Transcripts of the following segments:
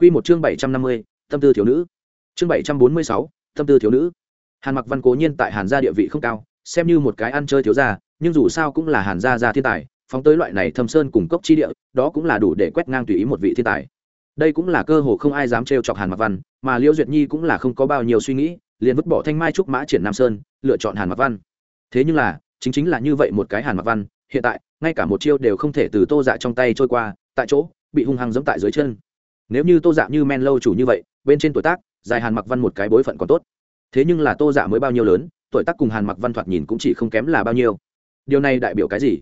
Quy một chương bảy trăm năm mươi, tâm tư thiếu nữ. Chương bảy trăm bốn mươi sáu, tâm tư thiếu nữ. Hàn mặc văn cố nhiên tại hàn gia địa vị không cao, xem như một cái ăn chơi thiếu gia, nhưng dù sao cũng là hàn gia gia thiên tài, phóng tới loại này thâm sơn cùng cốc chi địa, đó cũng là đủ để quét ngang tùy ý một vị thiên tài. Đây cũng là cơ hồ không ai dám trêu chọc hàn mặc văn, mà liễu duyệt nhi cũng là không có bao nhiêu suy nghĩ, liền vứt bỏ thanh mai trúc mã triển nam sơn, lựa chọn hàn mặc văn. Thế nhưng là, chính chính là như vậy một cái hàn mặc văn, hiện tại, ngay cả một chiêu đều không thể từ tô dạ trong tay trôi qua, tại chỗ, bị hung hăng giẫm tại dưới chân nếu như tô dạ như men lâu chủ như vậy, bên trên tuổi tác, dài hàn mặc văn một cái bối phận còn tốt. Thế nhưng là tô dạ mới bao nhiêu lớn, tuổi tác cùng hàn mặc văn thoạt nhìn cũng chỉ không kém là bao nhiêu. Điều này đại biểu cái gì?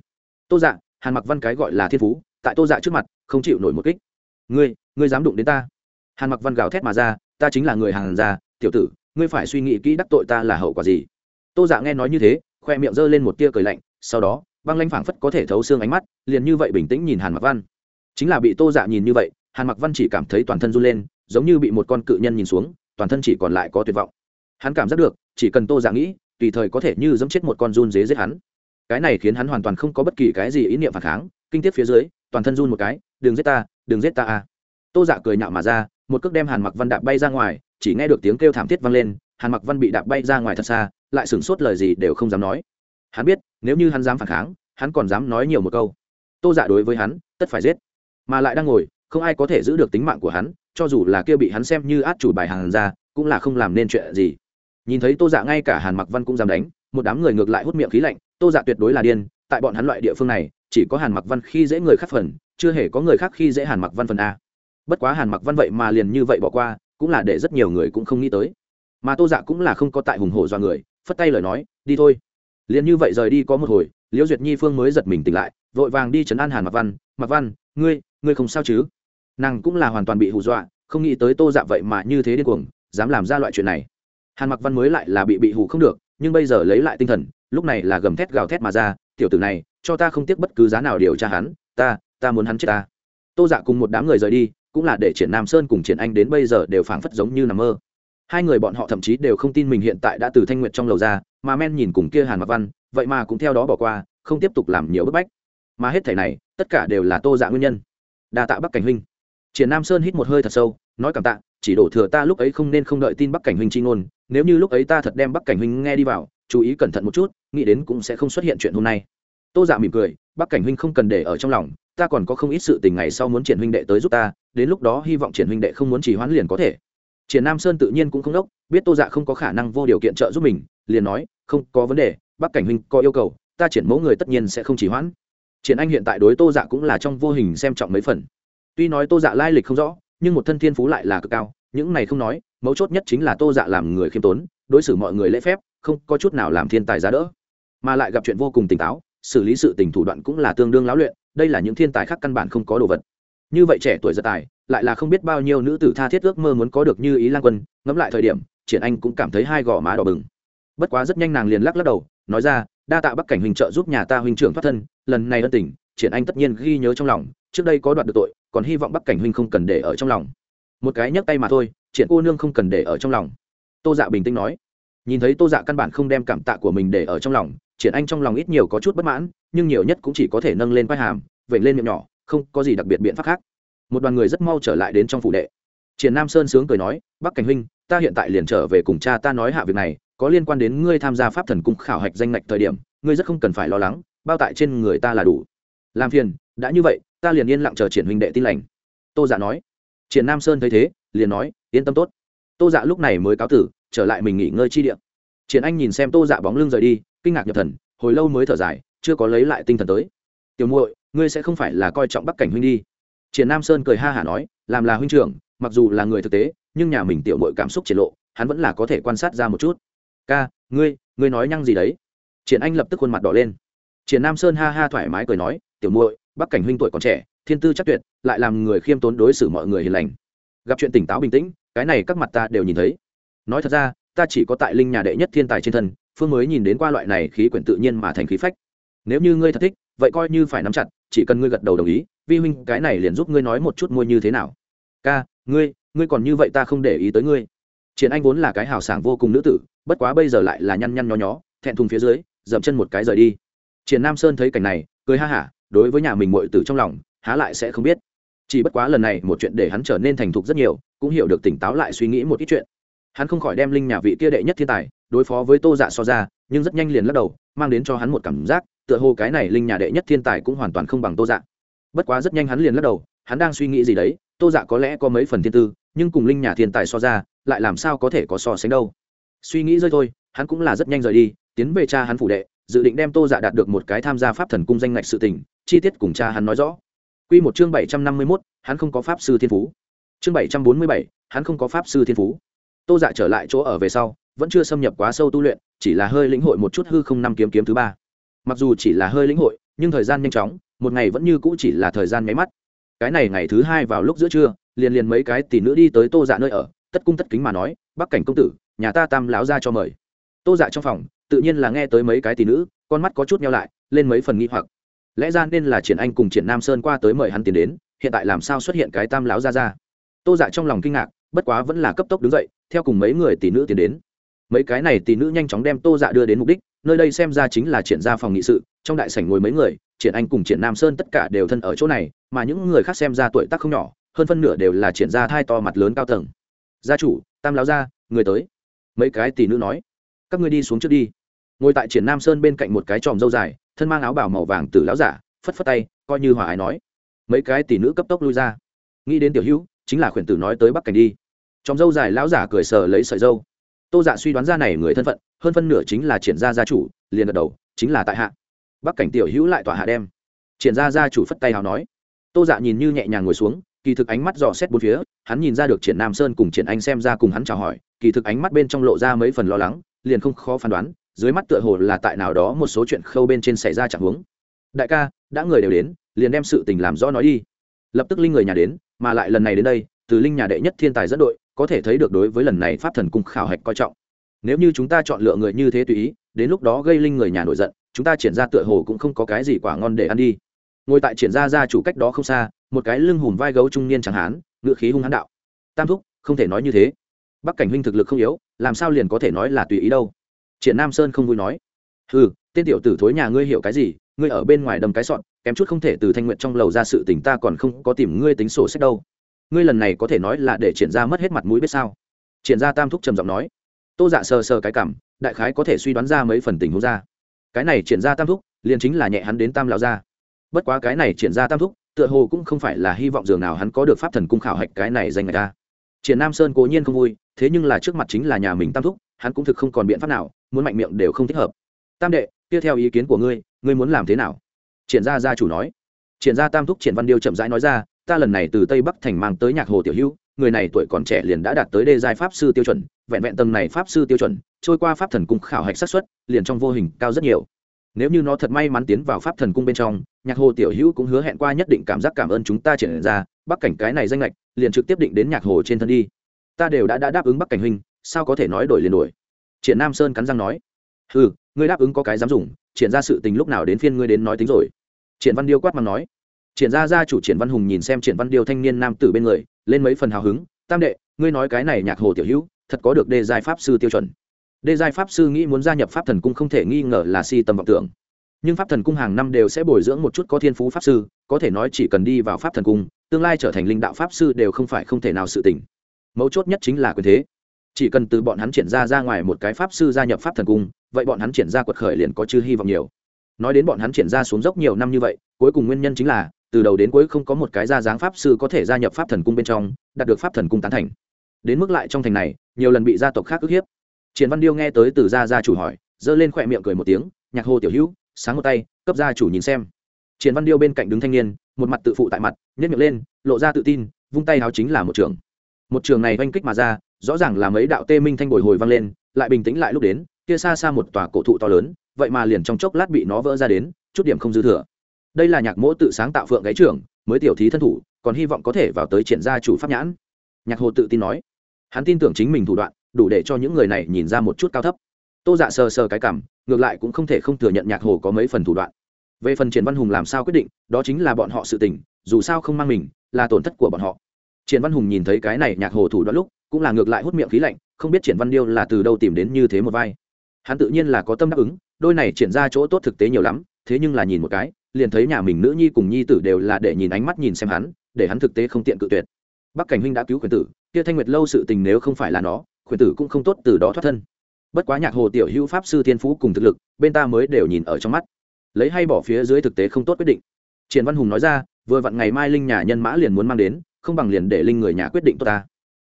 Tô dạ hàn mặc văn cái gọi là thiên phú, tại tô dạ trước mặt, không chịu nổi một kích. Ngươi ngươi dám đụng đến ta? Hàn mặc văn gào thét mà ra, ta chính là người hàn gia, tiểu tử, ngươi phải suy nghĩ kỹ đắc tội ta là hậu quả gì? Tô dạ nghe nói như thế, khoe miệng g ơ lên một tia cười lạnh, sau đó, băng lanh phảng phất có thể thấu xương ánh mắt, liền như vậy bình tĩnh nhìn hàn mặc văn. Chính là bị tô dạ nhìn như vậy hàn mặc văn chỉ cảm thấy toàn thân run lên, giống như bị một con cự nhân nhìn xuống, toàn thân chỉ còn lại có tuyệt vọng. Hắn cảm giác được, chỉ cần tô dạ nghĩ, tùy thời có thể như dẫm chết một con run dế giết hắn. Cái này khiến hắn hoàn toàn không có bất kỳ cái gì ý niệm phản kháng, kinh tiết phía dưới, toàn thân run một cái, đừng giết ta, đừng giết ta à tô dạ cười nhạo mà ra, một cước đem hàn mặc văn đạp bay ra ngoài, chỉ nghe được tiếng kêu thảm thiết vang lên, hàn mặc văn bị đạp bay ra ngoài thật xa, lại sửng sốt lời gì đều không dám nói. Hắn biết, nếu như hắn dám phản kháng, hắn còn dám nói nhiều một câu. Tô dạ đối với hắn, tất phải giết. Mà lại đang ngồi không ai có thể giữ được tính mạng của hắn, cho dù là kia bị hắn xem như át chủ bài hàng ra, cũng là không làm nên chuyện gì. Nhìn thấy tô dạ ngay cả hàn mặc văn cũng dám đánh, một đám người ngược lại hút miệng khí lạnh, tô dạ tuyệt đối là điên, tại bọn hắn loại địa phương này, chỉ có hàn mặc văn khi dễ người khác phần, chưa hề có người khác khi dễ hàn mặc văn phần a. Bất quá hàn mặc văn vậy mà liền như vậy bỏ qua, cũng là để rất nhiều người cũng không nghĩ tới. Mà tô dạ cũng là không có tại hùng hổ do người, phất tay lời nói, đi thôi. Liền như vậy rời đi có một hồi, liễu duyệt nhi phương mới giật mình tỉnh lại, vội vàng đi chấn an hàn mặc văn mặc văn, ngươi ngươi không sao chứ? Nàng cũng là hoàn toàn bị hù dọa, không nghĩ tới tô dạ vậy mà như thế điên cuồng, dám làm ra loại chuyện này. Hàn mặc văn mới lại là bị bị hù không được, nhưng bây giờ lấy lại tinh thần, lúc này là gầm thét gào thét mà ra, tiểu tử này, cho ta không tiếc bất cứ giá nào điều tra hắn, ta ta muốn hắn chết ta. Tô dạ cùng một đám người rời đi, cũng là để triển nam sơn cùng triển anh đến bây giờ đều phảng phất giống như nằm mơ. Hai người bọn họ thậm chí đều không tin mình hiện tại đã từ thanh nguyệt trong lầu ra, mà men nhìn cùng kia hàn mặc văn, vậy mà cũng theo đó bỏ qua, không tiếp tục làm nhiều bức bách. Mà hết thảy này, tất cả đều là tô dạ nguyên nhân. Đa tạ bắc cảnh huynh triển nam sơn hít một hơi thật sâu, nói cảm tạ, chỉ đổ thừa ta lúc ấy không nên không đợi tin bắc cảnh huynh chi ngôn, nếu như lúc ấy ta thật đem bắc cảnh huynh nghe đi vào, chú ý cẩn thận một chút, nghĩ đến cũng sẽ không xuất hiện chuyện hôm nay. Tô dạ mỉm cười, bắc cảnh huynh không cần để ở trong lòng, ta còn có không ít sự tình ngày sau muốn triển huynh đệ tới giúp ta, đến lúc đó hy vọng triển huynh đệ không muốn chỉ hoãn liền có thể. Triển nam sơn tự nhiên cũng không đốc, biết tô dạ không có khả năng vô điều kiện trợ giúp mình, liền nói, không có vấn đề, bắc cảnh huynh có yêu cầu, ta triển mẫu người tất nhiên sẽ không chỉ hoãn. Triển anh hiện tại đối tô dạ cũng là trong vô hình xem trọng mấy phần tuy nói tô dạ lai lịch không rõ, nhưng một thân thiên phú lại là cực cao, những này không nói, mấu chốt nhất chính là tô dạ làm người khiêm tốn, đối xử mọi người lễ phép, không có chút nào làm thiên tài giá đỡ. Mà lại gặp chuyện vô cùng tỉnh táo, xử lý sự tình thủ đoạn cũng là tương đương lão luyện, đây là những thiên tài khác căn bản không có đồ vật. Như vậy trẻ tuổi giật tài, lại là không biết bao nhiêu nữ tử tha thiết ước mơ muốn có được như ý lan quân, ngẫm lại thời điểm, triển anh cũng cảm thấy hai gò má đỏ bừng. Bất quá rất nhanh nàng liền lắc lắc đầu, nói ra, đa tạ bắc cảnh huynh trợ giúp nhà ta huynh trưởng thoát thân, lần này ân tình triển anh tất nhiên ghi nhớ trong lòng, trước đây có đoạt được tội, còn hy vọng bắc cảnh huynh không cần để ở trong lòng. Một cái nhấc tay mà thôi, triển cô nương không cần để ở trong lòng. Tô dạ bình tĩnh nói. Nhìn thấy tô dạ căn bản không đem cảm tạ của mình để ở trong lòng, triển anh trong lòng ít nhiều có chút bất mãn, nhưng nhiều nhất cũng chỉ có thể nâng lên vai hàm vẩy lên miệng nhỏ, không có gì đặc biệt biện pháp khác. Một đoàn người rất mau trở lại đến trong phủ đệ. Triển nam sơn sướng cười nói, bắc cảnh huynh, ta hiện tại liền trở về cùng cha ta nói hạ việc này, có liên quan đến ngươi tham gia pháp thần cung khảo hạch danh lệch thời điểm, ngươi rất không cần phải lo lắng, bao tại trên người ta là đủ làm phiền, đã như vậy, ta liền yên lặng chờ triển huynh đệ tin lành. Tô dạ nói. Triển nam sơn thấy thế, liền nói, yên tâm tốt. Tô dạ lúc này mới cáo tử, trở lại mình nghỉ ngơi chi điện triển anh nhìn xem tô dạ bóng lưng rời đi, kinh ngạc nhập thần, hồi lâu mới thở dài, chưa có lấy lại tinh thần tới. Tiểu muội, ngươi sẽ không phải là coi trọng bắc cảnh huynh đi. Triển nam sơn cười ha hả nói, làm là huynh trưởng, mặc dù là người thực tế, nhưng nhà mình tiểu muội cảm xúc triển lộ, hắn vẫn là có thể quan sát ra một chút. Ca, ngươi ngươi nói nhăng gì đấy? Triển anh lập tức khuôn mặt đỏ lên. Triển nam sơn ha ha thoải mái cười nói tiểu muội bắc cảnh huynh tuổi còn trẻ, thiên tư chắc tuyệt, lại làm người khiêm tốn đối xử mọi người hiền lành. Gặp chuyện tỉnh táo bình tĩnh, cái này các mặt ta đều nhìn thấy. Nói thật ra, ta chỉ có tại linh nhà đệ nhất thiên tài trên thân, phương mới nhìn đến qua loại này khí quyển tự nhiên mà thành khí phách. Nếu như ngươi thật thích, vậy coi như phải nắm chặt, chỉ cần ngươi gật đầu đồng ý, vi huynh, cái này liền giúp ngươi nói một chút mua như thế nào. Ca, ngươi ngươi còn như vậy ta không để ý tới ngươi. Triển anh vốn là cái hào sảng vô cùng nữ tử, bất quá bây giờ lại là nhăn nhăn nho nhó, thẹn thùng phía dưới, dậm chân một cái rời đi. Triển nam sơn thấy cảnh này, cười ha hả đối với nhà mình muội tử trong lòng, há lại sẽ không biết. Chỉ bất quá lần này một chuyện để hắn trở nên thành thục rất nhiều, cũng hiểu được tỉnh táo lại suy nghĩ một ít chuyện. Hắn không khỏi đem linh nhà vị kia đệ nhất thiên tài đối phó với tô dạ so ra, nhưng rất nhanh liền lắc đầu, mang đến cho hắn một cảm giác, tựa hồ cái này linh nhà đệ nhất thiên tài cũng hoàn toàn không bằng tô dạ. Bất quá rất nhanh hắn liền lắc đầu, hắn đang suy nghĩ gì đấy, tô dạ có lẽ có mấy phần thiên tư, nhưng cùng linh nhà thiên tài so ra, lại làm sao có thể có so sánh đâu. Suy nghĩ rơi thôi, hắn cũng là rất nhanh rời đi, tiến về cha hắn phủ đệ, dự định đem tô dạ đạt được một cái tham gia pháp thần cung danh ngạch sự tình chi tiết cùng cha hắn nói rõ. Q một chương bảy trăm năm mươi mốt, hắn không có pháp sư thiên phú. Chương bảy trăm bốn mươi bảy, hắn không có pháp sư thiên phú. Tô dạ trở lại chỗ ở về sau, vẫn chưa xâm nhập quá sâu tu luyện, chỉ là hơi lĩnh hội một chút hư không năm kiếm kiếm thứ ba. Mặc dù chỉ là hơi lĩnh hội, nhưng thời gian nhanh chóng, một ngày vẫn như cũ chỉ là thời gian mấy mắt. Cái này ngày thứ hai vào lúc giữa trưa, liền liền mấy cái tỷ nữ đi tới tô dạ nơi ở, tất cung tất kính mà nói, bắc cảnh công tử, nhà ta tam láo ra cho mời. Tô dạ trong phòng, tự nhiên là nghe tới mấy cái tỷ nữ, con mắt có chút nhau lại, lên mấy phần nghi hoặc lẽ ra nên là triển anh cùng triển nam sơn qua tới mời hắn tiến đến, hiện tại làm sao xuất hiện cái tam Lão ra ra tô dạ trong lòng kinh ngạc, bất quá vẫn là cấp tốc đứng dậy, theo cùng mấy người tỷ nữ tiến đến. Mấy cái này tỷ nữ nhanh chóng đem tô dạ đưa đến mục đích, nơi đây xem ra chính là triển Gia phòng nghị sự, trong đại sảnh ngồi mấy người, triển anh cùng triển nam sơn tất cả đều thân ở chỗ này, mà những người khác xem ra tuổi tác không nhỏ, hơn phân nửa đều là triển Gia thai to mặt lớn cao tầng. Gia chủ, tam Lão gia, người tới. Mấy cái tỷ nữ nói. Các ngươi đi xuống trước đi. Ngồi tại triển nam sơn bên cạnh một cái tròm dâu dài thân mang áo bảo màu vàng từ láo giả, phất phất tay, coi như hòa ái nói. Mấy cái tỷ nữ cấp tốc lui ra. Nghĩ đến tiểu hữu, chính là khuyển tử nói tới bắc cảnh đi. Trong dâu dài lão giả cười sờ lấy sợi dâu. Tô dạ suy đoán ra này người thân phận, hơn phân nửa chính là triển gia gia chủ, liền gật đầu, chính là tại hạ. Bắc cảnh tiểu hữu lại tỏa hạ đem. Triển gia gia chủ phất tay hào nói. Tô dạ nhìn như nhẹ nhàng ngồi xuống, kỳ thực ánh mắt dò xét bốn phía, hắn nhìn ra được triển nam sơn cùng triển anh xem ra cùng hắn chào hỏi, kỳ thực ánh mắt bên trong lộ ra mấy phần lo lắng, liền không khó phán đoán dưới mắt tựa hồ là tại nào đó một số chuyện khâu bên trên xảy ra chẳng huống. Đại ca, đã người đều đến, liền đem sự tình làm rõ nói đi. Lập tức linh người nhà đến, mà lại lần này đến đây, từ linh nhà đệ nhất thiên tài dẫn đội, có thể thấy được đối với lần này pháp thần cung khảo hạch coi trọng. Nếu như chúng ta chọn lựa người như thế tùy ý, đến lúc đó gây linh người nhà nổi giận, chúng ta triển ra tựa hồ cũng không có cái gì quả ngon để ăn đi. Ngồi tại triển ra ra chủ cách đó không xa, một cái lưng hùm vai gấu trung niên chẳng hán ngự khí hung hán đạo. Tam thúc, không thể nói như thế. Bắc cảnh huynh thực lực không yếu, làm sao liền có thể nói là tùy ý đâu? Triển nam sơn không vui nói. Ừ tên tiểu tử thối nhà ngươi hiểu cái gì? Ngươi ở bên ngoài đầm cái sọn, kém chút không thể từ thanh nguyện trong lầu ra sự tình ta còn không có tìm ngươi tính sổ sách đâu. Ngươi lần này có thể nói là để triển ra mất hết mặt mũi biết sao? Triển ra tam thúc trầm giọng nói. Tô dạ sờ sờ cái cảm, đại khái có thể suy đoán ra mấy phần tình huống ra. Cái này triển ra tam thúc, liền chính là nhẹ hắn đến tam lão ra bất quá cái này triển ra tam thúc, tựa hồ cũng không phải là hy vọng dường nào hắn có được pháp thần cung khảo hạch cái này danh người ta triển nam sơn cố nhiên không vui, thế nhưng là trước mặt chính là nhà mình tam thúc hắn cũng thực không còn biện pháp nào muốn mạnh miệng đều không thích hợp. Tam đệ tiếp theo ý kiến của ngươi ngươi muốn làm thế nào? Triển gia gia chủ nói. Triển gia tam thúc triển văn điêu chậm rãi nói ra ta lần này từ tây bắc thành mang tới nhạc hồ tiểu hữu người này tuổi còn trẻ liền đã đạt tới đê giai pháp sư tiêu chuẩn vẹn vẹn tầng này pháp sư tiêu chuẩn trôi qua pháp thần cung khảo hạch sát xuất liền trong vô hình cao rất nhiều. Nếu như nó thật may mắn tiến vào pháp thần cung bên trong nhạc hồ tiểu hữu cũng hứa hẹn qua nhất định cảm giác cảm ơn chúng ta triển ra bắc cảnh cái này danh lệch liền trực tiếp định đến nhạc hồ trên thân đi. Ta đều đã, đã đáp ứng bắc cảnh huynh sao có thể nói đổi liền đổi? Triển nam sơn cắn răng nói. Ừ ngươi đáp ứng có cái dám dùng, triển ra sự tình lúc nào đến phiên ngươi đến nói tính rồi? Triển văn điêu quát mắng nói. Triển ra gia chủ triển văn hùng nhìn xem triển văn điêu thanh niên nam tử bên người, lên mấy phần hào hứng. Tam đệ, ngươi nói cái này nhạc hồ tiểu hữu, thật có được đề giai pháp sư tiêu chuẩn. Đề giai pháp sư nghĩ muốn gia nhập pháp thần cung không thể nghi ngờ là si tầm vọng tưởng. Nhưng pháp thần cung hàng năm đều sẽ bồi dưỡng một chút có thiên phú pháp sư, có thể nói chỉ cần đi vào pháp thần cung, tương lai trở thành linh đạo pháp sư đều không phải không thể nào sự tỉnh mấu chốt nhất chính là quyền thế chỉ cần từ bọn hắn triển ra ra ngoài một cái pháp sư gia nhập pháp thần cung, vậy bọn hắn triển ra quật khởi liền có chư hy vọng nhiều. Nói đến bọn hắn triển ra xuống dốc nhiều năm như vậy, cuối cùng nguyên nhân chính là, từ đầu đến cuối không có một cái gia dáng pháp sư có thể gia nhập pháp thần cung bên trong, đạt được pháp thần cung tán thành. Đến mức lại trong thành này, nhiều lần bị gia tộc khác ức hiếp. Triển văn điêu nghe tới từ gia gia chủ hỏi, giơ lên khỏe miệng cười một tiếng, nhạc hồ tiểu hữu, sáng một tay, cấp gia chủ nhìn xem. Triển văn điêu bên cạnh đứng thanh niên, một mặt tự phụ tại mặt nhét miệng lên, lộ ra tự tin, vung tay háo chính là một trường. Một trường này oanh kích mà ra rõ ràng là mấy đạo tê minh thanh bồi hồi vang lên, lại bình tĩnh lại lúc đến, kia xa xa một tòa cổ thụ to lớn, vậy mà liền trong chốc lát bị nó vỡ ra đến, chút điểm không dư thừa. Đây là nhạc mỗ tự sáng tạo phượng gáy trưởng, mới tiểu thí thân thủ, còn hy vọng có thể vào tới triển gia chủ pháp nhãn. Nhạc hồ tự tin nói. Hắn tin tưởng chính mình thủ đoạn, đủ để cho những người này nhìn ra một chút cao thấp. Tô dạ sờ sờ cái cảm, ngược lại cũng không thể không thừa nhận nhạc hồ có mấy phần thủ đoạn. Về phần triển văn hùng làm sao quyết định, đó chính là bọn họ sự tình, dù sao không mang mình, là tổn thất của bọn họ. Triển văn hùng nhìn thấy cái này nhạc hồ thủ đoạn lúc cũng là ngược lại hút miệng khí lạnh, không biết triển văn điêu là từ đâu tìm đến như thế một vai. Hắn tự nhiên là có tâm đáp ứng, đôi này triển ra chỗ tốt thực tế nhiều lắm, thế nhưng là nhìn một cái, liền thấy nhà mình nữ nhi cùng nhi tử đều là để nhìn ánh mắt nhìn xem hắn, để hắn thực tế không tiện cự tuyệt. Bắc cảnh huynh đã cứu khuyển tử, kia thanh nguyệt lâu sự tình nếu không phải là nó, khuyển tử cũng không tốt từ đó thoát thân. Bất quá nhạc hồ tiểu hữu pháp sư thiên phú cùng thực lực, bên ta mới đều nhìn ở trong mắt. Lấy hay bỏ phía dưới thực tế không tốt quyết định. Triển văn hùng nói ra, vừa vặn ngày mai linh nhà nhân mã liền muốn mang đến, không bằng liền để linh người nhà quyết định tốt ta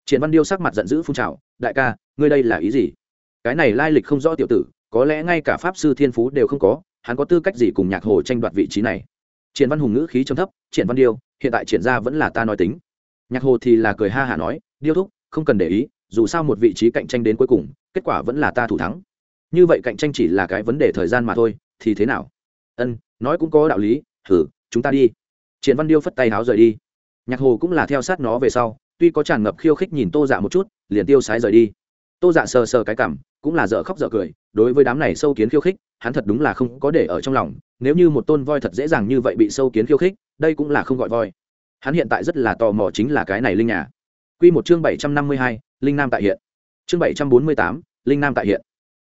triển văn điêu sắc mặt giận dữ phun trào, đại ca, ngươi đây là ý gì? Cái này lai lịch không rõ tiểu tử, có lẽ ngay cả pháp sư thiên phú đều không có, hắn có tư cách gì cùng nhạc hồ tranh đoạt vị trí này? Triển văn hùng ngữ khí trầm thấp, triển văn điêu, hiện tại triển ra vẫn là ta nói tính. Nhạc hồ thì là cười ha hả nói, điêu thúc, không cần để ý, dù sao một vị trí cạnh tranh đến cuối cùng, kết quả vẫn là ta thủ thắng. Như vậy cạnh tranh chỉ là cái vấn đề thời gian mà thôi, thì thế nào? Ân, nói cũng có đạo lý thử chúng ta đi. Triển văn điêu phất tay háo rời đi. Nhạc hồ cũng là theo sát nó về sau tuy có tràn ngập khiêu khích nhìn tô dạ một chút, liền tiêu sái rời đi. Tô dạ sờ sờ cái cảm, cũng là dở khóc dở cười, đối với đám này sâu kiến khiêu khích, hắn thật đúng là không có để ở trong lòng, nếu như một tôn voi thật dễ dàng như vậy bị sâu kiến khiêu khích, đây cũng là không gọi voi. Hắn hiện tại rất là tò mò chính là cái này linh nhà. Q một chương bảy trăm năm mươi hai, linh nam tại hiện. Chương bảy trăm bốn mươi tám, linh nam tại hiện.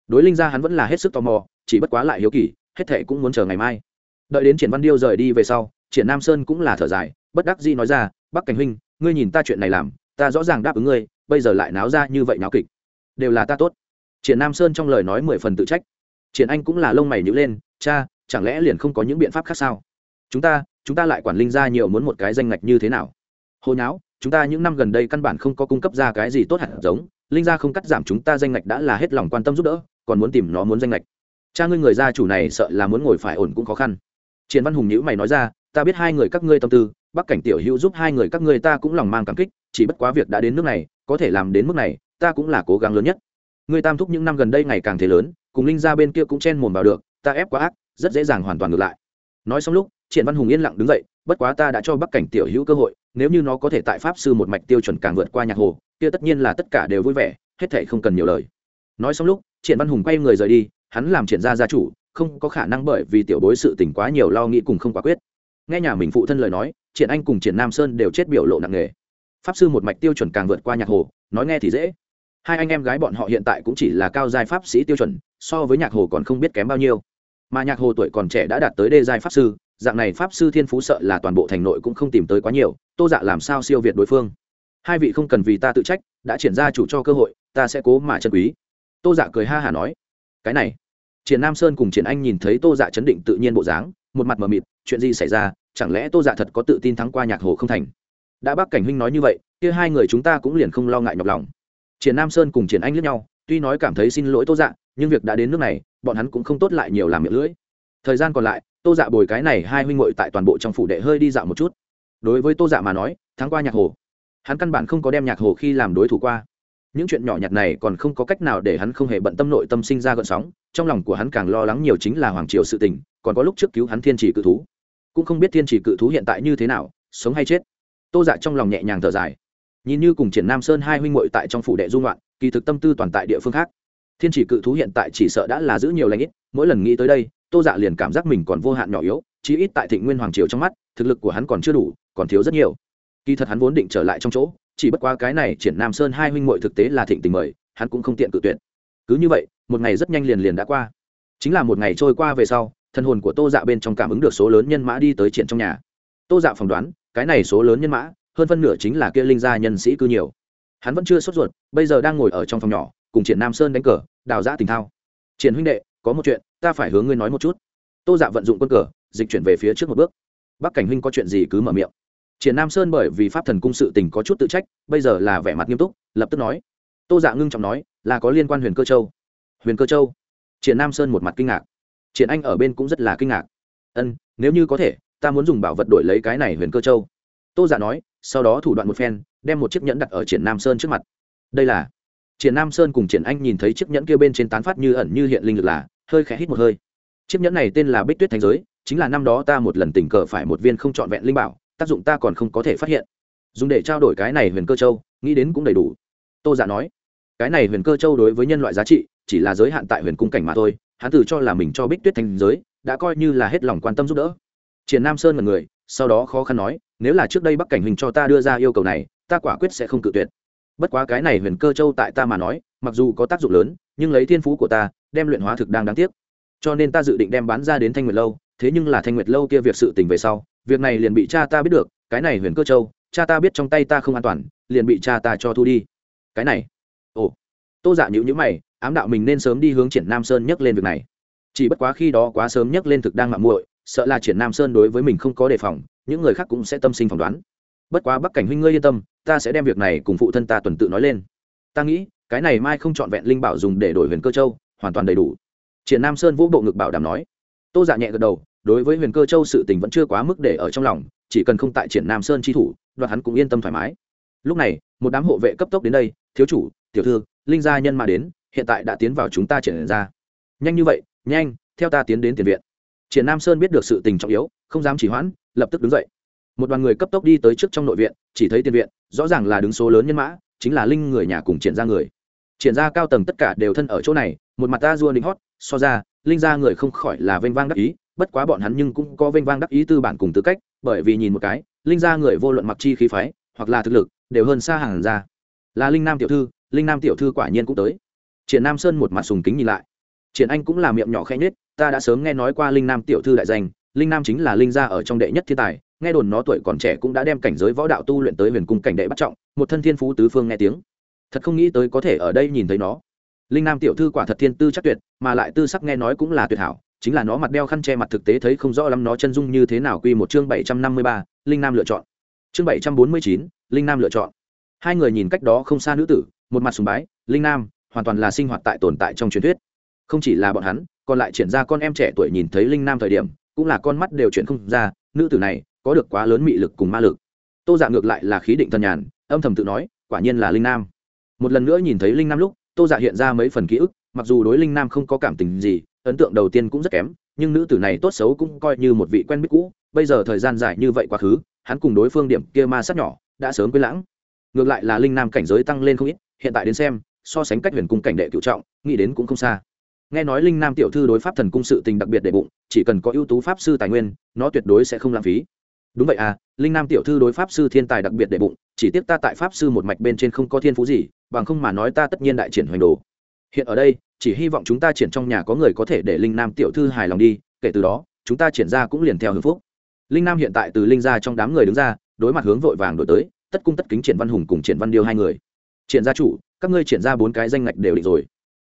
Đối linh gia hắn vẫn là hết sức tò mò, chỉ bất quá lại hiếu kỳ, hết thệ cũng muốn chờ ngày mai. Đợi đến triển văn điêu rời đi về sau, triển nam sơn cũng là thở dài, bất đắc dĩ nói ra, bắc cảnh huynh ngươi nhìn ta chuyện này làm, ta rõ ràng đáp ứng ngươi, bây giờ lại náo ra như vậy náo kịch. Đều là ta tốt. Triển nam sơn trong lời nói mười phần tự trách. Triển anh cũng là lông mày nhữ lên, cha, chẳng lẽ liền không có những biện pháp khác sao? Chúng ta chúng ta lại quản linh ra nhiều muốn một cái danh ngạch như thế nào? Hồi nháo, chúng ta những năm gần đây căn bản không có cung cấp ra cái gì tốt hẳn giống, linh gia không cắt giảm chúng ta danh ngạch đã là hết lòng quan tâm giúp đỡ, còn muốn tìm nó muốn danh ngạch. Cha ngươi người gia chủ này sợ là muốn ngồi phải ổn cũng khó khăn. Triển văn hùng nhữ mày nói ra, ta biết hai người các ngươi tâm tư bắc cảnh tiểu hữu giúp hai người các ngươi ta cũng lòng mang cảm kích, chỉ bất quá việc đã đến nước này, có thể làm đến mức này, ta cũng là cố gắng lớn nhất. Ngươi tam thúc những năm gần đây ngày càng thế lớn, cùng linh gia bên kia cũng chen mồm vào được, ta ép quá ác, rất dễ dàng hoàn toàn ngược lại. Nói xong lúc, triển văn hùng yên lặng đứng dậy, bất quá ta đã cho bắc cảnh tiểu hữu cơ hội, nếu như nó có thể tại pháp sư một mạch tiêu chuẩn càng vượt qua nhạc hồ, kia tất nhiên là tất cả đều vui vẻ, hết thể không cần nhiều lời. Nói xong lúc, triển văn hùng quay người rời đi, hắn làm triển gia gia chủ, không có khả năng bởi vì tiểu bối sự tình quá nhiều lo nghĩ cùng không quả quyết. Nghe nhà mình phụ thân lời nói triển anh cùng triển nam sơn đều chết biểu lộ nặng nề. Pháp sư một mạch tiêu chuẩn càng vượt qua nhạc hồ, nói nghe thì dễ. Hai anh em gái bọn họ hiện tại cũng chỉ là cao giai pháp sĩ tiêu chuẩn, so với nhạc hồ còn không biết kém bao nhiêu. Mà nhạc hồ tuổi còn trẻ đã đạt tới đê giai pháp sư, dạng này pháp sư thiên phú sợ là toàn bộ thành nội cũng không tìm tới quá nhiều, tô dạ làm sao siêu việt đối phương? Hai vị không cần vì ta tự trách, đã triển ra chủ cho cơ hội, ta sẽ cố mà chân quý. Tô dạ cười ha hả nói. Cái này. Triển nam sơn cùng triển anh nhìn thấy tô dạ chấn định tự nhiên bộ dáng, một mặt mờ mịt, chuyện gì xảy ra chẳng lẽ tô dạ thật có tự tin thắng qua nhạc hồ không thành? Đã bác cảnh huynh nói như vậy, kia hai người chúng ta cũng liền không lo ngại nhọc lòng. Triển nam sơn cùng triển anh lướt nhau, tuy nói cảm thấy xin lỗi tô dạ nhưng việc đã đến nước này, bọn hắn cũng không tốt lại nhiều làm miệng lưỡi. Thời gian còn lại, tô dạ bồi cái này hai huynh ngội tại toàn bộ trong phủ đệ hơi đi dạo một chút. Đối với tô dạ mà nói tháng qua nhạc hồ, hắn căn bản không có đem nhạc hồ khi làm đối thủ qua. Những chuyện nhỏ nhặt này còn không có cách nào để hắn không hề bận tâm nội tâm sinh ra gợn sóng, trong lòng của hắn càng lo lắng nhiều chính là hoàng triều sự tình, còn có lúc trước cứu hắn thiên trì cự thú cũng không biết thiên chỉ cự thú hiện tại như thế nào, sống hay chết. Tô dạ trong lòng nhẹ nhàng thở dài. Nhìn như cùng triển nam sơn hai huynh muội tại trong phủ đệ dung loạn, kỳ thực tâm tư toàn tại địa phương khác. Thiên chỉ cự thú hiện tại chỉ sợ đã là giữ nhiều lãnh ít, mỗi lần nghĩ tới đây, tô dạ liền cảm giác mình còn vô hạn nhỏ yếu, chí ít tại thịnh nguyên hoàng triều trong mắt, thực lực của hắn còn chưa đủ, còn thiếu rất nhiều. Kỳ thật hắn vốn định trở lại trong chỗ, chỉ bất qua cái này triển nam sơn hai huynh muội thực tế là thịnh tình mời, hắn cũng không tiện cự tuyệt. Cứ như vậy, một ngày rất nhanh liền liền đã qua. Chính là một ngày trôi qua về sau thân hồn của tô dạ bên trong cảm ứng được số lớn nhân mã đi tới triển trong nhà. Tô dạ phỏng đoán, cái này số lớn nhân mã, hơn phân nửa chính là kia linh gia nhân sĩ cư nhiều. Hắn vẫn chưa sốt ruột, bây giờ đang ngồi ở trong phòng nhỏ, cùng triển nam sơn đánh cờ, đào giã tình thao. Triển huynh đệ, có một chuyện, ta phải hướng ngươi nói một chút. Tô dạ vận dụng quân cờ, dịch chuyển về phía trước một bước. Bắc cảnh huynh có chuyện gì cứ mở miệng. Triển nam sơn bởi vì pháp thần cung sự tình có chút tự trách, bây giờ là vẻ mặt nghiêm túc, lập tức nói. Tô dạ ngưng trọng nói, là có liên quan huyền cơ châu. Huyền cơ châu? Triển nam sơn một mặt kinh ngạc triển anh ở bên cũng rất là kinh ngạc. Ân, nếu như có thể, ta muốn dùng bảo vật đổi lấy cái này huyền cơ châu. Tô Giả nói, sau đó thủ đoạn một phen, đem một chiếc nhẫn đặt ở triển nam sơn trước mặt. Đây là, triển nam sơn cùng triển anh nhìn thấy chiếc nhẫn kia bên trên tán phát như ẩn như hiện linh lực là, hơi khẽ hít một hơi. Chiếc nhẫn này tên là bích tuyết thành giới, chính là năm đó ta một lần tình cờ phải một viên không trọn vẹn linh bảo, tác dụng ta còn không có thể phát hiện. Dùng để trao đổi cái này huyền cơ châu, nghĩ đến cũng đầy đủ. Tô giả nói, cái này huyền cơ châu đối với nhân loại giá trị, chỉ là giới hạn tại huyền cung cảnh mà thôi hắn từ cho là mình cho bích tuyết thành giới, đã coi như là hết lòng quan tâm giúp đỡ. Triển nam sơn là người, sau đó khó khăn nói, nếu là trước đây bắc cảnh hình cho ta đưa ra yêu cầu này, ta quả quyết sẽ không cự tuyệt. Bất quá cái này huyền cơ châu tại ta mà nói, mặc dù có tác dụng lớn, nhưng lấy thiên phú của ta, đem luyện hóa thực đang đáng tiếc. Cho nên ta dự định đem bán ra đến thanh nguyệt lâu, thế nhưng là thanh nguyệt lâu kia việc sự tình về sau, việc này liền bị cha ta biết được, cái này huyền cơ châu, cha ta biết trong tay ta không an toàn, liền bị cha ta cho thu đi. Cái này. Ồ. Tô dạ giả nhữ nhữ mày ám đạo mình nên sớm đi hướng triển nam sơn nhắc lên việc này chỉ bất quá khi đó quá sớm nhắc lên thực đang mạng muội sợ là triển nam sơn đối với mình không có đề phòng những người khác cũng sẽ tâm sinh phỏng đoán bất quá bắc cảnh huynh ngươi yên tâm ta sẽ đem việc này cùng phụ thân ta tuần tự nói lên ta nghĩ cái này mai không trọn vẹn linh bảo dùng để đổi huyền cơ châu hoàn toàn đầy đủ triển nam sơn vũ bộ ngực bảo đảm nói tô dạ nhẹ gật đầu đối với huyền cơ châu sự tình vẫn chưa quá mức để ở trong lòng chỉ cần không tại triển nam sơn chi thủ đoạt hắn cũng yên tâm thoải mái lúc này một đám hộ vệ cấp tốc đến đây thiếu chủ tiểu thư linh gia nhân mà đến hiện tại đã tiến vào chúng ta triển ra. Nhanh như vậy, nhanh, theo ta tiến đến tiền viện. Triển nam sơn biết được sự tình trọng yếu, không dám chỉ hoãn, lập tức đứng dậy. Một đoàn người cấp tốc đi tới trước trong nội viện, chỉ thấy tiền viện, rõ ràng là đứng số lớn nhân mã, chính là linh người nhà cùng triển ra người. Triển ra cao tầng tất cả đều thân ở chỗ này, một mặt ta dua lính hót, so ra, linh ra người không khỏi là vênh vang đắc ý, bất quá bọn hắn nhưng cũng có vênh vang đắc ý tư bản cùng tư cách, bởi vì nhìn một cái, linh ra người vô luận mặc chi khí phái, hoặc là thực lực, đều hơn xa hàng ra. Là linh nam tiểu thư, linh nam tiểu thư quả nhiên cũng tới triển nam sơn một mặt sùng kính nhìn lại triển anh cũng là miệng nhỏ khẽ nhết ta đã sớm nghe nói qua linh nam tiểu thư đại danh, linh nam chính là linh gia ở trong đệ nhất thiên tài, nghe đồn nó tuổi còn trẻ cũng đã đem cảnh giới võ đạo tu luyện tới huyền cung cảnh đệ bắt trọng, một thân thiên phú tứ phương nghe tiếng. Thật không nghĩ tới có thể ở đây nhìn thấy nó. Linh nam tiểu thư quả thật thiên tư chắc tuyệt, mà lại tư sắc nghe nói cũng là tuyệt hảo, chính là nó mặt đeo khăn che mặt thực tế thấy không rõ lắm nó chân dung như thế nào quy một chương bảy trăm năm mươi ba, linh nam lựa chọn. Chương bảy trăm bốn mươi chín, linh nam lựa chọn. Hai người nhìn cách đó không xa nữ tử, một mặt sùng bái, linh nam hoàn toàn là sinh hoạt tại tồn tại trong truyền thuyết. Không chỉ là bọn hắn, còn lại triển ra con em trẻ tuổi nhìn thấy linh nam thời điểm, cũng là con mắt đều chuyển không ra, nữ tử này có được quá lớn mị lực cùng ma lực. Tô dạ ngược lại là khí định thần nhàn, âm thầm tự nói, quả nhiên là linh nam. Một lần nữa nhìn thấy linh nam lúc, tô dạ hiện ra mấy phần ký ức, mặc dù đối linh nam không có cảm tình gì, ấn tượng đầu tiên cũng rất kém, nhưng nữ tử này tốt xấu cũng coi như một vị quen biết cũ, bây giờ thời gian dài như vậy quá khứ, hắn cùng đối phương điểm kia ma sát nhỏ, đã sớm quên lãng. Ngược lại là linh nam cảnh giới tăng lên không ít, hiện tại đến xem so sánh cách huyền cung cảnh đệ cựu trọng, nghĩ đến cũng không xa. Nghe nói linh nam tiểu thư đối pháp thần cung sự tình đặc biệt đệ bụng, chỉ cần có ưu tú pháp sư tài nguyên, nó tuyệt đối sẽ không lãng phí. Đúng vậy à linh nam tiểu thư đối pháp sư thiên tài đặc biệt đệ bụng, chỉ tiếc ta tại pháp sư một mạch bên trên không có thiên phú gì, bằng không mà nói ta tất nhiên đại triển hoành đồ. Hiện ở đây, chỉ hy vọng chúng ta triển trong nhà có người có thể để linh nam tiểu thư hài lòng đi, kể từ đó, chúng ta triển ra cũng liền theo hưng phúc. Linh nam hiện tại từ linh ra trong đám người đứng ra, đối mặt hướng vội vàng đổi tới, tất cung tất kính triển văn hùng cùng triển văn điêu hai người. Triển gia chủ các ngươi triển ra bốn cái danh ngạch đều định rồi.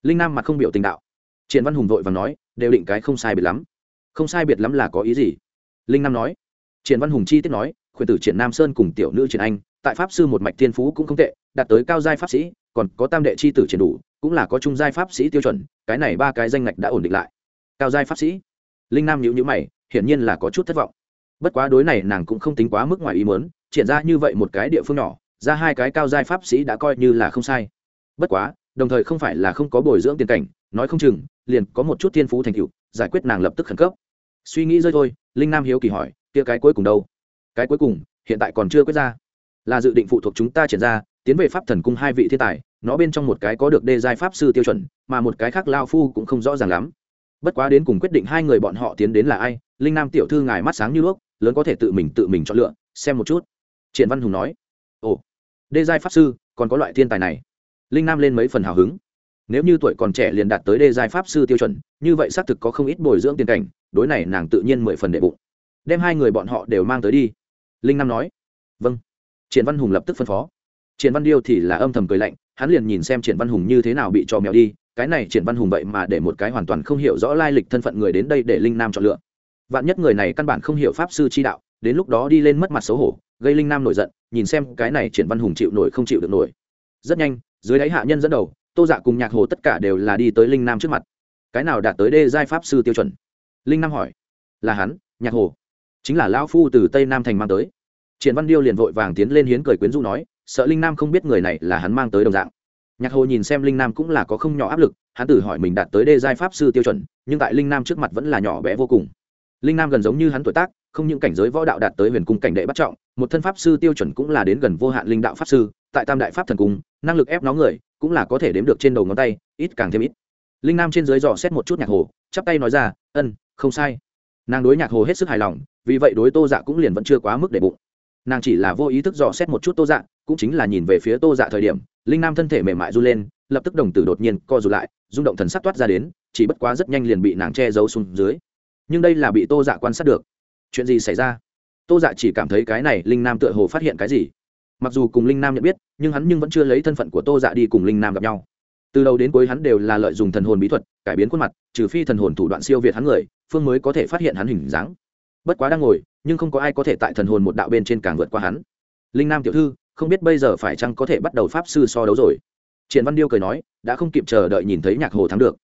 Linh nam mặt không biểu tình đạo. Triển văn hùng vội và nói, đều định cái không sai biệt lắm. Không sai biệt lắm là có ý gì? Linh nam nói. Triển văn hùng chi tiết nói, khuyển tử triển nam sơn cùng tiểu nữ triển anh, tại pháp sư một mạch thiên phú cũng không tệ, đạt tới cao giai pháp sĩ, còn có tam đệ chi tử triển đủ, cũng là có trung giai pháp sĩ tiêu chuẩn, cái này ba cái danh ngạch đã ổn định lại. Cao giai pháp sĩ. Linh nam nhữ nhữ mày, hiển nhiên là có chút thất vọng. Bất quá đối này nàng cũng không tính quá mức ngoài ý muốn, triển ra như vậy một cái địa phương nhỏ ra hai cái cao giai pháp sĩ đã coi như là không sai. Bất quá, đồng thời không phải là không có bồi dưỡng tiền cảnh, nói không chừng, liền có một chút thiên phú thành tựu, giải quyết nàng lập tức khẩn cấp. Suy nghĩ rơi thôi, linh nam hiếu kỳ hỏi, kia cái cuối cùng đâu? Cái cuối cùng, hiện tại còn chưa quyết ra. Là dự định phụ thuộc chúng ta triển ra, tiến về pháp thần cung hai vị thiên tài, nó bên trong một cái có được đê giai pháp sư tiêu chuẩn, mà một cái khác lao phu cũng không rõ ràng lắm. Bất quá đến cùng quyết định hai người bọn họ tiến đến là ai, linh nam tiểu thư ngài mắt sáng như đuốc, lớn có thể tự mình tự mình chọn lựa, xem một chút. Triển văn hùng nói, ồ đê giai pháp sư, còn có loại thiên tài này. Linh nam lên mấy phần hào hứng. Nếu như tuổi còn trẻ liền đạt tới đê giai pháp sư tiêu chuẩn, như vậy xác thực có không ít bồi dưỡng tiền cảnh, đối này nàng tự nhiên mười phần đệ bụng. Đem hai người bọn họ đều mang tới đi. Linh nam nói. Vâng. Triển văn hùng lập tức phân phó. Triển văn điêu thì là âm thầm cười lạnh, hắn liền nhìn xem triển văn hùng như thế nào bị cho mèo đi, cái này triển văn hùng vậy mà để một cái hoàn toàn không hiểu rõ lai lịch thân phận người đến đây để linh nam chọn lựa. Vạn nhất người này căn bản không hiểu pháp sư chi đạo, đến lúc đó đi lên mất mặt xấu hổ gây linh nam nổi giận, nhìn xem cái này triển văn hùng chịu nổi không chịu được nổi. Rất nhanh, dưới đáy hạ nhân dẫn đầu, tô dạ cùng nhạc hồ tất cả đều là đi tới linh nam trước mặt. Cái nào đạt tới đê giai pháp sư tiêu chuẩn? Linh nam hỏi. Là hắn, nhạc hồ. Chính là lão phu từ tây nam thành mang tới. Triển văn điêu liền vội vàng tiến lên hiến cười quyến rũ nói, sợ linh nam không biết người này là hắn mang tới đồng dạng. Nhạc hồ nhìn xem linh nam cũng là có không nhỏ áp lực, hắn tự hỏi mình đạt tới đê giai pháp sư tiêu chuẩn, nhưng tại linh nam trước mặt vẫn là nhỏ bé vô cùng linh nam gần giống như hắn tuổi tác, không những cảnh giới võ đạo đạt tới huyền cung cảnh đệ bắt trọng, một thân pháp sư tiêu chuẩn cũng là đến gần vô hạn linh đạo pháp sư, tại tam đại pháp thần cung, năng lực ép nó người cũng là có thể đếm được trên đầu ngón tay, ít càng thêm ít. Linh nam trên dưới dò xét một chút nhạc hồ, chắp tay nói ra, ân, không sai. Nàng đối nhạc hồ hết sức hài lòng, vì vậy đối tô dạ cũng liền vẫn chưa quá mức để bụng. Nàng chỉ là vô ý thức dò xét một chút tô dạ cũng chính là nhìn về phía tô dạ thời điểm, linh nam thân thể mềm mại r u lên, lập tức đồng tử đột nhiên co r ụ lại, rung động thần sắc toát ra đến, chỉ bất quá rất nhanh liền bị nàng che giấu xuống dưới nhưng đây là bị tô dạ quan sát được. Chuyện gì xảy ra? Tô dạ chỉ cảm thấy cái này linh nam tựa hồ phát hiện cái gì. Mặc dù cùng linh nam nhận biết, nhưng hắn nhưng vẫn chưa lấy thân phận của tô dạ đi cùng linh nam gặp nhau. Từ đầu đến cuối hắn đều là lợi dụng thần hồn bí thuật, cải biến khuôn mặt, trừ phi thần hồn thủ đoạn siêu việt hắn người, phương mới có thể phát hiện hắn hình dáng. Bất quá đang ngồi, nhưng không có ai có thể tại thần hồn một đạo bên trên càng vượt qua hắn. Linh nam tiểu thư, không biết bây giờ phải chăng có thể bắt đầu pháp sư so đấu rồi? Triển văn điêu cười nói, đã không kịp chờ đợi nhìn thấy nhạc hồ thắng được.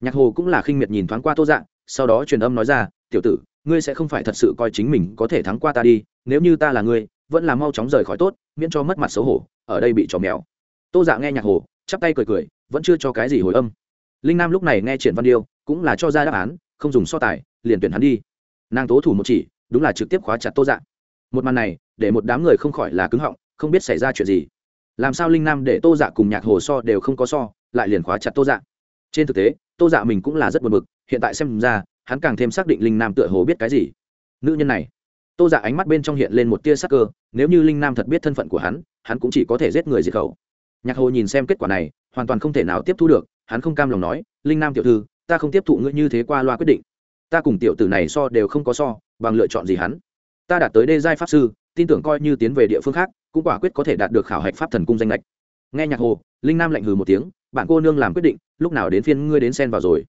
Nhạc hồ cũng là khinh miệt nhìn thoáng qua tô dạng sau đó truyền âm nói ra, tiểu tử, ngươi sẽ không phải thật sự coi chính mình có thể thắng qua ta đi, nếu như ta là ngươi, vẫn là mau chóng rời khỏi tốt, miễn cho mất mặt xấu hổ, ở đây bị trò mèo. Tô dạ nghe nhạc hồ, chắp tay cười cười, vẫn chưa cho cái gì hồi âm. Linh nam lúc này nghe triển văn điêu, cũng là cho ra đáp án, không dùng so tài, liền tuyển hắn đi. Nàng tố thủ một chỉ, đúng là trực tiếp khóa chặt tô dạ. Một màn này, để một đám người không khỏi là cứng họng, không biết xảy ra chuyện gì. Làm sao linh nam để tô dạ cùng nhạc hồ so đều không có so, lại liền khóa chặt tô dạ? Trên thực tế, tô dạ mình cũng là rất buồn bực, hiện tại xem ra, hắn càng thêm xác định linh nam tựa hồ biết cái gì. Nữ nhân này. Tô dạ ánh mắt bên trong hiện lên một tia sắc cơ, nếu như linh nam thật biết thân phận của hắn hắn cũng chỉ có thể giết người diệt khẩu. Nhạc hồ nhìn xem kết quả này, hoàn toàn không thể nào tiếp thu được, hắn không cam lòng nói, linh nam tiểu thư, ta không tiếp thụ ngươi như thế qua loa quyết định. Ta cùng tiểu tử này so đều không có so, bằng lựa chọn gì hắn? Ta đạt tới đê giai pháp sư, tin tưởng coi như tiến về địa phương khác, cũng quả quyết có thể đạt được khảo hạch pháp thần cung danh lệch nghe nhạc hồ, linh nam lạnh hừ một tiếng bạn cô nương làm quyết định, lúc nào đến phiên ngươi đến xen vào rồi.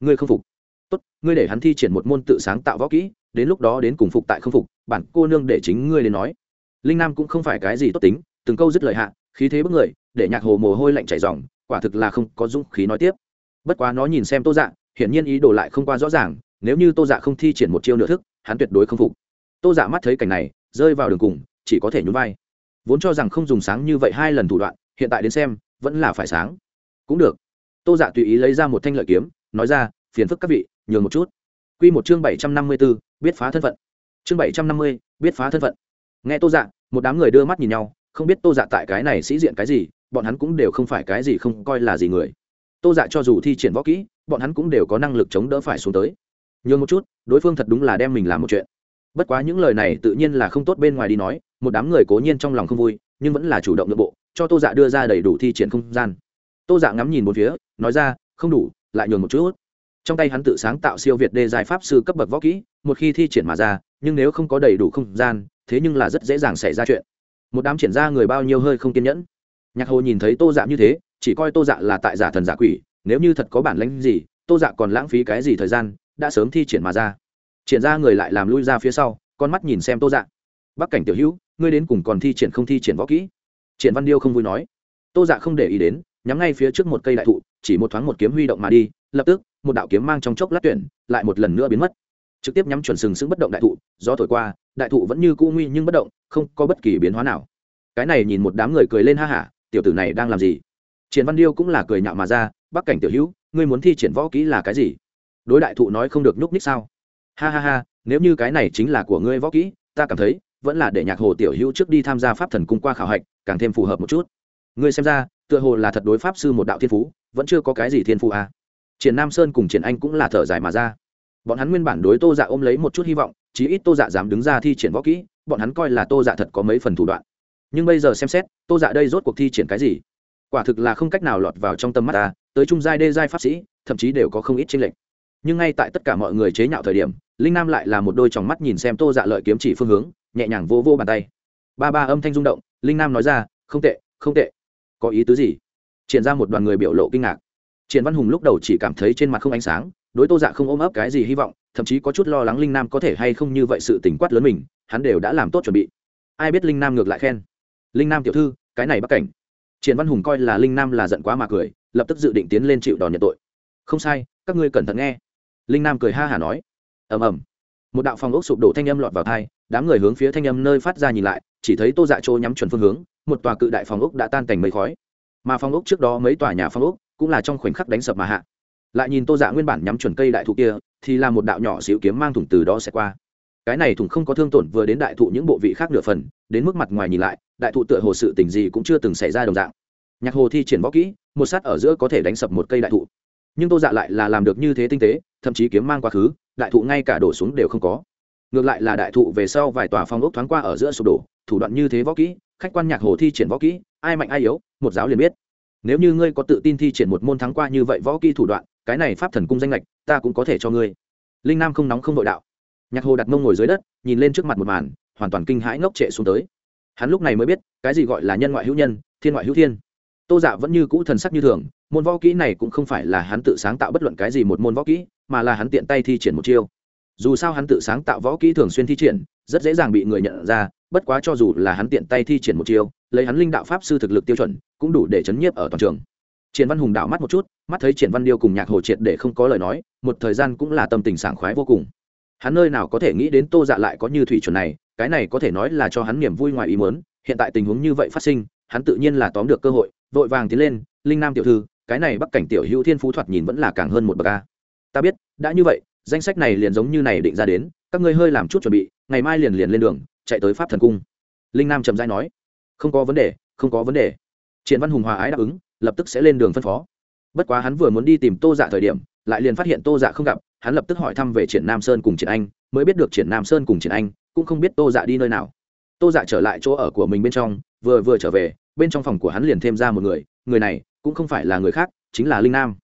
Ngươi không phục. Tốt, ngươi để hắn thi triển một môn tự sáng tạo võ kỹ, đến lúc đó đến cùng phục tại không phục bản cô nương để chính ngươi đến nói. Linh nam cũng không phải cái gì tốt tính, từng câu dứt lời hạ, khí thế bức người, để nhạc hồ mồ hôi lạnh chảy dòng quả thực là không có dũng khí nói tiếp. Bất quá nó nhìn xem tô dạ hiển nhiên ý đồ lại không qua rõ ràng, nếu như tô dạ không thi triển một chiêu nửa thức, hắn tuyệt đối không phục. Tô dạ mắt thấy cảnh này, rơi vào đường cùng, chỉ có thể nhún vai. Vốn cho rằng không dùng sáng như vậy hai lần thủ đoạn, hiện tại đến xem, vẫn là phải sáng cũng được. Tô dạ tùy ý lấy ra một thanh lợi kiếm, nói ra, phiền phức các vị, nhường một chút. Q một chương bảy trăm năm mươi b ố biết phá thân phận. Chương bảy trăm năm mươi, biết phá thân phận. Nghe tô dạ một đám người đưa mắt nhìn nhau, không biết tô dạ tại cái này sĩ diện cái gì, bọn hắn cũng đều không phải cái gì không coi là gì người. Tô dạ cho dù thi triển võ kỹ, bọn hắn cũng đều có năng lực chống đỡ phải xuống tới. Nhường một chút, đối phương thật đúng là đem mình làm một chuyện. Bất quá những lời này tự nhiên là không tốt bên ngoài đi nói, một đám người cố nhiên trong lòng không vui, nhưng vẫn là chủ động nội bộ, cho tô dạ đưa ra đầy đủ thi triển không gian tô dạ ngắm nhìn một phía, nói ra, không đủ, lại nhường một chút. Trong tay hắn tự sáng tạo siêu việt đê giải pháp sư cấp bậc võ kỹ, một khi thi triển mà ra, nhưng nếu không có đầy đủ không gian, thế nhưng là rất dễ dàng xảy ra chuyện. Một đám triển ra người bao nhiêu hơi không kiên nhẫn. Nhạc hồ nhìn thấy tô dạ như thế, chỉ coi tô dạ là tại giả thần giả quỷ, nếu như thật có bản lãnh gì, tô dạ còn lãng phí cái gì thời gian, đã sớm thi triển mà ra. Triển ra người lại làm lui ra phía sau, con mắt nhìn xem tô dạ. Bắc cảnh tiểu hữu, ngươi đến cùng còn thi triển không thi triển võ kỹ? Triển văn điêu không vui nói. Tô dạ không để ý đến nhắm ngay phía trước một cây đại thụ, chỉ một thoáng một kiếm huy động mà đi, lập tức, một đạo kiếm mang trong chốc lát tuyển, lại một lần nữa biến mất. Trực tiếp nhắm chuẩn sừng sững bất động đại thụ, gió thổi qua, đại thụ vẫn như cũ nguy nhưng bất động, không có bất kỳ biến hóa nào. Cái này nhìn một đám người cười lên ha hả, tiểu tử này đang làm gì? Triển văn điêu cũng là cười nhạo mà ra bắc cảnh tiểu hữu, ngươi muốn thi triển võ kỹ là cái gì? Đối đại thụ nói không được nhúc ních sao? Ha ha ha, nếu như cái này chính là của ngươi võ kỹ, ta cảm thấy vẫn là để nhạc hồ tiểu hữu trước đi tham gia pháp thần cung qua khảo hạch, càng thêm phù hợp một chút. Ngươi xem ra tựa hồ là thật đối pháp sư một đạo thiên phú, vẫn chưa có cái gì thiên phú à. triển nam sơn cùng triển anh cũng là thở dài mà ra. Bọn hắn nguyên bản đối tô dạ ôm lấy một chút hy vọng, chí ít tô dạ dám đứng ra thi triển võ kỹ, bọn hắn coi là tô dạ thật có mấy phần thủ đoạn. Nhưng bây giờ xem xét, tô dạ đây rốt cuộc thi triển cái gì? Quả thực là không cách nào lọt vào trong tâm mắt ta tới trung giai đê giai pháp sĩ, thậm chí đều có không ít tranh lệch. Nhưng ngay tại tất cả mọi người chế nhạo thời điểm, linh nam lại là một đôi tròng mắt nhìn xem tô dạ lợi kiếm chỉ phương hướng, nhẹ nhàng vô vô bàn tay. Ba ba âm thanh rung động, linh nam nói ra, không tệ không tệ có ý tứ gì? Triển ra một đoàn người biểu lộ kinh ngạc. Triển văn hùng lúc đầu chỉ cảm thấy trên mặt không ánh sáng, đối tô dạ không ôm ấp cái gì hy vọng, thậm chí có chút lo lắng linh nam có thể hay không như vậy sự tỉnh quát lớn mình, hắn đều đã làm tốt chuẩn bị. Ai biết linh nam ngược lại khen? Linh nam tiểu thư, cái này bắc cảnh. Triển văn hùng coi là linh nam là giận quá mà cười, lập tức dự định tiến lên chịu đòn nhận tội. Không sai, các ngươi cẩn thận nghe. Linh nam cười ha hả nói. Ầm ầm. Một đạo phòng ốc sụp đổ thanh âm lọt vào thai đám người hướng phía thanh âm nơi phát ra nhìn lại, chỉ thấy tô dạ chỗ nhắm chuẩn phương hướng một tòa cự đại phòng ốc đã tan thành mây khói. Mà phòng ốc trước đó mấy tòa nhà phòng ốc cũng là trong khoảnh khắc đánh sập mà hạ. Lại nhìn tô dạ nguyên bản nhắm chuẩn cây đại thụ kia, thì là một đạo nhỏ xíu kiếm mang thủng từ đó sẽ qua. Cái này thủng không có thương tổn vừa đến đại thụ những bộ vị khác nửa phần, đến mức mặt ngoài nhìn lại, đại thụ tựa hồ sự tình gì cũng chưa từng xảy ra đồng dạng. Nhạc hồ thi triển võ kỹ, một sát ở giữa có thể đánh sập một cây đại thụ. Nhưng tô dạ lại là làm được như thế tinh tế, thậm chí kiếm mang quá khứ, đại thụ ngay cả đổ xuống đều không có. Ngược lại là đại thụ về sau vài tòa phong ốc thoáng qua ở giữa sụp đổ, thủ đoạn như thế võ kỹ khách quan nhạc hồ thi triển võ kỹ, ai mạnh ai yếu, một giáo liền biết. Nếu như ngươi có tự tin thi triển một môn thắng qua như vậy võ kỹ thủ đoạn, cái này pháp thần cung danh lệch, ta cũng có thể cho ngươi. Linh nam không nóng không vội đạo. Nhạc hồ đặt mông ngồi dưới đất, nhìn lên trước mặt một màn, hoàn toàn kinh hãi ngốc trệ xuống tới. Hắn lúc này mới biết, cái gì gọi là nhân ngoại hữu nhân, thiên ngoại hữu thiên. Tô dạ vẫn như cũ thần sắc như thường, môn võ kỹ này cũng không phải là hắn tự sáng tạo bất luận cái gì một môn võ kỹ, mà là hắn tiện tay thi triển một chiêu dù sao hắn tự sáng tạo võ kỹ thường xuyên thi triển, rất dễ dàng bị người nhận ra, bất quá cho dù là hắn tiện tay thi triển một chiêu, lấy hắn linh đạo pháp sư thực lực tiêu chuẩn, cũng đủ để chấn nhiếp ở toàn trường. Triển văn hùng đảo mắt một chút, mắt thấy triển văn điêu cùng nhạc hồ triệt để không có lời nói, một thời gian cũng là tâm tình sảng khoái vô cùng. Hắn nơi nào có thể nghĩ đến tô dạ lại có như thủy chuẩn này, cái này có thể nói là cho hắn niềm vui ngoài ý mớn hiện tại tình huống như vậy phát sinh, hắn tự nhiên là tóm được cơ hội, vội vàng tiến lên, linh nam tiểu thư, cái này bắc cảnh tiểu hữu thiên phú thoạt nhìn vẫn là càng hơn một bậc a. Ta biết, đã như vậy danh sách này liền giống như này định ra đến, các ngươi hơi làm chút chuẩn bị, ngày mai liền liền lên đường, chạy tới pháp thần cung. Linh nam trầm dai nói, không có vấn đề, không có vấn đề. Triển văn hùng hòa ái đáp ứng, lập tức sẽ lên đường phân phó. Bất quá hắn vừa muốn đi tìm tô dạ thời điểm, lại liền phát hiện tô dạ không gặp, hắn lập tức hỏi thăm về triển nam sơn cùng triển anh, mới biết được triển nam sơn cùng triển anh, cũng không biết tô dạ đi nơi nào. Tô dạ trở lại chỗ ở của mình bên trong, vừa vừa trở về, bên trong phòng của hắn liền thêm ra một người người này cũng không phải là người khác, chính là linh nam.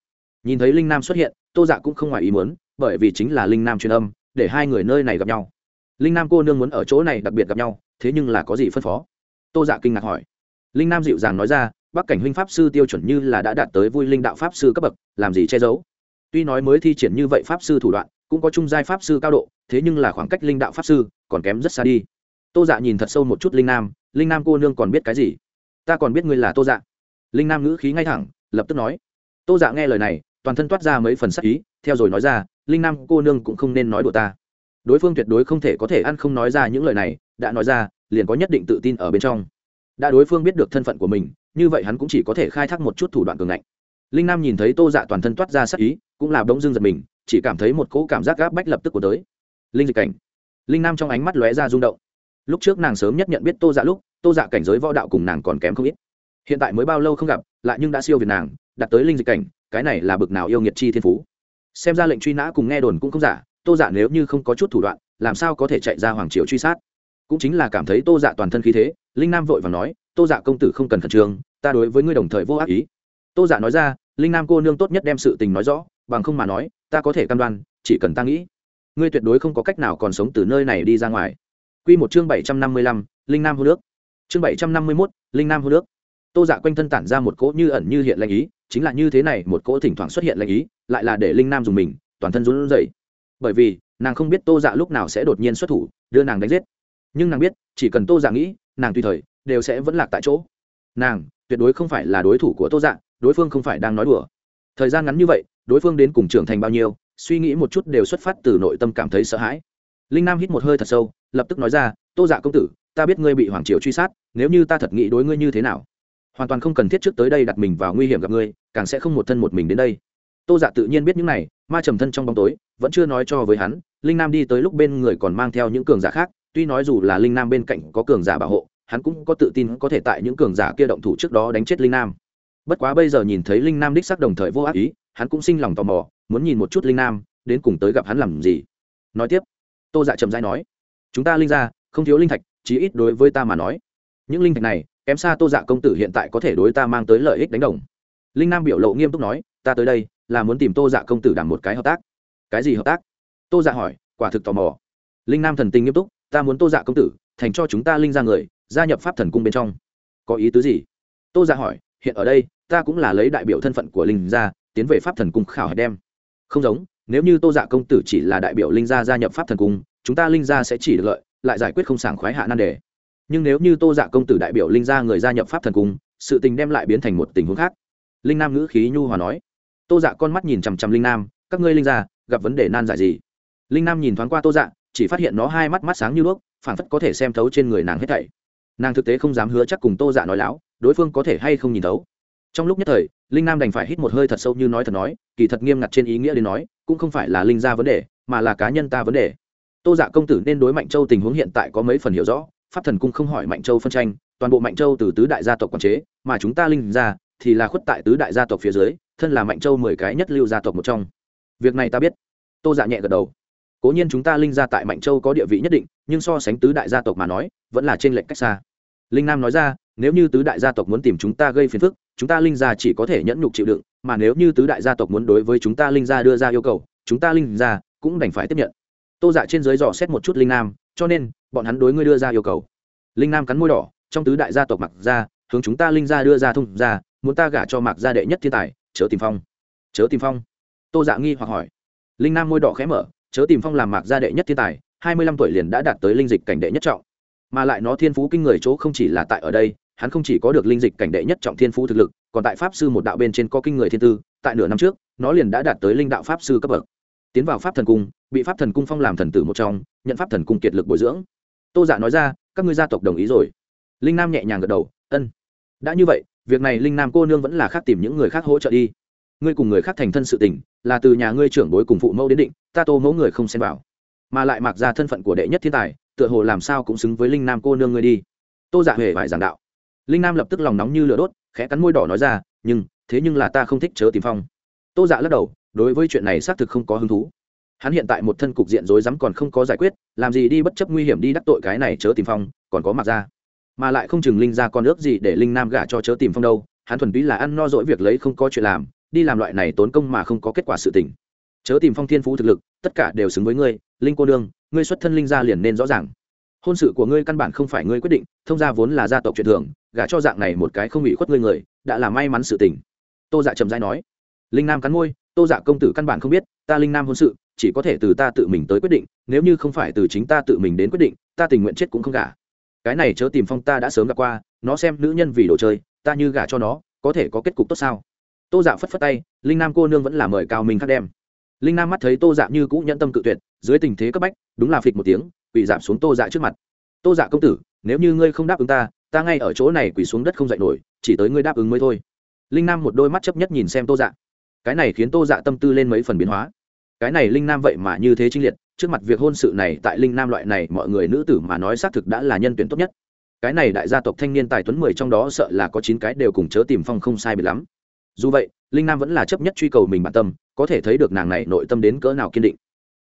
Nhìn thấy linh nam xuất hiện, tô dạ cũng không ngoài ý muốn bởi vì chính là linh nam truyền âm, để hai người nơi này gặp nhau. Linh nam cô nương muốn ở chỗ này đặc biệt gặp nhau, thế nhưng là có gì phân phó? Tô dạ kinh ngạc hỏi. Linh nam dịu dàng nói ra, bắc cảnh huynh pháp sư tiêu chuẩn như là đã đạt tới vui linh đạo pháp sư cấp bậc, làm gì che giấu? Tuy nói mới thi triển như vậy pháp sư thủ đoạn, cũng có trung giai pháp sư cao độ, thế nhưng là khoảng cách linh đạo pháp sư còn kém rất xa đi. Tô dạ nhìn thật sâu một chút linh nam linh nam cô nương còn biết cái gì? Ta còn biết ngươi là tô dạ. Linh nam ngữ khí ngay thẳng, lập tức nói. Tô dạ nghe lời này, toàn thân toát ra mấy phần sắc ý, theo rồi nói ra linh nam cô nương cũng không nên nói đùa ta. Đối phương tuyệt đối không thể có thể ăn không nói ra những lời này, đã nói ra, liền có nhất định tự tin ở bên trong. Đã đối phương biết được thân phận của mình, như vậy hắn cũng chỉ có thể khai thác một chút thủ đoạn cường ngạnh. Linh nam nhìn thấy tô dạ toàn thân toát ra sắc ý, cũng là bỗng dưng giật mình, chỉ cảm thấy một cỗ cảm giác gáp bách lập tức của tới. Linh dịch cảnh. Linh nam trong ánh mắt lóe ra rung động. Lúc trước nàng sớm nhất nhận biết tô dạ lúc, tô dạ cảnh giới võ đạo cùng nàng còn kém không ít. Hiện tại mới bao lâu không gặp, lại nhưng đã siêu việt nàng đặt tới linh dịch cảnh, cái này là bực nào yêu nghiệt chi thiên phú xem ra lệnh truy nã cùng nghe đồn cũng không giả, tô giả nếu như không có chút thủ đoạn, làm sao có thể chạy ra hoàng triều truy sát? Cũng chính là cảm thấy tô dạ toàn thân khí thế, linh nam vội và nói, tô dạ công tử không cần khẩn trương, ta đối với ngươi đồng thời vô ác ý. Tô dạ nói ra, linh nam cô nương tốt nhất đem sự tình nói rõ, bằng không mà nói, ta có thể cam đoan, chỉ cần ta nghĩ, ngươi tuyệt đối không có cách nào còn sống từ nơi này đi ra ngoài. Quy một chương bảy trăm năm mươi lăm, linh nam hô nước. Chương bảy trăm năm mươi mốt, linh nam hô nước. Tô dạ quanh thân tản ra một cỗ như ẩn như hiện lanh ý chính là như thế này, một cỗ thỉnh thoảng xuất hiện lệnh ý, lại là để linh nam dùng mình, toàn thân run rẩy. Bởi vì, nàng không biết tô dạ lúc nào sẽ đột nhiên xuất thủ, đưa nàng đánh giết. Nhưng nàng biết, chỉ cần tô dạ nghĩ, nàng tùy thời, đều sẽ vẫn lạc tại chỗ. Nàng, tuyệt đối không phải là đối thủ của tô dạ đối phương không phải đang nói đùa. Thời gian ngắn như vậy, đối phương đến cùng trưởng thành bao nhiêu, suy nghĩ một chút đều xuất phát từ nội tâm cảm thấy sợ hãi. Linh nam hít một hơi thật sâu, lập tức nói ra, tô dạ công tử, ta biết ngươi bị hoàng triều truy sát, nếu như ta thật nghĩ đối ngươi như thế nào? Hoàn toàn không cần thiết trước tới đây đặt mình vào nguy hiểm gặp ngươi, càng sẽ không một thân một mình đến đây. Tô dạ tự nhiên biết những này, ma trầm thân trong bóng tối, vẫn chưa nói cho với hắn, linh nam đi tới lúc bên người còn mang theo những cường giả khác, tuy nói dù là linh nam bên cạnh có cường giả bảo hộ, hắn cũng có tự tin có thể tại những cường giả kia động thủ trước đó đánh chết linh nam. Bất quá bây giờ nhìn thấy linh nam đích sắc đồng thời vô ác ý, hắn cũng sinh lòng tò mò, muốn nhìn một chút linh nam, đến cùng tới gặp hắn làm gì. Nói tiếp, tô dạ trầm dai nói, chúng ta linh ra không thiếu linh thạch, chí ít đối với ta mà nói. Những linh thạch này kém xa tô dạ công tử hiện tại có thể đối ta mang tới lợi ích đánh đồng. Linh nam biểu lộ nghiêm túc nói, ta tới đây là muốn tìm tô dạ công tử đảm một cái hợp tác. Cái gì hợp tác? Tô dạ hỏi, quả thực tò mò. Linh nam thần tình nghiêm túc, ta muốn tô dạ công tử thành cho chúng ta linh ra người, gia nhập pháp thần cung bên trong. Có ý tứ gì? Tô dạ hỏi, hiện ở đây, ta cũng là lấy đại biểu thân phận của linh gia, tiến về pháp thần cung khảo hạch đem. Không giống, nếu như tô dạ công tử chỉ là đại biểu linh gia gia nhập pháp thần cung, chúng ta linh gia sẽ chỉ được lợi, lại giải quyết không sảng khoái hạ nan đề nhưng nếu như tô dạ công tử đại biểu linh gia người gia nhập pháp thần cung, sự tình đem lại biến thành một tình huống khác. Linh nam ngữ khí nhu hòa nói. Tô dạ con mắt nhìn chằm chằm linh nam, các ngươi linh gia, gặp vấn đề nan giải gì? Linh nam nhìn thoáng qua tô dạ chỉ phát hiện nó hai mắt mắt sáng như đuốc phản phất có thể xem thấu trên người nàng hết thảy. Nàng thực tế không dám hứa chắc cùng tô dạ nói láo, đối phương có thể hay không nhìn thấu. Trong lúc nhất thời, linh nam đành phải hít một hơi thật sâu như nói thật nói, kỳ thật nghiêm ngặt trên ý nghĩa đến nói, cũng không phải là linh gia vấn đề, mà là cá nhân ta vấn đề. Tô dạ công tử nên đối mạnh châu tình huống hiện tại có mấy phần hiểu rõ pháp thần cung không hỏi mạnh châu phân tranh, toàn bộ mạnh châu từ tứ đại gia tộc quản chế, mà chúng ta linh gia thì là khuất tại tứ đại gia tộc phía dưới, thân là mạnh châu mười cái nhất lưu gia tộc một trong. Việc này ta biết. Tô dạ nhẹ gật đầu. Cố nhiên chúng ta linh gia tại mạnh châu có địa vị nhất định, nhưng so sánh tứ đại gia tộc mà nói, vẫn là trên lệnh cách xa. Linh nam nói ra, nếu như tứ đại gia tộc muốn tìm chúng ta gây phiền phức, chúng ta linh gia chỉ có thể nhẫn nhục chịu đựng, mà nếu như tứ đại gia tộc muốn đối với chúng ta linh gia đưa ra yêu cầu, chúng ta linh gia cũng đành phải tiếp nhận. Tô dạ trên dưới dò xét một chút linh nam, cho nên bọn hắn đối ngươi đưa ra yêu cầu. Linh nam cắn môi đỏ, trong tứ đại gia tộc mặc ra hướng chúng ta linh gia đưa ra thông ra muốn ta gả cho mặc gia đệ nhất thiên tài, chớ tìm phong. Chớ tìm phong. Tô dạ nghi hoặc hỏi. Linh nam môi đỏ khẽ mở, chớ tìm phong làm mạc gia đệ nhất thiên tài, hai mươi lăm tuổi liền đã đạt tới linh dịch cảnh đệ nhất trọng. Mà lại nó thiên phú kinh người chỗ không chỉ là tại ở đây, hắn không chỉ có được linh dịch cảnh đệ nhất trọng thiên phú thực lực, còn tại pháp sư một đạo bên trên có kinh người thiên tư, tại nửa năm trước, nó liền đã đạt tới linh đạo pháp sư cấp bậc. Tiến vào pháp thần cung, bị pháp thần cung phong làm thần tử một trong, nhận pháp thần cung kiệt lực bồi dưỡng tô giả dạ nói ra, các ngươi gia tộc đồng ý rồi. Linh nam nhẹ nhàng gật đầu, ân, đã như vậy, việc này linh nam cô nương vẫn là khác tìm những người khác hỗ trợ đi. Ngươi cùng người khác thành thân sự tình, là từ nhà ngươi trưởng bối cùng phụ mẫu đến định, ta tô mẫu người không xem vào. Mà lại mặc ra thân phận của đệ nhất thiên tài, tựa hồ làm sao cũng xứng với linh nam cô nương ngươi đi. Tô dạ huệ vải giảng đạo. Linh nam lập tức lòng nóng như lửa đốt, khẽ cắn môi đỏ nói ra, nhưng, thế nhưng là ta không thích chớ tìm phong. Tô dạ lắc đầu, đối với chuyện này xác thực không có hứng thú hắn hiện tại một thân cục diện rối rắm còn không có giải quyết, làm gì đi bất chấp nguy hiểm đi đắc tội cái này chớ tìm phong, còn có mặc ra. Mà lại không chừng linh ra con ước gì để linh nam gả cho chớ tìm phong đâu, hắn thuần túy là ăn no dỗi việc lấy không có chuyện làm, đi làm loại này tốn công mà không có kết quả sự tình. Chớ tìm phong thiên phú thực lực, tất cả đều xứng với ngươi, linh cô đương ngươi xuất thân linh gia liền nên rõ ràng. Hôn sự của ngươi căn bản không phải ngươi quyết định, thông gia vốn là gia tộc truyền thường, gả cho dạng này một cái không bị khuất ngươi người, đã là may mắn sự tình. Tô dạ trầm dai nói. Linh nam cắn môi, tô dạ công tử căn bản không biết, ta linh nam hôn sự chỉ có thể từ ta tự mình tới quyết định, nếu như không phải từ chính ta tự mình đến quyết định, ta tình nguyện chết cũng không gả. Cái này chớ tìm phong ta đã sớm gặp qua, nó xem nữ nhân vì đồ chơi, ta như gả cho nó, có thể có kết cục tốt sao? Tô dạ phất phất tay, linh nam cô nương vẫn là mời cao minh khắc đem. Linh nam mắt thấy tô dạ như cũng nhẫn tâm cự tuyệt, dưới tình thế cấp bách, đúng là phịch một tiếng, quỳ giảm xuống tô dạ trước mặt. Tô dạ công tử, nếu như ngươi không đáp ứng ta ta ngay ở chỗ này quỳ xuống đất không dậy nổi, chỉ tới ngươi đáp ứng mới thôi. Linh nam một đôi mắt chấp nhất nhìn xem tô dạ. Cái này khiến tô dạ tâm tư lên mấy phần biến hóa cái này linh nam vậy mà như thế trinh liệt, trước mặt việc hôn sự này tại linh nam loại này mọi người nữ tử mà nói xác thực đã là nhân tuyển tốt nhất. Cái này đại gia tộc thanh niên tài tuấn mười trong đó sợ là có chín cái đều cùng chớ tìm phong không sai biệt lắm. Dù vậy, linh nam vẫn là chấp nhất truy cầu mình bản tâm, có thể thấy được nàng này nội tâm đến cỡ nào kiên định.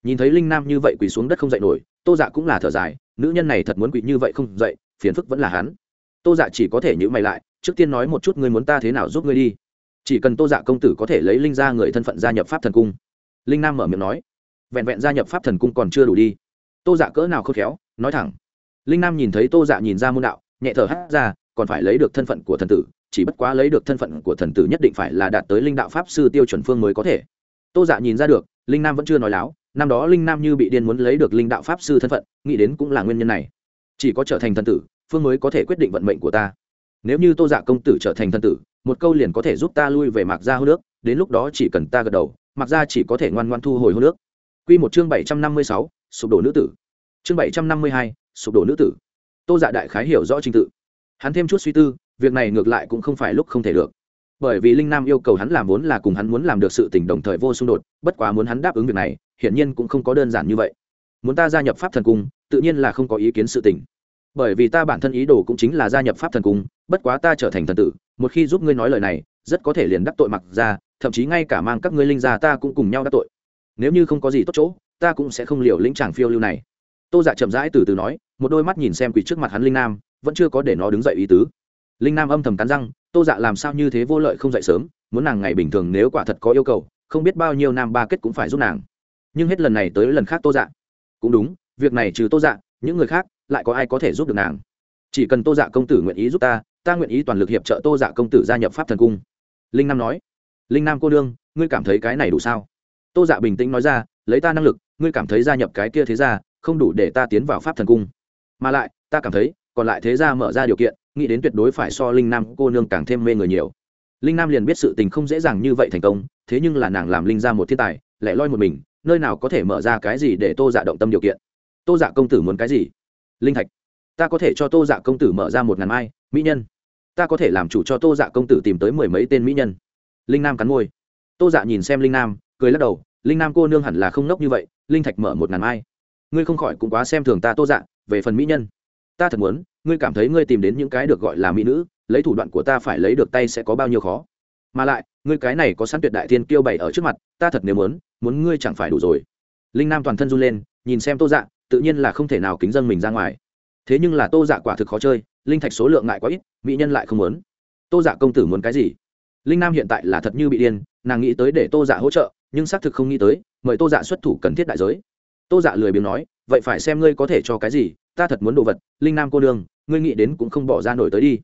Nhìn thấy linh nam như vậy quỳ xuống đất không dậy nổi, tô dạ cũng là thở dài, nữ nhân này thật muốn quỳ như vậy không dậy, phiền phức vẫn là hắn. Tô dạ chỉ có thể nhữ mày lại, trước tiên nói một chút ngươi muốn ta thế nào giúp ngươi đi. Chỉ cần tô dạ công tử có thể lấy linh ra người thân phận gia nhập pháp thần cung linh nam mở miệng nói, vẹn vẹn gia nhập pháp thần cung còn chưa đủ đi. Tô dạ cỡ nào khôn khéo, nói thẳng. Linh nam nhìn thấy tô dạ nhìn ra môn đạo, nhẹ thở hát ra, còn phải lấy được thân phận của thần tử, chỉ bất quá lấy được thân phận của thần tử nhất định phải là đạt tới linh đạo pháp sư tiêu chuẩn phương mới có thể. Tô dạ nhìn ra được, linh nam vẫn chưa nói láo, năm đó linh nam như bị điên muốn lấy được linh đạo pháp sư thân phận, nghĩ đến cũng là nguyên nhân này. Chỉ có trở thành thần tử, phương mới có thể quyết định vận mệnh của ta. Nếu như tô dạ công tử trở thành thần tử, một câu liền có thể giúp ta lui về mạc gia hô nước, đến lúc đó chỉ cần ta gật đầu mặc ra chỉ có thể ngoan ngoan thu hồi hô nước q một chương bảy trăm năm mươi sáu, sụp đổ nữ tử. Chương bảy trăm năm mươi hai, sụp đổ nữ tử. Tô dạ đại khái hiểu rõ trình tự. Hắn thêm chút suy tư, việc này ngược lại cũng không phải lúc không thể được. Bởi vì linh nam yêu cầu hắn làm vốn là cùng hắn muốn làm được sự tình đồng thời vô xung đột, bất quá muốn hắn đáp ứng việc này, hiển nhiên cũng không có đơn giản như vậy. Muốn ta gia nhập pháp thần cung, tự nhiên là không có ý kiến sự tình. Bởi vì ta bản thân ý đồ cũng chính là gia nhập pháp thần cung, bất quá ta trở thành thần tử, một khi giúp ngươi nói lời này, rất có thể liền đắc tội mặc ra thậm chí ngay cả mang các ngươi linh gia ta cũng cùng nhau đắc tội. Nếu như không có gì tốt chỗ, ta cũng sẽ không liều lĩnh chàng phiêu lưu này. Tô dạ chậm rãi từ từ nói, một đôi mắt nhìn xem quỷ trước mặt hắn linh nam, vẫn chưa có để nó đứng dậy ý tứ. Linh nam âm thầm cắn răng, tô dạ làm sao như thế vô lợi không dậy sớm, muốn nàng ngày bình thường nếu quả thật có yêu cầu, không biết bao nhiêu nam ba kết cũng phải giúp nàng. Nhưng hết lần này tới lần khác tô dạ cũng đúng, việc này trừ tô dạ những người khác, lại có ai có thể giúp được nàng? Chỉ cần tô dạ công tử nguyện ý giúp ta ta nguyện ý toàn lực hiệp trợ tô dạ công tử gia nhập pháp thần cung. Linh nam nói linh nam cô đương ngươi cảm thấy cái này đủ sao? Tô dạ bình tĩnh nói ra, lấy ta năng lực, ngươi cảm thấy gia nhập cái kia thế ra không đủ để ta tiến vào pháp thần cung. Mà lại, ta cảm thấy, còn lại thế ra mở ra điều kiện, nghĩ đến tuyệt đối phải so linh nam cô nương càng thêm mê người nhiều. Linh nam liền biết sự tình không dễ dàng như vậy thành công, thế nhưng là nàng làm linh ra một thiên tài lại loi một mình, nơi nào có thể mở ra cái gì để tô dạ động tâm điều kiện? Tô dạ công tử muốn cái gì? Linh thạch, ta có thể cho tô dạ công tử mở ra một ngàn mai, mỹ nhân. Ta có thể làm chủ cho tô dạ công tử tìm tới mười mấy tên mỹ nhân linh nam cắn môi. Tô dạ nhìn xem linh nam, cười lắc đầu, linh nam cô nương hẳn là không nốc như vậy, linh thạch mở một ngàn mai. Ngươi không khỏi cũng quá xem thường ta tô dạ về phần mỹ nhân. Ta thật muốn, ngươi cảm thấy ngươi tìm đến những cái được gọi là mỹ nữ, lấy thủ đoạn của ta phải lấy được tay sẽ có bao nhiêu khó. Mà lại, ngươi cái này có sẵn tuyệt đại thiên kiêu bày ở trước mặt, ta thật nếu muốn muốn ngươi chẳng phải đủ rồi. Linh nam toàn thân run lên, nhìn xem tô dạ tự nhiên là không thể nào kính dân mình ra ngoài. Thế nhưng là tô dạ quả thực khó chơi, linh thạch số lượng ngại quá ít, mỹ nhân lại không muốn. Tô dạ công tử muốn cái gì? Linh nam hiện tại là thật như bị điên, nàng nghĩ tới để tô dạ hỗ trợ, nhưng xác thực không nghĩ tới, mời tô dạ xuất thủ cần thiết đại giới. Tô dạ lười biếng nói, vậy phải xem ngươi có thể cho cái gì, ta thật muốn đồ vật, linh nam cô nương, ngươi nghĩ đến cũng không bỏ ra nổi tới đi.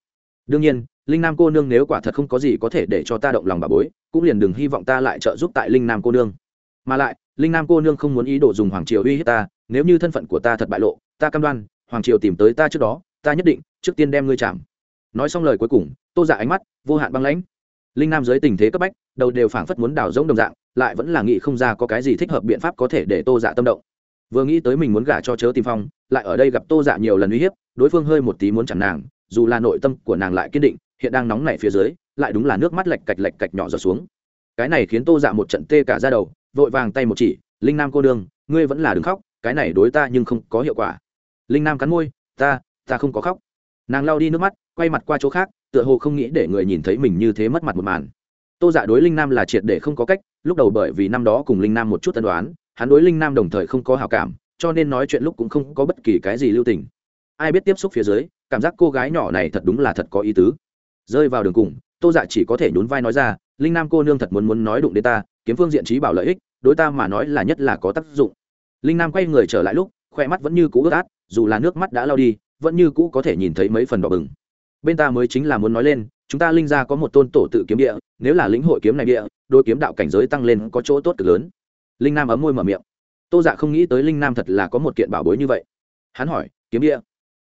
Đương nhiên, linh nam cô nương nếu quả thật không có gì có thể để cho ta động lòng bà bối, cũng liền đừng hy vọng ta lại trợ giúp tại linh nam cô nương. Mà lại, linh nam cô nương không muốn ý đồ dùng hoàng triều uy hiếp ta, nếu như thân phận của ta thật bại lộ, ta cam đoan, hoàng triều tìm tới ta trước đó, ta nhất định trước tiên đem ngươi chạm. Nói xong lời cuối cùng, tô giả dạ ánh mắt vô hạn băng lãnh linh nam dưới tình thế cấp bách, đầu đều phảng phất muốn đào rỗng đồng dạng, lại vẫn là nghĩ không ra có cái gì thích hợp biện pháp có thể để tô dạ tâm động. Vừa nghĩ tới mình muốn gả cho chớ tìm phong, lại ở đây gặp tô dạ nhiều lần uy hiếp, đối phương hơi một tí muốn chẳng nàng, dù là nội tâm của nàng lại kiên định, hiện đang nóng nảy phía dưới, lại đúng là nước mắt lạch cạch lạch cạch nhỏ giọt xuống. Cái này khiến tô dạ một trận tê cả ra đầu, vội vàng tay một chỉ, linh nam cô đương ngươi vẫn là đừng khóc, cái này đối ta nhưng không có hiệu quả. Linh nam cắn môi, ta ta không có khóc. Nàng lao đi nước mắt, quay mặt qua chỗ khác tựa hồ không nghĩ để người nhìn thấy mình như thế mất mặt một màn. Tô dạ đối linh nam là triệt để không có cách, lúc đầu bởi vì năm đó cùng linh nam một chút tân đoán hắn đối linh nam đồng thời không có hào cảm, cho nên nói chuyện lúc cũng không có bất kỳ cái gì lưu tình. Ai biết tiếp xúc phía dưới, cảm giác cô gái nhỏ này thật đúng là thật có ý tứ. Rơi vào đường cùng, tô dạ chỉ có thể nhún vai nói ra, linh nam cô nương thật muốn muốn nói đụng đến ta, kiếm phương diện trí bảo lợi ích, đối ta mà nói là nhất là có tác dụng. Linh nam quay người trở lại lúc, khoe mắt vẫn như cũ ướt át, dù là nước mắt đã lao đi, vẫn như cũ có thể nhìn thấy mấy phần đỏ bừng bên ta mới chính là muốn nói lên, chúng ta linh ra có một tôn tổ tự kiếm địa, nếu là lĩnh hội kiếm này địa đôi kiếm đạo cảnh giới tăng lên có chỗ tốt cực lớn. Linh nam ấm môi mở miệng. Tô dạ không nghĩ tới linh nam thật là có một kiện bảo bối như vậy. Hắn hỏi, kiếm địa?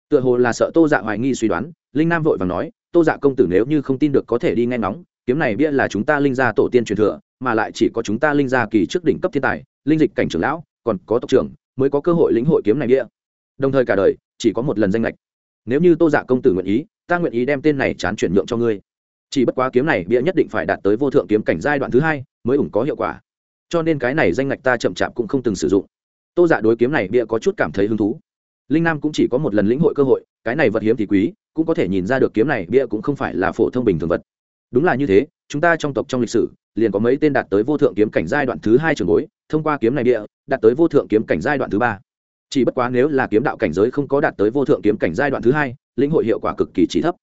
Tựa hồ là sợ tô dạ hoài nghi suy đoán, linh nam vội vàng nói, tô dạ công tử nếu như không tin được có thể đi nghe ngóng, kiếm này bia là chúng ta linh gia tổ tiên truyền thừa, mà lại chỉ có chúng ta linh gia kỳ trước đỉnh cấp thiên tài, linh dịch cảnh trưởng lão, còn có tộc trưởng mới có cơ hội lĩnh hội kiếm này bia. Đồng thời cả đời, chỉ có một lần danh lệch nếu như tô dạ công tử nguyện ý, ta nguyện ý đem tên này chán chuyển nhượng cho ngươi. Chỉ bất quá kiếm này bia nhất định phải đạt tới vô thượng kiếm cảnh giai đoạn thứ hai mới ủng có hiệu quả. Cho nên cái này danh ngạch ta chậm chạp cũng không từng sử dụng. Tô dạ đối kiếm này bia có chút cảm thấy hứng thú. Linh nam cũng chỉ có một lần lĩnh hội cơ hội, cái này vật hiếm thì quý, cũng có thể nhìn ra được kiếm này bia cũng không phải là phổ thông bình thường vật. Đúng là như thế, chúng ta trong tộc trong lịch sử, liền có mấy tên đạt tới vô thượng kiếm cảnh giai đoạn thứ hai trường bối, thông qua kiếm này bia đạt tới vô thượng kiếm cảnh giai đoạn thứ ba chỉ bất quá nếu là kiếm đạo cảnh giới không có đạt tới vô thượng kiếm cảnh giai đoạn thứ hai, lĩnh hội hiệu quả cực kỳ trí thấp.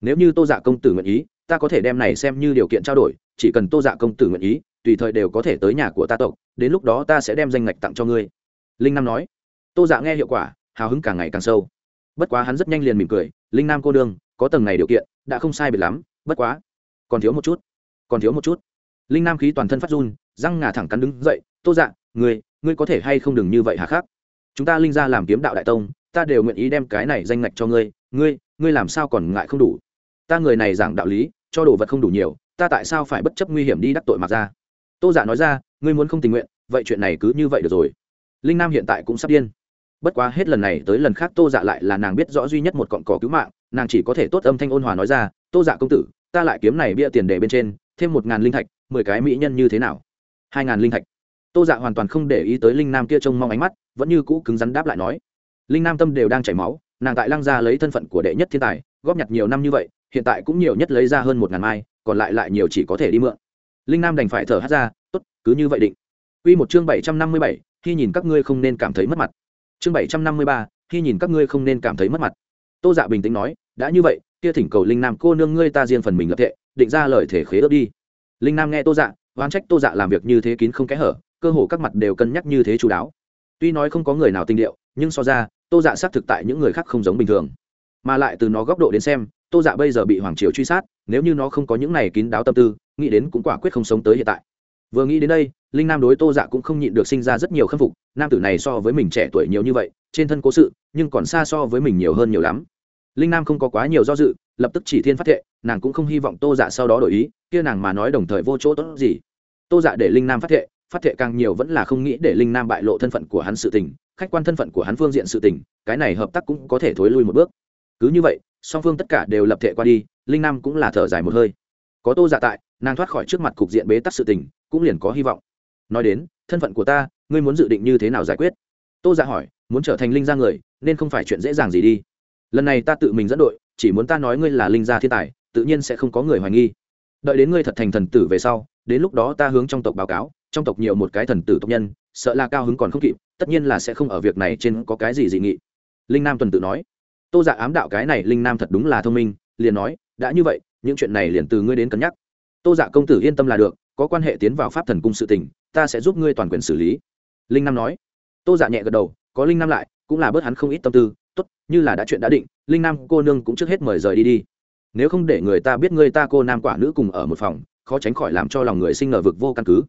Nếu như tô dạ công tử nguyện ý, ta có thể đem này xem như điều kiện trao đổi, chỉ cần tô dạ công tử nguyện ý, tùy thời đều có thể tới nhà của ta tộc, đến lúc đó ta sẽ đem danh ngạch tặng cho ngươi. Linh nam nói. Tô dạ nghe hiệu quả, hào hứng càng ngày càng sâu. Bất quá hắn rất nhanh liền mỉm cười, linh nam cô đương, có tầng này điều kiện, đã không sai biệt lắm, bất quá, còn thiếu một chút, còn thiếu một chút. Linh nam khí toàn thân phát run, răng ngà thẳng cắn đứng dậy, tô dạ ngươi ngươi có thể hay không đừng như vậy hà khắc? Chúng ta linh ra làm kiếm đạo đại tông, ta đều nguyện ý đem cái này danh ngạch cho ngươi. Ngươi ngươi làm sao còn ngại không đủ? Ta người này giảng đạo lý, cho đồ vật không đủ nhiều, ta tại sao phải bất chấp nguy hiểm đi đắc tội mặc ra tô giả dạ nói ra, ngươi muốn không tình nguyện, vậy chuyện này cứ như vậy được rồi. Linh nam hiện tại cũng sắp điên. Bất quá hết lần này tới lần khác tô dạ lại là nàng biết rõ duy nhất một cọn cỏ cứu mạng, nàng chỉ có thể tốt âm thanh ôn hòa nói ra, tô dạ công tử, ta lại kiếm này bia tiền đề bên trên, thêm một ngàn linh thạch, mười cái mỹ nhân như thế nào? Hai ngàn linh thạch. Tô dạ hoàn toàn không để ý tới linh nam kia trông mong ánh mắt vẫn như cũ cứng rắn đáp lại nói. Linh nam tâm đều đang chảy máu, nàng tại lăng gia lấy thân phận của đệ nhất thiên tài, góp nhặt nhiều năm như vậy, hiện tại cũng nhiều nhất lấy ra hơn một ngàn mai, còn lại lại nhiều chỉ có thể đi mượn. Linh nam đành phải thở hát ra, tốt, cứ như vậy định. Quy một chương bảy trăm năm mươi bảy, khi nhìn các ngươi không nên cảm thấy mất mặt. Chương bảy trăm năm mươi ba, khi nhìn các ngươi không nên cảm thấy mất mặt. Tô dạ bình tĩnh nói, đã như vậy, kia thỉnh cầu linh nam cô nương ngươi ta riêng phần mình lập thệ, định ra lời thể khế ước đi. Linh nam nghe tô dạ oán trách tô dạ làm việc như thế kín không kẽ hở, cơ hồ các mặt đều cân nhắc như thế chú đáo tuy nói không có người nào tinh điệu, nhưng so ra, tô dạ xác thực tại những người khác không giống bình thường. Mà lại từ nó góc độ đến xem, tô dạ bây giờ bị hoàng triều truy sát, nếu như nó không có những này kín đáo tâm tư, nghĩ đến cũng quả quyết không sống tới hiện tại. Vừa nghĩ đến đây, linh nam đối tô dạ cũng không nhịn được sinh ra rất nhiều khâm phục, nam tử này so với mình trẻ tuổi nhiều như vậy, trên thân cố sự, nhưng còn xa so với mình nhiều hơn nhiều lắm. Linh nam không có quá nhiều do dự, lập tức chỉ thiên phát thệ, nàng cũng không hy vọng tô dạ sau đó đổi ý, kia nàng mà nói đồng thời vô chỗ tốt gì. Tô dạ để linh nam phát thệ phát thệ càng nhiều vẫn là không nghĩ để linh nam bại lộ thân phận của hắn sự tình, khách quan thân phận của hắn phương diện sự tình, cái này hợp tác cũng có thể thối lui một bước. Cứ như vậy, song phương tất cả đều lập thệ qua đi, linh nam cũng là thở dài một hơi. Có tô dạ tại, nàng thoát khỏi trước mặt cục diện bế tắc sự tình, cũng liền có hy vọng. Nói đến, thân phận của ta, ngươi muốn dự định như thế nào giải quyết? Tô dạ hỏi, muốn trở thành linh gia người, nên không phải chuyện dễ dàng gì đi. Lần này ta tự mình dẫn đội, chỉ muốn ta nói ngươi là linh gia thiên tài, tự nhiên sẽ không có người hoài nghi. Đợi đến ngươi thật thành thần tử về sau, đến lúc đó ta hướng trong tộc báo cáo trong tộc nhiều một cái thần tử tộc nhân, sợ là cao hứng còn không kịp, tất nhiên là sẽ không ở việc này trên có cái gì dị nghị. Linh nam tuần tự nói, tô dạ ám đạo cái này linh nam thật đúng là thông minh, liền nói, đã như vậy, những chuyện này liền từ ngươi đến cân nhắc. Tô dạ công tử yên tâm là được, có quan hệ tiến vào pháp thần cung sự tình, ta sẽ giúp ngươi toàn quyền xử lý. Linh nam nói. Tô dạ nhẹ gật đầu, có linh nam lại, cũng là bớt hắn không ít tâm tư, tốt, như là đã chuyện đã định, linh nam cô nương cũng trước hết mời rời đi đi. Nếu không để người ta biết ngươi ta cô nam quả nữ cùng ở một phòng, khó tránh khỏi làm cho lòng người sinh ngờ vực vô căn cứ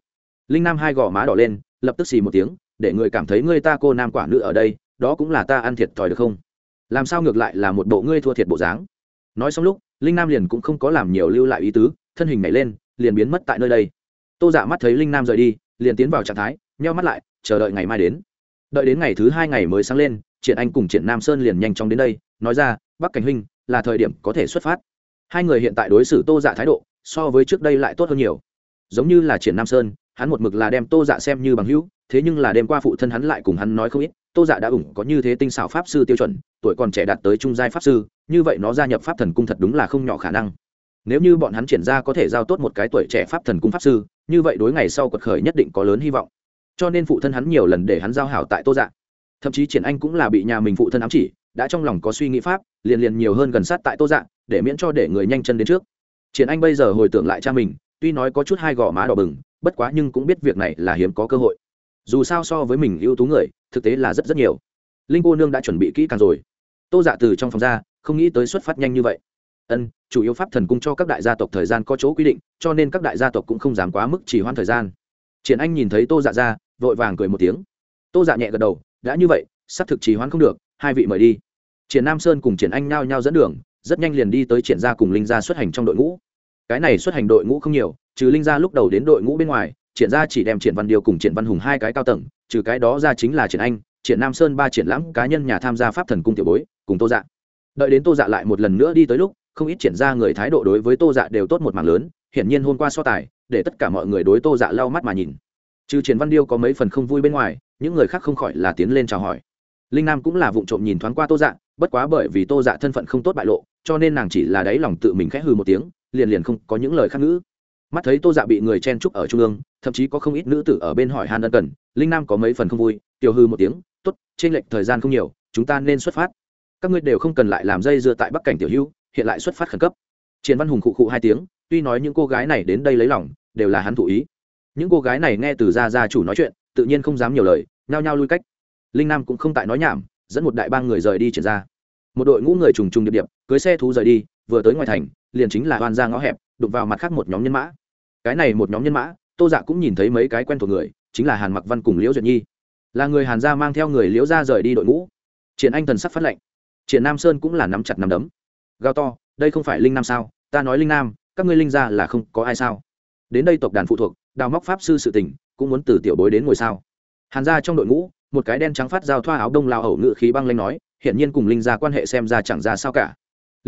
linh nam hai gò má đỏ lên, lập tức xì một tiếng, để người cảm thấy ngươi ta cô nam quả nữ ở đây, đó cũng là ta ăn thiệt thòi được không? Làm sao ngược lại là một bộ ngươi thua thiệt bộ dáng? Nói xong lúc, linh nam liền cũng không có làm nhiều lưu lại ý tứ, thân hình nhảy lên, liền biến mất tại nơi đây. Tô dạ mắt thấy linh nam rời đi, liền tiến vào trạng thái, nheo mắt lại, chờ đợi ngày mai đến. Đợi đến ngày thứ hai ngày mới sáng lên, triển anh cùng triển nam sơn liền nhanh chóng đến đây, nói ra, bắc cảnh huynh, là thời điểm có thể xuất phát. Hai người hiện tại đối xử tô dạ thái độ, so với trước đây lại tốt hơn nhiều. Giống như là triển nam sơn hắn một mực là đem tô dạ xem như bằng hữu, thế nhưng là đêm qua phụ thân hắn lại cùng hắn nói không ít, tô dạ đã ủng có như thế tinh xảo pháp sư tiêu chuẩn, tuổi còn trẻ đạt tới trung giai pháp sư, như vậy nó gia nhập pháp thần cung thật đúng là không nhỏ khả năng. Nếu như bọn hắn triển ra có thể giao tốt một cái tuổi trẻ pháp thần cung pháp sư, như vậy đối ngày sau quật khởi nhất định có lớn hy vọng. Cho nên phụ thân hắn nhiều lần để hắn giao hảo tại tô dạ. Thậm chí triển anh cũng là bị nhà mình phụ thân ám chỉ, đã trong lòng có suy nghĩ pháp, liền liền nhiều hơn gần sát tại tô dạ để miễn cho để người nhanh chân đến trước. Triển anh bây giờ hồi tưởng lại cha mình tuy nói có chút hai gò má đỏ bừng, bất quá nhưng cũng biết việc này là hiếm có cơ hội. Dù sao so với mình ưu tú người, thực tế là rất rất nhiều. Linh cô nương đã chuẩn bị kỹ càng rồi. Tô dạ từ trong phòng ra, không nghĩ tới xuất phát nhanh như vậy. Ân, chủ yếu pháp thần cung cho các đại gia tộc thời gian có chỗ quy định, cho nên các đại gia tộc cũng không dám quá mức chỉ hoãn thời gian. Triển anh nhìn thấy tô dạ ra, vội vàng cười một tiếng. Tô dạ nhẹ gật đầu, đã như vậy xác thực trì hoãn không được, hai vị mời đi. Triển nam sơn cùng triển anh nhao nhao dẫn đường, rất nhanh liền đi tới triển gia cùng linh gia xuất hành trong đội ngũ cái này xuất hành đội ngũ không nhiều, trừ linh gia lúc đầu đến đội ngũ bên ngoài, triển gia chỉ đem triển văn điều cùng triển văn hùng hai cái cao tầng, trừ cái đó ra chính là triển anh, triển nam sơn ba triển lãm cá nhân nhà tham gia pháp thần cung tiểu bối, cùng tô dạ. Đợi đến tô dạ lại một lần nữa đi tới lúc, không ít triển ra người thái độ đối với tô dạ đều tốt một mảng lớn, hiển nhiên hôm qua so tài, để tất cả mọi người đối tô dạ lau mắt mà nhìn. Trừ triển văn điêu có mấy phần không vui bên ngoài, những người khác không khỏi là tiến lên chào hỏi. Linh nam cũng là vụ trộm nhìn thoáng qua tô dạ bất quá bởi vì tô dạ thân phận không tốt bại lộ, cho nên nàng chỉ là đáy lòng tự mình khẽ hư một tiếng liền liền không có những lời khác ngữ. Mắt thấy tô dạ bị người chen trúc ở trung ương thậm chí có không ít nữ tử ở bên hỏi han ân cần linh nam có mấy phần không vui tiểu hư một tiếng t ố t trên lệch thời gian không nhiều chúng ta nên xuất phát. Các ngươi đều không cần lại làm dây dưa tại bắc cảnh tiểu hưu, hiện lại xuất phát khẩn cấp. Triển văn hùng khụ khụ hai tiếng tuy nói những cô gái này đến đây lấy lòng đều là hắn thụ ý. Những cô gái này nghe từ gia gia chủ nói chuyện tự nhiên không dám nhiều lời nhao nhao lui cách. Linh nam cũng không tại nói nhảm dẫn một đại bang người rời đi triển ra. Một đội ngũ người trùng trùng điệp điệp cưới xe thú rời đi vừa tới ngoài thành liền chính là hoan ra ngõ hẹp, đụng vào mặt khác một nhóm nhân mã. Cái này một nhóm nhân mã, tô dạ cũng nhìn thấy mấy cái quen thuộc người, chính là hàn mặc văn cùng liễu duyệt nhi. Là người hàn gia mang theo người liễu gia rời đi đội ngũ. Triển anh thần sắc phát lệnh. Triển nam sơn cũng là nắm chặt nắm đấm. Gao to, đây không phải linh nam sao? Ta nói linh nam, các ngươi linh gia là không có ai sao? Đến đây tộc đàn phụ thuộc, đào móc pháp sư sự tình, cũng muốn từ tiểu bối đến ngồi sao? Hàn gia trong đội ngũ, một cái đen trắng phát giao thoa áo đông lao hầu ngự khí băng lanh nói, hiển nhiên cùng linh gia quan hệ xem ra chẳng ra sao cả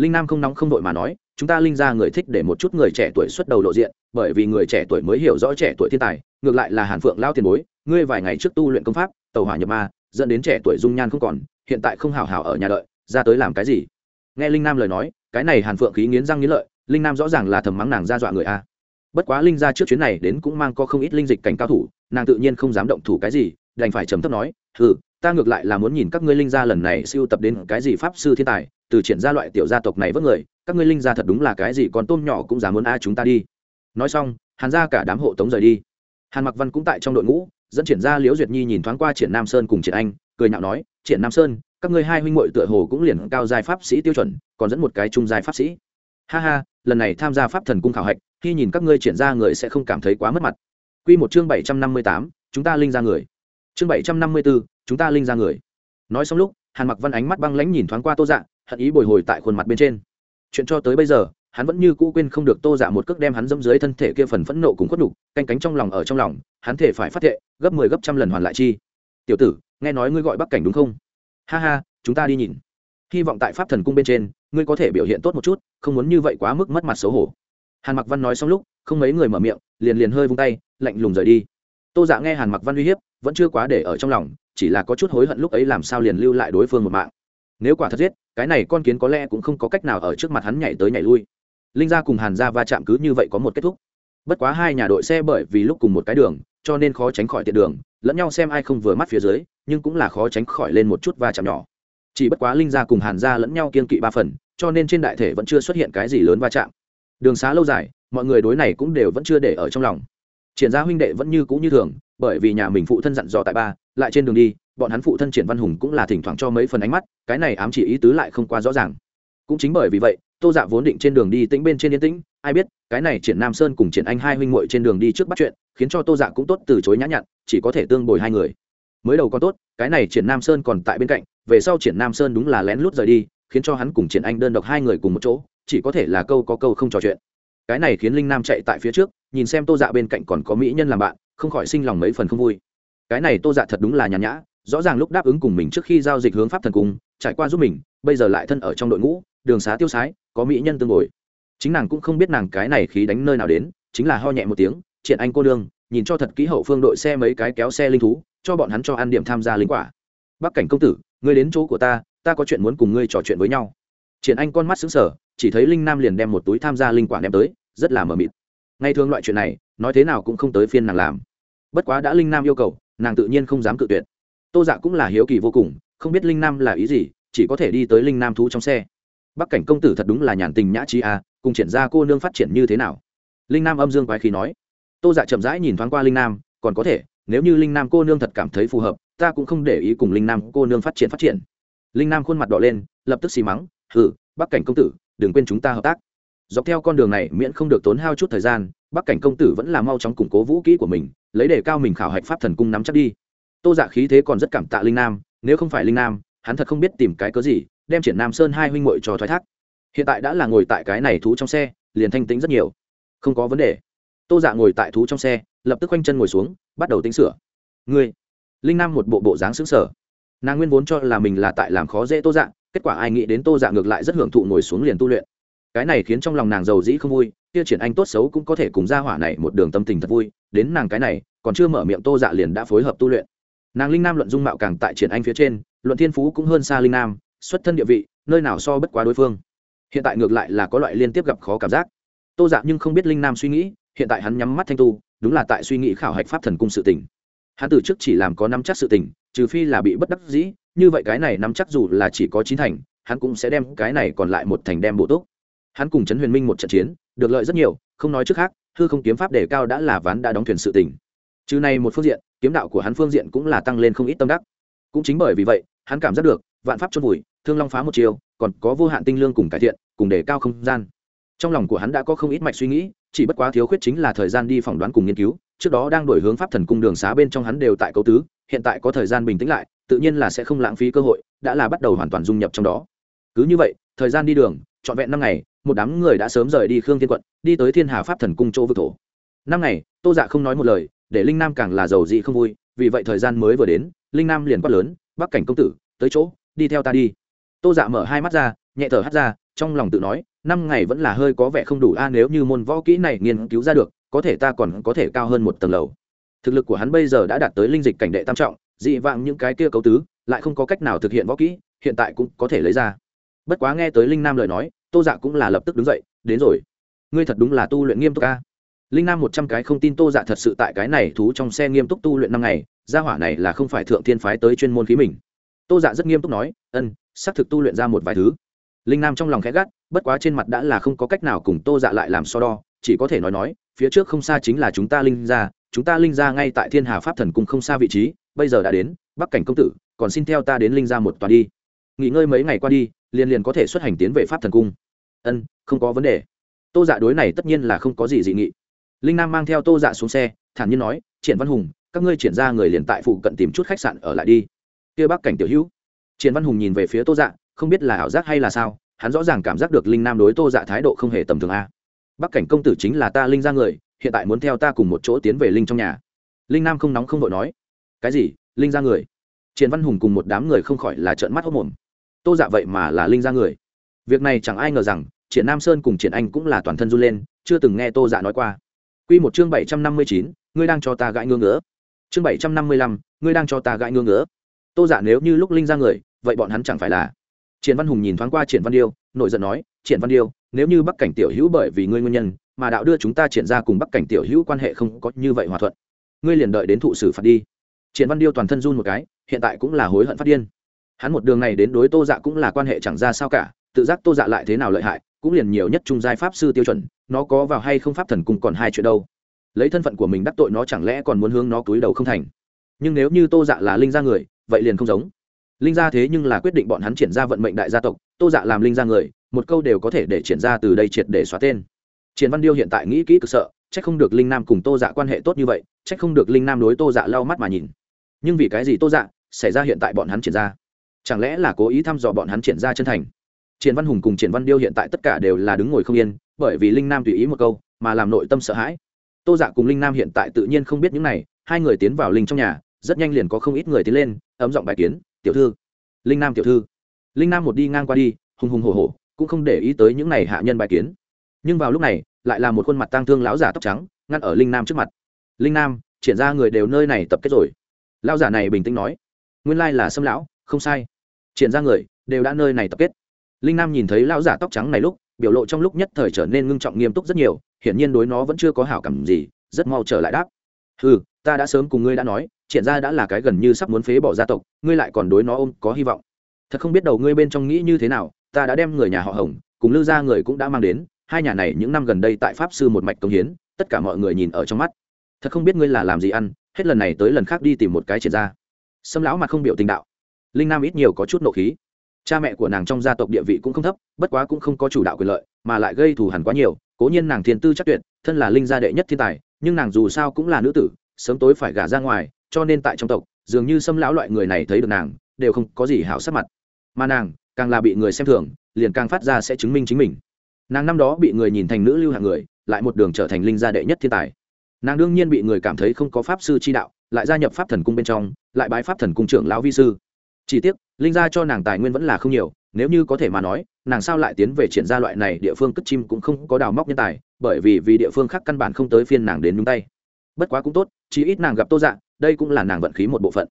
linh nam không nóng không đội mà nói, chúng ta linh gia người thích để một chút người trẻ tuổi xuất đầu lộ diện, bởi vì người trẻ tuổi mới hiểu rõ trẻ tuổi thiên tài, ngược lại là hàn phượng lao tiền bối, ngươi vài ngày trước tu luyện công pháp, tàu hỏa nhập ma, dẫn đến trẻ tuổi dung nhan không còn, hiện tại không hào hào ở nhà đợi, ra tới làm cái gì? Nghe linh nam lời nói, cái này hàn phượng khí nghiến răng nghiến lợi, linh nam rõ ràng là thầm mắng nàng ra dọa người a. Bất quá linh ra trước chuyến này đến cũng mang có không ít linh dịch cảnh cao thủ, nàng tự nhiên không dám động thủ cái gì, đành phải trầm thấp nói ừ ta ngược lại là muốn nhìn các ngươi linh gia lần này siêu tập đến cái gì pháp sư thiên tài từ triển ra loại tiểu gia tộc này vớt người, các ngươi linh gia thật đúng là cái gì còn tôm nhỏ cũng dám muốn a chúng ta đi. Nói xong, hàn ra cả đám hộ tống rời đi. Hàn mặc văn cũng tại trong đội ngũ, dẫn triển ra liễu duyệt nhi nhìn thoáng qua triển nam sơn cùng triển anh, cười nhạo nói, triển nam sơn, các ngươi hai huynh muội tựa hồ cũng liền cao giai pháp sĩ tiêu chuẩn, còn dẫn một cái trung giai pháp sĩ. Ha ha, lần này tham gia pháp thần cung khảo hạch, khi nhìn các ngươi triển ra người sẽ không cảm thấy quá mất mặt. Quy một chương bảy trăm năm mươi tám, chúng ta linh ra người. Chương bảy trăm năm mươi bốn chúng ta linh ra người. Nói xong lúc, hàn mặc văn ánh mắt băng lãnh nhìn thoáng qua tô dạ hận ý bồi hồi tại khuôn mặt bên trên. Chuyện cho tới bây giờ, hắn vẫn như cũ quên không được tô dạ một cước đem hắn dẫm dưới thân thể kia phần phẫn nộ cùng khuất đục canh cánh trong lòng ở trong lòng, hắn thể phải phát thệ, gấp mười 10 gấp trăm lần hoàn lại chi. Tiểu tử, nghe nói ngươi gọi bắc cảnh đúng không? Ha ha, chúng ta đi nhìn. Hy vọng tại pháp thần cung bên trên, ngươi có thể biểu hiện tốt một chút, không muốn như vậy quá mức mất mặt xấu hổ. Hàn mặc văn nói xong lúc, không mấy người mở miệng, liền liền hơi vung tay, lạnh lùng rời đi. Tô dạ nghe hàn mặc văn uy hiếp, vẫn chưa quá để ở trong lòng, chỉ là có chút hối hận lúc ấy làm sao liền lưu lại đối phương một mạng. Nếu quả thật giết cái này con kiến có lẽ cũng không có cách nào ở trước mặt hắn nhảy tới nhảy lui. Linh gia cùng hàn gia va chạm cứ như vậy có một kết thúc. Bất quá hai nhà đội xe bởi vì lúc cùng một cái đường, cho nên khó tránh khỏi tiện đường, lẫn nhau xem ai không vừa mắt phía dưới, nhưng cũng là khó tránh khỏi lên một chút va chạm nhỏ. Chỉ bất quá linh gia cùng hàn gia lẫn nhau kiên kỵ ba phần, cho nên trên đại thể vẫn chưa xuất hiện cái gì lớn va chạm. Đường xá lâu dài, mọi người đối này cũng đều vẫn chưa để ở trong lòng. Triển gia huynh đệ vẫn như cũ như thường, bởi vì nhà mình phụ thân dặn dò tại ba, lại trên đường đi bọn hắn phụ thân triển văn hùng cũng là thỉnh thoảng cho mấy phần ánh mắt, cái này ám chỉ ý tứ lại không quá rõ ràng. Cũng chính bởi vì vậy, tô dạ vốn định trên đường đi tĩnh bên trên yên tĩnh, ai biết, cái này triển nam sơn cùng triển anh hai huynh muội trên đường đi trước bắt chuyện, khiến cho tô dạ cũng tốt từ chối nhã nhặn, chỉ có thể tương bồi hai người. Mới đầu còn tốt, cái này triển nam sơn còn tại bên cạnh, về sau triển nam sơn đúng là lén lút rời đi, khiến cho hắn cùng triển anh đơn độc hai người cùng một chỗ, chỉ có thể là câu có câu không trò chuyện. Cái này khiến linh nam chạy tại phía trước, nhìn xem tô dạ bên cạnh còn có mỹ nhân làm bạn, không khỏi sinh lòng mấy phần không vui. Cái này tô dạ thật đúng là nhàn nhã rõ ràng lúc đáp ứng cùng mình trước khi giao dịch hướng pháp thần cung, trải qua giúp mình, bây giờ lại thân ở trong đội ngũ, đường xá tiêu sái, có mỹ nhân tương đối chính nàng cũng không biết nàng cái này khí đánh nơi nào đến, chính là ho nhẹ một tiếng triển anh cô đương nhìn cho thật kỹ hậu phương đội xe mấy cái kéo xe linh thú, cho bọn hắn cho ăn điểm tham gia linh quả. Bắc cảnh công tử, ngươi đến chỗ của ta ta có chuyện muốn cùng ngươi trò chuyện với nhau. Triển anh con mắt xứng sở chỉ thấy linh nam liền đem một túi tham gia linh quả đem tới, rất là mờ mịt. Ngay thường loại chuyện này, nói thế nào cũng không tới phiên nàng làm. Bất quá đã linh nam yêu cầu, nàng tự nhiên không dám cự tuyệt tô dạ cũng là hiếu kỳ vô cùng, không biết linh nam là ý gì, chỉ có thể đi tới linh nam thú trong xe. Bắc cảnh công tử thật đúng là nhàn tình nhã trí à cùng triển ra cô nương phát triển như thế nào? Linh nam âm dương quái khí nói. Tô dạ chậm rãi nhìn thoáng qua linh nam, còn có thể, nếu như linh nam cô nương thật cảm thấy phù hợp, ta cũng không để ý cùng linh nam cô nương phát triển phát triển. Linh nam khuôn mặt đỏ lên, lập tức xì mắng, hừ, bắc cảnh công tử, đừng quên chúng ta hợp tác. Dọc theo con đường này, miễn không được tốn hao chút thời gian, bắc cảnh công tử vẫn là mau chóng củng cố vũ kỹ của mình, lấy đề cao mình khảo hạch pháp thần cung nắm chắc đi tô dạ khí thế còn rất cảm tạ linh nam, nếu không phải linh nam, hắn thật không biết tìm cái cớ gì, đem triển nam sơn hai huynh muội cho thoái thác. Hiện tại đã là ngồi tại cái này thú trong xe, liền thanh tính rất nhiều. Không có vấn đề. Tô dạ ngồi tại thú trong xe, lập tức quanh chân ngồi xuống, bắt đầu tính sửa. Ngươi. Linh nam một bộ bộ dáng xứng sở nàng nguyên vốn cho là mình là tại làm khó dễ tô dạ kết quả ai nghĩ đến tô dạ ngược lại rất hưởng thụ ngồi xuống liền tu luyện. Cái này khiến trong lòng nàng giàu dĩ không vui, kia triển anh tốt xấu cũng có thể cùng ra hỏa này một đường tâm tình thật vui, đến nàng cái này, còn chưa mở miệng tô dạ liền đã phối hợp tu luyện nàng linh nam luận dung mạo càng tại triển anh phía trên, luận thiên phú cũng hơn xa linh nam, xuất thân địa vị, nơi nào so bất quá đối phương. Hiện tại ngược lại là có loại liên tiếp gặp khó cảm giác. Tô dạ nhưng không biết linh nam suy nghĩ, hiện tại hắn nhắm mắt thanh tu, đúng là tại suy nghĩ khảo hạch pháp thần cung sự tỉnh hắn từ trước chỉ làm có năm chắc sự tỉnh trừ phi là bị bất đắc dĩ, như vậy cái này nắm chắc dù là chỉ có chín thành, hắn cũng sẽ đem cái này còn lại một thành đem bộ tốt hắn cùng trấn huyền minh một trận chiến, được lợi rất nhiều, không nói trước khác, hư không kiếm pháp đề cao đã là ván đã đóng thuyền sự tỉnh trừ này một phương diện, kiếm đạo của hắn phương diện cũng là tăng lên không ít tâm đắc. Cũng chính bởi vì vậy, hắn cảm giác được, vạn pháp chôn vùi, thương long phá một chiều, còn có vô hạn tinh lương cùng cải thiện, cùng đề cao không gian. Trong lòng của hắn đã có không ít mạch suy nghĩ, chỉ bất quá thiếu khuyết chính là thời gian đi phỏng đoán cùng nghiên cứu, trước đó đang đổi hướng pháp thần cung đường xá bên trong hắn đều tại cấu tứ, hiện tại có thời gian bình tĩnh lại, tự nhiên là sẽ không lãng phí cơ hội, đã là bắt đầu hoàn toàn dung nhập trong đó. Cứ như vậy, thời gian đi đường, trọn vẹn năm ngày, một đám người đã sớm rời đi khương thiên quận, đi tới thiên hà pháp thần cung chỗ vực thổ. Năm ngày, tô dạ không nói một lời để linh nam càng là giàu dị không vui, vì vậy thời gian mới vừa đến, linh nam liền quát lớn, bắc cảnh công tử, tới chỗ, đi theo ta đi. Tô dạ mở hai mắt ra, nhẹ thở hắt ra, trong lòng tự nói, năm ngày vẫn là hơi có vẻ không đủ a, nếu như môn võ kỹ này nghiên cứu ra được, có thể ta còn có thể cao hơn một tầng lầu. Thực lực của hắn bây giờ đã đạt tới linh dịch cảnh đệ tam trọng, dị vạng những cái kia cấu tứ, lại không có cách nào thực hiện võ kỹ, hiện tại cũng có thể lấy ra. Bất quá nghe tới linh nam lời nói, tô dạ cũng là lập tức đứng dậy, đến rồi. Ngươi thật đúng là tu luyện nghiêm túc ca linh nam một trăm cái không tin tô dạ thật sự tại cái này thú trong xe nghiêm túc tu luyện năm ngày, gia hỏa này là không phải thượng thiên phái tới chuyên môn khí mình. Tô dạ rất nghiêm túc nói, ân, xác thực tu luyện ra một vài thứ. Linh nam trong lòng khẽ gắt, bất quá trên mặt đã là không có cách nào cùng tô dạ lại làm so đo, chỉ có thể nói nói, phía trước không xa chính là chúng ta linh ra chúng ta linh ra ngay tại thiên hà pháp thần cung không xa vị trí, bây giờ đã đến, bắc cảnh công tử, còn xin theo ta đến linh ra một toàn đi. Nghỉ ngơi mấy ngày qua đi, liền liền có thể xuất hành tiến về pháp thần cung. Ân, không có vấn đề. Tô dạ đối này tất nhiên là không có gì dị nghị linh nam mang theo tô dạ xuống xe, thản nhiên nói, triển văn hùng, các ngươi triển ra người liền tại phụ cận tìm chút khách sạn ở lại đi. Kia bắc cảnh tiểu hữu. Triển văn hùng nhìn về phía tô dạ không biết là ảo giác hay là sao, hắn rõ ràng cảm giác được linh nam đối tô dạ thái độ không hề tầm thường a. Bắc cảnh công tử chính là ta linh ra người, hiện tại muốn theo ta cùng một chỗ tiến về linh trong nhà. Linh nam không nóng không vội nói, cái gì? Linh ra người? Triển văn hùng cùng một đám người không khỏi là trợn mắt hốc mồm. Tô dạ vậy mà là linh ra người? Việc này chẳng ai ngờ rằng, triển nam sơn cùng triển anh cũng là toàn thân run lên, chưa từng nghe tô dạ nói qua. Quy một chương bảy trăm năm mươi chín, ngươi đang cho ta gãi ngứa ngứa. Chương bảy trăm năm mươi lăm, ngươi đang cho ta gãi ngứa ngứa. Tô dạ nếu như lúc linh ra người, vậy bọn hắn chẳng phải là? Triển văn hùng nhìn thoáng qua triển văn điêu nội giận nói, triển văn điêu, nếu như bắc cảnh tiểu hữu bởi vì ngươi nguyên nhân mà đạo đưa chúng ta triển ra cùng bắc cảnh tiểu hữu quan hệ không có như vậy hòa thuận, ngươi liền đợi đến thụ xử phạt đi. Triển văn điêu toàn thân run một cái, hiện tại cũng là hối hận phát điên. Hắn một đường này đến đối tô dạ cũng là quan hệ chẳng ra sao cả, tự giác tô dạ lại thế nào lợi hại cũng liền nhiều nhất trung giai pháp sư tiêu chuẩn, nó có vào hay không pháp thần cùng còn hai chuyện đâu. Lấy thân phận của mình đắc tội nó chẳng lẽ còn muốn hướng nó túi đầu không thành? Nhưng nếu như tô dạ là linh gia người, vậy liền không giống. Linh gia thế nhưng là quyết định bọn hắn triển ra vận mệnh đại gia tộc, tô dạ làm linh gia người, một câu đều có thể để triển ra từ đây triệt để xóa tên. Triển văn điêu hiện tại nghĩ kỹ cực sợ c h ắ c không được linh nam cùng tô dạ quan hệ tốt như vậy c h ắ c không được linh nam đối tô dạ lau mắt mà nhìn. Nhưng vì cái gì tô dạ xảy ra hiện tại bọn hắn triển ra? Chẳng lẽ là cố ý thăm dò bọn hắn triển ra chân thành? Triển văn hùng cùng triển văn điêu hiện tại tất cả đều là đứng ngồi không yên, bởi vì linh nam tùy ý một câu, mà làm nội tâm sợ hãi. Tô dạ cùng linh nam hiện tại tự nhiên không biết những này, hai người tiến vào linh trong nhà, rất nhanh liền có không ít người tiến lên, ấm giọng bài kiến, tiểu thư. Linh nam tiểu thư. Linh nam một đi ngang qua đi, hùng hùng hổ hổ, cũng không để ý tới những này hạ nhân bài kiến. Nhưng vào lúc này, lại là một khuôn mặt tang thương lão giả tóc trắng, ngăn ở linh nam trước mặt. Linh nam, triển ra người đều nơi này tập kết rồi. Lão giả này bình tĩnh nói. Nguyên lai là sâm lão, không sai. Triển ra người đều đã nơi này tập kết linh nam nhìn thấy lão giả tóc trắng này lúc, biểu lộ trong lúc nhất thời trở nên ngưng trọng nghiêm túc rất nhiều, hiển nhiên đối nó vẫn chưa có hảo cảm gì, rất mau trở lại đáp. Ừ ta đã sớm cùng ngươi đã nói, triển ra đã là cái gần như sắp muốn phế bỏ gia tộc, ngươi lại còn đối nó ôm có hy vọng. Thật không biết đầu ngươi bên trong nghĩ như thế nào, ta đã đem người nhà họ hồng, cùng lư gia người cũng đã mang đến, hai nhà này những năm gần đây tại pháp sư một mạch công hiến, tất cả mọi người nhìn ở trong mắt. Thật không biết ngươi là làm gì ăn, hết lần này tới lần khác đi tìm một cái triển ra sâm lão mặt không biểu tình đạo. Linh nam ít nhiều có chút nộ khí cha mẹ của nàng trong gia tộc địa vị cũng không thấp, bất quá cũng không có chủ đạo quyền lợi, mà lại gây thù hẳn quá nhiều, cố nhiên nàng thiên tư chắc tuyệt, thân là linh gia đệ nhất thiên tài, nhưng nàng dù sao cũng là nữ tử, sớm tối phải gả ra ngoài, cho nên tại trong tộc, dường như xâm lão loại người này thấy được nàng, đều không có gì hảo sắc mặt. Mà nàng, càng là bị người xem thường, liền càng phát ra sẽ chứng minh chính mình. Nàng năm đó bị người nhìn thành nữ lưu hạng người, lại một đường trở thành linh gia đệ nhất thiên tài. Nàng đương nhiên bị người cảm thấy không có pháp sư chi đạo, lại gia nhập pháp thần cung bên trong, lại bái pháp thần cung trưởng lão vi sư chỉ tiếc, linh gia cho nàng tài nguyên vẫn là không nhiều, nếu như có thể mà nói, nàng sao lại tiến về triển gia loại này địa phương cất chim cũng không có đào móc nhân tài, bởi vì vì địa phương khác căn bản không tới phiên nàng đến nhúng tay. Bất quá cũng tốt chỉ ít nàng gặp tô dạ đây cũng là nàng vận khí một bộ phận.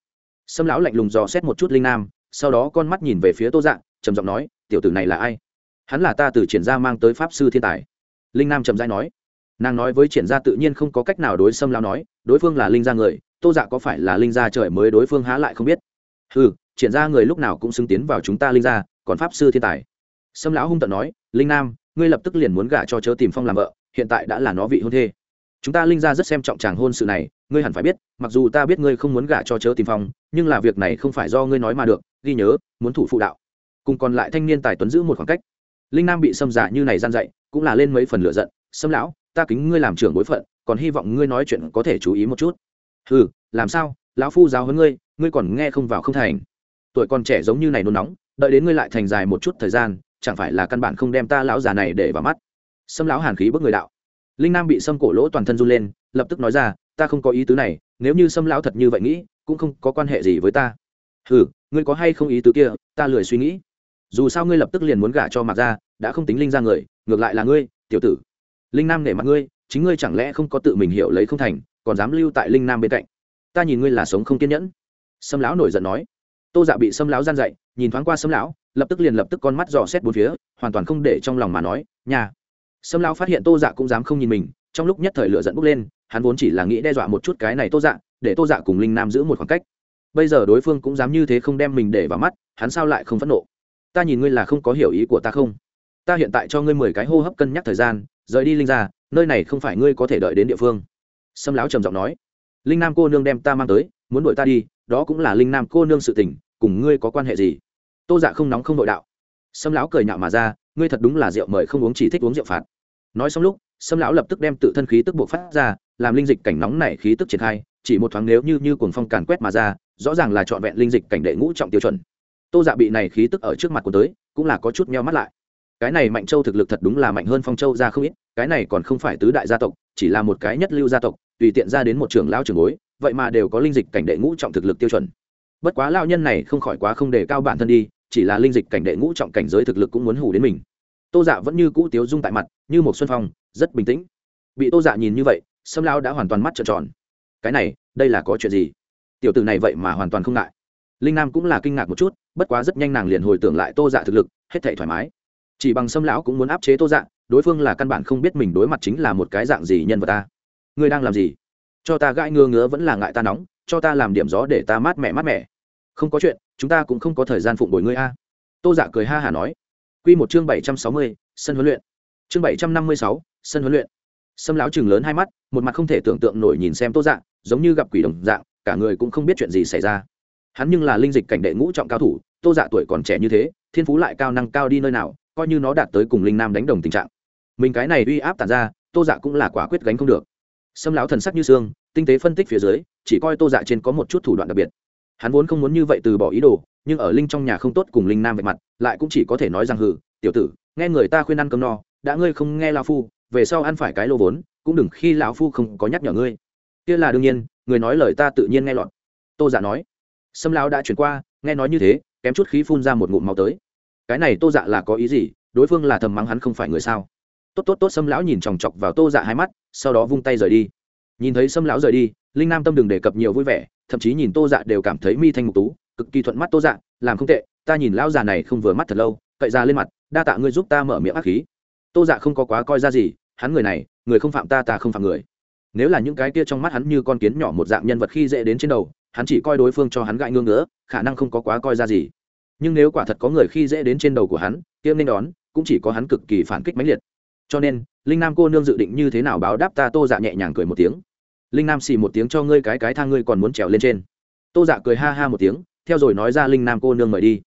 Sâm lão lạnh lùng dò xét một chút linh nam, sau đó con mắt nhìn về phía tô dạ trầm giọng nói, tiểu tử này là ai? Hắn là ta từ triển gia mang tới pháp sư thiên tài. Linh nam trầm dai nói. Nàng nói với triển gia tự nhiên không có cách nào đối sâm lão nói, đối phương là linh gia người, tô dạ có phải là linh gia trời mới đối phương há lại không biết? Ừ triển gia người lúc nào cũng xứng tiến vào chúng ta linh gia, còn pháp sư thiên tài. Sâm lão hung tận nói, linh nam, ngươi lập tức liền muốn gả cho chớ tìm phong làm vợ, hiện tại đã là nó vị hôn thê. Chúng ta linh gia rất xem trọng chàng hôn sự này, ngươi hẳn phải biết, mặc dù ta biết ngươi không muốn gả cho chớ tìm phong, nhưng là việc này không phải do ngươi nói mà được, ghi nhớ, muốn thủ phụ đạo. Cùng còn lại thanh niên tài tuấn giữ một khoảng cách. Linh nam bị xâm giả như này gian dạy, cũng là lên mấy phần lựa giận. Xâm lão, ta kính ngươi làm trưởng bối phận, còn hy vọng ngươi nói chuyện có thể chú ý một chút. Ừ làm sao? Lão phu giáo hơn ngươi ngươi còn nghe không vào không thành. Tuổi còn trẻ giống như này nôn nóng, đợi đến ngươi lại thành dài một chút thời gian, chẳng phải là căn bản không đem ta lão già này để vào mắt. Xâm lão hàn khí bước người đạo. Linh nam bị xâm cổ lỗ toàn thân run lên, lập tức nói ra, ta không có ý tứ này, nếu như xâm lão thật như vậy nghĩ, cũng không có quan hệ gì với ta. Ừ ngươi có hay không ý tứ kia, ta lười suy nghĩ. Dù sao ngươi lập tức liền muốn gả cho mặc ra đã không tính linh ra người, ngược lại là ngươi, tiểu tử. Linh nam nể mặt ngươi, chính ngươi chẳng lẽ không có tự mình hiểu lấy không thành, còn dám lưu tại linh nam bên cạnh ta nhìn ngươi là sống không kiên nhẫn. Sâm lão nổi giận nói. Tô dạ bị sâm lão gian dậy nhìn thoáng qua sâm lão, lập tức liền lập tức con mắt dò xét bốn phía, hoàn toàn không để trong lòng mà nói nhà sâm lão phát hiện tô dạ cũng dám không nhìn mình, trong lúc nhất thời lửa dẫn bốc lên, hắn vốn chỉ là nghĩ đe dọa một chút cái này tô dạ để tô dạ cùng linh nam giữ một khoảng cách. Bây giờ đối phương cũng dám như thế không đem mình để vào mắt, hắn sao lại không phẫn nộ? Ta nhìn ngươi là không có hiểu ý của ta không? Ta hiện tại cho ngươi mười cái hô hấp cân nhắc thời gian, rời đi linh ra nơi này không phải ngươi có thể đợi đến địa phương. Sâm lão trầm giọng nói linh nam cô nương đem ta mang tới, muốn đuổi ta đi, đó cũng là linh nam cô nương sự tình, cùng ngươi có quan hệ gì? Tô dạ không nóng không nội đạo. Sâm lão cười nhạo mà ra, ngươi thật đúng là rượu mời không uống chỉ thích uống rượu phạt. Nói xong lúc, sâm lão lập tức đem tự thân khí tức buộc phát ra, làm linh dịch cảnh nóng này khí tức triển khai, chỉ một thoáng nếu như như cuồng phong càn quét mà ra, rõ ràng là trọn vẹn linh dịch cảnh đệ ngũ trọng tiêu chuẩn. Tô dạ bị này khí tức ở trước mặt của tới, cũng là có chút meo mắt lại cái này mạnh châu thực lực thật đúng là mạnh hơn phong châu ra không ít, cái này còn không phải tứ đại gia tộc, chỉ là một cái nhất lưu gia tộc, tùy tiện ra đến một trường lao trường bối, vậy mà đều có linh dịch cảnh đệ ngũ trọng thực lực tiêu chuẩn. Bất quá lao nhân này không khỏi quá không để cao bản thân đi, chỉ là linh dịch cảnh đệ ngũ trọng cảnh giới thực lực cũng muốn hủ đến mình. Tô dạ vẫn như cũ tiếu dung tại mặt, như một xuân phong, rất bình tĩnh. Bị tô dạ nhìn như vậy, sâm lao đã hoàn toàn mắt trợn tròn. Cái này, đây là có chuyện gì? Tiểu tử này vậy mà hoàn toàn không ngại. Linh nam cũng là kinh ngạc một chút, bất quá rất nhanh nàng liền hồi tưởng lại tô dạ thực lực, hết thể thoải mái chỉ bằng sâm lão cũng muốn áp chế tô dạ đối phương là căn bản không biết mình đối mặt chính là một cái dạng gì nhân vật ta. Ngươi đang làm gì? Cho ta gãi ngơ ngứa vẫn là ngại ta nóng, cho ta làm điểm gió để ta mát mẻ mát mẻ. Không có chuyện, chúng ta cũng không có thời gian phụng bồi ngươi a. Tô dạ cười ha hả nói. Q một chương bảy trăm sáu mươi, sân huấn luyện. Chương bảy trăm năm mươi sáu, sân huấn luyện. Sâm lão chừng lớn hai mắt, một mặt không thể tưởng tượng nổi nhìn xem tô dạ giống như gặp quỷ đồng dạng, cả người cũng không biết chuyện gì xảy ra. Hắn nhưng là linh dịch cảnh đệ ngũ trọng cao thủ, tô dạ tuổi còn trẻ như thế, thiên phú lại cao năng cao đi nơi nào coi như nó đạt tới cùng linh nam đánh đồng tình trạng. Mình cái này uy áp tàn ra, tô dạ cũng là quả quyết gánh không được. Xâm lão thần sắc như xương, tinh tế phân tích phía dưới, chỉ coi tô dạ trên có một chút thủ đoạn đặc biệt. Hắn vốn không muốn như vậy từ bỏ ý đồ, nhưng ở linh trong nhà không tốt cùng linh nam vạch mặt, lại cũng chỉ có thể nói rằng, hừ, tiểu tử, nghe người ta khuyên ăn cơm no, đã ngươi không nghe lao phu, về sau ăn phải cái lô vốn, cũng đừng khi lão phu không có nhắc nhở ngươi. Kia là đương nhiên, người nói lời ta tự nhiên nghe lọt. Tô dạ nói. Sâm lão đã chuyển qua, nghe nói như thế, kém chút khí phun ra một ngụm máu tới cái này tô dạ là có ý gì? Đối phương là thầm mắng hắn không phải người sao? Tốt tốt tốt, sâm lão nhìn chòng chọc vào tô dạ hai mắt, sau đó vung tay rời đi. Nhìn thấy sâm lão rời đi, linh nam tâm đừng đề cập nhiều vui vẻ, thậm chí nhìn tô dạ đều cảm thấy mi thanh mục tú, cực kỳ thuận mắt tô dạ làm không tệ, ta nhìn lão già này không vừa mắt thật lâu, cậy ra lên mặt, đa tạ ngươi giúp ta mở miệng ác khí. Tô dạ không có quá coi ra gì, hắn người này, người không phạm ta ta không phạm người. Nếu là những cái kia trong mắt hắn như con kiến nhỏ một dạng nhân vật khi dễ đến trên đầu, hắn chỉ coi đối phương cho hắn gãi ngưỡng nữa khả năng không có quá coi ra gì nhưng nếu quả thật có người khi dễ đến trên đầu của hắn tiêm nên đón, cũng chỉ có hắn cực kỳ phản kích mãnh liệt. Cho nên, linh nam cô nương dự định như thế nào báo đáp ta tô dạ nhẹ nhàng cười một tiếng. Linh nam xì một tiếng cho ngươi cái cái thang ngươi còn muốn trèo lên trên. Tô dạ cười ha ha một tiếng, theo rồi nói ra linh nam cô nương mời đi.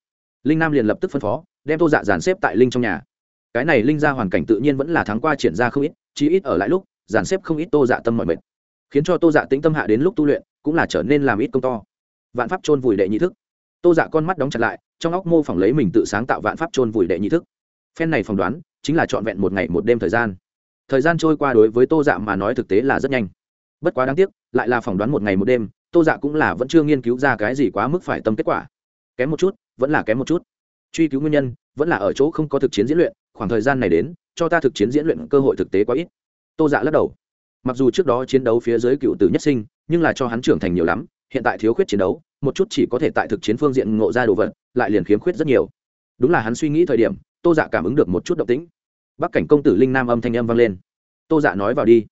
Linh nam liền lập tức phân phó, đem tô dạ dàn xếp tại linh trong nhà. Cái này linh ra hoàn cảnh tự nhiên vẫn là tháng qua triển ra không ít, chí ít ở lại lúc, dàn xếp không ít tô dạ tâm mọi mệt. Khiến cho tô dạ tĩnh tâm hạ đến lúc tu luyện, cũng là trở nên làm ít công to. Vạn pháp chôn vùi đệ nhị thức tô dạ con mắt đóng chặt lại, trong óc mô phỏng lấy mình tự sáng tạo vạn pháp chôn vùi đệ nhị thức. Phen này phỏng đoán, chính là trọn vẹn một ngày một đêm thời gian. Thời gian trôi qua đối với tô dạ mà nói thực tế là rất nhanh. Bất quá đáng tiếc, lại là phỏng đoán một ngày một đêm, tô dạ cũng là vẫn chưa nghiên cứu ra cái gì quá mức phải tâm kết quả. Kém một chút, vẫn là kém một chút. Truy cứu nguyên nhân, vẫn là ở chỗ không có thực chiến diễn luyện, khoảng thời gian này đến, cho ta thực chiến diễn luyện cơ hội thực tế quá ít. Tô dạ lắc đầu. Mặc dù trước đó chiến đấu phía dưới cựu tử nhất sinh, nhưng là cho hắn trưởng thành nhiều lắm, hiện tại thiếu khuyết chiến đấu một chút chỉ có thể tại thực chiến phương diện ngộ ra đồ vật, lại liền khiếm khuyết rất nhiều. Đúng là hắn suy nghĩ thời điểm, tô dạ cảm ứng được một chút động tĩnh. Bắc cảnh công tử linh nam âm thanh âm vang lên. Tô dạ nói vào đi.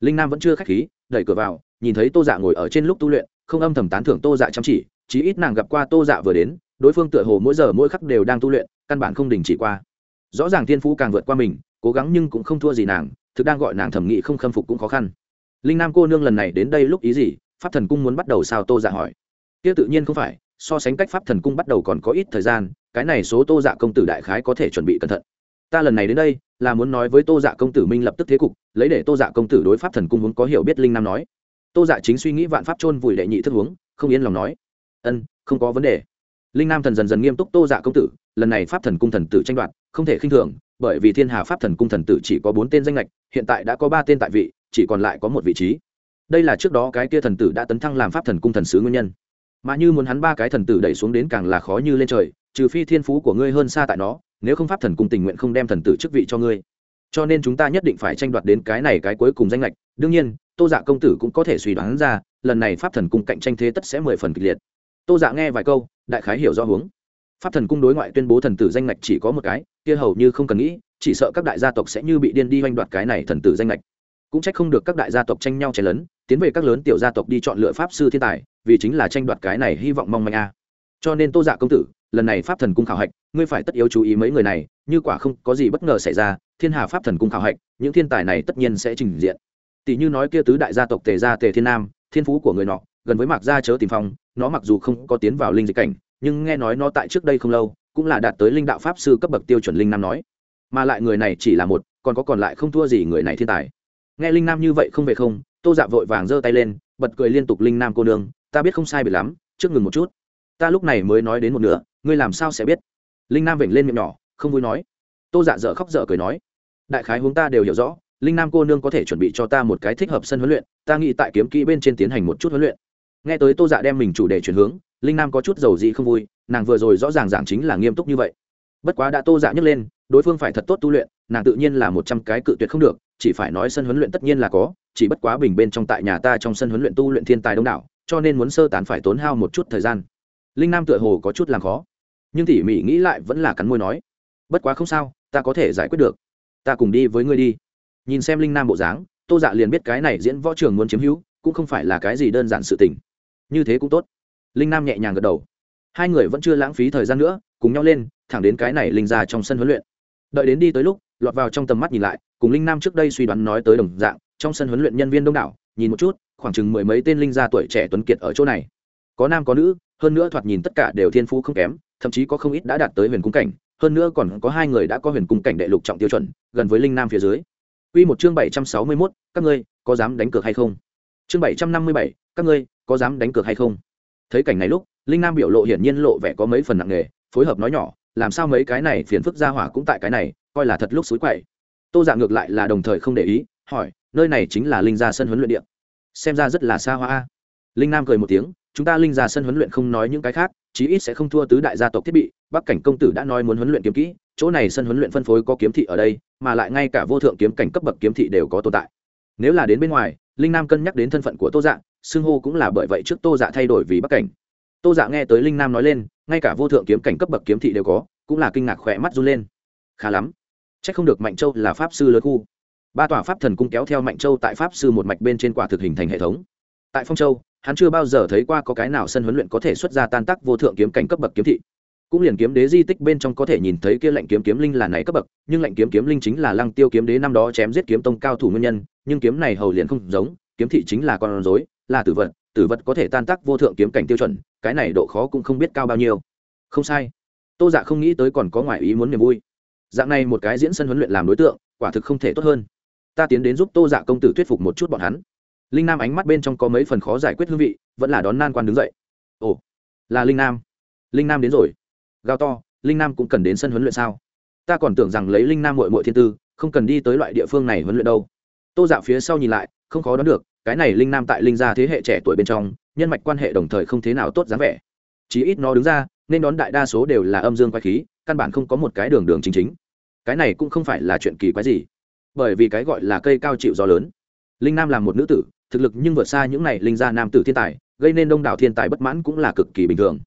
Linh nam vẫn chưa k h á c h khí, đẩy cửa vào, nhìn thấy tô dạ ngồi ở trên lúc tu luyện, không âm thầm tán thưởng tô dạ chăm chỉ, chí ít nàng gặp qua tô dạ vừa đến, đối phương tựa hồ mỗi giờ mỗi khắc đều đang tu luyện, căn bản không đình chỉ qua. Rõ ràng thiên phú càng vượt qua mình, cố gắng nhưng cũng không thua gì nàng, thực đang gọi nàng thẩm nghị không khâm phục cũng khó khăn. Linh nam cô nương lần này đến đây lúc ý gì? Pháp thần cung muốn bắt đầu sao? Tô dạ hỏi kia tự nhiên không phải, so sánh cách pháp thần cung bắt đầu còn có ít thời gian, cái này số tô dạ công tử đại khái có thể chuẩn bị cẩn thận. Ta lần này đến đây, là muốn nói với tô dạ công tử minh lập tức thế cục, lấy để tô dạ công tử đối pháp thần cung muốn có hiểu biết linh nam nói. Tô dạ chính suy nghĩ vạn pháp chôn vùi đệ nhị thức huống không yên lòng nói. Ân, không có vấn đề. Linh nam thần dần dần nghiêm túc tô dạ công tử, lần này pháp thần cung thần tử tranh đoạt, không thể khinh thường, bởi vì thiên hà pháp thần cung thần tử chỉ có bốn tên danh lệch hiện tại đã có ba tên tại vị, chỉ còn lại có một vị trí. Đây là trước đó cái kia thần tử đã tấn thăng làm pháp thần cung thần sứ nguyên nhân mà như muốn hắn ba cái thần tử đẩy xuống đến càng là khó như lên trời, trừ phi thiên phú của ngươi hơn xa tại nó, nếu không pháp thần cung tình nguyện không đem thần tử chức vị cho ngươi. Cho nên chúng ta nhất định phải tranh đoạt đến cái này cái cuối cùng danh lệch đương nhiên, tô dạ công tử cũng có thể suy đoán ra, lần này pháp thần cung cạnh tranh thế tất sẽ mười phần kịch liệt. Tô dạ nghe vài câu, đại khái hiểu do hướng. Pháp thần cung đối ngoại tuyên bố thần tử danh lệch chỉ có một cái, kia hầu như không cần nghĩ, chỉ sợ các đại gia tộc sẽ như bị điên đi oanh đoạt cái này thần tử danh lệch cũng trách không được các đại gia tộc tranh nhau chen lấn, tiến về các lớn tiểu gia tộc đi chọn lựa pháp sư thiên tài, vì chính là tranh đoạt cái này hy vọng mong manh a. Cho nên tô dạ công tử, lần này pháp thần cung khảo hạch, ngươi phải tất yếu chú ý mấy người này, như quả không có gì bất ngờ xảy ra, thiên hà pháp thần cung khảo hạch, những thiên tài này tất nhiên sẽ trình diện. Tỷ như nói kia tứ đại gia tộc tề gia tề thiên nam, thiên phú của người nọ, gần với mạc gia chớ tìm phong, nó mặc dù không có tiến vào linh dịch cảnh, nhưng nghe nói nó tại trước đây không lâu, cũng là đạt tới linh đạo pháp sư cấp bậc tiêu chuẩn linh nam nói. Mà lại người này chỉ là một, còn có còn lại không thua gì người này thiên tài nghe linh nam như vậy không về không, tô dạ vội vàng giơ tay lên, bật cười liên tục linh nam cô nương, ta biết không sai biệt lắm, trước ngừng một chút. Ta lúc này mới nói đến một nửa, ngươi làm sao sẽ biết? Linh nam vểnh lên miệng nhỏ, không vui nói. Tô dạ dở khóc dở cười nói. Đại khái hướng ta đều hiểu rõ, linh nam cô nương có thể chuẩn bị cho ta một cái thích hợp sân huấn luyện, ta nghĩ tại kiếm kỹ bên trên tiến hành một chút huấn luyện. Nghe tới tô dạ đem mình chủ đề chuyển hướng, linh nam có chút dầu dị không vui, nàng vừa rồi rõ ràng giảng chính là nghiêm túc như vậy. Bất quá đã tô dạ nhấc lên, đối phương phải thật tốt tu luyện, nàng tự nhiên là một trăm cái cự tuyệt không được chỉ phải nói sân huấn luyện tất nhiên là có, chỉ bất quá bình bên trong tại nhà ta trong sân huấn luyện tu luyện thiên tài đông đảo, cho nên muốn sơ tán phải tốn hao một chút thời gian. Linh nam tựa hồ có chút làm khó, nhưng tỉ mỉ nghĩ lại vẫn là cắn môi nói, bất quá không sao, ta có thể giải quyết được. Ta cùng đi với ngươi đi. Nhìn xem linh nam bộ dáng, tô dạ liền biết cái này diễn võ trường muốn chiếm hữu, cũng không phải là cái gì đơn giản sự tình. Như thế cũng tốt. Linh nam nhẹ nhàng gật đầu. Hai người vẫn chưa lãng phí thời gian nữa, cùng nhau lên, thẳng đến cái này linh ra trong sân huấn luyện. Đợi đến đi tới lúc, lọt vào trong tầm mắt nhìn lại cùng linh nam trước đây suy đoán nói tới đồng dạng trong sân huấn luyện nhân viên đông đảo nhìn một chút khoảng chừng mười mấy tên linh gia tuổi trẻ tuấn kiệt ở chỗ này có nam có nữ hơn nữa thoạt nhìn tất cả đều thiên phú không kém thậm chí có không ít đã đạt tới huyền cung cảnh hơn nữa còn có hai người đã có huyền cung cảnh đệ lục trọng tiêu chuẩn gần với linh nam phía dưới Quy một chương 761, các ngươi có dám đánh cược hay không? Chương 757, các ngươi có dám đánh cược hay không? Thấy cảnh này lúc, Linh Nam biểu lộ hiển nhiên lộ vẻ có mấy phần nặng nề, phối hợp nói nhỏ, làm sao mấy cái này phiền phức ra hỏa cũng tại cái này, coi là thật lúc suối quậy. Tô Dạ ngược lại là đồng thời không để ý, hỏi, nơi này chính là linh gia sân huấn luyện điện, Xem ra rất là xa hoa. Linh Nam cười một tiếng, chúng ta linh gia sân huấn luyện không nói những cái khác, chí ít sẽ không thua tứ đại gia tộc thiết bị, Bắc cảnh công tử đã nói muốn huấn luyện kiếm kỹ, chỗ này sân huấn luyện phân phối có kiếm thị ở đây, mà lại ngay cả vô thượng kiếm cảnh cấp bậc kiếm thị đều có tồn tại. Nếu là đến bên ngoài linh nam cân nhắc đến thân phận của tô dạ xưng hô cũng là bởi vậy trước tô dạ thay đổi vì bắc cảnh. Tô dạ nghe tới linh nam nói lên ngay cả vô thượng kiếm cảnh cấp bậc kiếm thị đều có cũng là kinh ngạc khỏe mắt run lên. Khá lắm c h ắ c không được mạnh châu là pháp sư lớn khu. Ba tòa pháp thần cung kéo theo mạnh châu tại pháp sư một mạch bên trên quả thực hình thành hệ thống. Tại phong châu, hắn chưa bao giờ thấy qua có cái nào sân huấn luyện có thể xuất ra tan tác vô thượng kiếm cảnh cấp bậc kiếm thị. Cũng liền kiếm đế di tích bên trong có thể nhìn thấy kia lệnh kiếm kiếm linh là này cấp bậc, nhưng lệnh kiếm kiếm linh chính là lăng tiêu kiếm đế năm đó chém giết kiếm tông cao thủ nguyên nhân, nhưng kiếm này hầu liền không giống, kiếm thị chính là con rối, là tử vật tử vật có thể tan tác vô thượng kiếm cảnh tiêu chuẩn, cái này độ khó cũng không biết cao bao nhiêu. Không sai. Tô dạ không nghĩ tới còn có ngoại ý muốn niềm vui dạng này một cái diễn sân huấn luyện làm đối tượng, quả thực không thể tốt hơn. Ta tiến đến giúp tô dạ công tử thuyết phục một chút bọn hắn. Linh nam ánh mắt bên trong có mấy phần khó giải quyết hương vị, vẫn là đón nan quan đứng dậy. Ồ, là linh nam. Linh nam đến rồi. Gào to, linh nam cũng cần đến sân huấn luyện sao? Ta còn tưởng rằng lấy linh nam mội mội thiên tư, không cần đi tới loại địa phương này huấn luyện đâu. Tô dạ phía sau nhìn lại, không khó đoán được, cái này linh nam tại linh gia thế hệ trẻ tuổi bên trong, nhân mạch quan hệ đồng thời không thế nào tốt dáng vẻ chí ít nó đứng ra, nên đón đại đa số đều là âm dương quái khí, căn bản không có một cái đường đường chính chính. Cái này cũng không phải là chuyện kỳ quái gì, bởi vì cái gọi là cây cao chịu gió lớn. Linh nam là một nữ tử, thực lực nhưng vượt xa những này linh gia nam tử thiên tài, gây nên đông đảo thiên tài bất mãn cũng là cực kỳ bình thường.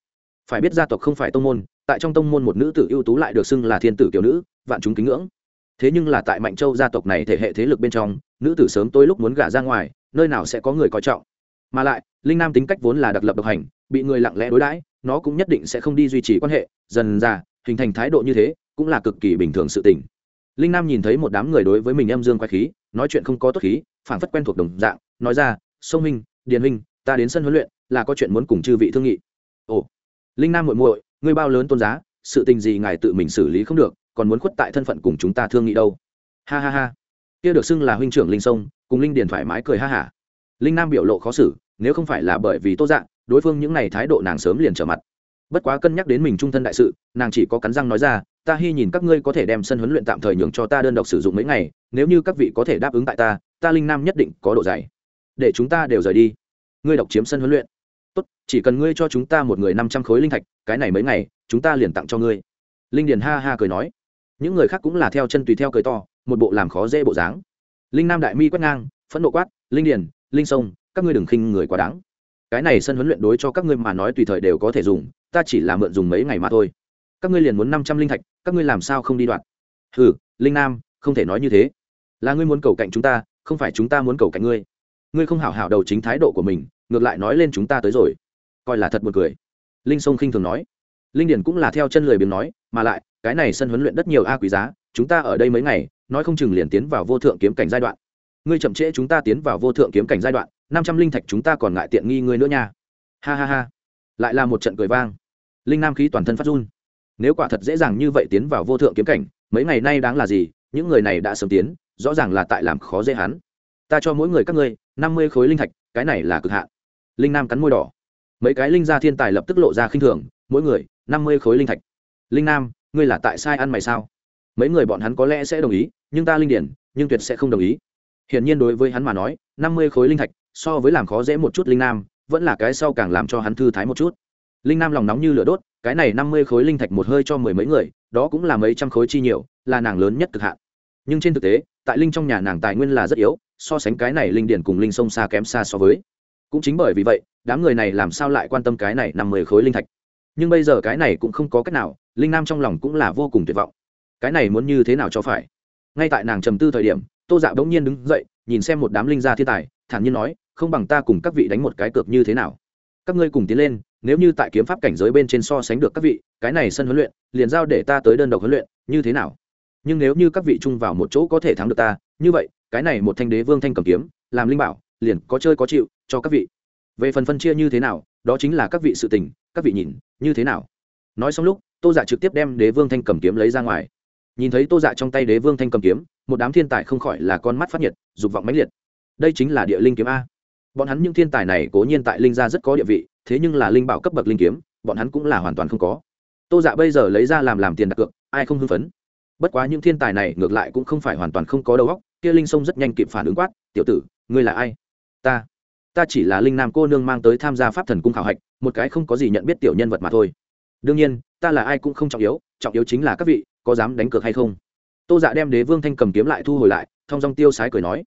Phải biết gia tộc không phải tông môn, tại trong tông môn một nữ tử ưu tú lại được xưng là thiên tử kiểu nữ, vạn chúng kính ngưỡng. Thế nhưng là tại mạnh châu gia tộc này thể hệ thế lực bên trong, nữ tử sớm tối lúc muốn gả ra ngoài, nơi nào sẽ có người coi trọng. Mà lại, linh nam tính cách vốn là đặc lập độc hành, bị người lặng lẽ đối đãi nó cũng nhất định sẽ không đi duy trì quan hệ, dần ra, hình thành thái độ như thế, cũng là cực kỳ bình thường sự tình. Linh nam nhìn thấy một đám người đối với mình em dương quay khí, nói chuyện không có tốt khí phản phất quen thuộc đồng dạng, nói ra, sông minh, điền minh, ta đến sân huấn luyện, là có chuyện muốn cùng chư vị thương nghị. Ồ, linh nam muội muội, ngươi bao lớn tôn giá, sự tình gì ngài tự mình xử lý không được, còn muốn khuất tại thân phận cùng chúng ta thương nghị đâu. Ha ha ha. Kia được xưng là huynh trưởng linh sông, cùng linh điền thoải mái cười ha hả. Linh nam biểu lộ khó xử, nếu không phải là bởi vì tô dạng đối phương những n à y thái độ nàng sớm liền trở mặt. Bất quá cân nhắc đến mình trung thân đại sự, nàng chỉ có cắn răng nói ra, ta hy nhìn các ngươi có thể đem sân huấn luyện tạm thời nhường cho ta đơn độc sử dụng mấy ngày, nếu như các vị có thể đáp ứng tại ta ta linh nam nhất định có độ dày. Để chúng ta đều rời đi. Ngươi độc chiếm sân huấn luyện. Tốt, chỉ cần ngươi cho chúng ta một người năm trăm khối linh thạch, cái này mấy ngày, chúng ta liền tặng cho ngươi. Linh điền ha ha cười nói. Những người khác cũng là theo chân tùy theo cười to, một bộ làm khó dễ bộ dáng. Linh nam đại mi quét ngang, phẫn nộ quát, linh điền, linh sông, các ngươi đừng khinh người quá đáng cái này sân huấn luyện đối cho các ngươi mà nói tùy thời đều có thể dùng, ta chỉ là mượn dùng mấy ngày mà thôi. Các ngươi liền muốn năm trăm linh thạch, các ngươi làm sao không đi đoạn? Ừ linh nam, không thể nói như thế. Là ngươi muốn cầu cạnh chúng ta, không phải chúng ta muốn cầu cạnh ngươi. Ngươi không hảo hảo đầu chính thái độ của mình, ngược lại nói lên chúng ta tới rồi. Coi là thật buồn cười. Linh sông khinh thường nói. Linh điển cũng là theo chân lời biếng nói, mà lại, cái này sân huấn luyện rất nhiều a quý giá, chúng ta ở đây mấy ngày, nói không chừng liền tiến vào vô thượng kiếm cảnh giai đoạn. Ngươi chậm trễ chúng ta tiến vào vô thượng kiếm cảnh giai đoạn năm trăm linh thạch chúng ta còn ngại tiện nghi ngươi nữa nha. Ha ha ha. Lại là một trận cười vang. Linh nam khí toàn thân phát run. Nếu quả thật dễ dàng như vậy tiến vào vô thượng kiếm cảnh, mấy ngày nay đáng là gì? Những người này đã sớm tiến, rõ ràng là tại làm khó dễ hắn. Ta cho mỗi người các ngươi năm mươi khối linh thạch, cái này là cực hạn. Linh nam cắn môi đỏ. Mấy cái linh gia thiên tài lập tức lộ ra khinh thường, mỗi người năm mươi khối linh thạch. Linh nam, ngươi là tại sai ăn mày sao? Mấy người bọn hắn có lẽ sẽ đồng ý, nhưng ta linh điển, nhưng tuyệt sẽ không đồng ý. Hiển nhiên đối với hắn mà nói, năm mươi khối linh thạch so với làm khó dễ một chút linh nam, vẫn là cái sau càng làm cho hắn thư thái một chút. Linh nam lòng nóng như lửa đốt, cái này năm mươi khối linh thạch một hơi cho mười mấy người, đó cũng là mấy trăm khối chi nhiều, là nàng lớn nhất cực hạn. Nhưng trên thực tế, tại linh trong nhà nàng tài nguyên là rất yếu, so sánh cái này linh điển cùng linh sông xa kém xa so với. Cũng chính bởi vì vậy, đám người này làm sao lại quan tâm cái này năm mươi khối linh thạch. Nhưng bây giờ cái này cũng không có cách nào, linh nam trong lòng cũng là vô cùng tuyệt vọng. Cái này muốn như thế nào cho phải? Ngay tại nàng trầm tư thời điểm, tô dạ bỗng nhiên đứng dậy, nhìn xem một đám linh gia thiên tài, thản nhiên nói không bằng ta cùng các vị đánh một cái cược như thế nào? Các ngươi cùng tiến lên, nếu như tại kiếm pháp cảnh giới bên trên so sánh được các vị, cái này sân huấn luyện, liền giao để ta tới đơn độc huấn luyện, như thế nào? Nhưng nếu như các vị chung vào một chỗ có thể thắng được ta, như vậy, cái này một thanh đế vương thanh cầm kiếm, làm linh bảo, liền có chơi có chịu, cho các vị. Về phần phân chia như thế nào, đó chính là các vị sự tình, các vị nhìn, như thế nào? Nói xong lúc, tô dạ trực tiếp đem đế vương thanh cầm kiếm lấy ra ngoài. Nhìn thấy tô dạ trong tay đế vương thanh cầm kiếm, một đám thiên tài không khỏi là con mắt phát nhiệt, dục vọng mãnh liệt. Đây chính là địa linh kiếm a bọn hắn những thiên tài này cố nhiên tại linh gia rất có địa vị, thế nhưng là linh bảo cấp bậc linh kiếm, bọn hắn cũng là hoàn toàn không có. Tô dạ bây giờ lấy ra làm làm tiền đặt cược, ai không hưng phấn? Bất quá những thiên tài này ngược lại cũng không phải hoàn toàn không có đầu óc, kia linh sông rất nhanh kịp phản ứng quát, tiểu tử, ngươi là ai? Ta ta chỉ là linh nam cô nương mang tới tham gia pháp thần cung khảo hạch, một cái không có gì nhận biết tiểu nhân vật mà thôi. Đương nhiên, ta là ai cũng không trọng yếu trọng yếu chính là các vị, có dám đánh cược hay không? Tô dạ đem đế vương thanh cầm kiếm lại thu hồi lại, thong dong tiêu sái cười nói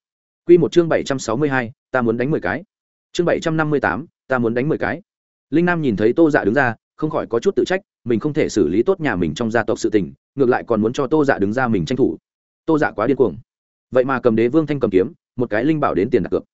Quy một chương bảy trăm sáu mươi hai, ta muốn đánh mười cái. Chương bảy trăm năm mươi tám, ta muốn đánh mười cái. Linh nam nhìn thấy tô dạ đứng ra, không khỏi có chút tự trách, mình không thể xử lý tốt nhà mình trong gia tộc sự tình, ngược lại còn muốn cho tô dạ đứng ra mình tranh thủ. Tô dạ quá điên cuồng. Vậy mà cầm đế vương thanh cầm kiếm, một cái linh bảo đến tiền đặt cược.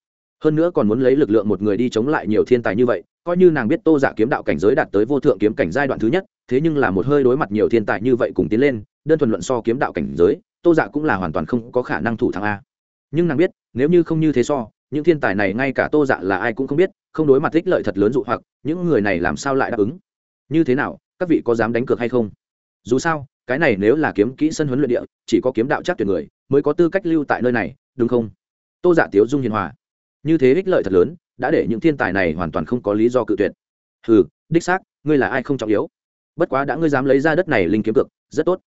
Hơn nữa còn muốn lấy lực lượng một người đi chống lại nhiều thiên tài như vậy, coi như nàng biết tô dạ kiếm đạo cảnh giới đạt tới vô thượng kiếm cảnh giai đoạn thứ nhất, thế nhưng là một hơi đối mặt nhiều thiên tài như vậy cùng tiến lên, đơn thuần luận so kiếm đạo cảnh giới, tô dạ cũng là hoàn toàn không có khả năng thủ thắng a nhưng nàng biết, nếu như không như thế so, những thiên tài này ngay cả tô dạ là ai cũng không biết, không đối mặt ích lợi thật lớn dụ hoặc, những người này làm sao lại đáp ứng? Như thế nào, các vị có dám đánh cược hay không? Dù sao, cái này nếu là kiếm kỹ sân huấn luyện địa, chỉ có kiếm đạo chắc tuyệt người, mới có tư cách lưu tại nơi này, đúng không? Tô giả dạ tiếu dung hiền hòa. Như thế ích lợi thật lớn, đã để những thiên tài này hoàn toàn không có lý do cự tuyệt. Ừ đích xác, ngươi là ai không trọng yếu. Bất quá đã ngươi dám lấy ra đất này linh kiếm cực rất tốt.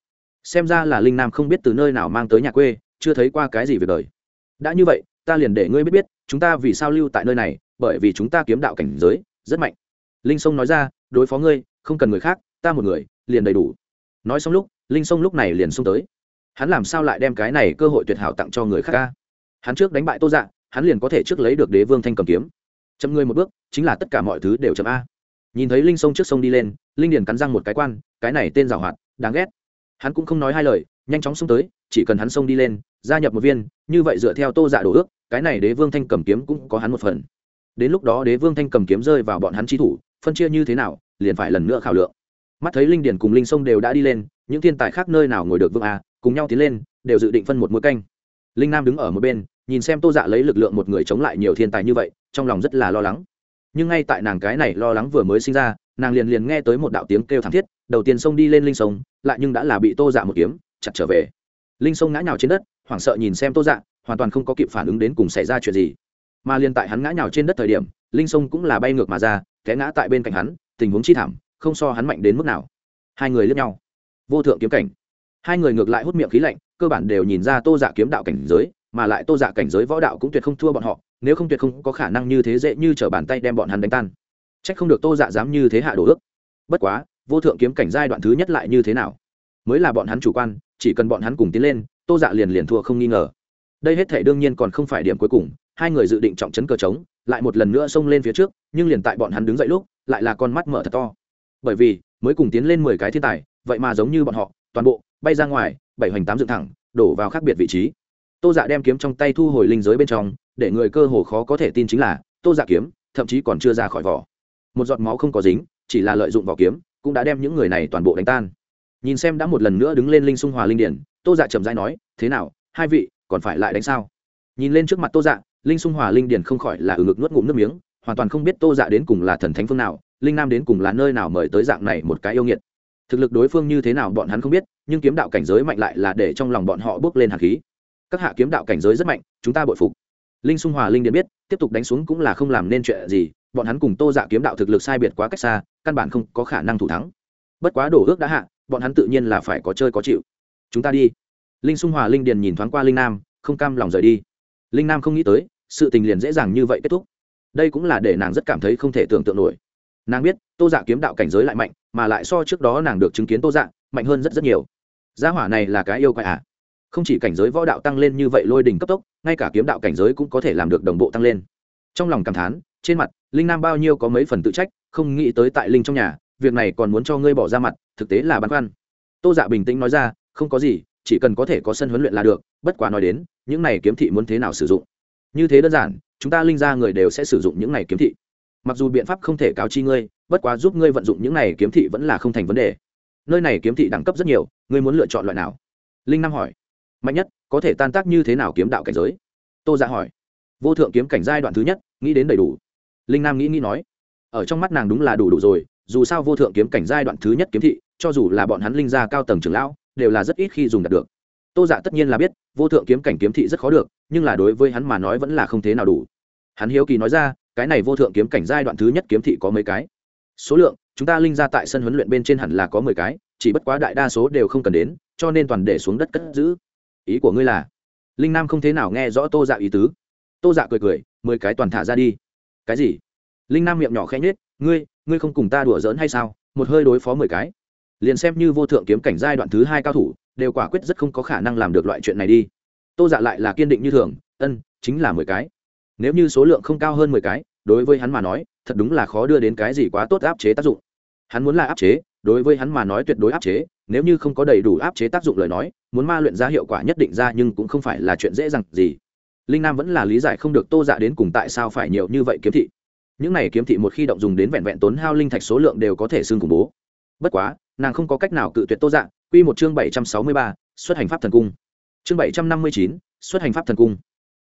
Xem ra là linh nam không biết từ nơi nào mang tới nhà quê, chưa thấy qua cái gì về đời đã như vậy, ta liền để ngươi biết biết, chúng ta vì sao lưu tại nơi này, bởi vì chúng ta kiếm đạo cảnh giới rất mạnh. Linh sông nói ra, đối phó ngươi, không cần người khác, ta một người, liền đầy đủ. Nói xong lúc, linh sông lúc này liền xông tới. Hắn làm sao lại đem cái này cơ hội tuyệt hảo tặng cho người khác ca hắn trước đánh bại tô dạ hắn liền có thể trước lấy được đế vương thanh cầm kiếm. Chậm ngươi một bước, chính là tất cả mọi thứ đều chậm a. Nhìn thấy linh sông trước sông đi lên, linh điền cắn răng một cái quan, cái này tên giảo hoạt, đáng ghét. Hắn cũng không nói hai lời, nhanh chóng xông tới, chỉ cần hắn xông đi lên gia nhập một viên, như vậy dựa theo tô dạ đổ ước, cái này đế vương thanh cầm kiếm cũng có hắn một phần. Đến lúc đó đế vương thanh cầm kiếm rơi vào bọn hắn chi thủ, phân chia như thế nào, liền phải lần nữa khảo lượng. Mắt thấy linh điển cùng linh sông đều đã đi lên, những thiên tài khác nơi nào ngồi được vương a, cùng nhau tiến lên, đều dự định phân một mũi canh. Linh nam đứng ở một bên, nhìn xem tô dạ lấy lực lượng một người chống lại nhiều thiên tài như vậy, trong lòng rất là lo lắng. Nhưng ngay tại nàng cái này lo lắng vừa mới sinh ra, nàng liền liền nghe tới một đạo tiếng kêu thảm thiết, đầu tiên sông đi lên linh sông, lại nhưng đã là bị tô dạ một kiếm chặt trở về. Linh sông ngã nhào trên đất hoảng sợ nhìn xem tô dạ hoàn toàn không có kịp phản ứng đến cùng xảy ra chuyện gì. Mà liên tại hắn ngã nhào trên đất thời điểm, linh sông cũng là bay ngược mà ra, té ngã tại bên cạnh hắn, tình huống chi thảm, không so hắn mạnh đến mức nào. Hai người lướt nhau. Vô thượng kiếm cảnh. Hai người ngược lại hút miệng khí lạnh, cơ bản đều nhìn ra tô dạ kiếm đạo cảnh giới, mà lại tô dạ cảnh giới võ đạo cũng tuyệt không thua bọn họ, nếu không tuyệt không có khả năng như thế dễ như t r ở bàn tay đem bọn hắn đánh tan. C h ắ c không được tô dạ dám như thế hạ đồ ước. Bất quá, vô thượng kiếm cảnh giai đoạn thứ nhất lại như thế nào? Mới là bọn hắn chủ quan, chỉ cần bọn hắn cùng tiến lên tô dạ liền liền thua không nghi ngờ. Đây hết thể đương nhiên còn không phải điểm cuối cùng, hai người dự định trọng chấn cờ trống, lại một lần nữa xông lên phía trước, nhưng liền tại bọn hắn đứng dậy lúc, lại là con mắt mở thật to. Bởi vì, mới cùng tiến lên mười cái thiên tài, vậy mà giống như bọn họ, toàn bộ, bay ra ngoài, bảy hoành tám dựng thẳng, đổ vào khác biệt vị trí. Tô dạ đem kiếm trong tay thu hồi linh giới bên trong, để người cơ hồ khó có thể tin chính là, tô dạ kiếm, thậm chí còn chưa ra khỏi vỏ. Một giọt máu không có dính, chỉ là lợi dụng vỏ kiếm, cũng đã đem những người này toàn bộ đánh tan. Nhìn xem đã một lần nữa đứng lên linh sung hòa linh điển, tô dạ chậm rãi nói thế nào, hai vị, còn phải lại đánh sao? Nhìn lên trước mặt tô dạ linh sung hòa linh điển không khỏi là ừ ngực nuốt ngụm nước miếng, hoàn toàn không biết tô dạ đến cùng là thần thánh phương nào, linh nam đến cùng là nơi nào mời tới dạng này một cái yêu nghiệt. Thực lực đối phương như thế nào bọn hắn không biết, nhưng kiếm đạo cảnh giới mạnh lại là để trong lòng bọn họ bước lên hạt khí. Các hạ kiếm đạo cảnh giới rất mạnh, chúng ta bội phục. Linh xung hòa linh điện biết, tiếp tục đánh xuống cũng là không làm nên chuyện gì, bọn hắn cùng tô dạ kiếm đạo thực lực sai biệt quá cách xa, căn bản không có khả năng thủ thắng. Bất quá đổ ước đã hạ, bọn hắn tự nhiên là phải có chơi có chịu. Chúng ta đi linh sung hòa linh điền nhìn thoáng qua linh nam, không cam lòng rời đi. Linh nam không nghĩ tới, sự tình liền dễ dàng như vậy kết thúc. Đây cũng là để nàng rất cảm thấy không thể tưởng tượng nổi. Nàng biết, tô dạ kiếm đạo cảnh giới lại mạnh, mà lại so trước đó nàng được chứng kiến tô dạ mạnh hơn rất rất nhiều. Gia hỏa này là cái yêu quái à? Không chỉ cảnh giới võ đạo tăng lên như vậy lôi đình cấp tốc, ngay cả kiếm đạo cảnh giới cũng có thể làm được đồng bộ tăng lên. Trong lòng cảm thán, trên mặt, linh nam bao nhiêu có mấy phần tự trách, không nghĩ tới tại linh trong nhà, việc này còn muốn cho ngươi bỏ ra mặt, thực tế là băn khoăn. Tô dạ bình tĩnh nói ra, không có gì chỉ cần có thể có sân huấn luyện là được, bất quá nói đến, những này kiếm thị muốn thế nào sử dụng? Như thế đơn giản, chúng ta linh ra người đều sẽ sử dụng những này kiếm thị. Mặc dù biện pháp không thể cáo chi ngươi, bất quá giúp ngươi vận dụng những này kiếm thị vẫn là không thành vấn đề. Nơi này kiếm thị đẳng cấp rất nhiều, ngươi muốn lựa chọn loại nào? Linh nam hỏi. Mạnh nhất, có thể tan tác như thế nào kiếm đạo cảnh giới? Tô dạ hỏi. Vô thượng kiếm cảnh giai đoạn thứ nhất, nghĩ đến đầy đủ. Linh nam nghĩ nghĩ nói. Ở trong mắt nàng đúng là đủ đủ rồi, dù sao vô thượng kiếm cảnh giai đoạn thứ nhất kiếm thị, cho dù là bọn hắn linh gia cao tầng trưởng lão đều là rất ít khi dùng đạt được. Tô dạ tất nhiên là biết, vô thượng kiếm cảnh kiếm thị rất khó được, nhưng là đối với hắn mà nói vẫn là không thế nào đủ. Hắn hiếu kỳ nói ra, cái này vô thượng kiếm cảnh giai đoạn thứ nhất kiếm thị có mấy cái? Số lượng, chúng ta linh ra tại sân huấn luyện bên trên hẳn là có mười cái, chỉ bất quá đại đa số đều không cần đến, cho nên toàn để xuống đất cất giữ. Ý của ngươi là? Linh nam không thế nào nghe rõ tô dạ ý tứ. Tô dạ cười cười, mười cái toàn thả ra đi. Cái gì? Linh nam miệng nhỏ khẽ nhết ngươi ngươi không cùng ta đùa giỡn hay sao? Một hơi đối phó mười cái liền xem như vô thượng kiếm cảnh giai đoạn thứ hai cao thủ, đều quả quyết rất không có khả năng làm được loại chuyện này đi. Tô dạ lại là kiên định như thường, ân, chính là mười cái. Nếu như số lượng không cao hơn mười cái, đối với hắn mà nói, thật đúng là khó đưa đến cái gì quá tốt áp chế tác dụng. Hắn muốn là áp chế, đối với hắn mà nói tuyệt đối áp chế, nếu như không có đầy đủ áp chế tác dụng lời nói, muốn ma luyện ra hiệu quả nhất định ra nhưng cũng không phải là chuyện dễ dàng gì. Linh nam vẫn là lý giải không được tô dạ đến cùng tại sao phải nhiều như vậy kiếm thị. Những này kiếm thị một khi động dùng đến vẹn vẹn tốn hao linh thạch số lượng đều có thể xương khủng bố bất quá, nàng không có cách nào cự tuyệt tô dạ quy một chương bảy trăm sáu mươi ba, xuất hành pháp thần cung. Chương bảy trăm năm mươi chín, xuất hành pháp thần cung.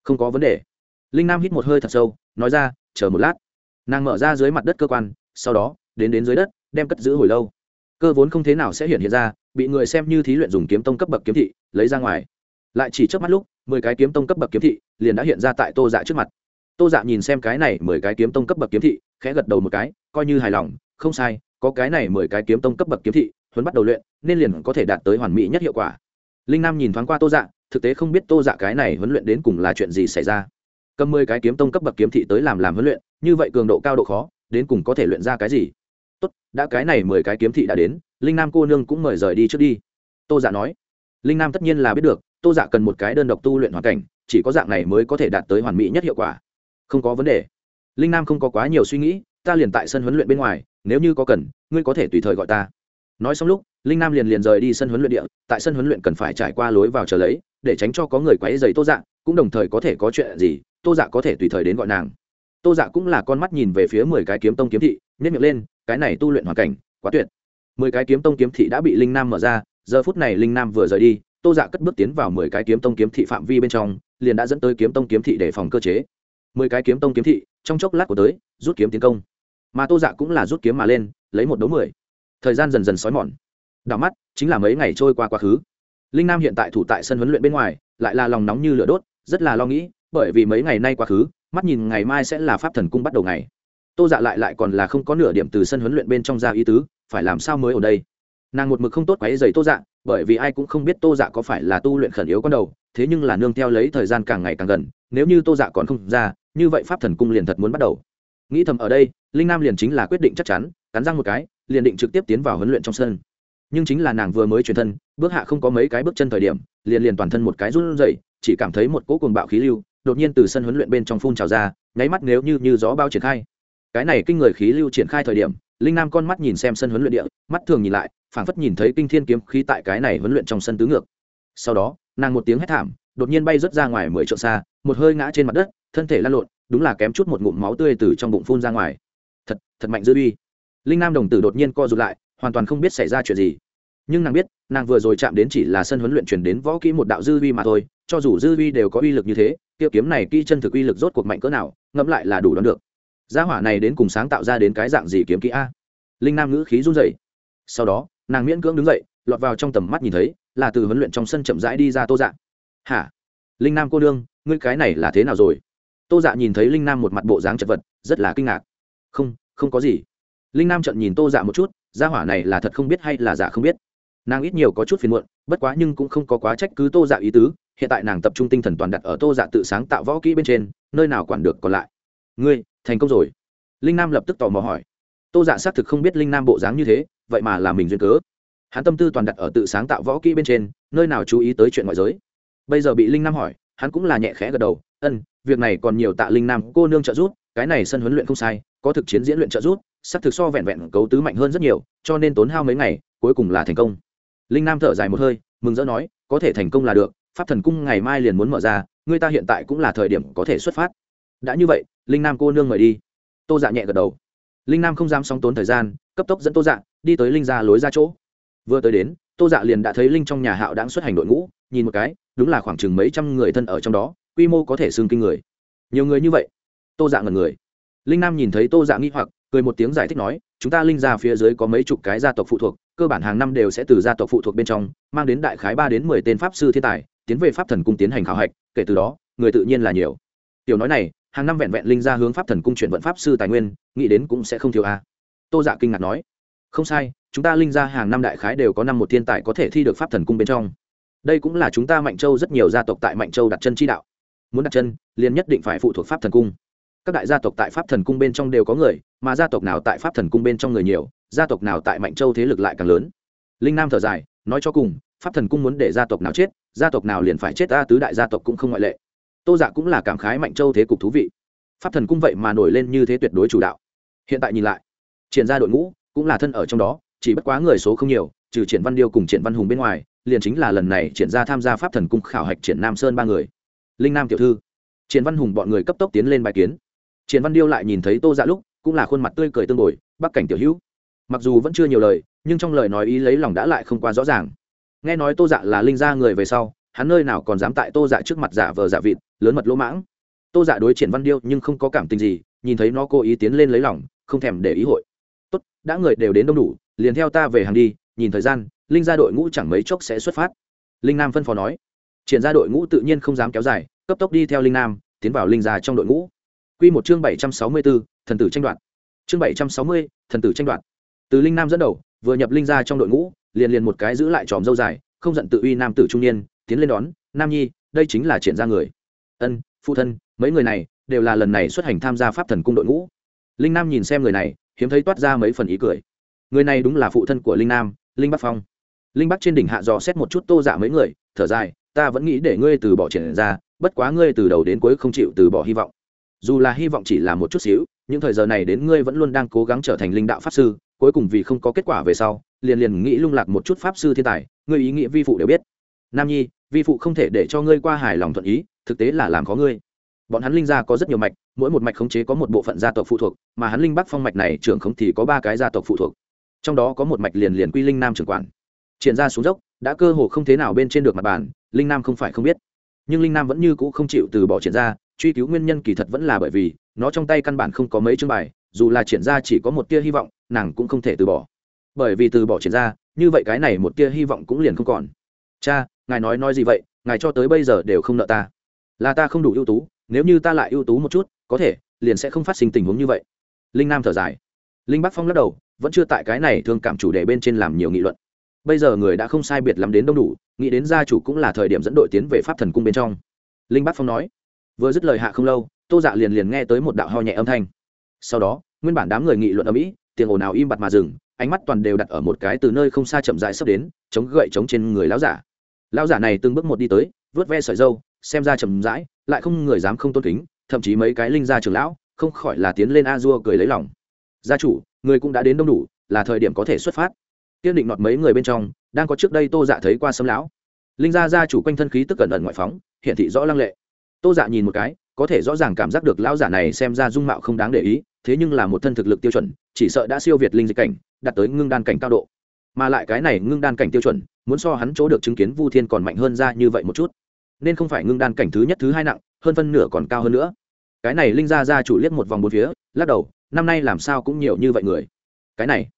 Không có vấn đề. Linh nam hít một hơi thật sâu, nói ra, chờ một lát. Nàng mở ra dưới mặt đất cơ quan, sau đó, đến đến dưới đất, đem cất giữ hồi lâu. Cơ vốn không thế nào sẽ hiện hiện ra, bị người xem như thí luyện dùng kiếm tông cấp bậc kiếm thị, lấy ra ngoài. Lại chỉ trước mắt lúc, mười cái kiếm tông cấp bậc kiếm thị liền đã hiện ra tại tô dạ trước mặt. Tô dạ nhìn xem cái này mười cái kiếm tông cấp bậc kiếm thị, khẽ gật đầu một cái, coi như hài lòng, không sai có cái này mười cái kiếm tông cấp bậc kiếm thị, huấn bắt đầu luyện, nên liền có thể đạt tới hoàn mỹ nhất hiệu quả. Linh nam nhìn thoáng qua tô dạ thực tế không biết tô dạ cái này huấn luyện đến cùng là chuyện gì xảy ra. Cầm mười cái kiếm tông cấp bậc kiếm thị tới làm làm huấn luyện, như vậy cường độ cao độ khó, đến cùng có thể luyện ra cái gì? Tốt, đã cái này mười cái kiếm thị đã đến, linh nam cô nương cũng mời rời đi trước đi. Tô dạ nói. Linh nam tất nhiên là biết được, tô dạ cần một cái đơn độc tu luyện hoàn cảnh, chỉ có dạng này mới có thể đạt tới hoàn mỹ nhất hiệu quả. Không có vấn đề. Linh nam không có quá nhiều suy nghĩ, ta liền tại sân huấn luyện bên ngoài nếu như có cần, ngươi có thể tùy thời gọi ta. Nói xong lúc, linh nam liền liền rời đi sân huấn luyện địa, tại sân huấn luyện cần phải trải qua lối vào chờ lấy, để tránh cho có người quấy dày tô dạ cũng đồng thời có thể có chuyện gì, tô dạ có thể tùy thời đến gọi nàng. Tô dạ cũng là con mắt nhìn về phía mười cái kiếm tông kiếm thị nhét miệng lên, cái này tu luyện hoàn cảnh, quá tuyệt. Mười cái kiếm tông kiếm thị đã bị linh nam mở ra, giờ phút này linh nam vừa rời đi, tô dạ cất bước tiến vào mười cái kiếm tông kiếm thị phạm vi bên trong, liền đã dẫn tới kiếm tông kiếm thị để phòng cơ chế. Mười cái kiếm tông kiếm thị, trong chốc lát của tới, rút kiếm tiến công mà tô dạ cũng là rút kiếm mà lên, lấy một đấu mười. Thời gian dần dần xói mòn. Đảo mắt, chính là mấy ngày trôi qua quá khứ. Linh nam hiện tại thủ tại sân huấn luyện bên ngoài, lại là lòng nóng như lửa đốt, rất là lo nghĩ, bởi vì mấy ngày nay quá khứ, mắt nhìn ngày mai sẽ là pháp thần cung bắt đầu ngày. Tô dạ lại lại còn là không có nửa điểm từ sân huấn luyện bên trong ra ý tứ, phải làm sao mới ở đây? Nàng một mực không tốt quáy dày tô dạ bởi vì ai cũng không biết tô dạ có phải là tu luyện khẩn yếu con đầu, thế nhưng là nương theo lấy thời gian càng ngày càng gần, nếu như tô dạ còn không ra, như vậy pháp thần cung liền thật muốn bắt đầu nghĩ thầm ở đây, linh nam liền chính là quyết định chắc chắn, cắn răng một cái, liền định trực tiếp tiến vào huấn luyện trong sân. Nhưng chính là nàng vừa mới chuyển thân, bước hạ không có mấy cái bước chân thời điểm, liền liền toàn thân một cái run rẩy, chỉ cảm thấy một cỗ cuồng bạo khí lưu, đột nhiên từ sân huấn luyện bên trong phun trào ra, nháy mắt nếu như như gió bao triển khai. Cái này kinh người khí lưu triển khai thời điểm, linh nam con mắt nhìn xem sân huấn luyện địa, mắt thường nhìn lại, phảng phất nhìn thấy kinh thiên kiếm khí tại cái này huấn luyện trong sân tứ ngược. Sau đó, nàng một tiếng hét thảm, đột nhiên bay rớt ra ngoài mười trượng xa, một hơi ngã trên mặt đất, thân thể lăn lộn đúng là kém chút một ngụm máu tươi từ trong bụng phun ra ngoài. Thật thật mạnh dư uy. Linh nam đồng tử đột nhiên co rụt lại hoàn toàn không biết xảy ra chuyện gì. Nhưng nàng biết nàng vừa rồi chạm đến chỉ là sân huấn luyện chuyển đến võ kỹ một đạo dư uy mà thôi cho dù dư uy đều có uy lực như thế tiêu kiếm này kỹ chân thực uy lực rốt cuộc mạnh cỡ nào ngẫm lại là đủ đoán được. Gia hỏa này đến cùng sáng tạo ra đến cái dạng gì kiếm kỹ a? Linh nam ngữ khí run rẩy. Sau đó nàng miễn cưỡng đứng dậy lọt vào trong tầm mắt nhìn thấy là từ huấn luyện trong sân chậm rãi đi ra tô dạng, hả? Linh nam cô đương ngươi cái này là thế nào rồi? Tô dạ nhìn thấy linh nam một mặt bộ dáng chật vật, rất là kinh ngạc. Không không có gì. Linh nam trận nhìn tô dạ một chút, gia hỏa này là thật không biết hay là giả không biết. Nàng ít nhiều có chút phiền muộn, bất quá nhưng cũng không có quá trách cứ tô dạ ý tứ, hiện tại nàng tập trung tinh thần toàn đặt ở tô dạ tự sáng tạo võ kỹ bên trên, nơi nào quản được còn lại. Ngươi, thành công rồi. Linh nam lập tức tò mò hỏi. Tô dạ xác thực không biết linh nam bộ dáng như thế, vậy mà là mình duyên cớ. Hắn tâm tư toàn đặt ở tự sáng tạo võ kỹ bên trên, nơi nào chú ý tới chuyện ngoại giới. Bây giờ bị linh nam hỏi, hắn cũng là nhẹ khẽ gật đầu ân việc này còn nhiều tạ linh nam cô nương trợ giúp, cái này sân huấn luyện không sai, có thực chiến diễn luyện trợ giúp sắc thực so vẹn vẹn cấu tứ mạnh hơn rất nhiều, cho nên tốn hao mấy ngày, cuối cùng là thành công. Linh nam thở dài một hơi, mừng rỡ nói, có thể thành công là được, pháp thần cung ngày mai liền muốn mở ra, người ta hiện tại cũng là thời điểm có thể xuất phát. Đã như vậy, linh nam cô nương mời đi. Tô dạ nhẹ gật đầu. Linh nam không dám song tốn thời gian, cấp tốc dẫn tô dạ đi tới linh ra lối ra chỗ. Vừa tới đến, tô dạ liền đã thấy linh trong nhà hạo đáng xuất hành đội ngũ, nhìn một cái, đúng là khoảng chừng mấy trăm người thân ở trong đó quy mô có thể xưng kinh người. Nhiều người như vậy. Tô dạ ngần người. Linh nam nhìn thấy tô dạ nghi hoặc, cười một tiếng giải thích nói, chúng ta linh ra phía dưới có mấy chục cái gia tộc phụ thuộc, cơ bản hàng năm đều sẽ từ gia tộc phụ thuộc bên trong, mang đến đại khái ba đến mười tên pháp sư thiên tài, tiến về pháp thần cung tiến hành khảo hạch, kể từ đó, người tự nhiên là nhiều. Tiểu nói này, hàng năm vẹn vẹn linh ra hướng pháp thần cung chuyển vận pháp sư tài nguyên, nghĩ đến cũng sẽ không thiếu a. Tô dạ kinh ngạc nói, không sai, chúng ta linh ra hàng năm đại khái đều có năm một thiên tài có thể thi được pháp thần cung bên trong. Đây cũng là chúng ta mạnh châu rất nhiều gia tộc tại mạnh châu đặt chân chi đạo muốn đặt chân, liền nhất định phải phụ thuộc pháp thần cung. Các đại gia tộc tại pháp thần cung bên trong đều có người, mà gia tộc nào tại pháp thần cung bên trong người nhiều, gia tộc nào tại mạnh châu thế lực lại càng lớn. Linh nam thở dài, nói cho cùng, pháp thần cung muốn để gia tộc nào chết, gia tộc nào liền phải chết ta tứ đại gia tộc cũng không ngoại lệ. Tô dạ cũng là cảm khái mạnh châu thế cục thú vị. Pháp thần cung vậy mà nổi lên như thế tuyệt đối chủ đạo. Hiện tại nhìn lại, triển ra đội ngũ cũng là thân ở trong đó, chỉ bất quá người số không nhiều, trừ triển văn điêu cùng triển văn hùng bên ngoài, liền chính là lần này triển ra tham gia pháp thần cung khảo hạch triển nam sơn ba người linh nam tiểu thư. Triển văn hùng bọn người cấp tốc tiến lên bài kiến. Triển văn điêu lại nhìn thấy tô dạ lúc, cũng là khuôn mặt tươi cười tương đổi, bắc cảnh tiểu hữu. Mặc dù vẫn chưa nhiều lời, nhưng trong lời nói ý lấy lòng đã lại không quá rõ ràng. Nghe nói tô dạ là linh gia người về sau, hắn nơi nào còn dám tại tô dạ trước mặt giả vờ giả vịt, lớn mật lỗ mãng. Tô dạ đối triển văn điêu nhưng không có cảm tình gì, nhìn thấy nó cố ý tiến lên lấy lòng, không thèm để ý hội. Tốt, đã người đều đến đông đủ, liền theo ta về hàng đi, nhìn thời gian, linh gia đội ngũ chẳng mấy chốc sẽ xuất phát. Linh nam phân phó nói triển ra đội ngũ tự nhiên không dám kéo dài, cấp tốc đi theo linh nam, tiến vào linh gia trong đội ngũ. Q một chương bảy trăm sáu mươi bốn thần tử tranh đoạt. Chương bảy trăm sáu mươi, thần tử tranh đoạt. Từ linh nam dẫn đầu, vừa nhập linh gia trong đội ngũ, liền liền một cái giữ lại tròm dâu dài, không giận tự uy nam tử trung niên, tiến lên đón, nam nhi, đây chính là triển ra người. Ân, phụ thân, mấy người này đều là lần này xuất hành tham gia pháp thần cung đội ngũ. Linh nam nhìn xem người này, hiếm thấy toát ra mấy phần ý cười. Người này đúng là phụ thân của linh nam, linh bắc phong. Linh bắc trên đỉnh hạ dò xét một chút tô dạ mấy người, thở dài ta vẫn nghĩ để ngươi từ bỏ triển ra, bất quá ngươi từ đầu đến cuối không chịu từ bỏ hy vọng. Dù là hy vọng chỉ là một chút xíu, những thời giờ này đến ngươi vẫn luôn đang cố gắng trở thành linh đạo pháp sư, cuối cùng vì không có kết quả về sau, liền liền nghĩ lung lạc một chút pháp sư thiên tài, ngươi ý nghĩa vi phụ đều biết. Nam nhi, vi phụ không thể để cho ngươi qua hài lòng thuận ý, thực tế là làm khó ngươi. Bọn hắn linh gia có rất nhiều mạch, mỗi một mạch khống chế có một bộ phận gia tộc phụ thuộc, mà hắn linh bắc phong mạch này trưởng không thì có ba cái gia tộc phụ thuộc. Trong đó có một mạch liền liền quy linh nam trưởng quản triển ra xuống dốc, đã cơ hồ không thế nào bên trên được mặt bàn, linh nam không phải không biết. Nhưng linh nam vẫn như cũ không chịu từ bỏ triển ra, truy cứu nguyên nhân kỳ thật vẫn là bởi vì, nó trong tay căn bản không có mấy chương bài, dù là triển ra chỉ có một tia hy vọng, nàng cũng không thể từ bỏ. Bởi vì từ bỏ triển ra, như vậy cái này một tia hy vọng cũng liền không còn. Cha, ngài nói nói gì vậy? Ngài cho tới bây giờ đều không nợ ta. Là ta không đủ ưu tú, nếu như ta lại ưu tú một chút, có thể, liền sẽ không phát sinh tình huống như vậy. Linh nam thở dài. Linh bắc phong lắc đầu, vẫn chưa tại cái này thương cảm chủ đề bên trên làm nhiều nghị luận bây giờ người đã không sai biệt lắm đến đông đủ, nghĩ đến gia chủ cũng là thời điểm dẫn đội tiến về pháp thần cung bên trong. Linh bắc phong nói, vừa dứt lời hạ không lâu, tô dạ liền liền nghe tới một đạo ho nhẹ âm thanh. Sau đó, nguyên bản đám người nghị luận ở mỹ tiền ồn ào im bặt mà dừng, ánh mắt toàn đều đặt ở một cái từ nơi không xa chậm rãi sắp đến, chống gậy chống trên người lão giả. Lão giả này từng bước một đi tới, vớt ve sợi dâu xem ra chậm rãi, lại không người dám không tôn kính, thậm chí mấy cái linh gia trưởng lão, không khỏi là tiến lên a dua cười lấy lòng. Gia chủ, người cũng đã đến đông đủ, là thời điểm có thể xuất phát tiên định nọt mấy người bên trong, đang có trước đây tô dạ thấy qua sâm lão. Linh gia gia chủ quanh thân khí tức cẩn ẩn ngoại phóng hiện thị rõ lăng lệ. Tô dạ nhìn một cái, có thể rõ ràng cảm giác được lão giả này xem ra dung mạo không đáng để ý, thế nhưng là một thân thực lực tiêu chuẩn, chỉ sợ đã siêu việt linh dịch cảnh, đạt tới ngưng đan cảnh cao độ. Mà lại cái này ngưng đan cảnh tiêu chuẩn, muốn so hắn chỗ được chứng kiến vu thiên còn mạnh hơn ra như vậy một chút. Nên không phải ngưng đan cảnh thứ nhất thứ hai nặng, hơn phân nửa còn cao hơn nữa. Cái này linh gia gia chủ liếc một vòng bốn phía, lắc đầu, năm nay làm sao cũng nhiều như vậy người. Cái này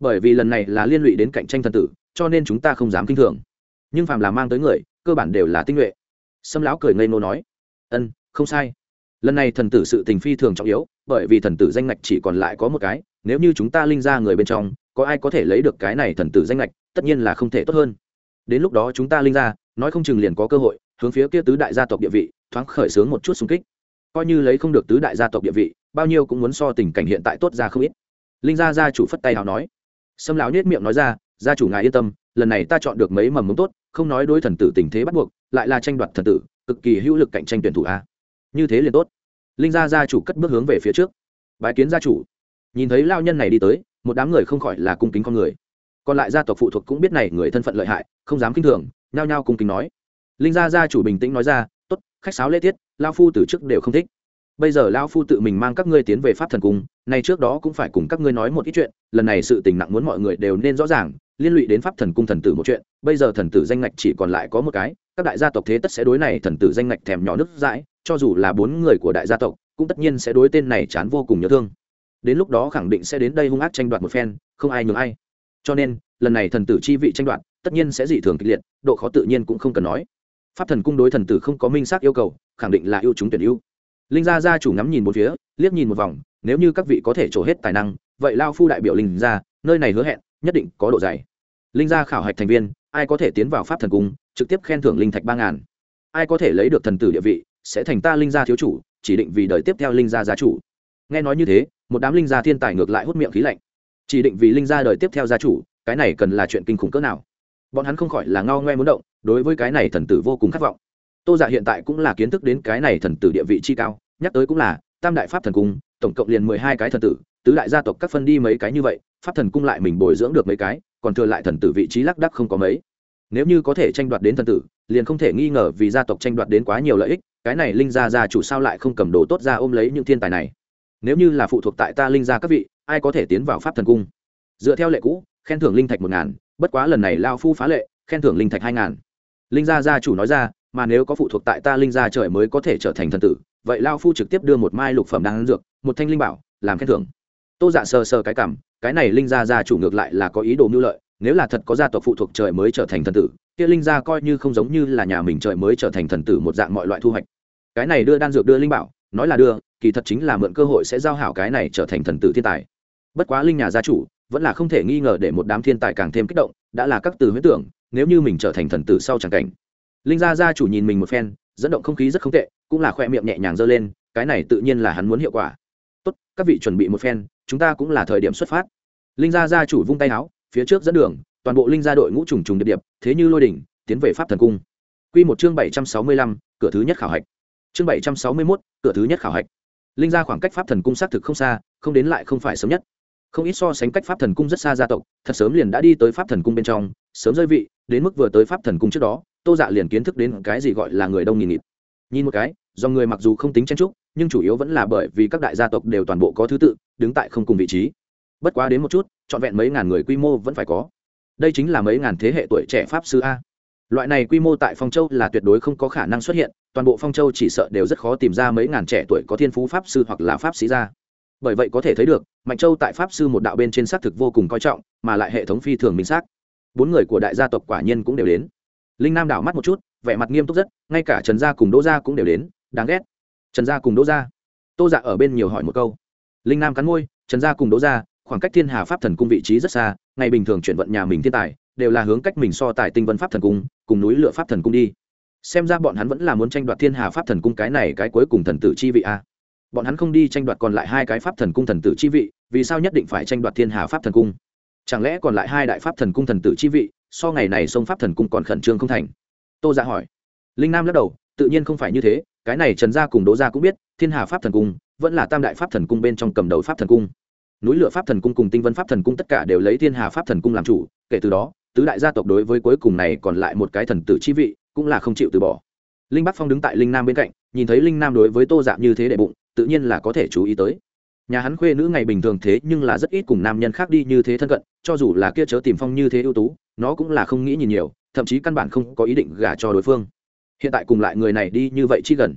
bởi vì lần này là liên lụy đến cạnh tranh thần tử, cho nên chúng ta không dám kinh thường. Nhưng phàm là mang tới người, cơ bản đều là tinh nhuệ. Sâm lão cười ngây ngô nói, ân, không sai. Lần này thần tử sự tình phi thường trọng yếu, bởi vì thần tử danh ngạch chỉ còn lại có một cái, nếu như chúng ta linh ra người bên trong, có ai có thể lấy được cái này thần tử danh ngạch, tất nhiên là không thể tốt hơn. Đến lúc đó chúng ta linh ra, nói không chừng liền có cơ hội, hướng phía kia tứ đại gia tộc địa vị, thoáng khởi xướng một chút xung kích. Coi như lấy không được tứ đại gia tộc địa vị, bao nhiêu cũng muốn so tình cảnh hiện tại tốt ra không ít. Linh gia gia chủ phất tay hào nói sâm lão nhếch miệng nói ra, gia chủ ngài yên tâm, lần này ta chọn được mấy mầm mống tốt, không nói đối thần tử tình thế bắt buộc, lại là tranh đoạt thần tử, cực kỳ hữu lực cạnh tranh tuyển thủ a. Như thế liền tốt. Linh gia gia chủ cất bước hướng về phía trước. Bái kiến gia chủ. Nhìn thấy lao nhân này đi tới, một đám người không khỏi là cung kính con người. Còn lại gia tộc phụ thuộc cũng biết này người thân phận lợi hại, không dám kinh thường, nhao nhao cung kính nói. Linh gia gia chủ bình tĩnh nói ra, tốt, khách sáo lễ tiết lao phu từ trước đều không thích bây giờ lao phu tự mình mang các ngươi tiến về pháp thần cung, nay trước đó cũng phải cùng các ngươi nói một ít chuyện, lần này sự tình nặng muốn mọi người đều nên rõ ràng, liên lụy đến pháp thần cung thần tử một chuyện, bây giờ thần tử danh ngạch chỉ còn lại có một cái, các đại gia tộc thế tất sẽ đối này thần tử danh ngạch thèm nhỏ nước dãi, cho dù là bốn người của đại gia tộc, cũng tất nhiên sẽ đối tên này chán vô cùng nhớ thương. Đến lúc đó khẳng định sẽ đến đây hung ác tranh đoạt một phen, không ai nhường ai. Cho nên, lần này thần tử chi vị tranh đoạt, tất nhiên sẽ dị thường kịch liệt, độ khó tự nhiên cũng không cần nói. Pháp thần cung đối thần tử không có minh xác yêu cầu, khẳng định là yêu chúng tuyển ưu linh gia gia chủ ngắm nhìn một phía, liếc nhìn một vòng, nếu như các vị có thể trổ hết tài năng, vậy lao phu đại biểu linh gia, nơi này hứa hẹn, nhất định có độ dày. Linh gia khảo hạch thành viên, ai có thể tiến vào pháp thần cung, trực tiếp khen thưởng linh thạch ba ngàn. Ai có thể lấy được thần tử địa vị, sẽ thành ta linh gia thiếu chủ, chỉ định vì đời tiếp theo linh gia gia chủ. Nghe nói như thế, một đám linh gia thiên tài ngược lại hút miệng khí lạnh. Chỉ định vì linh gia đời tiếp theo gia chủ, cái này cần là chuyện kinh khủng cỡ nào. Bọn hắn không khỏi là ngao ngoe muốn động, đối với cái này thần tử vô cùng khát vọng tô giả dạ hiện tại cũng là kiến thức đến cái này thần tử địa vị chi cao, nhắc tới cũng là, tam đại pháp thần cung, tổng cộng liền mười hai cái thần tử, tứ đại gia tộc các phân đi mấy cái như vậy, pháp thần cung lại mình bồi dưỡng được mấy cái, còn thừa lại thần tử vị trí lác đắc không có mấy. Nếu như có thể tranh đoạt đến thần tử, liền không thể nghi ngờ vì gia tộc tranh đoạt đến quá nhiều lợi ích, cái này linh gia gia chủ sao lại không cầm đồ tốt ra ôm lấy những thiên tài này? Nếu như là phụ thuộc tại ta linh gia các vị, ai có thể tiến vào pháp thần cung? Dựa theo lệ cũ, khen thưởng linh thạch một ngàn, bất quá lần này lao phu phá lệ, khen thưởng linh thạch hai ngàn. Linh gia gia chủ nói ra mà nếu có phụ thuộc tại ta linh gia trời mới có thể trở thành thần tử, vậy lao phu trực tiếp đưa một mai lục phẩm đan dược, một thanh linh bảo, làm khen thưởng. Tô dạ sờ sờ cái cảm, cái này linh gia gia chủ ngược lại là có ý đồ mưu lợi, nếu là thật có gia tộc phụ thuộc trời mới trở thành thần tử, kia linh gia coi như không giống như là nhà mình trời mới trở thành thần tử một dạng mọi loại thu hoạch. Cái này đưa đan dược đưa linh bảo, nói là đưa, kỳ thật chính là mượn cơ hội sẽ giao hảo cái này trở thành thần tử thiên tài. Bất quá linh nhà gia chủ vẫn là không thể nghi ngờ để một đám thiên tài càng thêm kích động, đã là các từ huyết tưởng, nếu như mình trở thành thần tử sau chẳng cảnh linh gia gia chủ nhìn mình một phen dẫn động không khí rất không tệ cũng là khoe miệng nhẹ nhàng giơ lên cái này tự nhiên là hắn muốn hiệu quả tốt các vị chuẩn bị một phen chúng ta cũng là thời điểm xuất phát linh gia gia chủ vung tay áo phía trước dẫn đường toàn bộ linh gia đội ngũ trùng trùng điệp điệp thế như lôi đỉnh tiến về pháp thần cung Quy một chương bảy trăm sáu mươi lăm, cửa thứ nhất khảo hạch. Chương bảy trăm sáu mươi 761, cửa thứ nhất khảo hạch. Linh gia khoảng cách pháp thần cung xác thực không xa, không đến lại không phải sớm nhất. Không ít so sánh cách pháp thần cung rất xa gia tộc, thật sớm liền đã đi tới pháp thần cung bên trong, sớm rơi vị, đến mức vừa tới pháp thần cung trước đó, Tô Dạ liền kiến thức đến cái gì gọi là người đông nghìn nghịt. Nhìn một cái, do người mặc dù không tính chen chúc, nhưng chủ yếu vẫn là bởi vì các đại gia tộc đều toàn bộ có thứ tự, đứng tại không cùng vị trí. Bất quá đến một chút, trọn vẹn mấy ngàn người quy mô vẫn phải có đây chính là mấy ngàn thế hệ tuổi trẻ pháp sư a loại này quy mô tại phong châu là tuyệt đối không có khả năng xuất hiện toàn bộ phong châu chỉ sợ đều rất khó tìm ra mấy ngàn trẻ tuổi có thiên phú pháp sư hoặc là pháp sĩ ra bởi vậy có thể thấy được mạnh châu tại pháp sư một đạo bên trên xác thực vô cùng coi trọng mà lại hệ thống phi thường minh xác bốn người của đại gia tộc quả nhiên cũng đều đến. Linh nam đảo mắt một chút, vẻ mặt nghiêm túc rất, ngay cả trần gia cùng đỗ gia cũng đều đến, đáng ghét. Trần gia cùng đỗ gia. Tô dạ ở bên nhiều hỏi một câu. Linh nam cắn môi, trần gia cùng đỗ gia, khoảng cách thiên hà pháp thần cung vị trí rất xa, ngày bình thường chuyển vận nhà mình thiên tài, đều là hướng cách mình so tài tinh vân pháp thần cung, cùng núi lửa pháp thần cung đi. Xem ra bọn hắn vẫn là muốn tranh đoạt thiên hà pháp thần cung cái này cái cuối cùng thần tử chi vị a bọn hắn không đi tranh đoạt còn lại hai cái pháp thần cung thần tử chi vị, vì sao nhất định phải tranh đoạt thiên hà pháp thần cung? Chẳng lẽ còn lại hai đại pháp thần cung thần tử chi vị, so ngày này sông pháp thần cung còn khẩn trương không thành? Tô dạ hỏi. Linh nam lắc đầu, tự nhiên không phải như thế, cái này trần gia cùng đỗ gia cũng biết, thiên hà pháp thần cung vẫn là tam đại pháp thần cung bên trong cầm đầu pháp thần cung. Núi lửa pháp thần cung cùng tinh vân pháp thần cung tất cả đều lấy thiên hà pháp thần cung làm chủ, kể từ đó, tứ đại gia tộc đối với cuối cùng này còn lại một cái thần tử chi vị cũng là không chịu từ bỏ. Linh bắc phong đứng tại linh nam bên cạnh, nhìn thấy linh nam đối với tô dạ như thế đệ bụng, tự nhiên là có thể chú ý tới nhà hắn khuê nữ ngày bình thường thế nhưng là rất ít cùng nam nhân khác đi như thế thân cận, cho dù là kia chớ tìm phong như thế ưu tú, nó cũng là không nghĩ nhìn nhiều, thậm chí căn bản không có ý định gả cho đối phương. Hiện tại cùng lại người này đi như vậy chi gần.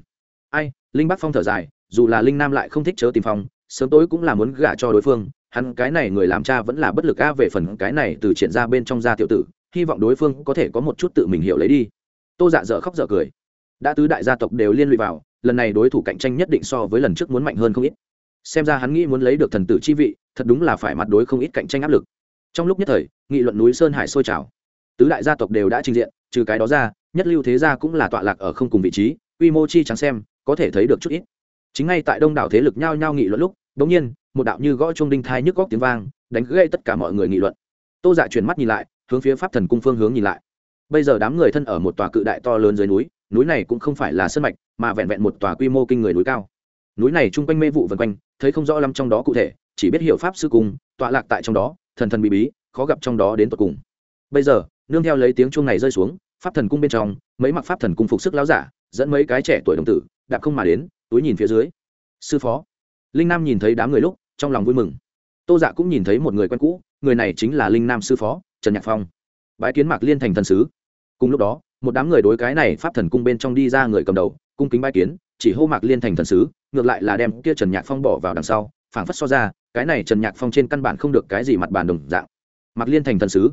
Ai, linh bắc phong thở dài, dù là linh nam lại không thích chớ tìm phong, sớm tối cũng là muốn gả cho đối phương, hắn cái này người làm cha vẫn là bất lực a về phần cái này từ triển ra bên trong gia tiểu tử, hy vọng đối phương có thể có một chút tự mình hiểu lấy đi. Tô dạ dở khóc dở cười. Đã tứ đại gia tộc đều liên lụy vào, lần này đối thủ cạnh tranh nhất định so với lần trước muốn mạnh hơn không ít xem ra hắn nghĩ muốn lấy được thần tử chi vị thật đúng là phải mặt đối không ít cạnh tranh áp lực trong lúc nhất thời nghị luận núi sơn hải sôi trào tứ đại gia tộc đều đã trình diện trừ cái đó ra nhất lưu thế gia cũng là tọa lạc ở không cùng vị trí quy mô chi trắng xem có thể thấy được chút ít chính ngay tại đông đảo thế lực nhao nhao nghị luận lúc Đống nhiên, một đạo như gõ chuông đinh thai nhức góc tiếng vang, đánh gãy tất cả mọi người nghị luận. Tô Dạ chuyển mắt nhìn lại, hướng phía Pháp Thần cung phương hướng nhìn lại. Bây giờ đám người thân ở một tòa cự đại to lớn dưới núi, núi này cũng không phải là sơn mạch, mà vẹn vẹn một tòa quy mô kinh người núi cao. Núi này trung quanh mê vụ vần quanh, thấy không rõ lắm trong đó cụ thể, chỉ biết hiểu pháp sư cùng tọa lạc tại trong đó, thần thần bí bí, khó gặp trong đó đến tận cùng. Bây giờ, nương theo lấy tiếng chuông này rơi xuống, pháp thần cung bên trong, mấy mặc pháp thần cung phục sức láo giả, dẫn mấy cái trẻ tuổi đồng tử, đạp không mà đến, túi nhìn phía dưới. Sư phó, linh nam nhìn thấy đám người lúc trong lòng vui mừng. Tô dạ cũng nhìn thấy một người quen cũ người này chính là linh nam sư phó trần nhạc phong. Bái kiến mạc liên thành thần sứ. Cùng lúc đó một đám người đối cái này pháp thần cung bên trong đi ra người cầm đầu cung kính bái kiến chỉ hô mạc liên thành thần sứ ngược lại là đem kia trần nhạc phong bỏ vào đằng sau, phảng phất so ra, cái này trần nhạc phong trên căn bản không được cái gì mặt bàn đồng dạng. Mạc liên thành thần sứ.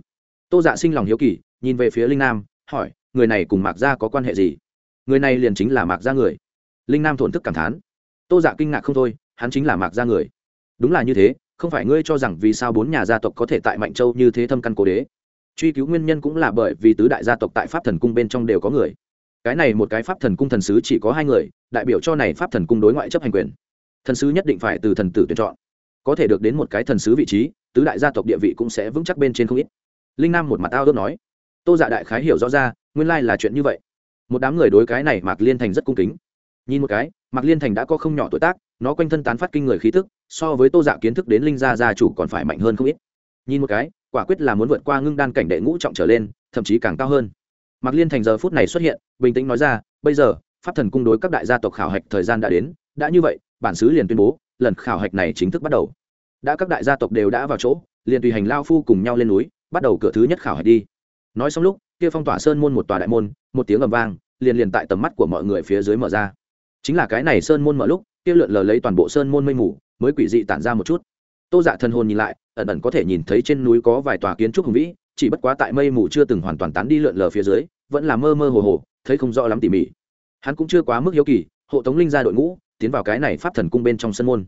Tô dạ sinh lòng hiếu kỳ, nhìn về phía linh nam, hỏi, người này cùng mạc gia có quan hệ gì? Người này liền chính là mạc gia người. Linh nam thổn thức cảm thán. Tô dạ kinh ngạc không thôi, hắn chính là mạc gia người. Đúng là như thế, không phải ngươi cho rằng vì sao bốn nhà gia tộc có thể tại mạnh châu như thế thâm căn cố đế? Truy cứu nguyên nhân cũng là bởi vì tứ đại gia tộc tại pháp thần cung bên trong đều có người cái này một cái pháp thần cung thần sứ chỉ có hai người, đại biểu cho này pháp thần cung đối ngoại chấp hành quyền. Thần sứ nhất định phải từ thần tử tuyển chọn. Có thể được đến một cái thần sứ vị trí, tứ đại gia tộc địa vị cũng sẽ vững chắc bên trên không ít. Linh nam một mặt ao đốt nói. Tô dạ đại khái hiểu rõ ra, nguyên lai là chuyện như vậy. Một đám người đối cái này mạc liên thành rất cung kính. Nhìn một cái, mạc liên thành đã có không nhỏ tuổi tác, nó quanh thân tán phát kinh người khí tức, so với tô dạ kiến thức đến linh gia gia chủ còn phải mạnh hơn không ít. Nhìn một cái, quả quyết là muốn vượt qua ngưng đan cảnh đệ ngũ trọng trở lên, thậm chí càng cao hơn mạc liên thành giờ phút này xuất hiện, bình tĩnh nói ra, bây giờ, pháp thần cung đối các đại gia tộc khảo hạch thời gian đã đến, đã như vậy, bản xứ liền tuyên bố, lần khảo hạch này chính thức bắt đầu. Đã các đại gia tộc đều đã vào chỗ, liền tùy hành lao phu cùng nhau lên núi, bắt đầu cửa thứ nhất khảo hạch đi. Nói xong lúc, kia phong tỏa sơn môn một tòa đại môn, một tiếng ầm vang, liền liền tại tầm mắt của mọi người phía dưới mở ra. Chính là cái này sơn môn mở lúc, kia lượn lờ lấy toàn bộ sơn môn mây mù, mới quỷ dị tản ra một chút. Tô dạ thần hồn nhìn lại, ẩn ẩn có thể nhìn thấy trên núi có vài tòa kiến trúc hùng vĩ chỉ bất quá tại mây mù chưa từng hoàn toàn tán đi lượn lờ phía dưới, vẫn là mơ mơ hồ hồ, thấy không rõ lắm tỉ mỉ. Hắn cũng chưa quá mức hiếu kỳ, hộ tống linh ra đội ngũ, tiến vào cái này pháp thần cung bên trong sân môn.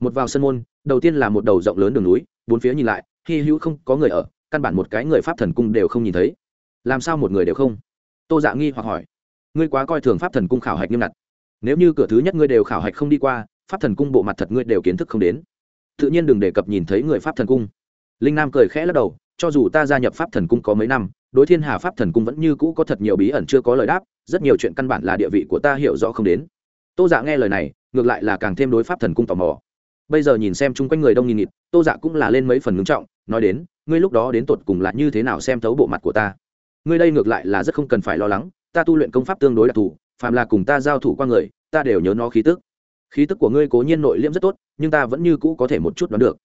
Một vào sân môn, đầu tiên là một đầu rộng lớn đường núi, bốn phía nhìn lại, hy hữu không có người ở, căn bản một cái người pháp thần cung đều không nhìn thấy. Làm sao một người đều không? Tô dạ nghi hoặc hỏi. Ngươi quá coi thường pháp thần cung khảo hạch nghiêm ngặt. Nếu như cửa thứ nhất ngươi đều khảo hạch không đi qua, pháp thần cung bộ mặt thật ngươi đều kiến thức không đến. Tự nhiên đừng đề cập nhìn thấy người pháp thần cung. Linh nam cười khẽ lắc đầu cho dù ta gia nhập pháp thần cung có mấy năm, đối thiên hà pháp thần cung vẫn như cũ có thật nhiều bí ẩn chưa có lời đáp, rất nhiều chuyện căn bản là địa vị của ta hiểu rõ không đến. Tô dạ nghe lời này, ngược lại là càng thêm đối pháp thần cung tò mò. Bây giờ nhìn xem chung quanh người đông nghìn nghịt, tô dạ cũng là lên mấy phần ngưng trọng, nói đến, ngươi lúc đó đến tột cùng là như thế nào xem thấu bộ mặt của ta? Ngươi đây ngược lại là rất không cần phải lo lắng, ta tu luyện công pháp tương đối đặc thù, phàm là cùng ta giao thủ qua người, ta đều nhớ nó khí tức. Khí tức của ngươi cố nhiên nội liễm rất tốt, nhưng ta vẫn như cũ có thể một chút đoán được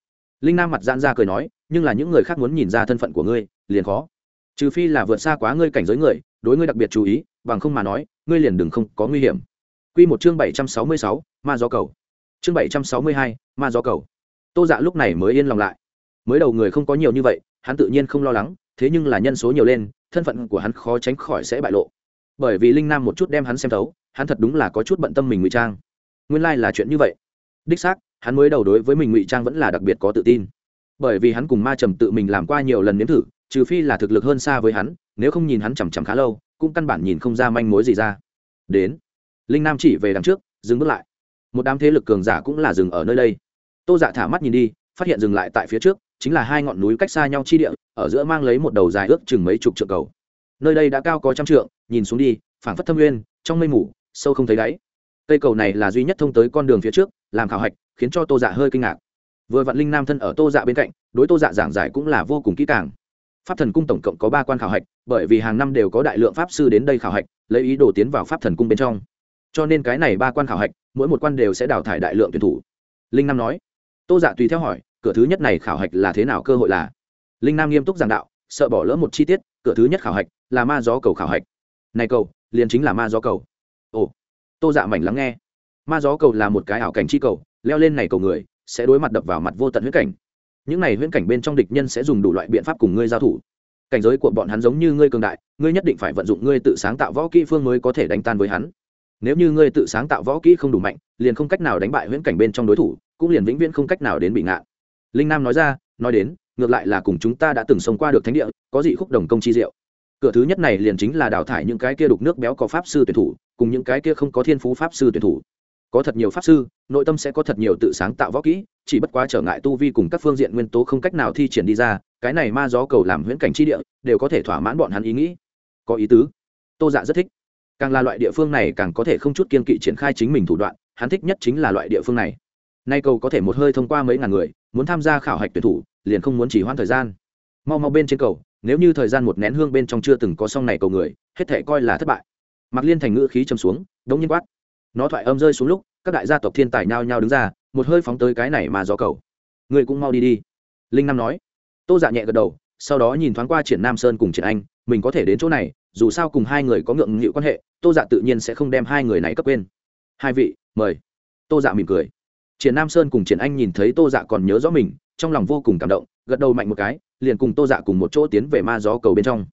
linh nam mặt giãn ra cười nói nhưng là những người khác muốn nhìn ra thân phận của ngươi liền khó trừ phi là vượt xa quá ngươi cảnh giới người đối ngươi đặc biệt chú ý bằng không mà nói ngươi liền đừng không có nguy hiểm Quy một chương bảy trăm sáu mươi sáu, ma gió cầu. Chương bảy trăm sáu mươi hai, ma gió cầu. Tô Dạ lúc này mới yên lòng lại. Mới đầu người không có nhiều như vậy, hắn tự nhiên không lo lắng, thế nhưng là nhân số nhiều lên, thân phận của hắn khó tránh khỏi sẽ bại lộ. Bởi vì Linh Nam một chút đem hắn xem thấu, hắn thật đúng là có chút bận tâm mình ngụy trang. Nguyên lai like là chuyện như vậy. Đích xác, hắn mới đầu đối với mình ngụy trang vẫn là đặc biệt có tự tin. Bởi vì hắn cùng ma trầm tự mình làm qua nhiều lần nếm thử, trừ phi là thực lực hơn xa với hắn, nếu không nhìn hắn chằm chằm khá lâu, cũng căn bản nhìn không ra manh mối gì ra. Đến, linh nam chỉ về đằng trước, dừng bước lại. Một đám thế lực cường giả cũng là dừng ở nơi đây. Tô dạ thả mắt nhìn đi, phát hiện dừng lại tại phía trước, chính là hai ngọn núi cách xa nhau chi địa, ở giữa mang lấy một đầu dài ước chừng mấy chục trượng cầu. Nơi đây đã cao có trăm trượng, nhìn xuống đi, phảng phất thâm nguyên, trong mây mù, sâu không thấy đáy. Cây cầu này là duy nhất thông tới con đường phía trước, làm khảo hạch khiến cho tô dạ hơi kinh ngạc. Vừa vạn linh nam thân ở tô dạ bên cạnh, đối tô dạ giảng giải cũng là vô cùng kỹ càng. Pháp thần cung tổng cộng có ba quan khảo hạch, bởi vì hàng năm đều có đại lượng pháp sư đến đây khảo hạch, lấy ý đồ tiến vào pháp thần cung bên trong. Cho nên cái này ba quan khảo hạch, mỗi một quan đều sẽ đào thải đại lượng tuyển thủ. Linh nam nói, tô dạ tùy theo hỏi, cửa thứ nhất này khảo hạch là thế nào cơ hội là? Linh nam nghiêm túc giảng đạo, sợ bỏ lỡ một chi tiết, cửa thứ nhất khảo hạch là ma gió cầu khảo hạch. Này cầu, liền chính là ma gió cầu. Ồ, tô dạ mảnh lắng nghe. Ma gió cầu là một cái ảo cảnh chi cầu leo lên này cầu người, sẽ đối mặt đập vào mặt vô tận huyễn cảnh. Những này huyễn cảnh bên trong địch nhân sẽ dùng đủ loại biện pháp cùng ngươi giao thủ. Cảnh giới của bọn hắn giống như ngươi cường đại, ngươi nhất định phải vận dụng ngươi tự sáng tạo võ kỹ phương mới có thể đánh tan với hắn. Nếu như ngươi tự sáng tạo võ kỹ không đủ mạnh, liền không cách nào đánh bại huyễn cảnh bên trong đối thủ, cũng liền vĩnh viễn không cách nào đến bị ngạn. Linh nam nói ra, nói đến, ngược lại là cùng chúng ta đã từng sống qua được thánh địa, có dị khúc đồng công chi diệu. Cửa thứ nhất này liền chính là đào thải những cái kia đục nước béo có pháp sư tuyển thủ, cùng những cái kia không có thiên phú pháp sư tuyển thủ có thật nhiều pháp sư, nội tâm sẽ có thật nhiều tự sáng tạo võ kỹ, chỉ bất quá trở ngại tu vi cùng các phương diện nguyên tố không cách nào thi triển đi ra, cái này ma gió cầu làm huyễn cảnh chi địa, đều có thể thỏa mãn bọn hắn ý nghĩ. Có ý tứ. Tô dạ rất thích. Càng là loại địa phương này càng có thể không chút kiên kỵ triển khai chính mình thủ đoạn, hắn thích nhất chính là loại địa phương này. Nay cầu có thể một hơi thông qua mấy ngàn người, muốn tham gia khảo hạch tuyển thủ, liền không muốn chỉ hoãn thời gian. Mau mau bên trên cầu, nếu như thời gian một nén hương bên trong chưa từng có xong này cầu người, hết thể coi là thất bại. Mặc liên thành ngữ khí châm xuống, đống nhiên quát nó thoại âm rơi xuống lúc, các đại gia tộc thiên tài nhao nhao đứng ra, một hơi phóng tới cái này mà gió cầu. Người cũng mau đi đi. Linh nam nói. Tô dạ nhẹ gật đầu, sau đó nhìn thoáng qua triển nam sơn cùng triển anh, mình có thể đến chỗ này, dù sao cùng hai người có ngượng nghịu quan hệ, tô dạ tự nhiên sẽ không đem hai người này cấp quên. Hai vị, mời. Tô dạ mỉm cười. Triển nam sơn cùng triển anh nhìn thấy tô dạ còn nhớ rõ mình, trong lòng vô cùng cảm động, gật đầu mạnh một cái, liền cùng tô dạ cùng một chỗ tiến về ma gió cầu bên trong.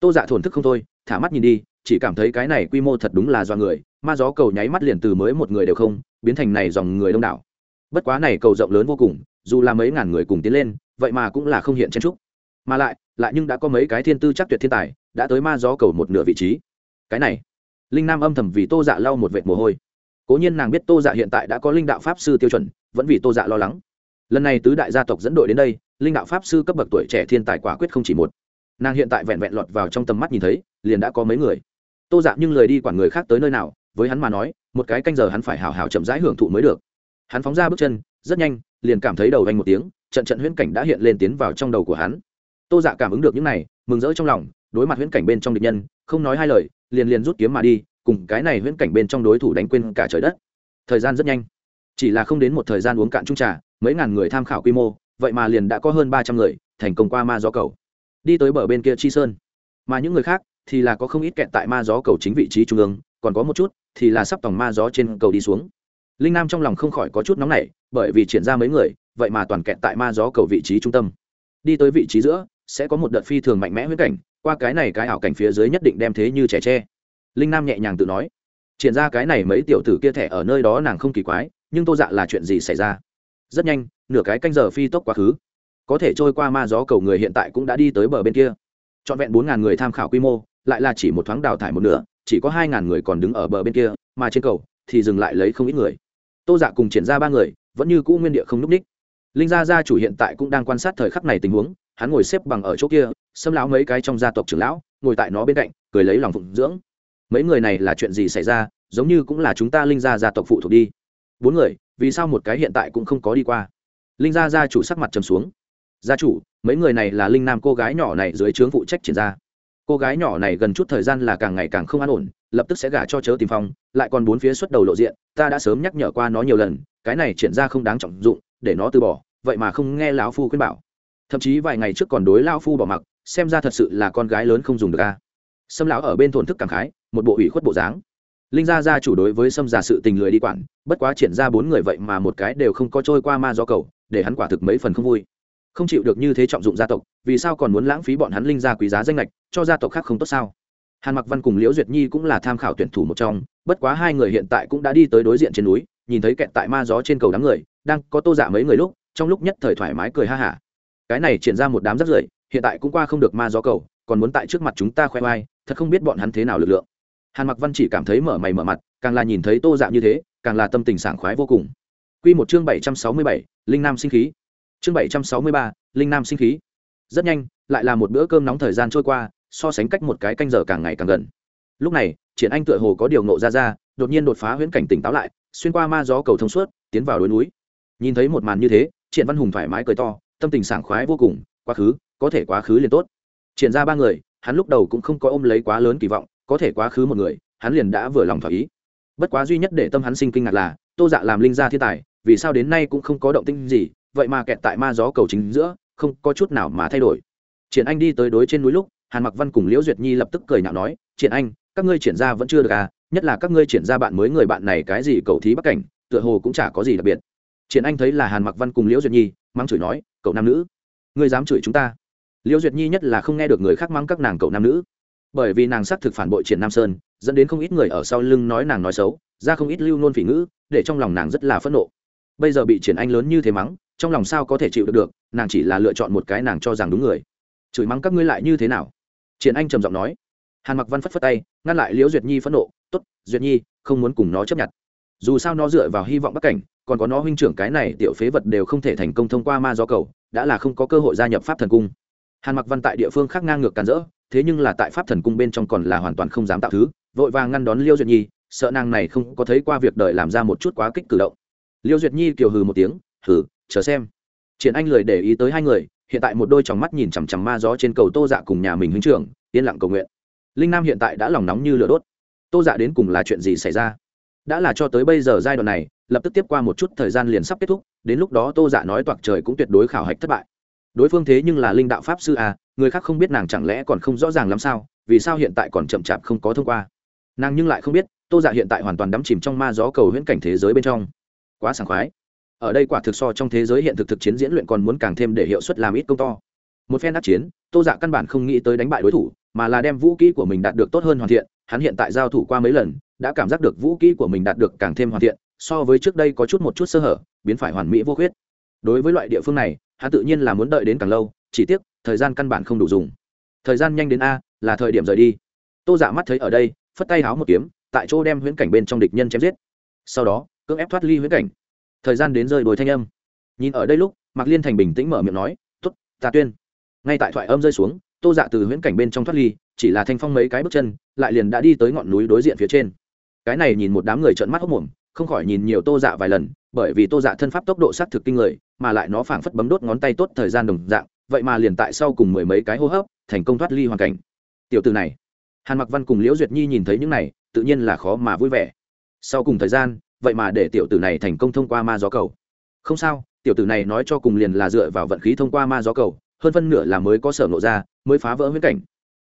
Tô dạ thổn thức không thôi, thả mắt nhìn đi chỉ cảm thấy cái này quy mô thật đúng là do người, ma gió cầu nháy mắt liền từ mới một người đều không, biến thành này dòng người đông đảo. Bất quá này cầu rộng lớn vô cùng, dù là mấy ngàn người cùng tiến lên, vậy mà cũng là không hiện chen trúc mà lại lại nhưng đã có mấy cái thiên tư chắc tuyệt thiên tài, đã tới ma gió cầu một nửa vị trí. Cái này, linh nam âm thầm vì tô dạ lau một vệt mồ hôi. Cố nhiên nàng biết tô dạ hiện tại đã có linh đạo pháp sư tiêu chuẩn, vẫn vì tô dạ lo lắng. Lần này tứ đại gia tộc dẫn đội đến đây, linh đạo pháp sư cấp bậc tuổi trẻ thiên tài quả quyết không chỉ một. Nàng hiện tại vẹn vẹn lọt vào trong tầm mắt nhìn thấy, liền đã có mấy người tô dạ nhưng lời đi quản người khác tới nơi nào, với hắn mà nói, một cái canh giờ hắn phải hào hào chậm rãi hưởng thụ mới được. Hắn phóng ra bước chân, rất nhanh, liền cảm thấy đầu anh một tiếng, trận trận huyễn cảnh đã hiện lên tiến vào trong đầu của hắn. Tô dạ cảm ứng được những này, mừng rỡ trong lòng, đối mặt huyễn cảnh bên trong địch nhân, không nói hai lời, liền liền rút kiếm mà đi, cùng cái này huyễn cảnh bên trong đối thủ đánh quên cả trời đất. Thời gian rất nhanh. Chỉ là không đến một thời gian uống cạn trung trà, mấy ngàn người tham khảo quy mô, vậy mà liền đã có hơn ba trăm người, thành công qua ma do cầu. Đi tới bờ bên kia chi sơn. Mà những người khác thì là có không ít kẹt tại ma gió cầu chính vị trí trung ương, còn có một chút thì là sắp tòng ma gió trên cầu đi xuống. Linh nam trong lòng không khỏi có chút nóng nảy, bởi vì triển ra mấy người, vậy mà toàn kẹt tại ma gió cầu vị trí trung tâm. Đi tới vị trí giữa, sẽ có một đợt phi thường mạnh mẽ huyết cảnh, qua cái này cái ảo cảnh phía dưới nhất định đem thế như trẻ tre. Linh nam nhẹ nhàng tự nói, triển ra cái này mấy tiểu tử kia thẻ ở nơi đó nàng không kỳ quái, nhưng tô dạ là chuyện gì xảy ra? Rất nhanh, nửa cái canh giờ phi tốc quá khứ. Có thể trôi qua ma gió cầu người hiện tại cũng đã đi tới bờ bên kia. Trọn vẹn bốn ngàn người tham khảo quy mô lại là chỉ một thoáng đào thải một nửa, chỉ có hai ngàn người còn đứng ở bờ bên kia, mà trên cầu thì dừng lại lấy không ít người. Tô dạ cùng triển ra ba người, vẫn như cũ nguyên địa không núp ních. Linh gia gia chủ hiện tại cũng đang quan sát thời khắc này tình huống, hắn ngồi xếp bằng ở chỗ kia, xâm lão mấy cái trong gia tộc trưởng lão, ngồi tại nó bên cạnh, cười lấy lòng phụng dưỡng. Mấy người này là chuyện gì xảy ra, giống như cũng là chúng ta linh gia gia tộc phụ thuộc đi. Bốn người, vì sao một cái hiện tại cũng không có đi qua? Linh gia gia chủ sắc mặt trầm xuống. Gia chủ, mấy người này là linh nam cô gái nhỏ này dưới trướng phụ trách triển ra cô gái nhỏ này gần chút thời gian là càng ngày càng không an ổn, lập tức sẽ gả cho chớ tìm phong lại còn bốn phía xuất đầu lộ diện, ta đã sớm nhắc nhở qua nó nhiều lần, cái này triển ra không đáng trọng dụng, để nó từ bỏ, vậy mà không nghe lão phu khuyên bảo. Thậm chí vài ngày trước còn đối lão phu bỏ mặc, xem ra thật sự là con gái lớn không dùng được a. Sâm lão ở bên thổn thức cảm khái, một bộ ủy khuất bộ dáng. Linh gia gia chủ đối với sâm già sự tình lười đi quản, bất quá triển ra bốn người vậy mà một cái đều không có trôi qua ma do cầu, để hắn quả thực mấy phần không vui không chịu được như thế trọng dụng gia tộc, vì sao còn muốn lãng phí bọn hắn linh gia quý giá danh lệch cho gia tộc khác không tốt sao? Hàn mặc văn cùng liễu duyệt nhi cũng là tham khảo tuyển thủ một trong, bất quá hai người hiện tại cũng đã đi tới đối diện trên núi, nhìn thấy kẹt tại ma gió trên cầu đám người, đang có tô dạ mấy người lúc, trong lúc nhất thời thoải mái cười ha hả. Cái này triển ra một đám rất rưởi, hiện tại cũng qua không được ma gió cầu, còn muốn tại trước mặt chúng ta khoe oai thật không biết bọn hắn thế nào lực lượng. Hàn mặc văn chỉ cảm thấy mở mày mở mặt, càng là nhìn thấy tô dạ như thế, càng là tâm tình sảng khoái vô cùng. Quy một chương bảy trăm sáu mươi bảy, linh nam sinh khí chương bảy trăm sáu mươi ba, linh nam sinh khí. Rất nhanh, lại là một bữa cơm nóng thời gian trôi qua, so sánh cách một cái canh giờ càng ngày càng gần. Lúc này, triển anh tựa hồ có điều nộ ra ra, đột nhiên đột phá huyễn cảnh tỉnh táo lại, xuyên qua ma gió cầu thông suốt, tiến vào đồi núi. Nhìn thấy một màn như thế, triển văn hùng thoải mái cười to, tâm tình sảng khoái vô cùng, quá khứ, có thể quá khứ liền tốt. Triển ra ba người, hắn lúc đầu cũng không có ôm lấy quá lớn kỳ vọng, có thể quá khứ một người, hắn liền đã vừa lòng thỏa ý. Bất quá duy nhất để tâm hắn sinh kinh ngạc là, tô dạ làm linh gia thiên tài, vì sao đến nay cũng không có động tinh gì vậy mà kẹt tại ma gió cầu chính giữa, không có chút nào mà thay đổi. Triển anh đi tới đối trên núi lúc, hàn mặc văn cùng liễu duyệt nhi lập tức cười nhạo nói, triển anh, các ngươi triển ra vẫn chưa được à nhất là các ngươi triển ra bạn mới người bạn này cái gì cầu thí bắc cảnh, tựa hồ cũng chả có gì đặc biệt. Triển anh thấy là hàn mặc văn cùng liễu duyệt nhi, mắng chửi nói, cậu nam nữ, ngươi dám chửi chúng ta? Liễu duyệt nhi nhất là không nghe được người khác mắng các nàng cậu nam nữ. Bởi vì nàng xác thực phản bội triển nam sơn, dẫn đến không ít người ở sau lưng nói nàng nói xấu, ra không ít lưu nôn phỉ ngữ, để trong lòng nàng rất là phẫn nộ. Bây giờ bị triển anh lớn như thế mắng trong lòng sao có thể chịu được được, nàng chỉ là lựa chọn một cái nàng cho rằng đúng người. Chửi mắng các ngươi lại như thế nào? Triển anh trầm giọng nói. Hàn mặc văn phất phất tay, ngăn lại liễu duyệt nhi phẫn nộ. T ố t duyệt nhi, không muốn cùng nó chấp nhận. Dù sao nó dựa vào hy vọng bắc cảnh, còn có nó huynh trưởng cái này tiểu phế vật đều không thể thành công thông qua ma do cầu, đã là không có cơ hội gia nhập pháp thần cung. Hàn mặc văn tại địa phương khác ngang ngược càn rỡ, thế nhưng là tại pháp thần cung bên trong còn là hoàn toàn không dám tạo thứ, vội vàng ngăn đón liêu duyệt nhi, sợ nàng này không có thấy qua việc đợi làm ra một chút quá kích cử động. Liêu duyệt nhi kiều hừ một tiếng, hừ chờ xem. Triển anh lười để ý tới hai người, hiện tại một đôi tròng mắt nhìn chằm chằm ma gió trên cầu tô dạ cùng nhà mình huynh trưởng, yên lặng cầu nguyện. Linh nam hiện tại đã lòng nóng như lửa đốt. Tô dạ đến cùng là chuyện gì xảy ra? Đã là cho tới bây giờ giai đoạn này, lập tức tiếp qua một chút thời gian liền sắp kết thúc, đến lúc đó tô dạ nói toạc trời cũng tuyệt đối khảo hạch thất bại. Đối phương thế nhưng là linh đạo pháp sư à người khác không biết nàng chẳng lẽ còn không rõ ràng lắm sao, vì sao hiện tại còn chậm chạp không có thông qua. Nàng nhưng lại không biết, tô dạ hiện tại hoàn toàn đắm chìm trong ma gió cầu huyễn cảnh thế giới bên trong. Quá sảng khoái ở đây quả thực so trong thế giới hiện thực thực chiến diễn luyện còn muốn càng thêm để hiệu suất làm ít công to. Một phen đắc chiến, tô dạ căn bản không nghĩ tới đánh bại đối thủ, mà là đem vũ kỹ của mình đạt được tốt hơn hoàn thiện, hắn hiện tại giao thủ qua mấy lần, đã cảm giác được vũ kỹ của mình đạt được càng thêm hoàn thiện, so với trước đây có chút một chút sơ hở, biến phải hoàn mỹ vô khuyết. Đối với loại địa phương này, hắn tự nhiên là muốn đợi đến càng lâu, chỉ tiếc, thời gian căn bản không đủ dùng. Thời gian nhanh đến a, là thời điểm rời đi. Tô dạ mắt thấy ở đây, phất tay háo một kiếm, tại chỗ đem huyễn cảnh bên trong địch nhân chém giết. Sau đó, cưỡng ép thoát ly huyễn cảnh thời gian đến rơi đồi thanh âm. Nhìn ở đây lúc, mạc liên thành bình tĩnh mở miệng nói t ố t ta tuyên. Ngay tại thoại âm rơi xuống, tô dạ từ huyễn cảnh bên trong thoát ly, chỉ là thanh phong mấy cái bước chân, lại liền đã đi tới ngọn núi đối diện phía trên. Cái này nhìn một đám người trợn mắt hốc mồm không khỏi nhìn nhiều tô dạ vài lần, bởi vì tô dạ thân pháp tốc độ s á t thực kinh người, mà lại nó phảng phất bấm đốt ngón tay tốt thời gian đồng dạng, vậy mà liền tại sau cùng mười mấy cái hô hấp, thành công thoát ly hoàn cảnh. Tiểu từ này, hàn mặc văn cùng liễu duyệt nhi nhìn thấy những này, tự nhiên là khó mà vui vẻ. Sau cùng thời gian vậy mà để tiểu tử này thành công thông qua ma gió cầu. Không sao, tiểu tử này nói cho cùng liền là dựa vào vận khí thông qua ma gió cầu, hơn phân nửa là mới có sở nộ ra, mới phá vỡ huyết cảnh.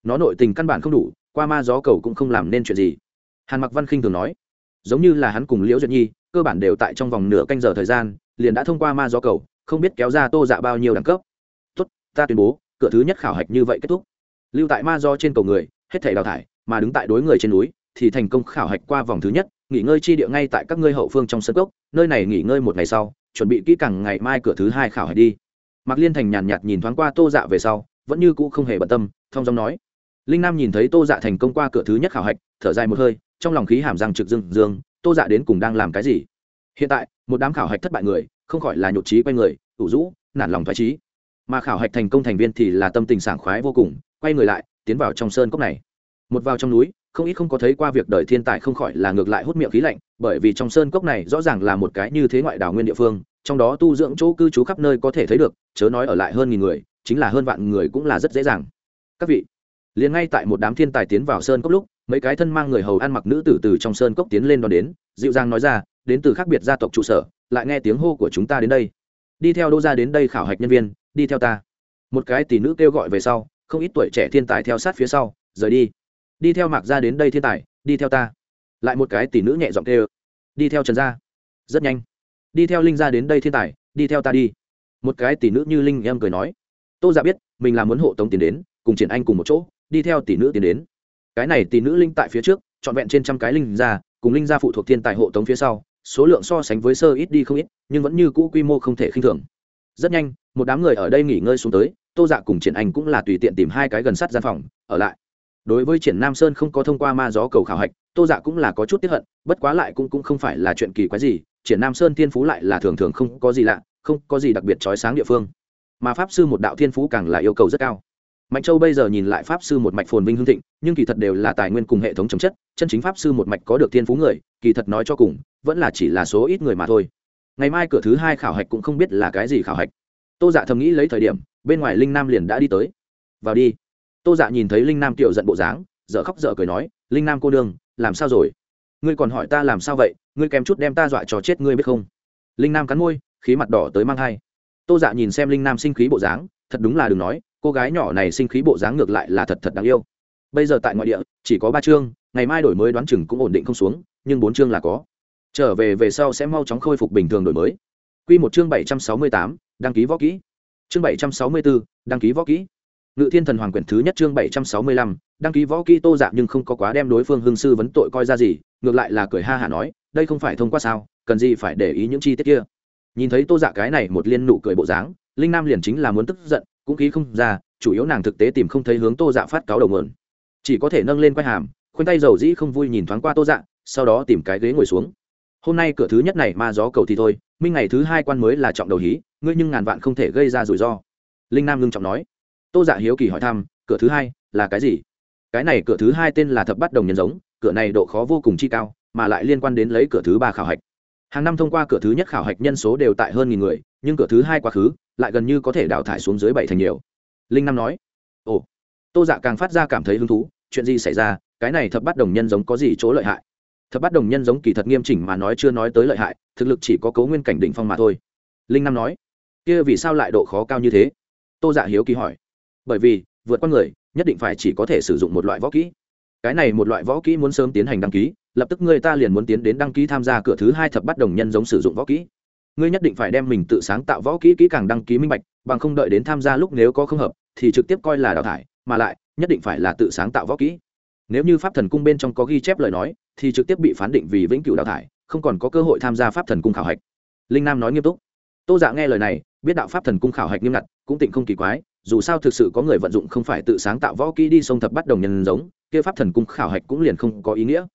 Nó nội tình căn bản không đủ, qua ma gió cầu cũng không làm nên chuyện gì. Hàn mặc văn khinh thường nói, giống như là hắn cùng liễu duyệt nhi, cơ bản đều tại trong vòng nửa canh giờ thời gian, liền đã thông qua ma gió cầu, không biết kéo ra tô dạ bao nhiêu đẳng cấp. Tốt, ta tuyên bố, cửa thứ nhất khảo hạch như vậy kết thúc. Lưu tại ma do trên cầu người, hết thể đào thải, mà đứng tại đối người trên núi, thì thành công khảo hạch qua vòng thứ nhất nghỉ ngơi chi địa ngay tại các ngươi hậu phương trong sân cốc, nơi này nghỉ ngơi một ngày sau, chuẩn bị kỹ càng ngày mai cửa thứ hai khảo hạch đi. Mạc liên thành nhàn nhạt nhìn thoáng qua tô dạ về sau, vẫn như cũ không hề bận tâm thong dong nói. Linh nam nhìn thấy tô dạ thành công qua cửa thứ nhất khảo hạch, thở dài một hơi, trong lòng khí hàm răng trực dương dương, tô dạ đến cùng đang làm cái gì? Hiện tại, một đám khảo hạch thất bại người, không khỏi là nhột trí quay người, ủ rũ, nản lòng thoái trí mà khảo hạch thành công thành viên thì là tâm tình sảng khoái vô cùng, quay người lại, tiến vào trong sơn cốc này. Một vào trong núi không ít không có thấy qua việc đời thiên tài không khỏi là ngược lại hút miệng khí lạnh, bởi vì trong sơn cốc này rõ ràng là một cái như thế ngoại đảo nguyên địa phương, trong đó tu dưỡng chỗ cư trú khắp nơi có thể thấy được, chớ nói ở lại hơn nghìn người, chính là hơn vạn người cũng là rất dễ dàng. Các vị, liền ngay tại một đám thiên tài tiến vào sơn cốc lúc, mấy cái thân mang người hầu ăn mặc nữ tử từ trong sơn cốc tiến lên đón đến, dịu dàng nói ra, đến từ khác biệt gia tộc trụ sở, lại nghe tiếng hô của chúng ta đến đây. Đi theo đô ra đến đây khảo hạch nhân viên, đi theo ta. Một cái tỷ nữ kêu gọi về sau, không ít tuổi trẻ thiên tài theo sát phía sau, rời đi đi theo mạc gia đến đây thiên tài, đi theo ta. Lại một cái tỷ nữ nhẹ giọng kêu. Đi theo trần gia. Rất nhanh. Đi theo linh gia đến đây thiên tài, đi theo ta đi. Một cái tỷ nữ như linh em cười nói. Tô giả dạ biết, mình là muốn hộ tống tiền đến, cùng triển anh cùng một chỗ, đi theo tỷ nữ tiến đến. Cái này tỷ nữ linh tại phía trước, trọn vẹn trên trăm cái linh gia, cùng linh gia phụ thuộc thiên tài hộ tống phía sau, số lượng so sánh với sơ ít đi không ít, nhưng vẫn như cũ quy mô không thể khinh thường. Rất nhanh, một đám người ở đây nghỉ ngơi xuống tới, tô dạ cùng triển anh cũng là tùy tiện tìm hai cái gần sát gian phòng, ở lại đối với triển nam sơn không có thông qua ma gió cầu khảo hạch tô dạ cũng là có chút tiếp hận bất quá lại cũng cũng không phải là chuyện kỳ quái gì triển nam sơn thiên phú lại là thường thường không có gì lạ không có gì đặc biệt trói sáng địa phương mà pháp sư một đạo thiên phú càng là yêu cầu rất cao mạnh châu bây giờ nhìn lại pháp sư một mạch phồn vinh hương thịnh nhưng kỳ thật đều là tài nguyên cùng hệ thống chấm chất chân chính pháp sư một mạch có được thiên phú người kỳ thật nói cho cùng vẫn là chỉ là số ít người mà thôi ngày mai cửa thứ hai khảo hạch cũng không biết là cái gì khảo hạch tô dạ thầm nghĩ lấy thời điểm bên ngoài linh nam liền đã đi tới vào đi tô dạ nhìn thấy linh nam tiểu giận bộ dáng, dở khóc dở cười nói, linh nam cô đương làm sao rồi? Ngươi còn hỏi ta làm sao vậy? Ngươi kèm chút đem ta dọa cho chết ngươi biết không? Linh nam cắn môi, khí mặt đỏ tới mang thai tô dạ nhìn xem linh nam sinh khí bộ dáng, thật đúng là đừng nói, cô gái nhỏ này sinh khí bộ dáng ngược lại là thật thật đáng yêu. Bây giờ tại ngoại địa, chỉ có ba chương, ngày mai đổi mới đoán chừng cũng ổn định không xuống, nhưng bốn chương là có. Trở về về sau sẽ mau chóng khôi phục bình thường đổi mới. Quy một chương bảy trăm sáu mươi tám, đăng ký võ kỹ. Chương bảy trăm sáu mươi bốn đăng ký võ kỹ ngự thiên thần hoàng quyển thứ nhất chương bảy trăm sáu mươi lăm, đăng ký võ kỹ tô dạng nhưng không có quá đem đối phương hương sư vấn tội coi ra gì, ngược lại là cười ha hả nói, đây không phải thông qua sao, cần gì phải để ý những chi tiết kia. Nhìn thấy tô dạ cái này một liên nụ cười bộ dáng, linh nam liền chính là muốn tức giận, cũng khí không ra, chủ yếu nàng thực tế tìm không thấy hướng tô dạ phát cáo đầu mượn. Chỉ có thể nâng lên quay hàm, khoanh tay dầu dĩ không vui nhìn thoáng qua tô dạ sau đó tìm cái ghế ngồi xuống. Hôm nay cửa thứ nhất này ma gió cầu thì thôi, minh ngày thứ hai quan mới là trọng đầu hí, ngươi nhưng ngàn vạn không thể gây ra rủi ro. Linh nam ngưng trọng nói tô dạ hiếu kỳ hỏi thăm, cửa thứ hai là cái gì? Cái này cửa thứ hai tên là thập bắt đồng nhân giống, cửa này độ khó vô cùng chi cao, mà lại liên quan đến lấy cửa thứ ba khảo hạch. Hàng năm thông qua cửa thứ nhất khảo hạch nhân số đều tại hơn nghìn người, nhưng cửa thứ hai quá khứ lại gần như có thể đào thải xuống dưới bảy thành nhiều. Linh nam nói, ồ. Tô dạ càng phát ra cảm thấy hứng thú, chuyện gì xảy ra? Cái này thập bắt đồng nhân giống có gì chỗ lợi hại? Thập bắt đồng nhân giống kỳ thật nghiêm chỉnh mà nói chưa nói tới lợi hại, thực lực chỉ có cấu nguyên cảnh đỉnh phong mà thôi. Linh nam nói, kia vì sao lại độ khó cao như thế? Tô dạ hiếu kỳ hỏi bởi vì, vượt qua người, nhất định phải chỉ có thể sử dụng một loại võ kỹ. Cái này một loại võ kỹ muốn sớm tiến hành đăng ký, lập tức người ta liền muốn tiến đến đăng ký tham gia cửa thứ hai thập bắt đồng nhân giống sử dụng võ kỹ. Ngươi nhất định phải đem mình tự sáng tạo võ kỹ kỹ càng đăng ký minh bạch, bằng không đợi đến tham gia lúc nếu có không hợp, thì trực tiếp coi là đào thải, mà lại, nhất định phải là tự sáng tạo võ kỹ. Nếu như pháp thần cung bên trong có ghi chép lời nói, thì trực tiếp bị phán định vì vĩnh cửu đào thải, không còn có cơ hội tham gia pháp thần cung khảo hạch. Linh nam nói nghiêm túc. Tô dạ nghe lời này, biết đạo pháp thần cung khảo hạch nghiêm ngặt, cũng tịnh không kỳ quái dù sao thực sự có người vận dụng không phải tự sáng tạo võ kỹ đi sông thập bắt đồng nhân giống, kia pháp thần cung khảo hạch cũng liền không có ý nghĩa.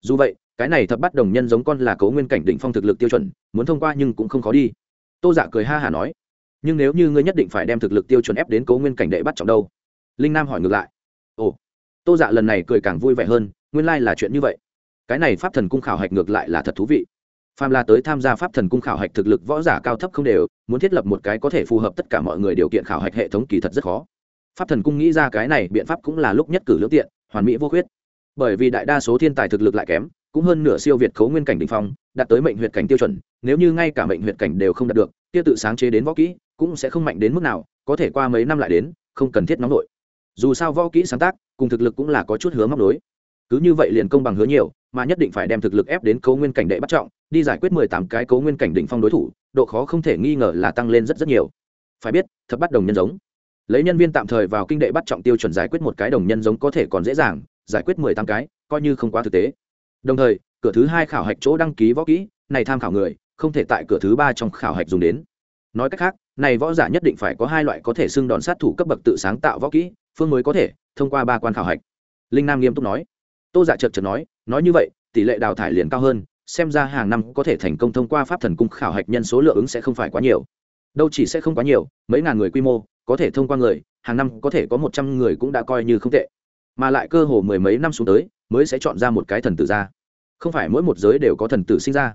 Dù vậy, cái này thập bắt đồng nhân giống con là cấu nguyên cảnh định phong thực lực tiêu chuẩn, muốn thông qua nhưng cũng không khó đi. Tô dạ cười ha hả nói, nhưng nếu như ngươi nhất định phải đem thực lực tiêu chuẩn ép đến cấu nguyên cảnh đệ bắt trọng đâu? Linh nam hỏi ngược lại, ồ. Tô dạ lần này cười càng vui vẻ hơn, nguyên lai、like、là chuyện như vậy. Cái này pháp thần cung khảo hạch ngược lại là thật thú vị phàm là tới tham gia pháp thần cung khảo hạch thực lực võ giả cao thấp không đều, muốn thiết lập một cái có thể phù hợp tất cả mọi người điều kiện khảo hạch hệ thống kỳ thật rất khó. Pháp thần cung nghĩ ra cái này biện pháp cũng là lúc nhất cử lưỡng tiện, hoàn mỹ vô khuyết. Bởi vì đại đa số thiên tài thực lực lại kém, cũng hơn nửa siêu việt khấu nguyên cảnh đ ỉ n h phong, đạt tới mệnh huyệt cảnh tiêu chuẩn, nếu như ngay cả mệnh huyệt cảnh đều không đạt được tiêu tự sáng chế đến võ kỹ cũng sẽ không mạnh đến mức nào, có thể qua mấy năm lại đến, không cần thiết nóng nổi dù sao võ kỹ sáng tác, cùng thực lực cũng là có chút hứa móc đối cứ như vậy liền công bằng hứa nhiều mà nhất định phải đem thực lực ép đến cấu nguyên cảnh đệ bắt trọng, đi giải quyết mười tám cái cấu nguyên cảnh đỉnh phong đối thủ, độ khó không thể nghi ngờ là tăng lên rất rất nhiều. Phải biết thật bắt đồng nhân giống. Lấy nhân viên tạm thời vào kinh đệ bắt trọng tiêu chuẩn giải quyết một cái đồng nhân giống có thể còn dễ dàng, giải quyết mười tám cái, coi như không quá thực tế. Đồng thời, cửa thứ hai khảo hạch chỗ đăng ký võ kỹ, này tham khảo người, không thể tại cửa thứ ba trong khảo hạch dùng đến. Nói cách khác, này võ giả nhất định phải có hai loại có thể xưng đòn sát thủ cấp bậc tự sáng tạo võ kỹ, phương mới có thể, thông qua ba quan khảo hạch. Linh nam nghiêm túc nói tô dạ chợt chợt nói nói như vậy, tỷ lệ đào thải liền cao hơn, xem ra hàng năm có thể thành công thông qua pháp thần cung khảo hạch nhân số lượng ứng sẽ không phải quá nhiều. Đâu chỉ sẽ không quá nhiều, mấy ngàn người quy mô, có thể thông qua người, hàng năm có thể có một trăm người cũng đã coi như không tệ. Mà lại cơ hồ mười mấy năm xuống tới, mới sẽ chọn ra một cái thần tử ra. Không phải mỗi một giới đều có thần tử sinh ra.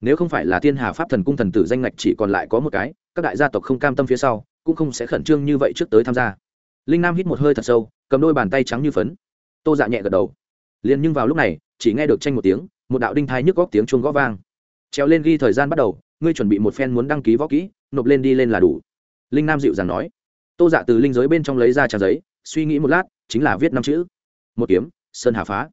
Nếu không phải là thiên hà pháp thần cung thần tử danh ngạch chỉ còn lại có một cái, các đại gia tộc không cam tâm phía sau, cũng không sẽ khẩn trương như vậy trước tới tham gia. Linh nam hít một hơi thật sâu, cầm đôi bàn tay trắng như phấn. Tô dạ nhẹ gật đầu liền nhưng vào lúc này, chỉ nghe được tranh một tiếng, một đạo đinh thai nhức góc tiếng chuông gõ vang. Treo lên ghi thời gian bắt đầu, ngươi chuẩn bị một phen muốn đăng ký võ kỹ, nộp lên đi lên là đủ. Linh nam dịu dàng nói. Tô dạ từ linh giới bên trong lấy ra trang giấy, suy nghĩ một lát, chính là viết năm chữ. Một kiếm, sơn hà phá.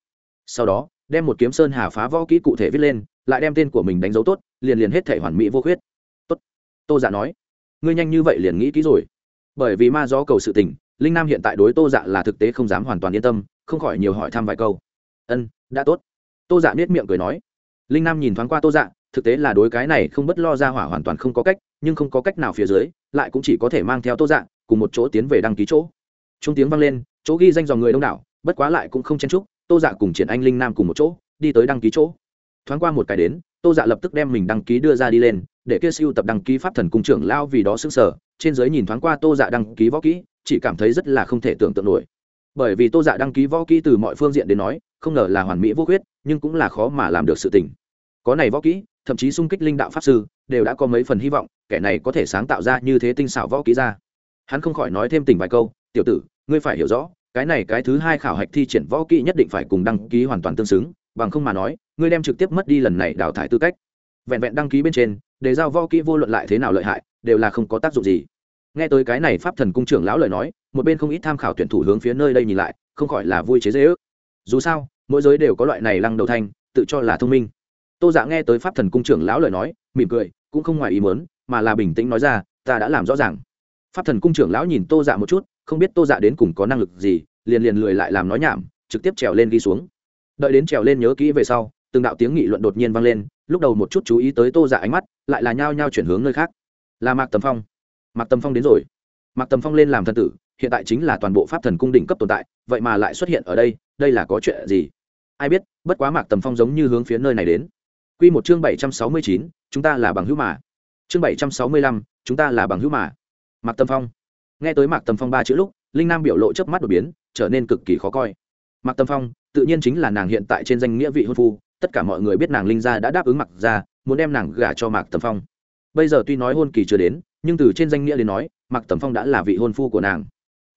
Sau đó, đem một kiếm sơn hà phá võ kỹ cụ thể viết lên, lại đem tên của mình đánh dấu tốt, liền liền hết thể hoàn mỹ vô khuyết. Tốt. Tô dạ nói. Ngươi nhanh như vậy liền nghĩ kỹ rồi. Bởi vì ma gió cầu sự tình, linh nam hiện tại đối tô dạ là thực tế không dám hoàn toàn yên tâm, không khỏi nhiều hỏi thăm vài câu ân, đã tốt. Tô dạ nết miệng cười nói. Linh nam nhìn thoáng qua tô dạ thực tế là đối cái này không bất lo ra hỏa hoàn toàn không có cách, nhưng không có cách nào phía dưới, lại cũng chỉ có thể mang theo tô dạ cùng một chỗ tiến về đăng ký chỗ. Trung tiếng vang lên, chỗ ghi danh dòng người đông đảo, bất quá lại cũng không chen trúc tô dạ cùng triển anh linh nam cùng một chỗ, đi tới đăng ký chỗ. Thoáng qua một cái đến, tô dạ lập tức đem mình đăng ký đưa ra đi lên, để kia siêu tập đăng ký pháp thần cung trưởng lao vì đó xứng sở trên giới nhìn thoáng qua tô dạ đăng ký võ kỹ, chỉ cảm thấy rất là không thể tưởng tượng nổi. Bởi vì tô dạ đăng ký võ kỹ từ mọi phương diện đến nói không ngờ là hoàn mỹ vô khuyết, nhưng cũng là khó mà làm được sự tình. Có này võ kỹ, thậm chí xung kích linh đạo pháp sư, đều đã có mấy phần hy vọng, kẻ này có thể sáng tạo ra như thế tinh xảo võ kỹ ra. Hắn không khỏi nói thêm tình vài câu, tiểu tử, ngươi phải hiểu rõ, cái này cái thứ hai khảo hạch thi triển võ kỹ nhất định phải cùng đăng ký hoàn toàn tương xứng, bằng không mà nói, ngươi đem trực tiếp mất đi lần này đào thải tư cách. Vẹn vẹn đăng ký bên trên, để giao võ kỹ vô luận lại thế nào lợi hại, đều là không có tác dụng gì. Nghe tới cái này pháp thần cung trưởng lão lời nói, một bên không ít tham khảo tuyển thủ hướng phía nơi đây nhìn lại, không khỏi là vui chế dễ ước. Dù sao mỗi giới đều có loại này lăng đầu thanh, tự cho là thông minh. Tô dạ nghe tới pháp thần cung trưởng lão lời nói, mỉm cười, cũng không ngoài ý mớn mà là bình tĩnh nói ra, ta đã làm rõ ràng. Pháp thần cung trưởng lão nhìn tô dạ một chút, không biết tô dạ đến cùng có năng lực gì, liền liền lười lại làm nói nhảm, trực tiếp trèo lên đi xuống. Đợi đến trèo lên nhớ kỹ về sau, từng đạo tiếng nghị luận đột nhiên vang lên, lúc đầu một chút chú ý tới tô dạ ánh mắt, lại là nhao nhao chuyển hướng nơi khác. Là mạc tầm phong. Mạc tầm phong đến rồi. Mạc tầm phong lên làm thân tử hiện tại chính là toàn bộ pháp thần cung đỉnh cấp tồn tại vậy mà lại xuất hiện ở đây đây là có chuyện gì? Ai biết bất quá mạc tầm phong giống như hướng phía nơi này đến. Q một chương bảy trăm sáu mươi chín chúng ta là bằng hữu mà. Chương bảy trăm sáu mươi lăm chúng ta là bằng hữu mà. Mạc tầm phong. Nghe tới mạc tầm phong ba chữ lúc linh nam biểu lộ chớp mắt đột biến trở nên cực kỳ khó coi. Mạc tầm phong tự nhiên chính là nàng hiện tại trên danh nghĩa vị hôn phu tất cả mọi người biết nàng linh gia đã đáp ứng mặc gia, muốn đem nàng gả cho mạc tầm phong. Bây giờ tuy nói hôn kỳ chưa đến nhưng từ trên danh nghĩa đến nói mạc tầm phong đã là vị hôn phu của nàng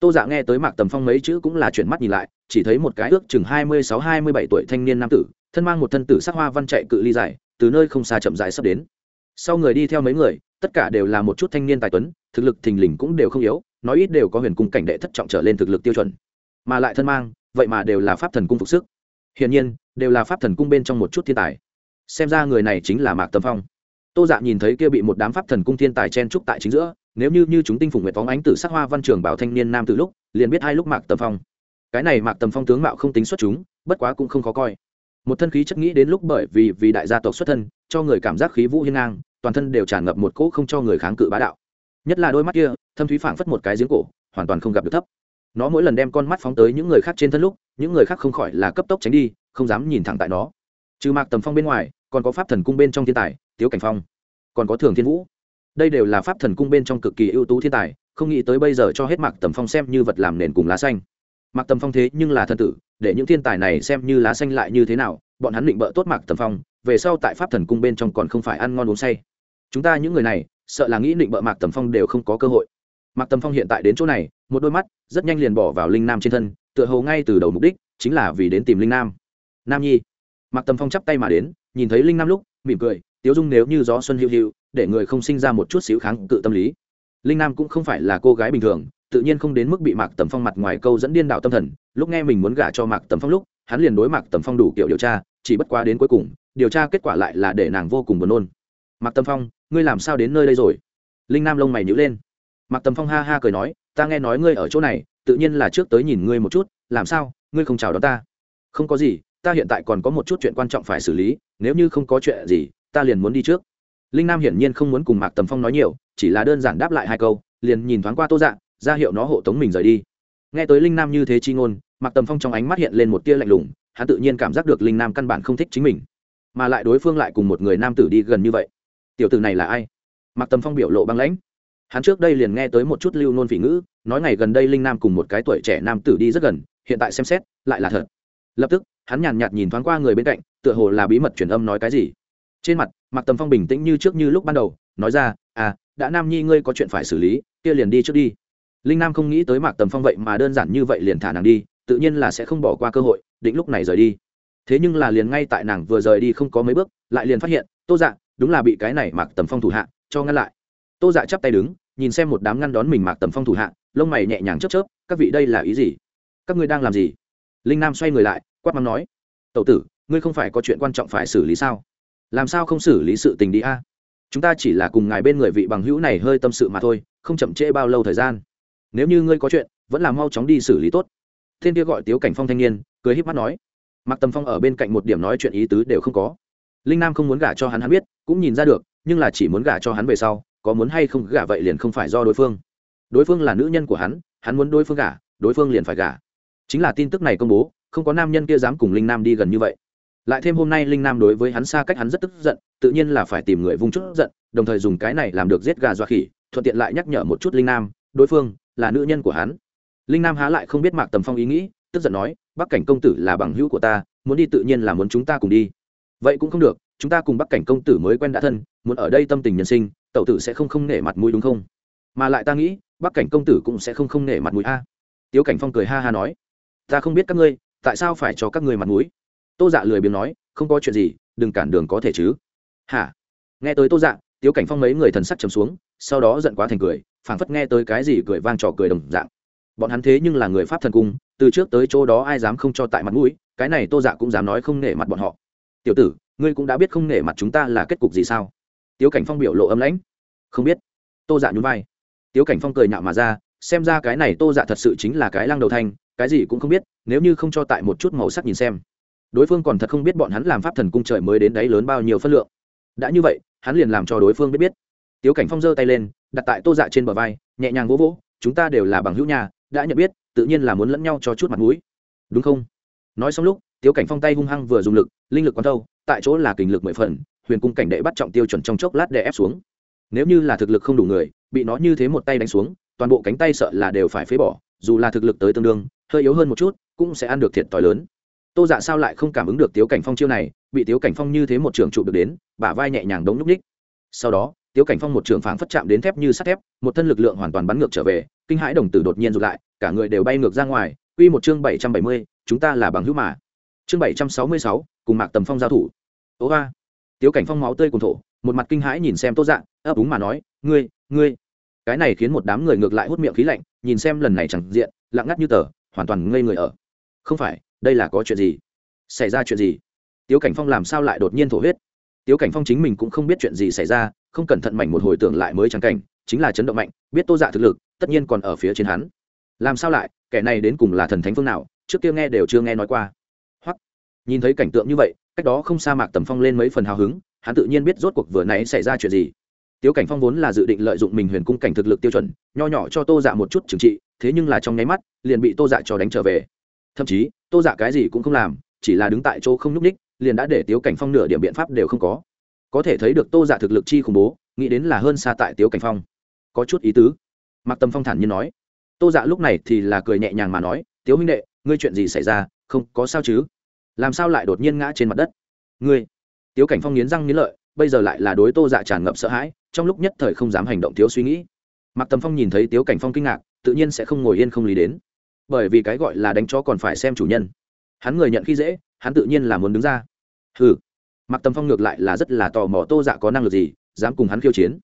tô dạ nghe tới mạc tầm phong mấy chữ cũng là chuyển mắt nhìn lại, chỉ thấy một cái ước chừng hai mươi sáu hai mươi bảy tuổi thanh niên nam tử, thân mang một thân tử sắc hoa văn chạy cự ly dài, từ nơi không xa chậm dài sắp đến. Sau người đi theo mấy người, tất cả đều là một chút thanh niên tài tuấn, thực lực thình lình cũng đều không yếu, nói ít đều có huyền cung cảnh đệ thất trọng trở lên thực lực tiêu chuẩn. Mà lại thân mang, vậy mà đều là pháp thần cung phục sức. Hiển nhiên, đều là pháp thần cung bên trong một chút thiên tài. Xem ra người này chính là mạc tầm phong. Tô dạ nhìn thấy kia bị một đám pháp thần cung thiên tài chen trúc tại chính giữa nếu như như chúng tinh phùng nguyệt phóng ánh từ sắc hoa văn trường bảo thanh niên nam từ lúc, liền biết hai lúc mạc tầm phong. Cái này mạc tầm phong tướng mạo không tính xuất chúng, bất quá cũng không khó coi. Một thân khí chất nghĩ đến lúc bởi vì vì đại gia tộc xuất thân, cho người cảm giác khí vũ hiên ngang, toàn thân đều tràn ngập một cỗ không cho người kháng cự bá đạo. Nhất là đôi mắt kia, thâm thúy phảng phất một cái giếng cổ, hoàn toàn không gặp được thấp. Nó mỗi lần đem con mắt phóng tới những người khác trên thân lúc, những người khác không khỏi là cấp tốc tránh đi, không dám nhìn thẳng tại nó. Trừ mạc tầm phong bên ngoài, còn có pháp thần cung bên trong thiên tài, tiếu cảnh phong. Còn có thường thiên vũ đây đều là pháp thần cung bên trong cực kỳ ưu tú thiên tài, không nghĩ tới bây giờ cho hết mạc tầm phong xem như vật làm nền cùng lá xanh. Mạc tầm phong thế nhưng là thân tử, để những thiên tài này xem như lá xanh lại như thế nào, bọn hắn định bợ tốt mạc tầm phong, về sau tại pháp thần cung bên trong còn không phải ăn ngon uống say. Chúng ta những người này, sợ là nghĩ định bợ mạc tầm phong đều không có cơ hội. Mạc tầm phong hiện tại đến chỗ này, một đôi mắt rất nhanh liền bỏ vào linh nam trên thân, tựa hồ ngay từ đầu mục đích chính là vì đến tìm linh nam. Nam nhi. Mạc tầm phong chắp tay mà đến, nhìn thấy linh nam lúc, mỉm cười, tiếu dung nếu như gió xuân hữu hữu để người không sinh ra một chút xíu kháng cự tâm lý. Linh nam cũng không phải là cô gái bình thường, tự nhiên không đến mức bị mạc tầm phong mặt ngoài câu dẫn điên đạo tâm thần, lúc nghe mình muốn gả cho mạc tầm phong lúc, hắn liền đối mạc tầm phong đủ kiểu điều tra, chỉ bất quá đến cuối cùng, điều tra kết quả lại là để nàng vô cùng buồn nôn. Mạc tầm phong, ngươi làm sao đến nơi đây rồi? Linh nam lông mày nhữ lên. Mạc tầm phong ha ha cười nói, ta nghe nói ngươi ở chỗ này, tự nhiên là trước tới nhìn ngươi một chút, làm sao, ngươi không chào đón ta? Không có gì, ta hiện tại còn có một chút chuyện quan trọng phải xử lý, nếu như không có chuyện gì, ta liền muốn đi trước linh nam hiển nhiên không muốn cùng mạc tầm phong nói nhiều, chỉ là đơn giản đáp lại hai câu, liền nhìn thoáng qua tô dạ ra hiệu nó hộ tống mình rời đi. Nghe tới linh nam như thế chi ngôn, mạc tầm phong trong ánh mắt hiện lên một tia lạnh lùng, hắn tự nhiên cảm giác được linh nam căn bản không thích chính mình, mà lại đối phương lại cùng một người nam tử đi gần như vậy. Tiểu tử này là ai? Mạc tầm phong biểu lộ băng lãnh. Hắn trước đây liền nghe tới một chút lưu nôn phỉ ngữ, nói ngày gần đây linh nam cùng một cái tuổi trẻ nam tử đi rất gần, hiện tại xem xét, lại là thật. Lập tức, hắn nhàn nhạt nhìn thoáng qua người bên cạnh, tựa hồ là bí mật truyền âm nói cái gì trên mặt, mạc tầm phong bình tĩnh như trước như lúc ban đầu, nói ra à đã nam nhi ngươi có chuyện phải xử lý, kia liền đi trước đi. Linh nam không nghĩ tới mạc tầm phong vậy mà đơn giản như vậy liền thả nàng đi, tự nhiên là sẽ không bỏ qua cơ hội, định lúc này rời đi. Thế nhưng là liền ngay tại nàng vừa rời đi không có mấy bước, lại liền phát hiện, tô dạ đúng là bị cái này mạc tầm phong thủ hạ, cho ngăn lại. Tô dạ chắp tay đứng, nhìn xem một đám ngăn đón mình mạc tầm phong thủ hạ, lông mày nhẹ nhàng chớp chớp, các vị đây là ý gì? Các ngươi đang làm gì? Linh nam xoay người lại, quát mắng nói tậu tử, ngươi không phải có chuyện quan trọng phải xử lý sao? Làm sao không xử lý sự tình đi a? Chúng ta chỉ là cùng ngài bên người vị bằng hữu này hơi tâm sự mà thôi, không chậm trễ bao lâu thời gian. Nếu như ngươi có chuyện, vẫn là mau chóng đi xử lý tốt. Thiên kia gọi tiếu cảnh phong thanh niên, cười híp mắt nói. Mặc tầm phong ở bên cạnh một điểm nói chuyện ý tứ đều không có. Linh nam không muốn gả cho hắn hắn biết, cũng nhìn ra được, nhưng là chỉ muốn gả cho hắn về sau, có muốn hay không gả vậy liền không phải do đối phương. Đối phương là nữ nhân của hắn hắn muốn đối phương gả, đối phương liền phải gả. Chính là tin tức này công bố, không có nam nhân kia dám cùng linh nam đi gần như vậy lại thêm hôm nay linh nam đối với hắn xa cách hắn rất tức giận, tự nhiên là phải tìm người vung chút giận, đồng thời dùng cái này làm được giết gà dọa khỉ, thuận tiện lại nhắc nhở một chút linh nam, đối phương là nữ nhân của hắn. Linh nam há lại không biết mạc tầm phong ý nghĩ, tức giận nói, bắc cảnh công tử là bằng hữu của ta, muốn đi tự nhiên là muốn chúng ta cùng đi. Vậy cũng không được, chúng ta cùng bắc cảnh công tử mới quen đã thân, muốn ở đây tâm tình nhân sinh tậu tử sẽ không không nể mặt mũi đúng không? Mà lại ta nghĩ, bắc cảnh công tử cũng sẽ không không nể mặt mũi a. Tiếu cảnh phong cười ha ha nói, ta không biết các ngươi, tại sao phải cho các ngươi mặt mũi? Tô dạ lười biếng nói, không có chuyện gì, đừng cản đường có thể chứ. Hả? Nghe tới tô dạ tiếu cảnh phong mấy người thần sắc chầm xuống, sau đó giận quá thành cười, phảng phất nghe tới cái gì cười vang trò cười đồng dạng. Bọn hắn thế nhưng là người pháp thần cung, từ trước tới chỗ đó ai dám không cho tại mặt mũi, cái này tô dạ cũng dám nói không nể mặt bọn họ. Tiểu tử, ngươi cũng đã biết không nể mặt chúng ta là kết cục gì sao? Tiếu cảnh phong biểu lộ âm lãnh. Không biết. Tô dạ nhún vai. Tiếu cảnh phong cười nhạo mà ra, xem ra cái này tô dạ thật sự chính là cái lăng đầu thanh, cái gì cũng không biết, nếu như không cho tại một chút màu sắc nhìn xem đối phương còn thật không biết bọn hắn làm pháp thần cung trời mới đến đấy lớn bao nhiêu phân lượng. Đã như vậy, hắn liền làm cho đối phương biết biết. Tiếu cảnh phong giơ tay lên, đặt tại tô dạ trên bờ vai, nhẹ nhàng vỗ vỗ, chúng ta đều là bằng hữu nhà đã nhận biết, tự nhiên là muốn lẫn nhau cho chút mặt mũi. Đúng không? Nói xong lúc, tiếu cảnh phong tay hung hăng vừa dùng lực, linh lực quán thâu, tại chỗ là kình lực mười phần, huyền cung cảnh đệ bắt trọng tiêu chuẩn trong chốc lát để ép xuống. Nếu như là thực lực không đủ người, bị nó như thế một tay đánh xuống, toàn bộ cánh tay sợ là đều phải phế bỏ, dù là thực lực tới tương đương, hơi yếu hơn một chút, cũng sẽ ăn được thiệt t h i lớn tô dạ sao lại không cảm ứng được tiếu cảnh phong chiêu này, bị tiếu cảnh phong như thế một trường trụ được đến, bả vai nhẹ nhàng đống nhúc ních. Sau đó, tiếu cảnh phong một trường phảng phất chạm đến thép như sắt thép, một thân lực lượng hoàn toàn bắn ngược trở về, kinh hãi đồng tử đột nhiên rụt lại, cả người đều bay ngược ra ngoài. Quy một chương bảy trăm bảy mươi, chúng ta là bằng hữu mà. Chương bảy trăm sáu mươi sáu, cùng mạc tầm phong giao thủ. Ố ba. Tiếu cảnh phong máu tươi cùng thổ, một mặt kinh hãi nhìn xem tô dạ ấp úng mà nói, ngươi ngươi. Cái này khiến một đám người ngược lại hút miệng khí lạnh, nhìn xem lần này chẳng diện, lặng ngắt như tờ, hoàn toàn ngây người ở. Không phải đây là có chuyện gì? Xảy ra chuyện gì? Tiếu cảnh phong làm sao lại đột nhiên thổ huyết? Tiếu cảnh phong chính mình cũng không biết chuyện gì xảy ra, không cẩn thận mảnh một hồi tưởng lại mới trắng cảnh, chính là chấn động mạnh, biết tô dạ thực lực, tất nhiên còn ở phía trên hắn. Làm sao lại? Kẻ này đến cùng là thần thánh phương nào? Trước kia nghe đều chưa nghe nói qua. Hoặc, nhìn thấy cảnh tượng như vậy, cách đó không sa mạc tầm phong lên mấy phần hào hứng, hắn tự nhiên biết rốt cuộc vừa nãy xảy ra chuyện gì. Tiếu cảnh phong vốn là dự định lợi dụng mình huyền cung cảnh thực lực tiêu chuẩn, nho nhỏ cho tô dạ một chút trừng trị, thế nhưng là trong nháy mắt, liền bị tô dạ cho đánh trở về thậm chí, tô dạ cái gì cũng không làm, chỉ là đứng tại chỗ không nhúc ních liền đã để tiếu cảnh phong nửa điểm biện pháp đều không có. Có thể thấy được tô dạ thực lực chi khủng bố, nghĩ đến là hơn xa tại tiếu cảnh phong. Có chút ý tứ. Mạc tâm phong thản nhiên nói. Tô dạ lúc này thì là cười nhẹ nhàng mà nói, tiếu huynh đệ, ngươi chuyện gì xảy ra? Không, có sao chứ? Làm sao lại đột nhiên ngã trên mặt đất? Ngươi? Tiếu cảnh phong nghiến răng nghiến lợi, bây giờ lại là đối tô dạ tràn ngập sợ hãi, trong lúc nhất thời không dám hành động thiếu suy nghĩ. Mạc tâm phong nhìn thấy tiếu cảnh phong kinh ngạc, tự nhiên sẽ không ngồi yên không lý đến bởi vì cái gọi là đánh chó còn phải xem chủ nhân. Hắn người nhận khi dễ, hắn tự nhiên là muốn đứng ra. Hừ. Mặc tâm phong ngược lại là rất là tò mò tô dạ có năng lực gì, dám cùng hắn khiêu chiến.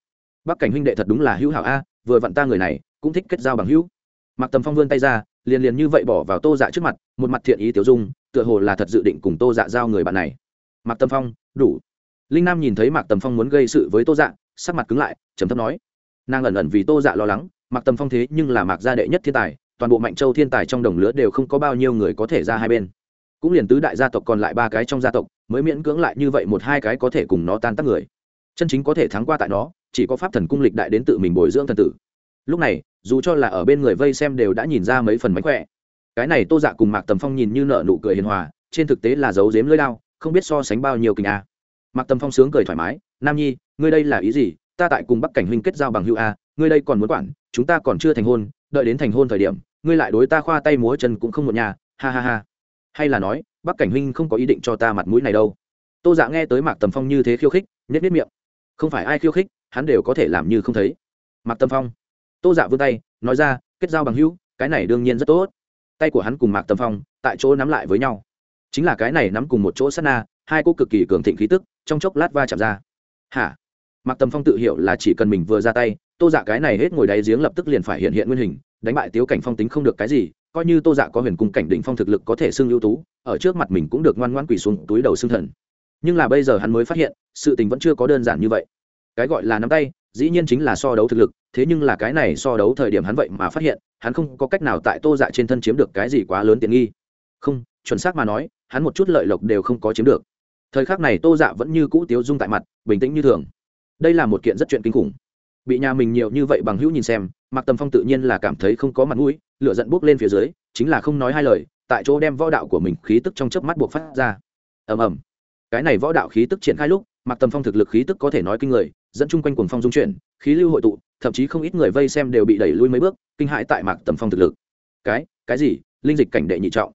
Bắc cảnh huynh đệ thật đúng là hữu hảo a, vừa vặn ta người này, cũng thích kết giao bằng hữu. Mặc tâm phong vươn tay ra, liền liền như vậy bỏ vào tô dạ trước mặt, một mặt thiện ý tiểu dung, tựa hồ là thật dự định cùng tô dạ giao người bạn này. Mạc tâm phong, đủ. Linh nam nhìn thấy mạc tâm phong muốn gây sự với tô dạ sắc mặt cứng lại, trầm thấp nói. Nàng ẩn ẩn vì tô dạ lo lắng, mạc tâm phong thế nhưng là mạc gia đệ nhất thiên tài toàn bộ mạnh châu thiên tài trong đồng lứa đều không có bao nhiêu người có thể ra hai bên. Cũng liền tứ đại gia tộc còn lại ba cái trong gia tộc, mới miễn cưỡng lại như vậy một hai cái có thể cùng nó tan tác người. Chân chính có thể thắng qua tại nó, chỉ có pháp thần cung lịch đại đến tự mình bồi dưỡng thần tử. Lúc này, dù cho là ở bên người vây xem đều đã nhìn ra mấy phần mánh khỏe. Cái này tô dạ cùng mạc tầm phong nhìn như nợ nụ cười hiền hòa, trên thực tế là giấu dếm lưỡi lao không biết so sánh bao nhiêu kinh a. Mạc tầm phong sướng cười thoải mái, nam nhi, ngươi đây là ý gì? Ta tại cùng bắc cảnh huynh kết giao bằng hữu a, ngươi đây còn muốn quản, chúng ta còn chưa thành hôn, đợi đến thành hôn thời điểm ngươi lại đối ta khoa tay múa chân cũng không một nhà, ha ha ha. Hay là nói, bắc cảnh huynh không có ý định cho ta mặt mũi này đâu. Tô dạ nghe tới mạc tầm phong như thế khiêu khích nhét nhét miệng. Không phải ai khiêu khích, hắn đều có thể làm như không thấy. Mạc tầm phong. Tô dạ vươn tay, nói ra, kết giao bằng hữu, cái này đương nhiên rất tốt. Tay của hắn cùng mạc tầm phong, tại chỗ nắm lại với nhau. Chính là cái này nắm cùng một chỗ sát na, hai cô cực kỳ cường thịnh khí tức, trong chốc lát va chạm ra. Hả? Mạc tầm phong tự hiểu là chỉ cần mình vừa ra tay, tô dạ cái này hết ngồi đáy giếng lập tức liền phải hiện hiện nguyên hình đánh bại tiếu cảnh phong tính không được cái gì, coi như tô dạ có huyền cung cảnh đỉnh phong thực lực có thể xưng ưu tú, ở trước mặt mình cũng được ngoan ngoan quỳ xuống túi đầu xưng thần. Nhưng là bây giờ hắn mới phát hiện, sự tình vẫn chưa có đơn giản như vậy. Cái gọi là nắm tay, dĩ nhiên chính là so đấu thực lực, thế nhưng là cái này so đấu thời điểm hắn vậy mà phát hiện, hắn không có cách nào tại tô dạ trên thân chiếm được cái gì quá lớn tiện nghi. Không, chuẩn xác mà nói, hắn một chút lợi lộc đều không có chiếm được. Thời khắc này tô dạ vẫn như cũ tiếu dung tại mặt, bình tĩnh như thường. Đây là một kiện rất chuyện kinh khủng. Bị nhà mình nhiều như vậy bằng hữu nhìn xem mạc tầm phong tự nhiên là cảm thấy không có mặt mũi lựa giận bốc lên phía dưới, chính là không nói hai lời, tại chỗ đem võ đạo của mình khí tức trong chớp mắt buộc phát ra. Ầm ầm. Cái này võ đạo khí tức triển khai lúc, mạc tầm phong thực lực khí tức có thể nói kinh người, dẫn chung quanh cuồng phong dung chuyển, khí lưu hội tụ, thậm chí không ít người vây xem đều bị đẩy lui mấy bước, kinh hãi tại mạc tầm phong thực lực. Cái cái gì? Linh dịch cảnh đệ nhị trọng.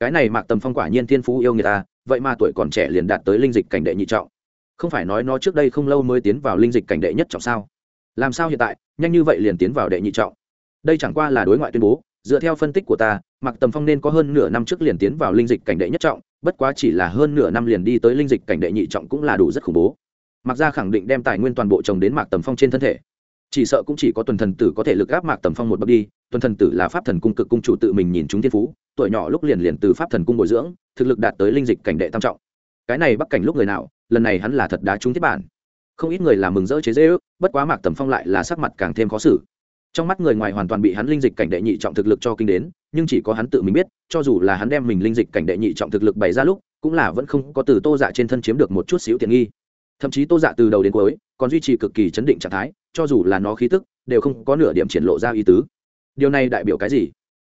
Cái này mạc tầm phong quả nhiên thiên phú yêu người ta, vậy mà tuổi còn trẻ liền đạt tới linh dịch cảnh đệ nhị trọng. Không phải nói nó trước đây không lâu mới tiến vào linh dịch cảnh đệ nhất trọng sao? Làm sao hiện tại, nhanh như vậy liền tiến vào đệ nhị trọng? Đây chẳng qua là đối ngoại tuyên bố, dựa theo phân tích của ta, mạc tầm phong nên có hơn nửa năm trước liền tiến vào linh dịch cảnh đệ nhất trọng, bất quá chỉ là hơn nửa năm liền đi tới linh dịch cảnh đệ nhị trọng cũng là đủ rất khủng bố. Mặc ra khẳng định đem tài nguyên toàn bộ trồng đến mạc tầm phong trên thân thể. Chỉ sợ cũng chỉ có tuần thần tử có thể lực gáp mạc tầm phong một bậc đi, tuần thần tử là pháp thần cung cực cung chủ tự mình nhìn chúng thiên phú, tuổi nhỏ lúc liền liền từ pháp thần cung bồi dưỡng, thực lực đạt tới linh dịch cảnh đệ tam trọng. Cái này bắc cảnh lúc người nào, lần này hắn là thật đá trúng thiết bản không ít người làm mừng rỡ chế dễ ước bất quá mạc tầm phong lại là sắc mặt càng thêm khó xử. Trong mắt người ngoài hoàn toàn bị hắn linh dịch cảnh đệ nhị trọng thực lực cho kinh đến, nhưng chỉ có hắn tự mình biết, cho dù là hắn đem mình linh dịch cảnh đệ nhị trọng thực lực bày ra lúc, cũng là vẫn không có từ tô dạ trên thân chiếm được một chút xíu tiện nghi. Thậm chí tô dạ từ đầu đến cuối, còn duy trì cực kỳ chấn định trạng thái, cho dù là nó khí tức, đều không có nửa điểm triển lộ ra ý tứ. Điều này đại biểu cái gì?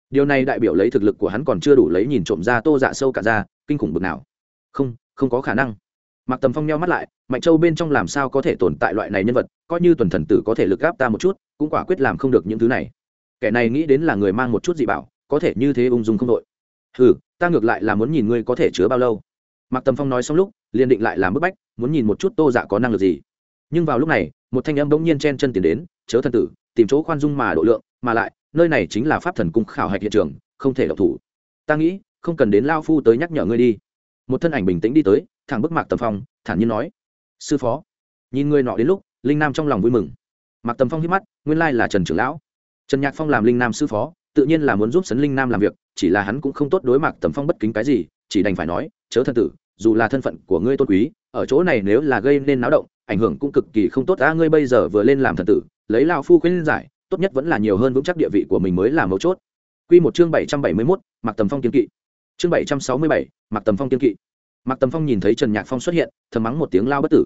Điều này đại biểu lấy thực lực của hắn còn chưa đủ lấy nhìn trộm ra tô dạ sâu cả ra, kinh khủng bực nào. Không không có khả năng. Mạc Tầm Phong nhau mắt lại, Mạnh Châu bên trong làm sao có thể tồn tại loại này nhân vật, coi như tuần thần tử có thể lực gáp ta một chút, cũng quả quyết làm không được những thứ này. Kẻ này nghĩ đến là người mang một chút dị bảo, có thể như thế ung dung không đội. Hừ, ta ngược lại là muốn nhìn ngươi có thể chứa bao lâu. Mạc Tầm Phong nói xong lúc, liền định lại làm bức bách, muốn nhìn một chút Tô Dạ có năng lực gì. Nhưng vào lúc này, một thanh âm bỗng nhiên chen chân tiến đến, chớ thần tử, tìm chỗ khoan dung mà độ lượng, mà lại, nơi này chính là pháp thần cung khảo hạch hiện trường, không thể độc thủ. Ta nghĩ, không cần đến lao phu tới nhắc nhở ngươi đi. Một thân ảnh bình tĩnh đi tới, thẳng bức mạc tầm phong thản nhiên nói sư phó. Nhìn người nọ đến lúc linh nam trong lòng vui mừng. Mạc tầm phong hít mắt nguyên lai là trần trưởng lão. Trần nhạc phong làm linh nam sư phó tự nhiên là muốn giúp sấn linh nam làm việc chỉ là hắn cũng không tốt đối mạc tầm phong bất kính cái gì chỉ đành phải nói chớ thân tử dù là thân phận của ngươi tôn quý ở chỗ này nếu là gây nên náo động ảnh hưởng cũng cực kỳ không tốt. Ta ngươi bây giờ vừa lên làm thần tử lấy lao phu khuyên giải tốt nhất vẫn là nhiều hơn vững chắc địa vị của mình mới là mấu chốt. Quy một chương bảy trăm bảy mươi 771, Mạc Tầm Phong kiên kỵ. Chương bảy trăm sáu mươi bảy, Mạc Tầm Phong kiên kỵ. Mạc Tầm Phong nhìn thấy Trần Nhạc Phong xuất hiện, thầm mắng một tiếng lao bất tử.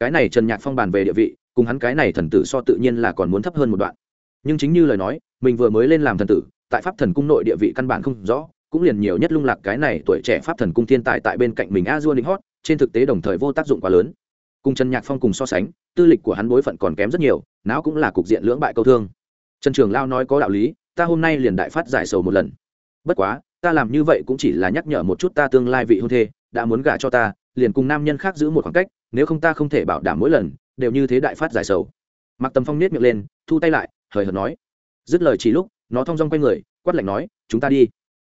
Cái này Trần Nhạc Phong bàn về địa vị, cùng hắn cái này thần tử so tự nhiên là còn muốn thấp hơn một đoạn. Nhưng chính như lời nói, mình vừa mới lên làm thần tử, tại Pháp Thần cung nội địa vị căn bản không rõ, cũng liền nhiều nhất lung lạc cái này tuổi trẻ Pháp Thần cung thiên tài tại bên cạnh mình a du hot, trên thực tế đồng thời vô tác dụng quá lớn. Cùng Trần Nhạc Phong cùng so sánh, tư lịch của hắn bối phận còn kém rất nhiều, não cũng là cục diện lưỡng bại câu thương. Trần Trường Lao nói có đạo lý, ta hôm nay liền đại phát giải sầu một lần bất quá ta làm như vậy cũng chỉ là nhắc nhở một chút ta tương lai vị hôn thê, đã muốn gả cho ta, liền cùng nam nhân khác giữ một khoảng cách, nếu không ta không thể bảo đảm mỗi lần, đều như thế đại phát giải sầu. Mặc tầm phong nết miệng lên, thu tay lại, hời hợt nói. Dứt lời chỉ lúc, nó thong dong quay người, quát lạnh nói, chúng ta đi.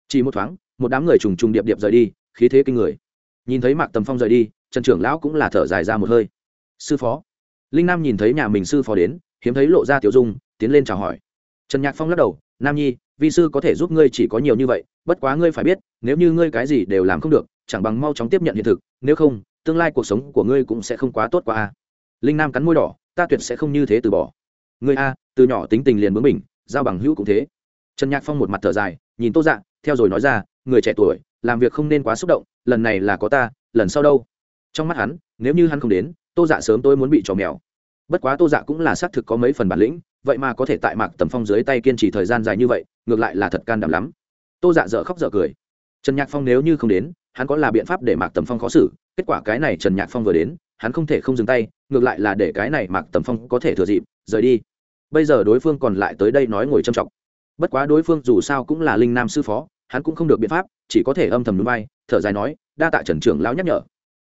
Chỉ một thoáng, một đám người trùng trùng điệp điệp rời đi, khí thế kinh người. Nhìn thấy mạc tầm phong rời đi, trần trưởng lão cũng là thở dài ra một hơi. Sư phó. Linh nam nhìn thấy nhà mình sư phó đến, hiếm thấy lộ ra tiểu dung, tiến lên chào hỏi. Trần nhạc phong lắc đầu, nam nhi vi sư có thể giúp ngươi chỉ có nhiều như vậy, bất quá ngươi phải biết, nếu như ngươi cái gì đều làm không được, chẳng bằng mau chóng tiếp nhận hiện thực, nếu không, tương lai cuộc sống của ngươi cũng sẽ không quá tốt qua a. Linh nam cắn môi đỏ, ta tuyệt sẽ không như thế từ bỏ. Ngươi a, từ nhỏ tính tình liền bướng mình giao bằng hữu cũng thế. Trần nhạc phong một mặt thở dài, nhìn tô dạ theo rồi nói ra, người trẻ tuổi, làm việc không nên quá xúc động, lần này là có ta, lần sau đâu? Trong mắt hắn, nếu như hắn không đến, tô dạ sớm tôi muốn bị trò mèo. Bất quá tô dạ cũng là xác thực có mấy phần bản lĩnh, vậy mà có thể tại mạc tầm phong dưới tay kiên trì thời gian dài như vậy ngược lại là thật can đảm lắm. Tô dạ dở khóc dở cười. Trần nhạc phong nếu như không đến, hắn có là biện pháp để mạc tầm phong khó xử, kết quả cái này trần nhạc phong vừa đến, hắn không thể không dừng tay, ngược lại là để cái này mạc tầm phong có thể thừa dịp, rời đi. Bây giờ đối phương còn lại tới đây nói ngồi châm trọng bất quá đối phương dù sao cũng là linh nam sư phó, hắn cũng không được biện pháp, chỉ có thể âm thầm núi bay, thở dài nói, đa tạ trần trưởng lão nhắc nhở.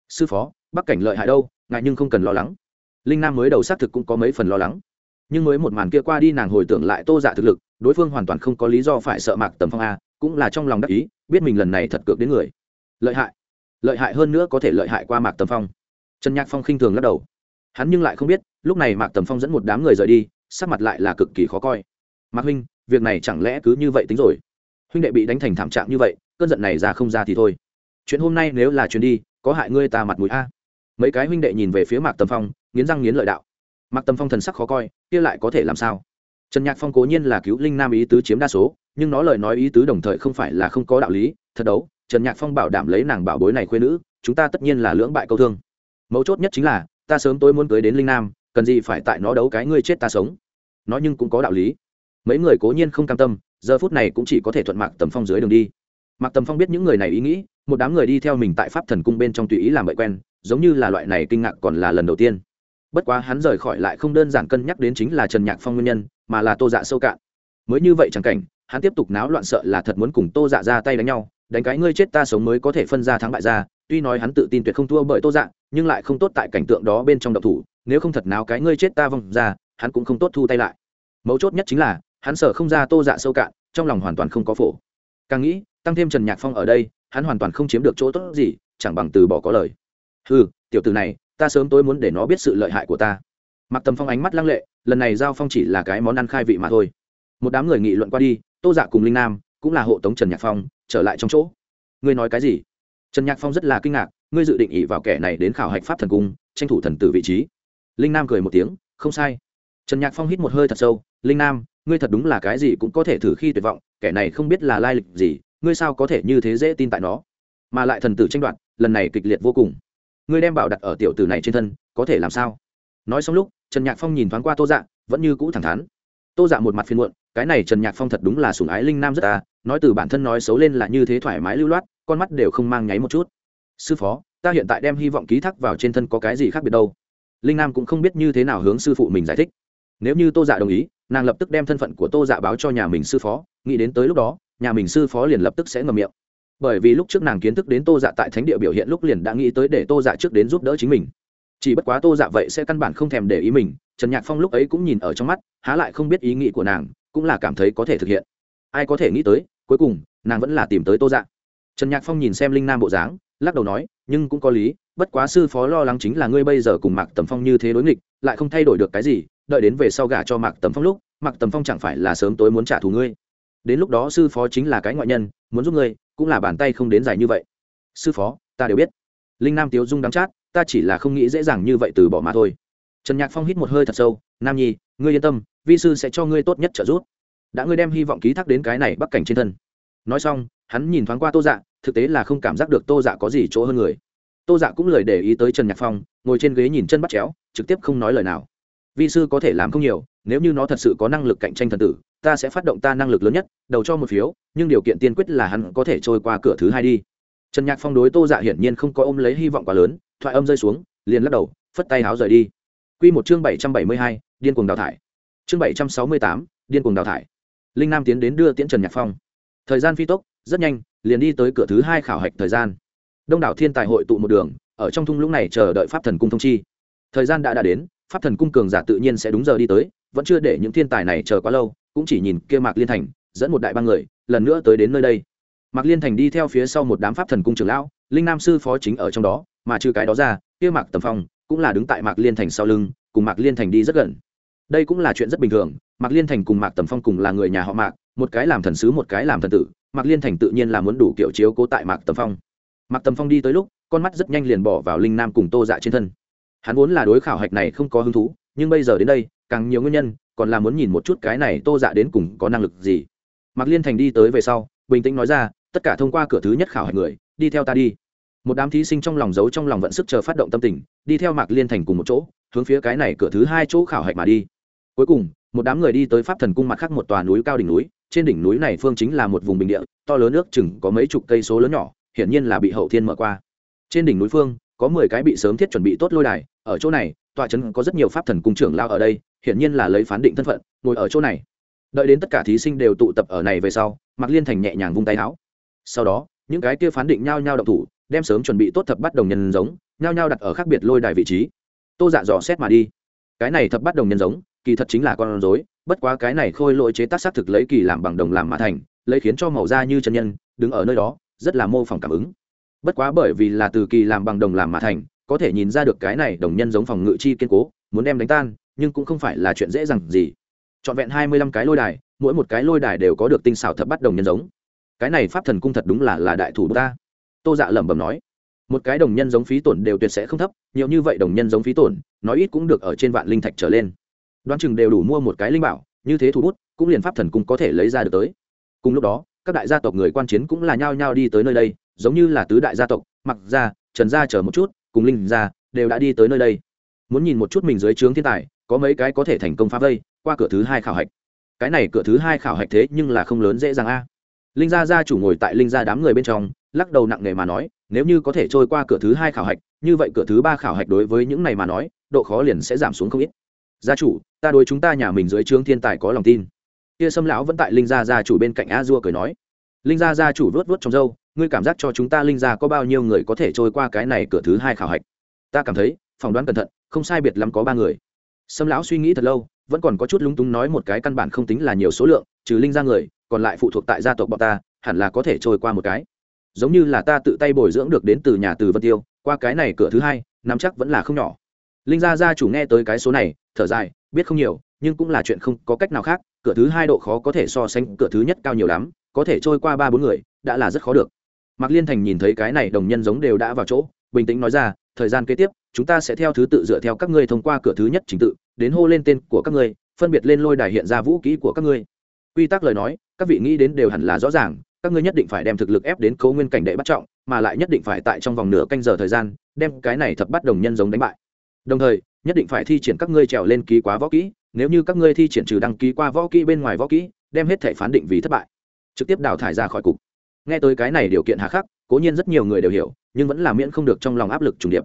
Sư phó, bắc cảnh lợi hại đâu ngại nhưng không cần lo lắng. Linh nam mới đầu xác thực cũng có mấy phần lo lắng nhưng mới một màn kia qua đi nàng hồi tưởng lại tô dạ thực lực, đối phương hoàn toàn không có lý do phải sợ mạc tầm phong a, cũng là trong lòng đắc ý, biết mình lần này thật cược đến người. Lợi hại. Lợi hại hơn nữa có thể lợi hại qua mạc tầm phong. Trần nhạc phong khinh thường lắc đầu. Hắn nhưng lại không biết, lúc này mạc tầm phong dẫn một đám người rời đi, sắc mặt lại là cực kỳ khó coi. Mạc huynh, việc này chẳng lẽ cứ như vậy tính rồi? Huynh đệ bị đánh thành thảm trạng như vậy, cơn giận này ra không ra thì thôi. Chuyện hôm nay nếu là chuyến đi, có hại ngươi ta mặt mũi a. Mấy cái huynh đệ nhìn về phía mạc tầm phong, nghiến răng nghiến lợi đạo. Mặc tâm phong thần sắc khó coi, kia lại có thể làm sao? Trần nhạc phong cố nhiên là cứu linh nam ý tứ chiếm đa số, nhưng nó lời nói ý tứ đồng thời không phải là không có đạo lý, thật đấu, trần nhạc phong bảo đảm lấy nàng bảo bối này khuyên nữ, chúng ta tất nhiên là lưỡng bại câu thương. Mấu chốt nhất chính là, ta sớm tôi muốn cưới đến linh nam, cần gì phải tại nó đấu cái ngươi chết ta sống. Nói nhưng cũng có đạo lý. Mấy người cố nhiên không cam tâm, giờ phút này cũng chỉ có thể thuận mạc tầm phong dưới đường đi. Mạc tầm phong biết những người này ý nghĩ, một đám người đi theo mình tại pháp thần cung bên trong tùy ý làm bậy quen, giống như là loại này kinh ngạc còn là lần đầu tiên bất quá hắn rời khỏi lại không đơn giản cân nhắc đến chính là trần nhạc phong nguyên nhân, mà là tô dạ sâu cạn. Mới như vậy chẳng cảnh, hắn tiếp tục náo loạn sợ là thật muốn cùng tô dạ ra tay đánh nhau, đánh cái ngươi chết ta sống mới có thể phân ra thắng bại ra, tuy nói hắn tự tin tuyệt không thua bởi tô dạ nhưng lại không tốt tại cảnh tượng đó bên trong độc thủ, nếu không thật náo cái ngươi chết ta vong ra, hắn cũng không tốt thu tay lại. Mấu chốt nhất chính là, hắn sợ không ra tô dạ sâu cạn, trong lòng hoàn toàn không có phổ. Càng nghĩ, tăng thêm trần nhạc phong ở đây, hắn hoàn toàn không chiếm được chỗ tốt gì, chẳng bằng từ bỏ có lời. Ừ tiểu từ này ta sớm tối muốn để nó biết sự lợi hại của ta. Mặc tầm phong ánh mắt lăng lệ, lần này giao phong chỉ là cái món ăn khai vị mà thôi. Một đám người nghị luận qua đi, tô dạ cùng linh nam cũng là hộ tống trần nhạc phong, trở lại trong chỗ. Ngươi nói cái gì? Trần nhạc phong rất là kinh ngạc, ngươi dự định ỉ vào kẻ này đến khảo hạch pháp thần cung, tranh thủ thần tử vị trí. Linh nam cười một tiếng, không sai. Trần nhạc phong hít một hơi thật sâu, linh nam, ngươi thật đúng là cái gì cũng có thể thử khi tuyệt vọng, kẻ này không biết là lai lịch gì, ngươi sao có thể như thế dễ tin tại nó? Mà lại thần tử tranh đoạt, lần này kịch liệt vô cùng ngươi đem bảo đặt ở tiểu tử này trên thân, có thể làm sao? Nói xong lúc, trần nhạc phong nhìn thoáng qua tô dạ vẫn như cũ thẳng thắn. Tô dạ một mặt phiên muộn, cái này trần nhạc phong thật đúng là sủng ái linh nam rất ta nói từ bản thân nói xấu lên là như thế thoải mái lưu loát, con mắt đều không mang nháy một chút. Sư phó, ta hiện tại đem hy vọng ký thác vào trên thân có cái gì khác biệt đâu? Linh nam cũng không biết như thế nào hướng sư phụ mình giải thích. Nếu như tô dạ đồng ý, nàng lập tức đem thân phận của tô dạ báo cho nhà mình sư phó, nghĩ đến tới lúc đó, nhà mình sư phó liền lập tức sẽ ngầm miệng bởi vì lúc trước nàng kiến thức đến tô dạ tại thánh địa biểu hiện lúc liền đã nghĩ tới để tô dạ trước đến giúp đỡ chính mình. Chỉ bất quá tô dạ vậy sẽ căn bản không thèm để ý mình, trần nhạc phong lúc ấy cũng nhìn ở trong mắt, há lại không biết ý nghĩ của nàng, cũng là cảm thấy có thể thực hiện. Ai có thể nghĩ tới, cuối cùng, nàng vẫn là tìm tới tô dạ. Trần nhạc phong nhìn xem linh nam bộ dáng, lắc đầu nói, nhưng cũng có lý, bất quá sư phó lo lắng chính là ngươi bây giờ cùng mạc tầm phong như thế đối nghịch, lại không thay đổi được cái gì, đợi đến về sau gả cho mạc tầm phong lúc, mạc tầm phong chẳng phải là sớm tối muốn trả thù ngươi. Đến lúc đó sư phó chính là cái ngoại nhân muốn giúp ngươi, cũng là bàn tay không đến dài như vậy. Sư phó, ta đều biết. Linh nam tiếu dung đắm chát, ta chỉ là không nghĩ dễ dàng như vậy từ bỏ mà thôi. Trần nhạc phong hít một hơi thật sâu, nam nhi, ngươi yên tâm, vi sư sẽ cho ngươi tốt nhất trợ giúp. Đã ngươi đem hy vọng ký thác đến cái này bắc cảnh trên thân. Nói xong, hắn nhìn thoáng qua tô dạ thực tế là không cảm giác được tô dạ có gì chỗ hơn người. Tô dạ cũng lời để ý tới trần nhạc phong, ngồi trên ghế nhìn chân bắt chéo, trực tiếp không nói lời nào. Vi sư có thể làm không nhiều nếu như nó thật sự có năng lực cạnh tranh thần tử, ta sẽ phát động ta năng lực lớn nhất, đầu cho một phiếu, nhưng điều kiện tiên quyết là hắn có thể trôi qua cửa thứ hai đi. Trần nhạc phong đối tô dạ hiển nhiên không có ôm lấy hy vọng quá lớn, thoại âm rơi xuống, liền lắc đầu, phất tay háo rời đi. Q một chương bảy trăm bảy mươi hai, điên cuồng đào thải. Chương bảy trăm sáu mươi tám, điên cuồng đào thải. Linh nam tiến đến đưa tiễn trần nhạc phong. Thời gian phi tốc, rất nhanh, liền đi tới cửa thứ hai khảo hạch thời gian. Đông đảo thiên tài hội tụ một đường, ở trong thung lũng này chờ đợi pháp thần cung thông chi. Thời gian đã đã đến, pháp thần cung cường giả tự nhiên sẽ đúng giờ đi tới vẫn chưa để những thiên tài này chờ quá lâu, cũng chỉ nhìn kia mạc liên thành, dẫn một đại ba người, lần nữa tới đến nơi đây. Mạc liên thành đi theo phía sau một đám pháp thần cung trưởng lão, linh nam sư phó chính ở trong đó, mà trừ cái đó ra, kia mạc tầm phong cũng là đứng tại mạc liên thành sau lưng, cùng mạc liên thành đi rất gần. Đây cũng là chuyện rất bình thường, mạc liên thành cùng mạc tầm phong cùng là người nhà họ mạc, một cái làm thần sứ một cái làm thần tử, mạc liên thành tự nhiên là muốn đủ kiểu chiếu cố tại mạc tầm phong. Mạc tầm phong đi tới lúc, con mắt rất nhanh liền bỏ vào linh nam cùng tô dạ trên thân. Hắn vốn là đối khảo hạch này không có hứng thú, nhưng bây giờ đến đây càng nhiều nguyên nhân, còn là muốn nhìn một chút cái này tô dạ đến cùng có năng lực gì. Mạc liên thành đi tới về sau, bình tĩnh nói ra, tất cả thông qua cửa thứ nhất khảo hạch người, đi theo ta đi. Một đám thí sinh trong lòng giấu trong lòng vận sức chờ phát động tâm tình, đi theo mạc liên thành cùng một chỗ, hướng phía cái này cửa thứ hai chỗ khảo hạch mà đi. Cuối cùng, một đám người đi tới pháp thần cung mặt khác một tòa núi cao đỉnh núi, trên đỉnh núi này phương chính là một vùng bình địa, to lớn nước chừng có mấy chục cây số lớn nhỏ, hiển nhiên là bị hậu thiên mở qua. Trên đỉnh núi phương, có mười cái bị sớm thiết chuẩn bị tốt lôi đài, ở chỗ này tòa trấn có rất nhiều pháp thần cung trưởng lao ở đây, hiển nhiên là lấy phán định thân phận, ngồi ở chỗ này. Đợi đến tất cả thí sinh đều tụ tập ở này về sau, mạc liên thành nhẹ nhàng vung tay áo sau đó, những cái kia phán định nhao nhao độc thủ, đem sớm chuẩn bị tốt thập bắt đồng nhân giống, nhao nhao đặt ở khác biệt lôi đài vị trí. Tô dạ dò xét mà đi. Cái này thập bắt đồng nhân giống, kỳ thật chính là con rối, bất quá cái này khôi lỗi chế tác xác thực lấy kỳ làm bằng đồng làm mã thành, lấy khiến cho màu da như chân nhân, đứng ở nơi đó, rất là mô phỏng cảm ứng. Bất quá bởi vì là từ kỳ làm bằng đồng làm mã thành có thể nhìn ra được cái này đồng nhân giống phòng ngự chi kiên cố, muốn đem đánh tan, nhưng cũng không phải là chuyện dễ dàng gì. Trọn vẹn hai mươi lăm cái lôi đài, mỗi một cái lôi đài đều có được tinh xảo thập bắt đồng nhân giống. Cái này pháp thần cung thật đúng là là đại thủ ta. Tô dạ lẩm bẩm nói. Một cái đồng nhân giống phí tổn đều tuyệt sẽ không thấp, nhiều như vậy đồng nhân giống phí tổn nói ít cũng được ở trên vạn linh thạch trở lên. Đoán chừng đều đủ mua một cái linh bảo, như thế thủ bút, cũng liền pháp thần cung có thể lấy ra được tới. Cùng lúc đó, các đại gia tộc người quan chiến cũng là nhao nhao đi tới nơi đây, giống như là tứ đại gia tộc, mặc gia trần gia chờ một chút cùng linh gia đều đã đi tới nơi đây. Muốn nhìn một chút mình dưới trướng thiên tài, có mấy cái có thể thành công phá vây, qua cửa thứ hai khảo hạch. Cái này cửa thứ hai khảo hạch thế nhưng là không lớn dễ dàng a. Linh gia gia chủ ngồi tại linh gia đám người bên trong, lắc đầu nặng nề mà nói, nếu như có thể trôi qua cửa thứ hai khảo hạch, như vậy cửa thứ ba khảo hạch đối với những này mà nói, độ khó liền sẽ giảm xuống không ít. Gia chủ, ta đối chúng ta nhà mình dưới trướng thiên tài có lòng tin. Kia sâm lão vẫn tại linh gia gia chủ bên cạnh a dua cười nói. Linh gia gia chủ vớt vớt trong râu ngươi cảm giác cho chúng ta linh gia có bao nhiêu người có thể trôi qua cái này cửa thứ hai khảo hạch? Ta cảm thấy, phỏng đoán cẩn thận, không sai biệt lắm có ba người. Sâm lão suy nghĩ thật lâu, vẫn còn có chút lúng túng nói một cái căn bản không tính là nhiều số lượng, trừ linh gia người, còn lại phụ thuộc tại gia tộc bọn ta, hẳn là có thể trôi qua một cái. Giống như là ta tự tay bồi dưỡng được đến từ nhà từ vân tiêu, qua cái này cửa thứ hai, nắm chắc vẫn là không nhỏ. Linh gia gia chủ nghe tới cái số này, thở dài, biết không nhiều, nhưng cũng là chuyện không có cách nào khác, cửa thứ hai độ khó có thể so sánh cửa thứ nhất cao nhiều lắm, có thể trôi qua ba bốn người, đã là rất khó được mạc liên thành nhìn thấy cái này đồng nhân giống đều đã vào chỗ, bình tĩnh nói ra, thời gian kế tiếp, chúng ta sẽ theo thứ tự dựa theo các ngươi thông qua cửa thứ nhất trình tự, đến hô lên tên của các ngươi, phân biệt lên lôi đài hiện ra vũ kỹ của các ngươi. Quy tắc lời nói, các vị nghĩ đến đều hẳn là rõ ràng, các ngươi nhất định phải đem thực lực ép đến cấu nguyên cảnh đệ bắt trọng, mà lại nhất định phải tại trong vòng nửa canh giờ thời gian, đem cái này thập bắt đồng nhân giống đánh bại. Đồng thời, nhất định phải thi triển các ngươi trèo lên ký quá võ kỹ, nếu như các ngươi thi triển trừ đăng ký qua võ kỹ bên ngoài võ kỹ, đem hết thể phán định vì thất bại. Trực tiếp đào thải ra khỏi cục nghe tới cái này điều kiện hà khắc, cố nhiên rất nhiều người đều hiểu, nhưng vẫn là miễn không được trong lòng áp lực trùng điệp.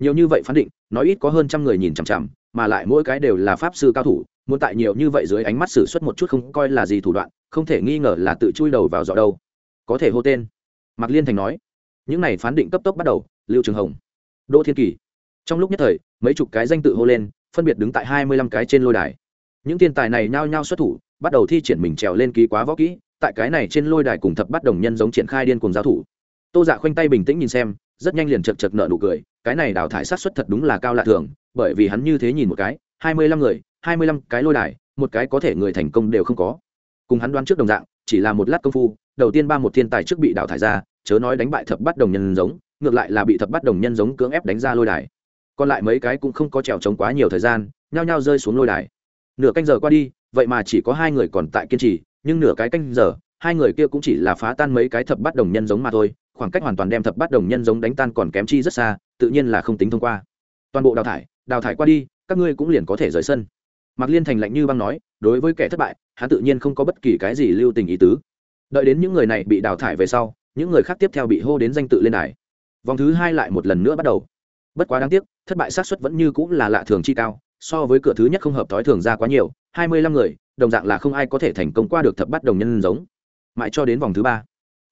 Nhiều như vậy phán định, nói ít có hơn trăm người nhìn chằm chằm, mà lại mỗi cái đều là pháp sư cao thủ, muốn tại nhiều như vậy dưới ánh mắt xử suất một chút không coi là gì thủ đoạn, không thể nghi ngờ là tự chui đầu vào dọ đâu. Có thể hô tên. Mạc liên thành nói. Những này phán định cấp tốc bắt đầu, lưu trường hồng, đỗ thiên kỳ. Trong lúc nhất thời, mấy chục cái danh tự hô lên, phân biệt đứng tại hai mươi lăm cái trên lôi đài. Những thiên tài này nhao nhao xuất thủ, bắt đầu thi triển mình trèo lên ký quá võ kỹ tại cái này trên lôi đài cùng thập bắt đồng nhân giống triển khai điên cùng giao thủ. Tô dạ khoanh tay bình tĩnh nhìn xem, rất nhanh liền chật chật nợ nụ cười, cái này đào thải sát xuất thật đúng là cao lạ thường, bởi vì hắn như thế nhìn một cái, hai mươi lăm người, hai mươi lăm cái lôi đài, một cái có thể người thành công đều không có. Cùng hắn đoán trước đồng dạng, chỉ là một lát công phu, đầu tiên ba một thiên tài trước bị đào thải ra, chớ nói đánh bại thập bắt đồng nhân giống, ngược lại là bị thập bắt đồng nhân giống cưỡng ép đánh ra lôi đài. Còn lại mấy cái cũng không có trèo trống quá nhiều thời gian, nhao nhao rơi xuống lôi đài. Nửa canh giờ qua đi, vậy mà chỉ có hai người còn tại kiên trì nhưng nửa cái canh giờ, hai người kia cũng chỉ là phá tan mấy cái thập bắt đồng nhân giống mà thôi, khoảng cách hoàn toàn đem thập bắt đồng nhân giống đánh tan còn kém chi rất xa, tự nhiên là không tính thông qua. Toàn bộ đào thải đào thải qua đi, các ngươi cũng liền có thể rời sân. Mạc liên thành lạnh như băng nói, đối với kẻ thất bại, hắn tự nhiên không có bất kỳ cái gì lưu tình ý tứ. Đợi đến những người này bị đào thải về sau, những người khác tiếp theo bị hô đến danh tự lên đài. Vòng thứ hai lại một lần nữa bắt đầu. Bất quá đáng tiếc, thất bại xác suất vẫn như cũng là lạ thường chi cao, so với cửa thứ nhất không hợp thói thường ra quá nhiều, hai mươi lăm người đồng dạng là không ai có thể thành công qua được thập bắt đồng nhân giống. Mãi cho đến vòng thứ ba,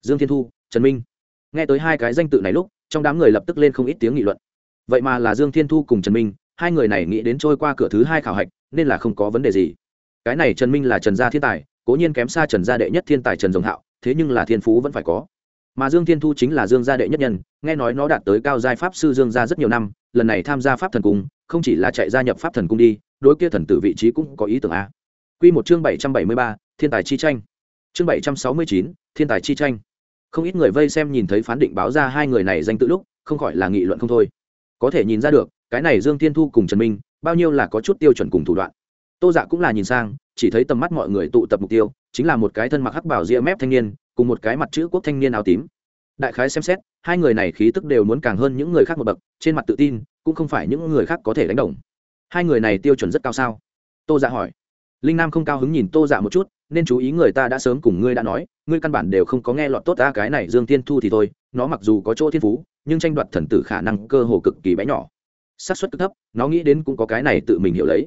dương thiên thu, trần minh. Nghe tới hai cái danh tự này lúc, trong đám người lập tức lên không ít tiếng nghị luận. Vậy mà là dương thiên thu cùng trần minh, hai người này nghĩ đến trôi qua cửa thứ hai khảo hạch, nên là không có vấn đề gì. Cái này trần minh là trần gia thiên tài, cố nhiên kém xa trần gia đệ nhất thiên tài trần dòng hạo, thế nhưng là thiên phú vẫn phải có. Mà dương thiên thu chính là dương gia đệ nhất nhân, nghe nói nó đạt tới cao giai pháp sư dương gia rất nhiều năm, lần này tham gia pháp thần cung, không chỉ là chạy gia nhập pháp thần cung đi, đối kia thần tử vị trí cũng có ý tưởng a. Quy một chương bảy trăm bảy mươi ba, thiên tài chi tranh. Chương bảy trăm sáu mươi chín, thiên tài chi tranh. Không ít người vây xem nhìn thấy phán định báo ra hai người này danh tự lúc, không khỏi là nghị luận không thôi. Có thể nhìn ra được, cái này dương thiên thu cùng trần minh, bao nhiêu là có chút tiêu chuẩn cùng thủ đoạn. Tô dạ cũng là nhìn sang, chỉ thấy tầm mắt mọi người tụ tập mục tiêu, chính là một cái thân mặc hắc bảo ria mép thanh niên, cùng một cái mặt chữ quốc thanh niên áo tím. Đại khái xem xét, hai người này khí tức đều muốn càng hơn những người khác một bậc, trên mặt tự tin, cũng không phải những người khác có thể đánh đồng. Hai người này tiêu chuẩn rất cao sao? Tô dạ hỏi linh nam không cao hứng nhìn tô dạ một chút, nên chú ý người ta đã sớm cùng ngươi đã nói, ngươi căn bản đều không có nghe lọt tốt ta cái này dương tiên thu thì thôi, nó mặc dù có chỗ thiên phú, nhưng tranh đoạt thần tử khả năng cơ hồ cực kỳ bé nhỏ. Xác suất cực thấp, nó nghĩ đến cũng có cái này tự mình hiểu lấy.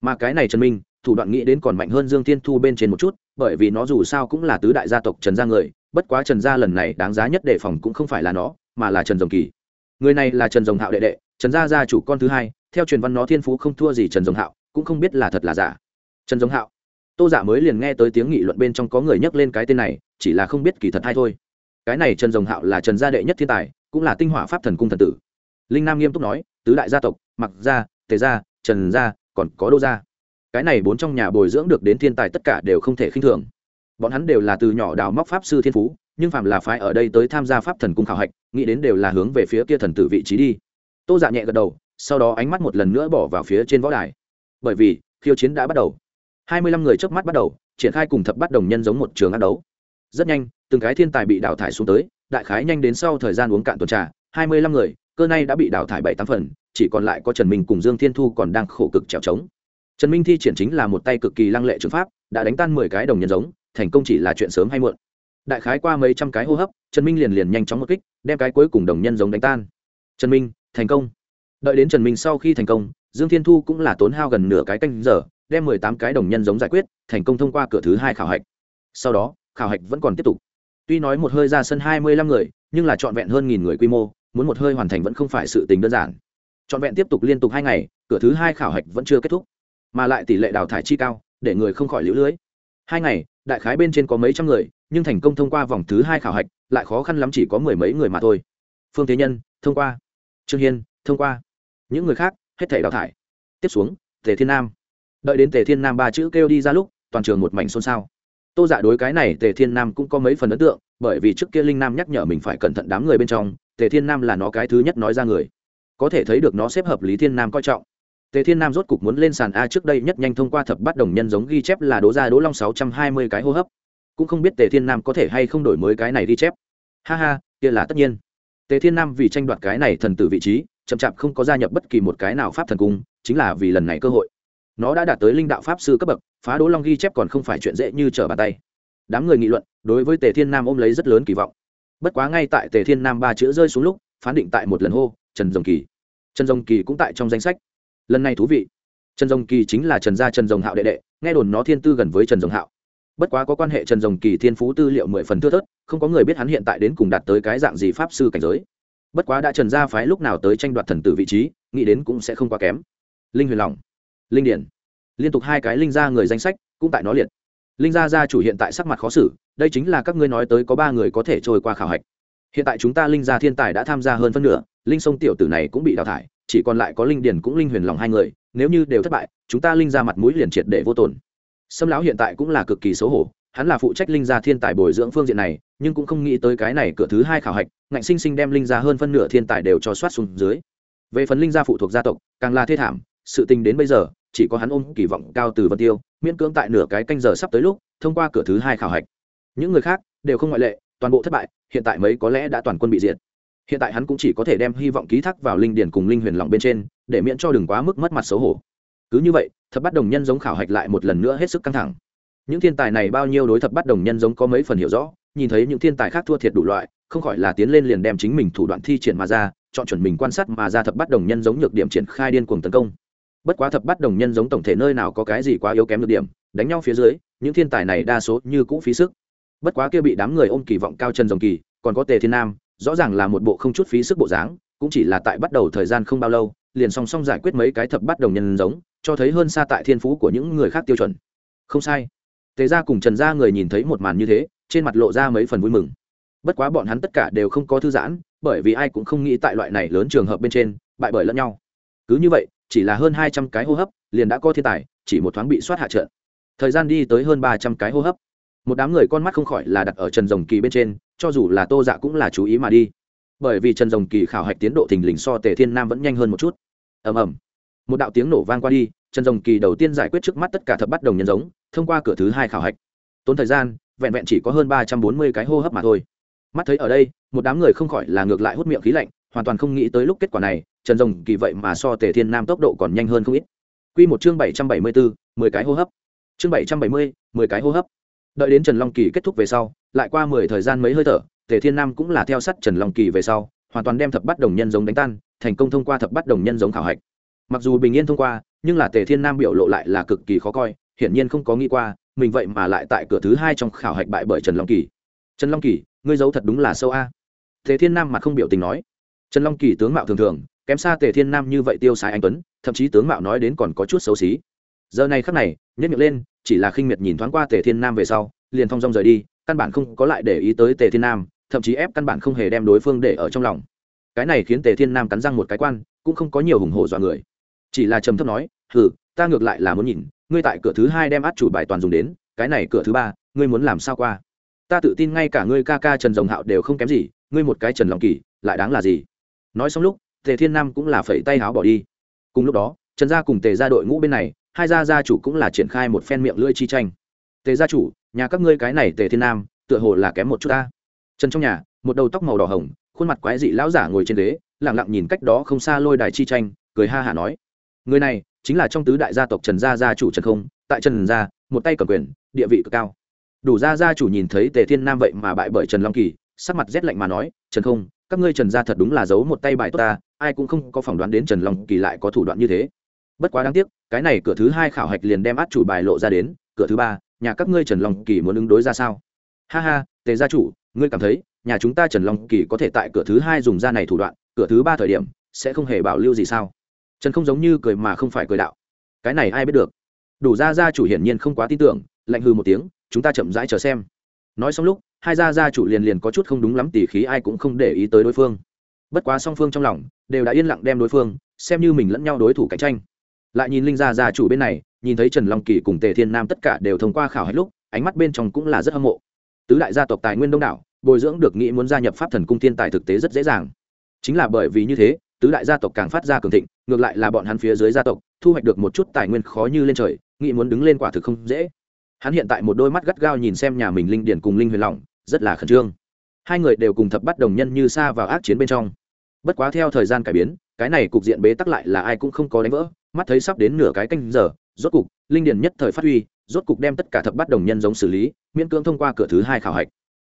Mà cái này trần minh, thủ đoạn nghĩ đến còn mạnh hơn dương tiên thu bên trên một chút, bởi vì nó dù sao cũng là tứ đại gia tộc trần gia người, bất quá trần gia lần này đáng giá nhất đề phòng cũng không phải là nó, mà là trần dòng kỳ. Người này là trần dòng hạo đệ đệ, trần gia gia chủ con thứ hai, theo truyền văn nó thiên phú không thua gì trần dòng hạo, cũng không biết là thật là giả trần giống hạo. Tô giả mới liền nghe tới tiếng nghị luận bên trong có người nhắc lên cái tên này, chỉ là không biết kỳ thật hay thôi. Cái này trần giống hạo là trần gia đệ nhất thiên tài, cũng là tinh hỏa pháp thần cung thần tử. Linh nam nghiêm túc nói, tứ đại gia tộc, mặc gia, tề gia, trần gia, còn có đô gia. Cái này bốn trong nhà bồi dưỡng được đến thiên tài tất cả đều không thể khinh thường. Bọn hắn đều là từ nhỏ đào móc pháp sư thiên phú, nhưng phạm là phái ở đây tới tham gia pháp thần cung khảo hạch, nghĩ đến đều là hướng về phía kia thần tử vị trí đi. Tô dạ nhẹ gật đầu, sau đó ánh mắt một lần nữa bỏ vào phía trên võ đài. Bởi vì, khiêu chiến đã bắt đầu hai mươi lăm người trước mắt bắt đầu, triển khai cùng thập bắt đồng nhân giống một trường ác đấu. Rất nhanh, từng cái thiên tài bị đào thải xuống tới, đại khái nhanh đến sau thời gian uống cạn tuần trà, hai mươi lăm người, cơ này đã bị đào thải bảy tám phần, chỉ còn lại có trần minh cùng dương thiên thu còn đang khổ cực trèo trống. Trần minh thi triển chính là một tay cực kỳ lăng lệ trường pháp, đã đánh tan mười cái đồng nhân giống, thành công chỉ là chuyện sớm hay muộn. Đại khái qua mấy trăm cái hô hấp, trần minh liền liền nhanh chóng một kích, đem cái cuối cùng đồng nhân giống đánh tan. Trần minh, thành công. Đợi đến trần minh sau khi thành công, dương thiên thu cũng là tốn hao gần nửa cái canh giờ đem mười tám cái đồng nhân giống giải quyết, thành công thông qua cửa thứ hai khảo hạch. Sau đó, khảo hạch vẫn còn tiếp tục. Tuy nói một hơi ra sân hai mươi lăm người, nhưng là trọn vẹn hơn nghìn người quy mô, muốn một hơi hoàn thành vẫn không phải sự tình đơn giản. Trọn vẹn tiếp tục liên tục hai ngày, cửa thứ hai khảo hạch vẫn chưa kết thúc. Mà lại tỷ lệ đào thải chi cao, để người không khỏi lũ lưới. Hai ngày, đại khái bên trên có mấy trăm người, nhưng thành công thông qua vòng thứ hai khảo hạch, lại khó khăn lắm chỉ có mười mấy người mà thôi. Phương thế nhân, thông qua. Trương hiên, thông qua. Những người khác, hết thể đào thải. Tiếp xuống, tề thiên nam đợi đến tề thiên nam ba chữ kêu đi ra lúc, toàn trường một mảnh xôn xao. Tô giả đối cái này tề thiên nam cũng có mấy phần ấn tượng, bởi vì trước kia linh nam nhắc nhở mình phải cẩn thận đám người bên trong, tề thiên nam là nó cái thứ nhất nói ra người. Có thể thấy được nó xếp hợp lý thiên nam coi trọng. Tề thiên nam rốt cục muốn lên sàn a trước đây nhất nhanh thông qua thập bắt đồng nhân giống ghi chép là đố ra đố long sáu trăm hai mươi cái hô hấp. Cũng không biết tề thiên nam có thể hay không đổi mới cái này ghi chép. Ha ha, kia là tất nhiên. Tề thiên nam vì tranh đoạt cái này thần tử vị trí, chậm chạp không có gia nhập bất kỳ một cái nào pháp thần cung, chính là vì lần này cơ hội nó đã đạt tới linh đạo pháp sư cấp bậc, phá đố long ghi chép còn không phải chuyện dễ như trở bàn tay. Đám người nghị luận, đối với tề thiên nam ôm lấy rất lớn kỳ vọng. Bất quá ngay tại tề thiên nam ba chữ rơi xuống lúc, phán định tại một lần hô, trần dòng kỳ. Trần dòng kỳ cũng tại trong danh sách. Lần này thú vị. Trần dòng kỳ chính là trần gia trần dòng hạo đệ đệ, nghe đồn nó thiên tư gần với trần dòng hạo. Bất quá có quan hệ trần dòng kỳ thiên phú tư liệu mười phần thưa thớt, không có người biết hắn hiện tại đến cùng đạt tới cái dạng gì pháp sư cảnh giới. Bất quá đã trần gia phái lúc nào tới tranh đoạt thần tử vị trí, nghĩ đến cũng sẽ không quá kém. Linh huyền lòng linh điển. Liên tục hai cái linh gia người danh sách, cũng tại nó liệt. Linh gia gia chủ hiện tại sắc mặt khó xử, đây chính là các ngươi nói tới có ba người có thể trôi qua khảo hạch. Hiện tại chúng ta linh gia thiên tài đã tham gia hơn phân nửa, linh sông tiểu tử này cũng bị đào thải, chỉ còn lại có linh điển cũng linh huyền lòng hai người, nếu như đều thất bại, chúng ta linh gia mặt mũi liền triệt để vô tồn sâm lão hiện tại cũng là cực kỳ xấu hổ, hắn là phụ trách linh gia thiên tài bồi dưỡng phương diện này, nhưng cũng không nghĩ tới cái này cửa thứ hai khảo hạch, ngạnh sinh sinh đem linh gia hơn phân nửa thiên tài đều cho soát xuống dưới. Về phần linh gia phụ thuộc gia tộc, càng là thê thảm, sự tình đến bây giờ chỉ có hắn ôm kỳ vọng cao từ vân tiêu, miễn cưỡng tại nửa cái canh giờ sắp tới lúc, thông qua cửa thứ hai khảo hạch. Những người khác đều không ngoại lệ, toàn bộ thất bại, hiện tại mấy có lẽ đã toàn quân bị diệt. Hiện tại hắn cũng chỉ có thể đem hy vọng ký thác vào linh điển cùng linh huyền lòng bên trên, để miễn cho đừng quá mức mất mặt xấu hổ. Cứ như vậy, thập bắt đồng nhân giống khảo hạch lại một lần nữa hết sức căng thẳng. Những thiên tài này bao nhiêu đối thập bắt đồng nhân giống có mấy phần hiểu rõ, nhìn thấy những thiên tài khác thua thiệt đủ loại, không khỏi là tiến lên liền đem chính mình thủ đoạn thi triển mà ra, chọn chuẩn mình quan sát mà ra thập bắt đồng nhân giống nhược điểm triển khai điên cuồng tấn công bất quá thập bắt đồng nhân giống tổng thể nơi nào có cái gì quá yếu kém được điểm, đánh nhau phía dưới, những thiên tài này đa số như cũ phí sức. Bất quá kia bị đám người ôm kỳ vọng cao chân rồng kỳ, còn có tề thiên nam, rõ ràng là một bộ không chút phí sức bộ dáng, cũng chỉ là tại bắt đầu thời gian không bao lâu, liền song song giải quyết mấy cái thập bắt đồng nhân giống, cho thấy hơn xa tại thiên phú của những người khác tiêu chuẩn. Không sai. Tề ra cùng trần gia người nhìn thấy một màn như thế, trên mặt lộ ra mấy phần vui mừng. Bất quá bọn hắn tất cả đều không có thư giãn, bởi vì ai cũng không nghĩ tại loại này lớn trường hợp bên trên, bại bởi lẫn nhau. Cứ như vậy chỉ là hơn hai trăm cái hô hấp, liền đã có thiên tài, chỉ một thoáng bị soát hạ trận. Thời gian đi tới hơn ba trăm cái hô hấp. Một đám người con mắt không khỏi là đặt ở trần rồng kỳ bên trên, cho dù là tô dạ cũng là chú ý mà đi. Bởi vì trần rồng kỳ khảo hạch tiến độ thình lình so tề thiên nam vẫn nhanh hơn một chút. Ầm ầm. Một đạo tiếng nổ vang qua đi, trần rồng kỳ đầu tiên giải quyết trước mắt tất cả thập bắt đồng nhân giống, thông qua cửa thứ hai khảo hạch. Tốn thời gian, vẹn vẹn chỉ có hơn ba trăm bốn mươi cái hô hấp mà thôi. Mắt thấy ở đây, một đám người không khỏi là ngược lại hút miệng khí lạnh hoàn toàn không nghĩ tới lúc kết quả này, trần rồng kỳ vậy mà so tề thiên nam tốc độ còn nhanh hơn không ít. Q một chương bảy trăm bảy mươi bốn mười cái hô hấp. Chương bảy trăm bảy mươi, mười cái hô hấp. Đợi đến trần long kỳ kết thúc về sau, lại qua mười thời gian mấy hơi thở, tề thiên nam cũng là theo sát trần long kỳ về sau, hoàn toàn đem thập bắt đồng nhân giống đánh tan, thành công thông qua thập bắt đồng nhân giống khảo hạch. Mặc dù bình yên thông qua, nhưng là tề thiên nam biểu lộ lại là cực kỳ khó coi, hiển nhiên không có nghĩ qua, mình vậy mà lại tại cửa thứ hai trong khảo hạch bại bởi trần long kỳ. Trần long kỳ, ngươi giấu thật đúng là sâu a. Tề thiên nam mặt không biểu tình nói trần long kỳ tướng mạo thường thường, kém xa tề thiên nam như vậy tiêu xài anh tuấn, thậm chí tướng mạo nói đến còn có chút xấu xí. Giờ này khắc này nhất miệng lên, chỉ là khinh miệt nhìn thoáng qua tề thiên nam về sau, liền thong dong rời đi, căn bản không có lại để ý tới tề thiên nam, thậm chí ép căn bản không hề đem đối phương để ở trong lòng. Cái này khiến tề thiên nam cắn răng một cái quan, cũng không có nhiều hùng hổ dọa người. Chỉ là trầm thấp nói, hừ, ta ngược lại là muốn nhìn, ngươi tại cửa thứ hai đem át chủ bài toàn dùng đến, cái này cửa thứ ba, ngươi muốn làm sao qua? Ta tự tin ngay cả ngươi ca ca trần rồng hạo đều không kém gì, ngươi một cái trần lòng kỳ, lại đáng là gì? Nói xong lúc, tề thiên nam cũng là phẩy tay háo bỏ đi. Cùng lúc đó, trần gia cùng tề gia đội ngũ bên này, hai gia gia chủ cũng là triển khai một phen miệng lưỡi chi tranh. Tề gia chủ, nhà các ngươi cái này tề thiên nam, tựa hồ là kém một chút ta. Trần trong nhà, một đầu tóc màu đỏ hồng, khuôn mặt quái dị lão giả ngồi trên ghế lẳng lặng nhìn cách đó không xa lôi đài chi tranh, cười ha hả nói, người này chính là trong tứ đại gia tộc trần gia gia chủ trần không, tại trần gia, một tay cầm quyền, địa vị cực cao. Đủ gia gia chủ nhìn thấy tề thiên nam vậy mà bại bởi trần long kỳ, sắc mặt rét lạnh mà nói, trần không các ngươi trần gia thật đúng là giấu một tay bài tốt ta, ai cũng không có phỏng đoán đến trần long kỳ lại có thủ đoạn như thế. Bất quá đáng tiếc, cái này cửa thứ hai khảo hạch liền đem át chủ bài lộ ra đến, cửa thứ ba, nhà các ngươi trần long kỳ muốn ứng đối ra sao? Ha ha, tề gia chủ, ngươi cảm thấy, nhà chúng ta trần long kỳ có thể tại cửa thứ hai dùng ra này thủ đoạn, cửa thứ ba thời điểm, sẽ không hề bảo lưu gì sao? Trần không giống như cười mà không phải cười đạo. Cái này ai biết được? Đủ gia gia chủ hiển nhiên không quá tin tưởng, lạnh hư một tiếng, chúng ta chậm rãi chờ xem nói xong lúc, hai gia gia chủ liền liền có chút không đúng lắm tỉ khí, ai cũng không để ý tới đối phương. Bất quá song phương trong lòng đều đã yên lặng đem đối phương xem như mình lẫn nhau đối thủ cạnh tranh. Lại nhìn linh gia gia chủ bên này, nhìn thấy trần long kỳ cùng tề thiên nam tất cả đều thông qua khảo hết lúc, ánh mắt bên trong cũng là rất hâm mộ. Tứ đại gia tộc tài nguyên đông đảo, bồi dưỡng được nghĩ muốn gia nhập pháp thần cung thiên tài thực tế rất dễ dàng. Chính là bởi vì như thế, tứ đại gia tộc càng phát ra cường thịnh, ngược lại là bọn hắn phía dưới gia tộc, thu hoạch được một chút tài nguyên khó như lên trời, nghĩ muốn đứng lên quả thực không dễ hắn hiện tại một đôi mắt gắt gao nhìn xem nhà mình linh điển cùng linh huyền lỏng rất là khẩn trương. Hai người đều cùng thập bắt đồng nhân như xa vào ác chiến bên trong. Bất quá theo thời gian cải biến, cái này cục diện bế tắc lại là ai cũng không có đánh vỡ, mắt thấy sắp đến nửa cái canh giờ, rốt cục, linh điển nhất thời phát huy, rốt cục đem tất cả thập bắt đồng nhân giống xử lý, miễn cưỡng thông qua cửa thứ hai khảo hạch.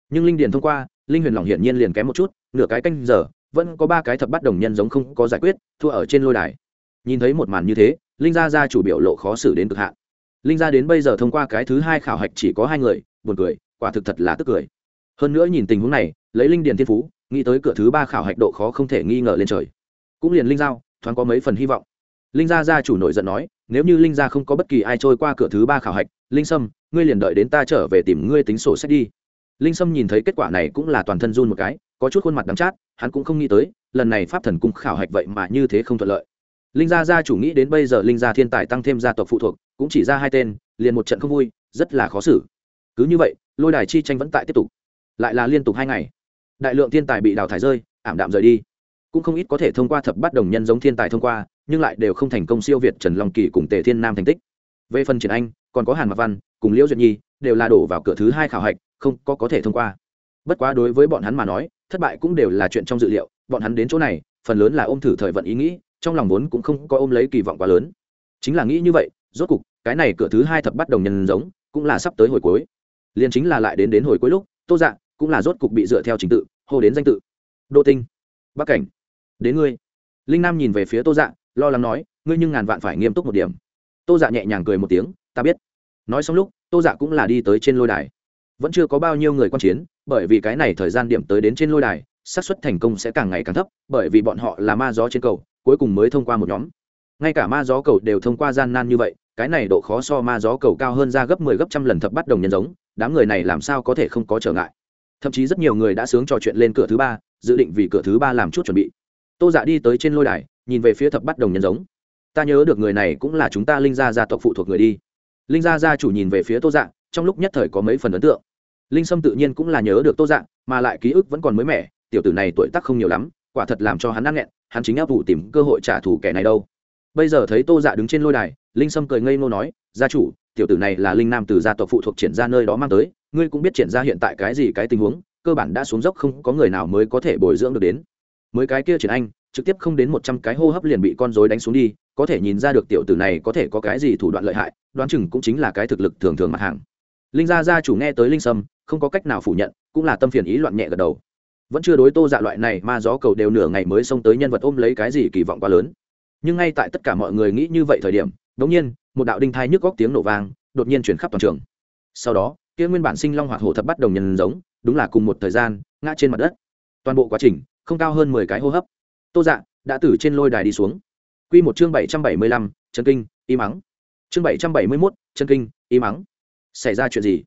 Nhưng linh điển thông qua, linh huyền lỏng hiển nhiên liền kém một chút, nửa cái canh giờ, vẫn có ba cái thập bắt đồng nhân giống không có giải quyết, thua ở trên lôi đài. Nhìn thấy một màn như thế, linh gia gia chủ biểu lộ khó xử đến cực hạn linh gia đến bây giờ thông qua cái thứ hai khảo hạch chỉ có hai người, buồn cười, quả thực thật là tức cười. Hơn nữa nhìn tình huống này, lấy linh điền thiên phú, nghĩ tới cửa thứ ba khảo hạch độ khó không thể nghi ngờ lên trời. Cũng liền linh giao, thoáng có mấy phần hy vọng. Linh gia gia chủ nổi giận nói, nếu như linh gia không có bất kỳ ai trôi qua cửa thứ ba khảo hạch, linh sâm, ngươi liền đợi đến ta trở về tìm ngươi tính sổ sách đi. Linh sâm nhìn thấy kết quả này cũng là toàn thân run một cái, có chút khuôn mặt đắng chát, hắn cũng không nghĩ tới, lần này pháp thần cung khảo hạch vậy mà như thế không thuận lợi. Linh gia gia chủ nghĩ đến bây giờ linh gia thiên tài tăng thêm gia tộc phụ thuộc cũng chỉ ra hai tên, liền một trận không vui, rất là khó xử. Cứ như vậy, lôi đài chi tranh vẫn tại tiếp tục. Lại là liên tục hai ngày. Đại lượng thiên tài bị đào thải rơi, ảm đạm rời đi. Cũng không ít có thể thông qua thập bát đồng nhân giống thiên tài thông qua, nhưng lại đều không thành công siêu việt trần long kỳ cùng tề thiên nam thành tích. Về phần triển anh, còn có hàn mạc văn, cùng liễu duyệt nhi, đều là đổ vào cửa thứ hai khảo hạch, không có có thể thông qua. Bất quá đối với bọn hắn mà nói, thất bại cũng đều là chuyện trong dự liệu, bọn hắn đến chỗ này, phần lớn là ôm thử thời vận ý nghĩ, trong lòng vốn cũng không có ôm lấy kỳ vọng quá lớn. Chính là nghĩ như vậy rốt cục, cái này cửa thứ hai thập bắt đồng nhân giống, cũng là sắp tới hồi cuối. Liền chính là lại đến đến hồi cuối lúc, tô dạ cũng là rốt cục bị dựa theo trình tự, hô đến danh tự. Đô tinh, bắc cảnh, đến ngươi. Linh nam nhìn về phía tô dạ lo lắng nói, ngươi nhưng ngàn vạn phải nghiêm túc một điểm. Tô dạ nhẹ nhàng cười một tiếng, ta biết. Nói xong lúc, tô dạ cũng là đi tới trên lôi đài. Vẫn chưa có bao nhiêu người quan chiến, bởi vì cái này thời gian điểm tới đến trên lôi đài, xác suất thành công sẽ càng ngày càng thấp, bởi vì bọn họ là ma gió trên cầu, cuối cùng mới thông qua một nhóm ngay cả ma gió cầu đều thông qua gian nan như vậy, cái này độ khó so ma gió cầu cao hơn ra gấp 10 gấp trăm lần thập bắt đồng nhân giống, đám người này làm sao có thể không có trở ngại. Thậm chí rất nhiều người đã sướng trò chuyện lên cửa thứ ba, dự định vì cửa thứ ba làm chút chuẩn bị. Tô dạ đi tới trên lôi đài, nhìn về phía thập bắt đồng nhân giống. Ta nhớ được người này cũng là chúng ta linh gia gia tộc phụ thuộc người đi. Linh gia gia chủ nhìn về phía tô dạ trong lúc nhất thời có mấy phần ấn tượng. Linh sâm tự nhiên cũng là nhớ được tô dạ mà lại ký ức vẫn còn mới mẻ, tiểu tử này tuổi tác không nhiều lắm, quả thật làm cho hắn ăn nghẹn, hắn chính áp vụ tìm cơ hội trả thù kẻ này đâu bây giờ thấy tô dạ đứng trên lôi đài, linh sâm cười ngây ngô nói, gia chủ, tiểu tử này là linh nam từ gia tộc phụ thuộc triển ra nơi đó mang tới, ngươi cũng biết triển ra hiện tại cái gì cái tình huống, cơ bản đã xuống dốc không có người nào mới có thể bồi dưỡng được đến. Mới cái kia triển anh, trực tiếp không đến một trăm cái hô hấp liền bị con rối đánh xuống đi, có thể nhìn ra được tiểu tử này có thể có cái gì thủ đoạn lợi hại, đoán chừng cũng chính là cái thực lực thường thường mặt hàng. Linh gia gia chủ nghe tới linh sâm, không có cách nào phủ nhận, cũng là tâm phiền ý loạn nhẹ gật đầu. Vẫn chưa đối tô dạ loại này mà gió cầu đều nửa ngày mới xông tới nhân vật ôm lấy cái gì kỳ vọng quá lớn nhưng ngay tại tất cả mọi người nghĩ như vậy thời điểm đống nhiên, một đạo đinh thai nhức góc tiếng nổ vang, đột nhiên chuyển khắp toàn trường. Sau đó, kia nguyên bản sinh long hoạt hổ thập bắt đồng nhân giống, đúng là cùng một thời gian, ngã trên mặt đất. Toàn bộ quá trình, không cao hơn mười cái hô hấp. Tô dạ đã từ trên lôi đài đi xuống. Q một chương bảy trăm bảy mươi lăm, chân kinh, y mắng. Chương bảy trăm bảy mươi mốt, chân kinh, y mắng. Xảy ra chuyện gì?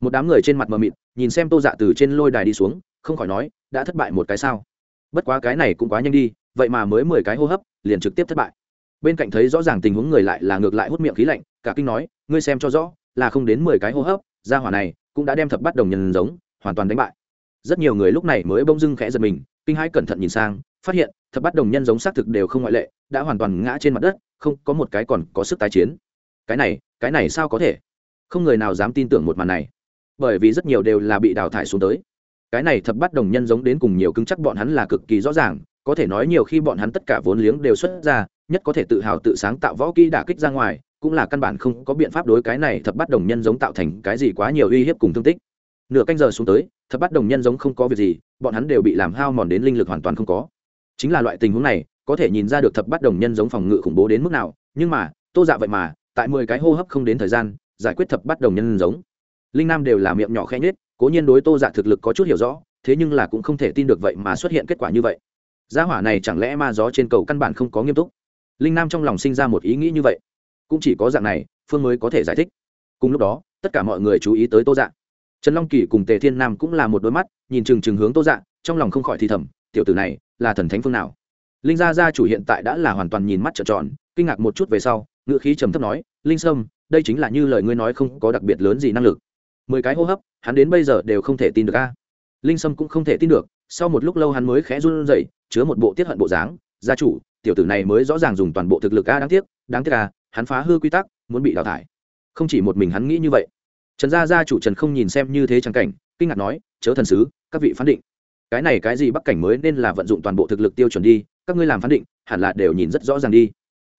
Một đám người trên mặt mờ mịt, nhìn xem tô dạ từ trên lôi đài đi xuống, không khỏi nói, đã thất bại một cái sao? Bất quá cái này cũng quá nhanh đi, vậy mà mới mười cái hô hấp liền trực tiếp thất bại. Bên cạnh thấy rõ ràng tình huống người lại là ngược lại hút miệng khí lạnh, cả kinh nói, ngươi xem cho rõ, là không đến mười cái hô hấp ra hỏa này cũng đã đem thập bắt đồng nhân giống, hoàn toàn đánh bại. Rất nhiều người lúc này mới bông dưng khẽ giật mình, kinh hãi cẩn thận nhìn sang, phát hiện thập bắt đồng nhân giống xác thực đều không ngoại lệ, đã hoàn toàn ngã trên mặt đất, không có một cái còn có sức tái chiến. Cái này cái này sao có thể? Không người nào dám tin tưởng một màn này. Bởi vì rất nhiều đều là bị đào thải xuống tới. Cái này thập bắt đồng nhân giống đến cùng nhiều cứng chắc bọn hắn là cực kỳ rõ ràng có thể nói nhiều khi bọn hắn tất cả vốn liếng đều xuất ra, nhất có thể tự hào tự sáng tạo võ kỹ đả kích ra ngoài, cũng là căn bản không có biện pháp đối cái này thập bắt đồng nhân giống tạo thành cái gì quá nhiều uy hiếp cùng thương tích. Nửa canh giờ xuống tới, thập bắt đồng nhân giống không có việc gì, bọn hắn đều bị làm hao mòn đến linh lực hoàn toàn không có. Chính là loại tình huống này, có thể nhìn ra được thập bắt đồng nhân giống phòng ngự khủng bố đến mức nào, nhưng mà, tô dạ vậy mà, tại mười cái hô hấp không đến thời gian, giải quyết thập bắt đồng nhân giống. Linh nam đều là miệng nhỏ khẽ nhết cố nhiên đối tô dạ thực lực có chút hiểu rõ, thế nhưng là cũng không thể tin được vậy mà xuất hiện kết quả như vậy gia hỏa này chẳng lẽ ma gió trên cầu căn bản không có nghiêm túc? Linh nam trong lòng sinh ra một ý nghĩ như vậy. Cũng chỉ có dạng này phương mới có thể giải thích. Cùng lúc đó tất cả mọi người chú ý tới tô dạng, trần long kỳ cùng tề thiên nam cũng là một đôi mắt nhìn chừng chừng hướng tô dạng, trong lòng không khỏi thì thầm tiểu tử này là thần thánh phương nào? Linh gia gia chủ hiện tại đã là hoàn toàn nhìn mắt trợn tròn kinh ngạc một chút về sau ngữ khí trầm thấp nói linh sâm đây chính là như lời ngươi nói không có đặc biệt lớn gì năng lực. Mười cái hô hấp hắn đến bây giờ đều không thể tin được a. Linh sâm cũng không thể tin được sau một lúc lâu hắn mới khẽ run rẩy, chứa một bộ tiết hận bộ dáng. Gia chủ, tiểu tử này mới rõ ràng dùng toàn bộ thực lực a đáng tiếc đáng tiếc a, hắn phá hư quy tắc, muốn bị đào thải. Không chỉ một mình hắn nghĩ như vậy. Trần gia gia chủ trần không nhìn xem như thế trang cảnh, kinh ngạc nói, chớ thần sứ, các vị phán định. Cái này cái gì bắc cảnh mới nên là vận dụng toàn bộ thực lực tiêu chuẩn đi, các ngươi làm phán định, hẳn là đều nhìn rất rõ ràng đi.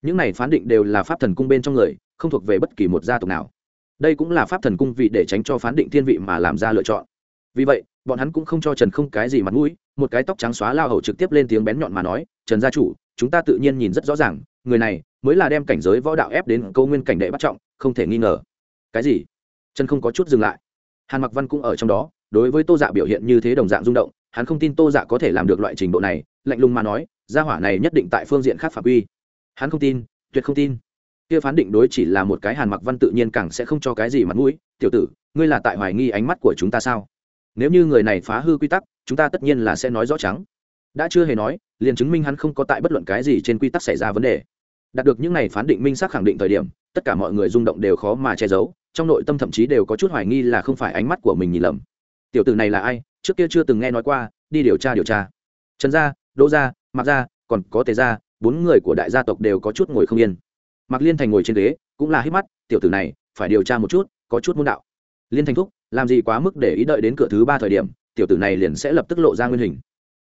Những này phán định đều là pháp thần cung bên trong người, không thuộc về bất kỳ một gia tộc nào. Đây cũng là pháp thần cung vị để tránh cho phán định thiên vị mà làm ra lựa chọn. Vì vậy bọn hắn cũng không cho trần không cái gì mặt mũi, một cái tóc trắng xóa lao hầu trực tiếp lên tiếng bén nhọn mà nói, trần gia chủ, chúng ta tự nhiên nhìn rất rõ ràng, người này mới là đem cảnh giới võ đạo ép đến câu nguyên cảnh đệ bắt trọng, không thể nghi ngờ. Cái gì? Trần không có chút dừng lại. Hàn mặc văn cũng ở trong đó, đối với tô dạ biểu hiện như thế đồng dạng rung động, hắn không tin tô dạ có thể làm được loại trình độ này, lạnh lùng mà nói, gia hỏa này nhất định tại phương diện khác phạm quy. Hắn không tin, tuyệt không tin. Kia phán định đối chỉ là một cái hàn mặc văn tự nhiên càng sẽ không cho cái gì mặt mũi, tiểu tử, ngươi là tại hoài nghi ánh mắt của chúng ta sao? Nếu như người này phá hư quy tắc, chúng ta tất nhiên là sẽ nói rõ trắng. Đã chưa hề nói, liền chứng minh hắn không có tại bất luận cái gì trên quy tắc xảy ra vấn đề. Đạt được những này phán định minh xác khẳng định thời điểm, tất cả mọi người rung động đều khó mà che giấu, trong nội tâm thậm chí đều có chút hoài nghi là không phải ánh mắt của mình nhìn lầm. Tiểu tử này là ai? Trước kia chưa từng nghe nói qua, đi điều tra điều tra. Trần gia, đỗ gia, mạc gia, còn có tề gia, bốn người của đại gia tộc đều có chút ngồi không yên. Mạc liên thành ngồi trên ghế, cũng là hít mắt, tiểu tử này, phải điều tra một chút, có chút môn đạo. Liên thành thúc làm gì quá mức để ý đợi đến cửa thứ ba thời điểm, tiểu tử này liền sẽ lập tức lộ ra nguyên hình.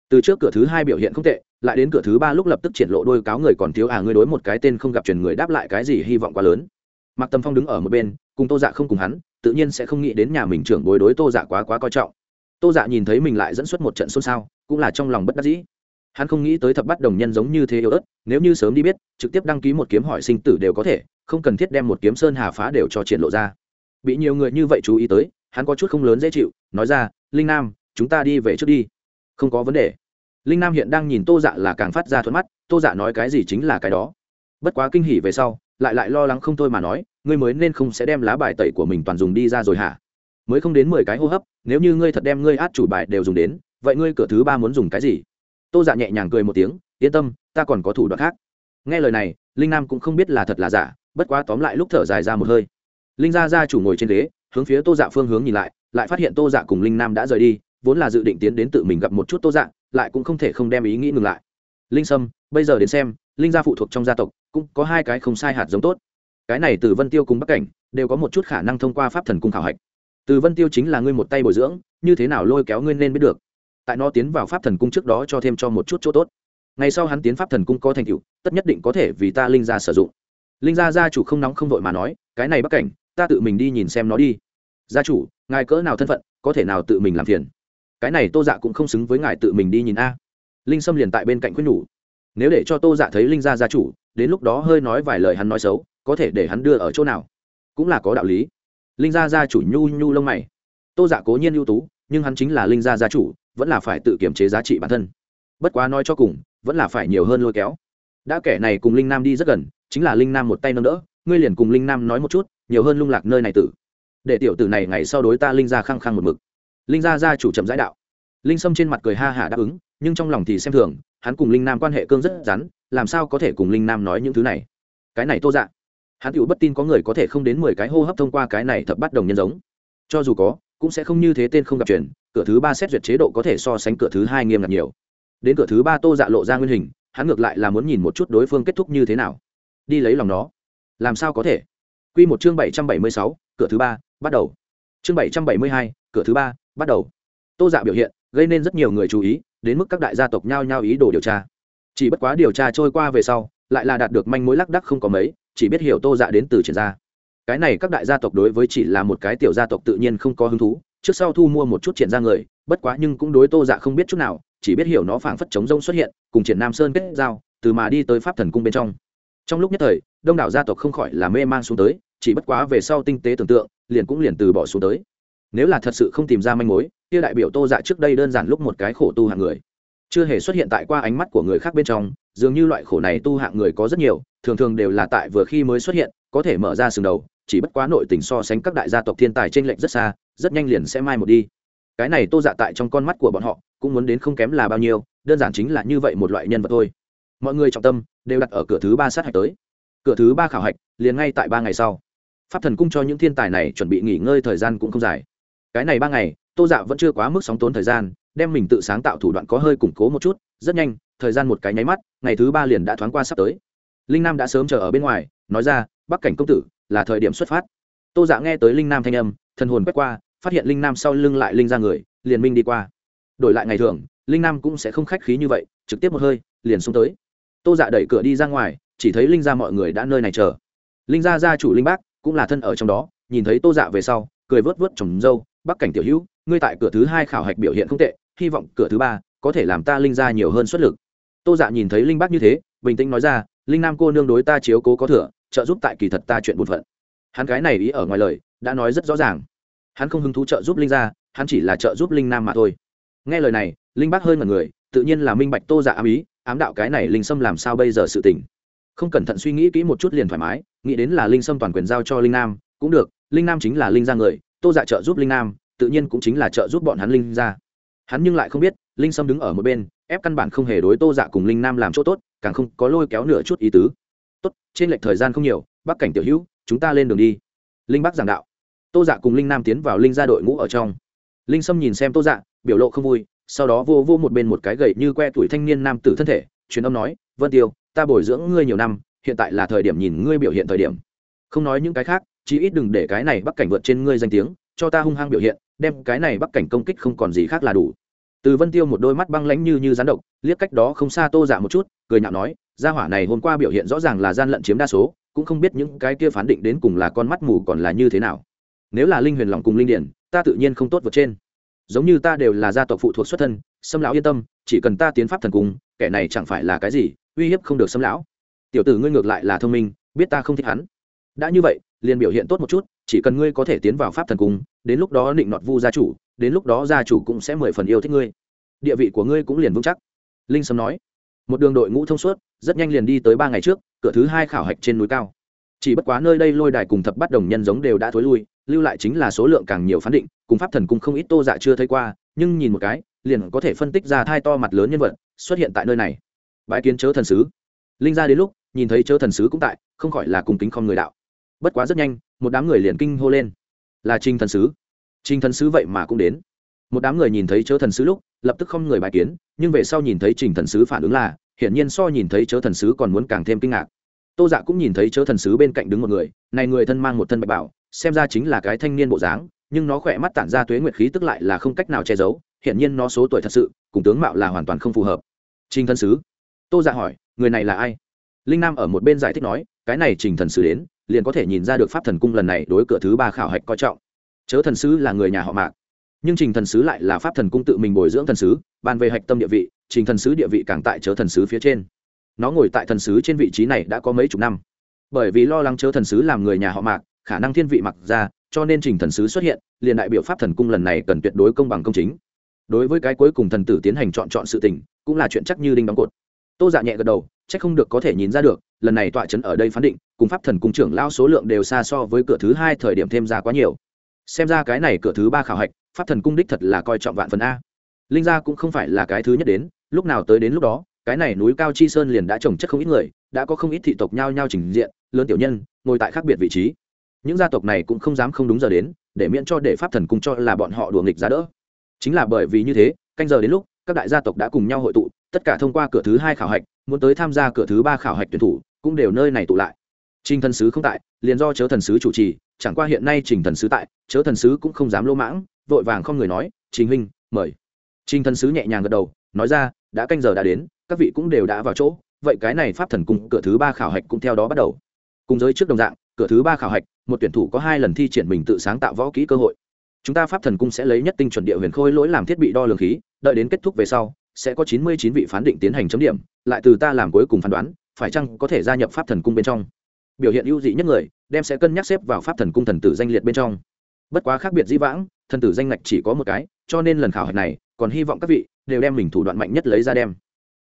Từ trước cửa thứ hai biểu hiện không tệ, lại đến cửa thứ ba lúc lập tức triển lộ đôi cáo người còn thiếu à ngươi đối một cái tên không gặp truyền người đáp lại cái gì hy vọng quá lớn. Mạc tâm phong đứng ở một bên, cùng tô dạ không cùng hắn, tự nhiên sẽ không nghĩ đến nhà mình trưởng bối đối tô dạ quá quá coi trọng. Tô dạ nhìn thấy mình lại dẫn xuất một trận xôn xao, cũng là trong lòng bất đắc dĩ. Hắn không nghĩ tới thập bắt đồng nhân giống như thế yếu ớt, nếu như sớm đi biết, trực tiếp đăng ký một kiếm hỏi sinh tử đều có thể, không cần thiết đem một kiếm sơn hà phá đều cho triển lộ ra. Bị nhiều người như vậy chú ý tới hắn có chút không lớn dễ chịu, nói ra, linh nam, chúng ta đi về trước đi. Không có vấn đề. Linh nam hiện đang nhìn tô dạ là càng phát ra thuận mắt, tô dạ nói cái gì chính là cái đó. Bất quá kinh hỉ về sau, lại lại lo lắng không thôi mà nói, ngươi mới nên không sẽ đem lá bài tẩy của mình toàn dùng đi ra rồi hả? Mới không đến mười cái hô hấp, nếu như ngươi thật đem ngươi át chủ bài đều dùng đến, vậy ngươi cửa thứ ba muốn dùng cái gì? Tô dạ nhẹ nhàng cười một tiếng, yên tâm, ta còn có thủ đoạn khác. Nghe lời này, linh nam cũng không biết là thật là giả, bất quá tóm lại lúc thở dài ra một hơi. Linh gia gia chủ ngồi trên ghế hướng phía tô dạ phương hướng nhìn lại lại phát hiện tô dạ cùng linh nam đã rời đi, vốn là dự định tiến đến tự mình gặp một chút tô dạ lại cũng không thể không đem ý nghĩ ngừng lại. Linh sâm, bây giờ đến xem, linh gia phụ thuộc trong gia tộc, cũng có hai cái không sai hạt giống tốt. Cái này từ vân tiêu cùng bắc cảnh, đều có một chút khả năng thông qua pháp thần cung khảo hạch. Từ vân tiêu chính là ngươi một tay bồi dưỡng, như thế nào lôi kéo ngươi nên biết được. Tại nó tiến vào pháp thần cung trước đó cho thêm cho một chút chỗ tốt. Ngày sau hắn tiến pháp thần cung có thành tựu, tất nhất định có thể vì ta linh gia sử dụng. Linh gia gia chủ không nóng không vội mà nói, cái này bắc cảnh ta tự mình đi nhìn xem nó đi. Gia chủ, ngài cỡ nào thân phận, có thể nào tự mình làm phiền? Cái này tô dạ cũng không xứng với ngài tự mình đi nhìn a. Linh sâm liền tại bên cạnh quyết nhủ. Nếu để cho tô dạ thấy linh gia gia chủ, đến lúc đó hơi nói vài lời hắn nói xấu, có thể để hắn đưa ở chỗ nào? Cũng là có đạo lý. Linh gia gia chủ nhu nhu lông mày. Tô dạ cố nhiên ưu tú, nhưng hắn chính là linh gia gia chủ, vẫn là phải tự kiểm chế giá trị bản thân. Bất quá nói cho cùng, vẫn là phải nhiều hơn lôi kéo. Đã kẻ này cùng linh nam đi rất gần, chính là linh nam một tay nâng đỡ ngươi liền cùng linh nam nói một chút, nhiều hơn lung lạc nơi này tử. Để tiểu tử này ngày sau đối ta linh gia khăng khăng một mực. Linh gia gia chủ trầm giãi đạo. Linh sâm trên mặt cười ha hả đáp ứng, nhưng trong lòng thì xem thường, hắn cùng linh nam quan hệ cương rất rắn, làm sao có thể cùng linh nam nói những thứ này? Cái này tô dạ. Hắn tựu bất tin có người có thể không đến mười cái hô hấp thông qua cái này thập bắt đồng nhân giống. Cho dù có, cũng sẽ không như thế tên không gặp chuyển cửa thứ ba xét duyệt chế độ có thể so sánh cửa thứ hai nghiêm ngặt nhiều. Đến cửa thứ ba tô dạ lộ ra nguyên hình, hắn ngược lại là muốn nhìn một chút đối phương kết thúc như thế nào. Đi lấy lòng nó làm sao có thể? Quy một chương bảy trăm bảy mươi sáu, cửa thứ ba, bắt đầu. Chương bảy trăm bảy mươi hai, cửa thứ ba, bắt đầu. Tô dạ biểu hiện, gây nên rất nhiều người chú ý, đến mức các đại gia tộc nhao nhao ý đồ điều tra. Chỉ bất quá điều tra trôi qua về sau, lại là đạt được manh mối lác đắc không có mấy, chỉ biết hiểu tô dạ đến từ triển gia. Cái này các đại gia tộc đối với chỉ là một cái tiểu gia tộc tự nhiên không có hứng thú, trước sau thu mua một chút triển ra người, bất quá nhưng cũng đối tô dạ không biết chút nào, chỉ biết hiểu nó phảng phất chống rông xuất hiện, cùng triển nam sơn kết giao, từ mà đi tới pháp thần cung bên trong. Trong lúc nhất thời đông đảo gia tộc không khỏi là mê man xuống tới, chỉ bất quá về sau tinh tế tưởng tượng, liền cũng liền từ bỏ xuống tới. Nếu là thật sự không tìm ra manh mối, kia đại biểu tô dạ trước đây đơn giản lúc một cái khổ tu hạng người. Chưa hề xuất hiện tại qua ánh mắt của người khác bên trong, dường như loại khổ này tu hạng người có rất nhiều, thường thường đều là tại vừa khi mới xuất hiện, có thể mở ra sừng đầu, chỉ bất quá nội tình so sánh các đại gia tộc thiên tài t r ê n lệch rất xa, rất nhanh liền sẽ mai một đi. Cái này tô dạ tại trong con mắt của bọn họ, cũng muốn đến không kém là bao nhiêu, đơn giản chính là như vậy một loại nhân vật thôi. Mọi người trọng tâm đều đặt ở cửa thứ ba sát hạch tới cửa thứ ba khảo hạch, liền ngay tại ba ngày sau. Pháp thần cung cho những thiên tài này chuẩn bị nghỉ ngơi thời gian cũng không dài. Cái này ba ngày, tô dạ vẫn chưa quá mức sóng tốn thời gian, đem mình tự sáng tạo thủ đoạn có hơi củng cố một chút, rất nhanh, thời gian một cái nháy mắt, ngày thứ ba liền đã thoáng qua sắp tới. Linh nam đã sớm chờ ở bên ngoài, nói ra, bắc cảnh công tử, là thời điểm xuất phát. Tô dạ nghe tới linh nam thanh âm, thần hồn quét qua, phát hiện linh nam sau lưng lại linh ra người, liền minh đi qua. Đổi lại ngày thường, linh nam cũng sẽ không khách khí như vậy, trực tiếp một hơi, liền xuống tới. Tô dạ đẩy cửa đi ra ngoài chỉ thấy linh gia mọi người đã nơi này chờ. Linh gia gia chủ linh bác cũng là thân ở trong đó, nhìn thấy tô dạ về sau, cười vớt vớt trồng dâu bắc cảnh tiểu hữu, ngươi tại cửa thứ hai khảo hạch biểu hiện không tệ, hy vọng cửa thứ ba có thể làm ta linh gia nhiều hơn xuất lực. Tô dạ nhìn thấy linh bác như thế, bình tĩnh nói ra, linh nam cô nương đối ta chiếu cố có thừa, trợ giúp tại kỳ thật ta chuyện buồn phận. Hắn cái này ý ở ngoài lời, đã nói rất rõ ràng. Hắn không hứng thú trợ giúp linh gia, hắn chỉ là trợ giúp linh nam mà thôi. Nghe lời này, linh bác hơi ngẩn người, tự nhiên là minh bạch tô dạ ám ý, ám đạo cái này linh sâm làm sao bây giờ sự tình không cẩn thận suy nghĩ kỹ một chút liền thoải mái, nghĩ đến là linh sâm toàn quyền giao cho linh nam, cũng được, linh nam chính là linh ra người, tô dạ trợ giúp linh nam, tự nhiên cũng chính là trợ giúp bọn hắn linh ra hắn nhưng lại không biết, linh sâm đứng ở một bên, ép căn bản không hề đối tô dạ cùng linh nam làm chỗ tốt, càng không có lôi kéo nửa chút ý tứ. Tốt, trên lệch thời gian không nhiều bắc cảnh tiểu hữu, chúng ta lên đường đi. Linh bắc giảng đạo. Tô dạ cùng linh nam tiến vào linh gia đội ngũ ở trong. Linh sâm nhìn xem tô dạ biểu lộ không vui, sau đó vô vô một bên một cái gậy như que tuổi thanh niên nam tử thân thể, truyền âm nói, vân tiêu ta bồi dưỡng ngươi nhiều năm, hiện tại là thời điểm nhìn ngươi biểu hiện thời điểm. Không nói những cái khác, chí ít đừng để cái này bắc cảnh vượt trên ngươi danh tiếng, cho ta hung hăng biểu hiện, đem cái này bắc cảnh công kích không còn gì khác là đủ. Từ vân tiêu một đôi mắt băng lãnh như như rán độc, liếc cách đó không xa tô dạ một chút, cười nhạo nói, gia hỏa này hôm qua biểu hiện rõ ràng là gian lận chiếm đa số, cũng không biết những cái kia phán định đến cùng là con mắt mù còn là như thế nào. Nếu là linh huyền lòng cùng linh điển, ta tự nhiên không tốt vượt trên giống như ta đều là gia tộc phụ thuộc xuất thân xâm lão yên tâm, chỉ cần ta tiến pháp thần cung, kẻ này chẳng phải là cái gì, uy hiếp không được xâm lão. Tiểu tử ngươi ngược lại là thông minh, biết ta không thích hắn. Đã như vậy, liền biểu hiện tốt một chút, chỉ cần ngươi có thể tiến vào pháp thần cung, đến lúc đó định nọt vu gia chủ, đến lúc đó gia chủ cũng sẽ mười phần yêu thích ngươi. Địa vị của ngươi cũng liền vững chắc. Linh sâm nói. Một đường đội ngũ thông suốt, rất nhanh liền đi tới ba ngày trước, cửa thứ hai khảo hạch trên núi cao chỉ bất quá nơi đây lôi đài cùng thập bắt đồng nhân giống đều đã thối lui, lưu lại chính là số lượng càng nhiều phán định, cùng pháp thần cung không ít tô dạ chưa thấy qua, nhưng nhìn một cái, liền có thể phân tích ra thai to mặt lớn nhân vật xuất hiện tại nơi này. Bãi kiến chớ thần sứ. Linh ra đến lúc, nhìn thấy chớ thần sứ cũng tại, không khỏi là cùng kính không người đạo. Bất quá rất nhanh, một đám người liền kinh hô lên. Là trinh thần sứ. Trinh thần sứ vậy mà cũng đến. Một đám người nhìn thấy chớ thần sứ lúc, lập tức không người bài kiến, nhưng về sau nhìn thấy trình thần sứ phản ứng là, hiển nhiên so nhìn thấy chớ thần sứ còn muốn càng thêm kinh ngạc tô dạ cũng nhìn thấy chớ thần sứ bên cạnh đứng một người, này người thân mang một thân bạch bảo, xem ra chính là cái thanh niên bộ dáng, nhưng nó khỏe mắt tản ra tuế nguyệt khí tức lại là không cách nào che giấu, hiển nhiên nó số tuổi thật sự, cùng tướng mạo là hoàn toàn không phù hợp. Trình thần sứ? Tô dạ hỏi, người này là ai? Linh nam ở một bên giải thích nói, cái này trình thần sứ đến, liền có thể nhìn ra được pháp thần cung lần này đối cửa thứ ba khảo hạch coi trọng. Chớ thần sứ là người nhà họ mạc, nhưng trình thần sứ lại là pháp thần cung tự mình bồi dưỡng thần sứ ban về hạch tâm địa vị, trình thần sứ địa vị càng tại chớ thần sứ phía trên nó ngồi tại thần sứ trên vị trí này đã có mấy chục năm. Bởi vì lo lắng chớ thần sứ làm người nhà họ mạc, khả năng thiên vị mặc ra, cho nên trình thần sứ xuất hiện, liền đại biểu pháp thần cung lần này cần tuyệt đối công bằng công chính. Đối với cái cuối cùng thần tử tiến hành chọn chọn sự tình, cũng là chuyện chắc như đinh đóng cột. Tô dạ nhẹ gật đầu c h ắ c không được có thể nhìn ra được, lần này tọa trấn ở đây phán định, cùng pháp thần cung trưởng lao số lượng đều xa so với cửa thứ hai thời điểm thêm ra quá nhiều. Xem ra cái này cửa thứ ba khảo hạch, pháp thần cung đích thật là coi trọng vạn phần a. Linh gia cũng không phải là cái thứ nhất đến, lúc nào tới đến lúc đó cái này núi cao chi sơn liền đã trồng chất không ít người, đã có không ít thị tộc nhao nhao trình diện, lớn tiểu nhân, ngồi tại khác biệt vị trí. Những gia tộc này cũng không dám không đúng giờ đến, để miễn cho để pháp thần cung cho là bọn họ đùa nghịch giá đỡ. Chính là bởi vì như thế, canh giờ đến lúc, các đại gia tộc đã cùng nhau hội tụ, tất cả thông qua cửa thứ hai khảo hạch, muốn tới tham gia cửa thứ ba khảo hạch tuyển thủ, cũng đều nơi này tụ lại. Trình thần sứ không tại, liền do chớ thần sứ chủ trì, chẳng qua hiện nay trình thần sứ tại, chớ thần sứ cũng không dám lỗ mãng, vội vàng không người nói, trình huynh, mời. Trình thần sứ nhẹ nhàng gật đầu, nói ra đã canh giờ đã đến, các vị cũng đều đã vào chỗ, vậy cái này pháp thần cung cửa thứ ba khảo hạch cũng theo đó bắt đầu. Cùng giới trước đồng dạng, cửa thứ ba khảo hạch, một tuyển thủ có hai lần thi triển mình tự sáng tạo võ kỹ cơ hội. Chúng ta pháp thần cung sẽ lấy nhất tinh chuẩn địa huyền khôi lỗi làm thiết bị đo lường khí, đợi đến kết thúc về sau, sẽ có chín mươi chín vị phán định tiến hành chấm điểm, lại từ ta làm cuối cùng phán đoán, phải chăng có thể gia nhập pháp thần cung bên trong. Biểu hiện ưu dị nhất người, đem sẽ cân nhắc xếp vào pháp thần cung thần tử danh liệt bên trong. Bất quá khác biệt dĩ vãng, thần tử danh ngạch chỉ có một cái, cho nên lần khảo hạch này còn hy vọng các vị đều đem mình thủ đoạn mạnh nhất lấy ra đem.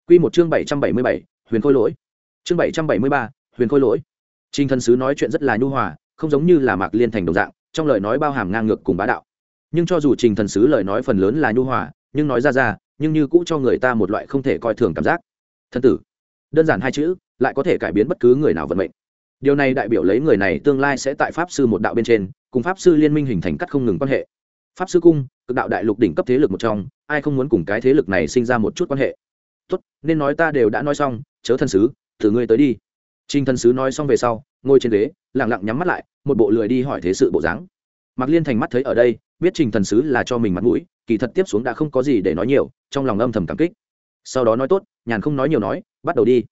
Q một chương bảy trăm bảy mươi bảy, huyền khôi lỗi. Chương bảy trăm bảy mươi ba, huyền khôi lỗi. Trinh thần sứ nói chuyện rất là nhu hòa, không giống như là mạc liên thành đồng dạng, trong lời nói bao hàm ngang ngược cùng bá đạo. Nhưng cho dù trình thần sứ lời nói phần lớn là nhu hòa, nhưng nói ra ra, nhưng như cũ cho người ta một loại không thể coi thường cảm giác. Thân tử, đơn giản hai chữ, lại có thể cải biến bất cứ người nào vận mệnh. Điều này đại biểu lấy người này tương lai sẽ tại pháp sư một đạo bên trên, cùng pháp sư liên minh hình thành cắt không ngừng quan hệ pháp sư cung, cực đạo đại lục đỉnh cấp thế lực một trong, ai không muốn cùng cái thế lực này sinh ra một chút quan hệ? Tốt, nên nói ta đều đã nói xong, chớ thân sứ, thử ngươi tới đi. Trinh thân sứ nói xong về sau, ngồi trên ghế lẳng lặng nhắm mắt lại, một bộ lười đi hỏi thế sự bộ dáng. Mạc liên thành mắt thấy ở đây, biết trình thần sứ là cho mình mặt mũi, kỳ thật tiếp xuống đã không có gì để nói nhiều, trong lòng âm thầm cảm kích. Sau đó nói tốt, nhàn không nói nhiều nói, bắt đầu đi.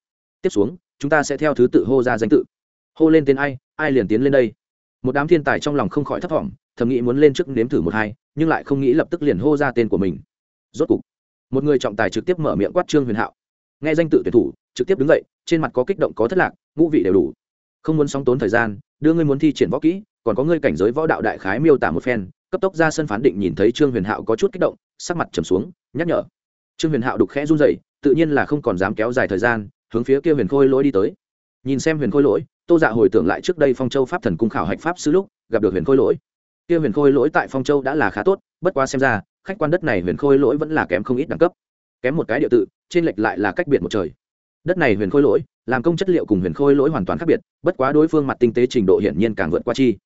Tiếp xuống, chúng ta sẽ theo thứ tự hô ra danh tự. Hô lên tên ai? Ai liền tiến lên đây? Một đám thiên tài trong lòng không khỏi thấp thỏm thầm nghĩ muốn lên trước nếm thử một hai, nhưng lại không nghĩ lập tức liền hô ra tên của mình. Rốt cục, một người trọng tài trực tiếp mở miệng quát trương huyền hạo. Nghe danh tự tuyển thủ, trực tiếp đứng dậy, trên mặt có kích động, có thất lạc, ngũ vị đều đủ. Không muốn sóng tốn thời gian, đưa ngươi muốn thi triển võ kỹ, còn có ngươi cảnh giới võ đạo đại khái miêu tả một phen, cấp tốc ra sân phán định nhìn thấy trương huyền hạo có chút kích động, sắc mặt trầm xuống, nhắc nhở. Trương huyền hạo đục khẽ run dậy tự nhiên là không còn dám kéo dài thời gian, hướng phía kia huyền khôi lỗi đi tới. Nhìn xem huyền khôi lỗi, tô dạ hồi tưởng lại trước đây phong châu pháp thần cung khảo hạch pháp sư lúc, gặp được huyền khôi lỗi kia huyền khôi lỗi tại phong châu đã là khá tốt, bất quá xem ra, khách quan đất này huyền khôi lỗi vẫn là kém không ít đẳng cấp. Kém một cái địa tự, trên lệch lại là cách biệt một trời. Đất này huyền khôi lỗi, làm công chất liệu cùng huyền khôi lỗi hoàn toàn khác biệt, bất quá đối phương mặt tinh tế trình độ hiển nhiên càng vượt qua chi.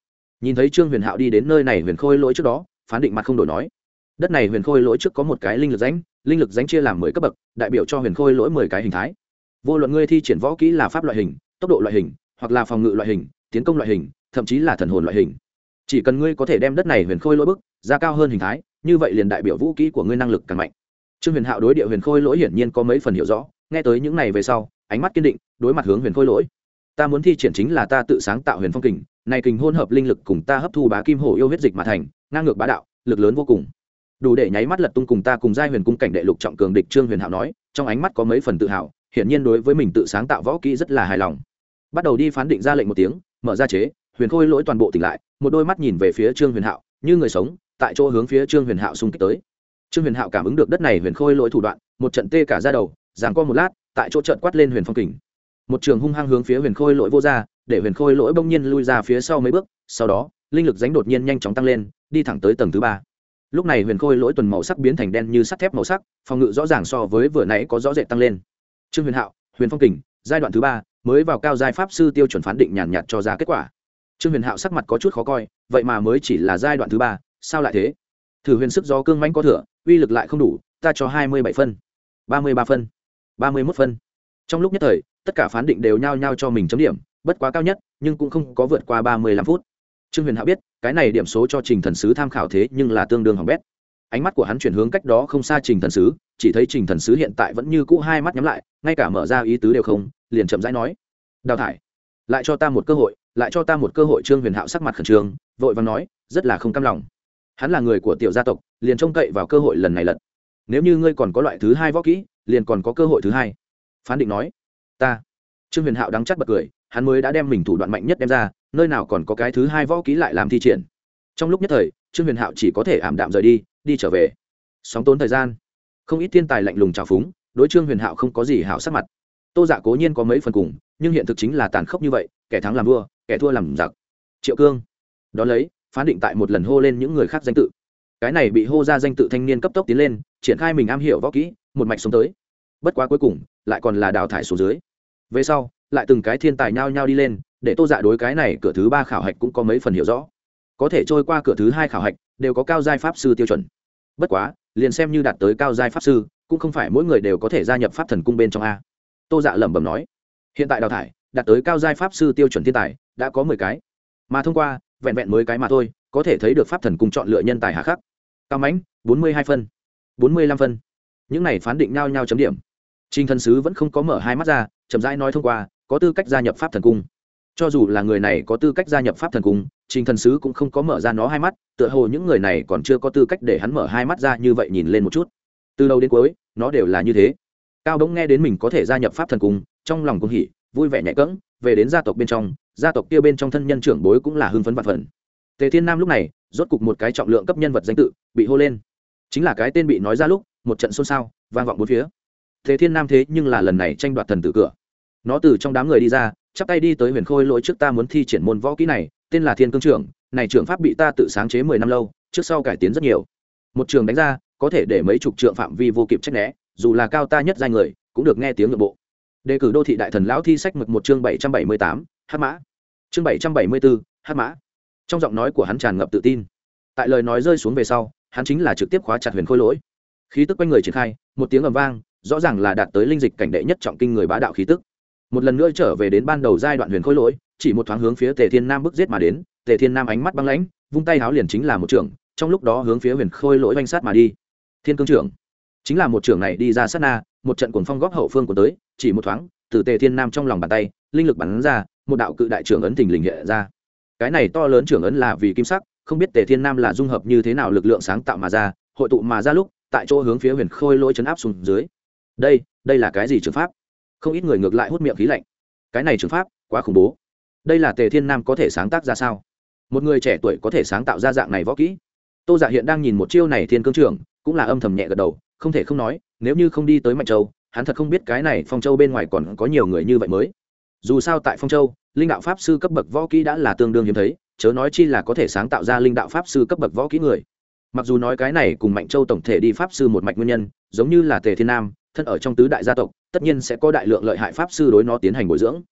Nhìn thấy trương huyền hạo đi đến nơi này huyền khôi lỗi trước đó, phán định mặt không đổi nói. Đất này huyền khôi lỗi trước có một cái linh lực danh linh lực danh chia làm mười cấp bậc, đại biểu cho huyền khôi lỗi mười cái hình thái. Vô luận ngươi thi triển võ kỹ là pháp loại hình, tốc độ loại hình, hoặc là phòng ngự loại hình, tiến công loại hình, thậm chí là thần hồn loại hình chỉ cần ngươi có thể đem đất này huyền khôi lỗi bức, ra cao hơn hình thái, như vậy liền đại biểu vũ kỹ của ngươi năng lực càng mạnh. Trương huyền hạo đối địa huyền khôi lỗi hiển nhiên có mấy phần hiểu rõ, nghe tới những này về sau, ánh mắt kiên định, đối mặt hướng huyền khôi lỗi. Ta muốn thi triển chính là ta tự sáng tạo huyền phong kình, này kình hôn hợp linh lực cùng ta hấp thu bá kim hổ yêu huyết dịch mà thành, ngang ngược bá đạo, lực lớn vô cùng. Đủ để nháy mắt lật tung cùng ta cùng giai huyền cung cảnh đệ lục trọng cường địch trương huyền hạo nói, trong ánh mắt có mấy phần tự hào, hiển nhiên đối với mình tự sáng tạo võ kỹ rất là hài lòng. Bắt đầu đi phán định ra lệnh một tiếng, mở ra chế huyền khôi lỗi toàn bộ tỉnh lại, một đôi mắt nhìn về phía trương huyền hạo, như người sống, tại chỗ hướng phía trương huyền hạo xung kích tới. Trương huyền hạo cảm ứng được đất này huyền khôi lỗi thủ đoạn, một trận tê cả ra đầu giảng co một lát, tại chỗ trận quát lên huyền phong kình. Một trường hung hăng hướng phía huyền khôi lỗi vô ra, để huyền khôi lỗi bỗng nhiên lui ra phía sau mấy bước, sau đó, linh lực dánh đột nhiên nhanh chóng tăng lên, đi thẳng tới tầng thứ ba. Lúc này huyền khôi lỗi tuần màu sắc biến thành đen như sắt thép màu sắc, phòng ngự rõ ràng so với vừa nãy có rõ rệt tăng lên. Trương huyền hạo, huyền phong kình, giai đoạn thứ ba, mới vào cao giai pháp sư tiêu chuẩn phán định nhàn nhạt cho ra kết quả trương huyền hạo sắc mặt có chút khó coi, vậy mà mới chỉ là giai đoạn thứ ba, sao lại thế? Thử huyền sức do cương manh có thừa, uy lực lại không đủ, ta cho hai mươi bảy phân, ba mươi ba phân, ba mươi mốt phân. Trong lúc nhất thời, tất cả phán định đều nhao nhao cho mình chấm điểm, bất quá cao nhất, nhưng cũng không có vượt qua ba mươi lăm phút. Trương huyền hạo biết, cái này điểm số cho trình thần sứ tham khảo thế nhưng là tương đương hỏng bét. Ánh mắt của hắn chuyển hướng cách đó không xa trình thần sứ, chỉ thấy trình thần sứ hiện tại vẫn như cũ hai mắt nhắm lại, ngay cả mở ra ý tứ đều không, liền chậm rãi nói, đào thải, lại cho ta một cơ hội lại cho ta một cơ hội trương huyền hạo sắc mặt khẩn trương, vội và nói, rất là không cam lòng. Hắn là người của tiểu gia tộc, liền trông cậy vào cơ hội lần này lật. Nếu như ngươi còn có loại thứ hai võ kỹ, liền còn có cơ hội thứ hai. Phán định nói, ta. Trương huyền hạo đắng chắc bật cười, hắn mới đã đem mình thủ đoạn mạnh nhất đem ra, nơi nào còn có cái thứ hai võ kỹ lại làm thi triển. Trong lúc nhất thời, trương huyền hạo chỉ có thể ảm đạm rời đi đi trở về. Sóng tốn thời gian. Không ít thiên tài lạnh lùng trào phúng, đối trương huyền hạo không có gì hảo sắc mặt. Tô giả cố nhiên có mấy phần cùng, nhưng hiện thực chính là tàn khốc như vậy, kẻ thắng làm vua kẻ thua làm giặc. Triệu cương. Đ ó lấy, phán định tại một lần hô lên những người khác danh tự. Cái này bị hô ra danh tự thanh niên cấp tốc tiến lên, triển khai mình am hiểu võ kỹ, một mạch xuống tới. Bất quá cuối cùng, lại còn là đào thải xuống dưới. Về sau, lại từng cái thiên tài nhao nhao đi lên, để tô dạ đối cái này cửa thứ ba khảo hạch cũng có mấy phần hiểu rõ. Có thể trôi qua cửa thứ hai khảo hạch, đều có cao giai pháp sư tiêu chuẩn. Bất quá, liền xem như đạt tới cao giai pháp sư, cũng không phải mỗi người đều có thể gia nhập pháp thần cung bên trong a. Tô dạ lẩm bẩm nói, hiện tại đào thải đạt tới cao giai pháp sư tiêu chuẩn thiên tài đã có mười cái mà thông qua vẹn vẹn mới cái mà thôi có thể thấy được pháp thần cung chọn lựa nhân tài hà khắc cao mãnh bốn mươi hai phân bốn mươi lăm phân những này phán định nhau nhau chấm điểm Trình thần sứ vẫn không có mở hai mắt ra, chậm rãi nói thông qua, có tư cách gia nhập Pháp thần cung. Cho dù là người này có tư cách gia nhập Pháp thần cung, Trình thần sứ cũng không có mở ra nó hai mắt, tựa hồ những người này còn chưa có tư cách để hắn mở hai mắt ra như vậy nhìn lên một chút. Từ đầu đến cuối, nó đều là như thế. Cao Đống nghe đến mình có thể gia nhập Pháp thần cung, trong lòng cũng hỉ, vui vẻ nhẹ cẫng, về đến gia tộc bên trong, gia tộc kia bên trong thân nhân trưởng bối cũng là hưng phấn vạn phần. Tề Thiên Nam lúc này, rốt cục một cái trọng lượng cấp nhân vật danh tự bị hô lên. Chính là cái tên bị nói ra lúc, một trận xôn xao, vang vọng bốn phía thế thiên nam thế nhưng là lần này tranh đoạt thần tử cửa nó từ trong đám người đi ra chắp tay đi tới huyền khôi lỗi trước ta muốn thi triển môn võ kỹ này tên là thiên cương trưởng này trưởng pháp bị ta tự sáng chế mười năm lâu trước sau cải tiến rất nhiều một trường đánh ra có thể để mấy chục trượng phạm vi vô kịp trách né dù là cao ta nhất giai người cũng được nghe tiếng nội bộ đề cử đô thị đại thần lão thi sách mực một chương bảy trăm bảy mươi tám, hát mã. Chương bảy trăm bảy mươi bốn hát mã. Trong giọng nói của hắn tràn ngập tự tin. Tại lời nói rơi xuống về sau, hắn chính là trực tiếp khóa chặt huyền khôi lỗi. Khí tức quanh người triển khai, một tiếng ầm vang, rõ ràng là đạt tới linh dịch cảnh đệ nhất trọng kinh người bá đạo khí tức. Một lần nữa trở về đến ban đầu giai đoạn huyền khôi lỗi, chỉ một thoáng hướng phía tề thiên nam bước giết mà đến, tề thiên nam ánh mắt băng lãnh, vung tay háo liền chính là một trưởng, trong lúc đó hướng phía huyền khôi lỗi oanh sát mà đi. Thiên cương trưởng, chính là một trưởng này đi ra sát na, một trận cuồng phong góp hậu phương của tới chỉ một thoáng từ tề thiên nam trong lòng bàn tay linh lực bắn ra một đạo cự đại trưởng ấn thình lình hiện ra. Cái này to lớn trưởng ấn là vì kim sắc không biết tề thiên nam là dung hợp như thế nào lực lượng sáng tạo mà ra hội tụ mà ra lúc tại chỗ hướng phía huyền khôi lỗi chấn áp xuống dưới. Đây đây là cái gì trường pháp? Không ít người ngược lại hút miệng khí lạnh. Cái này trường pháp quá khủng bố. Đây là tề thiên nam có thể sáng tác ra sao? Một người trẻ tuổi có thể sáng tạo ra dạng này võ kỹ. Tô dạ hiện đang nhìn một chiêu này thiên cương trưởng, cũng là âm thầm nhẹ gật đầu không thể không nói nếu như không đi tới mạnh châu hắn thật không biết cái này phong châu bên ngoài còn có nhiều người như vậy mới. Dù sao tại phong châu, linh đạo pháp sư cấp bậc võ kỹ đã là tương đương hiếm thấy, chớ nói chi là có thể sáng tạo ra linh đạo pháp sư cấp bậc võ kỹ người. Mặc dù nói cái này cùng mạnh châu tổng thể đi pháp sư một mạch nguyên nhân, giống như là tề thiên nam, thân ở trong tứ đại gia tộc, tất nhiên sẽ có đại lượng lợi hại pháp sư đối nó tiến hành bồi dưỡng.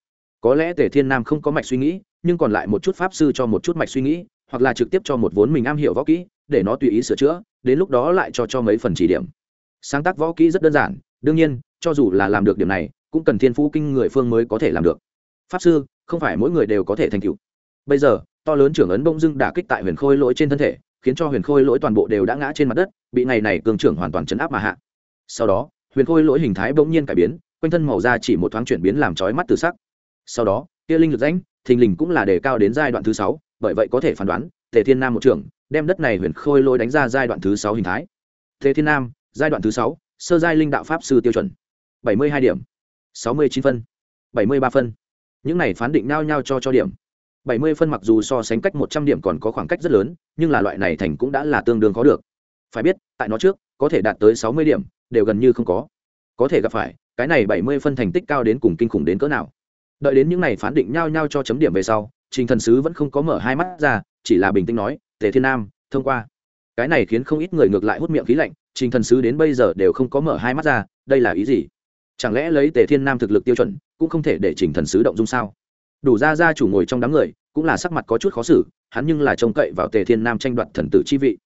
Có lẽ tề thiên nam không có mạch suy nghĩ, nhưng còn lại một chút pháp sư cho một chút mạch suy nghĩ, hoặc là trực tiếp cho một vốn mình am hiểu võ kỹ, để nó tùy ý sửa chữa, đến lúc đó lại cho cho mấy phần chỉ điểm. Sáng tác võ kỹ rất đơn giản, đương nhiên cho dù là làm được điểm này, cũng cần thiên phú kinh người phương mới có thể làm được. Pháp sư, không phải mỗi người đều có thể thành tựu. Bây giờ, to lớn trưởng ấn bông dưng đả kích tại huyền khôi lỗi trên thân thể, khiến cho huyền khôi lỗi toàn bộ đều đã ngã trên mặt đất, bị ngày này cường trưởng hoàn toàn chấn áp mà hạ. Sau đó, huyền khôi lỗi hình thái bỗng nhiên cải biến, quanh thân màu da chỉ một thoáng chuyển biến làm trói mắt từ sắc. Sau đó kia linh lực danh thình lình cũng là đề cao đến giai đoạn thứ sáu, bởi vậy có thể phán đoán, tề thiên nam một trưởng, đem đất này huyền khôi lỗi đánh ra giai đoạn thứ sáu hình thái. Tề thiên nam, giai đoạn thứ sáu, sơ giai linh đạo pháp sư tiêu chuẩn bảy mươi hai điểm, sáu mươi chín phân, bảy mươi ba phân. Những này phán định nao nhau cho cho điểm. bảy mươi phân mặc dù so sánh cách một trăm điểm còn có khoảng cách rất lớn, nhưng là loại này thành cũng đã là tương đương có được. Phải biết, tại nó trước, có thể đạt tới sáu mươi điểm, đều gần như không có. Có thể gặp phải, cái này bảy mươi phân thành tích cao đến cùng kinh khủng đến cỡ nào. Đợi đến những này phán định nhau nhau cho chấm điểm về sau, trình thần sứ vẫn không có mở hai mắt ra, chỉ là bình tĩnh nói, tề thiên nam, thông qua. Cái này khiến không ít người ngược lại hút miệng khí lạnh, trình thần sứ đến bây giờ đều không có mở hai mắt ra, đây là ý gì? Chẳng lẽ lấy tề thiên nam thực lực tiêu chuẩn, cũng không thể để trình thần sứ động dung sao? Đủ ra ra chủ ngồi trong đám người, cũng là sắc mặt có chút khó xử, hắn nhưng là trông cậy vào tề thiên nam tranh đoạt thần tử chi vị.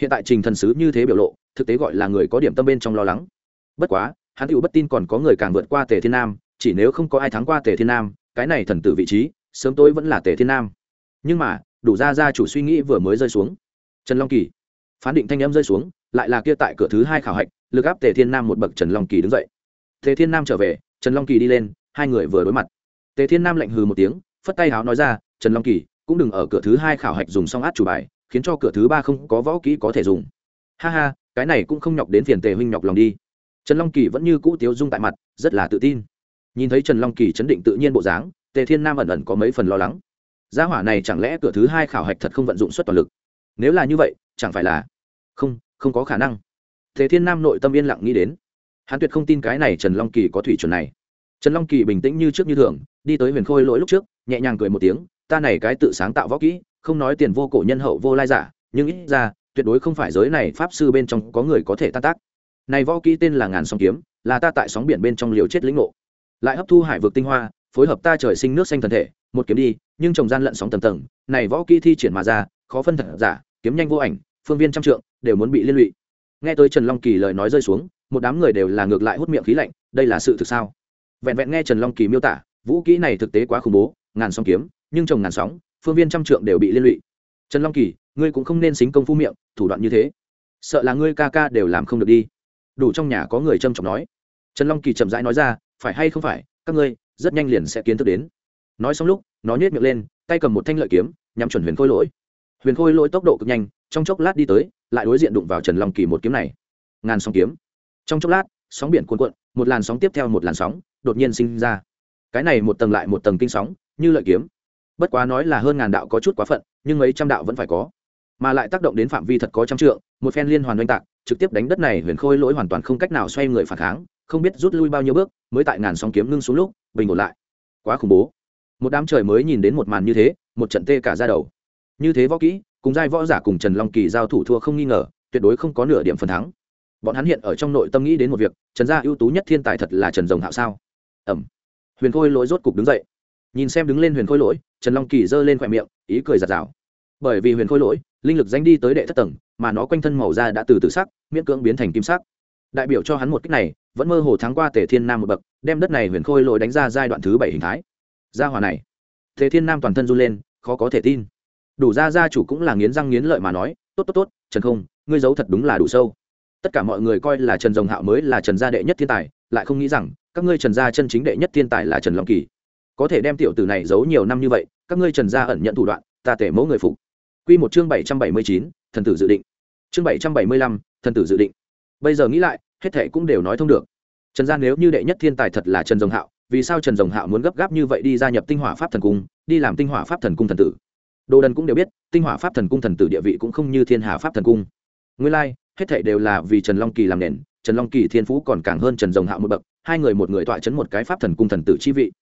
Hiện tại trình thần sứ như thế biểu lộ, thực tế gọi là người có điểm tâm bên trong lo lắng. Bất quá, hắn tựu bất tin còn có người càng vượt qua tề thiên nam, chỉ nếu không có ai thắng qua tề thiên nam, cái này thần tử vị trí, sớm tối vẫn là tề thiên nam. Nhưng mà, đủ ra ra chủ suy nghĩ vừa mới rơi xuống. Trần long kỳ. Phán định thanh âm rơi xuống, lại là kia tại cửa thứ hai khảo hạch, lực áp tề thiên nam một bậc trần long kỳ đứng dậy tề thiên nam trở về, trần long kỳ đi lên, hai người vừa đối mặt. Tề thiên nam lạnh hừ một tiếng, phất tay háo nói ra, trần long kỳ, cũng đừng ở cửa thứ hai khảo hạch dùng xong át chủ bài, khiến cho cửa thứ ba không có võ kỹ có thể dùng. Ha ha, cái này cũng không nhọc đến phiền tề huynh nhọc lòng đi. Trần long kỳ vẫn như cũ tiếu dung tại mặt, rất là tự tin. Nhìn thấy trần long kỳ chấn định tự nhiên bộ dáng, tề thiên nam ẩn ẩn có mấy phần lo lắng. Gia hỏa này chẳng lẽ cửa thứ hai khảo hạch thật không vận dụng suất toàn lực? Nếu là như vậy, chẳng phải là không không có khả năng. Tề thiên nam nội tâm yên lặng nghĩ đến hắn tuyệt không tin cái này trần long kỳ có thủy chuẩn này. Trần long kỳ bình tĩnh như trước như thường, đi tới huyền khôi lỗi lúc trước, nhẹ nhàng cười một tiếng, ta này cái tự sáng tạo võ kỹ, không nói tiền vô cổ nhân hậu vô lai giả, nhưng ít ra, tuyệt đối không phải giới này pháp sư bên trong có người có thể tan tác. Này võ kỹ tên là ngàn sóng kiếm, là ta tại sóng biển bên trong liều chết lĩnh ngộ. Lại hấp thu hải vực tinh hoa, phối hợp ta trời sinh nước xanh thần thể, một kiếm đi, nhưng trồng gian lận sóng tầng tầng, này võ kỹ thi triển mà ra, khó phân thật giả, kiếm nhanh vô ảnh, phương viên trăm trượng, đều muốn bị liên lụy. Nghe tới trần long kỳ lời nói rơi xuống một đám người đều là ngược lại hút miệng khí lạnh, đây là sự thực sao? Vẹn vẹn nghe trần long kỳ miêu tả, vũ kỹ này thực tế quá khủng bố, ngàn sóng kiếm, nhưng trồng ngàn sóng, phương viên trăm trượng đều bị liên lụy. Trần long kỳ, ngươi cũng không nên xính công phu miệng, thủ đoạn như thế. Sợ là ngươi ca ca đều làm không được đi. Đủ trong nhà có người trâm trọng nói. Trần long kỳ chậm rãi nói ra, phải hay không phải, các ngươi, rất nhanh liền sẽ kiến thức đến. Nói xong lúc, nó nhét miệng lên, tay cầm một thanh lợi kiếm nhằm chuẩn huyền khôi lỗi. Huyền khôi lỗi tốc độ cực nhanh, trong chốc lát đi tới, lại đối diện đụng vào trần long kỳ một kiếm này. Ngàn sóng kiếm trong chốc lát, sóng biển cuồn cuộn, một làn sóng tiếp theo một làn sóng, đột nhiên sinh ra. Cái này một tầng lại một tầng kinh sóng, như lợi kiếm. Bất quá nói là hơn ngàn đạo có chút quá phận, nhưng mấy trăm đạo vẫn phải có. Mà lại tác động đến phạm vi thật có trăm trượng, một phen liên hoàn oanh tạc, trực tiếp đánh đất này huyền khôi lỗi hoàn toàn không cách nào xoay người phản kháng, không biết rút lui bao nhiêu bước, mới tại ngàn sóng kiếm ngưng xuống lúc, bình ổn lại. Quá khủng bố. Một đám trời mới nhìn đến một màn như thế, một trận tê cả ra đầu. Như thế võ kỹ, cùng giai võ giả cùng trần long kỳ giao thủ thua không nghi ngờ, tuyệt đối không có nửa điểm phần thắng bọn hắn hiện ở trong nội tâm nghĩ đến một việc, trần gia ưu tú nhất thiên tài thật là trần rồng hạo sao? Ẩm. Huyền khôi lỗi rốt cục đứng dậy. Nhìn xem đứng lên huyền khôi lỗi, trần long kỳ giơ lên khoe miệng, ý cười giạt rào bởi vì huyền khôi lỗi, linh lực danh đi tới đệ thất tầng, mà nó quanh thân màu da đã từ từ sắc, miễn cưỡng biến thành kim sắc. Đại biểu cho hắn một cách này, vẫn mơ hồ thắng qua tề thiên nam một bậc, đem đất này huyền khôi lỗi đánh ra giai đoạn thứ bảy hình thái. Gia hòa này. Tề thiên nam toàn thân run lên, khó có thể tin. Đủ ra gia chủ cũng là nghiến răng nghiến lợi mà nói, tốt tốt tốt, trần không, ngươi giấu thật đúng là đủ sâu tất cả mọi người coi là trần rồng hạo mới là trần gia đệ nhất thiên tài lại không nghĩ rằng các ngươi trần gia chân chính đệ nhất thiên tài là trần long kỳ. Có thể đem tiểu tử này giấu nhiều năm như vậy các ngươi trần gia ẩn nhận thủ đoạn ta tể mẫu người phục. Q một chương bảy trăm bảy mươi chín thần tử dự định. Chương bảy trăm bảy mươi lăm thần tử dự định. Bây giờ nghĩ lại hết thệ cũng đều nói thông được. Trần gia nếu như đệ nhất thiên tài thật là trần rồng hạo vì sao trần rồng hạo muốn gấp gáp như vậy đi gia nhập tinh hỏa pháp thần cung đi làm tinh hỏa pháp thần cung thần tử? Đồ đần cũng đều biết tinh hỏa pháp thần cung thần tử địa vị cũng không như thiên hà pháp thần cung. Nguyên lai、like, hết thảy đều là vì trần long kỳ làm nền, trần long kỳ thiên phú còn càng hơn trần rồng hạo một bậc, hai người một người tọa chấn một cái pháp thần cung thần tử chi vị.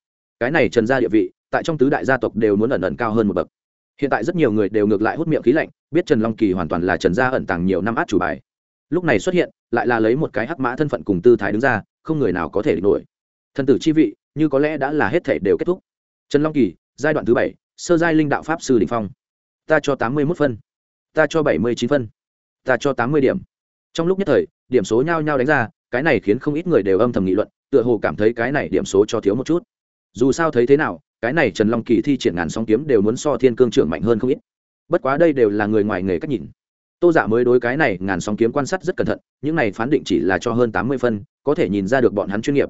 Cái này trần gia địa vị, tại trong tứ đại gia tộc đều muốn ẩn ẩn cao hơn một bậc. Hiện tại rất nhiều người đều ngược lại hút miệng khí lạnh, biết trần long kỳ hoàn toàn là trần gia ẩn tàng nhiều năm át chủ bài. Lúc này xuất hiện, lại là lấy một cái hắc mã thân phận cùng tư thái đứng ra, không người nào có thể địch nổi. Thần tử chi vị, như có lẽ đã là hết thảy đều kết thúc. Trần long kỳ, giai đoạn thứ bảy, sơ giai linh đạo pháp sư đỉnh phong. Ta cho tám mươi mốt phân. Ta cho bảy mươi chín phân ta cho tám mươi điểm. Trong lúc nhất thời, điểm số nhao nhao đánh ra, cái này khiến không ít người đều âm thầm nghị luận, tựa hồ cảm thấy cái này điểm số cho thiếu một chút. Dù sao thấy thế nào, cái này trần long kỳ thi triển ngàn song kiếm đều muốn so thiên cương trưởng mạnh hơn không ít. Bất quá đây đều là người ngoài nghề cách nhìn. Tô giả dạ mới đối cái này ngàn song kiếm quan sát rất cẩn thận, những này phán định chỉ là cho hơn tám mươi phân, có thể nhìn ra được bọn hắn chuyên nghiệp.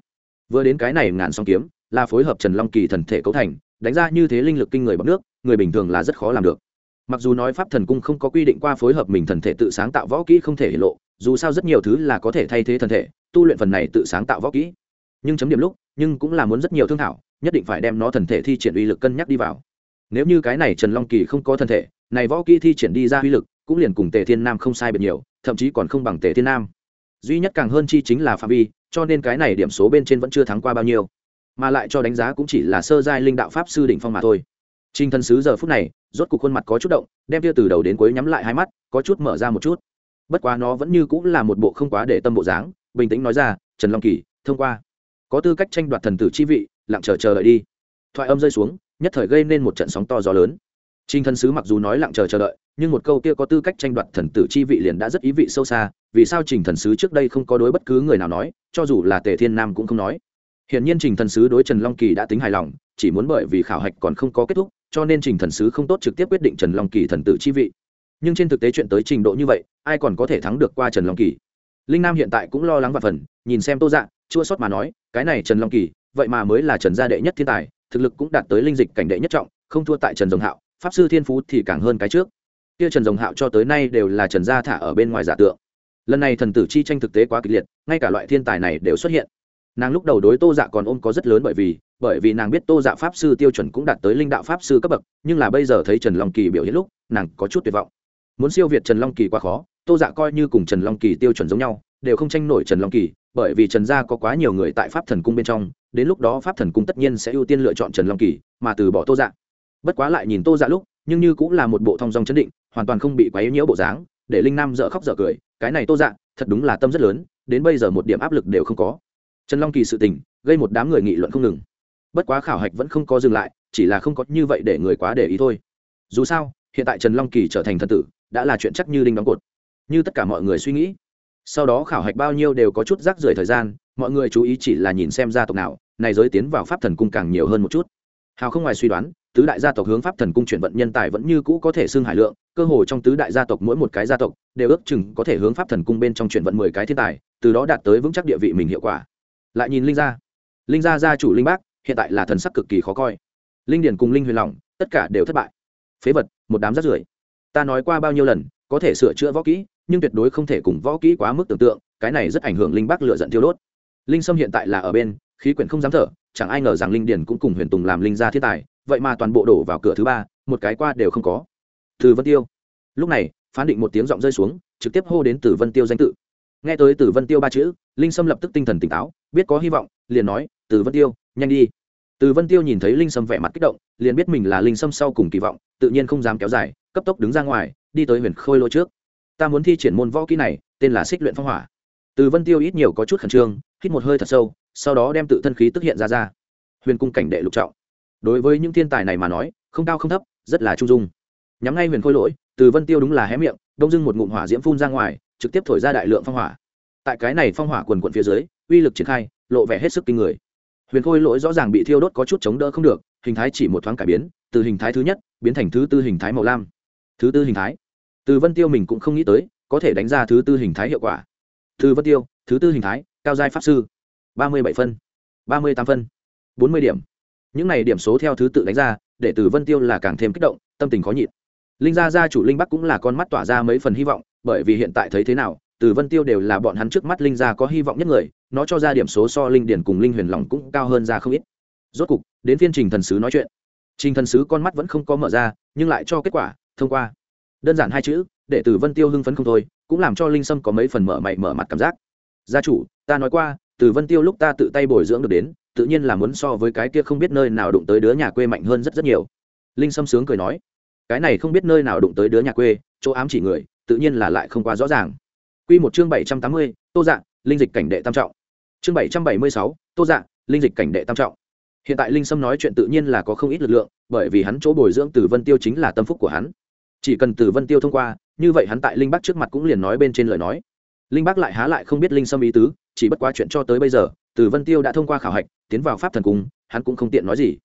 Vừa đến cái này ngàn song kiếm, là phối hợp trần long kỳ thần thể cấu thành, đánh ra như thế linh lực kinh người bằng nước, người bình thường là rất khó làm được mặc dù nói pháp thần cung không có quy định qua phối hợp mình thần thể tự sáng tạo võ kỹ không thể hiện lộ, dù sao rất nhiều thứ là có thể thay thế thần thể, tu luyện phần này tự sáng tạo võ kỹ. Nhưng chấm điểm lúc, nhưng cũng là muốn rất nhiều thương thảo, nhất định phải đem nó thần thể thi triển uy lực cân nhắc đi vào. Nếu như cái này trần long kỳ không có thần thể, này võ kỹ thi triển đi ra uy lực, cũng liền cùng tề thiên nam không sai biệt nhiều, thậm chí còn không bằng tề thiên nam. Duy nhất càng hơn chi chính là phạm vi, cho nên cái này điểm số bên trên vẫn chưa thắng qua bao nhiêu. Mà lại cho đánh giá cũng chỉ là sơ giai linh đạo pháp sư đỉnh phong mà thôi. Trình thần sứ giờ phút này rốt cục khuôn mặt có chút động đem tia từ đầu đến cuối nhắm lại hai mắt có chút mở ra một chút. Bất quá nó vẫn như cũng là một bộ không quá để tâm bộ dáng bình tĩnh nói ra trần long kỳ thông qua. Có tư cách tranh đoạt thần tử chi vị lặng chờ chờ đợi đi. Thoại âm rơi xuống nhất thời gây nên một trận sóng to gió lớn. Trình thần sứ mặc dù nói lặng chờ chờ đợi, nhưng một câu kia có tư cách tranh đoạt thần tử chi vị liền đã rất ý vị sâu xa, vì sao Trình thần sứ trước đây không có đối bất cứ người nào nói, cho dù là Tề Thiên Nam cũng không nói. Hiển nhiên Trình thần sứ đối Trần Long Kỳ đã tính hài lòng, chỉ muốn bởi vì khảo hạch còn không có kết thúc, cho nên Trình thần sứ không tốt trực tiếp quyết định Trần Long Kỳ thần tử chi vị. Nhưng trên thực tế chuyện tới trình độ như vậy, ai còn có thể thắng được qua Trần Long Kỳ? Linh Nam hiện tại cũng lo lắng và phần, nhìn xem Tô Dạ, chua sót mà nói, cái này Trần Long Kỳ, vậy mà mới là Trần gia đệ nhất thiên tài, thực lực cũng đạt tới linh dịch cảnh đệ nhất trọng, không thua tại Trần Dòng Hạo, pháp sư thiên phú thì càng hơn cái trước kia trần Dòng hạo cho tới nay đều là trần gia thả ở bên ngoài giả tượng lần này thần tử chi tranh thực tế quá kịch liệt ngay cả loại thiên tài này đều xuất hiện nàng lúc đầu đối tô dạ còn ôm có rất lớn bởi vì bởi vì nàng biết tô dạ pháp sư tiêu chuẩn cũng đạt tới linh đạo pháp sư cấp bậc, nhưng là bây giờ thấy trần long kỳ biểu hiện lúc, nàng có chút tuyệt vọng. Muốn siêu việt trần long kỳ quá khó, tô dạ coi như cùng trần long kỳ tiêu chuẩn giống nhau, đều không tranh nổi trần long kỳ, bởi vì trần gia có quá nhiều người tại pháp thần cung bên trong, đến lúc đó pháp thần cung tất nhiên sẽ ưu tiên lựa chọn trần long kỳ, mà từ bỏ tô dạ. Bất quá lại nhìn tô dạ lúc, nhưng như cũng là một bộ thong dong chấn định, hoàn toàn không bị quấy nhiễu bộ dáng, để linh nam dợ khóc dợ cười, cái này tô dạ thật đúng là tâm rất lớn, đến bây giờ một điểm áp lực đều không có. Trần long kỳ sự tình, gây một đám người nghị luận không ngừng bất quá khảo hạch vẫn không có dừng lại, chỉ là không có như vậy để người quá để ý thôi. Dù sao, hiện tại trần long kỳ trở thành thần tử, đã là chuyện chắc như đinh đóng cột. Như tất cả mọi người suy nghĩ, sau đó khảo hạch bao nhiêu đều có chút rác rưởi thời gian, mọi người chú ý chỉ là nhìn xem gia tộc nào, này giới tiến vào pháp thần cung càng nhiều hơn một chút. Hào không ngoài suy đoán, tứ đại gia tộc hướng pháp thần cung chuyển vận nhân tài vẫn như cũ có thể xưng hải lượng, cơ hồ trong tứ đại gia tộc mỗi một cái gia tộc đều ước chừng có thể hướng pháp thần cung bên trong chuyển vận mười cái thiên tài, từ đó đạt tới vững chắc địa vị mình hiệu quả. Lại nhìn linh gia. Linh gia gia chủ linh bác hiện tại là thần sắc cực kỳ khó coi. Linh điển cùng linh huyền lỏng, tất cả đều thất bại. Phế vật, một đám rác rưởi. Ta nói qua bao nhiêu lần, có thể sửa chữa võ kỹ, nhưng tuyệt đối không thể cùng võ kỹ quá mức tưởng tượng, cái này rất ảnh hưởng linh bác lựa giận tiêu đốt. Linh sâm hiện tại là ở bên, khí quyển không dám thở, chẳng ai ngờ rằng linh điển cũng cùng huyền tùng làm linh gia thiên tài, vậy mà toàn bộ đổ vào cửa thứ ba, một cái qua đều không có. Từ vân tiêu. Lúc này, phán định một tiếng giọng rơi xuống, trực tiếp hô đến từ vân tiêu danh tự. Nghe tới từ vân tiêu ba chữ, linh sâm lập tức tinh thần tỉnh táo, biết có hy vọng, liền nói, từ vân tiêu nhanh đi. Từ vân tiêu nhìn thấy linh sâm vẻ mặt kích động, liền biết mình là linh sâm sau cùng kỳ vọng, tự nhiên không dám kéo dài, cấp tốc đứng ra ngoài, đi tới huyền khôi lô trước. Ta muốn thi triển môn võ kỹ này, tên là xích luyện phong hỏa. Từ vân tiêu ít nhiều có chút khẩn trương, hít một hơi thật sâu, sau đó đem tự thân khí tức hiện ra ra. Huyền cung cảnh đệ lục trọng. Đối với những thiên tài này mà nói, không cao không thấp, rất là trung dung. Nhắm ngay huyền khôi lỗi, từ vân tiêu đúng là hé miệng, đông dưng một ngụm hỏa diễm phun ra ngoài, trực tiếp thổi ra đại lượng phong hỏa. Tại cái này phong hỏa quần quận phía dưới, uy lực triển khai, lộ vẻ hết sức kinh người huyền khôi lỗi rõ ràng bị thiêu đốt có chút chống đỡ không được, hình thái chỉ một thoáng cải biến, từ hình thái thứ nhất biến thành thứ tư hình thái màu lam. Thứ tư hình thái. Từ vân tiêu mình cũng không nghĩ tới, có thể đánh ra thứ tư hình thái hiệu quả. Từ vân tiêu, thứ tư hình thái, cao giai pháp sư. Ba mươi bảy phân. Ba mươi tám phân. Bốn mươi điểm. Những này điểm số theo thứ tự đánh ra, để từ vân tiêu là càng thêm kích động, tâm tình khó nhịn. Linh gia gia chủ linh bắc cũng là con mắt tỏa ra mấy phần hy vọng, bởi vì hiện tại thấy thế nào từ vân tiêu đều là bọn hắn trước mắt linh gia có hy vọng nhất người, nó cho ra điểm số so linh điển cùng linh huyền lòng cũng cao hơn ra không ít. Rốt cục, đến phiên trình thần sứ nói chuyện. Trình thần sứ con mắt vẫn không có mở ra, nhưng lại cho kết quả, thông qua. Đơn giản hai chữ, để từ vân tiêu hưng phấn không thôi, cũng làm cho linh sâm có mấy phần mở mày mở mặt cảm giác. Gia chủ, ta nói qua, từ vân tiêu lúc ta tự tay bồi dưỡng được đến, tự nhiên là muốn so với cái kia không biết nơi nào đụng tới đứa nhà quê mạnh hơn rất rất nhiều. Linh sâm sướng cười nói, cái này không biết nơi nào đụng tới đứa nhà quê, chỗ ám chỉ người, tự nhiên là lại không quá rõ ràng. Quy một chương bảy trăm tám mươi, Tô Dạ, linh dịch cảnh đệ tam trọng. Chương bảy trăm bảy mươi sáu, Tô Dạ, linh dịch cảnh đệ tam trọng. Hiện tại Linh Sâm nói chuyện tự nhiên là có không ít lực lượng, bởi vì hắn chỗ bồi dưỡng Từ Vân Tiêu chính là tâm phúc của hắn. chỉ cần từ vân tiêu thông qua như vậy hắn tại linh bắc trước mặt cũng liền nói bên trên lời nói linh bắc lại há lại không biết linh sâm ý tứ chỉ bất quá chuyện cho tới bây giờ từ vân tiêu đã thông qua khảo hạch tiến vào pháp thần cung hắn cũng không tiện nói gì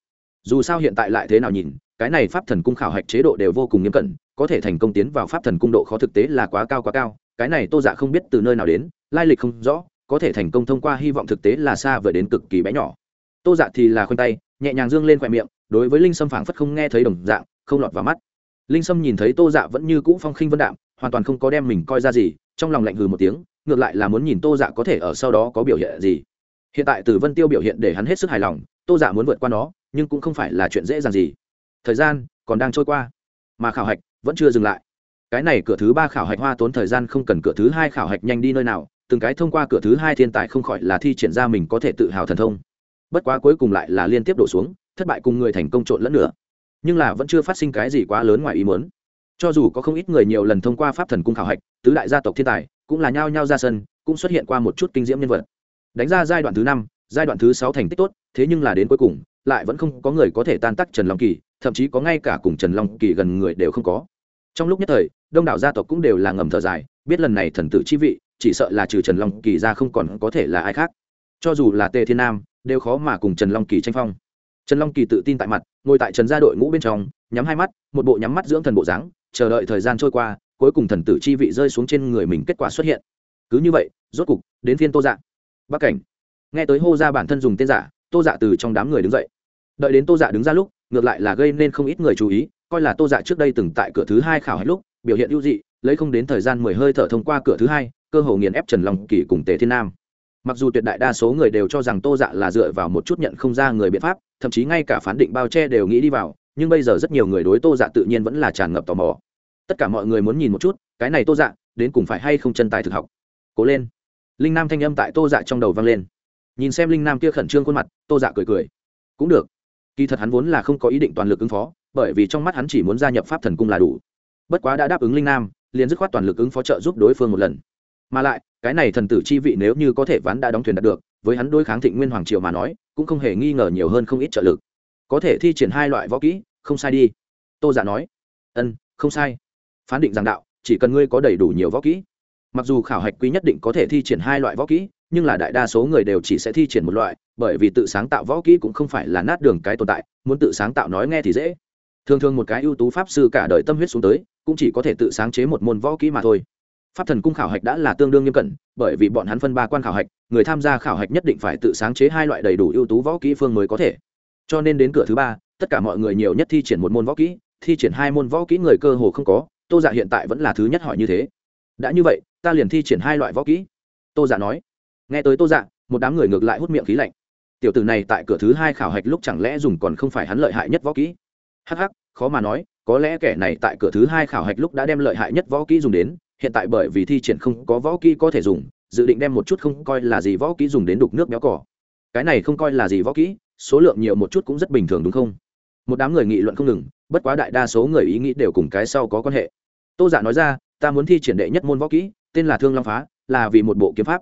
dù sao hiện tại lại thế nào nhìn cái này pháp thần cung khảo hạch chế độ đều vô cùng nghiêm cẩn có thể thành công tiến vào pháp thần cung độ khó thực tế là quá cao quá cao cái này tô dạ không biết từ nơi nào đến, lai lịch không rõ, có thể thành công thông qua hy vọng thực tế là xa vời đến cực kỳ bé nhỏ. Tô dạ thì là khoanh tay, nhẹ nhàng dương lên khoe miệng, đối với linh sâm phảng phất không nghe thấy đồng dạng, không lọt vào mắt. Linh sâm nhìn thấy tô dạ vẫn như cũ phong khinh vân đạm, hoàn toàn không có đem mình coi ra gì, trong lòng lạnh hừ một tiếng, ngược lại là muốn nhìn tô dạ có thể ở sau đó có biểu hiện gì. Hiện tại từ vân tiêu biểu hiện để hắn hết sức hài lòng, tô dạ muốn vượt qua nó, nhưng cũng không phải là chuyện dễ dàng gì. Thời gian còn đang trôi qua, mà khảo hạch vẫn chưa dừng lại cái này cửa thứ ba khảo hạch hoa tốn thời gian không cần cửa thứ hai khảo hạch nhanh đi nơi nào, từng cái thông qua cửa thứ hai thiên tài không khỏi là thi triển ra mình có thể tự hào thần thông. Bất quá cuối cùng lại là liên tiếp đổ xuống, thất bại cùng người thành công trộn lẫn nữa nhưng là vẫn chưa phát sinh cái gì quá lớn ngoài ý muốn. Cho dù có không ít người nhiều lần thông qua pháp thần cung khảo hạch, tứ đại gia tộc thiên tài cũng là nhao nhao ra sân, cũng xuất hiện qua một chút kinh diễm nhân vật. Đánh ra giai đoạn thứ năm, giai đoạn thứ sáu thành tích tốt, thế nhưng là đến cuối cùng, lại vẫn không có người có thể tan tắc trần long kỳ, thậm chí có ngay cả cùng trần long kỳ gần người đều không có trong lúc nhất thời, đông đảo gia tộc cũng đều là ngầm thở dài, biết lần này thần tử chi vị, chỉ sợ là trừ trần long kỳ ra không còn có thể là ai khác. Cho dù là tề thiên nam, đều khó mà cùng trần long kỳ tranh phong. Trần long kỳ tự tin tại mặt, ngồi tại trần gia đội ngũ bên trong, nhắm hai mắt, một bộ nhắm mắt dưỡng thần bộ dáng, chờ đợi thời gian trôi qua, cuối cùng thần tử chi vị rơi xuống trên người mình kết quả xuất hiện. Cứ như vậy, rốt cục, đến phiên tô dạ. Bắc cảnh. Nghe tới hô ra bản thân dùng tên giả, tô dạ từ trong đám người đứng dậy. Đợi đến tô dạ đứng ra lúc, ngược lại là gây nên không ít người chú ý coi là tô dạ trước đây từng tại cửa thứ hai khảo hết lúc, biểu hiện ưu dị, lấy không đến thời gian mười hơi thở thông qua cửa thứ hai, cơ hồ nghiền ép trần long kỳ cùng tề thiên nam. Mặc dù tuyệt đại đa số người đều cho rằng tô dạ là dựa vào một chút nhận không ra người biện pháp, thậm chí ngay cả phán định bao che đều nghĩ đi vào, nhưng bây giờ rất nhiều người đối tô dạ tự nhiên vẫn là tràn ngập tò mò. Tất cả mọi người muốn nhìn một chút, cái này tô dạ đến cùng phải hay không chân tài thực học? Cố lên. Linh nam thanh âm tại tô dạ trong đầu vang lên. Nhìn xem linh nam kia khẩn trương khuôn mặt, tô dạ cười cười. Cũng được. Kỳ thật hắn vốn là không có ý định toàn lực ứng phó bởi vì trong mắt hắn chỉ muốn gia nhập pháp thần cung là đủ. Bất quá đã đáp ứng linh nam, liền dứt khoát toàn lực ứng phó trợ giúp đối phương một lần. Mà lại, cái này thần tử chi vị nếu như có thể ván đã đóng thuyền đạt được, với hắn đối kháng thịnh nguyên hoàng triều mà nói, cũng không hề nghi ngờ nhiều hơn không ít trợ lực. Có thể thi triển hai loại võ kỹ, không sai đi. Tô giả nói. Ân, không sai. Phán định giảng đạo, chỉ cần ngươi có đầy đủ nhiều võ kỹ. Mặc dù khảo hạch quý nhất định có thể thi triển hai loại võ kỹ, nhưng là đại đa số người đều chỉ sẽ thi triển một loại, bởi vì tự sáng tạo võ kỹ cũng không phải là nát đường cái tồn tại, muốn tự sáng tạo nói nghe thì dễ thường thường một cái ưu tú pháp sư cả đời tâm huyết xuống tới, cũng chỉ có thể tự sáng chế một môn võ kỹ mà thôi. Pháp thần cung khảo hạch đã là tương đương nghiêm cẩn, bởi vì bọn hắn phân ba quan khảo hạch, người tham gia khảo hạch nhất định phải tự sáng chế hai loại đầy đủ ưu tú võ kỹ phương mới có thể. Cho nên đến cửa thứ ba, tất cả mọi người nhiều nhất thi triển một môn võ kỹ, thi triển hai môn võ kỹ người cơ hồ không có, tô giả hiện tại vẫn là thứ nhất hỏi như thế. Đã như vậy, ta liền thi triển hai loại võ kỹ. Tô giả nói. Nghe tới tô giả một đám người ngược lại hút miệng khí lạnh. Tiểu tử này tại cửa thứ hai khảo hạch lúc chẳng lẽ dùng còn không phải hắn lợi hại nhất võ kỹ? Hh khó mà nói, có lẽ kẻ này tại cửa thứ hai khảo hạch lúc đã đem lợi hại nhất võ kỹ dùng đến, hiện tại bởi vì thi triển không có võ kỹ có thể dùng, dự định đem một chút không coi là gì võ kỹ dùng đến đục nước béo cỏ. Cái này không coi là gì võ kỹ, số lượng nhiều một chút cũng rất bình thường đúng không? Một đám người nghị luận không ngừng, bất quá đại đa số người ý nghĩ đều cùng cái sau có quan hệ. Tô giả nói ra, ta muốn thi triển đệ nhất môn võ kỹ, tên là thương long phá, là vì một bộ kiếm pháp.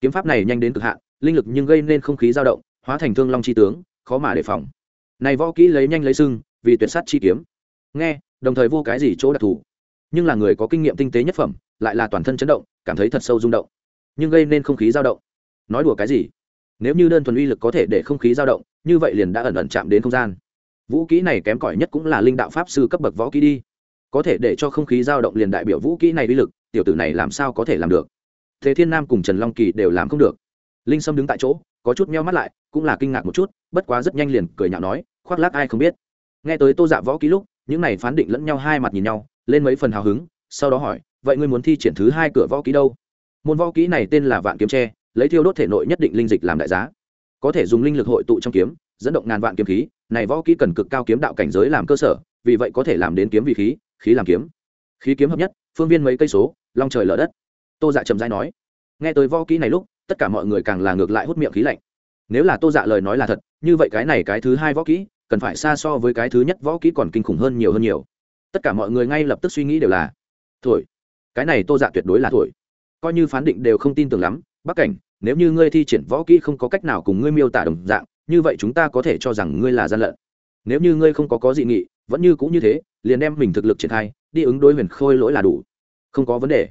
Kiếm pháp này nhanh đến cực hạn, linh lực nhưng gây nên không khí dao động, hóa thành thương long chi tướng, khó mà đề phòng. Này võ kỹ lấy nhanh lấy sưng vì tuyệt sát chi kiếm. Nghe, đồng thời vô cái gì chỗ đặc thù. Nhưng là người có kinh nghiệm tinh tế nhất phẩm, lại là toàn thân chấn động, cảm thấy thật sâu rung động. Nhưng gây nên không khí dao động. Nói đùa cái gì? Nếu như đơn thuần uy lực có thể để không khí dao động, như vậy liền đã ẩn ẩn chạm đến không gian. Vũ kỹ này kém cỏi nhất cũng là linh đạo pháp sư cấp bậc võ kỹ đi. Có thể để cho không khí dao động liền đại biểu vũ kỹ này uy lực, tiểu tử này làm sao có thể làm được? Thế thiên nam cùng trần long kỳ đều làm không được. Linh sâm đứng tại chỗ, có chút meo mắt lại, cũng là kinh ngạc một chút, bất quá rất nhanh liền cười nhạo nói, khoác lác ai không biết nghe tới tô dạ võ ký lúc, những này phán định lẫn nhau hai mặt nhìn nhau, lên mấy phần hào hứng, sau đó hỏi, vậy ngươi muốn thi triển thứ hai cửa võ ký đâu? Môn võ ký này tên là vạn kiếm tre, lấy thiêu đốt thể nội nhất định linh dịch làm đại giá. Có thể dùng linh lực hội tụ trong kiếm, dẫn động ngàn vạn kiếm khí, này võ ký cần cực cao kiếm đạo cảnh giới làm cơ sở, vì vậy có thể làm đến kiếm vị khí khí làm kiếm. Khí kiếm hợp nhất, phương viên mấy cây số, long trời lở đất. Tô dạ trầm dai nói. Nghe tới võ ký này lúc, tất cả mọi người càng là ngược lại hút miệng khí lạnh. Nếu là tô dạ lời nói là thật, như vậy cái này cái thứ hai võ kỹ cần phải xa so với cái thứ nhất võ kỹ còn kinh khủng hơn nhiều hơn nhiều. Tất cả mọi người ngay lập tức suy nghĩ đều là, thổi, cái này tô dạ tuyệt đối là thổi. Coi như phán định đều không tin tưởng lắm bắc cảnh, nếu như ngươi thi triển võ kỹ không có cách nào cùng ngươi miêu tả đồng dạng, như vậy chúng ta có thể cho rằng ngươi là gian lận. Nếu như ngươi không có có dị nghị, vẫn như cũng như thế, liền đem mình thực lực triển khai, đi ứng đối huyền khôi lỗi là đủ. Không có vấn đề.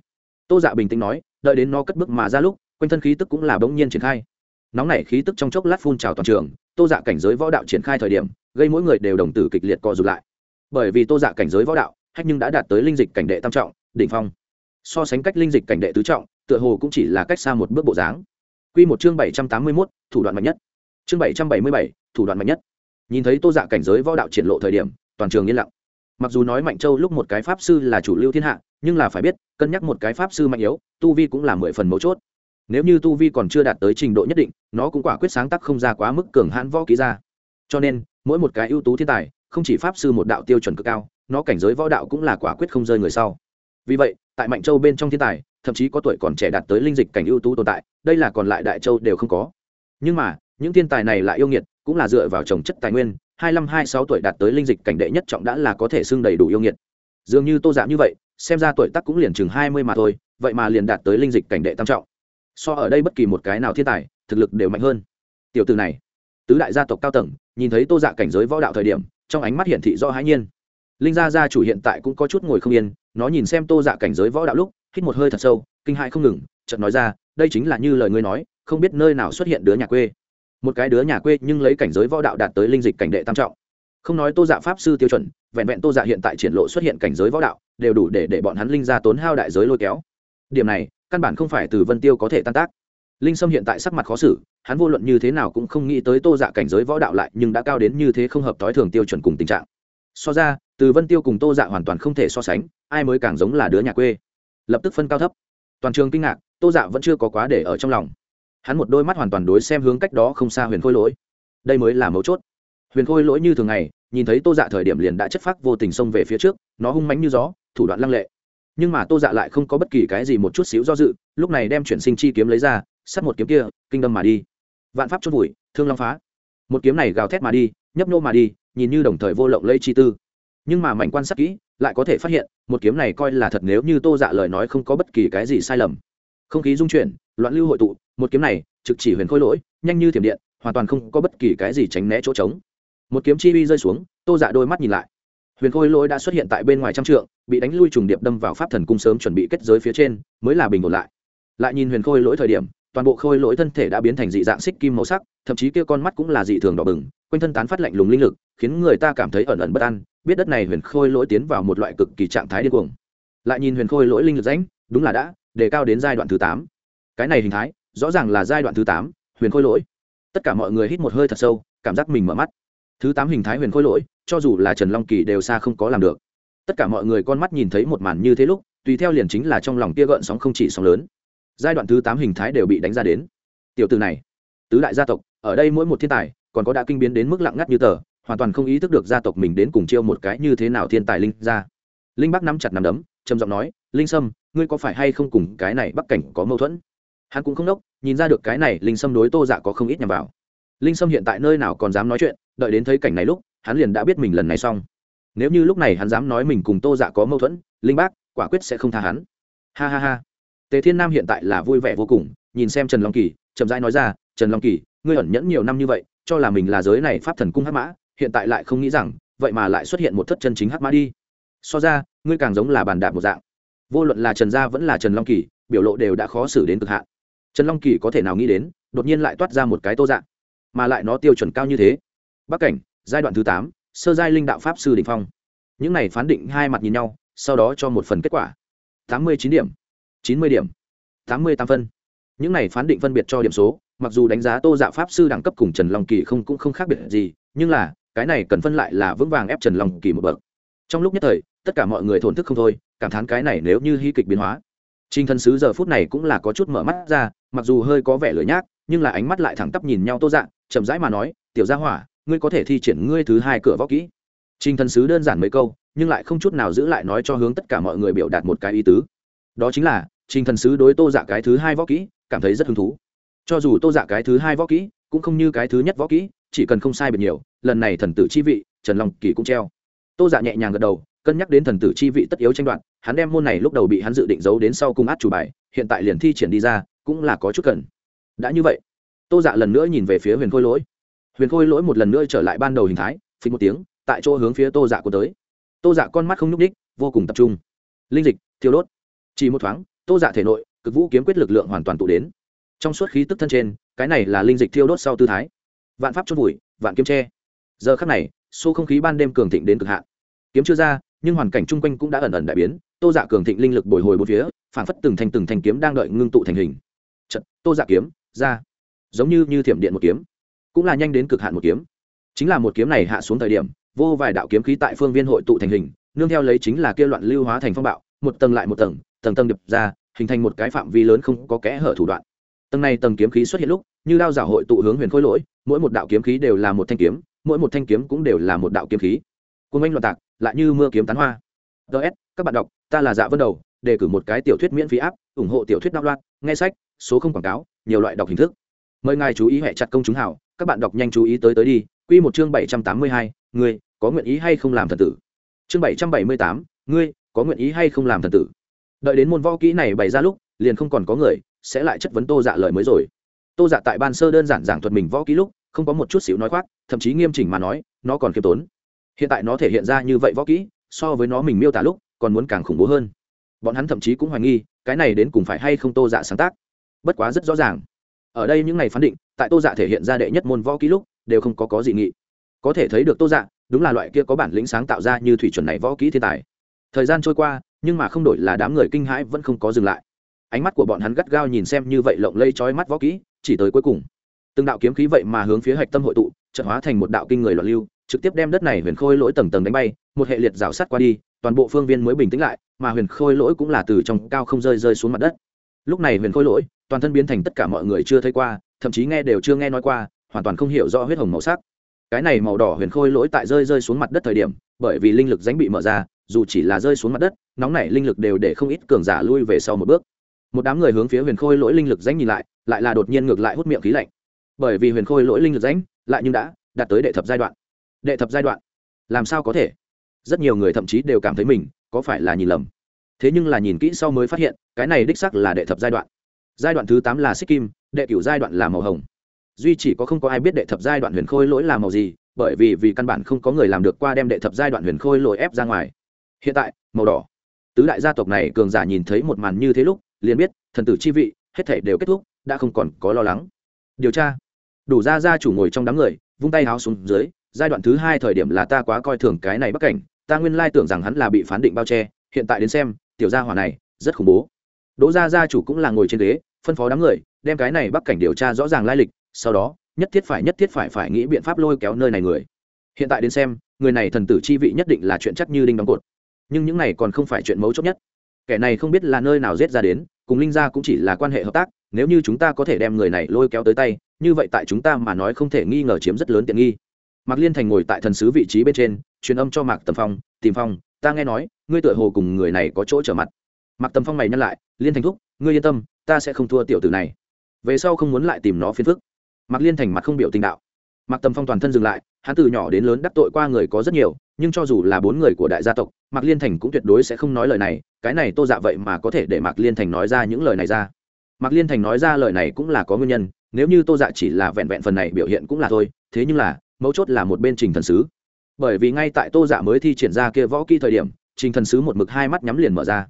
Tô dạ bình tĩnh nói, đợi đến nó cất bước mà ra lúc, quanh thân khí tức cũng là bỗng nhiên triển khai. Nóng nảy khí tức trong chốc lát phun trào toàn trường, tô dạ cảnh giới võ đạo triển khai thời điểm gây mỗi người đều đồng tử kịch liệt co rụt lại bởi vì tô dạ cảnh giới võ đạo hách nhưng đã đạt tới linh dịch cảnh đệ tam trọng đỉnh phong so sánh cách linh dịch cảnh đệ tứ trọng tựa hồ cũng chỉ là cách xa một bước bộ dáng Quy một chương bảy trăm tám mươi 781, thủ đoạn mạnh nhất. Chương bảy trăm bảy mươi bảy, thủ đoạn mạnh nhất. Nhìn thấy Tô Dạ cảnh giới võ đạo triển lộ thời điểm, toàn trường yên lặng. Mặc dù nói Mạnh Châu lúc một cái pháp sư là chủ lưu thiên hạ, nhưng là phải biết, cân nhắc một cái pháp sư mạnh yếu, tu vi cũng là mười phần mấu chốt. Nếu như tu vi còn chưa đạt tới trình độ nhất định, nó cũng quả quyết sáng tác không ra quá mức cường hãn võ kỹ ra. Cho nên, mỗi một cái ưu tú thiên tài, không chỉ pháp sư một đạo tiêu chuẩn cực cao, nó cảnh giới võ đạo cũng là quả quyết không rơi người sau. Vì vậy, tại Mạnh Châu bên trong thiên tài, thậm chí có tuổi còn trẻ đạt tới linh dịch cảnh ưu tú tồn tại đây là còn lại đại châu đều không có. Nhưng mà những thiên tài này lại yêu nghiệt cũng là dựa vào trồng chất tài nguyên hai mươi hai sáu tuổi đạt tới linh dịch cảnh đệ nhất trọng đã là có thể xưng đầy đủ yêu nghiệt. Dường như tô giảm như vậy xem ra tuổi tác cũng liền chừng hai mươi mà thôi vậy mà liền đạt tới linh dịch cảnh đệ tam trọng. So ở đây bất kỳ một cái nào thiên tài thực lực đều mạnh hơn. Tiểu từ này tứ đại gia tộc cao tầng, nhìn thấy tô dạ cảnh giới võ đạo thời điểm, trong ánh mắt hiển thị do hãi nhiên. Linh gia gia chủ hiện tại cũng có chút ngồi không yên, nó nhìn xem tô dạ cảnh giới võ đạo lúc, hít một hơi thật sâu, kinh hãi không ngừng, chợt nói ra, đây chính là như lời ngươi nói, không biết nơi nào xuất hiện đứa nhà quê. Một cái đứa nhà quê nhưng lấy cảnh giới võ đạo đạt tới linh dịch cảnh đệ tam trọng. Không nói tô dạ pháp sư tiêu chuẩn, vẹn vẹn tô dạ hiện tại triển lộ xuất hiện cảnh giới võ đạo, đều đủ để để bọn hắn linh gia tốn hao đại giới lôi kéo. Điểm này, căn bản không phải từ vân tiêu có thể tan tác linh sâm hiện tại sắc mặt khó xử, hắn vô luận như thế nào cũng không nghĩ tới tô dạ cảnh giới võ đạo lại nhưng đã cao đến như thế không hợp t i thường tiêu chuẩn cùng tình trạng. So ra, từ vân tiêu cùng tô dạ hoàn toàn không thể so sánh, ai mới càng giống là đứa nhà quê. Lập tức phân cao thấp. Toàn trường kinh ngạc, tô dạ vẫn chưa có quá để ở trong lòng. Hắn một đôi mắt hoàn toàn đối xem hướng cách đó không xa huyền khôi lỗi. Đây mới là mấu chốt. Huyền khôi lỗi như thường ngày, nhìn thấy tô dạ thời điểm liền đã chất phác vô tình xông về phía trước, nó hung mánh như gió, thủ đoạn lăng lệ nhưng mà tô dạ lại không có bất kỳ cái gì một chút xíu do dự, lúc này đem chuyển sinh chi kiếm lấy ra, sắt một kiếm kia, kinh đâm mà đi. Vạn pháp chốt vùi, thương long phá. Một kiếm này gào thét mà đi, nhấp nô mà đi, nhìn như đồng thời vô lộng lây chi tư. Nhưng mà mảnh quan sát kỹ, lại có thể phát hiện, một kiếm này coi là thật nếu như tô dạ lời nói không có bất kỳ cái gì sai lầm. Không khí dung chuyển, loạn lưu hội tụ, một kiếm này, trực chỉ huyền khôi lỗi, nhanh như thiểm điện, hoàn toàn không có bất kỳ cái gì tránh né chỗ trống. Một kiếm chi uy rơi xuống, tô dạ đôi mắt nhìn lại huyền khôi lỗi đã xuất hiện tại bên ngoài trăm trượng, bị đánh lui trùng điệp đâm vào pháp thần cung sớm chuẩn bị kết giới phía trên, mới là bình ổn lại. Lại nhìn huyền khôi lỗi thời điểm, toàn bộ khôi lỗi thân thể đã biến thành dị dạng xích kim màu sắc, thậm chí kia con mắt cũng là dị thường đỏ bừng, quanh thân tán phát lạnh lùng linh lực, khiến người ta cảm thấy ẩn ẩn bất an, biết đất này huyền khôi lỗi tiến vào một loại cực kỳ trạng thái điên cuồng. Lại nhìn huyền khôi lỗi linh lực rãnh, đúng là đã, đề cao đến giai đoạn thứ tám. Cái này hình thái, rõ ràng là giai đoạn thứ tám, huyền khôi lỗi. Tất cả mọi người hít một hơi thật sâu, cảm giác mình mở mắt. Thứ tám hình thái huyền khôi lỗi cho dù là trần long kỳ đều xa không có làm được. Tất cả mọi người con mắt nhìn thấy một màn như thế lúc, tùy theo liền chính là trong lòng kia gợn sóng không chỉ sóng lớn. Giai đoạn thứ tám hình thái đều bị đánh ra đến. Tiểu từ này, tứ đại gia tộc, ở đây mỗi một thiên tài, còn có đã kinh biến đến mức lặng ngắt như tờ, hoàn toàn không ý thức được gia tộc mình đến cùng chiêu một cái như thế nào thiên tài linh ra. Linh bắc nắm chặt nắm đấm, trầm giọng nói, linh sâm, ngươi có phải hay không cùng cái này bắc cảnh có mâu thuẫn? Hắn cũng không đốc, nhìn ra được cái này linh sâm đối tô dạ có không ít nhằm vào. Linh sâm hiện tại nơi nào còn dám nói chuyện, đợi đến thấy cảnh này lúc hắn liền đã biết mình lần này xong. Nếu như lúc này hắn dám nói mình cùng tô dạ có mâu thuẫn, linh bác, quả quyết sẽ không tha hắn. Ha ha ha. Tề thiên nam hiện tại là vui vẻ vô cùng, nhìn xem trần long kỳ, chậm rãi nói ra, trần long kỳ, ngươi ẩn nhẫn nhiều năm như vậy, cho là mình là giới này pháp thần cung hắc mã, hiện tại lại không nghĩ rằng, vậy mà lại xuất hiện một thất chân chính hắc mã đi. So ra, ngươi càng giống là bàn đạp một dạng. Vô luận là trần gia vẫn là trần long kỳ, biểu lộ đều đã khó xử đến cực hạn. Trần long kỳ có thể nào nghĩ đến, đột nhiên lại toát ra một cái tô dạng mà lại nó tiêu chuẩn cao như thế. Bắc cảnh giai đoạn thứ tám sơ giai linh đạo pháp sư đ ỉ n h phong. Những này phán định hai mặt nhìn nhau sau đó cho một phần kết quả. Tám mươi chín điểm chín mươi điểm tám mươi tám phân. Những này phán định phân biệt cho điểm số mặc dù đánh giá tô dạ pháp sư đẳng cấp cùng trần long kỳ không cũng không khác biệt gì nhưng là cái này cần phân lại là vững vàng ép trần long kỳ một bậc. Trong lúc nhất thời tất cả mọi người thổn thức không thôi cảm thán cái này nếu như hy kịch biến hóa. Trình thần sứ giờ phút này cũng là có chút mở mắt ra, mặc dù hơi có vẻ lười nhác, nhưng là ánh mắt lại thẳng tắp nhìn nhau Tô Dạ, chậm rãi mà nói, "Tiểu Gia Hỏa, ngươi có thể thi triển ngươi thứ hai cửa võ kỹ." Trình thần sứ đơn giản mấy câu, nhưng lại không chút nào giữ lại nói cho hướng tất cả mọi người biểu đạt một cái ý tứ. Đó chính là, Trình thần sứ đối Tô Dạ cái thứ hai võ kỹ, cảm thấy rất hứng thú. Cho dù Tô Dạ cái thứ hai võ kỹ, cũng không như cái thứ nhất võ kỹ, chỉ cần không sai biệt nhiều, lần này thần tử chi vị, Trần Long Kỳ cũng treo. Tô Dạ nhẹ nhàng gật đầu, cân nhắc đến thần tử chi vị tất yếu tranh đoạt hắn đem môn này lúc đầu bị hắn dự định giấu đến sau cung át chủ bài hiện tại liền thi triển đi ra cũng là có chút cần đã như vậy tô dạ lần nữa nhìn về phía huyền khôi lỗi huyền khôi lỗi một lần nữa trở lại ban đầu hình thái phí một tiếng tại chỗ hướng phía tô dạ của tới. Tô dạ con mắt không nhúc ních vô cùng tập trung. Linh dịch thiêu đốt. Chỉ một thoáng tô dạ thể nội cực vũ kiếm quyết lực lượng hoàn toàn tụ đến. Trong suốt khí tức thân trên cái này là linh dịch thiêu đốt sau tư thái. Vạn pháp chốt vùi vạn kiếm tre giờ khắc này xô không khí ban đêm cường thịnh đến cực hạn. Kiếm chưa ra nhưng hoàn cảnh chung quanh cũng đã ẩn ẩn đại biến. Tô dạ cường thịnh linh lực bồi hồi bốn phía phản phất từng thành từng thành kiếm đang đợi ngưng tụ thành hình. Chật, tô dạ kiếm ra. Giống như như thiểm điện một kiếm cũng là nhanh đến cực hạn một kiếm. Chính là một kiếm này hạ xuống thời điểm, vô vài đạo kiếm khí tại phương viên hội tụ thành hình, nương theo lấy chính là kia loạn lưu hóa thành phong bạo, một tầng lại một tầng tầng tầng đập ra, hình thành một cái phạm vi lớn không có kẽ hở thủ đoạn. Tầng này tầng kiếm khí xuất hiện lúc, như đao giả hội tụ hướng huyền khôi lỗi, mỗi một đạo kiếm khí đều là một thanh kiếm, mỗi một thanh kiếm cũng đều là một đạo kiếm khí. Cùng anh loạn tạc, lại như mưa kiếm tán hoa. Ts các bạn đọc, ta là dạ vân đầu, đề cử một cái tiểu thuyết miễn phí áp, ủng hộ tiểu thuyết đạo loạn nghe sách, số không quảng cáo, nhiều loại đọc hình thức mời ngài chú ý hệ chặt công chúng hảo, các bạn đọc nhanh chú ý tới tới đi. Quy một chương bảy trăm tám mươi hai, ngươi có nguyện ý hay không làm thần tử? Chương bảy trăm bảy mươi tám, ngươi có nguyện ý hay không làm thần tử? Đợi đến môn võ kỹ này bày ra lúc, liền không còn có người, sẽ lại chất vấn tô dạ lời mới rồi. Tô dạ tại ban sơ đơn giản giảng thuật mình võ kỹ lúc, không có một chút xíu nói khoác, thậm chí nghiêm chỉnh mà nói, nó còn khiêm tốn. Hiện tại nó thể hiện ra như vậy võ kỹ, so với nó mình miêu tả lúc, còn muốn càng khủng bố hơn. Bọn hắn thậm chí cũng hoài nghi, cái này đến cùng phải hay không tô dạ sáng tác? Bất quá rất rõ ràng ở đây những ngày phán định, tại tô dạ thể hiện ra đệ nhất môn võ ký lúc, đều không có có dị nghị. Có thể thấy được tô dạ đúng là loại kia có bản lĩnh sáng tạo ra như thủy chuẩn này võ kỹ thiên tài. Thời gian trôi qua, nhưng mà không đổi là đám người kinh hãi vẫn không có dừng lại. Ánh mắt của bọn hắn gắt gao nhìn xem như vậy lộng lây trói mắt võ kỹ, chỉ tới cuối cùng. Từng đạo kiếm khí vậy mà hướng phía hạch tâm hội tụ trận hóa thành một đạo kinh người loạn lưu, trực tiếp đem đất này huyền khôi lỗi tầng tầng đánh bay, một hệ liệt rào sắt qua đi, toàn bộ phương viên mới bình tĩnh lại, mà huyền khôi lỗi cũng là từ trong cao không rơi rơi xuống mặt đất. Lúc này huyền khôi lỗi toàn thân biến thành tất cả mọi người chưa thấy qua, thậm chí nghe đều chưa nghe nói qua, hoàn toàn không hiểu rõ huyết hồng màu sắc. Cái này màu đỏ huyền khôi lỗi tại rơi rơi xuống mặt đất thời điểm, bởi vì linh lực dánh bị mở ra, dù chỉ là rơi xuống mặt đất, nóng nảy linh lực đều để không ít cường giả lui về sau một bước. Một đám người hướng phía huyền khôi lỗi linh lực dánh nhìn lại lại là đột nhiên ngược lại hút miệng khí lạnh. Bởi vì huyền khôi lỗi linh lực dánh lại nhưng đã đạt tới đệ thập giai đoạn. Đệ thập giai đoạn? Làm sao có thể? Rất nhiều người thậm chí đều cảm thấy mình có phải là nhìn lầm. Thế nhưng là nhìn kỹ sau mới phát hiện, cái này đích sắc là đệ thập giai đoạn giai đoạn thứ tám là xích kim, đệ cửu giai đoạn là màu hồng. Duy chỉ có không có ai biết đệ thập giai đoạn huyền khôi lỗi là màu gì, bởi vì vì căn bản không có người làm được qua đem đệ thập giai đoạn huyền khôi lỗi ép ra ngoài. Hiện tại, màu đỏ. Tứ đại gia tộc này cường giả nhìn thấy một màn như thế lúc, liền biết, thần tử chi vị, hết thể đều kết thúc, đã không còn có lo lắng. Điều tra. Đủ ra gia chủ ngồi trong đám người, vung tay háo xuống dưới, giai đoạn thứ hai thời điểm là ta quá coi thường cái này bắc cảnh, ta nguyên lai tưởng rằng hắn là bị phán định bao che, hiện tại đến xem, tiểu gia hỏa này, rất khủng bố. Đỗ gia gia chủ cũng là ngồi trên ghế phân phó đám người, đem cái này bắc cảnh điều tra rõ ràng lai lịch, sau đó, nhất thiết phải, nhất thiết phải phải nghĩ biện pháp lôi kéo nơi này người. Hiện tại đến xem, người này thần tử chi vị nhất định là chuyện chắc như đinh đóng cột. Nhưng những này còn không phải chuyện mấu chốt nhất. Kẻ này không biết là nơi nào giết ra đến, cùng linh gia cũng chỉ là quan hệ hợp tác, nếu như chúng ta có thể đem người này lôi kéo tới tay, như vậy tại chúng ta mà nói không thể nghi ngờ chiếm rất lớn tiện nghi. Mạc liên thành ngồi tại thần sứ vị trí bên trên, truyền âm cho mạc tầm phong tìm phong, ta nghe nói, ngươi tựa hồ cùng người này có chỗ trở mặt. Mạc tầm phong mày nhắc lại, liên thành thúc, ngươi yên tâm ta sẽ không thua tiểu tử này. Về sau không muốn lại tìm nó phiền phức. Mạc liên thành mặt không biểu tình đạo. Mạc tầm phong toàn thân dừng lại, hắn từ nhỏ đến lớn đắc tội qua người có rất nhiều, nhưng cho dù là bốn người của đại gia tộc, mạc liên thành cũng tuyệt đối sẽ không nói lời này, cái này tô dạ vậy mà có thể để mạc liên thành nói ra những lời này ra. Mạc liên thành nói ra lời này cũng là có nguyên nhân, nếu như tô dạ chỉ là vẹn vẹn phần này biểu hiện cũng là thôi, thế nhưng là, mấu chốt là một bên trình thần sứ. Bởi vì ngay tại tô dạ mới thi triển ra kia võ kỹ thời điểm, trình thần sứ một mực hai mắt nhắm liền mở ra.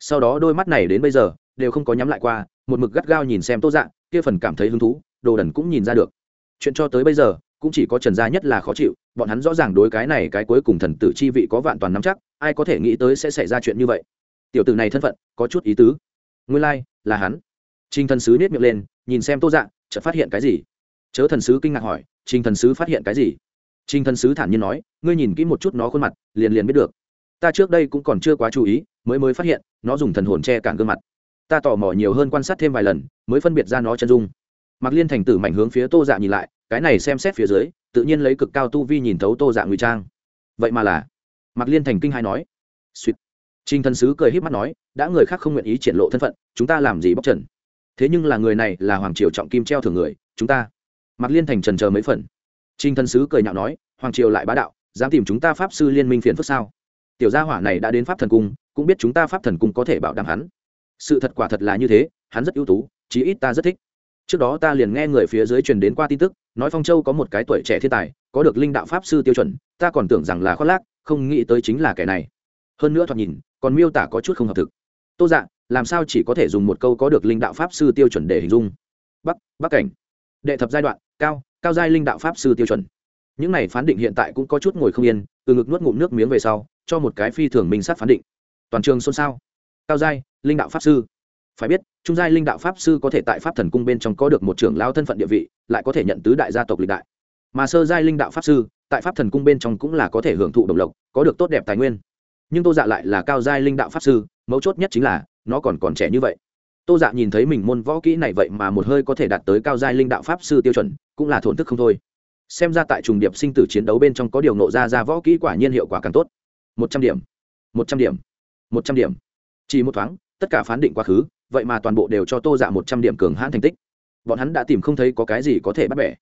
Sau đó đôi mắt này đến bây giờ đều không có nhắm lại qua một mực gắt gao nhìn xem tô dạ kia phần cảm thấy hứng thú đồ đần cũng nhìn ra được. Chuyện cho tới bây giờ cũng chỉ có trần gia nhất là khó chịu bọn hắn rõ ràng đối cái này cái cuối cùng thần tử chi vị có vạn toàn nắm chắc ai có thể nghĩ tới sẽ xảy ra chuyện như vậy. Tiểu tử này thân phận có chút ý tứ. Nguyên lai、like, là hắn. Trình thần sứ nết miệng lên nhìn xem tô dạ chợt phát hiện cái gì? Chớ thần sứ kinh ngạc hỏi trình thần sứ phát hiện cái gì? Trình thần sứ thản nhiên nói ngươi nhìn kỹ một chút nó khuôn mặt liền liền biết được. Ta trước đây cũng còn chưa quá chú ý mới mới phát hiện nó dùng thần hồn che cản gương mặt ta tò mò nhiều hơn quan sát thêm vài lần, mới phân biệt ra nó chân dung. Mặc liên thành tử mảnh hướng phía tô dạ nhìn lại, cái này xem xét phía dưới, tự nhiên lấy cực cao tu vi nhìn thấu tô dạ ngụy trang. Vậy mà là mặc liên thành kinh hai nói. Suýt trình thần sứ cười h í p mắt nói, đã người khác không nguyện ý triển lộ thân phận, chúng ta làm gì bóc trần? Thế nhưng là người này là hoàng triều trọng kim treo thường người, chúng ta. Mặc liên thành trần chờ mấy phần. Trình thần sứ cười nhạo nói, hoàng triều lại bá đạo, dám tìm chúng ta pháp sư liên minh phiền phức sao? Tiểu gia hỏa này đã đến pháp thần cung, cũng biết chúng ta pháp thần cung có thể bảo đảm hắn sự thật quả thật là như thế, hắn rất ưu tú, chí ít ta rất thích. Trước đó ta liền nghe người phía dưới truyền đến qua tin tức, nói phong châu có một cái tuổi trẻ thiên tài, có được linh đạo pháp sư tiêu chuẩn, ta còn tưởng rằng là khoác lác, không nghĩ tới chính là kẻ này. Hơn nữa thoạt nhìn, còn miêu tả có chút không hợp thực. Tô dạ làm sao chỉ có thể dùng một câu có được linh đạo pháp sư tiêu chuẩn để hình dung? Bắc bắc cảnh. Đệ thập giai đoạn, cao cao giai linh đạo pháp sư tiêu chuẩn. Những này phán định hiện tại cũng có chút ngồi không yên, từ ngực nuốt ngụm nước miếng về sau, cho một cái phi thường minh sát phán định. Toàn trường xôn xao. Cao giai linh đạo pháp sư. Phải biết, trung giai linh đạo pháp sư có thể tại pháp thần cung bên trong có được một trưởng lao thân phận địa vị, lại có thể nhận tứ đại gia tộc lịch đại. Mà sơ giai linh đạo pháp sư, tại pháp thần cung bên trong cũng là có thể hưởng thụ đồng lộc, có được tốt đẹp tài nguyên. Nhưng tô dạ lại là cao giai linh đạo pháp sư, mấu chốt nhất chính là, nó còn còn trẻ như vậy. Tô dạ nhìn thấy mình môn võ kỹ này vậy mà một hơi có thể đạt tới cao giai linh đạo pháp sư tiêu chuẩn, cũng là thổn thức không thôi. Xem ra tại trùng điệp sinh tử chiến đấu bên trong có điều nộ ra ra võ kỹ quả nhiên hiệu quả càng tốt. Một trăm điểm. Một trăm điểm. Một trăm điểm. Chỉ một thoáng tất cả phán định quá khứ, vậy mà toàn bộ đều cho tô dạ một trăm điểm cường hãn thành tích. Bọn hắn đã tìm không thấy có cái gì có thể bắt bẻ.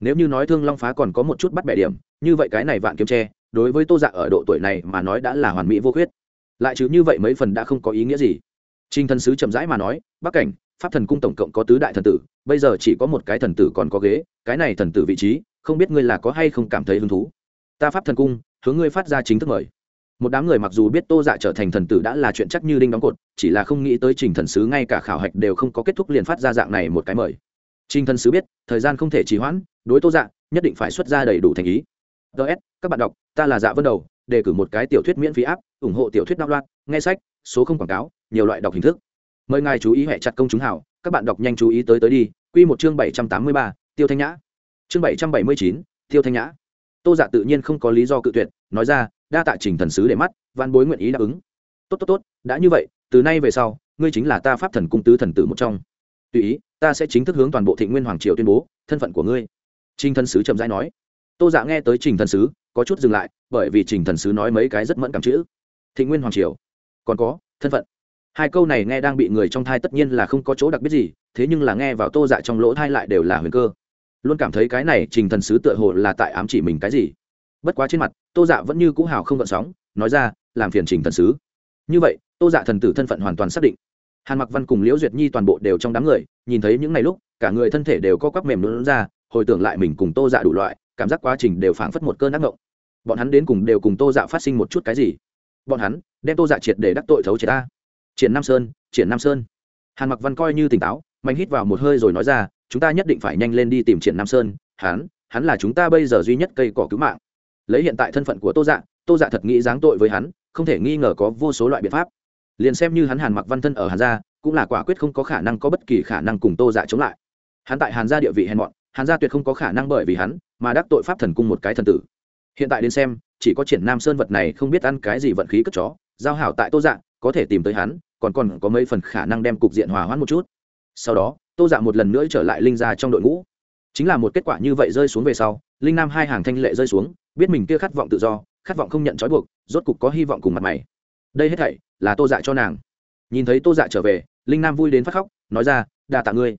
Nếu như nói thương long phá còn có một chút bắt bẻ điểm, như vậy cái này vạn kiếm tre, đối với tô dạ ở độ tuổi này mà nói đã là hoàn mỹ vô khuyết. Lại chứ như vậy mấy phần đã không có ý nghĩa gì. Trinh thần sứ chậm rãi mà nói, bắc cảnh, pháp thần cung tổng cộng có tứ đại thần tử, bây giờ chỉ có một cái thần tử còn có ghế, cái này thần tử vị trí, không biết ngươi là có hay không cảm thấy hứng thú. Ta pháp thần cung, hướng ngươi phát ra chính thức mời một đám người mặc dù biết tô dạ trở thành thần tử đã là chuyện chắc như đinh đóng cột, chỉ là không nghĩ tới trình thần sứ ngay cả khảo hạch đều không có kết thúc liền phát ra dạng này một cái mời. Trình thần sứ biết, thời gian không thể trì hoãn, đối tô dạ nhất định phải xuất ra đầy đủ thành ý. Ts các bạn đọc, ta là dạ vân đầu, đề cử một cái tiểu thuyết miễn phí áp, ủng hộ tiểu thuyết đạo loạn nghe sách, số không quảng cáo, nhiều loại đọc hình thức. Mời ngài chú ý hệ chặt công chúng hảo, các bạn đọc nhanh chú ý tới tới đi q một chương bảy trăm tám mươi ba, tiêu thanh nhã. Chương bảy trăm bảy mươi chín, tiêu thanh nhã. Tô dạ tự nhiên không có lý do cự tuyệt, nói ra đa tạ trình thần sứ để mắt, văn bối nguyện ý đáp ứng. Tốt tốt tốt, đã như vậy, từ nay về sau, ngươi chính là ta pháp thần cung tứ thần tử một trong. Tùy ý, ta sẽ chính thức hướng toàn bộ thị nguyên hoàng triều tuyên bố, thân phận của ngươi. Trình thần sứ chậm rãi nói. Tô dạ nghe tới trình thần sứ, có chút dừng lại, bởi vì trình thần sứ nói mấy cái rất mẫn cảm chữ. Thị nguyên hoàng triều, còn có, thân phận. Hai câu này nghe đang bị người trong thai tất nhiên là không có chỗ đặc biệt gì, thế nhưng là nghe vào tô dạ trong lỗ thai lại đều là huyền cơ. Luôn cảm thấy cái này trình thần sứ tựa hồ là tại ám chỉ mình cái gì. Bất quá trên mặt tô dạ vẫn như cũ hào không gợn sóng, nói ra, làm phiền trình thần sứ. Như vậy, tô dạ thần tử thân phận hoàn toàn xác định. Hàn mặc văn cùng liễu duyệt nhi toàn bộ đều trong đám người, nhìn thấy những ngày lúc, cả người thân thể đều có quắc mềm lún ra, hồi tưởng lại mình cùng tô dạ đủ loại, cảm giác quá trình đều phảng phất một cơn ác ngộng bọn hắn đến cùng đều cùng tô dạ phát sinh một chút cái gì? Bọn hắn, đem tô dạ triệt để đắc tội thấu triệt ta. Triển nam sơn, triển nam sơn. Hàn mặc văn coi như tỉnh táo mạnh hít vào một hơi rồi nói ra, chúng ta nhất định phải nhanh lên đi tìm triển nam sơn, hắn hắn là chúng ta bây giờ duy nhất cây cỏ cứu mạng lấy hiện tại thân phận của tô dạ tô dạ thật nghĩ giáng tội với hắn, không thể nghi ngờ có vô số loại biện pháp. Liền xem như hắn hàn mặc văn thân ở hàn gia, cũng là quả quyết không có khả năng có bất kỳ khả năng cùng tô dạ chống lại. Hắn tại hàn gia địa vị hèn mọn, hàn gia tuyệt không có khả năng bởi vì hắn mà đắc tội pháp thần cung một cái thần tử. Hiện tại đến xem, chỉ có triển nam sơn vật này không biết ăn cái gì vận khí cất chó, giao hảo tại tô dạ có thể tìm tới hắn, còn còn có mấy phần khả năng đem cục diện hòa hoãn một chút. Sau đó, tô dạ một lần nữa trở lại linh Gia trong đội ngũ. Chính là một kết quả như vậy rơi xuống về sau linh nam hai hàng thanh lệ rơi xuống, biết mình kia khát vọng tự do, khát vọng không nhận trói buộc, rốt cục có hy vọng cùng mặt mày. Đây hết thảy là tô dạ cho nàng. Nhìn thấy tô dạ trở về, linh nam vui đến phát khóc, nói ra, đa tạ ngươi.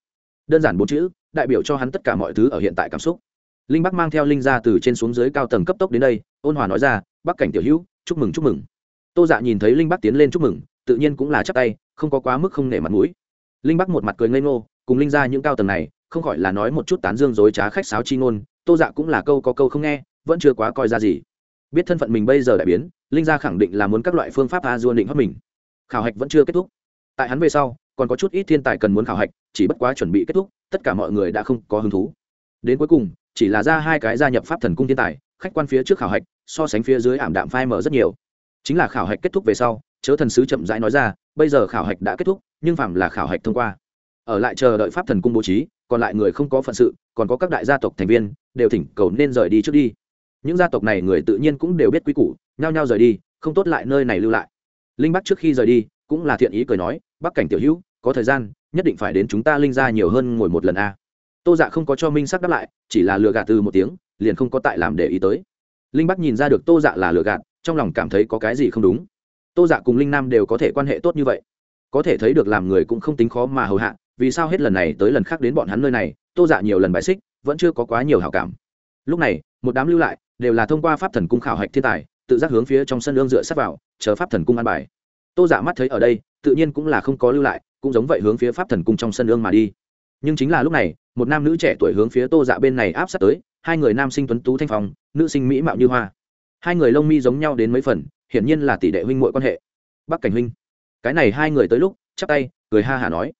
Đơn giản bốn chữ, đại biểu cho hắn tất cả mọi thứ ở hiện tại cảm xúc. Linh bắc mang theo linh ra từ trên xuống dưới cao tầng cấp tốc đến đây, ôn hòa nói ra, bắc cảnh tiểu hữu, chúc mừng chúc mừng. Tô dạ nhìn thấy linh bắc tiến lên chúc mừng, tự nhiên cũng là chắc tay, không có quá mức không nể mặt mũi. Linh bắc một mặt cười ngây ngô, cùng linh ra những cao tầng này, không khỏi là nói một chút tán dương dối trá khách sáo chi ngôn tô dạ cũng là câu có câu không nghe, vẫn chưa quá coi ra gì. Biết thân phận mình bây giờ đại biến, linh gia khẳng định là muốn các loại phương pháp a duôn định hấp mình. Khảo hạch vẫn chưa kết thúc. Tại hắn về sau, còn có chút ít thiên tài cần muốn khảo hạch, chỉ bất quá chuẩn bị kết thúc, tất cả mọi người đã không có hứng thú. Đến cuối cùng, chỉ là ra hai cái gia nhập pháp thần cung thiên tài, khách quan phía trước khảo hạch, so sánh phía dưới ảm đạm phai mở rất nhiều. Chính là khảo hạch kết thúc về sau, chớ thần sứ chậm rãi nói ra, bây giờ khảo hạch đã kết thúc, nhưng phạm là khảo hạch thông qua. Ở lại chờ đợi pháp thần cung bố trí, còn lại người không có phận sự còn có các đại gia tộc thành viên, đều thỉnh cầu nên rời đi trước đi. Những gia tộc này người tự nhiên cũng đều biết quy củ, nhao nhao rời đi, không tốt lại nơi này lưu lại. Linh bắc trước khi rời đi, cũng là thiện ý cười nói, bắc cảnh tiểu hữu, có thời gian, nhất định phải đến chúng ta linh ra nhiều hơn ngồi một lần a. Tô dạ không có cho minh sắc đáp lại, chỉ là lừa gạt từ một tiếng, liền không có tại làm để ý tới. Linh bắc nhìn ra được tô dạ là lừa gạt, trong lòng cảm thấy có cái gì không đúng. Tô dạ cùng linh nam đều có thể quan hệ tốt như vậy. Có thể thấy được làm người cũng không tính khó mà hầu hạ, vì sao hết lần này tới lần khác đến bọn hắn nơi này tô dạ nhiều lần bài xích, vẫn chưa có quá nhiều hảo cảm. Lúc này, một đám lưu lại, đều là thông qua pháp thần cung khảo hạch thiên tài, tự giác hướng phía trong sân lương dựa sát vào, chờ pháp thần cung ăn bài. Tô dạ mắt thấy ở đây, tự nhiên cũng là không có lưu lại, cũng giống vậy hướng phía pháp thần cung trong sân lương mà đi. Nhưng chính là lúc này, một nam nữ trẻ tuổi hướng phía tô dạ bên này áp sát tới, hai người nam sinh tuấn tú thanh phong, nữ sinh mỹ mạo như hoa. Hai người lông mi giống nhau đến mấy phần, hiển nhiên là tỷ đệ huynh muội quan hệ. Bắc cảnh huynh, cái này hai người tới lúc, chắp tay, cười ha hả nói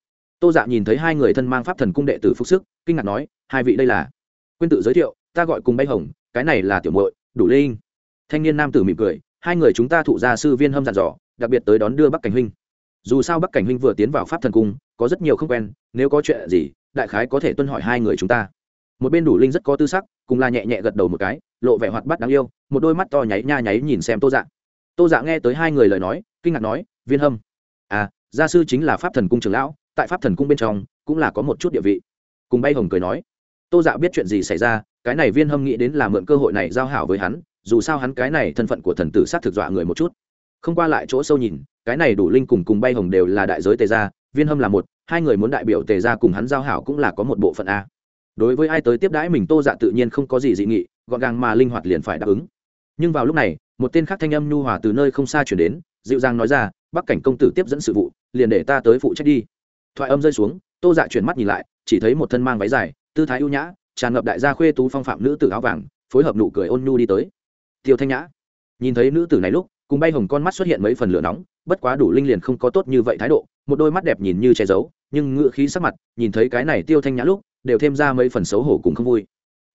tô dạ nhìn thấy hai người thân mang pháp thần cung đệ tử phúc sức, kinh ngạc nói, hai vị đây là? Quyên tự giới thiệu, ta gọi cùng bay hồng, cái này là tiểu mội đủ linh. Thanh niên nam tử mỉm cười, hai người chúng ta thụ gia sư viên hâm dặn dò, đặc biệt tới đón đưa bắc cảnh huynh. Dù sao bắc cảnh huynh vừa tiến vào pháp thần cung, có rất nhiều không quen, nếu có chuyện gì, đại khái có thể tuân hỏi hai người chúng ta. Một bên đủ linh rất có tư sắc, cùng là nhẹ nhẹ gật đầu một cái, lộ vẻ hoạt bát đáng yêu, một đôi mắt to nháy nha nháy nhìn xem tô dạ. Tô dạ nghe tới hai người lời nói, kinh ngạc nói, viên hâm à gia sư chính là pháp thần cung trưởng lão tại pháp thần cung bên trong cũng là có một chút địa vị. Cùng bay hồng cười nói, tô dạ biết chuyện gì xảy ra, cái này viên hâm nghĩ đến là mượn cơ hội này giao hảo với hắn, dù sao hắn cái này thân phận của thần tử sát thực dọa người một chút. Không qua lại chỗ sâu nhìn, cái này đủ linh cùng cùng bay hồng đều là đại giới tề gia, viên hâm là một, hai người muốn đại biểu tề gia cùng hắn giao hảo cũng là có một bộ phận a. Đối với ai tới tiếp đãi mình tô dạ tự nhiên không có gì dị nghị, gọn gàng mà linh hoạt liền phải đáp ứng. Nhưng vào lúc này, một tên khác thanh âm nhu hòa từ nơi không xa chuyển đến, dịu dàng nói ra, bắc cảnh công tử tiếp dẫn sự vụ, liền để ta tới phụ trách đi thoại âm rơi xuống, tô dạ chuyển mắt nhìn lại, chỉ thấy một thân mang váy dài, tư thái ưu nhã, tràn ngập đại gia khuê tú phong phạm nữ tử áo vàng, phối hợp nụ cười ôn nhu đi tới. Tiêu thanh nhã, nhìn thấy nữ tử này lúc, cùng bay hồng con mắt xuất hiện mấy phần lửa nóng, bất quá đủ linh liền không có tốt như vậy thái độ, một đôi mắt đẹp nhìn như che giấu, nhưng ngựa khí sắc mặt, nhìn thấy cái này tiêu thanh nhã lúc, đều thêm ra mấy phần xấu hổ cùng không vui.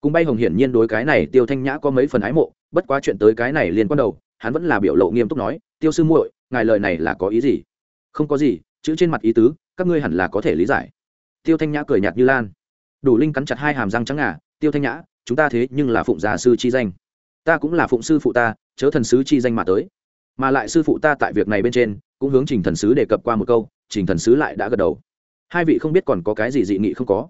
Cùng bay hồng hiển nhiên đối cái này tiêu thanh nhã có mấy phần ái mộ, bất quá chuyện tới cái này liền quan đầu, hắn vẫn là biểu lộ nghiêm túc nói, tiêu sư muội, ngài lời này là có ý gì? Không có gì chữ trên mặt ý tứ, các ngươi hẳn là có thể lý giải. Tiêu thanh nhã cười nhạt như lan. Đủ linh cắn chặt hai hàm răng trắng ngà, tiêu thanh nhã, chúng ta thế nhưng là phụng già sư chi danh. Ta cũng là phụng sư phụ ta, chớ thần sứ chi danh mà tới. Mà lại sư phụ ta tại việc này bên trên, cũng hướng trình thần sứ đề cập qua một câu, trình thần sứ lại đã gật đầu. Hai vị không biết còn có cái gì dị nghị không có.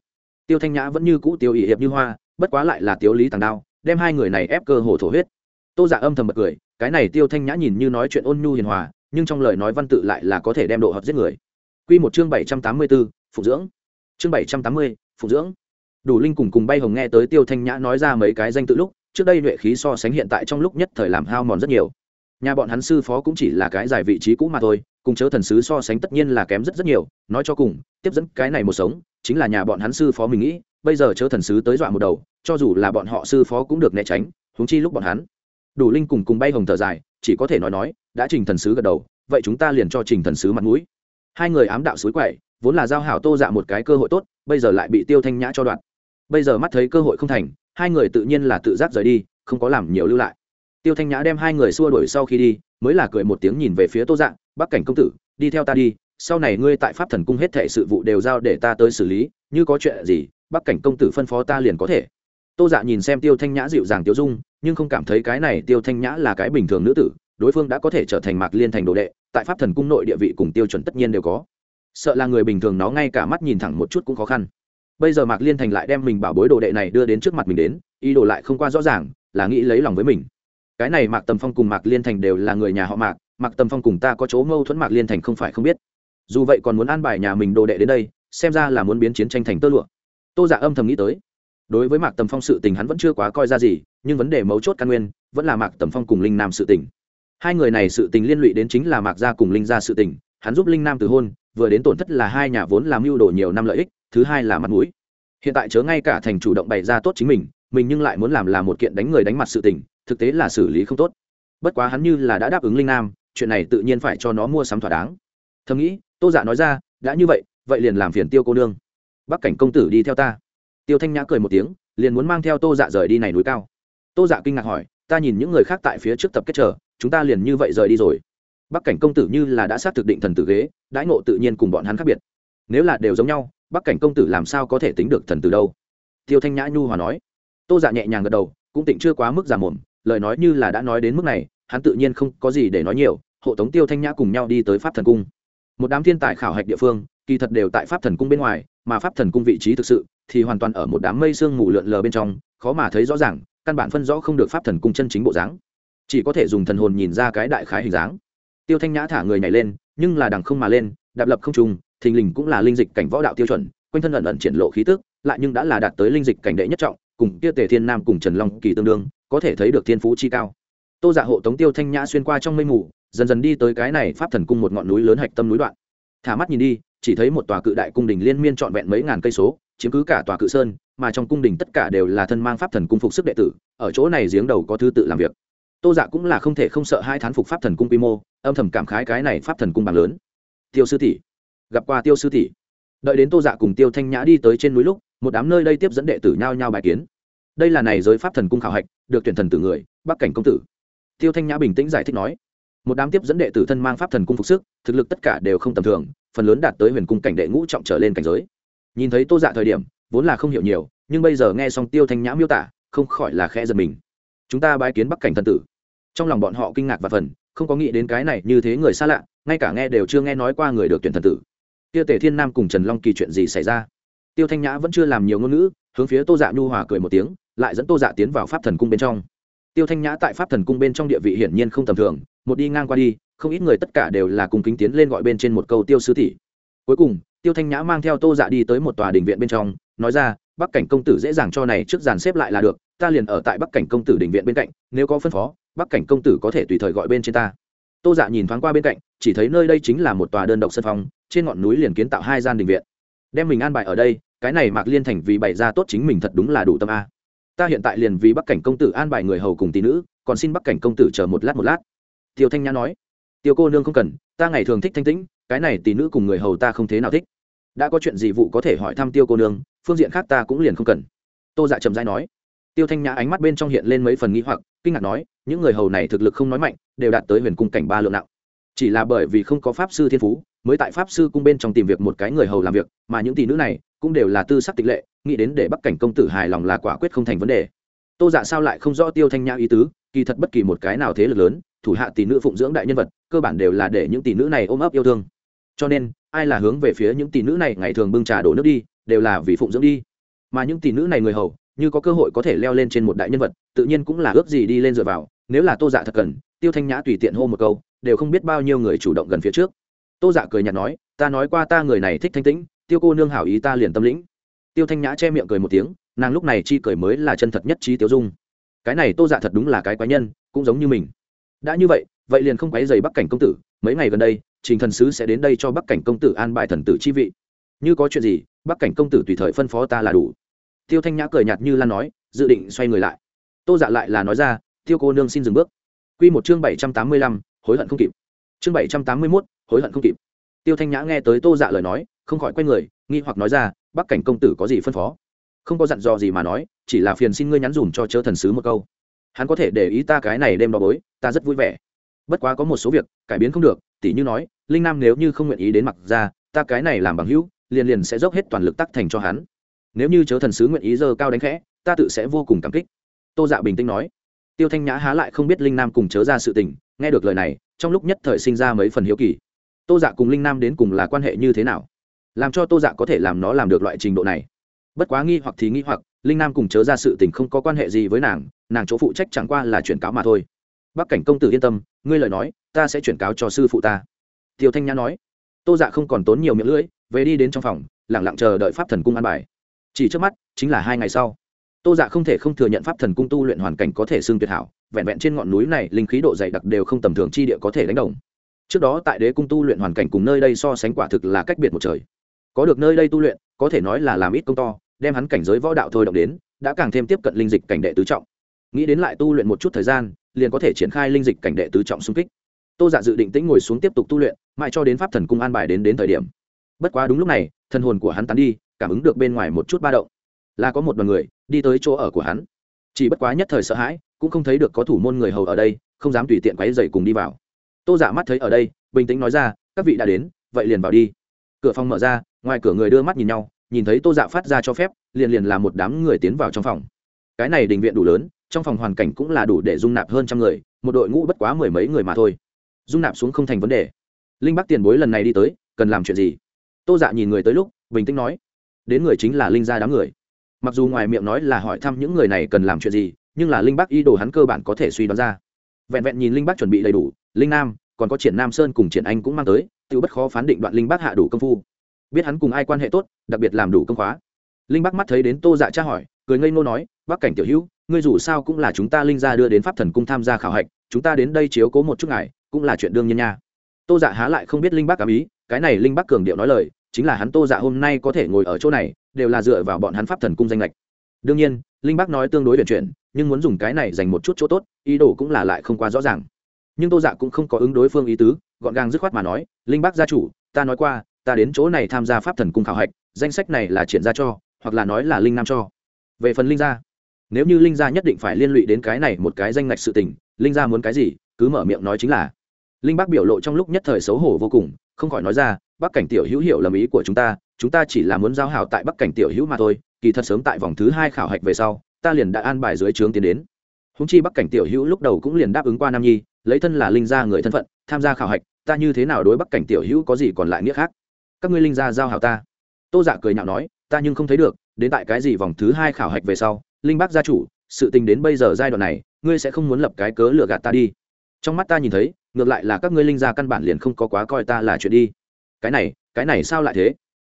Tiêu thanh nhã vẫn như cũ tiêu ỵ hiệp như hoa, bất quá lại là tiêu lý tàng đao, đem hai người này ép cơ hồ thổ huyết. Tô giả dạ âm thầm bật cười, cái này tiêu thanh nhã nhìn như nói chuyện ôn nhu hiền hòa nhưng trong lời nói văn tự lại là có thể đem độ hợp giết người Quy một chương bảy trăm tám mươi 784, phụ dưỡng. Chương bảy trăm tám mươi, phụ dưỡng. Đủ Linh cùng cùng bay hồng nghe tới Tiêu Thanh Nhã nói ra mấy cái danh tự lúc, trước đây nhuệ khí so sánh hiện tại trong lúc nhất thời làm hao mòn rất nhiều. Nhà bọn hắn sư phó cũng chỉ là cái giải vị trí cũ mà thôi, cùng chớ thần sứ so sánh tất nhiên là kém rất rất nhiều, nói cho cùng, tiếp dẫn cái này một sống, chính là nhà bọn hắn sư phó mình nghĩ, bây giờ chớ thần sứ tới dọa một đầu, cho dù là bọn họ sư phó cũng được né tránh, huống chi lúc bọn hắn. Đủ Linh cùng cùng bay hồng thở dài, chỉ có thể nói nói, đã trình thần sứ gật đầu, vậy chúng ta liền cho trình thần sứ mặt mũi. Hai người ám đạo suối quậy vốn là giao hảo tô dạ một cái cơ hội tốt bây giờ lại bị tiêu thanh nhã cho đoạn. Bây giờ mắt thấy cơ hội không thành hai người tự nhiên là tự giác rời đi không có làm nhiều lưu lại. Tiêu thanh nhã đem hai người xua đuổi sau khi đi mới là cười một tiếng nhìn về phía tô dạ bắc cảnh công tử đi theo ta đi sau này ngươi tại pháp thần cung hết thệ sự vụ đều giao để ta tới xử lý như có chuyện gì bắc cảnh công tử phân phó ta liền có thể. Tô dạ nhìn xem tiêu thanh nhã dịu dàng tiêu dung nhưng không cảm thấy cái này tiêu thanh nhã là cái bình thường nữ tử, đối phương đã có thể trở thành mạc liên thành đồ đệ, tại pháp thần cung nội địa vị cùng tiêu chuẩn tất nhiên đều có. Sợ là người bình thường nó ngay cả mắt nhìn thẳng một chút cũng khó khăn. Bây giờ mạc liên thành lại đem mình bảo bối đồ đệ này đưa đến trước mặt mình đến, ý đồ lại không qua rõ ràng, là nghĩ lấy lòng với mình. Cái này mạc tầm phong cùng mạc liên thành đều là người nhà họ mạc mạc tầm phong cùng ta có chỗ mâu thuẫn mạc liên thành không phải không biết. Dù vậy còn muốn an bài nhà mình đồ đệ đến đây, xem ra là muốn biến chiến tranh thành tơ lụa. Tô giả dạ âm thầm nghĩ tới. Đối với mạc tầm phong sự tình hắn vẫn chưa quá coi ra gì nhưng vấn đề mấu chốt căn nguyên vẫn là mạc tầm phong cùng linh nam sự tình. Hai người này sự tình liên lụy đến chính là mạc gia cùng linh gia sự tình, hắn giúp linh nam từ hôn, vừa đến tổn thất là hai nhà vốn làm mưu đồ nhiều năm lợi ích, thứ hai là mặt mũi. Hiện tại chớ ngay cả thành chủ động bày ra tốt chính mình mình nhưng lại muốn làm là một kiện đánh người đánh mặt sự tình, thực tế là xử lý không tốt. Bất quá hắn như là đã đáp ứng linh nam, chuyện này tự nhiên phải cho nó mua sắm thỏa đáng. Thầm nghĩ, tô giả dạ nói ra, đã như vậy vậy liền làm phiền tiêu cô nương. Bắc cảnh công tử đi theo ta. Tiêu thanh nhã cười một tiếng, liền muốn mang theo tô dạ rời đi này núi cao tô dạ kinh ngạc hỏi, ta nhìn những người khác tại phía trước tập kết chờ, chúng ta liền như vậy rời đi rồi. Bắc cảnh công tử như là đã xác thực định thần tử ghế, đãi ngộ tự nhiên cùng bọn hắn khác biệt. Nếu là đều giống nhau, bắc cảnh công tử làm sao có thể tính được thần tử đâu? Tiêu thanh nhã nhu hòa nói. Tô dạ nhẹ nhàng gật đầu, cũng tịnh chưa quá mức già mồm, lời nói như là đã nói đến mức này, hắn tự nhiên không có gì để nói nhiều, hộ tống tiêu thanh nhã cùng nhau đi tới pháp thần cung. Một đám thiên tài khảo hạch địa phương, kỳ thật đều tại pháp thần cung bên ngoài, mà pháp thần cung vị trí thực sự thì hoàn toàn ở một đám mây sương mù lượn lờ bên trong, khó mà thấy rõ ràng căn bản phân rõ không được pháp thần cung chân chính bộ dáng. Chỉ có thể dùng thần hồn nhìn ra cái đại khái hình dáng. Tiêu thanh nhã thả người nhảy lên, nhưng là đằng không mà lên, đạp lập không trùng thình lình cũng là linh dịch cảnh võ đạo tiêu chuẩn, quanh thân ẩn ẩn triển lộ khí tức, lại nhưng đã là đạt tới linh dịch cảnh đệ nhất trọng, cùng kia tề thiên nam cùng trần long kỳ tương đương, có thể thấy được thiên phú chi cao. Tô giả hộ tống tiêu thanh nhã xuyên qua trong mây mù, dần dần đi tới cái này pháp thần cung một ngọn núi lớn hạch tâm núi đoạn. Thả mắt nhìn đi, chỉ thấy một tòa cự đại cung đình liên miên trọn vẹn mấy ngàn cây số, chiếm cứ cả tòa cự sơn mà trong cung đình tất cả đều là thân mang pháp thần cung phục sức đệ tử, ở chỗ này giếng đầu có thứ tự làm việc. Tô dạ cũng là không thể không sợ hai thán phục pháp thần cung quy mô, âm thầm cảm khái cái này pháp thần cung bằng lớn. Tiêu sư tỷ, gặp qua tiêu sư tỷ. Đợi đến tô dạ cùng tiêu thanh nhã đi tới trên núi lúc, một đám nơi đây tiếp dẫn đệ tử nhao nhao bài kiến. Đây là này giới pháp thần cung khảo hạch, được tuyển thần tử người, bắc cảnh công tử. Tiêu thanh nhã bình tĩnh giải thích nói, một đám tiếp dẫn đệ tử thân mang pháp thần cung phục sức, thực lực tất cả đều không tầm thường, phần lớn đạt tới huyền cung cảnh đệ ngũ trọng trở lên cảnh giới. Nhìn thấy tô dạ thời điểm vốn là không hiểu nhiều, nhưng bây giờ nghe xong tiêu thanh nhã miêu tả, không khỏi là khe giật mình. Chúng ta bái kiến bắc cảnh thần tử. Trong lòng bọn họ kinh ngạc và phần, không có nghĩ đến cái này như thế người xa lạ, ngay cả nghe đều chưa nghe nói qua người được tuyển thần tử. Tiêu tể thiên nam cùng trần long kỳ chuyện gì xảy ra? Tiêu thanh nhã vẫn chưa làm nhiều ngôn ngữ, hướng phía tô dạ nhu hòa cười một tiếng, lại dẫn tô dạ tiến vào pháp thần cung bên trong. Tiêu thanh nhã tại pháp thần cung bên trong địa vị hiển nhiên không tầm thường, một đi ngang qua đi, không ít người tất cả đều là cùng kính tiến lên gọi bên trên một câu tiêu sư tỷ. Cuối cùng tiêu thanh nhã mang theo tô dạ đi tới một tòa đình viện bên trong, nói ra, bắc cảnh công tử dễ dàng cho này trước dàn xếp lại là được, ta liền ở tại bắc cảnh công tử đình viện bên cạnh, nếu có phân phó, bắc cảnh công tử có thể tùy thời gọi bên trên ta. Tô dạ nhìn thoáng qua bên cạnh, chỉ thấy nơi đây chính là một tòa đơn độc sân phong trên ngọn núi liền kiến tạo hai gian đình viện. Đem mình an bài ở đây, cái này mạc liên thành vì bày ra tốt chính mình thật đúng là đủ tâm a. Ta hiện tại liền vì bắc cảnh công tử an bài người hầu cùng tỷ nữ, còn xin bắc cảnh công tử chờ một lát một lát. Tiêu thanh nhã nói. Tiêu cô nương không cần, ta ngày thường thích thanh tĩnh cái này tỷ nữ cùng người hầu ta không thế nào thích. Đã có chuyện gì vụ có thể hỏi thăm tiêu cô nương, phương diện khác ta cũng liền không cần. Tô dạ trầm dai nói. Tiêu thanh nhã ánh mắt bên trong hiện lên mấy phần nghĩ hoặc, kinh ngạc nói, những người hầu này thực lực không nói mạnh, đều đạt tới huyền cung cảnh ba lượng nặng. Chỉ là bởi vì không có pháp sư thiên phú, mới tại pháp sư cung bên trong tìm việc một cái người hầu làm việc, mà những tỷ nữ này cũng đều là tư sắc tịch lệ, nghĩ đến để bắc cảnh công tử hài lòng là quả quyết không thành vấn đề. Tô dạ sao lại không rõ tiêu thanh nhã ý tứ, kỳ thật bất kỳ một cái nào thế lực lớn, thủ hạ tỷ nữ phụng dưỡng đại nhân vật, cơ bản đều là để những tỷ nữ này ôm ấp yêu thương cho nên, ai là hướng về phía những tỷ nữ này ngày thường bưng trà đổ nước đi, đều là vì phụng dưỡng đi. Mà những tỷ nữ này người hầu, như có cơ hội có thể leo lên trên một đại nhân vật, tự nhiên cũng là ước gì đi lên dựa vào, nếu là tô dạ thật cần, tiêu thanh nhã tùy tiện hô một câu, đều không biết bao nhiêu người chủ động gần phía trước. Tô dạ cười nhạt nói, ta nói qua ta người này thích thanh tĩnh, tiêu cô nương hảo ý ta liền tâm lĩnh. Tiêu thanh nhã che miệng cười một tiếng, nàng lúc này chi cười mới là chân thật nhất trí tiêu dung. Cái này tô dạ thật đúng là cái quái nhân, cũng giống như mình. Đã như vậy vậy liền không quấy dày bắc cảnh công tử, mấy ngày gần đây trình thần sứ sẽ đến đây cho bắc cảnh công tử an bài thần tử chi vị. Như có chuyện gì, bắc cảnh công tử tùy thời phân phó ta là đủ. Tiêu thanh nhã cười nhạt như lan nói, dự định xoay người lại. Tô dạ lại là nói ra, tiêu cô nương xin dừng bước. Q một chương bảy trăm tám mươi lăm, hối hận không kịp. Chương bảy trăm tám mươi mốt, hối hận không kịp. Tiêu thanh nhã nghe tới tô dạ lời nói, không khỏi quay người, nghi hoặc nói ra, bắc cảnh công tử có gì phân phó? Không có dặn dò gì mà nói, chỉ là phiền xin ngươi nhắn dùm cho chớ thần sứ một câu. Hắn có thể để ý ta cái này đêm đó bối, ta rất vui vẻ. Bất quá có một số việc, cải biến không được tỉ như nói, linh nam nếu như không nguyện ý đến mặc ra, ta cái này làm bằng hữu, liền liền sẽ dốc hết toàn lực tắc thành cho hắn. Nếu như chớ thần sứ nguyện ý dơ cao đánh khẽ, ta tự sẽ vô cùng cảm kích. Tô dạ bình tĩnh nói. Tiêu thanh nhã há lại không biết linh nam cùng chớ ra sự tình, nghe được lời này, trong lúc nhất thời sinh ra mấy phần hiếu kỳ. Tô dạ cùng linh nam đến cùng là quan hệ như thế nào? Làm cho tô dạ có thể làm nó làm được loại trình độ này. Bất quá nghi hoặc thì nghi hoặc, linh nam cùng chớ ra sự tình không có quan hệ gì với nàng nàng chỗ phụ trách chẳng qua là chuyển cáo mà thôi. Bắc cảnh công tử yên tâm, ngươi lời nói ta sẽ chuyển cáo cho sư phụ ta. Tiêu thanh nhã nói. Tô dạ không còn tốn nhiều miệng lưỡi, về đi đến trong phòng lẳng lặng chờ đợi pháp thần cung an bài. Chỉ trước mắt, chính là hai ngày sau. Tô dạ không thể không thừa nhận pháp thần cung tu luyện hoàn cảnh có thể xương tuyệt hảo, vẹn vẹn trên ngọn núi này, linh khí độ dày đặc đều không tầm thường chi địa có thể đánh đồng. Trước đó tại đế cung tu luyện hoàn cảnh cùng nơi đây so sánh quả thực là cách biệt một trời. Có được nơi đây tu luyện, có thể nói là làm ít công to, đem hắn cảnh giới võ đạo thôi động đến, đã càng thêm tiếp cận linh dịch cảnh đệ tứ trọng. Nghĩ đến lại tu luyện một chút thời gian, liền có thể triển khai linh dịch cảnh đệ tứ trọng xung kích tô dạ dự định tĩnh ngồi xuống tiếp tục tu luyện, mãi cho đến pháp thần cung an bài đến đến thời điểm. Bất quá đúng lúc này thân hồn của hắn tán đi, cảm ứng được bên ngoài một chút ba động. Là có một đoàn người, đi tới chỗ ở của hắn. Chỉ bất quá nhất thời sợ hãi, cũng không thấy được có thủ môn người hầu ở đây, không dám tùy tiện quấy dày cùng đi vào. Tô giả dạ mắt thấy ở đây, bình tĩnh nói ra, các vị đã đến, vậy liền vào đi. Cửa phòng mở ra, ngoài cửa người đưa mắt nhìn nhau, nhìn thấy tô dạ phát ra cho phép, liền liền là một đám người tiến vào trong phòng. Cái này đình viện đủ lớn, trong phòng hoàn cảnh cũng là đủ để dung nạp hơn trăm người, một đội ngũ bất quá mười mấy người mà thôi dung nạp xuống không thành vấn đề. Linh bắc tiền bối lần này đi tới, cần làm chuyện gì? Tô dạ nhìn người tới lúc, bình tĩnh nói, đến người chính là linh gia đám người. Mặc dù ngoài miệng nói là hỏi thăm những người này cần làm chuyện gì, nhưng là linh bắc y đồ hắn cơ bản có thể suy đoán ra. Vẹn vẹn nhìn linh bắc chuẩn bị đầy đủ, linh nam, còn có triển nam sơn cùng triển anh cũng mang tới, tự bất khó phán định đoạn linh bắc hạ đủ công phu. Biết hắn cùng ai quan hệ tốt, đặc biệt làm đủ công khóa. Linh bắc mắt thấy đến tô dạ tra hỏi, cười ngây ngô nói, bắc cảnh tiểu hữu, ngươi dù sao cũng là chúng ta linh gia đưa đến pháp thần cung tham gia khảo hạch, chúng ta đến đây chiếu cố một chút ngài cũng là chuyện đương nhiên nha. Tô dạ há lại không biết linh bắc cảm ý, cái này linh bắc cường điệu nói lời, chính là hắn tô dạ hôm nay có thể ngồi ở chỗ này, đều là dựa vào bọn hắn pháp thần cung danh lệch. Đương nhiên, linh bắc nói tương đối vận chuyển, nhưng muốn dùng cái này dành một chút chỗ tốt, ý đồ cũng là lại không quá rõ ràng. Nhưng tô dạ cũng không có ứng đối phương ý tứ, gọn gàng dứt khoát mà nói, linh bắc gia chủ, ta nói qua, ta đến chỗ này tham gia pháp thần cung khảo hạch, danh sách này là triển ra cho, hoặc là nói là linh nam cho. Về phần linh gia, nếu như linh gia nhất định phải liên lụy đến cái này một cái danh ngạch sự tình, linh gia muốn cái gì, cứ mở miệng nói chính là linh bác biểu lộ trong lúc nhất thời xấu hổ vô cùng, không khỏi nói ra bắc cảnh tiểu hữu hiểu lầm ý của chúng ta chúng ta chỉ là muốn giao hảo tại bắc cảnh tiểu hữu mà thôi, kỳ thật sớm tại vòng thứ hai khảo hạch về sau, ta liền đã an bài dưới trướng tiến đến. Húng chi bắc cảnh tiểu hữu lúc đầu cũng liền đáp ứng qua nam nhi, lấy thân là linh gia người thân phận, tham gia khảo hạch, ta như thế nào đối bắc cảnh tiểu hữu có gì còn lại nghĩa khác? Các ngươi linh gia giao hảo ta. Tô dạ cười nhạo nói, ta nhưng không thấy được, đến tại cái gì vòng thứ hai khảo hạch về sau, linh bác gia chủ, sự tình đến bây giờ giai đoạn này, ngươi sẽ không muốn lập cái cớ lừa gạt ta đi. Trong mắt ta nhìn thấy ngược lại là các ngươi linh gia căn bản liền không có quá coi ta là chuyện đi. Cái này cái này sao lại thế?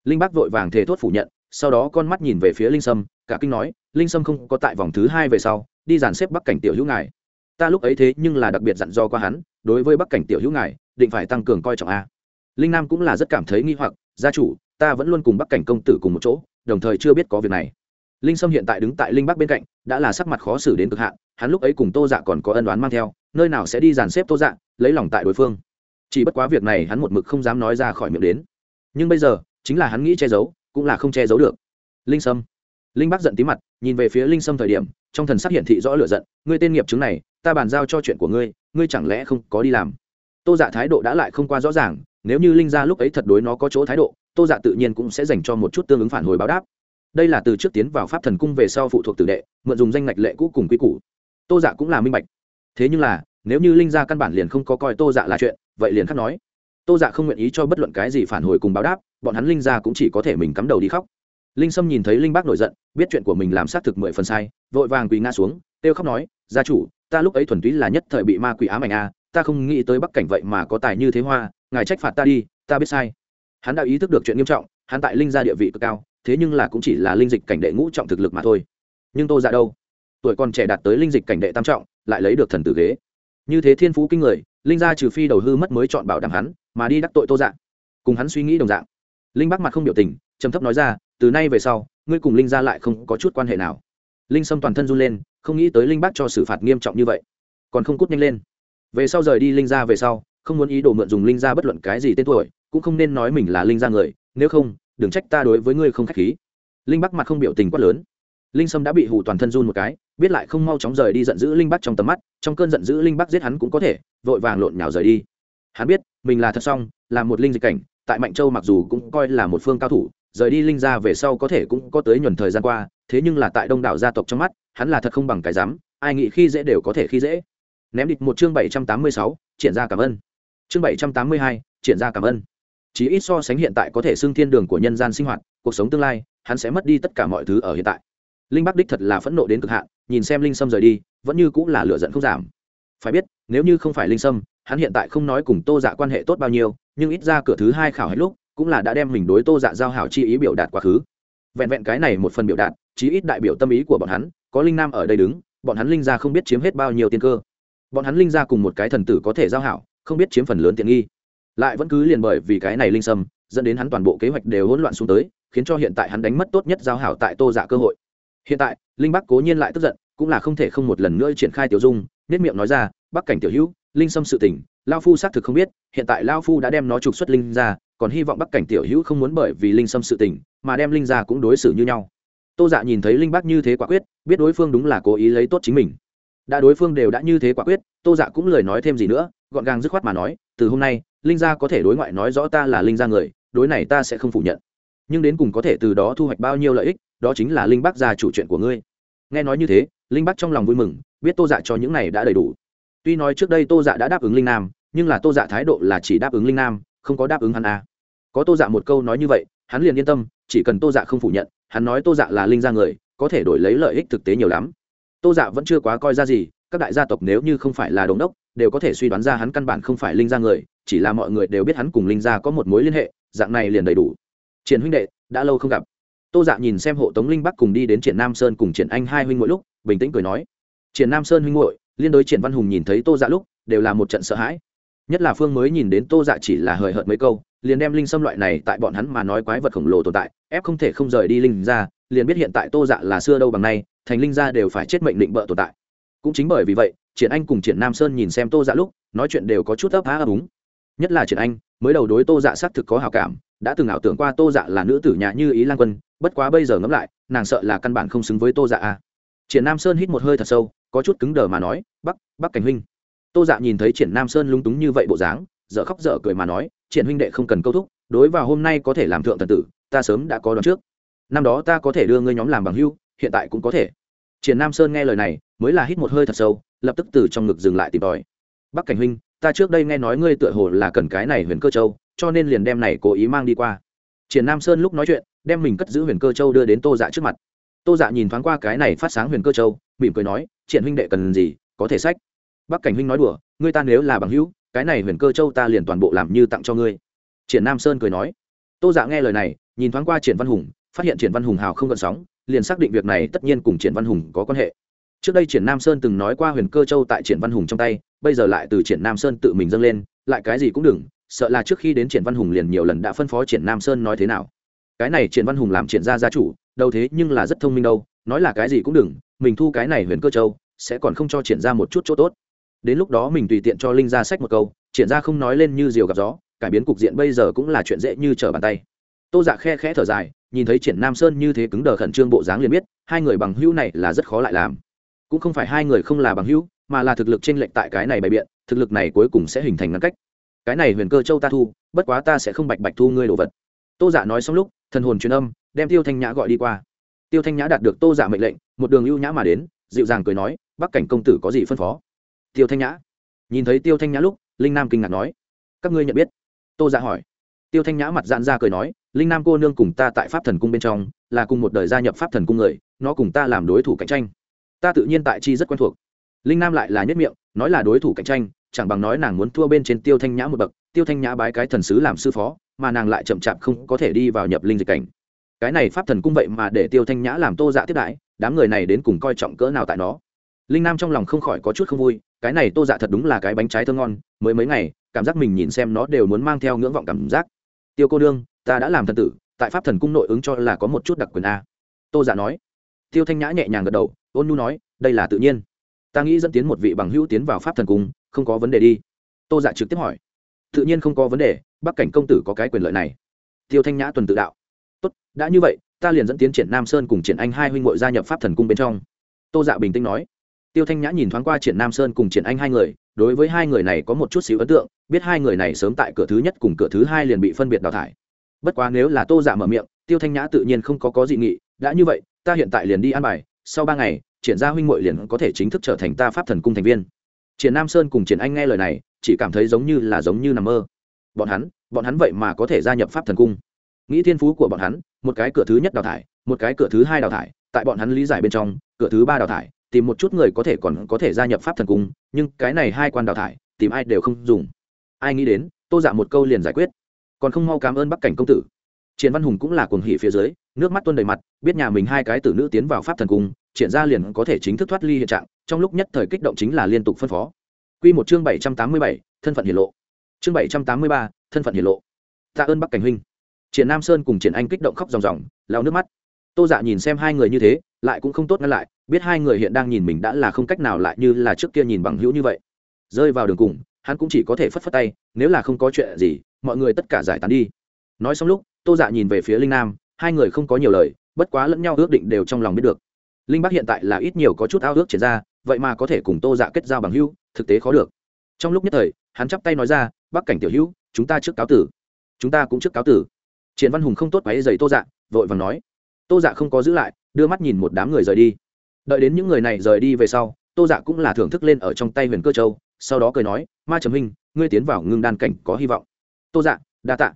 Linh bắc vội vàng thề thốt phủ nhận, sau đó con mắt nhìn về phía linh sâm, cả kinh nói, linh sâm không có tại vòng thứ hai về sau, đi dàn xếp bắc cảnh tiểu hữu ngài. Ta lúc ấy thế nhưng là đặc biệt dặn do qua hắn, đối với bắc cảnh tiểu hữu ngài, định phải tăng cường coi trọng a. Linh nam cũng là rất cảm thấy nghi hoặc, gia chủ, ta vẫn luôn cùng bắc cảnh công tử cùng một chỗ, đồng thời chưa biết có việc này. Linh sâm hiện tại đứng tại linh bắc bên cạnh, đã là sắc mặt khó xử đến cực hạn hắn lúc ấy cùng tô dạ còn có ân đoán mang theo, nơi nào sẽ đi dàn xếp tô dạ lấy lòng tại đối phương. Chỉ bất quá việc này hắn một mực không dám nói ra khỏi miệng đến. Nhưng bây giờ, chính là hắn nghĩ che giấu, cũng là không che giấu được. Linh sâm. Linh bác giận tí mặt, nhìn về phía linh sâm thời điểm, trong thần sắc hiện thị rõ lửa giận, ngươi tên nghiệp chứng này, ta bàn giao cho chuyện của ngươi ngươi chẳng lẽ không có đi làm? Tô dạ thái độ đã lại không qua rõ ràng, nếu như linh ra lúc ấy thật đối nó có chỗ thái độ, tô dạ tự nhiên cũng sẽ dành cho một chút tương ứng phản hồi báo đáp. Đây là từ trước tiến vào pháp thần cung về sau phụ thuộc tử đệ, mượn dùng danh ngạch lệ cũ cùng quy củ tô dạ cũng là minh bạch. Thế nhưng là, nếu như linh gia căn bản liền không có coi tô dạ là chuyện, vậy liền khắc nói. Tô dạ không nguyện ý cho bất luận cái gì phản hồi cùng báo đáp, bọn hắn linh gia cũng chỉ có thể mình cắm đầu đi khóc. Linh sâm nhìn thấy linh bác nổi giận, biết chuyện của mình làm xác thực mười phần sai, vội vàng quỳ ngã xuống têu khóc nói, gia chủ, ta lúc ấy thuần túy là nhất thời bị ma quỷ ám ảnh a ta không nghĩ tới bắc cảnh vậy mà có tài như thế hoa, ngài trách phạt ta đi, ta biết sai. Hắn đã ý thức được chuyện nghiêm trọng, hắn tại linh gia địa vị cực cao, thế nhưng là cũng chỉ là linh dịch cảnh đệ ngũ trọng thực lực mà thôi. Nhưng tô dạ đâu? Tuổi còn trẻ đạt tới linh dịch cảnh đệ tam trọng, lại lấy được thần tử ghế. Như thế thiên phú kinh người, linh gia trừ phi đầu hư mất mới chọn bảo đảm hắn, mà đi đắc tội tô dạ. Cùng hắn suy nghĩ đồng dạng. Linh bắc mặt không biểu tình, trầm thấp nói ra, từ nay về sau, ngươi cùng linh gia lại không có chút quan hệ nào. Linh sâm toàn thân run lên, không nghĩ tới linh bắc cho xử phạt nghiêm trọng như vậy. Còn không cút nhanh lên. Về sau rời đi linh gia về sau, không muốn ý đồ mượn dùng linh gia bất luận cái gì tên tuổi, cũng không nên nói mình là linh gia người, nếu không, đừng trách ta đối với ngươi không k h á c h khí. Linh bắc mặt không biểu tình quát lớn. Linh sâm đã bị hủ toàn thân run một cái biết lại không mau chóng rời đi giận dữ linh bắc trong tầm mắt, trong cơn giận dữ linh bắc giết hắn cũng có thể, vội vàng lộn nhào rời đi. Hắn biết, mình là thật xong là một linh dịch cảnh, tại mạnh châu mặc dù cũng coi là một phương cao thủ, rời đi linh ra về sau có thể cũng có tới nhuần thời gian qua, thế nhưng là tại đông đảo gia tộc trong mắt, hắn là thật không bằng cái dám ai nghĩ khi dễ đều có thể khi dễ. Ném địch một chương bảy trăm tám mươi sáu, triển ra cảm ơn. Chương bảy trăm tám mươi hai, triển ra cảm ơn. Chỉ ít so sánh hiện tại có thể xưng thiên đường của nhân gian sinh hoạt, cuộc sống tương lai, hắn sẽ mất đi tất cả mọi thứ ở hiện tại. Linh bắc đích thật là phẫn nộ đến cực hạn nhìn xem linh sâm rời đi, vẫn như cũng là lựa giận không giảm. Phải biết, nếu như không phải linh sâm, hắn hiện tại không nói cùng tô dạ quan hệ tốt bao nhiêu, nhưng ít ra cửa thứ hai khảo hết lúc, cũng là đã đem mình đối tô dạ giao hảo chi ý biểu đạt quá khứ. Vẹn vẹn cái này một phần biểu đạt, chí ít đại biểu tâm ý của bọn hắn, có linh nam ở đây đứng, bọn hắn linh gia không biết chiếm hết bao nhiêu tiên cơ. Bọn hắn linh gia cùng một cái thần tử có thể giao hảo, không biết chiếm phần lớn tiện nghi. Lại vẫn cứ liền bởi vì cái này linh sâm, dẫn đến hắn toàn bộ kế hoạch đều hỗn loạn xuống tới, khiến cho hiện tại hắn đánh mất tốt nhất giao hảo tại tô dạ cơ hội hiện tại, linh bắc cố nhiên lại tức giận, cũng là không thể không một lần nữa triển khai tiểu dung nết miệng nói ra, bắc cảnh tiểu hữu, linh sâm sự tỉnh lao phu xác thực không biết, hiện tại lao phu đã đem nó trục xuất linh ra, còn hy vọng bắc cảnh tiểu hữu không muốn bởi vì linh sâm sự tỉnh mà đem linh ra cũng đối xử như nhau. Tô dạ nhìn thấy linh bắc như thế quả quyết, biết đối phương đúng là cố ý lấy tốt chính mình. Đã đối phương đều đã như thế quả quyết, tô dạ cũng lời nói thêm gì nữa, gọn gàng dứt khoát mà nói, từ hôm nay, linh gia có thể đối ngoại nói rõ ta là linh gia người, đối này ta sẽ không phủ nhận. Nhưng đến cùng có thể từ đó thu hoạch bao nhiêu lợi ích đó chính là linh bắc gia chủ chuyện của ngươi. Nghe nói như thế, linh bắc trong lòng vui mừng, biết tô dạ cho những này đã đầy đủ. Tuy nói trước đây tô dạ đã đáp ứng linh nam, nhưng là tô dạ thái độ là chỉ đáp ứng linh nam, không có đáp ứng hắn a có tô dạ một câu nói như vậy, hắn liền yên tâm, chỉ cần tô dạ không phủ nhận, hắn nói tô dạ là linh gia người, có thể đổi lấy lợi ích thực tế nhiều lắm. Tô dạ vẫn chưa quá coi ra gì, các đại gia tộc nếu như không phải là đống đốc, đều có thể suy đoán ra hắn căn bản không phải linh gia người, chỉ là mọi người đều biết hắn cùng linh gia có một mối liên hệ, dạng này liền đầy đủ. Triển huynh đệ, đã lâu không gặp tô dạ nhìn xem hộ tống linh bắc cùng đi đến triển nam sơn cùng triển anh hai huynh mỗi lúc, bình tĩnh cười nói, triển nam sơn huynh hội liên đối triển văn hùng nhìn thấy tô dạ lúc, đều là một trận sợ hãi. Nhất là phương mới nhìn đến tô dạ chỉ là hời hợt mấy câu, liền đem linh xâm loại này tại bọn hắn mà nói quái vật khổng lồ tồn tại, ép không thể không rời đi linh ra liền biết hiện tại tô dạ là xưa đâu bằng nay, thành linh gia đều phải chết mệnh định bợ tồn tại. Cũng chính bởi vì vậy, triển anh cùng triển nam sơn nhìn xem tô dạ lúc, nói chuyện đều có chút ấp há ấp úng. Nhất là triển anh, mới đầu đối tô dạ xác thực có hào cảm đã từng ảo tưởng qua tô dạ là nữ tử nhà như ý lan quân, bất quá bây giờ ngẫm lại, nàng sợ là căn bản không xứng với tô dạ a triển nam sơn hít một hơi thật sâu, có chút cứng đờ mà nói, bắc bắc cảnh huynh. Tô dạ nhìn thấy triển nam sơn lung túng như vậy bộ dáng, dở khóc dở cười mà nói, triển huynh đệ không cần câu thúc, đối vào hôm nay có thể làm thượng thần tử, ta sớm đã có đoán trước. Năm đó ta có thể đưa ngươi nhóm làm bằng hưu, hiện tại cũng có thể. Triển nam sơn nghe lời này, mới là hít một hơi thật sâu, lập tức từ trong ngực dừng lại tìm tòi. Bắc cảnh huynh, ta trước đây nghe nói ngươi tựa hồ là cần cái này huyền cơ châu cho nên liền đem này cố ý mang đi qua. Triển nam sơn lúc nói chuyện, đem mình cất giữ huyền cơ châu đưa đến tô dạ trước mặt. Tô dạ nhìn thoáng qua cái này phát sáng huyền cơ châu, mỉm cười nói, triển huynh đệ cần gì, có thể sách. Bắc cảnh huynh nói đùa, ngươi ta nếu là bằng hữu, cái này huyền cơ châu ta liền toàn bộ làm như tặng cho ngươi. Triển nam sơn cười nói. Tô dạ nghe lời này, nhìn thoáng qua triển văn hùng, phát hiện triển văn hùng hào không gợn sóng, liền xác định việc này tất nhiên cùng triển văn hùng có quan hệ. Trước đây triển nam sơn từng nói qua huyền cơ châu tại triển văn hùng trong tay, bây giờ lại từ triển nam sơn tự mình dâng lên, lại cái gì cũng đừng sợ là trước khi đến triển văn hùng liền nhiều lần đã phân phó triển nam sơn nói thế nào. Cái này triển văn hùng làm triển gia gia chủ, đâu thế nhưng là rất thông minh đâu, nói là cái gì cũng đừng, mình thu cái này huyền cơ châu, sẽ còn không cho triển ra một chút chỗ tốt. Đến lúc đó mình tùy tiện cho linh ra sách một câu, triển ra không nói lên như diều gặp gió, cải biến cục diện bây giờ cũng là chuyện dễ như trở bàn tay. Tô dạ khe khẽ thở dài, nhìn thấy triển nam sơn như thế cứng đờ khẩn trương bộ dáng liền biết, hai người bằng hữu này là rất khó lại làm. Cũng không phải hai người không là bằng hữu, mà là thực lực trên lệch tại cái này bày biện, thực lực này cuối cùng sẽ hình thành ngăn cách cái này huyền cơ châu ta thu, bất quá ta sẽ không bạch bạch thu ngươi đồ vật. Tô giả nói xong lúc, thần hồn truyền âm, đem tiêu thanh nhã gọi đi qua. Tiêu thanh nhã đạt được tô giả mệnh lệnh, một đường ưu nhã mà đến, dịu dàng cười nói, bắc cảnh công tử có gì phân phó? Tiêu thanh nhã. Nhìn thấy tiêu thanh nhã lúc, linh nam kinh ngạc nói, các ngươi nhận biết? Tô giả hỏi. Tiêu thanh nhã mặt dạn ra cười nói, linh nam cô nương cùng ta tại pháp thần cung bên trong, là cùng một đời gia nhập pháp thần cung người, nó cùng ta làm đối thủ cạnh tranh. Ta tự nhiên tại chi rất quen thuộc. Linh nam lại là nhất miệng, nói là đối thủ cạnh tranh chẳng bằng nói nàng muốn thua bên trên tiêu thanh nhã một bậc, tiêu thanh nhã bái cái thần sứ làm sư phó, mà nàng lại chậm chạp không có thể đi vào nhập linh dịch cảnh. Cái này pháp thần cung vậy mà để tiêu thanh nhã làm tô dạ tiếp đãi, đám người này đến cùng coi trọng cỡ nào tại nó. Linh nam trong lòng không khỏi có chút không vui, cái này tô dạ thật đúng là cái bánh trái thơ ngon, mới mấy ngày, cảm giác mình nhìn xem nó đều muốn mang theo ngưỡng vọng cảm giác. Tiêu cô đương ta đã làm thần tử, tại pháp thần cung nội ứng cho là có một chút đặc quyền a. Tô dạ nói. Tiêu thanh nhã nhẹ nhàng gật đầu, ôn nhu nói, đây là tự nhiên. Ta nghĩ dẫn tiến một vị bằng hữu tiến vào pháp thần cung không có vấn đề đi. Tô giả trực tiếp hỏi. Tự nhiên không có vấn đề, bắc cảnh công tử có cái quyền lợi này. Tiêu thanh nhã tuần tự đạo. Tốt, đã như vậy, ta liền dẫn tiến triển nam sơn cùng triển anh hai huynh hội gia nhập pháp thần cung bên trong. Tô dạ bình tĩnh nói. Tiêu thanh nhã nhìn thoáng qua triển nam sơn cùng triển anh hai người, đối với hai người này có một chút xíu ấn tượng, biết hai người này sớm tại cửa thứ nhất cùng cửa thứ hai liền bị phân biệt đào thải. Bất quá nếu là tô dạ mở miệng, tiêu thanh nhã tự nhiên không có có dị nghị, đã như vậy, ta hiện tại liền đi ăn bài, sau ba ngày, triển gia huynh hội liền có thể chính thức trở thành ta pháp thần cung thành viên triển nam sơn cùng triển anh nghe lời này, chỉ cảm thấy giống như là giống như nằm mơ. Bọn hắn bọn hắn vậy mà có thể gia nhập pháp thần cung. Nghĩ thiên phú của bọn hắn, một cái cửa thứ nhất đào thải, một cái cửa thứ hai đào thải, tại bọn hắn lý giải bên trong, cửa thứ ba đào thải, tìm một chút người có thể còn có thể gia nhập pháp thần cung, nhưng cái này hai quan đào thải, tìm ai đều không dùng. Ai nghĩ đến, tô dạ một câu liền giải quyết. Còn không mau cảm ơn bắc cảnh công tử. Triển văn hùng cũng là cuồng hỉ phía dưới, nước mắt tuôn đầy mặt, biết nhà mình hai cái tử nữ tiến vào pháp thần cung, triển ra liền có thể chính thức thoát ly hiện trạng trong lúc nhất thời kích động chính là liên tục phân phó. Quy một chương bảy trăm tám mươi bảy, thân phận hiển lộ. Chương bảy trăm tám mươi ba, thân phận hiển lộ. Tạ ơn bắc cảnh huynh. Triển nam sơn cùng triển anh kích động khóc ròng ròng lao nước mắt. Tô dạ nhìn xem hai người như thế, lại cũng không tốt ngăn lại, biết hai người hiện đang nhìn mình đã là không cách nào lại như là trước kia nhìn bằng hữu như vậy. Rơi vào đường cùng, hắn cũng chỉ có thể phất phất tay, nếu là không có chuyện gì, mọi người tất cả giải tán đi. Nói xong lúc, tô dạ nhìn về phía linh nam, hai người không có nhiều lời, bất quá lẫn nhau ước định đều trong lòng biết được. Linh bắc hiện tại là ít nhiều có chút ao ước triển ra vậy mà có thể cùng tô dạ kết giao bằng hữu, thực tế khó được. Trong lúc nhất thời, hắn chắp tay nói ra bắc cảnh tiểu hữu, chúng ta trước cáo tử. Chúng ta cũng trước cáo tử. Triển văn hùng không tốt quáy dày tô dạ vội vàng nói. Tô dạ không có giữ lại, đưa mắt nhìn một đám người rời đi. Đợi đến những người này rời đi về sau, tô dạ cũng là thưởng thức lên ở trong tay huyền cơ châu, sau đó cười nói, ma trầm hình ngươi tiến vào ngưng đan cảnh có hy vọng. Tô dạ đa tạ.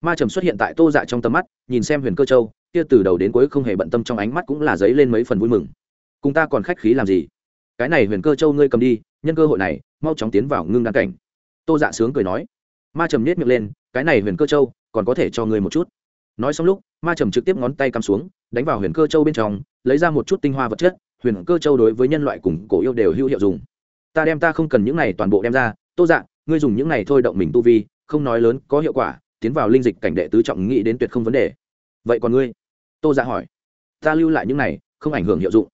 Ma trầm xuất hiện tại tô dạ trong tầm mắt, nhìn xem huyền cơ châu, kia từ đầu đến cuối không hề bận tâm trong ánh mắt cũng là dấy lên mấy phần vui mừng. Cùng ta còn khách khí làm gì? Cái này huyền cơ châu ngươi cầm đi, nhân cơ hội này, mau chóng tiến vào ngưng đan cảnh. Tô dạ sướng cười nói. Ma trầm nhét miệng lên, cái này huyền cơ châu, còn có thể cho ngươi một chút. Nói xong lúc, ma trầm trực tiếp ngón tay cắm xuống, đánh vào huyền cơ châu bên trong, lấy ra một chút tinh hoa vật chất, huyền cơ châu đối với nhân loại cùng cổ yêu đều hữu hiệu dùng. Ta đem ta không cần những này toàn bộ đem ra, tô dạ ngươi dùng những này thôi động mình tu vi, không nói lớn, có hiệu quả, tiến vào linh dịch cảnh đệ tứ trọng nghĩ đến tuyệt không vấn đề. Vậy còn ngươi? Tô dạ hỏi. Ta lưu lại những này, không ảnh hưởng hiệu dụng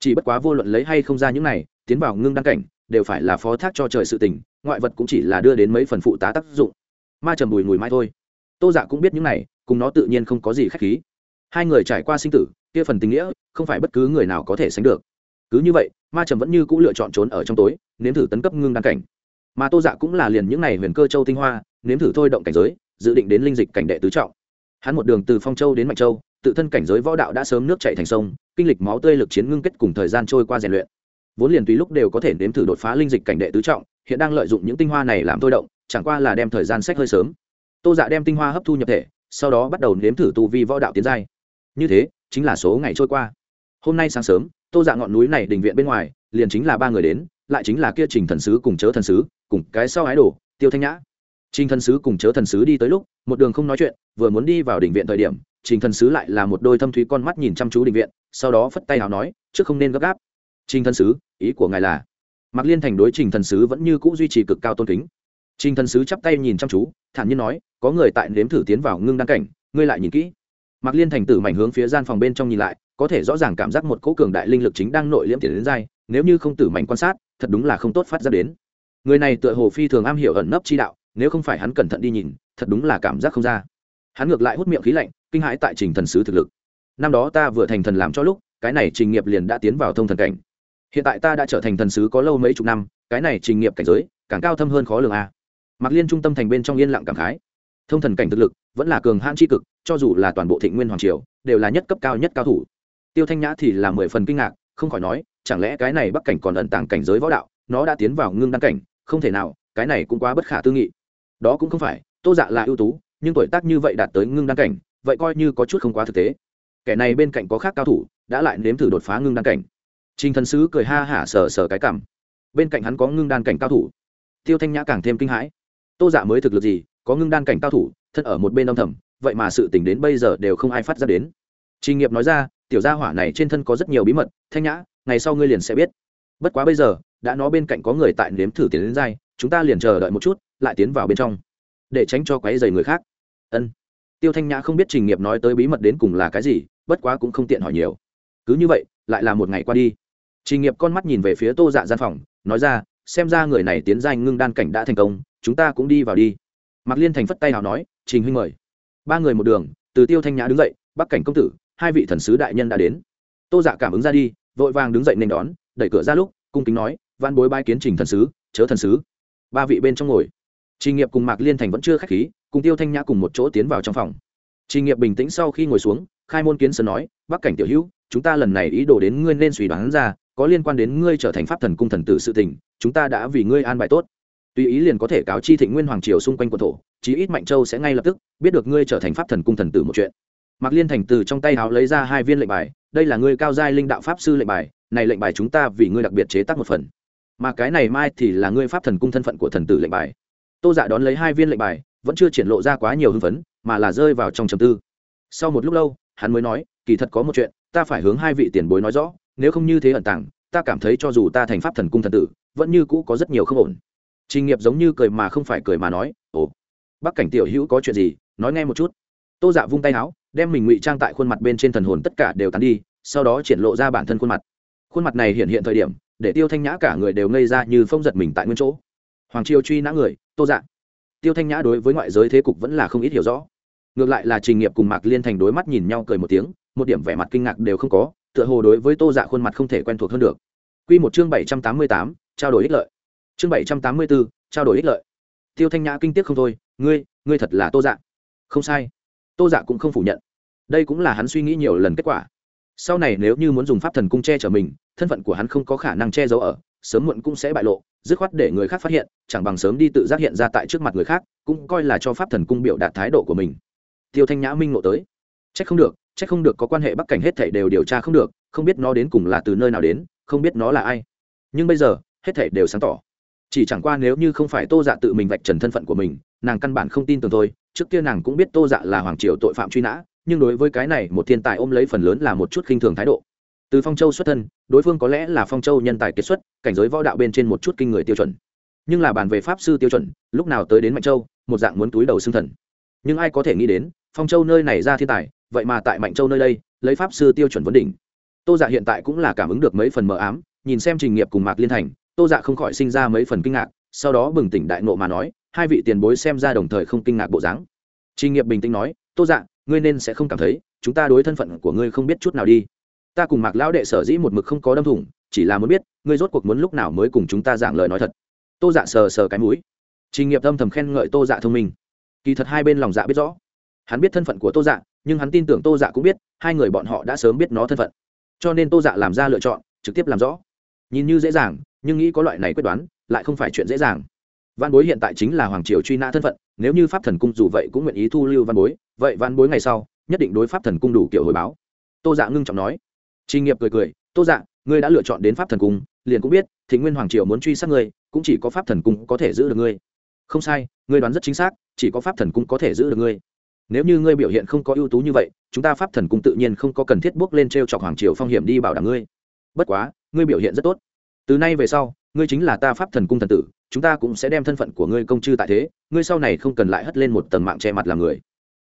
chỉ bất quá vô luận lấy hay không ra những này, tiến vào ngưng đăng cảnh, đều phải là phó thác cho trời sự tình, ngoại vật cũng chỉ là đưa đến mấy phần phụ tá tác dụng. Ma trầm bùi mùi mai thôi. Tô dạ cũng biết những này, cùng nó tự nhiên không có gì khách khí. Hai người trải qua sinh tử, kia phần tình nghĩa, không phải bất cứ người nào có thể sánh được. Cứ như vậy, ma trầm vẫn như c ũ lựa chọn trốn ở trong tối, nếm thử tấn cấp ngưng đăng cảnh. Mà tô dạ cũng là liền những n à y huyền cơ châu tinh hoa, nếm thử thôi động cảnh giới, dự định đến linh dịch cảnh đệ tứ trọng. Hắn một đường từ phong châu đến mạnh châu, tự thân cảnh giới võ đạo đã sớm nước chạy thành sông kinh lịch máu tươi lực chiến ngưng kết cùng thời gian trôi qua rèn luyện. Vốn liền tùy lúc đều có thể nếm thử đột phá linh dịch cảnh đệ tứ trọng, hiện đang lợi dụng những tinh hoa này làm thôi động, chẳng qua là đem thời gian sách hơi sớm. Tô dạ đem tinh hoa hấp thu nhập thể, sau đó bắt đầu nếm thử tu vi võ đạo tiến giai. Như thế, chính là số ngày trôi qua. Hôm nay sáng sớm, tô dạ ngọn núi này đình viện bên ngoài, liền chính là ba người đến, lại chính là kia trình thần sứ cùng chớ thần sứ, cùng cái sau ái đồ, tiêu thanh nhã. Trình thần sứ cùng chớ thần sứ đi tới lúc, một đường không nói chuyện, vừa muốn đi vào đình viện thời điểm trình thần sứ lại là một đôi thâm thúy con mắt nhìn chăm chú đình viện, sau đó phất tay nào nói, trước không nên gấp gáp. Trình thần sứ, ý của ngài là? Mạc liên thành đối trình thần sứ vẫn như c ũ duy trì cực cao tôn kính. Trình thần sứ chắp tay nhìn chăm chú, thản nhiên nói, có người tại nếm thử tiến vào ngưng đăng cảnh, ngươi lại nhìn kỹ. Mạc liên thành tử mảnh hướng phía gian phòng bên trong nhìn lại, có thể rõ ràng cảm giác một cỗ cường đại linh lực chính đang nội liễm tiền đến dai, nếu như không tử mảnh quan sát, thật đúng là không tốt phát ra đến. Người này tựa hồ phi thường am hiểu ẩn nấp chi đạo, nếu không phải hắn cẩn thận đi nhìn, thật đúng là cảm giác không ra. Hắn ngược lại hút miệng khí lạnh kinh hãi tại trình thần sứ thực lực. Năm đó ta vừa thành thần làm cho lúc, cái này trình nghiệp liền đã tiến vào thông thần cảnh. Hiện tại ta đã trở thành thần sứ có lâu mấy chục năm, cái này trình nghiệp cảnh giới, càng cao thâm hơn khó lường a. Mặc liên trung tâm thành bên trong yên lặng cảm khái. Thông thần cảnh thực lực, vẫn là cường hãn tri cực, cho dù là toàn bộ thịnh nguyên hoàng triều, đều là nhất cấp cao nhất cao thủ. Tiêu thanh nhã thì là mười phần kinh ngạc, không khỏi nói, chẳng lẽ cái này bắc cảnh còn ẩn tàng cảnh giới võ đạo, nó đã tiến vào ngưng đăng cảnh, không thể nào, cái này cũng quá bất khả tư nghị. Đó cũng không phải, tô dạ là ưu tú, nhưng tuổi tác như vậy đạt tới ngưng đăng cảnh vậy coi như có chút không quá thực tế. Kẻ này bên cạnh có khác cao thủ, đã lại nếm thử đột phá ngưng đan cảnh. Trình thần sứ cười ha hả sờ sờ cái cảm bên cạnh hắn có ngưng đan cảnh cao thủ. Tiêu thanh nhã càng thêm kinh hãi. Tô dạ mới thực lực gì, có ngưng đan cảnh cao thủ, thân ở một bên âm thầm, vậy mà sự tình đến bây giờ đều không ai phát ra đến. Trình nghiệp nói ra, tiểu gia hỏa này trên thân có rất nhiều bí mật, thanh nhã, ngày sau ngươi liền sẽ biết. Bất quá bây giờ, đã nó bên cạnh có người tại nếm thử tiến đến dai, chúng ta liền chờ đợi một chút, lại tiến vào bên trong. Để tránh cho quấy dày người khác. Ân tiêu thanh nhã không biết trình nghiệp nói tới bí mật đến cùng là cái gì, bất quá cũng không tiện hỏi nhiều. Cứ như vậy, lại là một ngày qua đi. Trình nghiệp con mắt nhìn về phía tô dạ gian phòng, nói ra, xem ra người này tiến danh ngưng đan cảnh đã thành công, chúng ta cũng đi vào đi. Mạc liên thành phất tay nào nói, trình huynh mời. Ba người một đường, từ tiêu thanh nhã đứng dậy, bắc cảnh công tử, hai vị thần sứ đại nhân đã đến. Tô dạ cảm ứng ra đi, vội vàng đứng dậy nên đón, đẩy cửa ra lúc, cung kính nói văn bối bai kiến trình thần sứ, chớ thần sứ. Ba vị bên trong ngồi. Trình nghiệp cùng mạc liên thành vẫn chưa k h á c h khí cùng tiêu thanh nhã cùng một chỗ tiến vào trong phòng. Trình nghiệp bình tĩnh sau khi ngồi xuống, khai môn kiến sơn nói bắc cảnh tiểu hữu, chúng ta lần này ý đồ đến ngươi nên suy đoán ra, có liên quan đến ngươi trở thành pháp thần cung thần tử sự tình, chúng ta đã vì ngươi an bài tốt. Tùy ý liền có thể cáo chi thịnh nguyên hoàng triều xung quanh quân thổ, chí ít mạnh châu sẽ ngay lập tức biết được ngươi trở thành pháp thần cung thần tử một chuyện. Mạc liên thành từ trong tay háo lấy ra hai viên lệnh bài, đây là ngươi cao giai linh đạo pháp sư lệnh bài, này lệnh bài chúng ta vì ngươi đặc biệt chế tác một phần. Mà cái này mai thì là ngươi pháp thần cung thân phận của thần tử lệnh bài. Tô giả đón lấy hai viên lệnh bài vẫn chưa triển lộ ra quá nhiều hưng phấn, mà là rơi vào trong trầm tư. Sau một lúc lâu, hắn mới nói, kỳ thật có một chuyện, ta phải hướng hai vị tiền bối nói rõ, nếu không như thế ẩn tàng, ta cảm thấy cho dù ta thành pháp thần cung thần tử, vẫn như cũ có rất nhiều không ổn. Trình nghiệp giống như cười mà không phải cười mà nói, ồ, bắc cảnh tiểu hữu có chuyện gì, nói nghe một chút. Tô dạ vung tay áo, đem mình ngụy trang tại khuôn mặt bên trên thần hồn tất cả đều tán đi, sau đó triển lộ ra bản thân khuôn mặt. Khuôn mặt này hiện hiện thời điểm, để tiêu thanh nhã cả người đều ngây ra như phong giật mình tại nguyên chỗ. Hoàng triều truy nã người, tô dạ tiêu thanh nhã đối với ngoại giới thế cục vẫn là không ít hiểu rõ. Ngược lại là trình nghiệp cùng mạc liên thành đối mắt nhìn nhau cười một tiếng, một điểm vẻ mặt kinh ngạc đều không có, tựa hồ đối với tô dạ khuôn mặt không thể quen thuộc hơn được. Q một chương bảy trăm tám mươi tám, trao đổi ích lợi. Chương bảy trăm tám mươi bốn trao đổi ích lợi. Tiêu thanh nhã kinh tiếc không thôi, ngươi ngươi thật là tô dạ. Không sai. Tô dạ cũng không phủ nhận. Đây cũng là hắn suy nghĩ nhiều lần kết quả. Sau này nếu như muốn dùng pháp thần cung che chở mình, thân phận của hắn không có khả năng che giấu ở sớm muộn cũng sẽ bại lộ, dứt khoát để người khác phát hiện, chẳng bằng sớm đi tự giác hiện ra tại trước mặt người khác, cũng coi là cho pháp thần cung biểu đạt thái độ của mình. Tiêu thanh nhã minh ngộ tới. C h ắ c không được c h ắ c không được có quan hệ bắc cảnh hết thảy đều điều tra không được, không biết nó đến cùng là từ nơi nào đến, không biết nó là ai. Nhưng bây giờ, hết thảy đều sáng tỏ. Chỉ chẳng qua nếu như không phải tô dạ tự mình vạch trần thân phận của mình, nàng căn bản không tin tưởng thôi, trước kia nàng cũng biết tô dạ là hoàng triều tội phạm truy nã, nhưng đối với cái này một thiên tài ôm lấy phần lớn là một chút khinh thường thái độ từ phong châu xuất thân, đối phương có lẽ là phong châu nhân tài kết xuất, cảnh giới võ đạo bên trên một chút kinh người tiêu chuẩn. Nhưng là bàn về pháp sư tiêu chuẩn, lúc nào tới đến mạnh châu, một dạng muốn túi đầu xương thần. Nhưng ai có thể nghĩ đến, phong châu nơi này ra thiên tài, vậy mà tại mạnh châu nơi đây, lấy pháp sư tiêu chuẩn vấn đỉnh. Tô dạ hiện tại cũng là cảm ứng được mấy phần mờ ám, nhìn xem trình nghiệp cùng mạc liên thành, tô dạ không khỏi sinh ra mấy phần kinh ngạc, sau đó bừng tỉnh đại nộ mà nói, hai vị tiền bối xem ra đồng thời không kinh ngạc bộ dáng. Trình nghiệp bình tĩnh nói, tô dạ ngươi nên sẽ không cảm thấy, chúng ta đối thân phận của ngươi không biết chút nào đi ta cùng mạc lão đệ sở dĩ một mực không có đâm thủng, chỉ là muốn biết, ngươi rốt cuộc muốn lúc nào mới cùng chúng ta giảng lời nói thật. Tô dạ sờ sờ cái mũi. Trình nghiệp âm thầm khen ngợi tô dạ thông minh. Kỳ thật hai bên lòng dạ biết rõ. Hắn biết thân phận của tô dạ nhưng hắn tin tưởng tô dạ cũng biết, hai người bọn họ đã sớm biết nó thân phận. Cho nên tô dạ làm ra lựa chọn, trực tiếp làm rõ. Nhìn như dễ dàng, nhưng nghĩ có loại này quyết đoán, lại không phải chuyện dễ dàng. Văn bối hiện tại chính là hoàng triều truy nã thân phận, nếu như pháp thần cung dù vậy cũng nguyện ý thu lưu văn bối, vậy văn bối ngày sau, nhất định đối pháp thần cung đủ kiểu hồi báo. Tô dạ ngưng trọng nói trình nghiệp cười cười, tô dạ ngươi đã lựa chọn đến pháp thần cung, liền cũng biết thì nguyên hoàng triều muốn truy sát ngươi, cũng chỉ có pháp thần cung có thể giữ được ngươi. Không sai, ngươi đoán rất chính xác, chỉ có pháp thần cung có thể giữ được ngươi. Nếu như ngươi biểu hiện không có ưu tú như vậy, chúng ta pháp thần cung tự nhiên không có cần thiết bước lên t r e o chọc hoàng triều phong hiểm đi bảo đảm ngươi. Bất quá, ngươi biểu hiện rất tốt. Từ nay về sau, ngươi chính là ta pháp thần cung thần tử, chúng ta cũng sẽ đem thân phận của ngươi công chư tại thế, ngươi sau này không cần lại hất lên một tầng mạng che mặt làm người.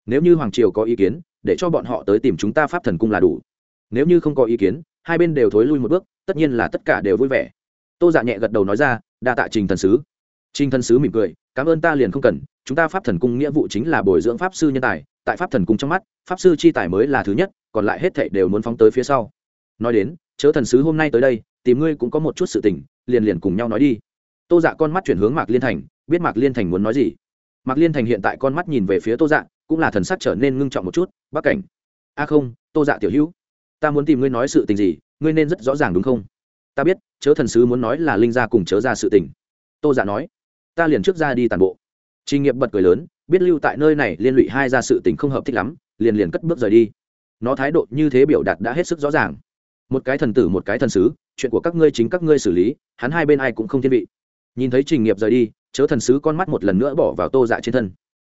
Nếu như hoàng triều có ý kiến, để cho bọn họ tới tìm chúng ta pháp thần cung là đủ nếu như không có ý kiến, hai bên đều thối lui một bước, tất nhiên là tất cả đều vui vẻ. Tô dạ nhẹ gật đầu nói ra, đa tạ trình thần sứ. Trình thần sứ mỉm cười, cảm ơn ta liền không cần, chúng ta pháp thần cung nghĩa vụ chính là bồi dưỡng pháp sư nhân tài, tại pháp thần cung trong mắt, pháp sư chi tài mới là thứ nhất, còn lại hết thảy đều muốn phóng tới phía sau. Nói đến, chớ thần sứ hôm nay tới đây, tìm ngươi cũng có một chút sự tình, liền liền cùng nhau nói đi. Tô dạ con mắt chuyển hướng mạc liên thành, biết mạc liên thành muốn nói gì. Mạc liên thành hiện tại con mắt nhìn về phía tô dạ cũng là thần sắc trở nên ngưng trọng một chút bắc cảnh. A không, tô dạ tiểu hữu ta muốn tìm ngươi nói sự tình gì, ngươi nên rất rõ ràng đúng không? Ta biết, chớ thần sứ muốn nói là linh gia cùng chớ ra sự tình. Tô dạ nói, ta liền trước ra đi tàn bộ. Trình nghiệp bật cười lớn, biết lưu tại nơi này liên lụy hai ra sự tình không hợp thích lắm, liền liền cất bước rời đi. Nó thái độ như thế biểu đạt đã hết sức rõ ràng. Một cái thần tử, một cái thần sứ, chuyện của các ngươi chính các ngươi xử lý, hắn hai bên ai cũng không thiên vị. Nhìn thấy trình nghiệp rời đi, chớ thần sứ con mắt một lần nữa bỏ vào tô dạ trên thân.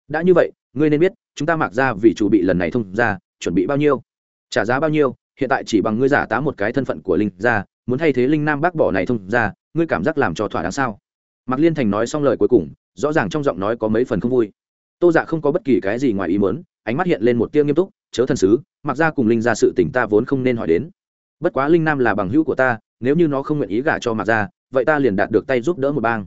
Đã như vậy, ngươi nên biết, chúng ta mặc ra vì chủ bị lần này thông ra, chuẩn bị bao nhiêu, trả giá bao nhiêu hiện tại chỉ bằng ngươi giả tá một cái thân phận của linh gia, muốn thay thế linh nam bác bỏ này thông ra ngươi cảm giác làm cho thỏa đáng sao? Mạc liên thành nói xong lời cuối cùng, rõ ràng trong giọng nói có mấy phần không vui. Tô dạ không có bất kỳ cái gì ngoài ý muốn, ánh mắt hiện lên một tia nghiêm túc, chớ thần sứ mặc ra cùng linh ra sự tỉnh ta vốn không nên hỏi đến. Bất quá linh nam là bằng hữu của ta, nếu như nó không nguyện ý gả cho mặc ra vậy ta liền đạt được tay giúp đỡ một bang.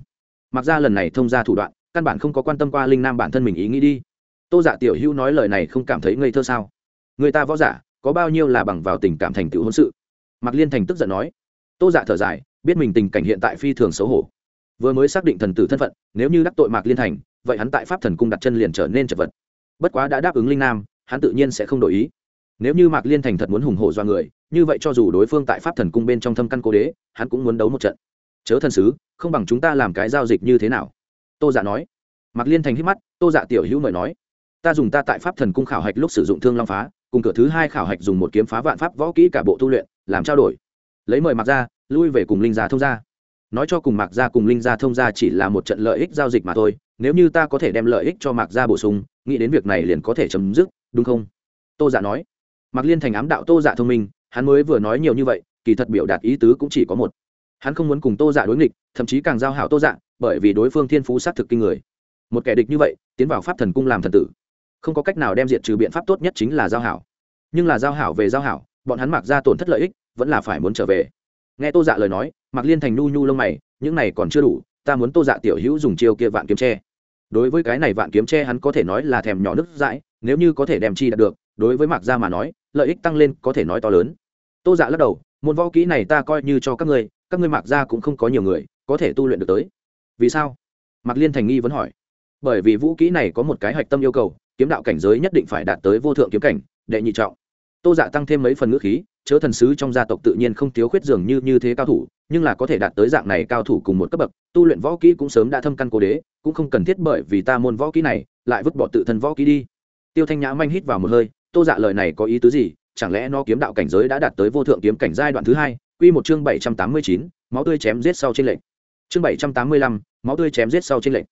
Mặc ra lần này thông ra thủ đoạn, căn bản không có quan tâm qua linh nam bản thân mình ý nghĩ đi. Tô dạ tiểu hữu nói lời này không cảm thấy ngây thơ sao? Người ta võ giả có bao nhiêu là bằng vào tình cảm thành tựu hôn sự? Mạc liên thành tức giận nói. Tô dạ thở dài, biết mình tình cảnh hiện tại phi thường xấu hổ. Vừa mới xác định thần tử thân phận, nếu như đắc tội mạc liên thành, vậy hắn tại pháp thần cung đặt chân liền trở nên chật vật. Bất quá đã đáp ứng linh nam, hắn tự nhiên sẽ không đổi ý. Nếu như mạc liên thành thật muốn hùng hổ do người, như vậy cho dù đối phương tại pháp thần cung bên trong thâm căn cố đế, hắn cũng muốn đấu một trận. Chớ thần sứ, không bằng chúng ta làm cái giao dịch như thế nào? Tô dạ nói. Mạc liên thành hít mắt, tô dạ tiểu hữu mời nói. Ta dùng ta tại pháp thần cung khảo hạch lúc sử dụng thương long phá cùng cửa thứ hai khảo hạch dùng một kiếm phá vạn pháp võ kỹ cả bộ tu luyện, làm trao đổi. Lấy mời mặc ra lui về cùng linh gia thông gia. Nói cho cùng mạc gia cùng linh gia thông gia chỉ là một trận lợi ích giao dịch mà thôi, nếu như ta có thể đem lợi ích cho mạc gia bổ sung, nghĩ đến việc này liền có thể chấm dứt, đúng không? Tô dạ nói. Mạc liên thành ám đạo tô dạ thông minh, hắn mới vừa nói nhiều như vậy, kỳ thật biểu đạt ý tứ cũng chỉ có một. Hắn không muốn cùng tô dạ đối nghịch, thậm chí càng giao hảo tô giả bởi vì đối phương thiên phú xác thực kinh người. Một kẻ địch như vậy, tiến vào pháp thần cung làm thần tử không có cách nào đem diệt trừ biện pháp tốt nhất chính là giao hảo. Nhưng là giao hảo về giao hảo, bọn hắn mặc ra tổn thất lợi ích, vẫn là phải muốn trở về. Nghe tô dạ lời nói mặc liên thành nu nhu lông mày, những này còn chưa đủ, ta muốn tô dạ tiểu hữu dùng chiêu kia vạn kiếm tre. Đối với cái này vạn kiếm tre hắn có thể nói là thèm nhỏ nước dãi, nếu như có thể đem chi đạt được, đối với mặc gia mà nói, lợi ích tăng lên có thể nói to lớn. Tô dạ lắc đầu, môn võ kỹ này ta coi như cho các ngươi các ngươi mặc gia cũng không có nhiều người, có thể tu luyện được tới. Vì sao? Mạc liên thành nghi vẫn hỏi. Bởi vì vũ kỹ này có một cái hạch tâm yêu cầu kiếm đạo cảnh giới nhất định phải đạt tới vô thượng kiếm cảnh, đệ nhị trọng. Tô dạ tăng thêm mấy phần ngữ khí, chớ thần sứ trong gia tộc tự nhiên không thiếu khuyết dường như như thế cao thủ, nhưng là có thể đạt tới dạng này cao thủ cùng một cấp bậc, tu luyện võ kỹ cũng sớm đã thâm căn cố đế, cũng không cần thiết bởi vì ta môn võ kỹ này, lại vứt bỏ tự thân võ kỹ đi. Tiêu thanh nhã manh hít vào một hơi, tô dạ lời này có ý tứ gì? Chẳng lẽ nó kiếm đạo cảnh giới đã đạt tới vô thượng kiếm cảnh giai đoạn thứ hai? Quy một chương bảy trăm tám mươi chín, máu tươi chém giết sau trên lệnh chương bảy trăm tám mươi lăm, máu tươi chém giết sau trên lệnh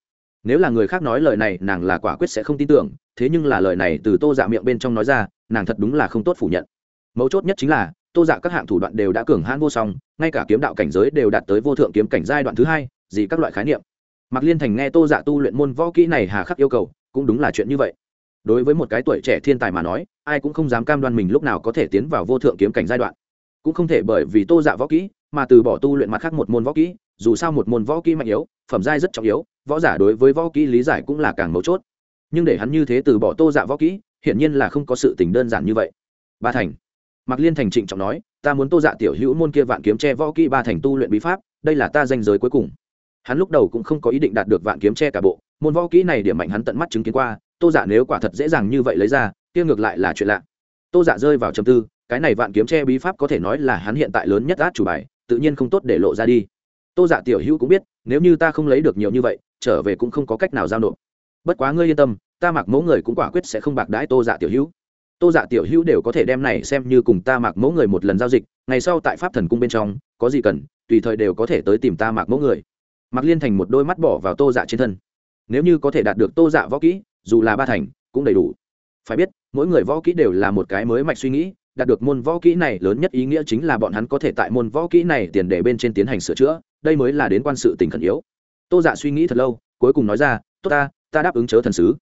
nếu là người khác nói lời này, nàng là quả quyết sẽ không tin tưởng, thế nhưng là lời này từ tô dạ miệng bên trong nói ra, nàng thật đúng là không tốt phủ nhận. Mấu chốt nhất chính là, tô dạ các hạng thủ đoạn đều đã cường hãn vô song, ngay cả kiếm đạo cảnh giới đều đạt tới vô thượng kiếm cảnh giai đoạn thứ hai, gì các loại khái niệm. Mạc liên thành nghe tô dạ tu luyện môn võ kỹ này hà khắc yêu cầu, cũng đúng là chuyện như vậy. Đối với một cái tuổi trẻ thiên tài mà nói, ai cũng không dám cam đoan mình lúc nào có thể tiến vào vô thượng kiếm cảnh giai đoạn. Cũng không thể bởi vì tô dạ võ kỹ, mà từ bỏ tu luyện mặt khác một môn võ kỹ, dù sao một môn võ kỹ mạnh yếu, phẩm giai rất trọng yếu võ giả đối với võ kỹ lý giải cũng là càng mấu chốt. Nhưng để hắn như thế từ bỏ tô dạ võ kỹ, hiển nhiên là không có sự tình đơn giản như vậy. Ba thành. Mạc liên thành trịnh trọng nói, ta muốn tô dạ tiểu hữu môn kia vạn kiếm che võ kỹ ba thành tu luyện bí pháp, đây là ta danh giới cuối cùng. Hắn lúc đầu cũng không có ý định đạt được vạn kiếm che cả bộ, môn võ kỹ này điểm mạnh hắn tận mắt chứng kiến qua, tô dạ nếu quả thật dễ dàng như vậy lấy ra, kia ngược lại là chuyện lạ. Tô dạ rơi vào trầm tư, cái này vạn kiếm che bí pháp có thể nói là hắn hiện tại lớn nhất át chủ bài, tự nhiên không tốt để lộ ra đi. Tô dạ tiểu hữu cũng biết, nếu như ta không lấy được nhiều như vậy trở về cũng không có cách nào giao nộp. Bất quá ngươi yên tâm, ta mặc mẫu người cũng quả quyết sẽ không bạc đãi tô dạ tiểu hữu. Tô dạ tiểu hữu đều có thể đem này xem như cùng ta mặc mẫu người một lần giao dịch, ngày sau tại pháp thần cung bên trong, có gì cần, tùy thời đều có thể tới tìm ta mặc mẫu người. Mặc liên thành một đôi mắt bỏ vào tô dạ trên thân. Nếu như có thể đạt được tô dạ võ kỹ, dù là ba thành, cũng đầy đủ. Phải biết, mỗi người võ kỹ đều là một cái mới mạch suy nghĩ, đạt được môn võ kỹ này lớn nhất ý nghĩa chính là bọn hắn có thể tại môn võ kỹ này tiền để bên trên tiến hành sửa chữa, đây mới là đến quan sự tình khẩn yếu tô dạ suy nghĩ thật lâu, cuối cùng nói ra, tốt ta ta đáp ứng chớ thần sứ.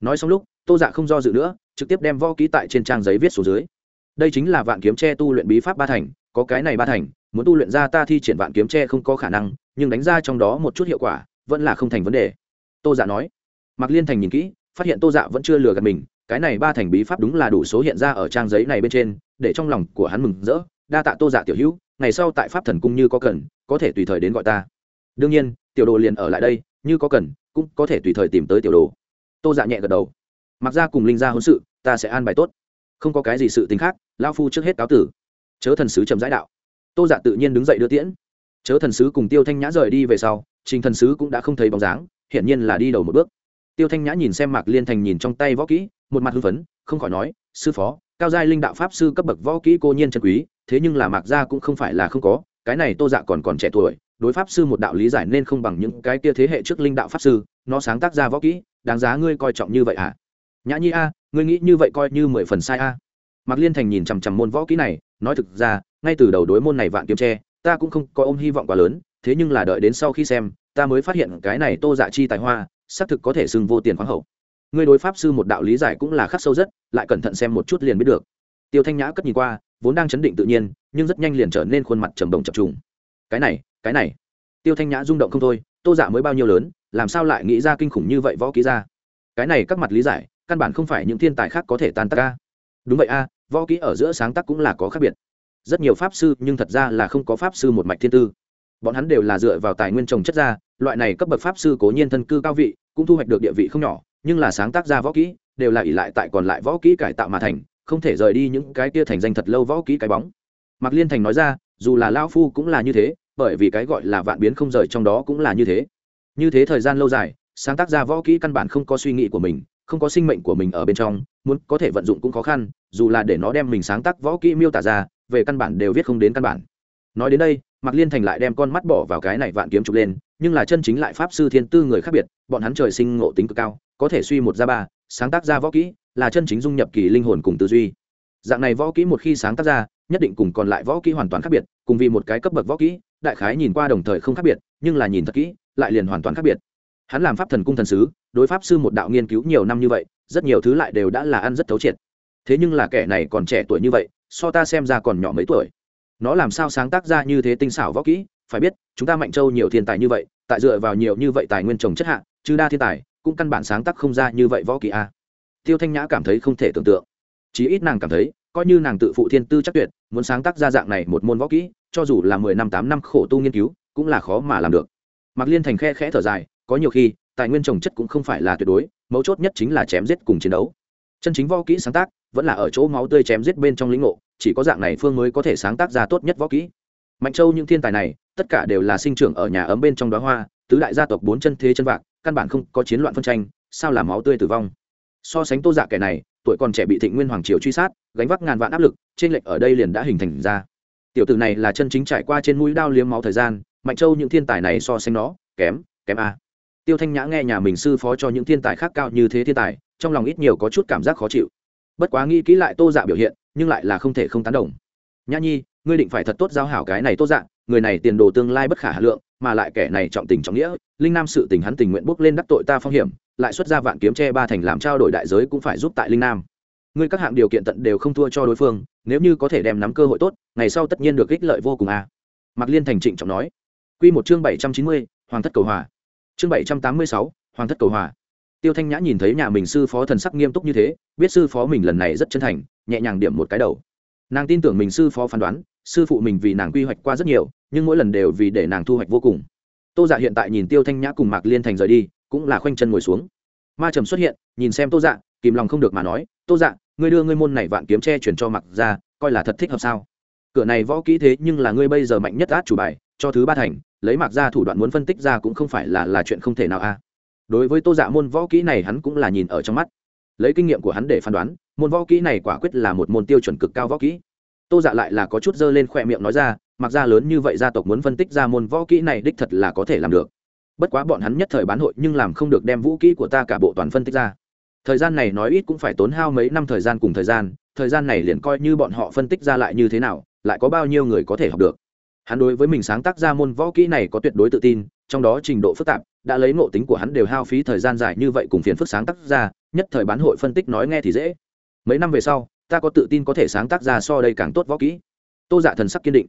Nói xong lúc, tô dạ không do dự nữa, trực tiếp đem võ ký tại trên trang giấy viết xuống dưới. Đây chính là vạn kiếm tre tu luyện bí pháp ba thành, có cái này ba thành, muốn tu luyện ra ta thi triển vạn kiếm tre không có khả năng, nhưng đánh ra trong đó một chút hiệu quả, vẫn là không thành vấn đề. Tô dạ nói. Mạc liên thành nhìn kỹ, phát hiện tô dạ vẫn chưa lừa gạt mình, cái này ba thành bí pháp đúng là đủ số hiện ra ở trang giấy này bên trên, để trong lòng của hắn mừng rỡ. Đa tạ tô dạ tiểu hữu, ngày sau tại pháp thần cung như có cần, có thể tùy thời đến gọi ta. Đương nhiên tiểu đồ liền ở lại đây, như có cần, cũng có thể tùy thời tìm tới tiểu đồ. Tô dạ nhẹ gật đầu. Mặc ra cùng linh ra hôn sự, ta sẽ an bài tốt. Không có cái gì sự t ì n h khác lao phu trước hết cáo tử. Chớ thần sứ chậm giải đạo. Tô dạ tự nhiên đứng dậy đưa tiễn. Chớ thần sứ cùng tiêu thanh nhã rời đi về sau, trình thần sứ cũng đã không thấy bóng dáng, hiển nhiên là đi đầu một bước. Tiêu thanh nhã nhìn xem mạc liên thành nhìn trong tay võ kỹ, một mặt hưng phấn, không khỏi nói, sư phó, cao giai linh đạo pháp sư cấp bậc võ kỹ cô nhiên chân quý, thế nhưng là mạc gia cũng không phải là không có, cái này tô dạ còn còn trẻ tuổi đối pháp sư một đạo lý giải nên không bằng những cái kia thế hệ trước linh đạo pháp sư, nó sáng tác ra võ kỹ, đáng giá ngươi coi trọng như vậy à? Nhã nhi a, ngươi nghĩ như vậy coi như mười phần sai a. Mạc liên thành nhìn chằm chằm môn võ kỹ này, nói thực ra, ngay từ đầu đối môn này vạn kiếm tre, ta cũng không có ôm hy vọng quá lớn, thế nhưng là đợi đến sau khi xem, ta mới phát hiện cái này tô dạ chi tài hoa, xác thực có thể xưng vô tiền khoáng hậu. Ngươi đối pháp sư một đạo lý giải cũng là khắc sâu rất, lại cẩn thận xem một chút liền biết được. Tiêu thanh nhã cất nhìn qua, vốn đang chấn định tự nhiên, nhưng rất nhanh liền trở nên khuôn mặt trầm đồng chập trùng. Cái này cái này. Tiêu thanh nhã rung động không thôi, tô giả mới bao nhiêu lớn, làm sao lại nghĩ ra kinh khủng như vậy võ ký ra? Cái này các mặt lý giải, căn bản không phải những thiên tài khác có thể tan tác ca đúng vậy a, võ kỹ ở giữa sáng tác cũng là có khác biệt. Rất nhiều pháp sư, nhưng thật ra là không có pháp sư một mạch thiên tư. Bọn hắn đều là dựa vào tài nguyên trồng chất ra, loại này cấp bậc pháp sư cố nhiên thân cư cao vị, cũng thu hoạch được địa vị không nhỏ, nhưng là sáng tác ra võ kỹ, đều là ỷ lại tại còn lại võ kỹ cải tạo mà thành, không thể rời đi những cái kia thành danh thật lâu võ kỹ cái bóng. Mạc liên thành nói ra, dù là lao phu cũng là như thế bởi vì cái gọi là vạn biến không rời trong đó cũng là như thế. Như thế thời gian lâu dài, sáng tác ra võ kỹ căn bản không có suy nghĩ của mình, không có sinh mệnh của mình ở bên trong, muốn có thể vận dụng cũng khó khăn, dù là để nó đem mình sáng tác võ kỹ miêu tả ra, về căn bản đều viết không đến căn bản. Nói đến đây, mạc liên thành lại đem con mắt bỏ vào cái này vạn kiếm trục lên, nhưng là chân chính lại pháp sư thiên tư người khác biệt, bọn hắn trời sinh ngộ tính cực cao, có thể suy một ra ba, sáng tác ra võ kỹ là chân chính dung nhập kỳ linh hồn cùng tư duy. Dạng này võ kỹ một khi sáng tác ra nhất định cùng còn lại võ kỹ hoàn toàn khác biệt, cùng vì một cái cấp bậc võ kỹ, đại khái nhìn qua đồng thời không khác biệt, nhưng là nhìn thật kỹ, lại liền hoàn toàn khác biệt. Hắn làm pháp thần cung thần sứ, đối pháp sư một đạo nghiên cứu nhiều năm như vậy, rất nhiều thứ lại đều đã là ăn rất thấu triệt. Thế nhưng là kẻ này còn trẻ tuổi như vậy, so ta xem ra còn nhỏ mấy tuổi. Nó làm sao sáng tác ra như thế tinh xảo võ kỹ, phải biết, chúng ta mạnh châu nhiều thiên tài như vậy, tại dựa vào nhiều như vậy tài nguyên trồng chất hạ chứ đa thiên tài, cũng căn bản sáng tác không ra như vậy võ kỹ a. Tiêu thanh nhã cảm thấy không thể tưởng tượng. Chí ít nàng cảm thấy coi như nàng tự phụ thiên tư chắc tuyệt, muốn sáng tác ra dạng này một môn võ kỹ, cho dù là mười năm tám năm khổ tu nghiên cứu, cũng là khó mà làm được. Mạc liên thành khe khẽ thở dài, có nhiều khi, tài nguyên trồng chất cũng không phải là tuyệt đối, mấu chốt nhất chính là chém giết cùng chiến đấu. Chân chính võ kỹ sáng tác, vẫn là ở chỗ máu tươi chém giết bên trong lĩnh ngộ, chỉ có dạng này phương mới có thể sáng tác ra tốt nhất võ kỹ. Mạnh châu những thiên tài này, tất cả đều là sinh trưởng ở nhà ấm bên trong đó hoa, tứ đại gia tộc bốn chân thế chân vạc, căn bản không có chiến loạn phân tranh, sao làm máu tươi tử vong? So sánh tô dạ kẻ này tuổi còn trẻ bị thịnh nguyên hoàng triều truy sát, gánh vác ngàn vạn áp lực, trên lệch ở đây liền đã hình thành ra. Tiểu tử này là chân chính trải qua trên mũi đao liếm máu thời gian, mạnh châu những thiên tài này so sánh nó, kém kém a. Tiêu thanh nhã nghe nhà mình sư phó cho những thiên tài khác cao như thế thiên tài, trong lòng ít nhiều có chút cảm giác khó chịu. Bất quá nghĩ kỹ lại tô dạ biểu hiện, nhưng lại là không thể không tán đồng. Nhã nhi, ngươi định phải thật tốt giao hảo cái này tô dạ người này tiền đồ tương lai bất khả hà lượng, mà lại kẻ này trọng tình trọng nghĩa, linh nam sự tình hắn tình nguyện bước lên đắc tội ta phong hiểm, lại xuất ra vạn kiếm che ba thành làm trao đổi đại giới cũng phải giúp tại linh nam. Ngươi các hạng điều kiện tận đều không thua cho đối phương, nếu như có thể đem nắm cơ hội tốt, ngày sau tất nhiên được ích lợi vô cùng à. mạc liên thành trịnh trọng nói. Quy một chương bảy trăm chín mươi, hoàng thất cầu hòa. Chương bảy trăm tám mươi sáu, hoàng thất cầu hòa. Tiêu thanh nhã nhìn thấy nhà mình sư phó thần sắc nghiêm túc như thế, biết sư phó mình lần này rất chân thành, nhẹ nhàng điểm một cái đầu. Nàng tin tưởng mình sư phó phán đoán sư phụ mình vì nàng quy hoạch qua rất nhiều, nhưng mỗi lần đều vì để nàng thu hoạch vô cùng. Tô dạ hiện tại nhìn tiêu thanh nhã cùng mạc liên thành rời đi, cũng là khoanh chân ngồi xuống. Ma trầm xuất hiện, nhìn xem tô dạ kìm lòng không được mà nói, tô dạ ngươi đưa ngươi môn này vạn kiếm tre chuyển cho mặc ra coi là thật thích hợp sao? Cửa này võ kỹ thế nhưng là ngươi bây giờ mạnh nhất át chủ bài, cho thứ ba thành, lấy mặc ra thủ đoạn muốn phân tích ra cũng không phải là là chuyện không thể nào a. Đối với tô dạ môn võ kỹ này hắn cũng là nhìn ở trong mắt. Lấy kinh nghiệm của hắn để phán đoán, môn võ kỹ này quả quyết là một môn tiêu chuẩn cực cao võ kỹ tô dạ lại là có chút dơ lên khoe miệng nói ra, mặc ra lớn như vậy gia tộc muốn phân tích ra môn võ kỹ này đích thật là có thể làm được. Bất quá bọn hắn nhất thời bán hội nhưng làm không được đem vũ kỹ của ta cả bộ toàn phân tích ra. Thời gian này nói ít cũng phải tốn hao mấy năm thời gian cùng thời gian thời gian này liền coi như bọn họ phân tích ra lại như thế nào, lại có bao nhiêu người có thể học được. Hắn đối với mình sáng tác ra môn võ kỹ này có tuyệt đối tự tin, trong đó trình độ phức tạp, đã lấy ngộ tính của hắn đều hao phí thời gian dài như vậy cùng phiền phức sáng tác ra, nhất thời bán hội phân tích nói nghe thì dễ. Mấy năm về sau ta có tự tin có thể sáng tác ra so đây càng tốt võ kỹ. Tô dạ thần sắc kiên định.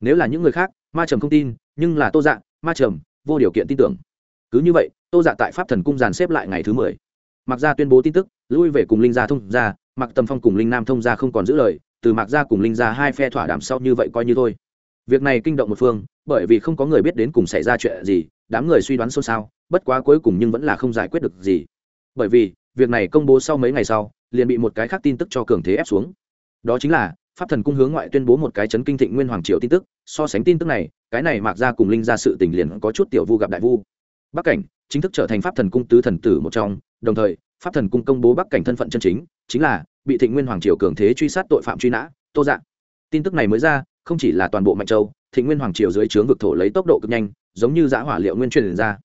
Nếu là những người khác, ma trầm không tin, nhưng là tô dạ ma trầm, vô điều kiện tin tưởng. Cứ như vậy, tô dạ tại pháp thần cung dàn xếp lại ngày thứ mười. Mặc ra tuyên bố tin tức, lui về cùng linh gia thông gia mặc tầm phong cùng linh nam thông gia không còn giữ lời, từ mặc ra cùng linh gia hai phe thỏa đàm sau như vậy coi như thôi. Việc này kinh động một phương, bởi vì không có người biết đến cùng xảy ra chuyện gì, đám người suy đoán xôn xao, bất quá cuối cùng nhưng vẫn là không giải quyết được gì. Bởi vì, việc này công bố sau mấy ngày sau liền bị một cái khác tin tức cho cường thế ép xuống. Đó chính là, pháp thần cung hướng ngoại tuyên bố một cái chấn kinh thịnh nguyên hoàng triều tin tức, so sánh tin tức này, cái này mạc ra cùng linh ra sự tình liền có chút tiểu vu gặp đại vu. Bắc cảnh, chính thức trở thành pháp thần cung tứ thần tử một trong, đồng thời, pháp thần cung công bố bắc cảnh thân phận chân chính chính là, bị thịnh nguyên hoàng triều cường thế truy sát tội phạm truy nã, tô dạng tin tức này mới ra, không chỉ là toàn bộ mạnh châu, thịnh nguyên hoàng triều dưới trướng vực thổ lấy tốc độ cực nhanh, giống như giã hỏa liệu nguyên truyền ra.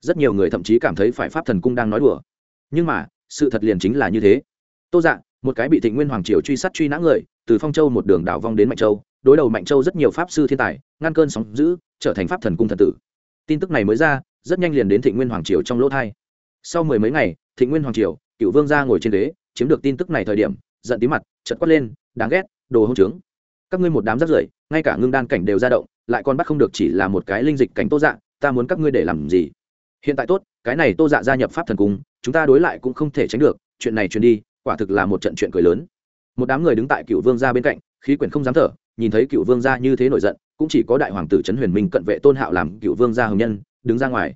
Rất nhiều người thậm chí cảm thấy phải pháp thần cung đang nói đùa. Nhưng mà, sự thật liền chính là như thế tô Dạ, một cái bị thịnh nguyên hoàng triều truy sát truy nã người từ phong châu một đường đảo vong đến mạnh châu đối đầu mạnh châu rất nhiều pháp sư thiên tài ngăn cơn sóng giữ trở thành pháp thần cung thần tử. Tin tức này mới ra rất nhanh liền đến thịnh nguyên hoàng triều trong lỗ thai. Sau mười mấy ngày thịnh nguyên hoàng triều cựu vương ra ngồi trên ghế chiếm được tin tức này thời điểm giận tí mặt chật quát lên đáng ghét đồ hông trướng. Các ngươi một đám rắt rưởi ngay cả ngưng đan cảnh đều ra động lại còn bắt không được chỉ là một cái linh dịch cảnh tô dạ ta muốn các ngươi để làm gì? Hiện tại tốt cái này tô dạ gia nhập pháp thần cung chúng ta đối lại cũng không thể tránh được chuyện này truyền đi quả thực là một trận chuyện cười lớn. Một đám người đứng tại cựu vương gia bên cạnh, khí quyển không dám thở, nhìn thấy cựu vương gia như thế nổi giận, cũng chỉ có đại hoàng tử trấn huyền minh cận vệ tôn hạo làm cựu vương gia hồng nhân, đứng ra ngoài.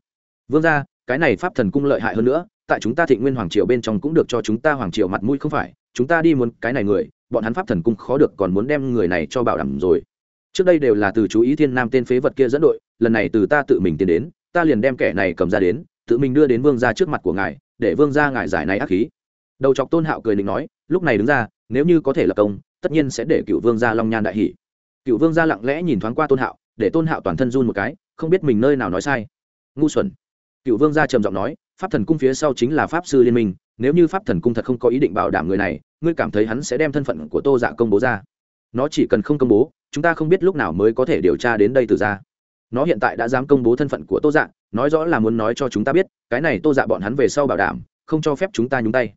Vương gia, cái này pháp thần cung lợi hại hơn nữa, tại chúng ta thịnh nguyên hoàng triều bên trong cũng được cho chúng ta hoàng triều mặt mũi không phải, chúng ta đi muốn cái này người, bọn hắn pháp thần cung khó được còn muốn đem người này cho bảo đảm rồi. Trước đây đều là từ chú ý thiên nam tên phế vật kia dẫn đội, lần này từ ta tự mình tiến đến, ta liền đem kẻ này cầm ra đến, tự mình đưa đến vương gia trước mặt của ngài, để vương gia ngài giải này ác khí đầu chọc tôn hạo cười định nói, lúc này đứng ra, nếu như có thể lập công, tất nhiên sẽ để cựu vương gia long nhan đại hỷ cựu vương gia lặng lẽ nhìn thoáng qua tôn hạo, để tôn hạo toàn thân run một cái, không biết mình nơi nào nói sai. Ngu xuẩn. Cựu vương gia trầm giọng nói, pháp thần cung phía sau chính là pháp sư liên minh, nếu như pháp thần cung thật không có ý định bảo đảm người này, ngươi cảm thấy hắn sẽ đem thân phận của tô dạ công bố ra? Nó chỉ cần không công bố, chúng ta không biết lúc nào mới có thể điều tra đến đây từ ra. Nó hiện tại đã dám công bố thân phận của tô dạ nói rõ là muốn nói cho chúng ta biết, cái này tô dạ bọn hắn về sau bảo đảm, không cho phép chúng ta nhúng tay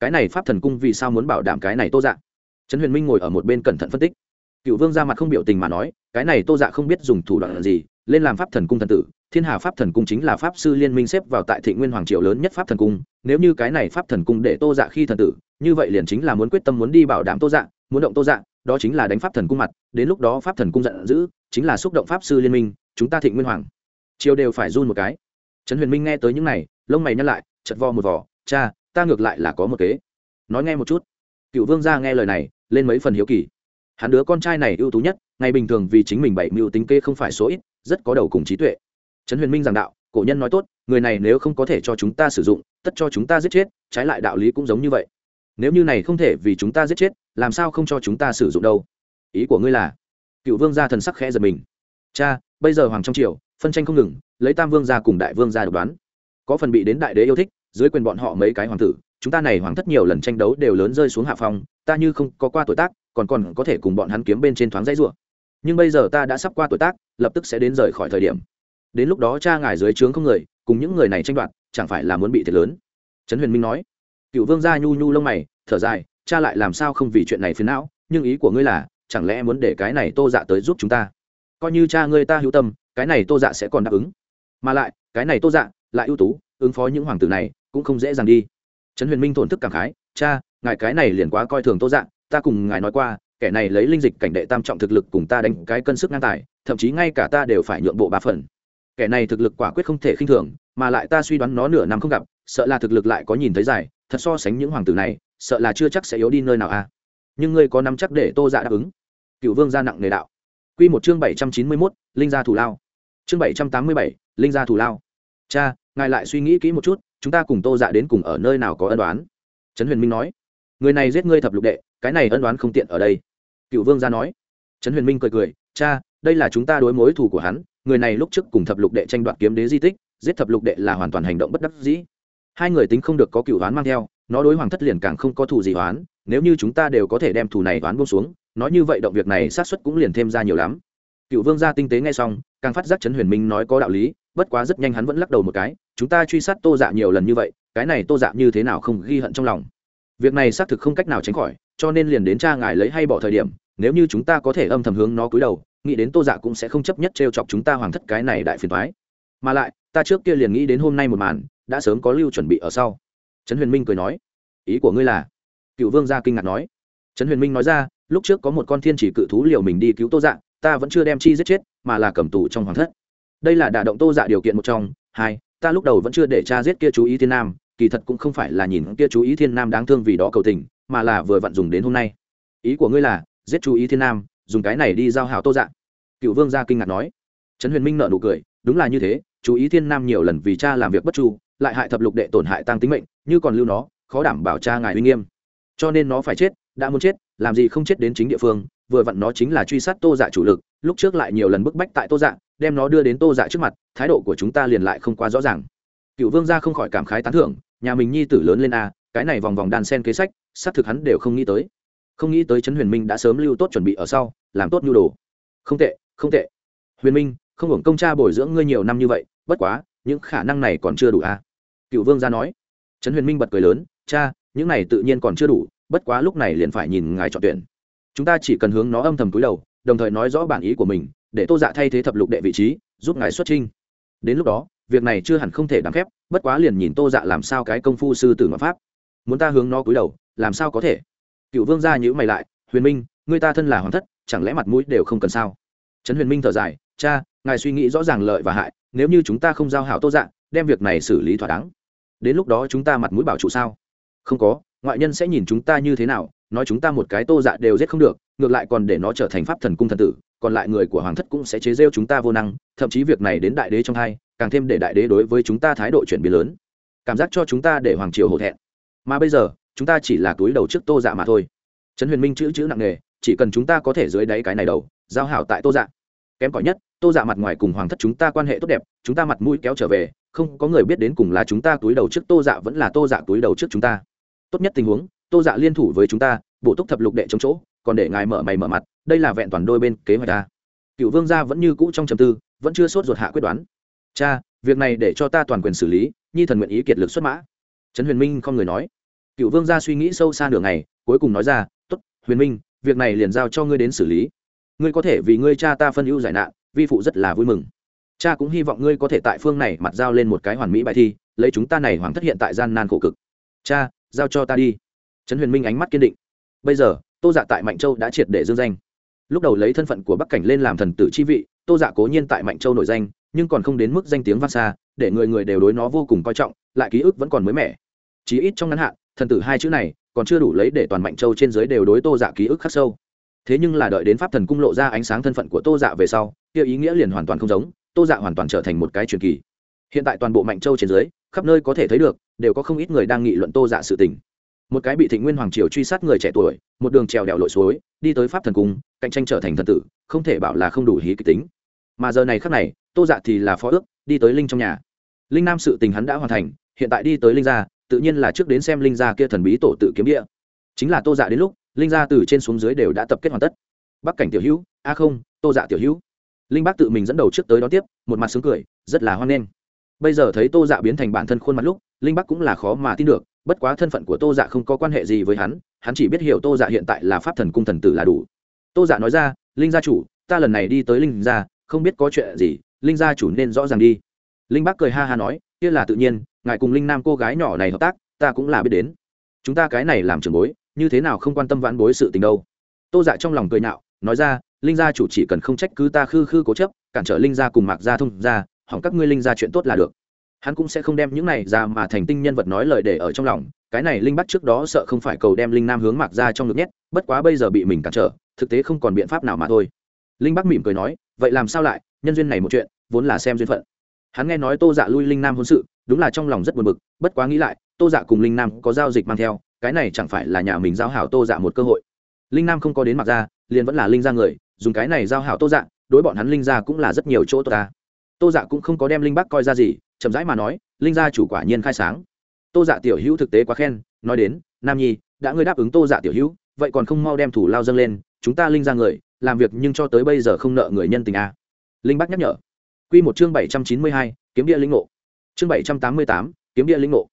cái này pháp thần cung vì sao muốn bảo đảm cái này tô dạ? Trấn huyền minh ngồi ở một bên cẩn thận phân tích. Cựu vương ra mặt không biểu tình mà nói, cái này tô dạ không biết dùng thủ đoạn gì, lên làm pháp thần cung thần tử, thiên hà pháp thần cung chính là pháp sư liên minh xếp vào tại thị nguyên hoàng triều lớn nhất pháp thần cung, nếu như cái này pháp thần cung để tô dạ khi thần tử, như vậy liền chính là muốn quyết tâm muốn đi bảo đảm tô dạ muốn động tô dạ đó chính là đánh pháp thần cung mặt, đến lúc đó pháp thần cung giận dữ, chính là xúc động pháp sư liên minh, chúng ta thị nguyên hoàng. Triều đều phải run một cái. Trấn huyền minh nghe tới những này, lông mày nhăn lại chật vo một vỏ cha ta ngược lại là có một kế. Nói nghe một chút. Cựu vương gia nghe lời này, lên mấy phần hiếu kỳ. Hắn đứa con trai này ưu tú nhất, ngày bình thường vì chính mình bảy mưu tính kê không phải số ít, rất có đầu cùng trí tuệ. Trấn huyền minh giảng đạo, cổ nhân nói tốt, người này nếu không có thể cho chúng ta sử dụng, tất cho chúng ta giết chết, trái lại đạo lý cũng giống như vậy. Nếu như này không thể vì chúng ta giết chết, làm sao không cho chúng ta sử dụng đâu? Ý của ngươi là? Cựu vương gia thần sắc khẽ giật mình. Cha, bây giờ hoàng trong triều, phân tranh không ngừng, lấy tam vương gia cùng đại vương gia độc đoán. Có phần bị đến đại đế yêu thích dưới quyền bọn họ mấy cái hoàng tử, chúng ta này hoàng thất nhiều lần tranh đấu đều lớn rơi xuống hạ phong, ta như không có qua tuổi tác, còn còn có thể cùng bọn hắn kiếm bên trên thoáng dãy rủa. Nhưng bây giờ ta đã sắp qua tuổi tác, lập tức sẽ đến rời khỏi thời điểm. Đến lúc đó cha ngài dưới trướng không người, cùng những người này tranh đoạt, chẳng phải là muốn bị thiệt lớn? Trấn huyền minh nói. Cựu vương gia nhu nhu lông mày, thở dài, cha lại làm sao không vì chuyện này phiền não, nhưng ý của ngươi là, chẳng lẽ muốn để cái này tô dạ tới giúp chúng ta? Coi như cha ngươi ta hữu tâm, cái này tô dạ sẽ còn đáp ứng. Mà lại, cái này tô dạ lại ưu tú, ứng phó những hoàng tử này cũng không dễ dàng đi. Trấn huyền minh thổn thức cảm khái, cha, ngài cái này liền quá coi thường tô dạ ta cùng ngài nói qua, kẻ này lấy linh dịch cảnh đệ tam trọng thực lực cùng ta đánh cái cân sức ngang tài, thậm chí ngay cả ta đều phải nhượng bộ ba phần. Kẻ này thực lực quả quyết không thể khinh thường, mà lại ta suy đoán nó nửa năm không gặp, sợ là thực lực lại có nhìn thấy dài, thật so sánh những hoàng tử này, sợ là chưa chắc sẽ yếu đi nơi nào a à. nhưng ngươi có nắm chắc để tô dạ đáp ứng. Cựu vương gia nặng nề đạo. Q một chương bảy trăm chín mươi mốt, linh gia thủ lao. Chương bảy trăm tám mươi bảy, linh gia thủ lao. Cha, ngài lại suy nghĩ kỹ một chút chúng ta cùng tô dạ đến cùng ở nơi nào có ân đoán trấn huyền minh nói. Người này giết ngươi thập lục đệ, cái này ân đoán không tiện ở đây. Cựu vương gia nói. Trấn huyền minh cười cười, cha, đây là chúng ta đối mối thù của hắn, người này lúc trước cùng thập lục đệ tranh đoạt kiếm đế di tích, giết thập lục đệ là hoàn toàn hành động bất đắc dĩ. Hai người tính không được có cựu đoán mang theo, nó đối hoàng thất liền càng không có thù gì đoán nếu như chúng ta đều có thể đem thù này đoán buông xuống nói như vậy động việc này sát xuất cũng liền thêm ra nhiều lắm. Cựu vương gia tinh tế nghe xong, càng phát giác trấn huyền minh nói có đạo lý bất quá rất nhanh hắn vẫn lắc đầu một cái, chúng ta truy sát tô dạ nhiều lần như vậy, cái này tô dạ như thế nào không ghi hận trong lòng? Việc này xác thực không cách nào tránh khỏi, cho nên liền đến cha ngài lấy hay bỏ thời điểm, nếu như chúng ta có thể âm thầm hướng nó cúi đầu, nghĩ đến tô dạ cũng sẽ không chấp nhất t r e o chọc chúng ta hoàng thất cái này đại phiền thoái mà lại, ta trước kia liền nghĩ đến hôm nay một màn, đã sớm có lưu chuẩn bị ở sau. Trấn huyền minh cười nói. Ý của ngươi là? Cựu vương gia kinh ngạc nói. Trấn huyền minh nói ra, lúc trước có một con thiên chỉ cự thú liều mình đi cứu tô dạ ta vẫn chưa đem chi giết chết, mà là cầm tù trong hoàng thất đây là đả động tô dạ điều kiện một trong. Hai, ta lúc đầu vẫn chưa để cha giết kia chú ý thiên nam, kỳ thật cũng không phải là nhìn kia chú ý thiên nam đáng thương vì đó cầu tình, mà là vừa vặn dùng đến hôm nay. Ý của ngươi là, giết chú ý thiên nam, dùng cái này đi giao hảo tô dạ. Cựu vương gia kinh ngạc nói. Trấn huyền minh nợ nụ cười, đúng là như thế, chú ý thiên nam nhiều lần vì cha làm việc bất chu, lại hại thập lục đệ tổn hại tăng tính mệnh, như còn lưu nó, khó đảm bảo cha ngài uy nghiêm. Cho nên nó phải chết, đã muốn chết, làm gì không chết đến chính địa phương, vừa vặn nó chính là truy sát tô dạ chủ lực, lúc trước lại nhiều lần bức bách tại tô dạ đem nó đưa đến tô dạ trước mặt, thái độ của chúng ta liền lại không quá rõ ràng. Cựu vương gia không khỏi cảm khái tán thưởng, nhà mình nhi tử lớn lên a cái này vòng vòng đàn sen kế sách, xác thực hắn đều không nghĩ tới. Không nghĩ tới trấn huyền minh đã sớm lưu tốt chuẩn bị ở sau, làm tốt nhu đồ. Không tệ không tệ. Huyền minh, không hưởng công cha bồi dưỡng ngươi nhiều năm như vậy, bất quá, những khả năng này còn chưa đủ a cựu vương gia nói. Trấn huyền minh bật cười lớn, cha, những này tự nhiên còn chưa đủ, bất quá lúc này liền phải nhìn ngài chọn tuyển. Chúng ta chỉ cần hướng nó âm thầm túi đầu, đồng thời nói rõ bản ý của mình để tô dạ thay thế thập lục đệ vị trí, giúp ngài xuất trinh đến lúc đó, việc này chưa hẳn không thể đáng khép, bất quá liền nhìn tô dạ làm sao cái công phu sư tử ngọc pháp. Muốn ta hướng nó cúi đầu, làm sao có thể? Cựu vương gia nhữ mày lại, huyền minh người ta thân là hoàng thất, chẳng lẽ mặt mũi đều không cần sao? Trấn huyền minh thở dài, cha, ngài suy nghĩ rõ ràng lợi và hại, nếu như chúng ta không giao hảo tô dạ đem việc này xử lý thỏa đáng. Đến lúc đó chúng ta mặt mũi bảo trụ sao? Không có, ngoại nhân sẽ nhìn chúng ta như thế nào, nói chúng ta một cái tô dạ đều giết không được, ngược lại còn để nó trở thành pháp thần cung thần tử còn lại người của hoàng thất cũng sẽ chế rêu chúng ta vô năng, thậm chí việc này đến đại đế trong hai, càng thêm để đại đế đối với chúng ta thái độ chuyển biến lớn. Cảm giác cho chúng ta để hoàng triều hổ thẹn. Mà bây giờ, chúng ta chỉ là túi đầu trước tô dạ mà thôi. Trấn huyền minh chữ chữ nặng nề, chỉ cần chúng ta có thể dưới đáy cái này đầu, giao hảo tại tô dạ. Kém cỏi nhất, tô dạ mặt ngoài cùng hoàng thất chúng ta quan hệ tốt đẹp, chúng ta mặt mũi kéo trở về, không có người biết đến cùng là chúng ta túi đầu trước tô dạ vẫn là tô dạ túi đầu trước chúng ta. Tốt nhất tình huống, tô dạ liên thủ với chúng ta, bổ túc thập lục đệ chống chỗ, còn để ngài mở mày mở mặt đây là vẹn toàn đôi bên kế hoạch ta. Cựu vương gia vẫn như cũ trong trầm tư, vẫn chưa sốt ruột hạ quyết đoán. Cha, việc này để cho ta toàn quyền xử lý, nhi thần nguyện ý kiệt lực xuất mã. Trấn huyền minh không người nói. Cựu vương gia suy nghĩ sâu xa nửa ngày, cuối cùng nói ra t ố t huyền minh, việc này liền giao cho ngươi đến xử lý. Ngươi có thể vì ngươi cha ta phân ưu giải nạn, vi phụ rất là vui mừng. Cha cũng hy vọng ngươi có thể tại phương này mặt giao lên một cái hoàn mỹ bài thi, lấy chúng ta này hoàng thất hiện tại gian nan khổ cực. Cha, giao cho ta đi. Trấn huyền minh ánh mắt kiên định. Bây giờ, tô dạ tại mạnh châu đã triệt để dương danh lúc đầu lấy thân phận của bắc cảnh lên làm thần tử chi vị, tô dạ cố nhiên tại mạnh châu nổi danh, nhưng còn không đến mức danh tiếng vang xa, để người người đều đối nó vô cùng coi trọng, lại ký ức vẫn còn mới mẻ. Chí ít trong ngắn hạn, thần tử hai chữ này còn chưa đủ lấy để toàn mạnh châu trên giới đều đối tô dạ ký ức khắc sâu. Thế nhưng là đợi đến pháp thần cung lộ ra ánh sáng thân phận của tô dạ về sau, kia ý nghĩa liền hoàn toàn không giống, tô dạ hoàn toàn trở thành một cái truyền kỳ. Hiện tại toàn bộ mạnh châu trên giới, khắp nơi có thể thấy được, đều có không ít người đang nghị luận tô dạ sự tình một cái bị thịnh nguyên hoàng triều truy sát người trẻ tuổi, một đường trèo đèo lội suối, đi tới pháp thần cung, cạnh tranh trở thành thần tử, không thể bảo là không đủ hí kịch tính. Mà giờ này khác này, tô dạ thì là phó ước, đi tới linh trong nhà. Linh nam sự tình hắn đã hoàn thành, hiện tại đi tới linh gia, tự nhiên là trước đến xem linh gia kia thần bí tổ tự kiếm địa. Chính là tô dạ đến lúc, linh gia từ trên xuống dưới đều đã tập kết hoàn tất. Bắc cảnh tiểu hữu, a không, tô dạ tiểu hữu. Linh bác tự mình dẫn đầu trước tới đón tiếp, một mặt sướng cười, rất là hoan nghênh. Bây giờ thấy tô dạ biến thành bản thân khuôn mặt lúc, linh bắc cũng là khó mà tin được bất quá thân phận của tô dạ không có quan hệ gì với hắn hắn chỉ biết hiểu tô dạ hiện tại là pháp thần cung thần tử là đủ. Tô dạ nói ra, linh gia chủ, ta lần này đi tới linh gia, không biết có chuyện gì, linh gia chủ nên rõ ràng đi. Linh bác cười ha ha nói, kia là tự nhiên, ngài cùng linh nam cô gái nhỏ này hợp tác, ta cũng là biết đến. Chúng ta cái này làm trường bối, như thế nào không quan tâm vãn bối sự tình đâu. Tô dạ trong lòng cười nhạo, nói ra, linh gia chủ chỉ cần không trách cứ ta khư khư cố chấp, cản trở linh gia cùng mạc gia thông gia, hỏng các ngươi linh gia chuyện tốt là được hắn cũng sẽ không đem những này ra mà thành tinh nhân vật nói lời để ở trong lòng, cái này linh bắt trước đó sợ không phải cầu đem linh nam hướng mạc ra trong ngực nhét, bất quá bây giờ bị mình cản trở, thực tế không còn biện pháp nào mà thôi. Linh bắc mỉm cười nói, vậy làm sao lại, nhân duyên này một chuyện, vốn là xem duyên phận. Hắn nghe nói tô dạ lui linh nam hôn sự, đúng là trong lòng rất buồn bực, bất quá nghĩ lại, tô dạ cùng linh nam có giao dịch mang theo, cái này chẳng phải là nhà mình giao hảo tô dạ một cơ hội. Linh nam không có đến mặc ra, liền vẫn là linh ra người, dùng cái này giao hảo tô dạ đối bọn hắn linh ra cũng là rất nhiều chỗ tốt ta tô dạ cũng không có đem linh Bác coi ra gì, chậm rãi mà nói, linh gia chủ quả nhiên khai sáng. Tô dạ tiểu hữu thực tế quá khen, nói đến, nam nhi, đã ngươi đáp ứng tô dạ tiểu hữu, vậy còn không mau đem thủ lao dâng lên, chúng ta linh ra người, làm việc nhưng cho tới bây giờ không nợ người nhân tình a à. linh Bác nhắc nhở. Q một chương bảy trăm chín mươi hai, kiếm địa linh ngộ. Chương bảy trăm tám mươi tám, kiếm địa linh ngộ.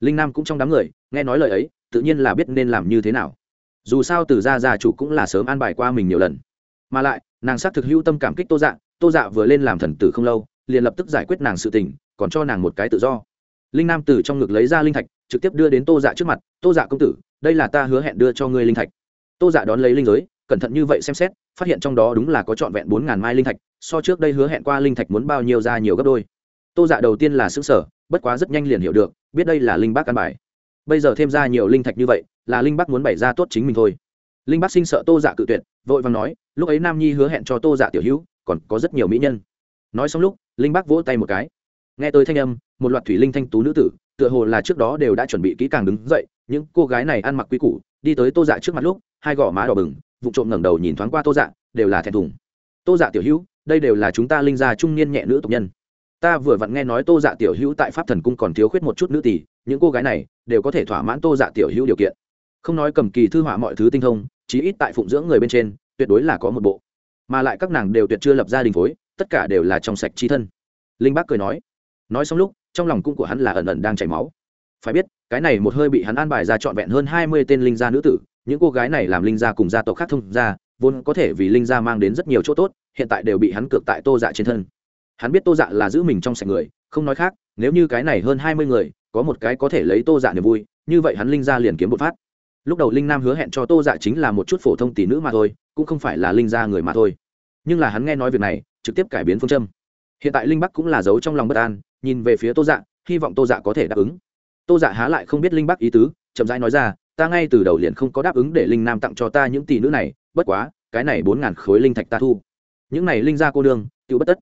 Linh nam cũng trong đám người, nghe nói lời ấy, tự nhiên là biết nên làm như thế nào. Dù sao từ gia gia chủ cũng là sớm an bài qua mình nhiều lần. Mà lại, nàng xác thực hữu tâm cảm kích tô dạ tô dạ vừa lên làm thần tử không lâu liền lập tức giải quyết nàng sự tình, còn cho nàng một cái tự do. Linh nam từ trong ngực lấy ra linh thạch, trực tiếp đưa đến tô dạ trước mặt, tô dạ công tử, đây là ta hứa hẹn đưa cho ngươi linh thạch. Tô dạ đón lấy linh giới, cẩn thận như vậy xem xét, phát hiện trong đó đúng là có trọn vẹn bốn ngàn mai linh thạch, so trước đây hứa hẹn qua linh thạch muốn bao nhiêu ra nhiều gấp đôi. Tô dạ đầu tiên là xứng sở bất quá rất nhanh liền hiểu được, biết đây là linh bác căn bài. Bây giờ thêm ra nhiều linh thạch như vậy, là linh bác muốn bày ra tốt chính mình thôi. Linh bác sinh sợ tô dạ cự tuyệt, vội vàng nói, lúc ấy nam nhi hứa hẹn cho tô dạ tiểu hữu, còn có rất nhiều mỹ nhân. Nói xong lúc linh bác vỗ tay một cái. Nghe tới thanh âm, một loạt thủy linh thanh tú nữ tử, tựa hồ là trước đó đều đã chuẩn bị kỹ càng đứng dậy, những cô gái này ăn mặc quý củ, đi tới tô dạ trước mặt lúc, hai gò má đỏ bừng vụ trộm ngẩng đầu nhìn thoáng qua tô dạ đều là thẹn thùng. Tô dạ tiểu hữu, đây đều là chúng ta linh gia trung niên nhẹ nữ tộc nhân. Ta vừa vặn nghe nói tô dạ tiểu hữu tại pháp thần cung còn thiếu khuyết một chút nữ tỷ, những cô gái này đều có thể thỏa mãn tô dạ tiểu hữu điều kiện. Không nói cầm kỳ thư họa mọi thứ tinh thông, chí ít tại phụng dưỡng người bên trên, tuyệt đối là có một bộ. Mà lại các nàng đều tuyệt chưa lập gia đình phối tất cả đều là trong sạch chi thân. Linh bác cười nói. Nói xong lúc, trong lòng cung của hắn là ẩn ẩn đang chảy máu. Phải biết, cái này một hơi bị hắn an bài ra trọn vẹn hơn hai mươi tên linh gia nữ tử, những cô gái này làm linh gia cùng gia tộc khác thông gia, vốn có thể vì linh gia mang đến rất nhiều chỗ tốt, hiện tại đều bị hắn cược tại tô dạ trên thân. Hắn biết tô dạ là giữ mình trong sạch người, không nói khác, nếu như cái này hơn hai mươi người, có một cái có thể lấy tô dạ niềm vui, như vậy hắn linh gia liền kiếm một phát. Lúc đầu linh nam hứa hẹn cho tô dạ chính là một chút phổ thông tỷ nữ mà thôi, cũng không phải là linh gia người mà thôi. Nhưng là hắn nghe nói việc này trực tiếp cải biến phương châm. Hiện tại linh bắc cũng là giấu trong lòng bất an, nhìn về phía tô dạ hy vọng tô dạ có thể đáp ứng. Tô dạ há lại không biết linh bắc ý tứ, chậm rãi nói ra, ta ngay từ đầu liền không có đáp ứng để linh nam tặng cho ta những tỷ nữ này, bất quá, cái này bốn ngàn khối linh thạch ta thu. Những này linh gia cô nương tự bất tất.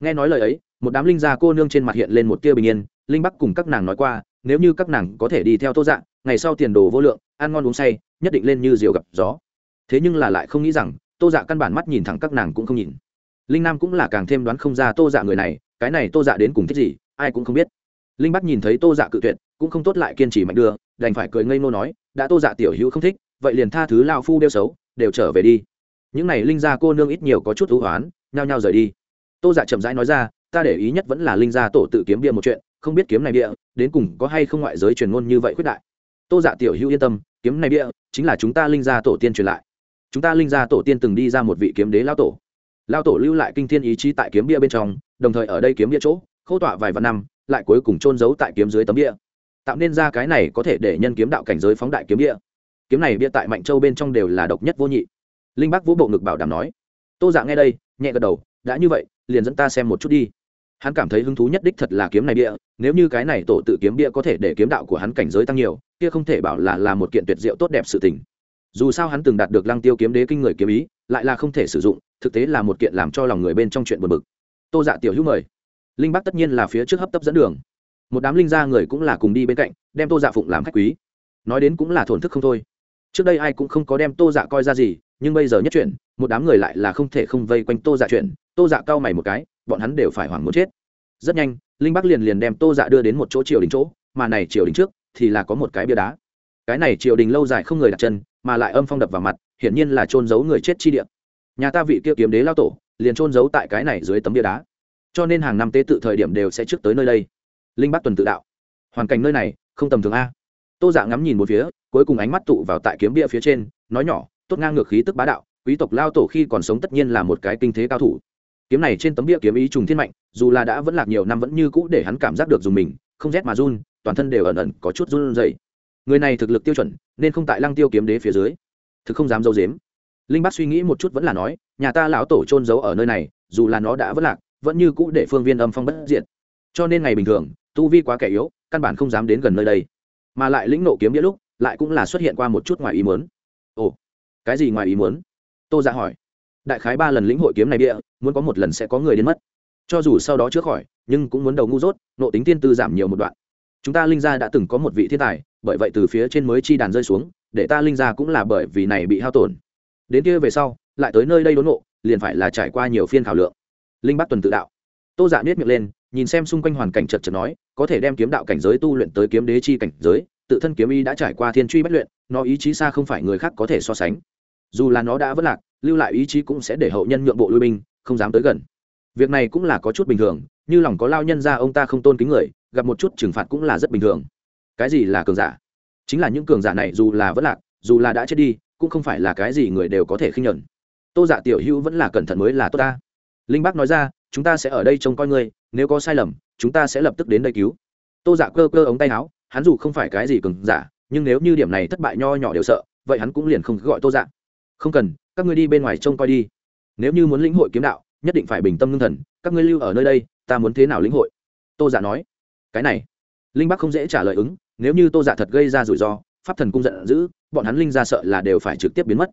Nghe nói lời ấy, một đám linh gia cô nương trên mặt hiện lên một tia bình yên, linh bắc cùng các nàng nói qua, nếu như các nàng có thể đi theo tô dạ ngày sau tiền đồ vô lượng, ăn ngon uống say, nhất định lên như diều gặp gió. Thế nhưng là lại không nghĩ rằng, tô dạ căn bản mắt nhìn thẳng các nàng cũng không nhìn linh nam cũng là càng thêm đoán không ra tô dạ người này, cái này tô dạ đến cùng thích gì, ai cũng không biết. Linh bắc nhìn thấy tô dạ cự tuyệt, cũng không tốt lại kiên trì mạnh đưa, đành phải cười ngây ngô nói, đã tô dạ tiểu hữu không thích, vậy liền tha thứ lao phu đeo xấu, đều trở về đi. Những này linh gia cô nương ít nhiều có chút thú hoán, nhao nhao rời đi. Tô dạ chậm rãi nói ra, ta để ý nhất vẫn là linh gia tổ tự kiếm bia một chuyện, không biết kiếm này bia, đến cùng có hay không ngoại giới truyền ngôn như vậy khuyết đại. Tô dạ tiểu hữu yên tâm, kiếm này bia, chính là chúng ta linh gia tổ tiên truyền lại. Chúng ta linh gia tổ tiên từng đi ra một vị kiếm đế lao tổ lao tổ lưu lại kinh thiên ý chí tại kiếm bia bên trong, đồng thời ở đây kiếm bia chỗ, khâu tọa vài vạn năm, lại cuối cùng trôn giấu tại kiếm dưới tấm bia. Tạo nên ra cái này có thể để nhân kiếm đạo cảnh giới phóng đại kiếm bia. Kiếm này bia tại mạnh châu bên trong đều là độc nhất vô nhị. Linh bắc vũ bộ ngực bảo đảm nói, tô dạ nghe đây, nhẹ gật đầu, đã như vậy, liền dẫn ta xem một chút đi. Hắn cảm thấy hứng thú nhất đích thật là kiếm này bia, nếu như cái này tổ tự kiếm bia có thể để kiếm đạo của hắn cảnh giới tăng nhiều, kia không thể bảo là là một kiện tuyệt diệu tốt đẹp sự tình. Dù sao hắn từng đạt được lăng tiêu kiếm đế kinh người kiếm ý, lại là không thể sử dụng thực tế là một kiện làm cho lòng người bên trong chuyện buồn bực. Tô dạ tiểu hữu mời. Linh bắc tất nhiên là phía trước hấp tấp dẫn đường. Một đám linh gia người cũng là cùng đi bên cạnh, đem tô dạ phụng làm khách quý. Nói đến cũng là thổn thức không thôi. Trước đây ai cũng không có đem tô dạ coi ra gì, nhưng bây giờ nhất chuyển một đám người lại là không thể không vây quanh tô dạ chuyển tô dạ cao mày một cái, bọn hắn đều phải hoảng muốn chết. Rất nhanh, linh bắc liền liền đem tô dạ đưa đến một chỗ triều đình chỗ, mà này triều đình trước thì là có một cái bia đá. Cái này triều đình lâu dài không người đặt chân, mà lại âm phong đập vào mặt, hiển nhiên là trôn giấu người chết chi địa nhà ta vị kia kiếm đế lao tổ, liền trôn giấu tại cái này dưới tấm bia đá. Cho nên hàng năm tế tự thời điểm đều sẽ trước tới nơi đây. Linh bắc tuần tự đạo. Hoàn cảnh nơi này, không tầm thường a. Tô dạ ngắm nhìn một phía, cuối cùng ánh mắt tụ vào tại kiếm bia phía trên, nói nhỏ, tốt ngang ngược khí tức bá đạo, quý tộc lao tổ khi còn sống tất nhiên là một cái kinh thế cao thủ. Kiếm này trên tấm bia kiếm ý trùng thiên mạnh, dù là đã vẫn lạc nhiều năm vẫn như cũ để hắn cảm giác được dùng mình, không rét mà run, toàn thân đều ẩn ẩn có chút run rẩy. Người này thực lực tiêu chuẩn, nên không tại lăng tiêu kiếm đế phía dưới. Thực không dám dâu dếm linh bác suy nghĩ một chút vẫn là nói, nhà ta lão tổ trôn giấu ở nơi này, dù là nó đã vất lạc, vẫn như cũ để phương viên âm phong bất diện cho nên ngày bình thường, tu vi quá kẻ yếu, căn bản không dám đến gần nơi đây. Mà lại lĩnh nộ kiếm đĩa lúc, lại cũng là xuất hiện qua một chút ngoài ý muốn. Ồ, cái gì ngoài ý muốn? Tô dạ hỏi. Đại khái ba lần lĩnh hội kiếm này địa, muốn có một lần sẽ có người đến mất. Cho dù sau đó chữa khỏi, nhưng cũng muốn đầu ngu dốt, nộ tính tiên tư giảm nhiều một đoạn. Chúng ta linh gia đã từng có một vị thiên tài, bởi vậy từ phía trên mới chi đàn rơi xuống, để ta linh gia cũng là bởi vì này bị hao tổn đến kia về sau, lại tới nơi đây đốn ngộ, liền phải là trải qua nhiều phiên khảo lượng. Linh bắc tuần tự đạo. Tô giả dạ biết miệng lên, nhìn xem xung quanh hoàn cảnh chật chật nói, có thể đem kiếm đạo cảnh giới tu luyện tới kiếm đế chi cảnh giới, tự thân kiếm ý đã trải qua thiên truy bất luyện, nó ý chí xa không phải người khác có thể so sánh. Dù là nó đã vất lạc, lưu lại ý chí cũng sẽ để hậu nhân nhượng bộ lui binh, không dám tới gần. Việc này cũng là có chút bình thường, như lòng có lao nhân ra ông ta không tôn kính người, gặp một chút trừng phạt cũng là rất bình thường. Cái gì là cường giả? Chính là những cường giả này dù là vất lạc, dù là đã chết đi cũng không phải là cái gì người đều có thể khinh nhuận. Tô dạ tiểu hữu vẫn là cẩn thận mới là tốt ta. Linh bác nói ra, chúng ta sẽ ở đây trông coi ngươi, nếu có sai lầm, chúng ta sẽ lập tức đến đây cứu. Tô dạ cơ cơ ống tay áo, hắn dù không phải cái gì cường giả, nhưng nếu như điểm này thất bại nho nhỏ đều sợ, vậy hắn cũng liền không gọi tô dạ. Không cần, các ngươi đi bên ngoài trông coi đi. Nếu như muốn lĩnh hội kiếm đạo, nhất định phải bình tâm ngưng thần, các ngươi lưu ở nơi đây, ta muốn thế nào lĩnh hội? Tô dạ nói. Cái này. Linh bắc không dễ trả lời ứng, nếu như tô dạ thật gây ra rủi ro pháp thần cung giận dữ, bọn hắn linh ra sợ là đều phải trực tiếp biến mất.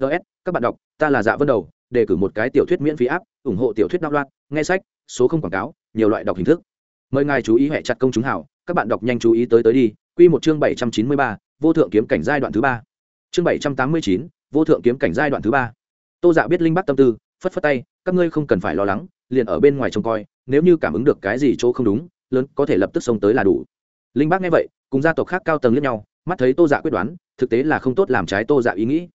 Ts các bạn đọc, ta là dạ vân đầu, đề cử một cái tiểu thuyết miễn phí áp, ủng hộ tiểu thuyết đạo loạn nghe sách, số không quảng cáo, nhiều loại đọc hình thức. Mời ngài chú ý hệ chặt công chúng hảo, các bạn đọc nhanh chú ý tới tới đi, quy một chương bảy trăm chín mươi ba, vô thượng kiếm cảnh giai đoạn thứ ba. Chương bảy trăm tám mươi chín, vô thượng kiếm cảnh giai đoạn thứ ba. Tô dạ biết linh bắc tâm tư, phất phất tay, các ngươi không cần phải lo lắng, liền ở bên ngoài trông coi, nếu như cảm ứng được cái gì chỗ không đúng, lớn, có thể lập tức xông tới là đủ. Linh Bác nghe vậy, cùng gia tộc khác cao tầng lẫn nhau mắt thấy tô dạ quyết đoán, thực tế là không tốt làm trái tô dạ ý nghĩ.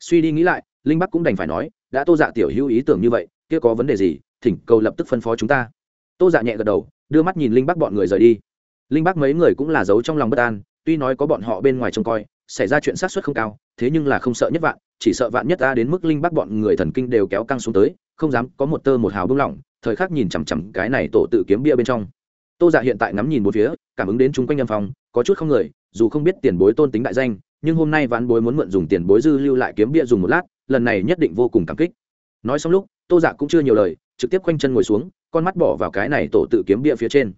Suy đi nghĩ lại, linh bắc cũng đành phải nói, đã tô dạ tiểu hữu ý tưởng như vậy, kia có vấn đề gì, thỉnh cầu lập tức phân phó chúng ta. Tô dạ nhẹ gật đầu, đưa mắt nhìn linh bắc bọn người rời đi. Linh bắc mấy người cũng là giấu trong lòng bất an, tuy nói có bọn họ bên ngoài trông coi, xảy ra chuyện sát xuất không cao, thế nhưng là không sợ nhất vạn, chỉ sợ vạn nhất ta đến mức linh bắc bọn người thần kinh đều kéo căng xuống tới, không dám có một tơ một hào bưng lỏng, thời khắc nhìn chằm chằm cái này tổ tự kiếm bia bên trong. Tô dạ hiện tại ngắm nhìn một phía, cảm ứng đến chung quanh nhân phòng có chút không người, dù không biết tiền bối tôn tính đại danh, nhưng hôm nay ván bối muốn mượn dùng tiền bối dư lưu lại kiếm bia dùng một lát, lần này nhất định vô cùng cảm kích. Nói xong lúc, tô dạ cũng chưa nhiều lời, trực tiếp khoanh chân ngồi xuống, con mắt bỏ vào cái này tổ tự kiếm bia phía trên.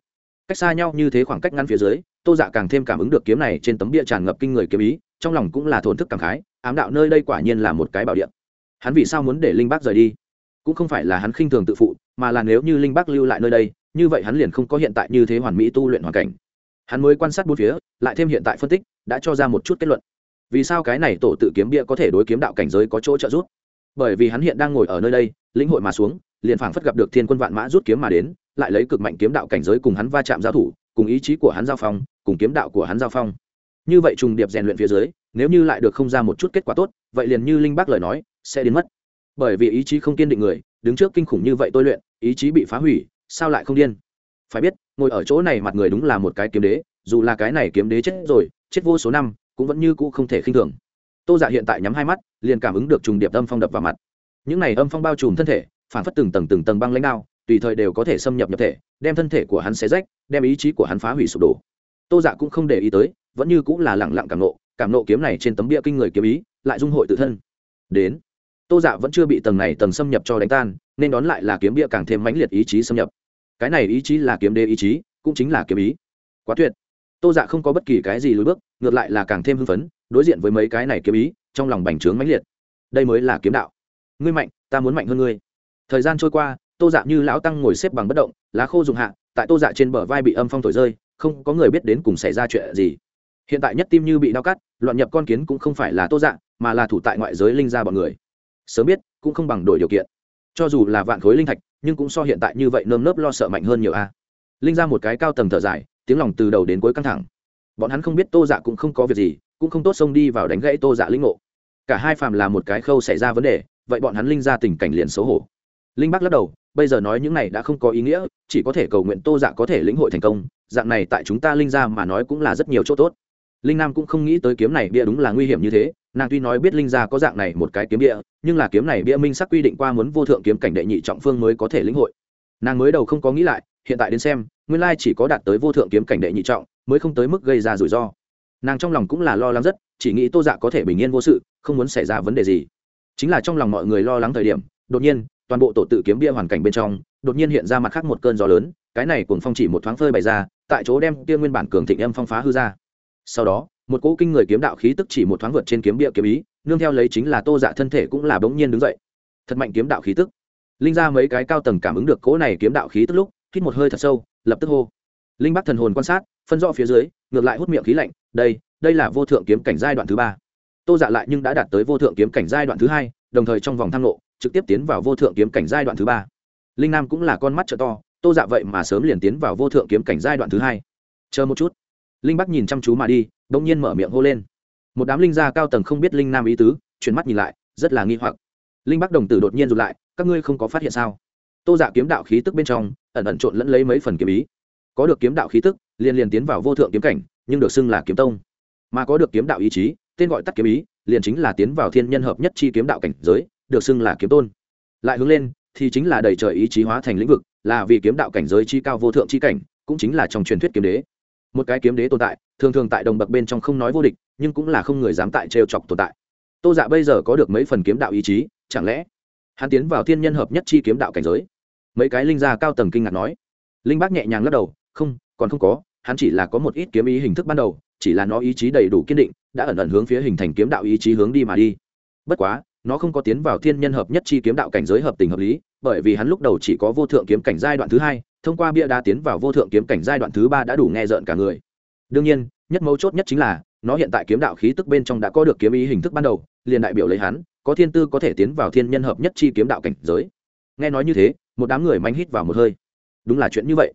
Cách xa nhau như thế khoảng cách ngăn phía dưới, tô dạ càng thêm cảm ứng được kiếm này trên tấm bia tràn ngập kinh người kiếm ý, trong lòng cũng là thổn thức cảm khái, ám đạo nơi đây quả nhiên là một cái bảo điện hắn vì sao muốn để linh bác rời đi? Cũng không phải là hắn khinh thường tự phụ, mà là nếu như linh bác lưu lại nơi đây, như vậy hắn liền không có hiện tại như thế hoàn mỹ tu luyện hoàn cảnh hắn mới quan sát bốn phía, lại thêm hiện tại phân tích, đã cho ra một chút kết luận. Vì sao cái này tổ tự kiếm bia có thể đối kiếm đạo cảnh giới có chỗ trợ giúp? Bởi vì hắn hiện đang ngồi ở nơi đây, lĩnh hội mà xuống, liền phảng phất gặp được thiên quân vạn mã rút kiếm mà đến, lại lấy cực mạnh kiếm đạo cảnh giới cùng hắn va chạm giao thủ, cùng ý chí của hắn giao phong, cùng kiếm đạo của hắn giao phong. Như vậy trùng điệp rèn luyện phía dưới, nếu như lại được không ra một chút kết quả tốt, vậy liền như linh bác lời nói, sẽ đến mất. Bởi vì ý chí không kiên định người, đứng trước kinh khủng như vậy tôi luyện, ý chí bị phá hủy, sao lại không điên? Phải biết ngồi ở chỗ này mặt người đúng là một cái kiếm đế, dù là cái này kiếm đế chết rồi, chết vô số năm, cũng vẫn như cũ không thể khinh thường. Tô dạ hiện tại nhắm hai mắt, liền cảm ứng được trùng điệp âm phong đập vào mặt. Những này âm phong bao trùm thân thể, phản phất từng tầng từng tầng băng lãnh đao, tùy thời đều có thể xâm nhập nhập thể, đem thân thể của hắn xé rách, đem ý chí của hắn phá hủy sụp đổ. Tô dạ cũng không để ý tới, vẫn như cũng là lẳng lặng cảm nộ cảm nộ kiếm này trên tấm bia kinh người kiếm ý, lại dung hội tự thân. Đến, tô dạ vẫn chưa bị tầng này tầng xâm nhập cho đánh tan, nên đón lại là kiếm bia càng thêm mãnh liệt ý chí xâm nhập cái này ý chí là kiếm đế ý chí, cũng chính là kiếm ý. Quá tuyệt. Tô dạ không có bất kỳ cái gì lùi bước, ngược lại là càng thêm hưng phấn, đối diện với mấy cái này kiếm ý, trong lòng bành trướng mãnh liệt. Đây mới là kiếm đạo. Ngươi mạnh, ta muốn mạnh hơn ngươi. Thời gian trôi qua, tô dạ như lão tăng ngồi xếp bằng bất động, lá khô dùng hạ, tại tô dạ trên bờ vai bị âm phong thổi rơi, không có người biết đến cùng xảy ra chuyện gì. Hiện tại nhất tim như bị đau cắt, loạn nhập con kiến cũng không phải là tô dạ mà là thủ tại ngoại giới linh ra bọn người. Sớm biết, cũng không bằng đổi điều kiện. Cho dù là vạn khối linh thạch nhưng cũng so hiện tại như vậy nơm nớp lo sợ mạnh hơn nhiều a. Linh ra một cái cao tầng thở dài, tiếng lòng từ đầu đến cuối căng thẳng. Bọn hắn không biết tô dạ cũng không có việc gì, cũng không tốt xông đi vào đánh gãy tô dạ linh ngộ. Cả hai phàm là một cái khâu xảy ra vấn đề, vậy bọn hắn linh ra tình cảnh liền xấu hổ. Linh bắc lắc đầu, bây giờ nói những này đã không có ý nghĩa, chỉ có thể cầu nguyện tô dạ có thể lĩnh hội thành công, dạng này tại chúng ta linh ra mà nói cũng là rất nhiều chỗ tốt linh nam cũng không nghĩ tới kiếm này bia đúng là nguy hiểm như thế, nàng tuy nói biết linh gia có dạng này một cái kiếm bia, nhưng là kiếm này bia minh sắc quy định qua muốn vô thượng kiếm cảnh đệ nhị trọng phương mới có thể lĩnh hội. Nàng mới đầu không có nghĩ lại, hiện tại đến xem, nguyên lai chỉ có đạt tới vô thượng kiếm cảnh đệ nhị trọng, mới không tới mức gây ra rủi ro. Nàng trong lòng cũng là lo lắng rất, chỉ nghĩ tô dạ có thể bình yên vô sự, không muốn xảy ra vấn đề gì. Chính là trong lòng mọi người lo lắng thời điểm, đột nhiên, toàn bộ tổ tự kiếm bia hoàn cảnh bên trong, đột nhiên hiện ra mặt khác một cơn gió lớn, cái này cùng phong chỉ một thoáng phơi bày ra, tại chỗ đem kia nguyên bản cường thịnh âm phong phá hư ra sau đó, một cỗ kinh người kiếm đạo khí tức chỉ một thoáng vượt trên kiếm bia kiếm ý, nương theo lấy chính là tô dạ thân thể cũng là bỗng nhiên đứng dậy. Thật mạnh kiếm đạo khí tức. Linh ra mấy cái cao tầng cảm ứng được cỗ này kiếm đạo khí tức lúc, hít một hơi thật sâu, lập tức hô. Linh bắc thần hồn quan sát, phân rõ phía dưới, ngược lại hút miệng khí lạnh, đây đây là vô thượng kiếm cảnh giai đoạn thứ ba. Tô dạ lại nhưng đã đạt tới vô thượng kiếm cảnh giai đoạn thứ hai, đồng thời trong vòng thang lộ trực tiếp tiến vào vô thượng kiếm cảnh giai đoạn thứ ba. Linh nam cũng là con mắt trợ to, tô dạ vậy mà sớm liền tiến vào vô thượng kiếm cảnh giai đoạn thứ hai. Chờ một chút linh bắc nhìn chăm chú mà đi đ ỗ n g nhiên mở miệng hô lên. Một đám linh gia cao tầng không biết linh nam ý tứ, chuyển mắt nhìn lại, rất là nghi hoặc. Linh bắc đồng tử đột nhiên rụt lại, các ngươi không có phát hiện sao? Tô dạ kiếm đạo khí tức bên trong, ẩn ẩn trộn lẫn lấy mấy phần kiếm ý. Có được kiếm đạo khí tức, liền liền tiến vào vô thượng kiếm cảnh, nhưng được xưng là kiếm tông. Mà có được kiếm đạo ý chí, tên gọi tắt kiếm ý, liền chính là tiến vào thiên nhân hợp nhất chi kiếm đạo cảnh giới, được xưng là kiếm tôn. Lại hướng lên, thì chính là đầy trời ý chí hóa thành lĩnh vực, là vì kiếm đạo cảnh giới chi cao vô thượng chi cảnh, cũng chính là trong truyền thuyết kiếm đế một cái kiếm đế tồn tại, thường thường tại đồng bậc bên trong không nói vô địch, nhưng cũng là không người dám tại trêu chọc tồn tại. Tô dạ bây giờ có được mấy phần kiếm đạo ý chí, chẳng lẽ hắn tiến vào thiên nhân hợp nhất chi kiếm đạo cảnh giới? Mấy cái linh gia cao tầng kinh ngạc nói. Linh bác nhẹ nhàng lắc đầu, không, còn không có, hắn chỉ là có một ít kiếm ý hình thức ban đầu, chỉ là nó ý chí đầy đủ kiên định, đã ẩn ẩn hướng phía hình thành kiếm đạo ý chí hướng đi mà đi. Bất quá, nó không có tiến vào thiên nhân hợp nhất chi kiếm đạo cảnh giới hợp tình hợp lý, bởi vì hắn lúc đầu chỉ có vô thượng kiếm cảnh giai đoạn thứ hai thông qua bia đá tiến vào vô thượng kiếm cảnh giai đoạn thứ ba đã đủ nghe rợn cả người. Đương nhiên, nhất mấu chốt nhất chính là, nó hiện tại kiếm đạo khí tức bên trong đã có được kiếm ý hình thức ban đầu, liền đại biểu lấy hắn, có thiên tư có thể tiến vào thiên nhân hợp nhất chi kiếm đạo cảnh giới. Nghe nói như thế, một đám người manh hít vào một hơi. Đúng là chuyện như vậy.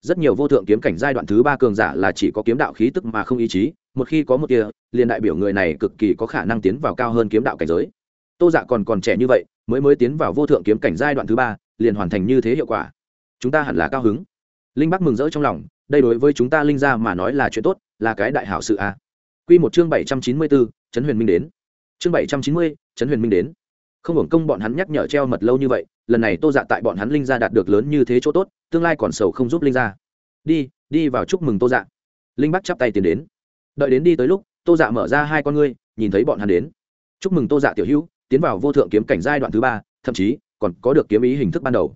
Rất nhiều vô thượng kiếm cảnh giai đoạn thứ ba cường giả là chỉ có kiếm đạo khí tức mà không ý chí, một khi có một kia liền đại biểu người này cực kỳ có khả năng tiến vào cao hơn kiếm đạo cảnh giới. Tô dạ còn còn trẻ như vậy, mới mới tiến vào vô thượng kiếm cảnh giai đoạn thứ ba, liền hoàn thành như thế hiệu quả chúng ta hẳn là cao hứng. Linh bắc mừng rỡ trong lòng, đây đối với chúng ta linh ra mà nói là chuyện tốt, là cái đại hảo sự a à. q một chương bảy trăm chín mươi bốn trấn huyền minh đến. Chương bảy trăm chín mươi, trấn huyền minh đến. Không hưởng công bọn hắn nhắc nhở treo mật lâu như vậy, lần này tô dạ tại bọn hắn linh gia đạt được lớn như thế chỗ tốt, tương lai còn sầu không giúp linh gia. Đi đi vào chúc mừng tô dạ. Linh bắc chắp tay tiến đến. Đợi đến đi tới lúc, tô dạ mở ra hai con ngươi, nhìn thấy bọn hắn đến. Chúc mừng tô dạ tiểu hữu, tiến vào vô thượng kiếm cảnh giai đoạn thứ ba, thậm chí còn có được kiếm ý hình thức ban đầu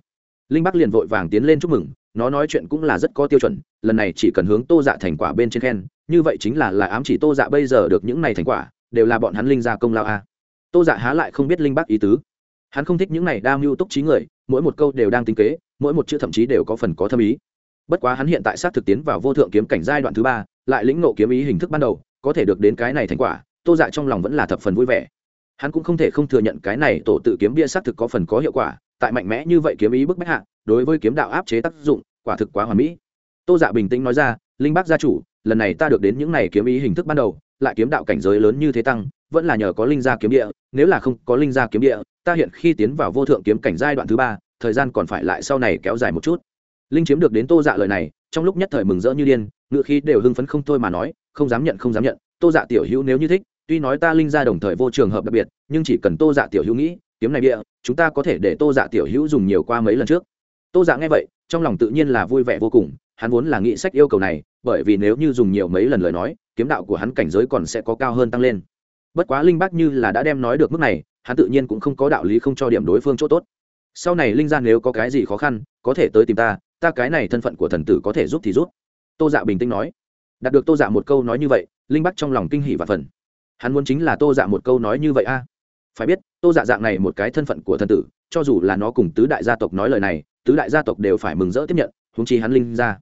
linh bắc liền vội vàng tiến lên chúc mừng, nó nói chuyện cũng là rất có tiêu chuẩn, lần này chỉ cần hướng tô dạ thành quả bên trên khen, như vậy chính là là ám chỉ tô dạ bây giờ được những này thành quả, đều là bọn hắn linh gia công lao a. Tô dạ há lại không biết linh bắc ý tứ. Hắn không thích những này đa mưu túc trí người, mỗi một câu đều đang tính kế, mỗi một chữ thậm chí đều có phần có thâm ý. Bất quá hắn hiện tại sát thực tiến vào vô thượng kiếm cảnh giai đoạn thứ ba, lại lĩnh nộ kiếm ý hình thức ban đầu, có thể được đến cái này thành quả, tô dạ trong lòng vẫn là thập phần vui vẻ. Hắn cũng không thể không thừa nhận cái này tổ tự kiếm bia xác thực có phần có hiệu quả tại mạnh mẽ như vậy kiếm ý bức bách hạ, đối với kiếm đạo áp chế tác dụng, quả thực quá hoàn mỹ. Tô dạ bình tĩnh nói ra, linh bác gia chủ, lần này ta được đến những này kiếm ý hình thức ban đầu, lại kiếm đạo cảnh giới lớn như thế tăng, vẫn là nhờ có linh gia kiếm địa, nếu là không có linh gia kiếm địa, ta hiện khi tiến vào vô thượng kiếm cảnh giai đoạn thứ ba, thời gian còn phải lại sau này kéo dài một chút. Linh chiếm được đến tô dạ lời này, trong lúc nhất thời mừng rỡ như điên, ngựa khí đều hưng phấn không thôi mà nói, không dám nhận, không dám nhận, tô dạ tiểu hữu nếu như thích, tuy nói ta linh ra đồng thời vô trường hợp đặc biệt, nhưng chỉ cần tô dạ tiểu hữu nghĩ kiếm này địa, chúng ta có thể để tô dạ tiểu hữu dùng nhiều qua mấy lần trước. Tô dạ nghe vậy, trong lòng tự nhiên là vui vẻ vô cùng, hắn vốn là nghĩ sách yêu cầu này, bởi vì nếu như dùng nhiều mấy lần lời nói, kiếm đạo của hắn cảnh giới còn sẽ có cao hơn tăng lên. Bất quá linh bác như là đã đem nói được mức này, hắn tự nhiên cũng không có đạo lý không cho điểm đối phương chỗ tốt. Sau này linh ra nếu có cái gì khó khăn, có thể tới tìm ta ta cái này thân phận của thần tử có thể giúp thì giúp. Tô dạ bình tĩnh nói. Đạt được tô dạ một câu nói như vậy, linh bắc trong lòng kinh hỉ và phần hắn muốn chính là tô dạ một câu nói như vậy a phải biết, tô dạ dạng này một cái thân phận của thân tử, cho dù là nó cùng tứ đại gia tộc nói lời này, tứ đại gia tộc đều phải mừng rỡ tiếp nhận húng chi hắn linh ra.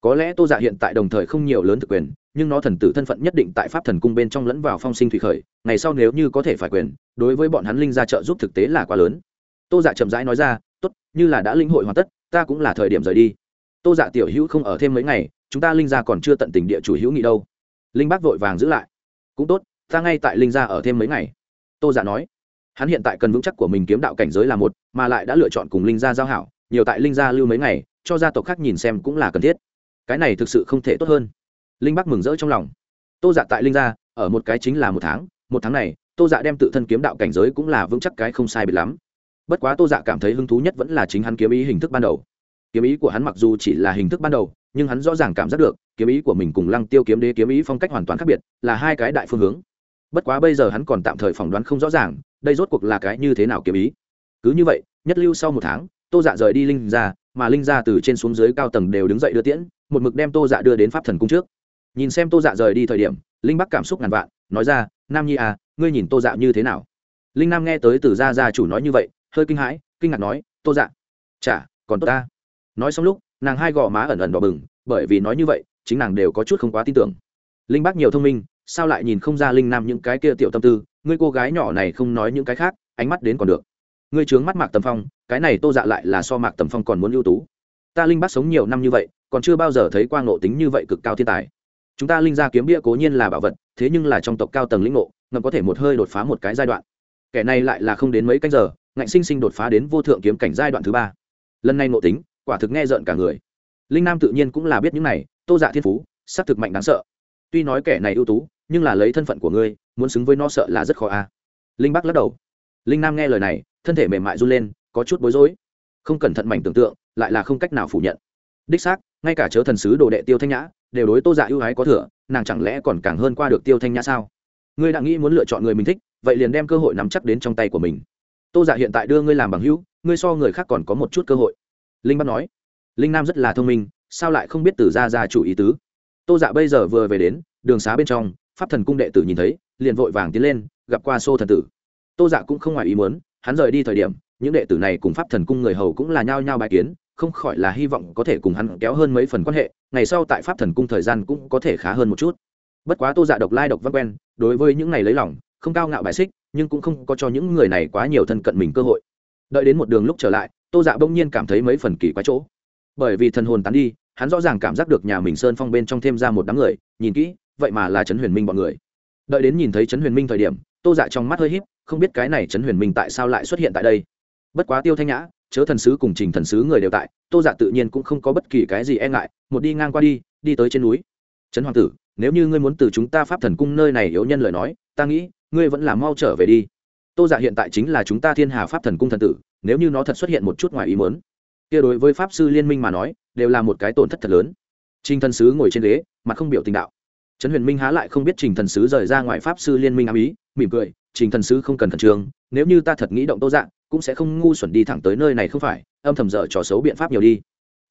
Có lẽ tô dạ hiện tại đồng thời không nhiều lớn thực quyền, nhưng nó thần tử thân phận nhất định tại pháp thần cung bên trong lẫn vào phong sinh thủy khởi, ngày sau nếu như có thể phải quyền, đối với bọn hắn linh ra trợ giúp thực tế là quá lớn. Tô dạ chậm rãi nói ra, tốt, như là đã linh hội hoàn tất, ta cũng là thời điểm rời đi. Tô dạ tiểu hữu không ở thêm mấy ngày, chúng ta linh ra còn chưa tận tình địa chủ hữu nghị đâu. Linh bác vội vàng giữ lại. Cũng tốt, ta ngay tại linh gia ở thêm mấy ngày. Tô dạ nói hắn hiện tại cần vững chắc của mình kiếm đạo cảnh giới là một, mà lại đã lựa chọn cùng linh gia giao hảo, nhiều tại linh gia lưu mấy ngày, cho gia tộc khác nhìn xem cũng là cần thiết. Cái này thực sự không thể tốt hơn. Linh bắc mừng rỡ trong lòng. Tô dạ tại linh gia, ở một cái chính là một tháng một tháng này, tô dạ đem tự thân kiếm đạo cảnh giới cũng là vững chắc cái không sai biệt lắm. Bất quá tô dạ cảm thấy hứng thú nhất vẫn là chính hắn kiếm ý hình thức ban đầu. Kiếm ý của hắn mặc dù chỉ là hình thức ban đầu, nhưng hắn rõ ràng cảm giác được, kiếm ý của mình cùng lăng tiêu kiếm đế kiếm ý phong cách hoàn toàn khác biệt, là hai cái đại phương hướng. Bất quá bây giờ hắn còn tạm thời phỏng đoán không rõ ràng đây rốt cuộc là cái như thế nào kiếm ý? Cứ như vậy, nhất lưu sau một tháng, tô dạ rời đi linh ra mà linh ra từ trên xuống dưới cao tầng đều đứng dậy đưa tiễn, một mực đem tô dạ đưa đến pháp thần cung trước. Nhìn xem tô dạ rời đi thời điểm, linh bắc cảm xúc ngàn vạn, nói ra, nam nhi à ngươi nhìn tô dạ như thế nào? Linh nam nghe tới từ gia gia chủ nói như vậy, hơi kinh hãi, kinh ngạc nói, tô dạ chả, còn tốt ta. Nói xong lúc, nàng hai gò má ẩn ẩn đỏ bừng, bởi vì nói như vậy, chính nàng đều có chút không quá tin tưởng. Linh bắc nhiều thông minh sao lại nhìn không ra linh nam những cái kia tiểu tâm tư? Ngươi cô gái nhỏ này không nói những cái khác, ánh mắt đến còn được. Ngươi trướng mắt mạc tầm phong, cái này tô dạ lại là so mạc tầm phong còn muốn ưu tú. Ta linh bắt sống nhiều năm như vậy, còn chưa bao giờ thấy qua ngộ tính như vậy cực cao thiên tài. Chúng ta linh ra kiếm bia cố nhiên là bảo vật, thế nhưng là trong tộc cao tầng lĩnh ngộ, ngầm có thể một hơi đột phá một cái giai đoạn. Kẻ này lại là không đến mấy canh giờ, ngạnh sinh sinh đột phá đến vô thượng kiếm cảnh giai đoạn thứ ba. Lần này ngộ tính, quả thực nghe rợn cả người. Linh nam tự nhiên cũng là biết những này, tô dạ thiên phú s ắ c thực mạnh đáng sợ. Tuy nói kẻ này ưu tú nhưng là lấy thân phận của ngươi, muốn xứng với nó sợ là rất khó a linh bắc lắc đầu. Linh nam nghe lời này, thân thể mềm mại run lên, có chút bối rối. Không cẩn thận mảnh tưởng tượng, lại là không cách nào phủ nhận. Đích xác, ngay cả chớ thần sứ đồ đệ tiêu thanh nhã, đều đối tô dạ ưu ái có thừa, nàng chẳng lẽ còn càng hơn qua được tiêu thanh nhã sao? Ngươi đã nghĩ muốn lựa chọn người mình thích, vậy liền đem cơ hội nắm chắc đến trong tay của mình. Tô dạ hiện tại đưa ngươi làm bằng hữu, ngươi so người khác còn có một chút cơ hội. Linh bắc nói. Linh nam rất là thông minh, sao lại không biết từ ra ra chủ ý tứ? Tô dạ bây giờ vừa về đến, đường xá bên trong pháp thần cung đệ tử nhìn thấy, liền vội vàng tiến lên, gặp qua xô thần tử. Tô dạ cũng không ngoài ý muốn, hắn rời đi thời điểm, những đệ tử này cùng pháp thần cung người hầu cũng là nhao nhao bài kiến, không khỏi là hy vọng có thể cùng hắn kéo hơn mấy phần quan hệ, ngày sau tại pháp thần cung thời gian cũng có thể khá hơn một chút. Bất quá tô dạ độc lai độc văn quen, đối với những này lấy lòng, không cao ngạo bài xích, nhưng cũng không có cho những người này quá nhiều thân cận mình cơ hội. Đợi đến một đường lúc trở lại, tô dạ bỗng nhiên cảm thấy mấy phần kỳ quái chỗ. Bởi vì thần hồn tán đi, hắn rõ ràng cảm giác được nhà mình sơn phong bên trong thêm ra một đám người, nhìn kỹ vậy mà là trấn huyền minh bọn người. Đợi đến nhìn thấy trấn huyền minh thời điểm, tô dạ trong mắt hơi hít không biết cái này trấn huyền minh tại sao lại xuất hiện tại đây. Bất quá tiêu thanh nhã, chớ thần sứ cùng trình thần sứ người đều tại, tô dạ tự nhiên cũng không có bất kỳ cái gì e ngại, một đi ngang qua đi đi tới trên núi. Trấn hoàng tử, nếu như ngươi muốn từ chúng ta pháp thần cung nơi này yếu nhân lời nói, ta nghĩ, ngươi vẫn là mau trở về đi. Tô dạ hiện tại chính là chúng ta thiên hà pháp thần cung thần tử, nếu như nó thật xuất hiện một chút ngoài ý mớn kia đối với pháp sư liên minh mà nói, đều là một cái tổn thất thật lớn. Trình thần sứ ngồi trên ghế, mặt không biểu tình đạo trấn huyền minh há lại không biết trình thần sứ rời ra ngoài pháp sư liên minh ám ý, mỉm cười, trình thần sứ không cần khẩn trương, nếu như ta thật nghĩ động tô dạng cũng sẽ không ngu xuẩn đi thẳng tới nơi này không phải, âm thầm dở trò xấu biện pháp nhiều đi.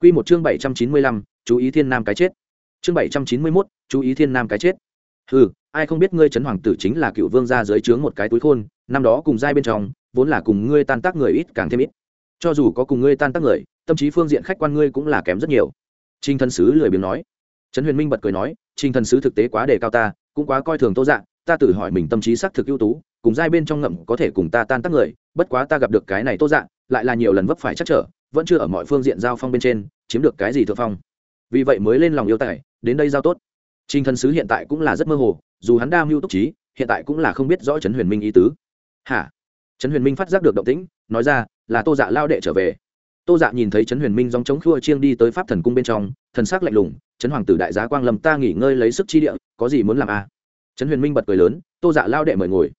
Quy một chương bảy trăm chín mươi lăm, chú ý thiên nam cái chết. Chương bảy trăm chín mươi mốt, chú ý thiên nam cái chết. Ừ ai không biết ngươi trấn hoàng tử chính là cựu vương gia dưới trướng một cái túi khôn, năm đó cùng giai bên trong, vốn là cùng ngươi tan tác người ít càng thêm ít. Cho dù có cùng ngươi tan tác người, tâm trí phương diện khách quan ngươi cũng là kém rất nhiều. Trinh thần sứ lười biếng nói. Trấn huyền minh bật cười nói trình thần sứ thực tế quá đề cao ta cũng quá coi thường tô dạng ta tự hỏi mình tâm trí xác thực ưu tú cùng giai bên trong ngậm có thể cùng ta tan tác người bất quá ta gặp được cái này tô dạng lại là nhiều lần vấp phải chắc trở vẫn chưa ở mọi phương diện giao phong bên trên chiếm được cái gì thượng phong vì vậy mới lên lòng yêu tài đến đây giao tốt Trình thần sứ hiện tại cũng là rất mơ hồ, dù hắn đa mưu túc trí, hiện tại cũng là không biết rõ Trấn Huyền Minh ý tứ. Hả? Trấn Huyền Minh phát giác được động tĩnh, nói ra, là Tô Dạ lao đệ trở về. Tô Dạ nhìn thấy Trấn Huyền Minh dòng chống khua chiêng đi tới Pháp Thần cung bên trong, thần sắc lạnh lùng, Trấn Hoàng tử đại giá quang lâm ta nghỉ ngơi lấy sức chi địa, có gì muốn làm a? À? Trấn Huyền Minh bật cười lớn, Tô Dạ lao đệ mời ngồi.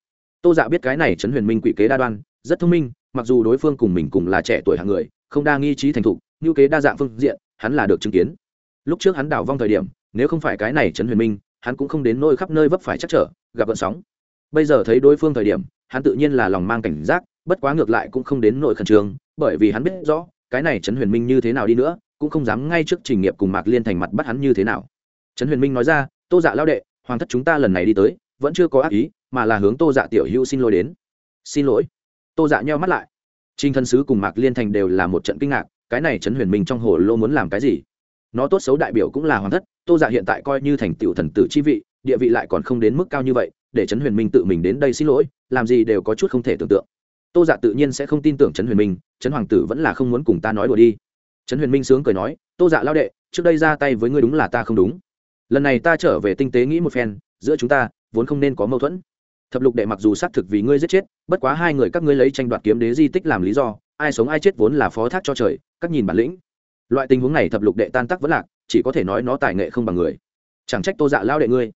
Tô Dạ biết cái này Trấn Huyền Minh quỷ kế đa đoan, rất thông minh, mặc dù đối phương cùng mình cùng là trẻ tuổi hạng người, không đa nghi trí thành thục, ngữ kế đa dạng phương diện, hắn là được chứng kiến. Lúc trước hắn đảo vong thời điểm, nếu không phải cái này trấn huyền minh hắn cũng không đến nôi khắp nơi vấp phải chắc trở gặp vận sóng bây giờ thấy đối phương thời điểm hắn tự nhiên là lòng mang cảnh giác bất quá ngược lại cũng không đến nỗi khẩn trương bởi vì hắn biết rõ cái này trấn huyền minh như thế nào đi nữa cũng không dám ngay trước trình nghiệp cùng mạc liên thành mặt bắt hắn như thế nào. Trấn huyền minh nói ra, tô dạ lao đệ, hoàng thất chúng ta lần này đi tới, vẫn chưa có ác ý, mà là hướng tô dạ tiểu hữu xin lỗi đến. Xin lỗi? Tô dạ nheo mắt lại. Trinh thân sứ cùng mạc liên thành đều là một trận kinh ngạc, cái này trấn huyền minh trong hồ lô muốn làm cái gì? Nó tốt xấu đại biểu cũng là hoàng thất, tô dạ hiện tại coi như thành tựu thần tử chi vị, địa vị lại còn không đến mức cao như vậy, để trấn huyền minh tự mình đến đây xin lỗi, làm gì đều có chút không thể tưởng tượng. Tô dạ tự nhiên sẽ không tin tưởng trấn huyền minh, trấn hoàng tử vẫn là không muốn cùng ta nói đùa đi trấn huyền minh sướng cười nói, tô dạ lao đệ, trước đây ra tay với ngươi đúng là ta không đúng. Lần này ta trở về tinh tế nghĩ một phen, giữa chúng ta vốn không nên có mâu thuẫn. Thập lục đệ mặc dù xác thực vì ngươi giết chết, bất quá hai người các ngươi lấy tranh đoạt kiếm đế di tích làm lý do, ai sống ai chết vốn là phó thác cho trời, các nhìn bản lĩnh. Loại tình huống này thập lục đệ tan tác vẫn lạc, chỉ có thể nói nó tài nghệ không bằng người. Chẳng trách tô dạ lao đệ ngươi.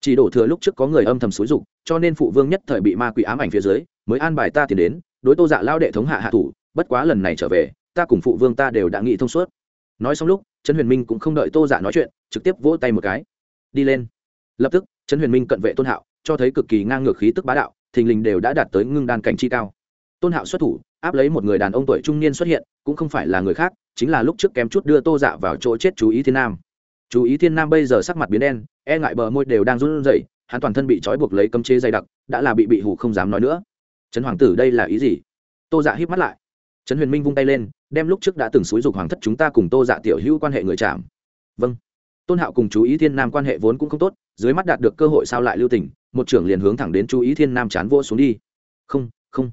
Chỉ đổ thừa lúc trước có người âm thầm xúi dục, cho nên phụ vương nhất thời bị ma quỷ ám ảnh phía dưới, mới an bài ta tiền đến, đối tô dạ lao đệ thống hạ hạ thủ, bất quá lần này trở về ta cùng phụ vương ta đều đã nghĩ thông suốt. Nói xong lúc, trấn huyền minh cũng không đợi tô dạ nói chuyện, trực tiếp vỗ tay một cái. Đi lên. Lập tức, trấn huyền minh cận vệ tôn hạo, cho thấy cực kỳ ngang ngược khí tức bá đạo, thình lình đều đã đạt tới ngưng đan cảnh chi cao. Tôn hạo xuất thủ, áp lấy một người đàn ông tuổi trung niên xuất hiện, cũng không phải là người khác, chính là lúc trước kém chút đưa tô dạ vào chỗ chết chú ý thiên nam. Chú ý thiên nam bây giờ sắc mặt biến đen e ngại bờ môi đều đang run rẩy, hắn toàn thân bị trói buộc lấy cấm chế dày đặc, đã là bị bị hủ không dám nói nữa. Trấn hoàng tử đây là ý gì? Tô dạ hít mắt lại trấn huyền minh vung tay lên, đem lúc trước đã từng xúi dục hoàng thất chúng ta cùng tô dạ tiểu hữu quan hệ người chạm. Vâng. Tôn hạo cùng chú ý thiên nam quan hệ vốn cũng không tốt, dưới mắt đạt được cơ hội sao lại lưu tình, một trưởng liền hướng thẳng đến chú ý thiên nam chán vô xuống đi. Không không.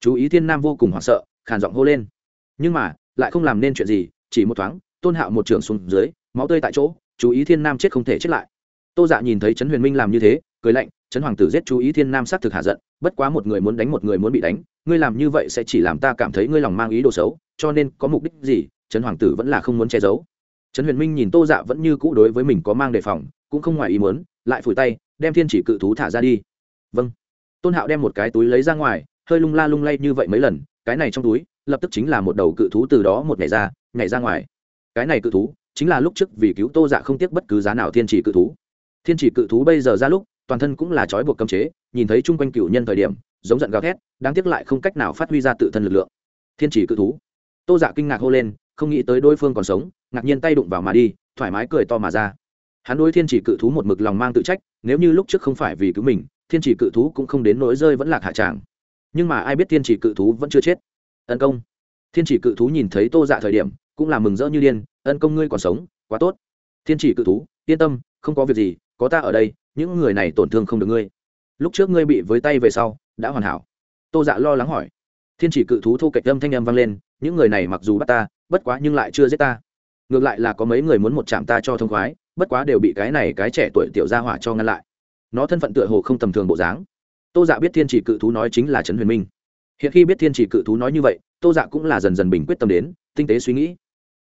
Chú ý thiên nam vô cùng hoảng sợ, khàn giọng hô lên. Nhưng mà, lại không làm nên chuyện gì, chỉ một thoáng, tôn hạo một trưởng xuống dưới, máu tươi tại chỗ, chú ý thiên nam chết không thể chết lại. Tô dạ nhìn thấy trấn huyền minh làm như thế cười lạnh, trấn hoàng tử giết chú ý thiên nam xác thực hạ giận, bất quá một người muốn đánh một người muốn bị đánh, ngươi làm như vậy sẽ chỉ làm ta cảm thấy ngươi lòng mang ý đồ xấu, cho nên có mục đích gì, trấn hoàng tử vẫn là không muốn che giấu. Trấn huyền minh nhìn tô dạ vẫn như cũ đối với mình có mang đề phòng, cũng không ngoài ý muốn, lại phủi tay, đem thiên chỉ cự thú thả ra đi. Vâng. Tôn hạo đem một cái túi lấy ra ngoài, hơi lung la lung lay như vậy mấy lần, cái này trong túi, lập tức chính là một đầu cự thú từ đó một nhảy ra nhảy ra ngoài. Cái này cự thú, chính là lúc trước vì cứu tô dạ không tiếc bất cứ giá nào thiên chỉ cự thú. Thiên chỉ cự thú bây giờ ra lúc toàn thân cũng là trói buộc cấm chế, nhìn thấy chung quanh cựu nhân thời điểm, giống giận gào thét, đáng tiếc lại không cách nào phát huy ra tự thân lực lượng. Thiên chỉ cự thú. Tô dạ kinh ngạc hô lên, không nghĩ tới đối phương còn sống, ngạc nhiên tay đụng vào mà đi, thoải mái cười to mà ra. Hắn đối thiên chỉ cự thú một mực lòng mang tự trách, nếu như lúc trước không phải vì cứu mình, thiên chỉ cự thú cũng không đến nỗi rơi vẫn lạc hạ tràng nhưng mà ai biết thiên chỉ cự thú vẫn chưa chết? Ân công. Thiên chỉ cự thú nhìn thấy tô dạ thời điểm, cũng là mừng rỡ như điên, ân công ngươi còn sống, quá tốt. Thiên chỉ cự thú, yên tâm, không có việc gì, có ta ở đây những người này tổn thương không được ngươi. Lúc trước ngươi bị với tay về sau, đã hoàn hảo. Tô dạ lo lắng hỏi. Thiên chỉ cự thú thu cạnh âm thanh âm vang lên, những người này mặc dù bắt ta, bất quá nhưng lại chưa giết ta. Ngược lại là có mấy người muốn một chạm ta cho thông khoái, bất quá đều bị cái này cái trẻ tuổi tiểu gia hỏa cho ngăn lại. Nó thân phận tựa hồ không tầm thường bộ dáng. Tô dạ biết thiên chỉ cự thú nói chính là trấn huyền minh. Hiện khi biết thiên chỉ cự thú nói như vậy, tô dạ cũng là dần dần bình quyết tâm đến, tinh tế suy nghĩ.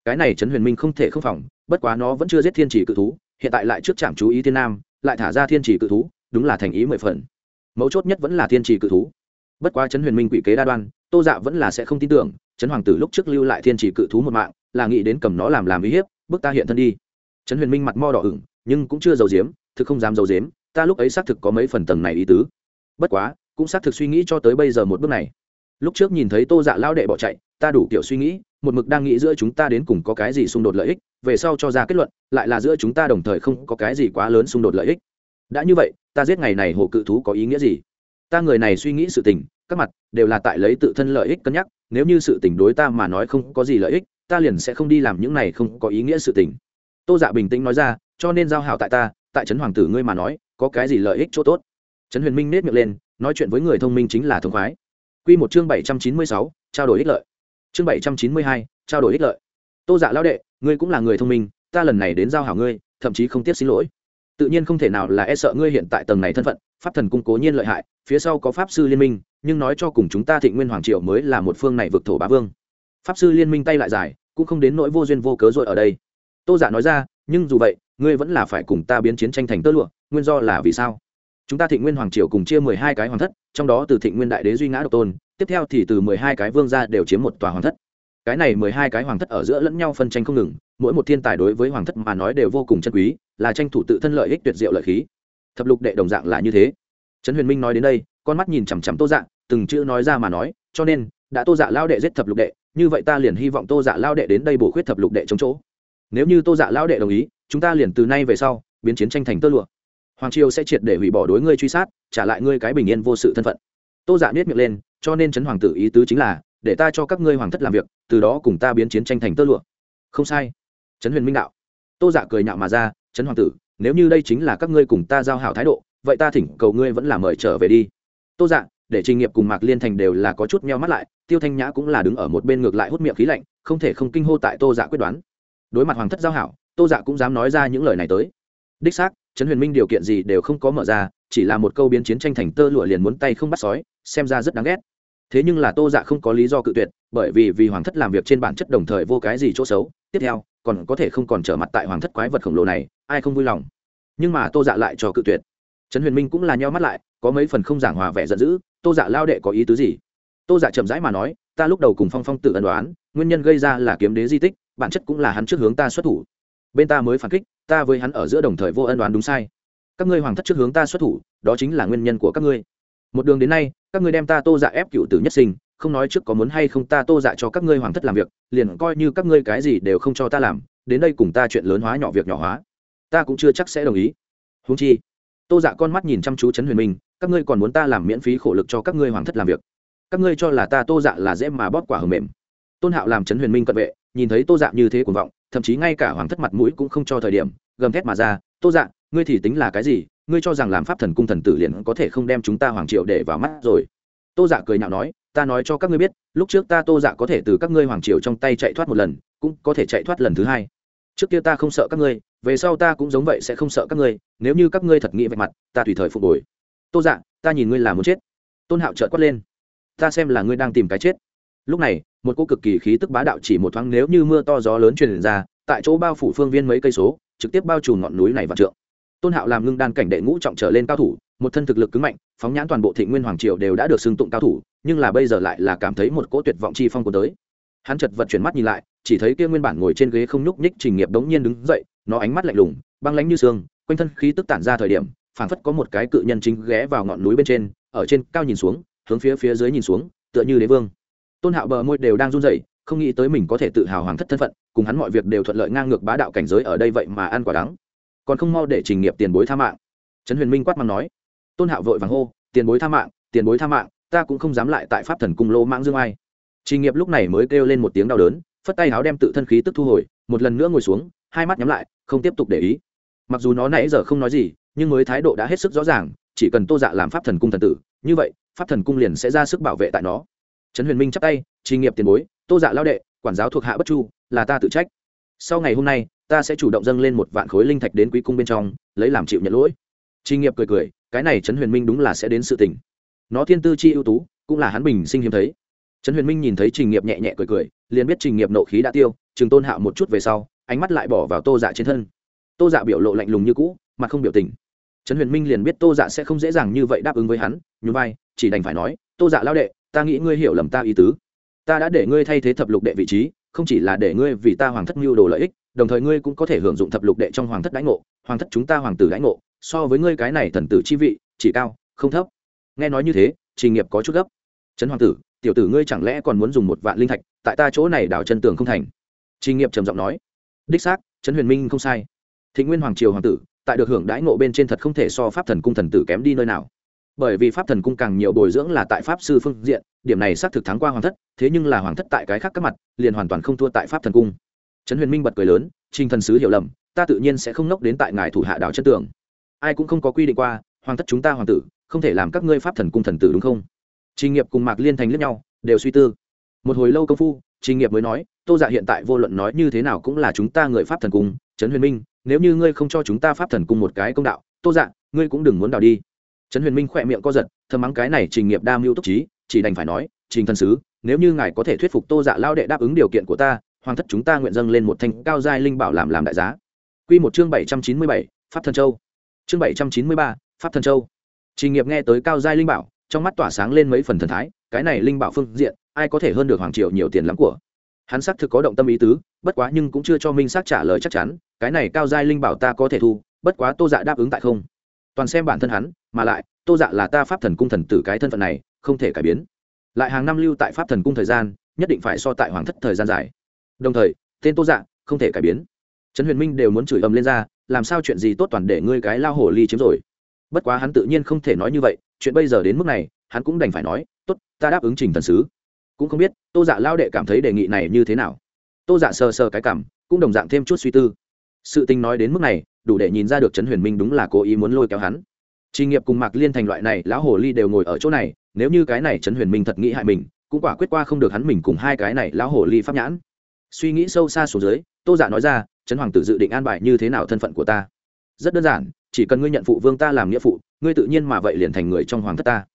Cái này trấn huyền minh không thể không phòng, bất quá nó vẫn chưa giết thiên chỉ cự thú, hiện tại lại trước trạm chú ý thiên nam lại thả ra thiên chỉ cự thú, đúng là thành ý mười phần. Mấu chốt nhất vẫn là thiên chỉ cự thú. Bất quá trấn huyền minh quỷ kế đa đoan, tô dạ vẫn là sẽ không tin tưởng, trấn hoàng tử lúc trước lưu lại thiên chỉ cự thú một mạng, là nghĩ đến cầm nó làm làm uy hiếp bước ta hiện thân đi. Trấn huyền minh mặt mo đỏ ửng, nhưng cũng chưa giàu diếm thực không dám giàu diếm ta lúc ấy xác thực có mấy phần tầng này ý tứ. Bất quá, cũng xác thực suy nghĩ cho tới bây giờ một bước này. Lúc trước nhìn thấy tô dạ lao đệ bỏ chạy, ta đủ kiểu suy nghĩ, một mực đang nghĩ giữa chúng ta đến cùng có cái gì xung đột lợi ích về sau cho ra kết luận, lại là giữa chúng ta đồng thời không có cái gì quá lớn xung đột lợi ích. Đã như vậy, ta giết ngày này hộ cự thú có ý nghĩa gì? Ta người này suy nghĩ sự tình, các mặt đều là tại lấy tự thân lợi ích cân nhắc, nếu như sự tình đối ta mà nói không có gì lợi ích, ta liền sẽ không đi làm những này không có ý nghĩa sự tình. Tô dạ bình tĩnh nói ra, cho nên giao hảo tại ta, tại trấn hoàng tử ngươi mà nói, có cái gì lợi ích chỗ tốt? Trấn huyền minh nết miệng lên, nói chuyện với người thông minh chính là thông khoái. Q một chương bảy trăm chín mươi sáu, trao đổi ích lợi. Chương bảy trăm chín mươi hai, trao đổi ích lợi. Tô dạ lão đệ ngươi cũng là người thông minh, ta lần này đến giao hảo ngươi, thậm chí không tiếc xin lỗi. Tự nhiên không thể nào là e sợ ngươi hiện tại tầng này thân phận, pháp thần cung cố nhiên lợi hại, phía sau có pháp sư liên minh, nhưng nói cho cùng chúng ta thịnh nguyên hoàng Triệu mới là một phương này vực thổ bá vương. Pháp sư liên minh tay lại dài, cũng không đến nỗi vô duyên vô cớ rồi ở đây. Tô giả nói ra, nhưng dù vậy, ngươi vẫn là phải cùng ta biến chiến tranh thành tơ lụa, nguyên do là vì sao? Chúng ta thịnh nguyên hoàng triều cùng chia mười hai cái hoàng thất, trong đó từ thịnh nguyên đại đế duy ngã độc tôn, tiếp theo thì từ mười hai cái vương gia đều chiếm một tòa hoàng thất cái này mười hai cái hoàng thất ở giữa lẫn nhau phân tranh không ngừng, mỗi một thiên tài đối với hoàng thất mà nói đều vô cùng chân quý, là tranh thủ tự thân lợi ích tuyệt diệu lợi khí. Thập lục đệ đồng dạng là như thế. Trấn huyền minh nói đến đây, con mắt nhìn chằm chằm tô dạ từng chữ nói ra mà nói, cho nên, đã tô dạ lao đệ giết thập lục đệ, như vậy ta liền hy vọng tô dạ lao đệ đến đây bổ khuyết thập lục đệ chống chỗ. Nếu như tô dạ lao đệ đồng ý, chúng ta liền từ nay về sau, biến chiến tranh thành tơ lụa. Hoàng triều sẽ triệt để hủy bỏ đối ngươi truy sát, trả lại ngươi cái bình yên vô sự thân phận. Tô dạ biết miệng lên, cho nên trấn hoàng tử ý tứ chính là để ta cho các ngươi hoàng thất làm việc, từ đó cùng ta biến chiến tranh thành tơ lụa. Không sai. Trấn huyền minh đạo. Tô dạ cười nhạo mà ra, trấn hoàng tử, nếu như đây chính là các ngươi cùng ta giao hảo thái độ, vậy ta thỉnh cầu ngươi vẫn là mời trở về đi. Tô dạ để trình nghiệp cùng mạc liên thành đều là có chút meo mắt lại, tiêu thanh nhã cũng là đứng ở một bên ngược lại hút miệng khí lạnh, không thể không kinh hô tại tô dạ quyết đoán. Đối mặt hoàng thất giao hảo, tô dạ cũng dám nói ra những lời này tới. Đích xác, trấn huyền minh điều kiện gì đều không có mở ra, chỉ là một câu biến chiến tranh thành tơ lụa liền muốn tay không bắt sói, xem ra rất đáng ghét thế nhưng là tô dạ không có lý do cự tuyệt, bởi vì vì hoàng thất làm việc trên bản chất đồng thời vô cái gì chỗ xấu, tiếp theo, còn có thể không còn trở mặt tại hoàng thất quái vật khổng lồ này, ai không vui lòng. Nhưng mà tô dạ lại cho cự tuyệt. Trấn huyền minh cũng là nheo mắt lại, có mấy phần không giảng hòa vẻ giận dữ, tô dạ lao đệ có ý tứ gì? Tô dạ chậm rãi mà nói, ta lúc đầu cùng phong phong tự ẩn đoán nguyên nhân gây ra là kiếm đế di tích, bản chất cũng là hắn trước hướng ta xuất thủ. Bên ta mới phản kích, ta với hắn ở giữa đồng thời vô ân đoán đúng sai. Các ngươi hoàng thất trước hướng ta xuất thủ, đó chính là nguyên nhân của các ngươi một đường đến nay, các ngươi đem ta tô dạ ép cựu tử nhất sinh, không nói trước có muốn hay không ta tô dạ cho các ngươi hoàng thất làm việc, liền coi như các ngươi cái gì đều không cho ta làm, đến đây cùng ta chuyện lớn hóa nhỏ việc nhỏ hóa. Ta cũng chưa chắc sẽ đồng ý. Húng chi, tô dạ con mắt nhìn chăm chú trấn huyền minh, các ngươi còn muốn ta làm miễn phí khổ lực cho các ngươi hoàng thất làm việc. Các ngươi cho là ta tô dạ là dễ mà bóp quả hầm mềm. Tôn hạo làm trấn huyền minh cận vệ, nhìn thấy tô dạ như thế cuồng vọng, thậm chí ngay cả hoàng thất mặt mũi cũng không cho thời điểm, gầm thét mà ra, tô dạ ngươi thì tính là cái gì? Ngươi cho rằng làm pháp thần cung thần tử liền có thể không đem chúng ta hoàng triều để vào mắt rồi. Tô dạ cười nhạo nói, ta nói cho các ngươi biết, lúc trước ta tô dạ có thể từ các ngươi hoàng triều trong tay chạy thoát một lần, cũng có thể chạy thoát lần thứ hai. Trước kia ta không sợ các ngươi, về sau ta cũng giống vậy sẽ không sợ các ngươi, nếu như các ngươi thật nghĩ vạch mặt, ta tùy thời phục hồi. Tô dạ ta nhìn ngươi là muốn chết. Tôn hạo trợt quát lên, ta xem là ngươi đang tìm cái chết. Lúc này, một cô cực kỳ khí tức bá đạo chỉ một thoáng, nếu như mưa to gió lớn truyền ra, tại chỗ bao phủ phương viên mấy cây số, trực tiếp bao trùm ngọn núi này và trượng tôn hạo làm ngưng đan cảnh đệ ngũ trọng trở lên cao thủ, một thân thực lực cứng mạnh, phóng nhãn toàn bộ thị nguyên hoàng triều đều đã được xưng tụng cao thủ, nhưng là bây giờ lại là cảm thấy một cỗ tuyệt vọng chi phong của tới. Hắn chật vật chuyển mắt nhìn lại, chỉ thấy kia nguyên bản ngồi trên ghế không nhúc nhích trình nghiệp đống nhiên đứng dậy, nó ánh mắt lạnh lùng, băng lánh như xương, quanh thân khí tức tản ra thời điểm, phảng phất có một cái cự nhân chính ghé vào ngọn núi bên trên, ở trên cao nhìn xuống, hướng phía phía dưới nhìn xuống, tựa như đế vương. Tôn hạo bờ môi đều đang run rẩy, không nghĩ tới mình có thể tự hào hoàng thất thân phận, cùng hắn mọi việc đều thuận lợi ngang ngược bá đạo cảnh giới ở đây vậy mà ăn quả đắng còn không mau để trình nghiệp tiền bối tha mạng. Trấn huyền minh quát mắng nói, tôn hạo vội vàng hô, tiền bối tha mạng, tiền bối tha mạng, ta cũng không dám lại tại pháp thần cung lô mãng dương ai. Trình nghiệp lúc này mới kêu lên một tiếng đau đớn, phất tay áo đem tự thân khí tức thu hồi, một lần nữa ngồi xuống, hai mắt nhắm lại, không tiếp tục để ý. Mặc dù nó nãy giờ không nói gì, nhưng mới thái độ đã hết sức rõ ràng, chỉ cần tô dạ làm pháp thần cung thần tử, như vậy, pháp thần cung liền sẽ ra sức bảo vệ tại nó. Trấn huyền minh chắp tay, trình nghiệp tiền bối, tô dạ lao đệ, quản giáo thuộc hạ bất chu, là ta tự trách. Sau ngày hôm nay ta sẽ chủ động dâng lên một vạn khối linh thạch đến quý cung bên trong, lấy làm chịu nhận lỗi. Trình nghiệp cười cười, cái này trấn huyền minh đúng là sẽ đến sự tình. Nó thiên tư chi ưu tú, cũng là hắn bình sinh hiếm thấy. Trấn huyền minh nhìn thấy trình nghiệp nhẹ nhẹ cười cười, liền biết trình nghiệp nộ khí đã tiêu chừng tôn hạo một chút về sau, ánh mắt lại bỏ vào tô dạ trên thân. Tô dạ biểu lộ lạnh lùng như cũ mà không biểu tình. Trấn huyền minh liền biết tô dạ sẽ không dễ dàng như vậy đáp ứng với hắn, nhún vai, chỉ đành phải nói, tô dạ lao đệ, ta nghĩ ngươi hiểu lầm ta ý tứ. Ta đã để ngươi thay thế thập lục đệ vị trí, không chỉ là để ngươi vì ta hoàng thất mưu đồ lợi ích đồng thời ngươi cũng có thể hưởng dụng thập lục đệ trong hoàng thất đãi ngộ, hoàng thất chúng ta hoàng tử đãi ngộ, so với ngươi cái này thần tử chi vị, chỉ cao, không thấp. Nghe nói như thế, trình nghiệp có chút gấp. Trấn hoàng tử, tiểu tử ngươi chẳng lẽ còn muốn dùng một vạn linh thạch, tại ta chỗ này đảo chân tường không thành? Trình nghiệp trầm giọng nói. Đích xác, trấn huyền minh không sai. Thịnh nguyên hoàng triều hoàng tử, tại được hưởng đãi ngộ bên trên thật không thể so pháp thần cung thần tử kém đi nơi nào. Bởi vì pháp thần cung càng nhiều bồi dưỡng là tại pháp sư phương diện, điểm này xác thực thắng qua hoàng thất, thế nhưng là hoàng thất tại cái khác các mặt, liền hoàn toàn không thua tại pháp thần cung trấn huyền minh bật cười lớn, trình thần sứ hiểu lầm, ta tự nhiên sẽ không nốc đến tại ngài thủ hạ đảo chân tường. Ai cũng không có quy định qua, hoàng thất chúng ta hoàng tử, không thể làm các ngươi pháp thần cung thần tử đúng không? Trình nghiệp cùng mạc liên thành lẫn nhau, đều suy tư. Một hồi lâu công phu, trình nghiệp mới nói, tô dạ hiện tại vô luận nói như thế nào cũng là chúng ta người pháp thần cung, trấn huyền minh, nếu như ngươi không cho chúng ta pháp thần cung một cái công đạo, tô dạ ngươi cũng đừng muốn đào đi. Trấn huyền minh khỏe miệng co giật, thầm mắng cái này trình nghiệp đa mưu túc trí, chỉ đành phải nói, trình thần sứ, nếu như ngài có thể thuyết phục tô dạ lao đệ đáp ứng điều kiện của ta hoàng thất chúng ta nguyện dâng lên một thanh cao giai linh bảo làm làm đại giá. Q một chương bảy trăm chín mươi bảy, pháp thần châu. Chương bảy trăm chín mươi ba, pháp thần châu. Trình nghiệp nghe tới cao giai linh bảo, trong mắt tỏa sáng lên mấy phần thần thái, cái này linh bảo phương diện, ai có thể hơn được hoàng triều nhiều tiền lắm của. Hắn xác thực có động tâm ý tứ, bất quá nhưng cũng chưa cho minh xác trả lời chắc chắn, cái này cao giai linh bảo ta có thể thu, bất quá tô dạ đáp ứng tại không. Toàn xem bản thân hắn, mà lại, tô dạ là ta pháp thần cung thần tử cái thân phận này, không thể cải biến. Lại hàng năm lưu tại pháp thần cung thời gian, nhất định phải so tại hoàng thất thời gian dài đồng thời tên tô dạ không thể cải biến. Trấn huyền minh đều muốn chửi ầm lên ra làm sao chuyện gì tốt toàn để ngươi cái lao hổ ly chiếm rồi. Bất quá hắn tự nhiên không thể nói như vậy chuyện bây giờ đến mức này hắn cũng đành phải nói tốt ta đáp ứng trình thần sứ. Cũng không biết tô dạ lao đệ cảm thấy đề nghị này như thế nào. Tô dạ sờ sờ cái cảm cũng đồng dạng thêm chút suy tư. Sự tình nói đến mức này đủ để nhìn ra được trấn huyền minh đúng là cố ý muốn lôi kéo hắn. Trình nghiệp cùng Mạc Liên thành loại này, lão hồ ly đều ngồi ở chỗ này, nếu như cái này Trấn Huyền Minh thật nghĩ hại mình, cũng quả quyết qua không được hắn mình cùng hai cái này lão hồ ly pháp nhãn. Suy nghĩ sâu xa xuống dưới, Tô Dạ nói ra, Trấn Hoàng tử dự định an bài như thế nào thân phận của ta? Rất đơn giản, chỉ cần ngươi nhận phụ vương ta làm nghĩa phụ, ngươi tự nhiên mà vậy liền thành người trong hoàng thất ta.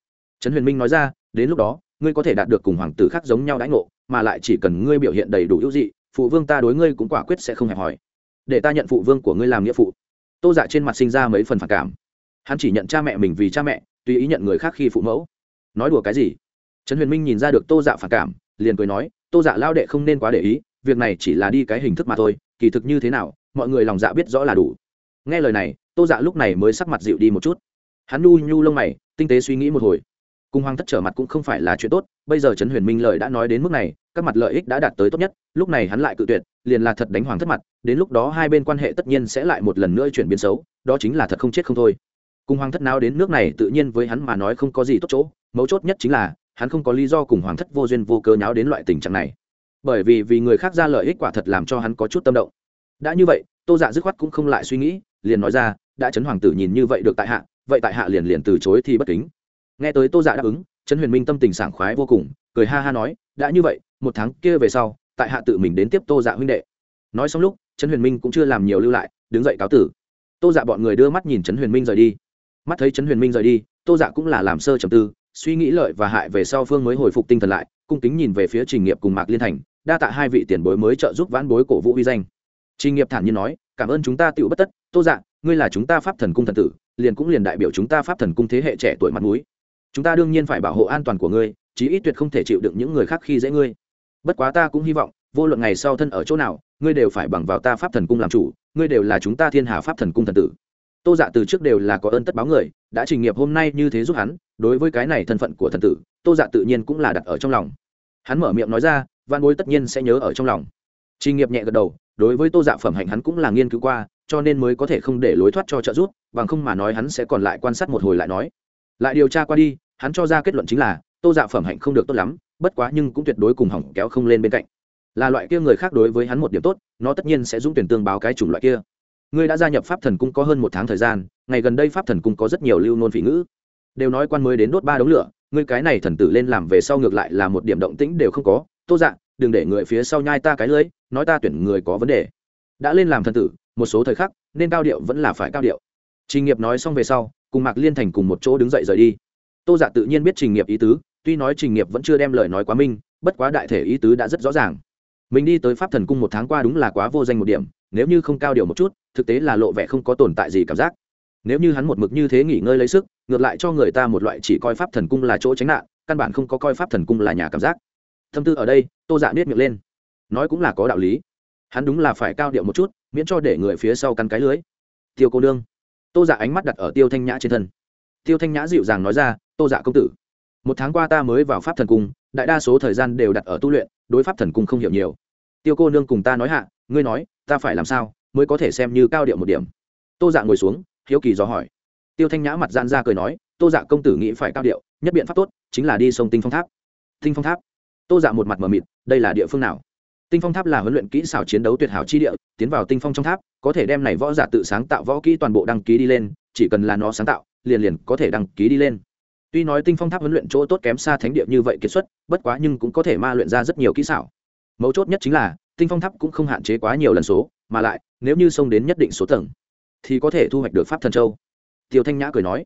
Trấn Huyền Minh nói ra, đến lúc đó, ngươi có thể đạt được cùng hoàng tử khác giống nhau đãi ngộ, mà lại chỉ cần ngươi biểu hiện đầy đủ ưu dị, phụ vương ta đối ngươi cũng quả quyết sẽ không hẹp hỏi. Để ta nhận phụ vương của ngươi làm nghĩa phụ. Tô Dạ trên mặt sinh ra mấy phần phản cảm hắn chỉ nhận cha mẹ mình vì cha mẹ tùy ý nhận người khác khi phụ mẫu nói đùa cái gì trần huyền minh nhìn ra được tô dạ phản cảm liền cười nói tô dạ lao đệ không nên quá để ý việc này chỉ là đi cái hình thức mà thôi, kỳ thực như thế nào, mọi người lòng dạ biết rõ là đủ. Nghe lời này, tô dạ lúc này mới sắc mặt dịu đi một chút. Hắn nu nhu lông mày, tinh tế suy nghĩ một hồi. Cùng hoàng thất trở mặt cũng không phải là chuyện tốt, bây giờ trấn huyền minh lợi đã nói đến mức này, các mặt lợi ích đã đạt tới tốt nhất, lúc này hắn lại cự tuyệt, liền là thật đánh hoàng thất mặt, đến lúc đó hai bên quan hệ tất nhiên sẽ lại một lần nữa chuyển biến xấu, đó chính là thật không chết không thôi. Cùng hoàng thất nào đến nước này tự nhiên với hắn mà nói không có gì tốt chỗ, mấu chốt nhất chính là, hắn không có lý do cùng hoàng thất vô duyên vô cớ nháo đến loại tình trạng này bởi vì vì người khác ra lợi ích quả thật làm cho hắn có chút tâm động. Đã như vậy, tô dạ dứt khoát cũng không lại suy nghĩ, liền nói ra, đã chấn hoàng tử nhìn như vậy được tại hạ, vậy tại hạ liền liền từ chối thì bất kính. Nghe tới tô dạ đáp ứng trấn huyền minh tâm tình sảng khoái vô cùng, cười ha ha nói, đã như vậy, một tháng kia về sau, tại hạ tự mình đến tiếp tô dạ huynh đệ. Nói xong lúc trấn huyền minh cũng chưa làm nhiều lưu lại, đứng dậy cáo tử. Tô dạ bọn người đưa mắt nhìn trấn huyền minh rời đi. Mắt thấy trấn huyền minh rời đi, tô dạ cũng là làm sơ trầm tư, suy nghĩ lợi và hại về sau phương mới hồi phục tinh thần lại, cung kính nhìn về phía trình nghiệp cùng mạc liên thành đa tạ hai vị tiền bối mới trợ giúp vãn bối cổ vũ uy danh. Trình nghiệp thản nhiên nói, cảm ơn chúng ta tựu bất tất, tô dạ ngươi là chúng ta pháp thần cung thần tử, liền cũng liền đại biểu chúng ta pháp thần cung thế hệ trẻ tuổi mặt mũi. chúng ta đương nhiên phải bảo hộ an toàn của ngươi, chí ít tuyệt không thể chịu đựng những người khác khi dễ ngươi. Bất quá ta cũng hy vọng, vô luận ngày sau thân ở chỗ nào, ngươi đều phải bằng vào ta pháp thần cung làm chủ, ngươi đều là chúng ta thiên hà pháp thần cung thần tử. Tô dạ từ trước đều là có ơn tất báo người, đã trình nghiệp hôm nay như thế giúp hắn, đối với cái này thân phận của thần tử, tô dạ tự nhiên cũng là đặt ở trong lòng. Hắn mở miệng nói ra văn bối tất nhiên sẽ nhớ ở trong lòng. Trình nghiệp nhẹ gật đầu, đối với tô dạ phẩm hạnh hắn cũng là nghiên cứu qua, cho nên mới có thể không để lối thoát cho trợ giúp, bằng không mà nói hắn sẽ còn lại quan sát một hồi lại nói. Lại điều tra qua đi, hắn cho ra kết luận chính là, tô dạ phẩm hạnh không được tốt lắm, bất quá nhưng cũng tuyệt đối cùng hỏng kéo không lên bên cạnh. Là loại kia người khác đối với hắn một điểm tốt, nó tất nhiên sẽ dũng tuyển tương báo cái chủng loại kia. Ngươi đã gia nhập pháp thần cung có hơn một tháng thời gian, ngày gần đây pháp thần cung có rất nhiều lưu nôn phỉ ngữ. Đều nói quan mới đến đốt ba đống lửa, ngươi cái này thần tử lên làm về sau ngược lại là một điểm động tĩnh đều không có tô dạ đừng để người phía sau nhai ta cái lưới, nói ta tuyển người có vấn đề. Đã lên làm thần tử, một số thời khắc, nên cao điệu vẫn là phải cao điệu. Trình nghiệp nói xong về sau, cùng mạc liên thành cùng một chỗ đứng dậy rời đi. Tô dạ tự nhiên biết trình nghiệp ý tứ, tuy nói trình nghiệp vẫn chưa đem lời nói quá minh, bất quá đại thể ý tứ đã rất rõ ràng. Mình đi tới pháp thần cung một tháng qua đúng là quá vô danh một điểm, nếu như không cao điều một chút, thực tế là lộ vẻ không có tồn tại gì cảm giác. Nếu như hắn một mực như thế nghỉ ngơi lấy sức, ngược lại cho người ta một loại chỉ coi pháp thần cung là chỗ tránh nạn, căn bản không có coi pháp thần cung là nhà cảm giác thâm tư ở đây, tô dạ biết miệng lên. Nói cũng là có đạo lý. Hắn đúng là phải cao điệu một chút, miễn cho để người phía sau cắn cái lưới. Tiêu cô nương. Tô dạ ánh mắt đặt ở tiêu thanh nhã trên thân. Tiêu thanh nhã dịu dàng nói ra, tô dạ công tử, một tháng qua ta mới vào pháp thần cung, đại đa số thời gian đều đặt ở tu luyện, đối pháp thần cung không hiểu nhiều. Tiêu cô nương cùng ta nói hạ, ngươi nói, ta phải làm sao mới có thể xem như cao điệu một điểm? Tô dạ ngồi xuống, hiếu kỳ dò hỏi. Tiêu thanh nhã mặt gian ra cười nói, tô dạ công tử nghĩ phải cao điệu, nhất biện pháp tốt chính là đi sông tinh phong tháp. Tinh phong tháp? Tô dạ một mặt mờ mịt, đây là địa phương nào? Tinh phong tháp là huấn luyện kỹ xảo chiến đấu tuyệt hảo chi địa, tiến vào tinh phong trong tháp, có thể đem này võ giả tự sáng tạo võ kỹ toàn bộ đăng ký đi lên, chỉ cần là nó sáng tạo, liền liền có thể đăng ký đi lên. Tuy nói tinh phong tháp huấn luyện chỗ tốt kém xa thánh địa như vậy kiệt xuất, bất quá nhưng cũng có thể ma luyện ra rất nhiều kỹ xảo. Mấu chốt nhất chính là, tinh phong tháp cũng không hạn chế quá nhiều lần số, mà lại, nếu như xông đến nhất định số tầng, thì có thể thu hoạch được pháp thần châu. Tiêu thanh nhã cười nói,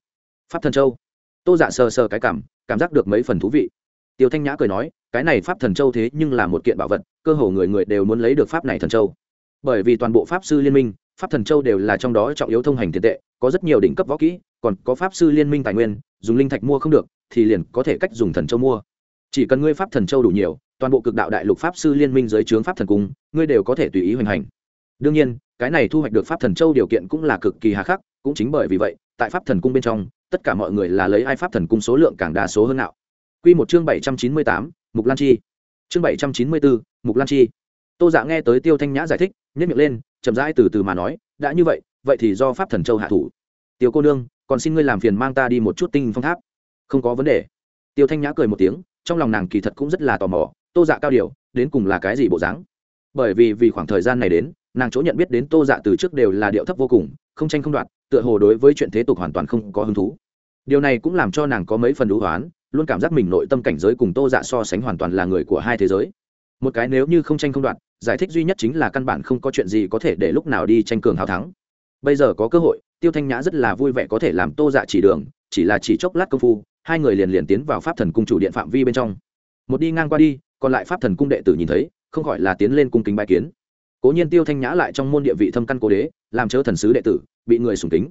pháp thần châu? Tô dạ sờ sờ cái cảm cảm giác được mấy phần thú vị tiêu thanh nhã cười nói, cái này pháp thần châu thế nhưng là một kiện bảo vật, cơ hồ người người đều muốn lấy được pháp này thần châu. Bởi vì toàn bộ pháp sư liên minh, pháp thần châu đều là trong đó trọng yếu thông hành tiền tệ, có rất nhiều đỉnh cấp võ kỹ, còn có pháp sư liên minh tài nguyên, dùng linh thạch mua không được, thì liền có thể cách dùng thần châu mua. Chỉ cần ngươi pháp thần châu đủ nhiều, toàn bộ cực đạo đại lục pháp sư liên minh dưới trướng pháp thần cung, ngươi đều có thể tùy ý hoành hành. Đương nhiên, cái này thu hoạch được pháp thần châu điều kiện cũng là cực kỳ hà khắc, cũng chính bởi vì vậy, tại pháp thần cung bên trong, tất cả mọi người là lấy ai pháp thần cung số lượng càng đa số hơn nào. Quy một chương bảy trăm chín mươi tám mục lan chi. Chương bảy trăm chín mươi bốn mục lan chi. Tô dạ nghe tới tiêu thanh nhã giải thích nhếch miệng lên chậm rãi từ từ mà nói đã như vậy vậy thì do pháp thần châu hạ thủ. Tiêu cô nương còn xin ngươi làm phiền mang ta đi một chút tinh phong tháp. Không có vấn đề. Tiêu thanh nhã cười một tiếng trong lòng nàng kỳ thật cũng rất là tò mò tô dạ cao điều đến cùng là cái gì bộ dáng? Bởi vì vì khoảng thời gian này đến nàng chỗ nhận biết đến tô dạ từ trước đều là điệu thấp vô cùng không tranh không đoạt tựa hồ đối với chuyện thế tục hoàn toàn không có hứng thú. Điều này cũng làm cho nàng có mấy phần đố đoán, luôn cảm giác mình nội tâm cảnh giới cùng tô dạ so sánh hoàn toàn là người của hai thế giới. Một cái nếu như không tranh không đoạt, giải thích duy nhất chính là căn bản không có chuyện gì có thể để lúc nào đi tranh cường hào thắng. Bây giờ có cơ hội, tiêu thanh nhã rất là vui vẻ có thể làm tô dạ chỉ đường, chỉ là chỉ chốc lát công phu, hai người liền liền tiến vào pháp thần cung chủ điện phạm vi bên trong. Một đi ngang qua đi, còn lại pháp thần cung đệ tử nhìn thấy, không gọi là tiến lên cung kính bãi kiến. Cố nhiên tiêu thanh nhã lại trong môn địa vị thâm căn cố đế, làm chớ thần sứ đệ tử, bị người sùng kính.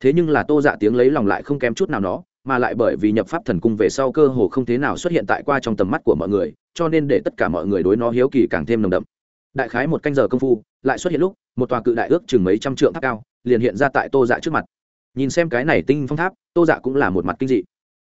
Thế nhưng là tô dạ tiếng lấy lòng lại không kém chút nào nó mà lại bởi vì nhập pháp thần cung về sau cơ hồ không thế nào xuất hiện tại qua trong tầm mắt của mọi người, cho nên để tất cả mọi người đối nó hiếu kỳ càng thêm nồng đậm. Đại khái một canh giờ công phu, lại xuất hiện lúc, một tòa cự đại ước chừng mấy trăm trượng tháp cao, liền hiện ra tại tô dạ trước mặt. Nhìn xem cái này tinh phong tháp, tô dạ cũng là một mặt kinh dị.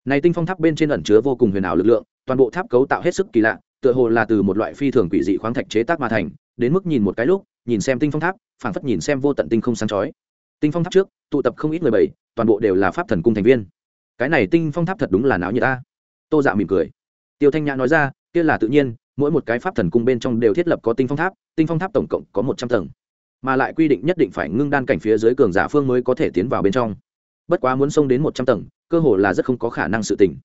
Này tinh phong tháp bên trên ẩn chứa vô cùng huyền ảo lực lượng, toàn bộ tháp cấu tạo hết sức kỳ lạ, tựa hồ là từ một loại phi thường quỷ dị khoáng thạch chế tác mà thành, đến mức nhìn một cái lúc, nhìn xem tinh phong tháp, phảng phất nhìn xem vô tận tinh không sáng chói. Tinh phong tháp trước, tụ tập không ít người bảy toàn bộ đều là pháp thần cung thành viên cái này tinh phong tháp thật đúng là não như ta. Tô dạ mỉm cười. Tiêu thanh nhã nói ra, kia là tự nhiên, mỗi một cái pháp thần cung bên trong đều thiết lập có tinh phong tháp, tinh phong tháp tổng cộng có một trăm tầng. Mà lại quy định nhất định phải ngưng đan cảnh phía dưới cường giả phương mới có thể tiến vào bên trong. Bất quá muốn xông đến một trăm tầng, cơ hồ là rất không có khả năng sự tỉnh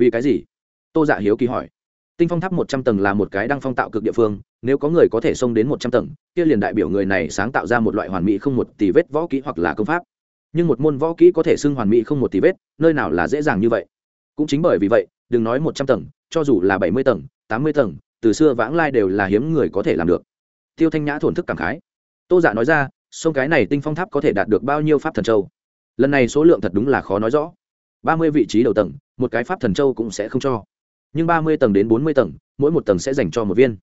vì cái gì? Tô dạ hiếu kỳ hỏi. Tinh phong tháp một trăm tầng là một cái đăng phong tạo cực địa phương, nếu có người có thể xông đến một trăm tầng, kia liền đại biểu người này sáng tạo ra một loại hoàn mỹ không một tỷ vết võ kỹ hoặc là công pháp nhưng một môn võ kỹ có thể xưng hoàn mỹ không một tí vết, nơi nào là dễ dàng như vậy. Cũng chính bởi vì vậy, đừng nói một trăm tầng, cho dù là bảy mươi tầng, tám mươi tầng, từ xưa vãng lai đều là hiếm người có thể làm được. Tiêu thanh nhã thổn thức cảm khái. Tô giả dạ nói ra, sông cái này tinh phong tháp có thể đạt được bao nhiêu pháp thần châu? Lần này số lượng thật đúng là khó nói rõ. ba mươi vị trí đầu tầng, một cái pháp thần châu cũng sẽ không cho. Nhưng ba mươi tầng đến bốn mươi tầng, mỗi một tầng sẽ dành cho một viên.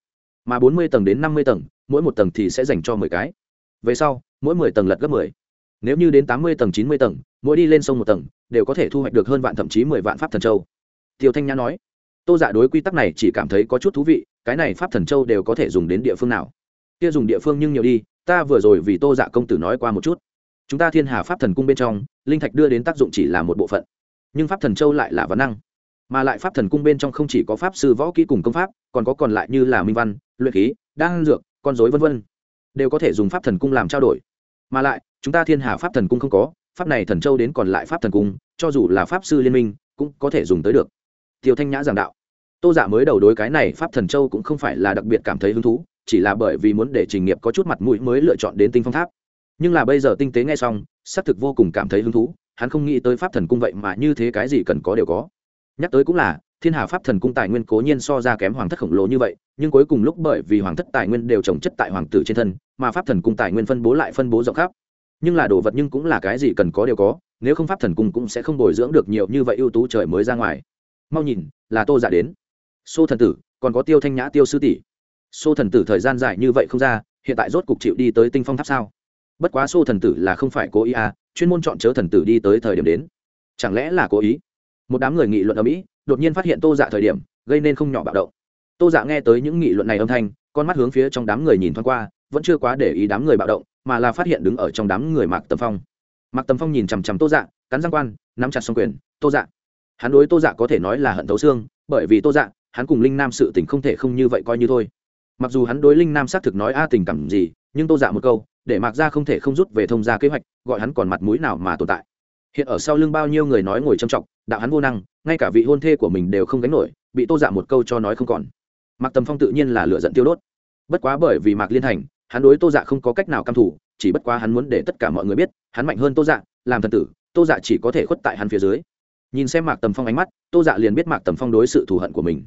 Mà bốn mươi tầng đến năm mươi tầng, mỗi một tầng thì sẽ dành cho mười cái. Về sau, mỗi mười tầng lật gấp mười nếu như đến tám mươi tầng, chín mươi tầng, mỗi đi lên sông một tầng, đều có thể thu hoạch được hơn vạn thậm chí mười vạn pháp thần châu. Tiêu thanh nhã nói, tô giả đối quy tắc này chỉ cảm thấy có chút thú vị, cái này pháp thần châu đều có thể dùng đến địa phương nào? Kia dùng địa phương nhưng nhiều đi, ta vừa rồi vì tô dạ công tử nói qua một chút. Chúng ta thiên hà pháp thần cung bên trong, linh thạch đưa đến tác dụng chỉ là một bộ phận, nhưng pháp thần châu lại là vấn năng. Mà lại pháp thần cung bên trong không chỉ có pháp sư võ kỹ cùng công pháp, còn có còn lại như là minh văn, luyện khí, đan dược, con dối vân vân, đều có thể dùng pháp thần cung làm trao đổi mà lại, chúng ta thiên hà pháp thần cung không có, pháp này thần châu đến còn lại pháp thần cung, cho dù là pháp sư liên minh, cũng có thể dùng tới được. Tiêu thanh nhã giảng đạo. Tô giả mới đầu đối cái này pháp thần châu cũng không phải là đặc biệt cảm thấy hứng thú, chỉ là bởi vì muốn để trình nghiệp có chút mặt mũi mới lựa chọn đến tinh phong tháp. Nhưng là bây giờ tinh tế nghe xong, xác thực vô cùng cảm thấy hứng thú, hắn không nghĩ tới pháp thần cung vậy mà như thế cái gì cần có đều có. Nhắc tới cũng là thiên hà pháp thần cung tài nguyên cố nhiên so ra kém hoàng thất khổng lồ như vậy, nhưng cuối cùng lúc bởi vì hoàng thất tài nguyên đều trồng chất tại hoàng tử trên thân, mà pháp thần cung tài nguyên phân bố lại phân bố rộng khắp. Nhưng là đồ vật nhưng cũng là cái gì cần có đều có, nếu không pháp thần cung cũng sẽ không bồi dưỡng được nhiều như vậy ưu tú trời mới ra ngoài. Mau nhìn, là tô giả đến. Xô thần tử, còn có tiêu thanh nhã tiêu sư tỷ. Xô thần tử thời gian dài như vậy không ra, hiện tại rốt cục chịu đi tới tinh phong tháp sao? Bất quá xô thần tử là không phải cố ý à chuyên môn chọn chớ thần tử đi tới thời điểm đến. Chẳng lẽ là cố ý? Một đám người nghị luận ở mỹ đột nhiên phát hiện tô dạ thời điểm, gây nên không nhỏ bạo động. Tô dạ nghe tới những nghị luận này âm thanh, con mắt hướng phía trong đám người nhìn thoáng qua, vẫn chưa quá để ý đám người bạo động, mà là phát hiện đứng ở trong đám người mạc tầm phong. Mạc tầm phong nhìn chằm chằm tô dạ cắn răng quan, nắm chặt xong quyền, tô dạ. Hắn đối tô dạ có thể nói là hận thấu xương, bởi vì tô dạ hắn cùng linh nam sự tình không thể không như vậy coi như thôi. Mặc dù hắn đối linh nam xác thực nói a tình cảm gì, nhưng tô dạ một câu, để mạc ra không thể không rút về thông gia kế hoạch, gọi hắn còn mặt mũi nào mà tồn tại hiện ở sau lưng bao nhiêu người nói ngồi trầm trọng đạo hắn vô năng, ngay cả vị hôn thê của mình đều không gánh nổi, bị tô dạ một câu cho nói không còn. Mạc tầm phong tự nhiên là lựa giận tiêu đốt. Bất quá bởi vì mạc liên thành, hắn đối tô dạ không có cách nào căm thủ chỉ bất quá hắn muốn để tất cả mọi người biết, hắn mạnh hơn tô dạ làm thần tử, tô dạ chỉ có thể khuất tại hắn phía dưới. Nhìn xem mạc tầm phong ánh mắt, tô dạ liền biết mạc tầm phong đối sự thù hận của mình.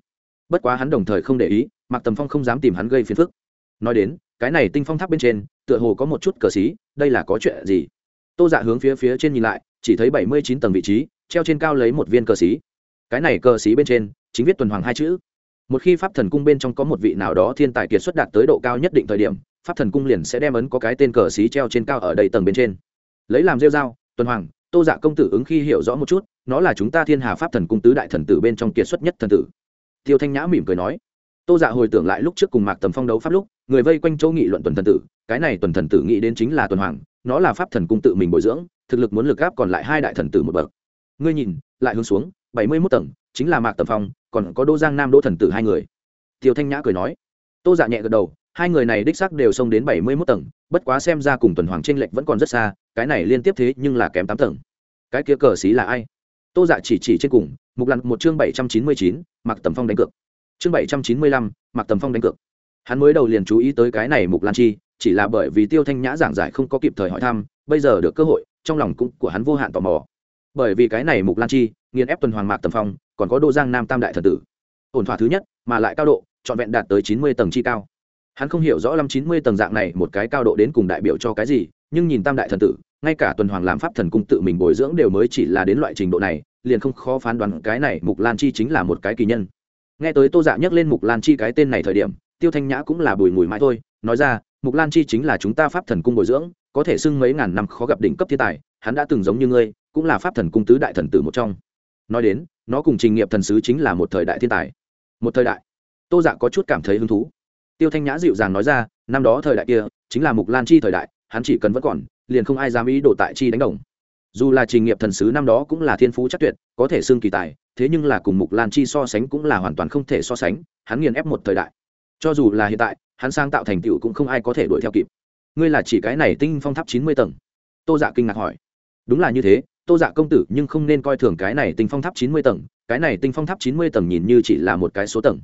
Bất quá hắn đồng thời không để ý, mạc tầm phong không dám tìm hắn gây phiền phức. Nói đến, cái này tinh phong tháp bên trên, tựa hồ có một chút cờ xí, đây là có chuyện gì? Tô dạ hướng phía phía trên nhìn lại, chỉ thấy bảy mươi chín tầng vị trí, treo trên cao lấy một viên cờ xí cái này cờ xí bên trên, chính viết tuần hoàng hai chữ. Một khi pháp thần cung bên trong có một vị nào đó thiên tài kiệt xuất đạt tới độ cao nhất định thời điểm, pháp thần cung liền sẽ đem ấn có cái tên cờ xí treo trên cao ở đầy tầng bên trên. Lấy làm rêu dao tuần hoàng, tô dạ công tử ứng khi hiểu rõ một chút, nó là chúng ta thiên hà pháp thần cung tứ đại thần tử bên trong kiệt xuất nhất thần tử. Tiêu thanh nhã mỉm cười nói. Tô dạ hồi tưởng lại lúc trước cùng mạc tầm phong đấu pháp lúc, người vây quanh châu nghị luận tuần thần tử, cái này tuần thần tử nghĩ đến chính là tuần hoàng nó là pháp thần cung tự mình bồi dưỡng, thực lực muốn lực gáp còn lại hai đại thần tử một bậc. Ngươi nhìn, lại hướng xuống, bảy mươi mốt tầng, chính là mạc tầm phong, còn có đô giang nam đỗ thần tử hai người. Tiêu thanh nhã cười nói. Tô dạ nhẹ gật đầu, hai người này đích sắc đều xông đến bảy mươi mốt tầng, bất quá xem ra cùng tuần hoàng tranh lệch vẫn còn rất xa, cái này liên tiếp thế nhưng là kém tám tầng. Cái kia cờ xí là ai? Tô dạ chỉ chỉ trên cùng, mục lặn một chương bảy trăm chín mươi chín mặc tầm phong đánh cược. Chương bảy trăm chín mươi lăm mặc tầm phong đánh cược. Hắn mới đầu liền chú ý tới cái này mục lan chi chỉ là bởi vì tiêu thanh nhã giảng giải không có kịp thời hỏi thăm, bây giờ được cơ hội, trong lòng cũng của hắn vô hạn tò mò. Bởi vì cái này mục lan chi, nghiền ép tuần hoàng mạc tầm phong, còn có đô giang nam tam đại thần tử. Ổn thỏa thứ nhất, mà lại cao độ, trọn vẹn đạt tới chín mươi tầng chi cao. Hắn không hiểu rõ năm chín mươi tầng dạng này một cái cao độ đến cùng đại biểu cho cái gì, nhưng nhìn tam đại thần tử, ngay cả tuần hoàng làm pháp thần cung tự mình bồi dưỡng đều mới chỉ là đến loại trình độ này, liền không khó phán đoán cái này mục lan chi chính là một cái kỳ nhân. Nghe tới tô dạ nhắc lên mục lan chi cái tên này thời điểm, tiêu thanh nhã cũng là bùi mùi mãi thôi, nói ra mục lan chi chính là chúng ta pháp thần cung bồi dưỡng, có thể xưng mấy ngàn năm khó gặp đỉnh cấp thiên tài, hắn đã từng giống như ngươi, cũng là pháp thần cung tứ đại thần tử một trong. Nói đến, nó cùng trình nghiệp thần sứ chính là một thời đại thiên tài. Một thời đại. Tô dạ có chút cảm thấy hứng thú. Tiêu thanh nhã dịu dàng nói ra, năm đó thời đại kia, chính là mục lan chi thời đại, hắn chỉ cần vẫn còn, liền không ai dám ý đồ tại chi đánh đồng. Dù là trình nghiệp thần sứ năm đó cũng là thiên phú chắc tuyệt, có thể xưng kỳ tài, thế nhưng là cùng mục lan chi so sánh cũng là hoàn toàn không thể so sánh, hắn nghiền ép một thời đại. Cho dù là hiện tại hắn sang tạo thành tựu cũng không ai có thể đuổi theo kịp. Ngươi là chỉ cái này tinh phong tháp chín mươi tầng? Tô dạ kinh ngạc hỏi. Đúng là như thế, tô dạ công tử nhưng không nên coi thường cái này tinh phong tháp chín mươi tầng, cái này tinh phong tháp chín mươi tầng nhìn như chỉ là một cái số tầng.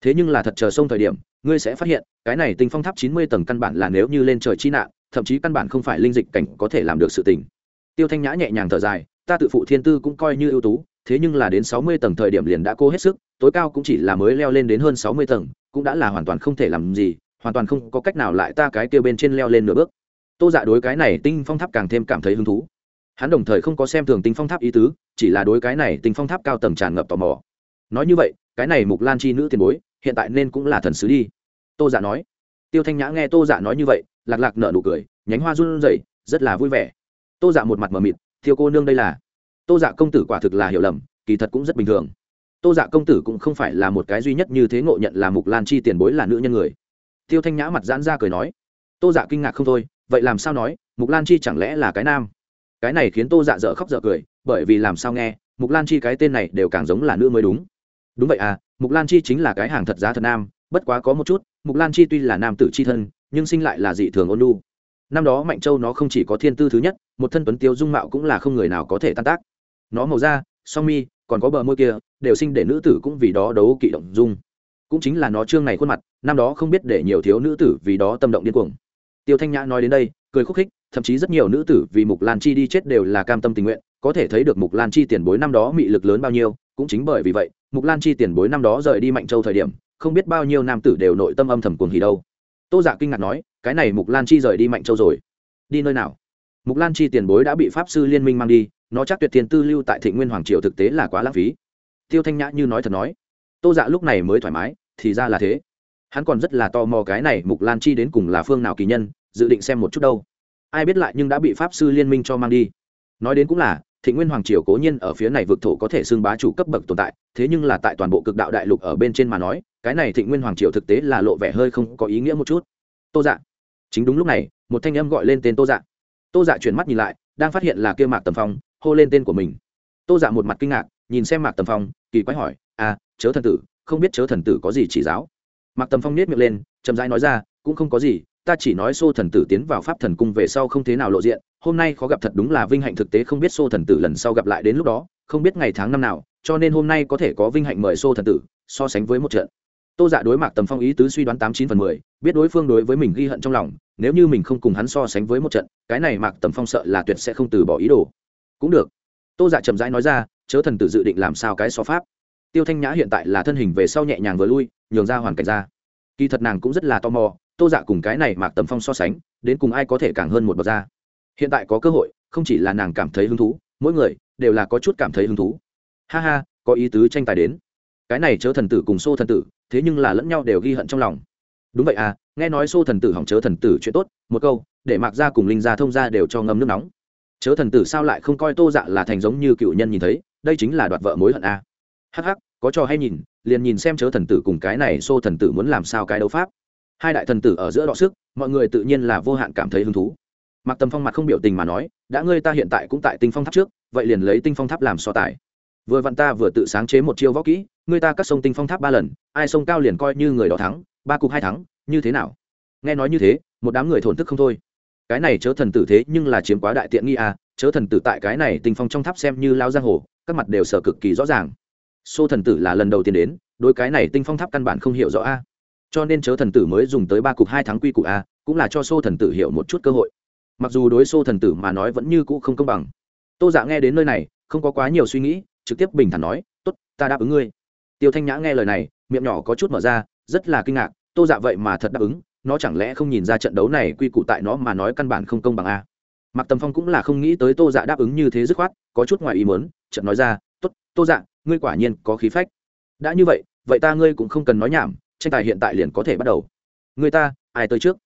Thế nhưng là thật chờ sông thời điểm, ngươi sẽ phát hiện, cái này tinh phong tháp chín mươi tầng căn bản là nếu như lên trời chi nạn, thậm chí căn bản không phải linh dịch cảnh có thể làm được sự tình. Tiêu thanh nhã nhẹ nhàng thở dài, ta tự phụ thiên tư cũng coi như ưu tú, thế nhưng là đến sáu mươi tầng thời điểm liền đã cố hết sức, tối cao cũng chỉ là mới leo lên đến hơn sáu mươi tầng cũng đã là hoàn toàn không thể làm gì, hoàn toàn không có cách nào lại ta cái kia bên trên leo lên nửa bước. Tô dạ đối cái này tinh phong tháp càng thêm cảm thấy hứng thú. Hắn đồng thời không có xem thường tinh phong tháp ý tứ, chỉ là đối cái này tinh phong tháp cao tầng tràn ngập tò mò. Nói như vậy, cái này mục lan chi nữ tiền bối, hiện tại nên cũng là thần sứ đi. Tô dạ nói. Tiêu thanh nhã nghe tô dạ nói như vậy, lạc lạc nở nụ cười, nhánh hoa run rẩy, rất là vui vẻ. Tô dạ một mặt mờ mịt thiêu cô nương đây là? Tô dạ công tử quả thực là hiểu lầm, kỳ thật cũng rất bình thường tô dạ công tử cũng không phải là một cái duy nhất như thế ngộ nhận là mục lan chi tiền bối là nữ nhân người. Tiêu thanh nhã mặt giãn ra cười nói, tô dạ kinh ngạc không thôi, vậy làm sao nói, mục lan chi chẳng lẽ là cái nam? Cái này khiến tô dạ dở khóc dở cười, bởi vì làm sao nghe, mục lan chi cái tên này đều càng giống là nữ mới đúng. Đúng vậy à mục lan chi chính là cái hàng thật giá thật nam, bất quá có một chút, mục lan chi tuy là nam tử c h i thân, nhưng sinh lại là dị thường ôn lu năm đó mạnh châu nó không chỉ có thiên tư thứ nhất, một thân tuấn tiêu dung mạo cũng là không người nào có thể tan tác. Nó màu da, song mi còn có bờ môi kia, đều sinh để nữ tử cũng vì đó đấu kỵ động dung. Cũng chính là nó trương này khuôn mặt, năm đó không biết để nhiều thiếu nữ tử vì đó tâm động điên cuồng. Tiêu thanh nhã nói đến đây, cười khúc khích, thậm chí rất nhiều nữ tử vì mục lan chi đi chết đều là cam tâm tình nguyện, có thể thấy được mục lan chi tiền bối năm đó mị lực lớn bao nhiêu, cũng chính bởi vì vậy, mục lan chi tiền bối năm đó rời đi mạnh châu thời điểm, không biết bao nhiêu nam tử đều nội tâm âm thầm cuồng hỉ đâu. Tô giả kinh ngạc nói, cái này mục lan chi rời đi mạnh châu rồi. Đi nơi nào? Mục lan chi tiền bối đã bị pháp sư liên minh mang đi nó chắc tuyệt tiền tư lưu tại thị nguyên hoàng triều thực tế là quá lãng phí. Tiêu thanh nhã như nói thật nói, tô dạ lúc này mới thoải mái, thì ra là thế. Hắn còn rất là tò mò cái này mục lan chi đến cùng là phương nào kỳ nhân, dự định xem một chút đâu. Ai biết lại nhưng đã bị pháp sư liên minh cho mang đi. Nói đến cũng là thị nguyên hoàng triều cố nhiên ở phía này vực thổ có thể xưng bá chủ cấp bậc tồn tại, thế nhưng là tại toàn bộ cực đạo đại lục ở bên trên mà nói, cái này thị nguyên hoàng triều thực tế là lộ vẻ hơi không có ý nghĩa một chút. Tô dạ. Chính đúng lúc này, một thanh âm gọi lên tên tô dạ. Tô dạ chuyển mắt nhìn lại, đang phát hiện là kia mạc tầm phong hô lên tên của mình. Tô dạ một mặt kinh ngạc, nhìn xem mạc tầm phong, kỳ quái hỏi à chớ thần tử, không biết chớ thần tử có gì chỉ giáo? Mạc tầm phong nết miệng lên, chậm rãi nói ra, cũng không có gì, ta chỉ nói xô thần tử tiến vào pháp thần cung về sau không thế nào lộ diện, hôm nay khó gặp thật đúng là vinh hạnh thực tế không biết xô thần tử lần sau gặp lại đến lúc đó, không biết ngày tháng năm nào, cho nên hôm nay có thể có vinh hạnh mời xô thần tử, so sánh với một trận. Tô dạ đối mạc tầm phong ý tứ suy đoán tám chín phần mười, biết đối phương đối với mình ghi hận trong lòng, nếu như mình không cùng hắn so sánh với một trận, cái này mạc tầm phong sợ là tuyệt sẽ không từ bỏ ý đồ cũng được. Tô dạ chậm rãi nói ra, chớ thần tử dự định làm sao cái so pháp. Tiêu thanh nhã hiện tại là thân hình về sau nhẹ nhàng vừa lui, nhường ra hoàn cảnh ra. Kỳ thật nàng cũng rất là tò mò, tô dạ cùng cái này mạc tầm phong so sánh, đến cùng ai có thể càng hơn một bậc ra. Hiện tại có cơ hội, không chỉ là nàng cảm thấy hứng thú, mỗi người đều là có chút cảm thấy hứng thú. Ha ha, có ý tứ tranh tài đến. Cái này chớ thần tử cùng xô thần tử, thế nhưng là lẫn nhau đều ghi hận trong lòng. Đúng vậy à nghe nói xô thần tử hỏng chớ thần tử chuyện tốt, một câu, để mặc ra cùng linh gia thông ra đều cho ngâm nước nóng chớ thần tử sao lại không coi tô dạ là thành giống như cựu nhân nhìn thấy, đây chính là đoạt vợ mối hận a. À. hắc hắc, có trò hay nhìn, liền nhìn xem chớ thần tử cùng cái này xô thần tử muốn làm sao cái đấu pháp. Hai đại thần tử ở giữa đọ sức, mọi người tự nhiên là vô hạn cảm thấy hứng thú. Mặc tầm phong mặt không biểu tình mà nói, đã ngươi ta hiện tại cũng tại tinh phong tháp trước, vậy liền lấy tinh phong tháp làm so tài. Vừa vặn ta vừa tự sáng chế một chiêu võ kỹ, ngươi ta cắt sông tinh phong tháp ba lần, ai sông cao liền coi như người đó thắng, ba cục hai thắng, như thế nào? Nghe nói như thế, một đám người thổn thức không thôi cái này chớ thần tử thế nhưng là chiếm quá đại tiện nghi à chớ thần tử tại cái này tinh phong trong tháp xem như lao giang hồ, các mặt đều sở cực kỳ rõ ràng. Xô thần tử là lần đầu tiên đến đôi cái này tinh phong tháp căn bản không hiểu rõ a. Cho nên chớ thần tử mới dùng tới ba cục hai tháng quy củ a, cũng là cho xô thần tử hiểu một chút cơ hội. Mặc dù đối xô thần tử mà nói vẫn như cũ không công bằng. Tô dạ nghe đến nơi này, không có quá nhiều suy nghĩ, trực tiếp bình thản nói t ố t ta đáp ứng ngươi. Tiêu thanh nhã nghe lời này, miệng nhỏ có chút mở ra, rất là kinh ngạc, tô dạ vậy mà thật đáp ứng nó chẳng lẽ không nhìn ra trận đấu này quy củ tại nó mà nói căn bản không công bằng a mạc tầm phong cũng là không nghĩ tới tô dạ đáp ứng như thế dứt khoát, có chút ngoài ý mớn chợt nói ra t ố t tô dạ ngươi quả nhiên có khí phách. Đã như vậy vậy ta ngươi cũng không cần nói nhảm, tranh tài hiện tại liền có thể bắt đầu. Người ta, ai tới trước?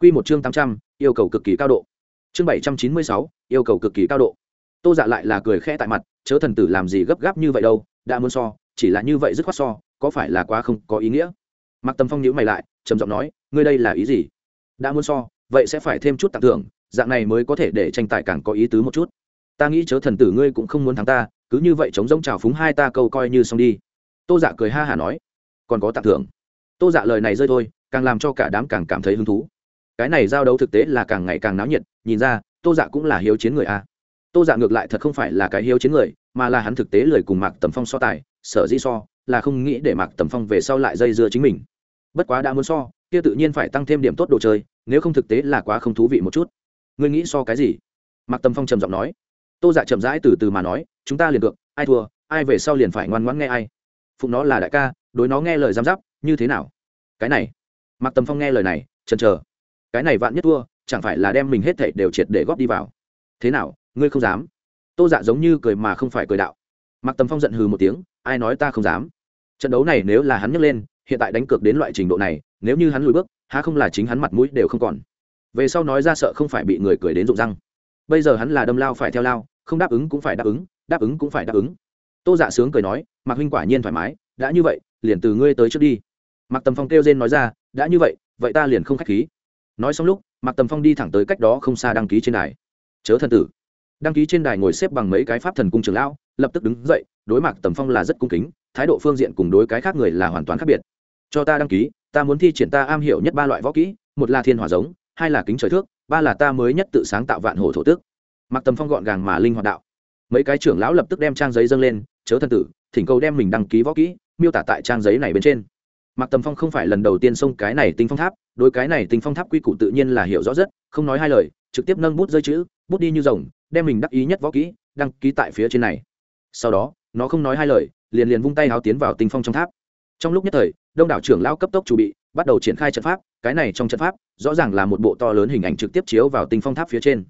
Q một chương tám trăm, yêu cầu cực kỳ cao độ. Chương bảy trăm chín mươi sáu, yêu cầu cực kỳ cao độ. Tô dạ lại là cười khẽ tại mặt, chớ thần tử làm gì gấp gáp như vậy đâu, đã muốn so, chỉ là như vậy dứt khoát so, có phải là quá không có ý nghĩa? Mặc tầm phong nhữ mày lại, trầm giọng nói ngươi đây là ý gì? Đã muốn so, vậy sẽ phải thêm chút tặng thưởng, dạng này mới có thể để tranh tài càng có ý tứ một chút. Ta nghĩ chớ thần tử ngươi cũng không muốn thắng ta, cứ như vậy chống giống trào phúng hai ta câu coi như xong đi. Tô dạ cười ha hả nói. Còn có tặng thưởng. Tô dạ lời này rơi thôi, càng làm cho cả đám càng cảm thấy hứng thú. Cái này giao đấu thực tế là càng ngày càng náo nhiệt, nhìn ra, tô dạ cũng là hiếu chiến người a. Tô dạ ngược lại thật không phải là cái hiếu chiến người, mà là hắn thực tế lời cùng mạc tầm phong so tài, sở dĩ so, là không nghĩ để mạc tầm phong về sau lại dây dưa chính mình. Bất quá đã muốn so kia tự nhiên phải tăng thêm điểm tốt đồ chơi, nếu không thực tế là quá không thú vị một chút. Ngươi nghĩ so cái gì? Mạc tầm phong trầm giọng nói. Tô dạ chậm rãi từ từ mà nói, chúng ta liền được ai thua, ai về sau liền phải ngoan ngoãn nghe ai. Phụng nó là đại ca, đối nó nghe lời giám giáp, như thế nào? Cái này. Mạc tầm phong nghe lời này, chần chờ. Cái này vạn nhất thua, chẳng phải là đem mình hết thảy đều triệt để góp đi vào? Thế nào, ngươi không dám? Tô dạ giống như cười mà không phải cười đạo. Mạc tầm phong giận hừ một tiếng, ai nói ta không dám? Trận đấu này nếu là hắn nhấc lên hiện tại đánh cược đến loại trình độ này, nếu như hắn lùi bước, há không là chính hắn mặt mũi đều không còn. Về sau nói ra sợ không phải bị người cười đến rụng răng. Bây giờ hắn là đâm lao phải theo lao, không đáp ứng cũng phải đáp ứng đáp ứng cũng phải đáp ứng. Tô dạ sướng cười nói, mạc huynh quả nhiên thoải mái, đã như vậy, liền từ ngươi tới trước đi. Mạc tầm phong kêu rên nói ra, đã như vậy vậy ta liền không k h á c h khí. Nói xong lúc, mạc tầm phong đi thẳng tới cách đó không xa đăng ký trên đài. Chớ thần tử. Đăng ký trên đài ngồi xếp bằng mấy cái pháp thần cung trường lão, lập tức đứng dậy, đối mạc tầm phong là rất cung kính thái độ phương diện cùng đối cái khác người là hoàn toàn khác biệt. Cho ta đăng ký, ta muốn thi triển ta am hiểu nhất ba loại võ kỹ, một là thiên hỏa giống, hai là kính trời thước, ba là ta mới nhất tự sáng tạo vạn hồ thổ tước mặc tầm phong gọn gàng mà linh hoạt đạo. Mấy cái trưởng lão lập tức đem trang giấy dâng lên, chớ thân tử, thỉnh cầu đem mình đăng ký võ kỹ, miêu tả tại trang giấy này bên trên. Mặc tầm phong không phải lần đầu tiên xông cái này tinh phong tháp, đối cái này tinh phong tháp quy củ tự nhiên là hiểu rõ rất, không nói hai lời, trực tiếp nâng bút rơi chữ, bút đi như rồng, đem mình đắc ý nhất võ kỹ, đăng ký tại phía trên này. Sau đó, nó không nói hai lời liền liền vung tay háo tiến vào tinh phong trong tháp. Trong lúc nhất thời, đông đảo trưởng lao cấp tốc chuẩn bị, bắt đầu triển khai trận pháp. Cái này trong trận pháp, rõ ràng là một bộ to lớn hình ảnh trực tiếp chiếu vào tinh phong tháp phía trên.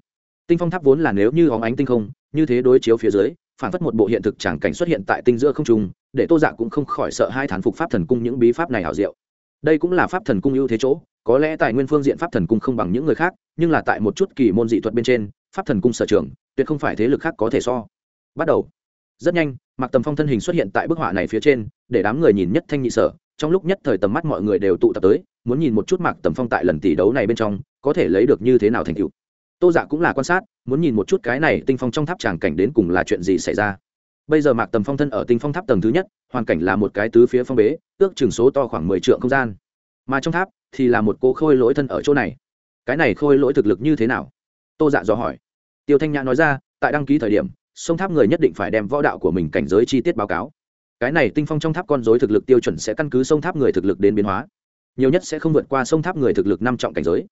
Tinh phong tháp vốn là nếu như óng ánh tinh không, như thế đối chiếu phía dưới, phản phất một bộ hiện thực tràng cảnh xuất hiện tại tinh giữa không trung, để tô dạ cũng không khỏi sợ hai thán phục pháp thần cung những bí pháp này hảo diệu. Đây cũng là pháp thần cung ưu thế chỗ, có lẽ tại nguyên phương diện pháp thần cung không bằng những người khác, nhưng là tại một chút kỳ môn dị thuật bên trên, pháp thần cung sở trường, tuyệt không phải thế lực khác có thể so. Bắt đầu. Rất nhanh mạc tầm phong thân hình xuất hiện tại bức họa này phía trên, để đám người nhìn nhất thanh nhị sở, trong lúc nhất thời tầm mắt mọi người đều tụ tập tới, muốn nhìn một chút mạc tầm phong tại lần tỷ đấu này bên trong, có thể lấy được như thế nào thành tựu. Tô dạ cũng là quan sát, muốn nhìn một chút cái này tinh phong trong tháp tràng cảnh đến cùng là chuyện gì xảy ra. Bây giờ mạc tầm phong thân ở tinh phong tháp tầng thứ nhất, hoàn cảnh là một cái tứ phía phong bế, ước chừng số to khoảng mười triệu không gian. Mà trong tháp thì là một cô khôi lỗi thân ở chỗ này. Cái này khôi lỗi thực lực như thế nào? Tô dạ dò hỏi. Tiêu thanh nhã nói ra, tại đăng ký thời điểm sông tháp người nhất định phải đem võ đạo của mình cảnh giới chi tiết báo cáo. Cái này tinh phong trong tháp con dối thực lực tiêu chuẩn sẽ căn cứ sông tháp người thực lực đến biến hóa. Nhiều nhất sẽ không vượt qua sông tháp người thực lực năm trọng cảnh giới.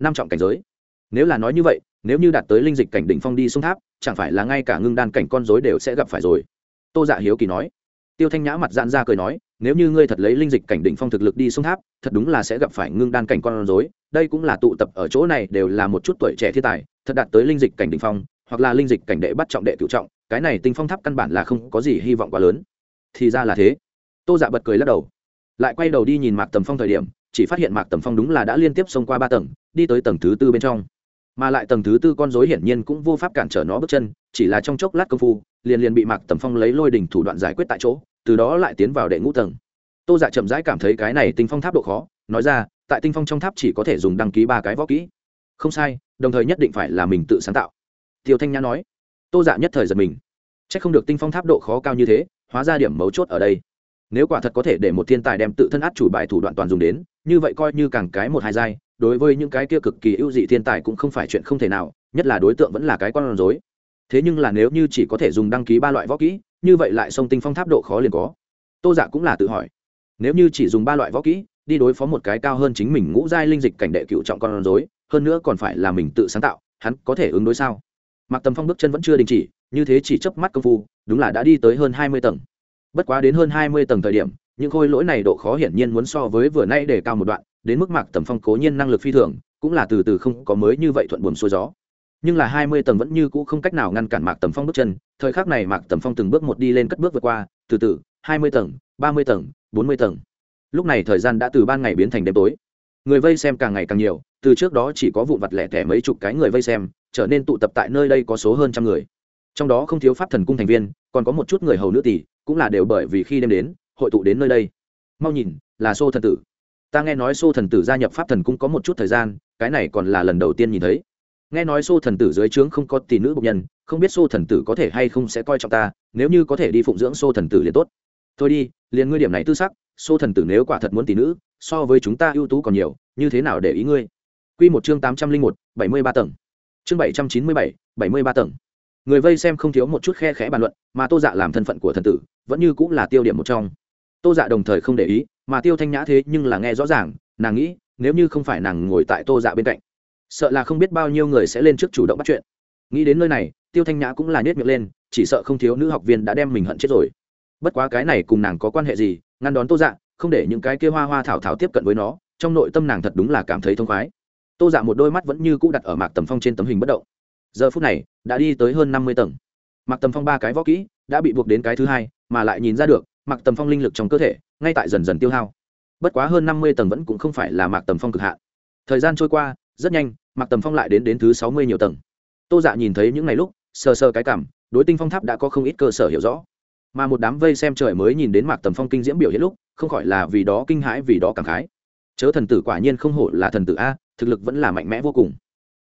Năm trọng cảnh giới. Nếu là nói như vậy, nếu như đạt tới linh dịch cảnh đỉnh phong đi sông tháp, chẳng phải là ngay cả ngưng đan cảnh con dối đều sẽ gặp phải rồi. Tô dạ hiếu kỳ nói. Tiêu thanh nhã mặt dạn ra cười nói, nếu như ngươi thật lấy linh dịch cảnh đỉnh phong thực lực đi sông tháp, thật đúng là sẽ gặp phải ngưng đan cảnh con dối đây cũng là tụ tập ở chỗ này đều là một chút tuổi trẻ thiên tài, thật đạt tới linh dịch cảnh đỉnh phong hoặc là linh dịch cảnh đệ bắt trọng đệ cựu trọng, cái này tinh phong tháp căn bản là không có gì hy vọng quá lớn. Thì ra là thế. Tô dạ bật cười lắc đầu. Lại quay đầu đi nhìn mạc tầm phong thời điểm, chỉ phát hiện mạc tầm phong đúng là đã liên tiếp xông qua ba tầng, đi tới tầng thứ tư bên trong. Mà lại tầng thứ tư con dối hiển nhiên cũng vô pháp cản trở nó bước chân, chỉ là trong chốc lát công phu, liền liền bị mạc tầm phong lấy lôi đỉnh thủ đoạn giải quyết tại chỗ, từ đó lại tiến vào đệ ngũ tầng. Tô dạ chậm rãi cảm thấy cái này tinh phong tháp độ khó, nói ra, tại tinh phong trong tháp chỉ có thể dùng đăng ký ba cái võ kỹ. Không sai, đồng thời nhất định phải là mình tự sáng tạo tiêu thanh nhã nói. Tô dạ nhất thời giật mình. C h ắ c không được tinh phong tháp độ khó cao như thế, hóa ra điểm mấu chốt ở đây. Nếu quả thật có thể để một thiên tài đem tự thân át chủ bài thủ đoạn toàn dùng đến, như vậy coi như càng cái một hai giai, đối với những cái kia cực kỳ ưu dị thiên tài cũng không phải chuyện không thể nào, nhất là đối tượng vẫn là cái con rối. Thế nhưng là nếu như chỉ có thể dùng đăng ký ba loại võ kỹ, như vậy lại sông tinh phong tháp độ khó liền có. Tô dạ cũng là tự hỏi. Nếu như chỉ dùng ba loại võ kỹ, đi đối phó một cái cao hơn chính mình ngũ giai linh dịch cảnh đệ cựu trọng con rối, hơn nữa còn phải là mình tự sáng tạo, hắn có thể ứng đối sao? Mạc tầm phong bước chân vẫn chưa đình chỉ, như thế chỉ chớp mắt công phu, đúng là đã đi tới hơn hai mươi tầng. Bất quá đến hơn hai mươi tầng thời điểm, những khôi lỗi này độ khó hiển nhiên muốn so với vừa nay để cao một đoạn, đến mức mạc tầm phong cố nhiên năng lực phi thường, cũng là từ từ không có mới như vậy thuận buồm xuôi gió. Nhưng là hai mươi tầng vẫn như cũ không cách nào ngăn cản mạc tầm phong bước chân, thời khắc này mạc tầm phong từng bước một đi lên cất bước vượt qua, từ từ, hai mươi tầng, ba mươi tầng, bốn mươi tầng. Lúc này thời gian đã từ ban ngày biến thành đêm tối. Người vây xem càng ngày càng nhiều, từ trước đó chỉ có vụ vặt lẻ tẻ mấy chục cái người vây xem trở nên tụ tập tại nơi đây có số hơn trăm người. Trong đó không thiếu pháp thần cung thành viên, còn có một chút người hầu nữ tỷ, cũng là đều bởi vì khi đêm đến, hội tụ đến nơi đây. Mau nhìn, là xô thần tử. Ta nghe nói xô thần tử gia nhập pháp thần cung có một chút thời gian, cái này còn là lần đầu tiên nhìn thấy. Nghe nói xô thần tử dưới trướng không có tỷ nữ bộc nhân, không biết xô thần tử có thể hay không sẽ coi trọng ta, nếu như có thể đi phụng dưỡng xô thần tử liền tốt. Thôi đi, liền ngươi điểm này tư sắc xô thần tử nếu quả thật muốn tỷ nữ, so với chúng ta ưu tú còn nhiều, như thế nào để ý ngươi? Quy một chương tám trăm linh một, bảy mươi ba tầng chương bảy trăm chín mươi bảy bảy mươi ba tầng. Người vây xem không thiếu một chút khe khẽ bàn luận, mà tô dạ làm thân phận của thần tử, vẫn như cũng là tiêu điểm một trong. Tô dạ đồng thời không để ý, mà tiêu thanh nhã thế nhưng là nghe rõ ràng, nàng nghĩ, nếu như không phải nàng ngồi tại tô dạ bên cạnh, sợ là không biết bao nhiêu người sẽ lên trước chủ động bắt chuyện. Nghĩ đến nơi này, tiêu thanh nhã cũng là nhét miệng lên, chỉ sợ không thiếu nữ học viên đã đem mình hận chết rồi. Bất quá cái này cùng nàng có quan hệ gì, ngăn đón tô dạ không để những cái kia hoa hoa thảo thảo tiếp cận với nó, trong nội tâm nàng thật đúng là cảm thấy thông khoái tô dạ một đôi mắt vẫn như cũ đặt ở mạc tầm phong trên tấm hình bất động. Giờ phút này, đã đi tới hơn năm mươi tầng. Mạc tầm phong ba cái võ kỹ đã bị buộc đến cái thứ hai, mà lại nhìn ra được, mạc tầm phong linh lực trong cơ thể ngay tại dần dần tiêu hao. Bất quá hơn năm mươi tầng vẫn cũng không phải là mạc tầm phong cực hạn. Thời gian trôi qua, rất nhanh, mạc tầm phong lại đến đến thứ sáu mươi nhiều tầng. Tô dạ nhìn thấy những ngày lúc, sờ sờ cái cảm, đối tinh phong tháp đã có không ít cơ sở hiểu rõ. Mà một đám vây xem trời mới nhìn đến mạc tầm phong kinh diễm biểu hiện lúc, không khỏi là vì đó kinh hãi, vì đó cảm khái. Chớ thần tử quả nhiên không hổ là thần tử a thực lực vẫn là mạnh mẽ vô cùng.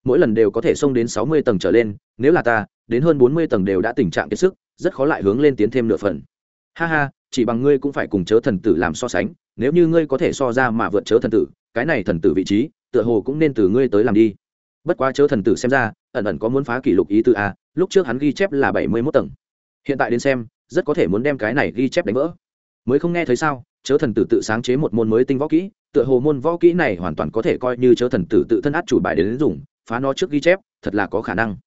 Mỗi lần đều có thể xông đến sáu mươi tầng trở lên, nếu là ta, đến hơn bốn mươi tầng đều đã tình trạng kiệt sức, rất khó lại hướng lên tiến thêm nửa phần. Ha ha, chỉ bằng ngươi cũng phải cùng chớ thần tử làm so sánh, nếu như ngươi có thể so ra mà vượt chớ thần tử, cái này thần tử vị trí, tựa hồ cũng nên từ ngươi tới làm đi. Bất quá chớ thần tử xem ra, ẩn ẩn có muốn phá kỷ lục ý tư a lúc trước hắn ghi chép là bảy mươi mốt tầng. Hiện tại đến xem, rất có thể muốn đem cái này ghi chép đánh vỡ. Mới không nghe thấy sao, chớ thần tử tự sáng chế một môn mới tinh võ kỹ tựa hồ môn võ kỹ này hoàn toàn có thể coi như chớ thần tử tự thân át chủ bài đến dùng phá nó trước ghi chép thật là có khả năng.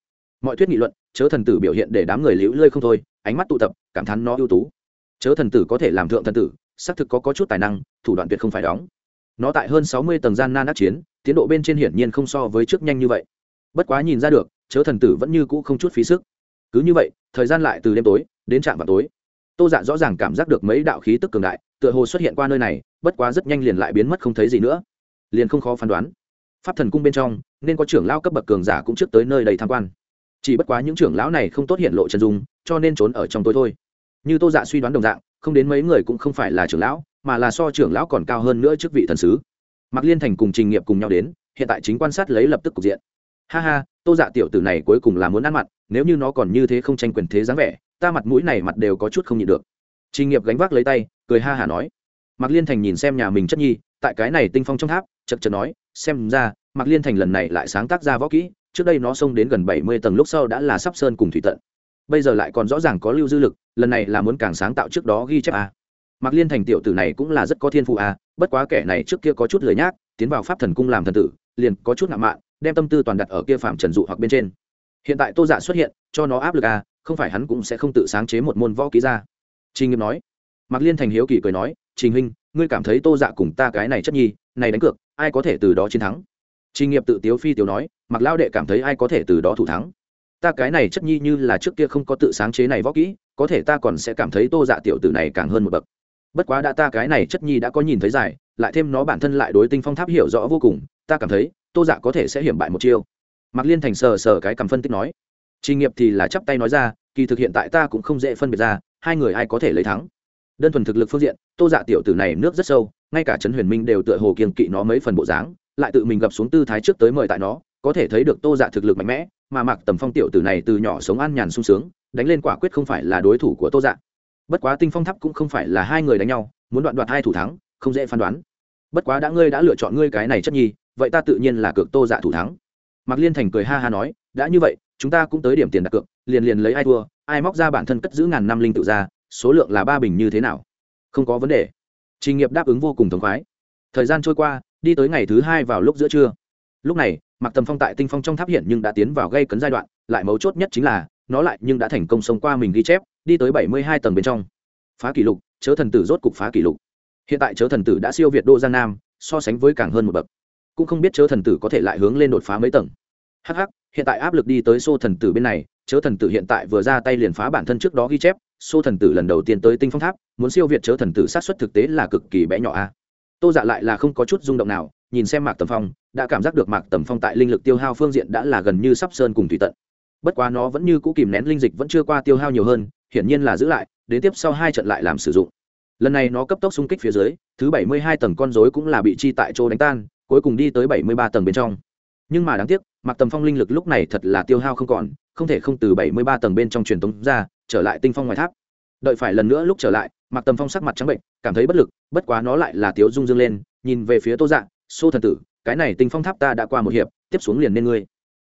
Mọi thuyết nghị luận chớ thần tử biểu hiện để đám người liễu lơi không thôi ánh mắt tụ tập cảm thán nó ưu tú. Chớ thần tử có thể làm thượng thần tử xác thực có, có chút tài năng thủ đoạn tuyệt không phải đóng. Nó tại hơn sáu mươi tầng gian nan ác chiến tiến độ bên trên hiển nhiên không so với trước nhanh như vậy. Bất quá nhìn ra được chớ thần tử vẫn như cũ không chút phí sức. Cứ như vậy thời gian lại từ đêm tối đến trạm vào tối. Tô dạ rõ ràng cảm giác được mấy đạo khí tức cường đại tựa hồ xuất hiện qua nơi này bất quá rất nhanh liền lại biến mất không thấy gì nữa. Liền không khó phán đoán. Pháp thần cung bên trong, nên có trưởng lão cấp bậc cường giả cũng trước tới nơi đầy tham quan. Chỉ bất quá những trưởng lão này không tốt hiện lộ chân dung, cho nên trốn ở trong tối thôi. Như tô dạ suy đoán đồng dạng, không đến mấy người cũng không phải là trưởng lão, mà là so trưởng lão còn cao hơn nữa chức vị thần sứ. Mạc liên thành cùng trình nghiệp cùng nhau đến, hiện tại chính quan sát lấy lập tức cục diện. Ha ha, tô dạ tiểu tử này cuối cùng là muốn ăn mặt nếu như nó còn như thế không tranh quyền thế dáng vẻ, ta mặt mũi này mặt đều có chút không nhịn được. Trình nghiệp gánh vác lấy tay, cười ha hả nói mạc liên thành nhìn xem nhà mình chất nhi tại cái này tinh phong trong tháp chật chật nói xem ra mạc liên thành lần này lại sáng tác ra võ kỹ trước đây nó xông đến gần bảy mươi tầng lúc sau đã là sắp sơn cùng thủy tận. Bây giờ lại còn rõ ràng có lưu dư lực lần này là muốn càng sáng tạo trước đó ghi chép a à. mạc liên thành tiểu tử này cũng là rất có thiên phụ a à, bất quá kẻ này trước kia có chút lười nhác tiến vào pháp thần cung làm thần tử liền có chút ngạo mạn đem tâm tư toàn đặt ở kia phạm trần dụ hoặc bên trên. Hiện tại tô dạ xuất hiện cho nó áp lực a không phải hắn cũng sẽ không tự sáng chế một môn võ ký ra. Trình nghiêm nói. Mạc liên thành hiếu kỳ cười nói trình huynh, ngươi cảm thấy tô dạ cùng ta cái này chất nhi, này đánh cược, ai có thể từ đó chiến thắng? Trình nghiệp tự tiếu phi tiếu nói mặc lao đệ cảm thấy ai có thể từ đó thủ thắng? Ta cái này chất nhi như là trước kia không có tự sáng chế này võ kỹ, có thể ta còn sẽ cảm thấy tô dạ tiểu tử này càng hơn một bậc. Bất quá đã ta cái này chất nhi đã có nhìn thấy giải lại thêm nó bản thân lại đối tinh phong tháp hiểu rõ vô cùng, ta cảm thấy tô dạ có thể sẽ hiểm bại một chiêu. Mạc liên thành sờ sờ cái cầm phân tích nói. Trình nghiệp thì là chắp tay nói ra, kỳ thực hiện tại ta cũng không dễ phân biệt ra, hai người ai có thể lấy thắng? Đơn thuần thực lực phương diện, tô dạ tiểu tử này nước rất sâu, ngay cả trấn huyền minh đều tựa hồ kiên kỵ nó mấy phần bộ dáng, lại tự mình gặp xuống tư thái trước tới mời tại nó, có thể thấy được tô dạ thực lực mạnh mẽ, mà mặc tầm phong tiểu tử này từ nhỏ sống an nhàn sung sướng, đánh lên quả quyết không phải là đối thủ của tô dạ. Bất quá tinh phong tháp cũng không phải là hai người đánh nhau, muốn đoạn đoạt hai thủ thắng, không dễ phán đoán. Bất quá đã ngươi đã lựa chọn ngươi cái này chất nhi, vậy ta tự nhiên là cược tô dạ thủ thắng. Mạc liên thành cười ha ha nói, đã như vậy, chúng ta cũng tới điểm tiền đặt cược, liền liền lấy ai thua, ai móc ra bản thân cất giữ ngàn năm linh tự ra số lượng là ba bình như thế nào? Không có vấn đề. Trình nghiệp đáp ứng vô cùng thống khoái. Thời gian trôi qua, đi tới ngày thứ hai vào lúc giữa trưa. Lúc này mặc tầm phong tại tinh phong trong tháp hiện nhưng đã tiến vào gây cấn giai đoạn, lại mấu chốt nhất chính là, nó lại nhưng đã thành công sống qua mình ghi chép, đi tới bảy mươi hai tầng bên trong. Phá kỷ lục, chớ thần tử rốt cục phá kỷ lục. Hiện tại chớ thần tử đã siêu việt đô giang nam, so sánh với càng hơn một bậc. Cũng không biết chớ thần tử có thể lại hướng lên đột phá mấy tầng. Hh hiện tại áp lực đi tới xô thần tử bên này, chớ thần tử hiện tại vừa ra tay liền phá bản thân trước đó ghi chép xô thần tử lần đầu tiên tới tinh phong tháp, muốn siêu việt chớ thần tử sát xuất thực tế là cực kỳ bé nhỏ a. Tô dạ lại là không có chút rung động nào, nhìn xem mạc tầm phong, đã cảm giác được mạc tầm phong tại linh lực tiêu hao phương diện đã là gần như sắp sơn cùng thủy tận. Bất quá nó vẫn như cũ kìm nén linh dịch vẫn chưa qua tiêu hao nhiều hơn, hiển nhiên là giữ lại, đến tiếp sau hai trận lại làm sử dụng. Lần này nó cấp tốc xung kích phía dưới, thứ bảy mươi hai tầng con dối cũng là bị chi tại chỗ đánh tan, cuối cùng đi tới bảy mươi ba tầng bên trong. Nhưng mà đáng tiếc, mạc tầm phong linh lực lúc này thật là tiêu hao không còn, không thể không từ bảy mươi ba tầng bên trong truyền tống ra trở lại tinh phong ngoài tháp. Đợi phải lần nữa lúc trở lại mặc tầm phong sắc mặt trắng bệnh, cảm thấy bất lực, bất quá nó lại là tiếu dung dương lên, nhìn về phía tô dạ xô thần tử, cái này tinh phong tháp ta đã qua một hiệp, tiếp xuống liền nên ngươi.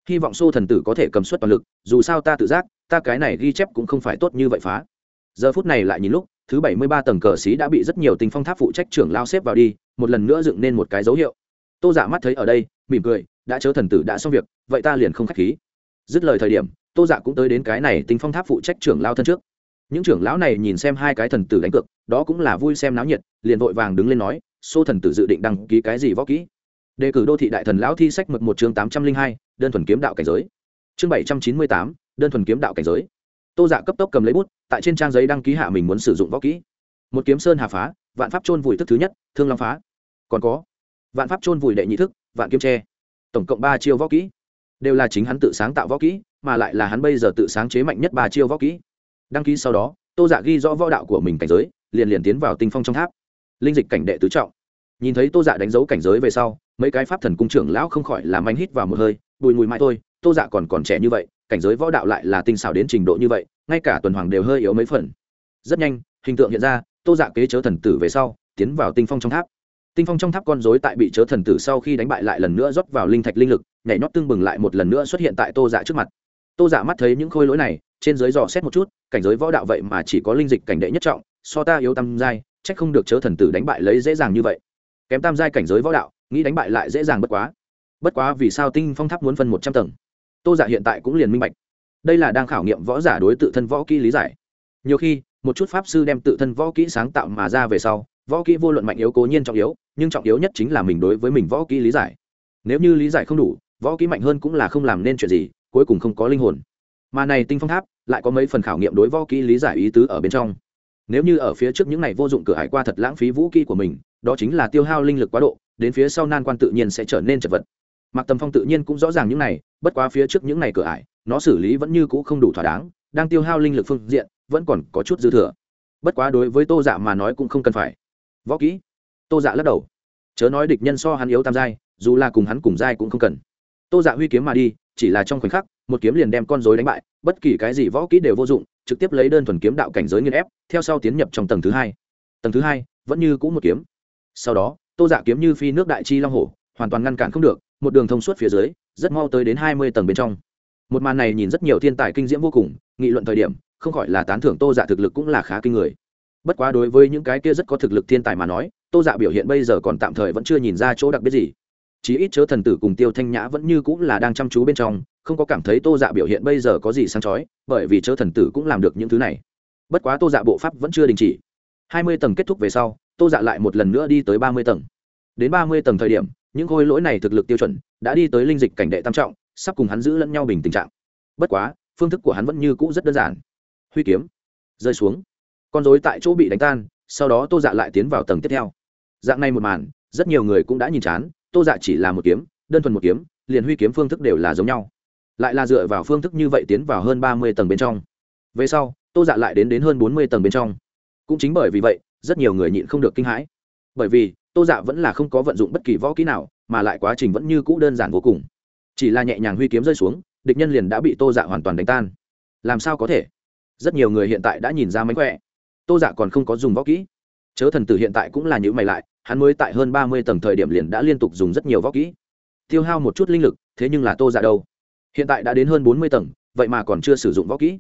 Hy vọng xô thần tử có thể cầm suất toàn lực, dù sao ta tự giác, ta cái này ghi chép cũng không phải tốt như vậy phá. Giờ phút này lại nhìn lúc, thứ bảy mươi ba tầng cờ xí đã bị rất nhiều tinh phong tháp phụ trách trưởng lao xếp vào đi, một lần nữa dựng nên một cái dấu hiệu. Tô giả dạ mắt thấy ở đây, mỉm cười, đã chớ thần tử đã xong việc, vậy ta liền không k h á c h khí. Dứt lời thời điểm tô dạ cũng tới đến cái này tinh phong tháp phụ trách trưởng lao thân trước. Những trưởng lão này nhìn xem hai cái thần tử đánh cược, đó cũng là vui xem náo nhiệt, liền vội vàng đứng lên nói, xô thần tử dự định đăng ký cái gì võ kỹ? Đề cử đô thị đại thần lão thi sách mực một chương tám trăm linh hai, đơn thuần kiếm đạo cảnh giới. Chương bảy trăm chín mươi tám, đơn thuần kiếm đạo cảnh giới. Tô dạ cấp tốc cầm lấy bút, tại trên trang giấy đăng ký hạ mình muốn sử dụng võ kỹ. Một kiếm sơn hà phá, vạn pháp trôn vùi thức thứ nhất, thương long phá. Còn có, vạn pháp trôn vùi đệ nhị thức, vạn kiếm tre. Tổng cộng ba chiêu võ kỹ. Đều là chính hắn tự sáng tạo võ kỹ mà lại là hắn bây giờ tự sáng chế mạnh nhất ba chiêu võ kỹ. Đăng ký sau đó, tô dạ ghi rõ võ đạo của mình cảnh giới, liền liền tiến vào tinh phong trong tháp. Linh dịch cảnh đệ tứ trọng. Nhìn thấy tô dạ đánh dấu cảnh giới về sau, mấy cái pháp thần cung trưởng lão không khỏi làm anh hít vào một hơi, bùi mùi mãi thôi, tô dạ còn còn trẻ như vậy, cảnh giới võ đạo lại là tinh xảo đến trình độ như vậy, ngay cả tuần hoàng đều hơi yếu mấy phần. Rất nhanh, hình tượng hiện ra, tô dạ kế chớ thần tử về sau, tiến vào tinh phong trong tháp. Tinh phong trong tháp con rối tại bị chớ thần tử sau khi đánh bại lại lần nữa rót vào linh thạch linh lực, nhảy nhót tương bừng lại một lần nữa xuất hiện tại tô dạ trước mặt tô giả mắt thấy những khôi lỗi này, trên giới dò xét một chút, cảnh giới võ đạo vậy mà chỉ có linh dịch cảnh đệ nhất trọng, so ta yếu tam giai c h ắ c không được chớ thần tử đánh bại lấy dễ dàng như vậy. Kém tam giai cảnh giới võ đạo, nghĩ đánh bại lại dễ dàng bất quá. Bất quá vì sao tinh phong tháp muốn phân một trăm tầng? Tô giả hiện tại cũng liền minh bạch. Đây là đang khảo nghiệm võ giả đối tự thân võ kỹ lý giải. Nhiều khi, một chút pháp sư đem tự thân võ kỹ sáng tạo mà ra về sau, võ kỹ vô luận mạnh yếu cố nhiên trọng yếu, nhưng trọng yếu nhất chính là mình đối với mình võ kỹ lý giải. Nếu như lý giải không đủ, võ kỹ mạnh hơn cũng là không làm nên chuyện gì cuối cùng không có linh hồn. Mà này tinh phong tháp lại có mấy phần khảo nghiệm đối võ kỹ lý giải ý tứ ở bên trong. Nếu như ở phía trước những này vô dụng cửa hải qua thật lãng phí vũ kỹ của mình, đó chính là tiêu hao linh lực quá độ, đến phía sau nan quan tự nhiên sẽ trở nên chật vật. Mặc tầm phong tự nhiên cũng rõ ràng những này, bất quá phía trước những này cửa ải, nó xử lý vẫn như cũ không đủ thỏa đáng, đang tiêu hao linh lực phương diện, vẫn còn có chút dư thừa. Bất quá đối với tô dạ mà nói cũng không cần phải. Võ kỹ? Tô dạ lắc đầu. Chớ nói địch nhân so hắn yếu tam giai, dù là cùng hắn cùng giai cũng không cần. Tô dạ huy kiếm mà đi chỉ là trong khoảnh khắc, một kiếm liền đem con dối đánh bại, bất kỳ cái gì võ kỹ đều vô dụng, trực tiếp lấy đơn thuần kiếm đạo cảnh giới nghiên ép, theo sau tiến nhập trong tầng thứ hai. Tầng thứ hai, vẫn như cũ một kiếm. Sau đó, tô dạ kiếm như phi nước đại chi long hổ, hoàn toàn ngăn cản không được, một đường thông suốt phía dưới, rất mau tới đến hai mươi tầng bên trong. Một màn này nhìn rất nhiều thiên tài kinh diễm vô cùng, nghị luận thời điểm, không khỏi là tán thưởng tô dạ thực lực cũng là khá kinh người. Bất quá đối với những cái kia rất có thực lực thiên tài mà nói, tô dạ biểu hiện bây giờ còn tạm thời vẫn chưa nhìn ra chỗ đặc biệt gì chí ít chớ thần tử cùng tiêu thanh nhã vẫn như cũng là đang chăm chú bên trong, không có cảm thấy tô dạ biểu hiện bây giờ có gì sáng chói, bởi vì chớ thần tử cũng làm được những thứ này. Bất quá tô dạ bộ pháp vẫn chưa đình chỉ. Hai mươi tầng kết thúc về sau, tô dạ lại một lần nữa đi tới ba mươi tầng. Đến ba mươi tầng thời điểm, những khôi lỗi này thực lực tiêu chuẩn đã đi tới linh dịch cảnh đệ tam trọng, sắp cùng hắn giữ lẫn nhau bình tình trạng. Bất quá, phương thức của hắn vẫn như cũ rất đơn giản. Huy kiếm, rơi xuống. Con dối tại chỗ bị đánh tan, sau đó tô dạ lại tiến vào tầng tiếp theo. Dạng này một màn, rất nhiều người cũng đã nhìn chán tô dạ chỉ là một kiếm, đơn thuần một kiếm, liền huy kiếm phương thức đều là giống nhau. Lại là dựa vào phương thức như vậy tiến vào hơn ba mươi tầng bên trong. Về sau, tô dạ lại đến đến hơn bốn mươi tầng bên trong. Cũng chính bởi vì vậy, rất nhiều người nhịn không được kinh hãi. Bởi vì, tô dạ vẫn là không có vận dụng bất kỳ võ kỹ nào, mà lại quá trình vẫn như cũ đơn giản vô cùng. Chỉ là nhẹ nhàng huy kiếm rơi xuống, địch nhân liền đã bị tô dạ hoàn toàn đánh tan. Làm sao có thể? Rất nhiều người hiện tại đã nhìn ra mánh khỏe. Tô dạ còn không có dùng võ kỹ. Chớ thần tử hiện tại cũng là những mày lại hắn mới tại hơn ba mươi tầng thời điểm liền đã liên tục dùng rất nhiều võ kỹ. Tiêu hao một chút linh lực, thế nhưng là tô dạ đâu? Hiện tại đã đến hơn bốn mươi tầng, vậy mà còn chưa sử dụng võ kỹ.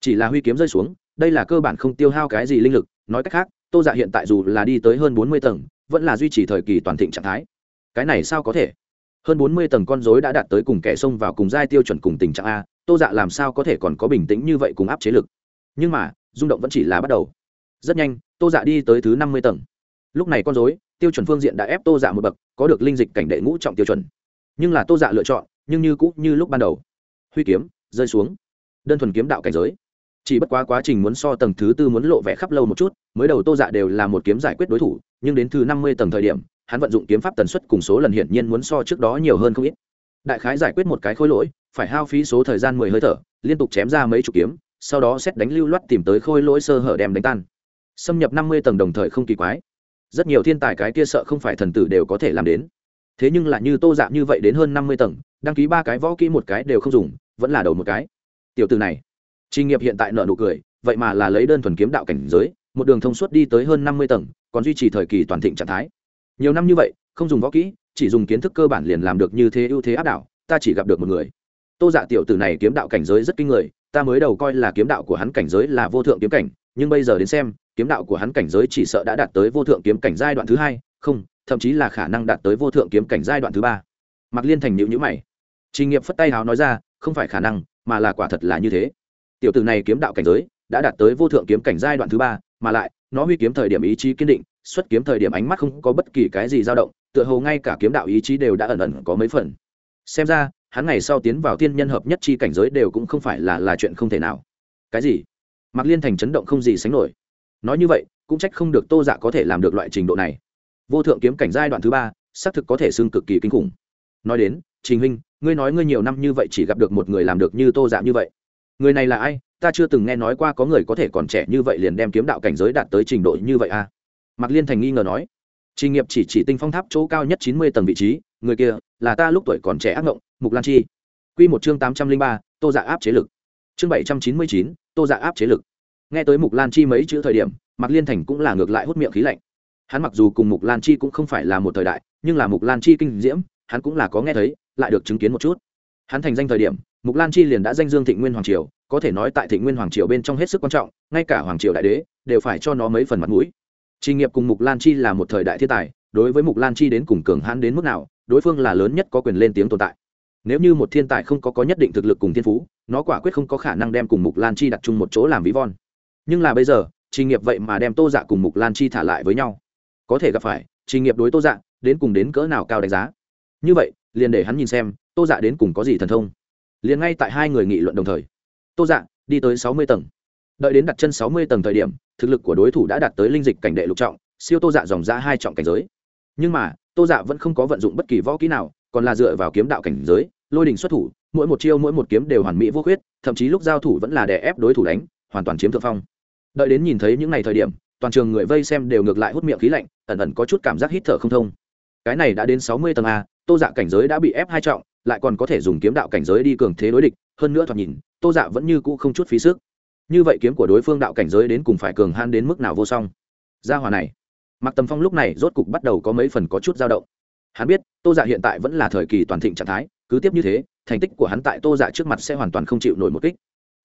Chỉ là huy kiếm rơi xuống, đây là cơ bản không tiêu hao cái gì linh lực, nói cách khác, tô dạ hiện tại dù là đi tới hơn bốn mươi tầng, vẫn là duy trì thời kỳ toàn thịnh trạng thái. Cái này sao có thể? Hơn bốn mươi tầng con dối đã đạt tới cùng kẻ xông vào cùng giai tiêu chuẩn cùng tình trạng a, tô dạ làm sao có thể còn có bình tĩnh như vậy cùng áp chế lực? Nhưng mà, rung động vẫn chỉ là bắt đầu. Rất nhanh, tô dạ đi tới thứ năm mươi tầng. Lúc này con dối tiêu chuẩn phương diện đã ép tô dạ một bậc, có được linh dịch cảnh đệ ngũ trọng tiêu chuẩn. Nhưng là tô dạ lựa chọn, nhưng như cũ như lúc ban đầu. Huy kiếm, rơi xuống. Đơn thuần kiếm đạo cảnh giới. Chỉ bất quá quá trình muốn so tầng thứ tư muốn lộ vẻ khắp lâu một chút, mới đầu tô dạ đều là một kiếm giải quyết đối thủ, nhưng đến thứ năm mươi tầng thời điểm, hắn vận dụng kiếm pháp tần suất cùng số lần hiển nhiên muốn so trước đó nhiều hơn không ít. Đại khái giải quyết một cái khối lỗi, phải hao phí số thời gian mười hơi thở, liên tục chém ra mấy chục kiếm, sau đó xét đánh lưu loát tìm tới khôi lỗi sơ hở đem đánh tan. Xâm nhập năm mươi tầng đồng thời không kỳ quái rất nhiều thiên tài cái kia sợ không phải thần tử đều có thể làm đến. Thế nhưng lại như tô dạng như vậy đến hơn năm mươi tầng, đăng ký ba cái võ kỹ một cái đều không dùng, vẫn là đầu một cái. Tiểu từ này trình nghiệp hiện tại nợ nụ cười, vậy mà là lấy đơn thuần kiếm đạo cảnh giới, một đường thông suốt đi tới hơn năm mươi tầng, còn duy trì thời kỳ toàn thịnh trạng thái. Nhiều năm như vậy, không dùng võ kỹ, chỉ dùng kiến thức cơ bản liền làm được như thế ưu thế áp đảo, ta chỉ gặp được một người. Tô dạ tiểu tử này kiếm đạo cảnh giới rất kinh người, ta mới đầu coi là kiếm đạo của hắn cảnh giới là vô thượng kiếm cảnh, nhưng bây giờ đến xem kiếm đạo của hắn cảnh giới chỉ sợ đã đạt tới vô thượng kiếm cảnh giai đoạn thứ hai, không, thậm chí là khả năng đạt tới vô thượng kiếm cảnh giai đoạn thứ ba. Mặc liên thành nhịu nhữ mày. Trình nghiệp phất tay háo nói ra, không phải khả năng, mà là quả thật là như thế. Tiểu tử này kiếm đạo cảnh giới đã đạt tới vô thượng kiếm cảnh giai đoạn thứ ba, mà lại, nó huy kiếm thời điểm ý chí kiên định, xuất kiếm thời điểm ánh mắt không có bất kỳ cái gì dao động, tựa hồ ngay cả kiếm đạo ý chí đều đã ẩn ẩn có mấy phần. Xem ra, hắn ngày sau tiến vào tiên nhân hợp nhất chi cảnh giới đều cũng không phải là là chuyện không thể nào. Cái gì? Mạc liên thành chấn động không gì sánh nổi nói như vậy, cũng trách không được tô dạ có thể làm được loại trình độ này. Vô thượng kiếm cảnh giai đoạn thứ ba, xác thực có thể xưng cực kỳ kinh khủng. Nói đến, trình huynh, ngươi nói ngươi nhiều năm như vậy chỉ gặp được một người làm được như tô dạ như vậy. Người này là ai? Ta chưa từng nghe nói qua có người có thể còn trẻ như vậy liền đem kiếm đạo cảnh giới đạt tới trình độ như vậy à? Mạc liên thành nghi ngờ nói. Trình nghiệp chỉ chỉ tinh phong tháp chỗ cao nhất chín mươi tầng vị trí, người kia là ta lúc tuổi còn trẻ ác ngộng, mục lan chi. Q một chương tám trăm linh ba, tô dạ áp chế lực. Chương bảy trăm chín mươi chín, tô dạ áp chế lực nghe tới mục lan chi mấy chữ thời điểm mạc liên thành cũng là ngược lại hút miệng khí lạnh hắn mặc dù cùng mục lan chi cũng không phải là một thời đại nhưng là mục lan chi kinh diễm hắn cũng là có nghe thấy lại được chứng kiến một chút hắn thành danh thời điểm mục lan chi liền đã danh dương thịnh nguyên hoàng triều có thể nói tại thịnh nguyên hoàng triều bên trong hết sức quan trọng ngay cả hoàng triều đại đế đều phải cho nó mấy phần mặt mũi Tri nghiệp cùng Mục Lan Chi là một thời đại thiên tài, đối với Mục Lan Chi đến cùng cường hãn đến mức nào, đối phương là lớn nhất có quyền lên tiếng tồn tại. Nếu như một thiên tài không có có nhất định thực lực cùng thiên phú, nó quả quyết không có khả năng đem cùng Mục Lan Chi đặt chung một chỗ làm ví von. Nhưng là bây giờ, trình nghiệp vậy mà đem Tô Dạ cùng Mục Lan Chi thả lại với nhau. Có thể gặp phải, trình nghiệp đối Tô Dạ, đến cùng đến cỡ nào cao đánh giá. Như vậy, liền để hắn nhìn xem, Tô Dạ đến cùng có gì thần thông. Liền ngay tại hai người nghị luận đồng thời, Tô Dạ đi tới sáu mươi tầng. Đợi đến đặt chân sáu mươi tầng thời điểm, thực lực của đối thủ đã đạt tới linh dịch cảnh đệ lục trọng siêu tô dạ dòng ra hai trọng cảnh giới nhưng mà tô dạ vẫn không có vận dụng bất kỳ võ kỹ nào còn là dựa vào kiếm đạo cảnh giới lôi đình xuất thủ mỗi một chiêu mỗi một kiếm đều hoàn mỹ vô khuyết thậm chí lúc giao thủ vẫn là đè ép đối thủ đánh hoàn toàn chiếm thượng phong đợi đến nhìn thấy những ngày thời điểm, toàn trường người vây xem đều ngược lại hút miệng khí lạnh, ẩn ẩn có chút cảm giác hít thở không thông. Cái này đã đến sáu mươi tầng a, tô dạ cảnh giới đã bị ép hai trọng, lại còn có thể dùng kiếm đạo cảnh giới đi cường thế đối địch, hơn nữa thoạt nhìn, tô dạ vẫn như cũ không chút phí sức. Như vậy kiếm của đối phương đạo cảnh giới đến cùng phải cường han đến mức nào vô song. Gia hòa này. Mặc tầm phong lúc này rốt cục bắt đầu có mấy phần có chút dao động. Hắn biết, tô dạ hiện tại vẫn là thời kỳ toàn thịnh trạng thái, cứ tiếp như thế, thành tích của hắn tại tô dạ trước mặt sẽ hoàn toàn không chịu nổi một kích.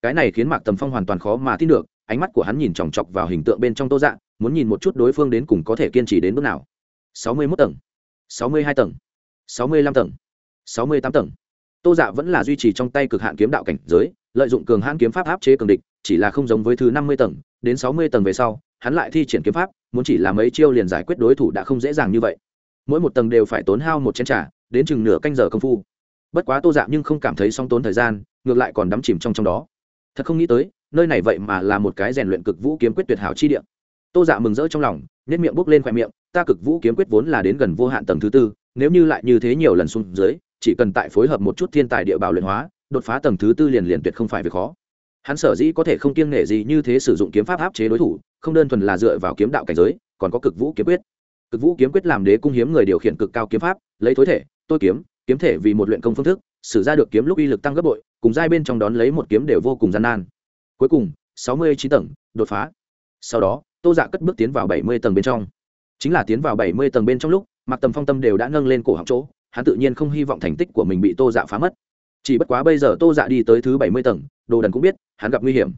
Cái này khiến mạc tầm phong hoàn toàn khó mà tin được ánh mắt của hắn nhìn chòng chọc vào hình tượng bên trong tô dạ muốn nhìn một chút đối phương đến cùng có thể kiên trì đến bước nào. Sáu mươi mốt tầng. Sáu mươi hai tầng. Sáu mươi lăm tầng. Sáu mươi tám tầng. Tô dạ vẫn là duy trì trong tay cực hạn kiếm đạo cảnh giới lợi dụng cường hãn kiếm pháp áp chế cường địch chỉ là không giống với thứ năm mươi tầng đến sáu mươi tầng về sau hắn lại thi triển kiếm pháp muốn chỉ là mấy chiêu liền giải quyết đối thủ đã không dễ dàng như vậy. Mỗi một tầng đều phải tốn hao một chén trà, đến chừng nửa canh giờ công phu. Bất quá tô dạ nhưng không cảm thấy song tốn thời gian ngược lại còn đắm chìm trong trong đó. Thật không nghĩ tới nơi này vậy mà là một cái rèn luyện cực vũ kiếm quyết tuyệt hảo chi địa. Tô dạ mừng rỡ trong lòng nếp miệng bốc lên khoe miệng, ta cực vũ kiếm quyết vốn là đến gần vô hạn tầng thứ tư, nếu như lại như thế nhiều lần xuống dưới, chỉ cần tại phối hợp một chút thiên tài địa bào luyện hóa, đột phá tầng thứ tư liền liền tuyệt không phải việc khó. Hắn sở dĩ có thể không kiêng nể gì như thế sử dụng kiếm pháp áp chế đối thủ, không đơn thuần là dựa vào kiếm đạo cảnh giới, còn có cực vũ kiếm quyết. Cực vũ kiếm quyết làm đế cung hiếm người điều khiển cực cao kiếm pháp, lấy thối thể, tôi kiếm kiếm thể vì một luyện công phương thức, sử ra được kiếm lúc uy lực tăng gấp bội, cùng giai bên trong đón lấy một kiếm đều vô cùng gian nan cuối cùng, sáu mươi chín tầng, đột phá. Sau đó, tô dạ cất bước tiến vào bảy mươi tầng bên trong. Chính là tiến vào bảy mươi tầng bên trong lúc mặc tầm phong tâm đều đã nâng lên cổ họng chỗ, hắn tự nhiên không hy vọng thành tích của mình bị tô dạ phá mất. Chỉ bất quá bây giờ tô dạ đi tới thứ bảy mươi tầng, đồ đần cũng biết, hắn gặp nguy hiểm.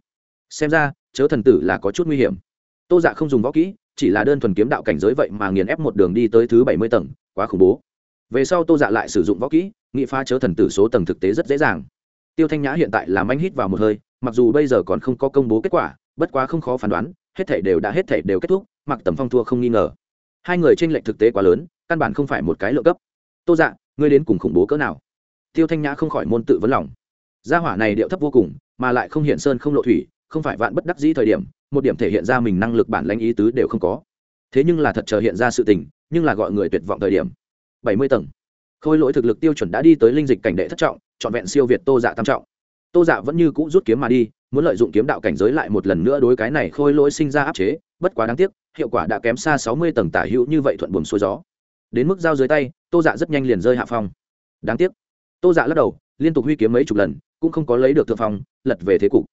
Xem ra, chớ thần tử là có chút nguy hiểm. Tô dạ không dùng võ kỹ, chỉ là đơn thuần kiếm đạo cảnh giới vậy mà nghiền ép một đường đi tới thứ bảy mươi tầng, quá khủng bố. Về sau tô dạ lại sử dụng võ kỹ, nghị phá chớ thần tử số tầng thực tế rất dễ dàng. Tiêu thanh nhã hiện tại làm anh hít vào một hơi mặc dù bây giờ còn không có công bố kết quả, bất quá không khó phán đoán, hết thể đều đã hết thể đều kết thúc mặc tầm phong thua không nghi ngờ. Hai người tranh lệch thực tế quá lớn, căn bản không phải một cái lượng cấp. Tô dạ ngươi đến cùng khủng bố cỡ nào? Tiêu thanh nhã không khỏi môn tự vấn lòng. Gia hỏa này điệu thấp vô cùng, mà lại không hiện sơn không lộ thủy, không phải vạn bất đắc dĩ thời điểm, một điểm thể hiện ra mình năng lực bản lãnh ý tứ đều không có. Thế nhưng là thật chờ hiện ra sự tình, nhưng là gọi người tuyệt vọng thời điểm. Bảy mươi tầng. Khôi lỗi thực lực tiêu chuẩn đã đi tới linh dịch cảnh đệ thất trọng, trọn vẹn siêu việt tô dạ tam trọng tô dạ vẫn như cũ rút kiếm mà đi, muốn lợi dụng kiếm đạo cảnh giới lại một lần nữa đối cái này khôi lỗi sinh ra áp chế, bất quá đáng tiếc, hiệu quả đã kém xa sáu mươi tầng tả hữu như vậy thuận buồm xuôi gió. Đến mức giao dưới tay, tô dạ rất nhanh liền rơi hạ phong. Đáng tiếc. Tô dạ lắc đầu, liên tục huy kiếm mấy chục lần, cũng không có lấy được thượng phong, lật về thế cục.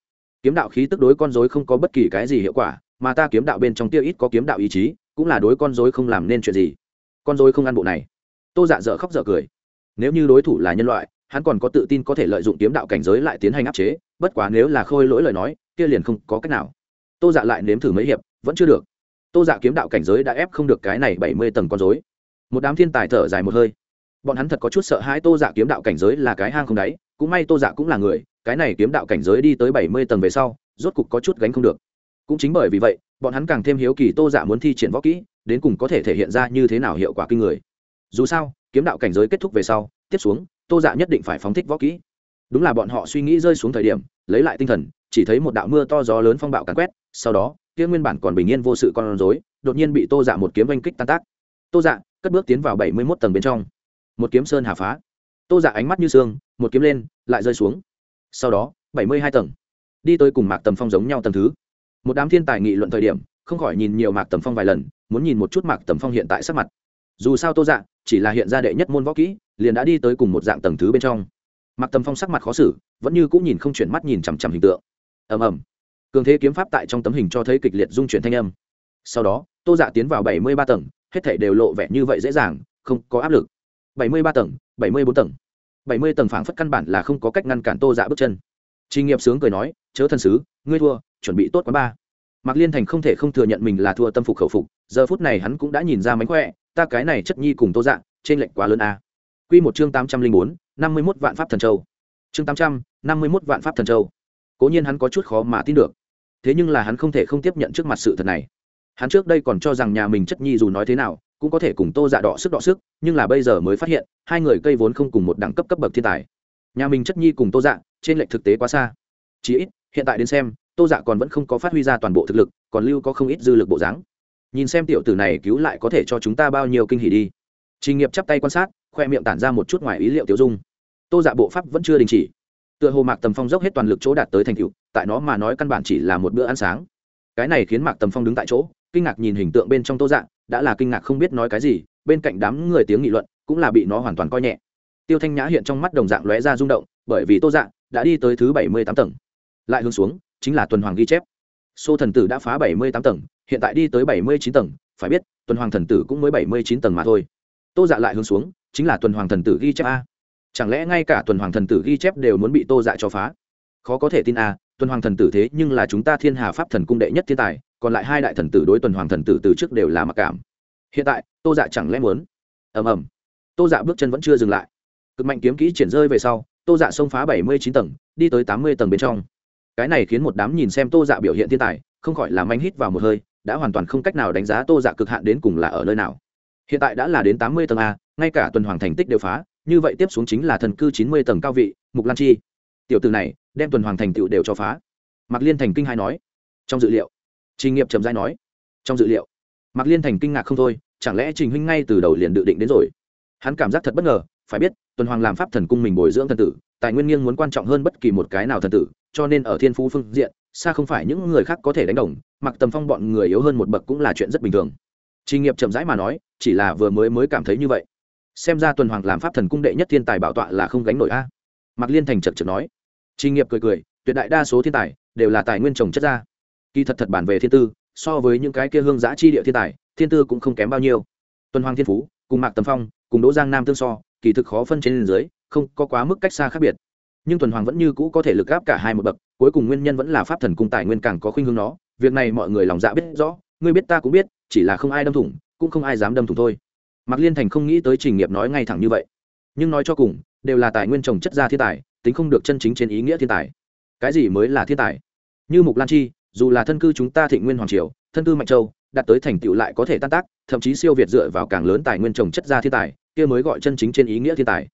Kiếm đạo khí tức đối con dối không có bất kỳ cái gì hiệu quả, mà ta kiếm đạo bên trong tiêu ít có kiếm đạo ý chí, cũng là đối con dối không làm nên chuyện gì. Con dối không ăn bộ này. Tô dạ dở khóc dở cười. Nếu như đối thủ là nhân loại hắn còn có tự tin có thể lợi dụng kiếm đạo cảnh giới lại tiến hành áp chế, bất quá nếu là khôi lỗi lời nói, kia liền không có cách nào. Tô dạ lại nếm thử mấy hiệp, vẫn chưa được. Tô dạ kiếm đạo cảnh giới đã ép không được cái này bảy mươi tầng con dối một đám thiên tài thở dài một hơi. Bọn hắn thật có chút sợ hãi tô dạ kiếm đạo cảnh giới là cái hang không đáy, cũng may tô dạ cũng là người, cái này kiếm đạo cảnh giới đi tới bảy mươi tầng về sau, rốt cục có chút gánh không được. Cũng chính bởi vì vậy, bọn hắn càng thêm hiếu kỳ tô dạ muốn thi triển võ kỹ, đến cùng có thể thể hiện ra như thế nào hiệu quả kinh người dù sao, kiếm đạo cảnh giới kết thúc về sau, tiếp xuống, tô dạ nhất định phải phóng thích võ kỹ. Đúng là bọn họ suy nghĩ rơi xuống thời điểm, lấy lại tinh thần, chỉ thấy một đạo mưa to gió lớn phong bạo càn quét, sau đó, kia nguyên bản còn bình yên vô sự con rối, đột nhiên bị tô dạ một kiếm oanh kích tan tác. Tô dạ cất bước tiến vào bảy mươi mốt tầng bên trong. Một kiếm sơn hà phá. Tô dạ ánh mắt như sương, một kiếm lên, lại rơi xuống. Sau đó, bảy mươi hai tầng. Đi tới cùng mạc tầm phong giống nhau tầng thứ. Một đám thiên tài nghị luận thời điểm, không khỏi nhìn nhiều mạc tầm phong vài lần, muốn nhìn một chút mạc tầm phong hiện tại sắc mặt. Dù sao tô dạ chỉ là hiện ra đệ nhất môn võ kỹ liền đã đi tới cùng một dạng tầng thứ bên trong. Mặc tầm phong sắc mặt khó xử vẫn như cũng nhìn không chuyển mắt nhìn chằm chằm hình tượng. Ầm ầm. Cường thế kiếm pháp tại trong tấm hình cho thấy kịch liệt dung chuyển thanh âm. Sau đó tô dạ tiến vào bảy mươi ba tầng hết thể đều lộ vẻ như vậy dễ dàng không có áp lực. bảy mươi ba tầng bảy mươi bốn tầng. bảy mươi tầng phảng phất căn bản là không có cách ngăn cản tô dạ bước chân. Trình Nghiệp sướng cười nói, "Chớ thân sứ, ngươi thua, chuẩn bị tốt quá ba." Mạc Liên Thành không thể không thừa nhận mình là thua tâm phục khẩu phục, giờ phút này hắn cũng đã nhìn ra mánh khỏe, ta cái này chất nhi cùng Tô dạng trên lệnh quá lớn a. Quy một chương tám trăm linh bốn, năm mươi mốt vạn pháp thần châu. Chương tám trăm, năm mươi mốt vạn pháp thần châu. Cố nhiên hắn có chút khó mà tin được, thế nhưng là hắn không thể không tiếp nhận trước mặt sự thật này. Hắn trước đây còn cho rằng nhà mình chất nhi dù nói thế nào, cũng có thể cùng Tô Dạ đọ sức đọ sức, nhưng là bây giờ mới phát hiện, hai người cây vốn không cùng một đẳng cấp cấp bậc thiên tài. Nhà mình chất nhi cùng Tô Dạ, trên lệch thực tế quá xa chí ít hiện tại đến xem tô dạ còn vẫn không có phát huy ra toàn bộ thực lực còn lưu có không ít dư lực bộ dáng nhìn xem tiểu tử này cứu lại có thể cho chúng ta bao nhiêu kinh hỉ đi. Trình nghiệp chắp tay quan sát khoe miệng tản ra một chút ngoài ý liệu tiêu dung. Tô dạ bộ pháp vẫn chưa đình chỉ. Tựa hồ mạc tầm phong dốc hết toàn lực chỗ đạt tới thành tựu, tại nó mà nói căn bản chỉ là một bữa ăn sáng. Cái này khiến mạc tầm phong đứng tại chỗ kinh ngạc nhìn hình tượng bên trong tô dạ đã là kinh ngạc không biết nói cái gì bên cạnh đám người tiếng nghị luận cũng là bị nó hoàn toàn coi nhẹ. Tiêu thanh nhã hiện trong mắt đồng dạng lóe ra rung động bởi vì tô dạ đã đi tới thứ bảy mươi tám tầng. Lại hướng xuống chính là tuần hoàng ghi chép xô thần tử đã phá bảy mươi tám tầng, hiện tại đi tới bảy mươi chín tầng, phải biết, tuần hoàng thần tử cũng mới bảy mươi chín tầng mà thôi. Tô dạ lại hướng xuống, chính là tuần hoàng thần tử ghi chép a. Chẳng lẽ ngay cả tuần hoàng thần tử ghi chép đều muốn bị tô dạ cho phá? Khó có thể tin a, tuần hoàng thần tử thế nhưng là chúng ta thiên hà pháp thần cung đệ nhất thiên tài, còn lại hai đại thần tử đối tuần hoàng thần tử từ trước đều là mặc cảm. Hiện tại, tô dạ chẳng lẽ muốn? Ầm ầm. Tô dạ bước chân vẫn chưa dừng lại. Cực mạnh kiếm kỹ triển rơi về sau, tô dạ xông phá bảy mươi chín tầng, đi tới tám mươi tầng bên trong cái này khiến một đám nhìn xem tô dạ biểu hiện thiên tài, không khỏi làm anh hít vào một hơi, đã hoàn toàn không cách nào đánh giá tô dạ cực hạn đến cùng là ở nơi nào. Hiện tại đã là đến tám mươi tầng a, ngay cả tuần hoàng thành tích đều phá, như vậy tiếp xuống chính là thần cư chín mươi tầng cao vị, mục lan chi. Tiểu từ này, đem tuần hoàng thành tựu đều cho phá. Mạc liên thành kinh hai nói. Trong dự liệu trình nghiệp trầm giai nói. Trong dự liệu, mạc liên thành kinh ngạc không thôi, chẳng lẽ trình huynh ngay từ đầu liền dự định đến rồi? Hắn cảm giác thật bất ngờ, phải biết, tuần hoàng làm pháp thần cung mình bồi dưỡng thần tử, tài nguyên nghiêng muốn quan trọng hơn bất kỳ một cái nào thần tử cho nên ở thiên phú phương diện, xa không phải những người khác có thể đánh đồng, mặc tầm phong bọn người yếu hơn một bậc cũng là chuyện rất bình thường. Trình nghiệp chậm rãi mà nói, chỉ là vừa mới mới cảm thấy như vậy. Xem ra tuần hoàng làm pháp thần cung đệ nhất thiên tài bảo tọa là không gánh nổi a. Mặc mạc liên thành chật chật nói. Trình nghiệp cười cười, tuyệt đại đa số thiên tài đều là tài nguyên trồng chất ra. Kỳ thật thật bản về thiên tư, so với những cái kia hương giã chi địa thiên tài, thiên tư cũng không kém bao nhiêu. Tuần hoàng thiên phú, cùng mạc tầm phong, cùng đỗ giang nam tương so, kỳ thực khó phân trên dưới, không có quá mức cách xa khác biệt nhưng tuần hoàng vẫn như cũ có thể lực gáp cả hai một bậc, cuối cùng nguyên nhân vẫn là pháp thần cung tài nguyên càng có khuynh hướng nó, việc này mọi người lòng dạ biết rõ, ngươi biết ta cũng biết, chỉ là không ai đâm thủng, cũng không ai dám đâm thủng thôi. Mạc liên thành không nghĩ tới trình nghiệp nói ngay thẳng như vậy. Nhưng nói cho cùng, đều là tài nguyên trồng chất ra thiên tài, tính không được chân chính trên ý nghĩa thiên tài. Cái gì mới là thiên tài? Như mục lan chi, dù là thân cư chúng ta thịnh nguyên hoàng triều, thân cư mạnh châu, đạt tới thành tựu lại có thể tan tác, thậm chí siêu việt dựa vào càng lớn tài nguyên trồng chất ra thiên tài, kia mới gọi chân chính trên ý nghĩa thiên tài.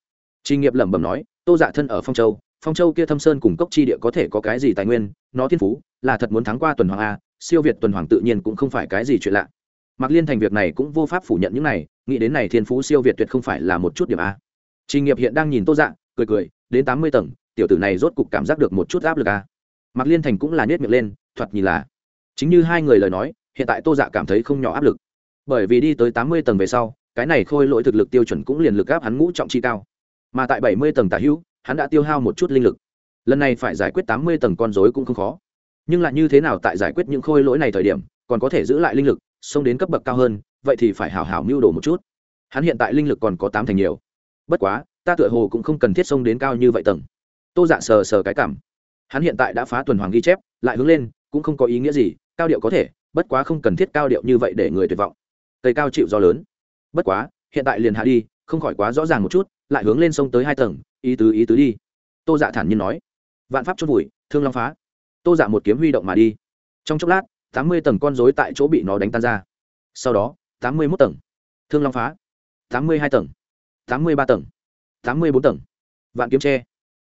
Trình nghiệp lẩm bẩm nói tô dạ thân ở phong châu phong châu kia thâm sơn cùng cốc chi địa có thể có cái gì tài nguyên nó thiên phú là thật muốn thắng qua tuần hoàng a siêu việt tuần hoàng tự nhiên cũng không phải cái gì chuyện lạ. Mạc liên thành việc này cũng vô pháp phủ nhận những này nghĩ đến này thiên phú siêu việt tuyệt không phải là một chút điểm a. Trình nghiệp hiện đang nhìn tô Dạ, cười cười đến tám mươi tầng tiểu tử này rốt cục cảm giác được một chút áp lực a. Mạc liên thành cũng là nhét miệng lên thoạt nhìn là. Chính như hai người lời nói hiện tại tô dạ cảm thấy không nhỏ áp lực. Bởi vì đi tới tám mươi tầng về sau cái này khôi lỗi thực lực tiêu chuẩn cũng liền lực áp hắn ngũ trọng chi cao mà tại bảy mươi tầng tả hữu, hắn đã tiêu hao một chút linh lực. Lần này phải giải quyết tám mươi tầng con dối cũng không khó. Nhưng lại như thế nào tại giải quyết những khôi lỗi này thời điểm, còn có thể giữ lại linh lực, xông đến cấp bậc cao hơn, vậy thì phải hảo hảo mưu đồ một chút. Hắn hiện tại linh lực còn có tám thành nhiều. Bất quá, ta tựa hồ cũng không cần thiết xông đến cao như vậy tầng. Tô dạ sờ sờ cái cảm. Hắn hiện tại đã phá tuần hoàng ghi chép, lại hướng lên, cũng không có ý nghĩa gì, cao điệu có thể, bất quá không cần thiết cao điệu như vậy để người tuyệt vọng. Cây cao chịu do lớn. Bất quá, hiện tại liền hạ đi, không khỏi quá rõ ràng một chút lại hướng lên sông tới hai tầng, ý tứ ý tứ đi. Tô dạ thản nhiên nói. Vạn pháp chốt vùi, thương long phá. Tô dạ một kiếm huy động mà đi. Trong chốc lát, tám mươi tầng con dối tại chỗ bị nó đánh tan ra. Sau đó, tám mươi mốt tầng. Thương long phá. tám mươi hai tầng. tám mươi ba tầng. tám mươi bốn tầng. Vạn kiếm tre.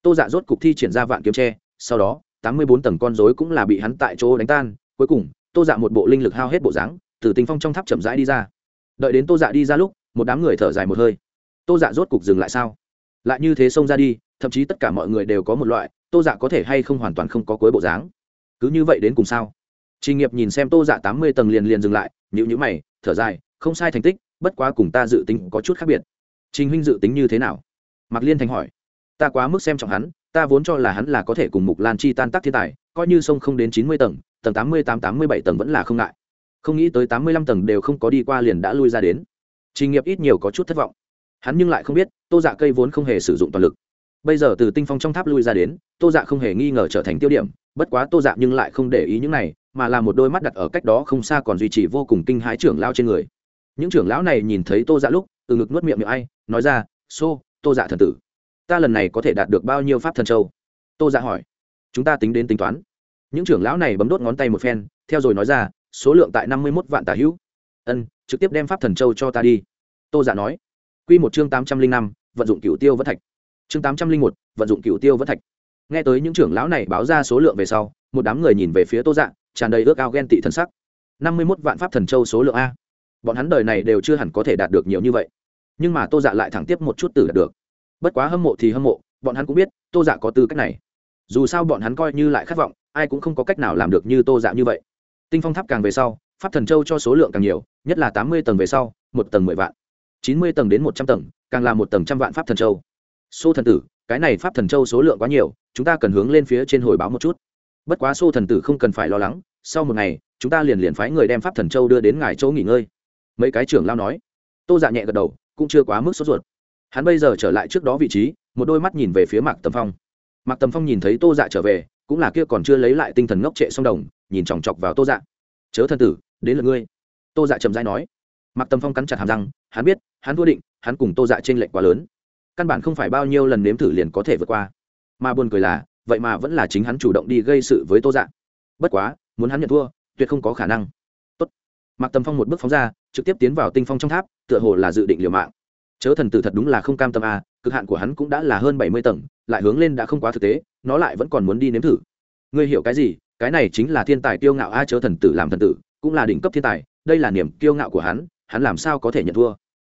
Tô dạ rốt cục thi triển ra vạn kiếm tre, sau đó, tám mươi bốn tầng con dối cũng là bị hắn tại chỗ đánh tan. Cuối cùng, tô dạ một bộ linh lực hao hết bộ dáng, từ tình phong trong tháp chậm rãi đi ra. Đợi đến tô dạ đi ra lúc, một đám người thở dài một hơi tô dạ rốt cục dừng lại sao? Lại như thế xông ra đi, thậm chí tất cả mọi người đều có một loại, tô dạ có thể hay không hoàn toàn không có cuối bộ dáng. Cứ như vậy đến cùng sao? Trình nghiệp nhìn xem tô dạ tám mươi tầng liền liền dừng lại nhịu nhữ mày, thở dài, không sai thành tích, bất quá cùng ta dự tính có chút khác biệt. Trình huynh dự tính như thế nào? Mạc liên thành hỏi. Ta quá mức xem trọng hắn, ta vốn cho là hắn là có thể cùng mục lan chi tan tác thiên tài, coi như sông không đến chín mươi tầng tầng tám mươi tám tám mươi bảy tầng vẫn là không ngại. Không nghĩ tới tám mươi lăm tầng đều không có đi qua liền đã lui ra đến. Trình nghiệp ít nhiều có chút thất vọng hắn nhưng lại không biết tô dạ cây vốn không hề sử dụng toàn lực. Bây giờ từ tinh phong trong tháp lui ra đến tô dạ không hề nghi ngờ trở thành tiêu điểm bất quá tô dạ nhưng lại không để ý những này mà là một đôi mắt đặt ở cách đó không xa còn duy trì vô cùng kinh hãi trưởng lao trên người. Những trưởng lão này nhìn thấy tô dạ lúc từ ngực nuốt miệng miệng ai nói ra xô、so, tô dạ thần tử ta lần này có thể đạt được bao nhiêu pháp thần châu? Tô dạ hỏi. Chúng ta tính đến tính toán. Những trưởng lão này bấm đốt ngón tay một phen theo rồi nói ra số lượng tại năm mươi một vạn tà hữu. Ân trực tiếp đem pháp thần châu cho ta đi. Tô dạ nói. Quy một chương tám trăm linh năm, vận dụng cửu tiêu vẫn thạch. Chương tám trăm linh một, vận dụng cửu tiêu vẫn thạch. Nghe tới những trưởng lão này báo ra số lượng về sau, một đám người nhìn về phía tô dạ tràn đầy ước ao ghen tị thần sắc. năm mươi một vạn pháp thần châu số lượng a. Bọn hắn đời này đều chưa hẳn có thể đạt được nhiều như vậy. Nhưng mà tô dạ lại thẳng tiếp một chút tử đạt được. Bất quá hâm mộ thì hâm mộ, bọn hắn cũng biết tô dạ có tư cách này. Dù sao bọn hắn coi như lại khát vọng, ai cũng không có cách nào làm được như tô dạ như vậy. Tinh phong tháp càng về sau, pháp thần châu cho số lượng càng nhiều, nhất là tám mươi tầng về sau, một tầng mười vạn chín mươi tầng đến một trăm tầng, càng là một tầng trăm vạn pháp thần châu. Xô thần tử, cái này pháp thần châu số lượng quá nhiều, chúng ta cần hướng lên phía trên hồi báo một chút. Bất quá xô thần tử không cần phải lo lắng, sau một ngày, chúng ta liền liền phái người đem pháp thần châu đưa đến ngài chỗ nghỉ ngơi. Mấy cái trưởng lao nói. Tô dạ nhẹ gật đầu, cũng chưa quá mức sốt ruột. Hắn bây giờ trở lại trước đó vị trí, một đôi mắt nhìn về phía mạc tầm phong. Mạc tầm phong nhìn thấy tô dạ trở về, cũng là kia còn chưa lấy lại tinh thần ngốc trệ song đồng, nhìn chòng chọc vào tô dạ. Chớ thân tử, đến lượt ngươi. Tô dạ chậm dai nói mạc tầm phong cắn chặt hàm răng, hắn biết, hắn thua định, hắn cùng tô dạ t r ê n lệch quá lớn. Căn bản không phải bao nhiêu lần nếm thử liền có thể vượt qua. Mà buồn cười là, vậy mà vẫn là chính hắn chủ động đi gây sự với tô dạ. Bất quá, muốn hắn nhận thua, tuyệt không có khả năng. Tốt. mạc tầm phong một bước phóng ra, trực tiếp tiến vào tinh phong trong tháp, tựa hồ là dự định liều mạng. Chớ thần tử thật đúng là không cam tâm a cực hạn của hắn cũng đã là hơn bảy mươi tầng, lại hướng lên đã không quá thực tế, nó lại vẫn còn muốn đi nếm thử. Ngươi hiểu cái gì? Cái này chính là thiên tài kiêu ngạo a, chớ thần tử làm thần tử, cũng là đỉnh cấp thiên tài, đây là niềm kiêu ngạo của hắn hắn làm sao có thể nhận thua?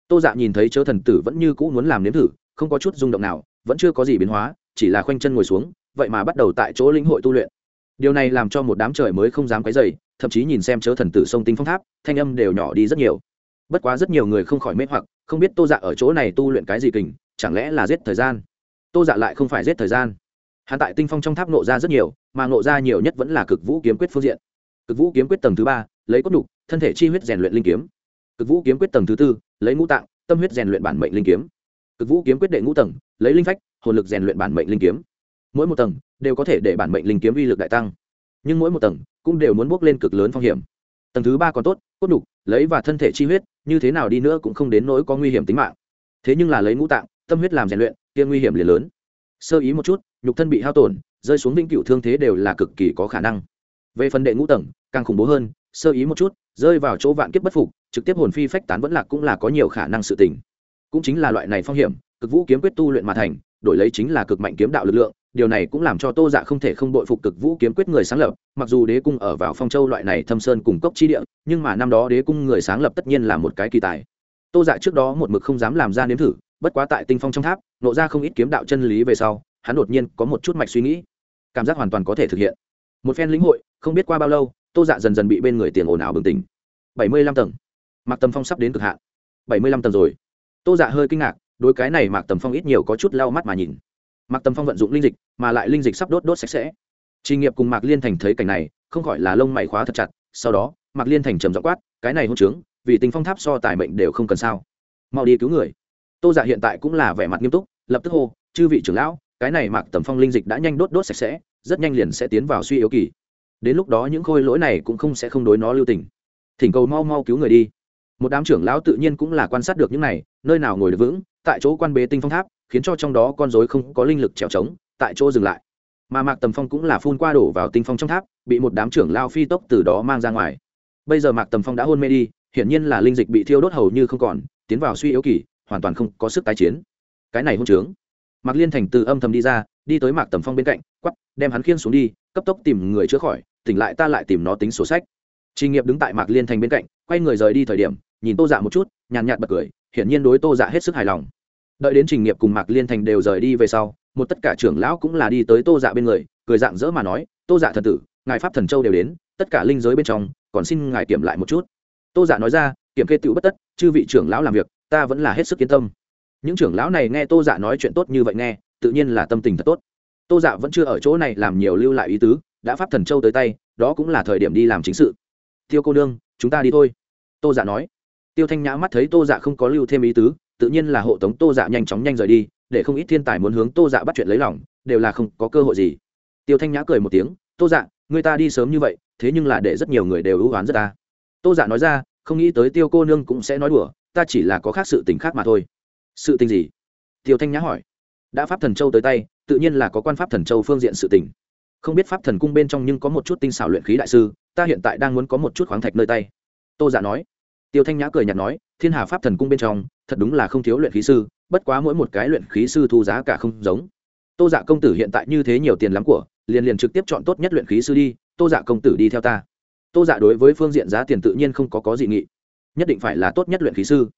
Tô dạ nhìn thấy chớ thần tử vẫn như cũ muốn làm nếm thử, không có chút rung động nào, vẫn chưa có gì biến hóa, chỉ là khoanh chân ngồi xuống, vậy mà bắt đầu tại chỗ lĩnh hội tu luyện. Điều này làm cho một đám trời mới không dám cái dày thậm chí nhìn xem chớ thần tử sông tinh phong tháp, thanh âm đều nhỏ đi rất nhiều. Bất quá rất nhiều người không khỏi mê hoặc, không biết tô dạ ở chỗ này tu luyện cái gì kình, chẳng lẽ là giết thời gian? Tô dạ lại không phải giết thời gian. Hắn tại tinh phong trong tháp nộ ra rất nhiều, mà nộ ra nhiều nhất vẫn là cực vũ kiếm quyết phương diện. Cực vũ kiếm quyết tầng thứ ba, lấy cốt đục thân thể chi huyết rèn luyện linh kiếm cực vũ kiếm quyết tầng thứ tư, lấy ngũ tạng, tâm huyết rèn luyện bản mệnh linh kiếm. Cực vũ kiếm quyết đệ ngũ tầng, lấy linh phách, hồn lực rèn luyện bản mệnh linh kiếm. Mỗi một tầng đều có thể để bản mệnh linh kiếm uy lực đại tăng. Nhưng mỗi một tầng cũng đều muốn bước lên cực lớn phong hiểm. Tầng thứ ba còn tốt, cốt đục lấy và thân thể chi huyết, như thế nào đi nữa cũng không đến nỗi có nguy hiểm tính mạng. Thế nhưng là lấy ngũ tạng, tâm huyết làm rèn luyện, kia nguy hiểm liền lớn. Sơ ý một chút, nhục thân bị hao tổn, rơi xuống vĩnh cựu thương thế đều là cực kỳ có khả năng. Về phần đệ ngũ tầng, càng khủng bố hơn, sơ ý một chút rơi vào chỗ vạn kiếp bất phục, trực tiếp hồn phi phách tán vẫn lạc cũng là có nhiều khả năng sự tình. Cũng chính là loại này phong hiểm, cực vũ kiếm quyết tu luyện mà thành, đổi lấy chính là cực mạnh kiếm đạo lực lượng, điều này cũng làm cho tô dạ không thể không bội phục cực vũ kiếm quyết người sáng lập, mặc dù đế cung ở vào phong châu loại này thâm sơn cùng cốc chi địa, nhưng mà năm đó đế cung người sáng lập tất nhiên là một cái kỳ tài. Tô dạ trước đó một mực không dám làm ra nếm thử, bất quá tại tinh phong trong tháp, nộ ra không ít kiếm đạo chân lý về sau, hắn đột nhiên có một chút mạch suy nghĩ, cảm giác hoàn toàn có thể thực hiện. Một phen lĩnh hội, không biết qua bao lâu tô dạ dần dần bị bên người tiền ồn ào bừng tỉnh. Bảy mươi lăm tầng. Mạc tầm phong sắp đến cực hạn. Bảy mươi lăm tầng rồi. Tô dạ hơi kinh ngạc, đối cái này mạc tầm phong ít nhiều có chút lau mắt mà nhìn. Mạc tầm phong vận dụng linh dịch, mà lại linh dịch sắp đốt đốt sạch sẽ. Trì nghiệp cùng mạc liên thành thấy cảnh này, không khỏi là lông mày khóa thật chặt, sau đó, mạc liên thành trầm dọ quát, cái này hôn trướng, vì tình phong tháp so tài mệnh đều không cần sao. Mau đi cứu người. Tô dạ hiện tại cũng là vẻ mặt nghiêm túc, lập tức hô, chư vị trưởng lão, cái này mạc tầm phong linh dịch đã nhanh đốt đốt sạch sẽ, rất nhanh liền sẽ tiến vào suy yếu kỳ đến lúc đó những khôi lỗi này cũng không sẽ không đối nó lưu tình. Thỉnh cầu mau mau cứu người đi. Một đám trưởng lão tự nhiên cũng là quan sát được những này, nơi nào ngồi được vững, tại chỗ quan bế tinh phong tháp, khiến cho trong đó con rối không có linh lực trèo trống, tại chỗ dừng lại. Mà mạc tầm phong cũng là phun qua đổ vào tinh phong trong tháp, bị một đám trưởng lao phi tốc từ đó mang ra ngoài. Bây giờ mạc tầm phong đã hôn mê đi, hiển nhiên là linh dịch bị thiêu đốt hầu như không còn, tiến vào suy yếu kỳ, hoàn toàn không có sức tái chiến. Cái này hôn trướng. Mạc liên thành từ âm thầm đi ra, đi tới mạc tầm phong bên cạnh, quắp, đem hắn khiên xuống đi cấp tốc tìm người chữa khỏi tỉnh lại ta lại tìm nó tính sổ sách Trình Nghiệp đứng tại Mạc Liên Thành bên cạnh, quay người rời đi thời điểm, nhìn Tô Dạ một chút, nhàn nhạt bật cười, hiển nhiên đối Tô Dạ hết sức hài lòng. Đợi đến Trình Nghiệp cùng Mạc Liên Thành đều rời đi về sau, một tất cả trưởng lão cũng là đi tới Tô Dạ bên người, cười dạng dỡ mà nói, "Tô Dạ thần tử, ngài pháp thần châu đều đến, tất cả linh giới bên trong, còn xin ngài kiểm lại một chút." Tô Dạ nói ra, "Kiểm kê tiểu bất tất, chư vị trưởng lão làm việc, ta vẫn là hết sức yên tâm." Những trưởng lão này nghe Tô Dạ nói chuyện tốt như vậy nghe, tự nhiên là tâm tình thật tốt. Tô Dạ vẫn chưa ở chỗ này làm nhiều lưu lại ý tứ, đã pháp thần châu tới tay, đó cũng là thời điểm đi làm chính sự. Tiêu cô nương chúng ta đi thôi. Tô dạ nói. Tiêu thanh nhã mắt thấy tô dạ không có lưu thêm ý tứ tự nhiên là hộ tống tô dạ nhanh chóng nhanh rời đi để không ít thiên tài muốn hướng tô dạ bắt chuyện lấy lòng đều là không có cơ hội gì. Tiêu thanh nhã cười một tiếng tô dạ người ta đi sớm như vậy thế nhưng là để rất nhiều người đều ưu oán rất ta. Tô dạ nói ra không nghĩ tới tiêu cô nương cũng sẽ nói đùa ta chỉ là có khác sự tình khác mà thôi. Sự tình gì? Tiêu thanh nhã hỏi. Đã pháp thần châu tới tay tự nhiên là có quan pháp thần châu phương diện sự tình. Không biết pháp thần cung bên trong nhưng có một chút tinh xảo luyện khí đại sư, ta hiện tại đang muốn có một chút khoáng thạch nơi tay. Tô giả dạ nói. Tiêu thanh nhã cười nhạt nói, thiên hà pháp thần cung bên trong, thật đúng là không thiếu luyện khí sư, bất quá mỗi một cái luyện khí sư thu giá cả không giống. Tô dạ công tử hiện tại như thế nhiều tiền lắm của, liền liền trực tiếp chọn tốt nhất luyện khí sư đi, tô dạ công tử đi theo ta. Tô dạ đối với phương diện giá tiền tự nhiên không có có gì nghị. Nhất định phải là tốt nhất luyện khí sư.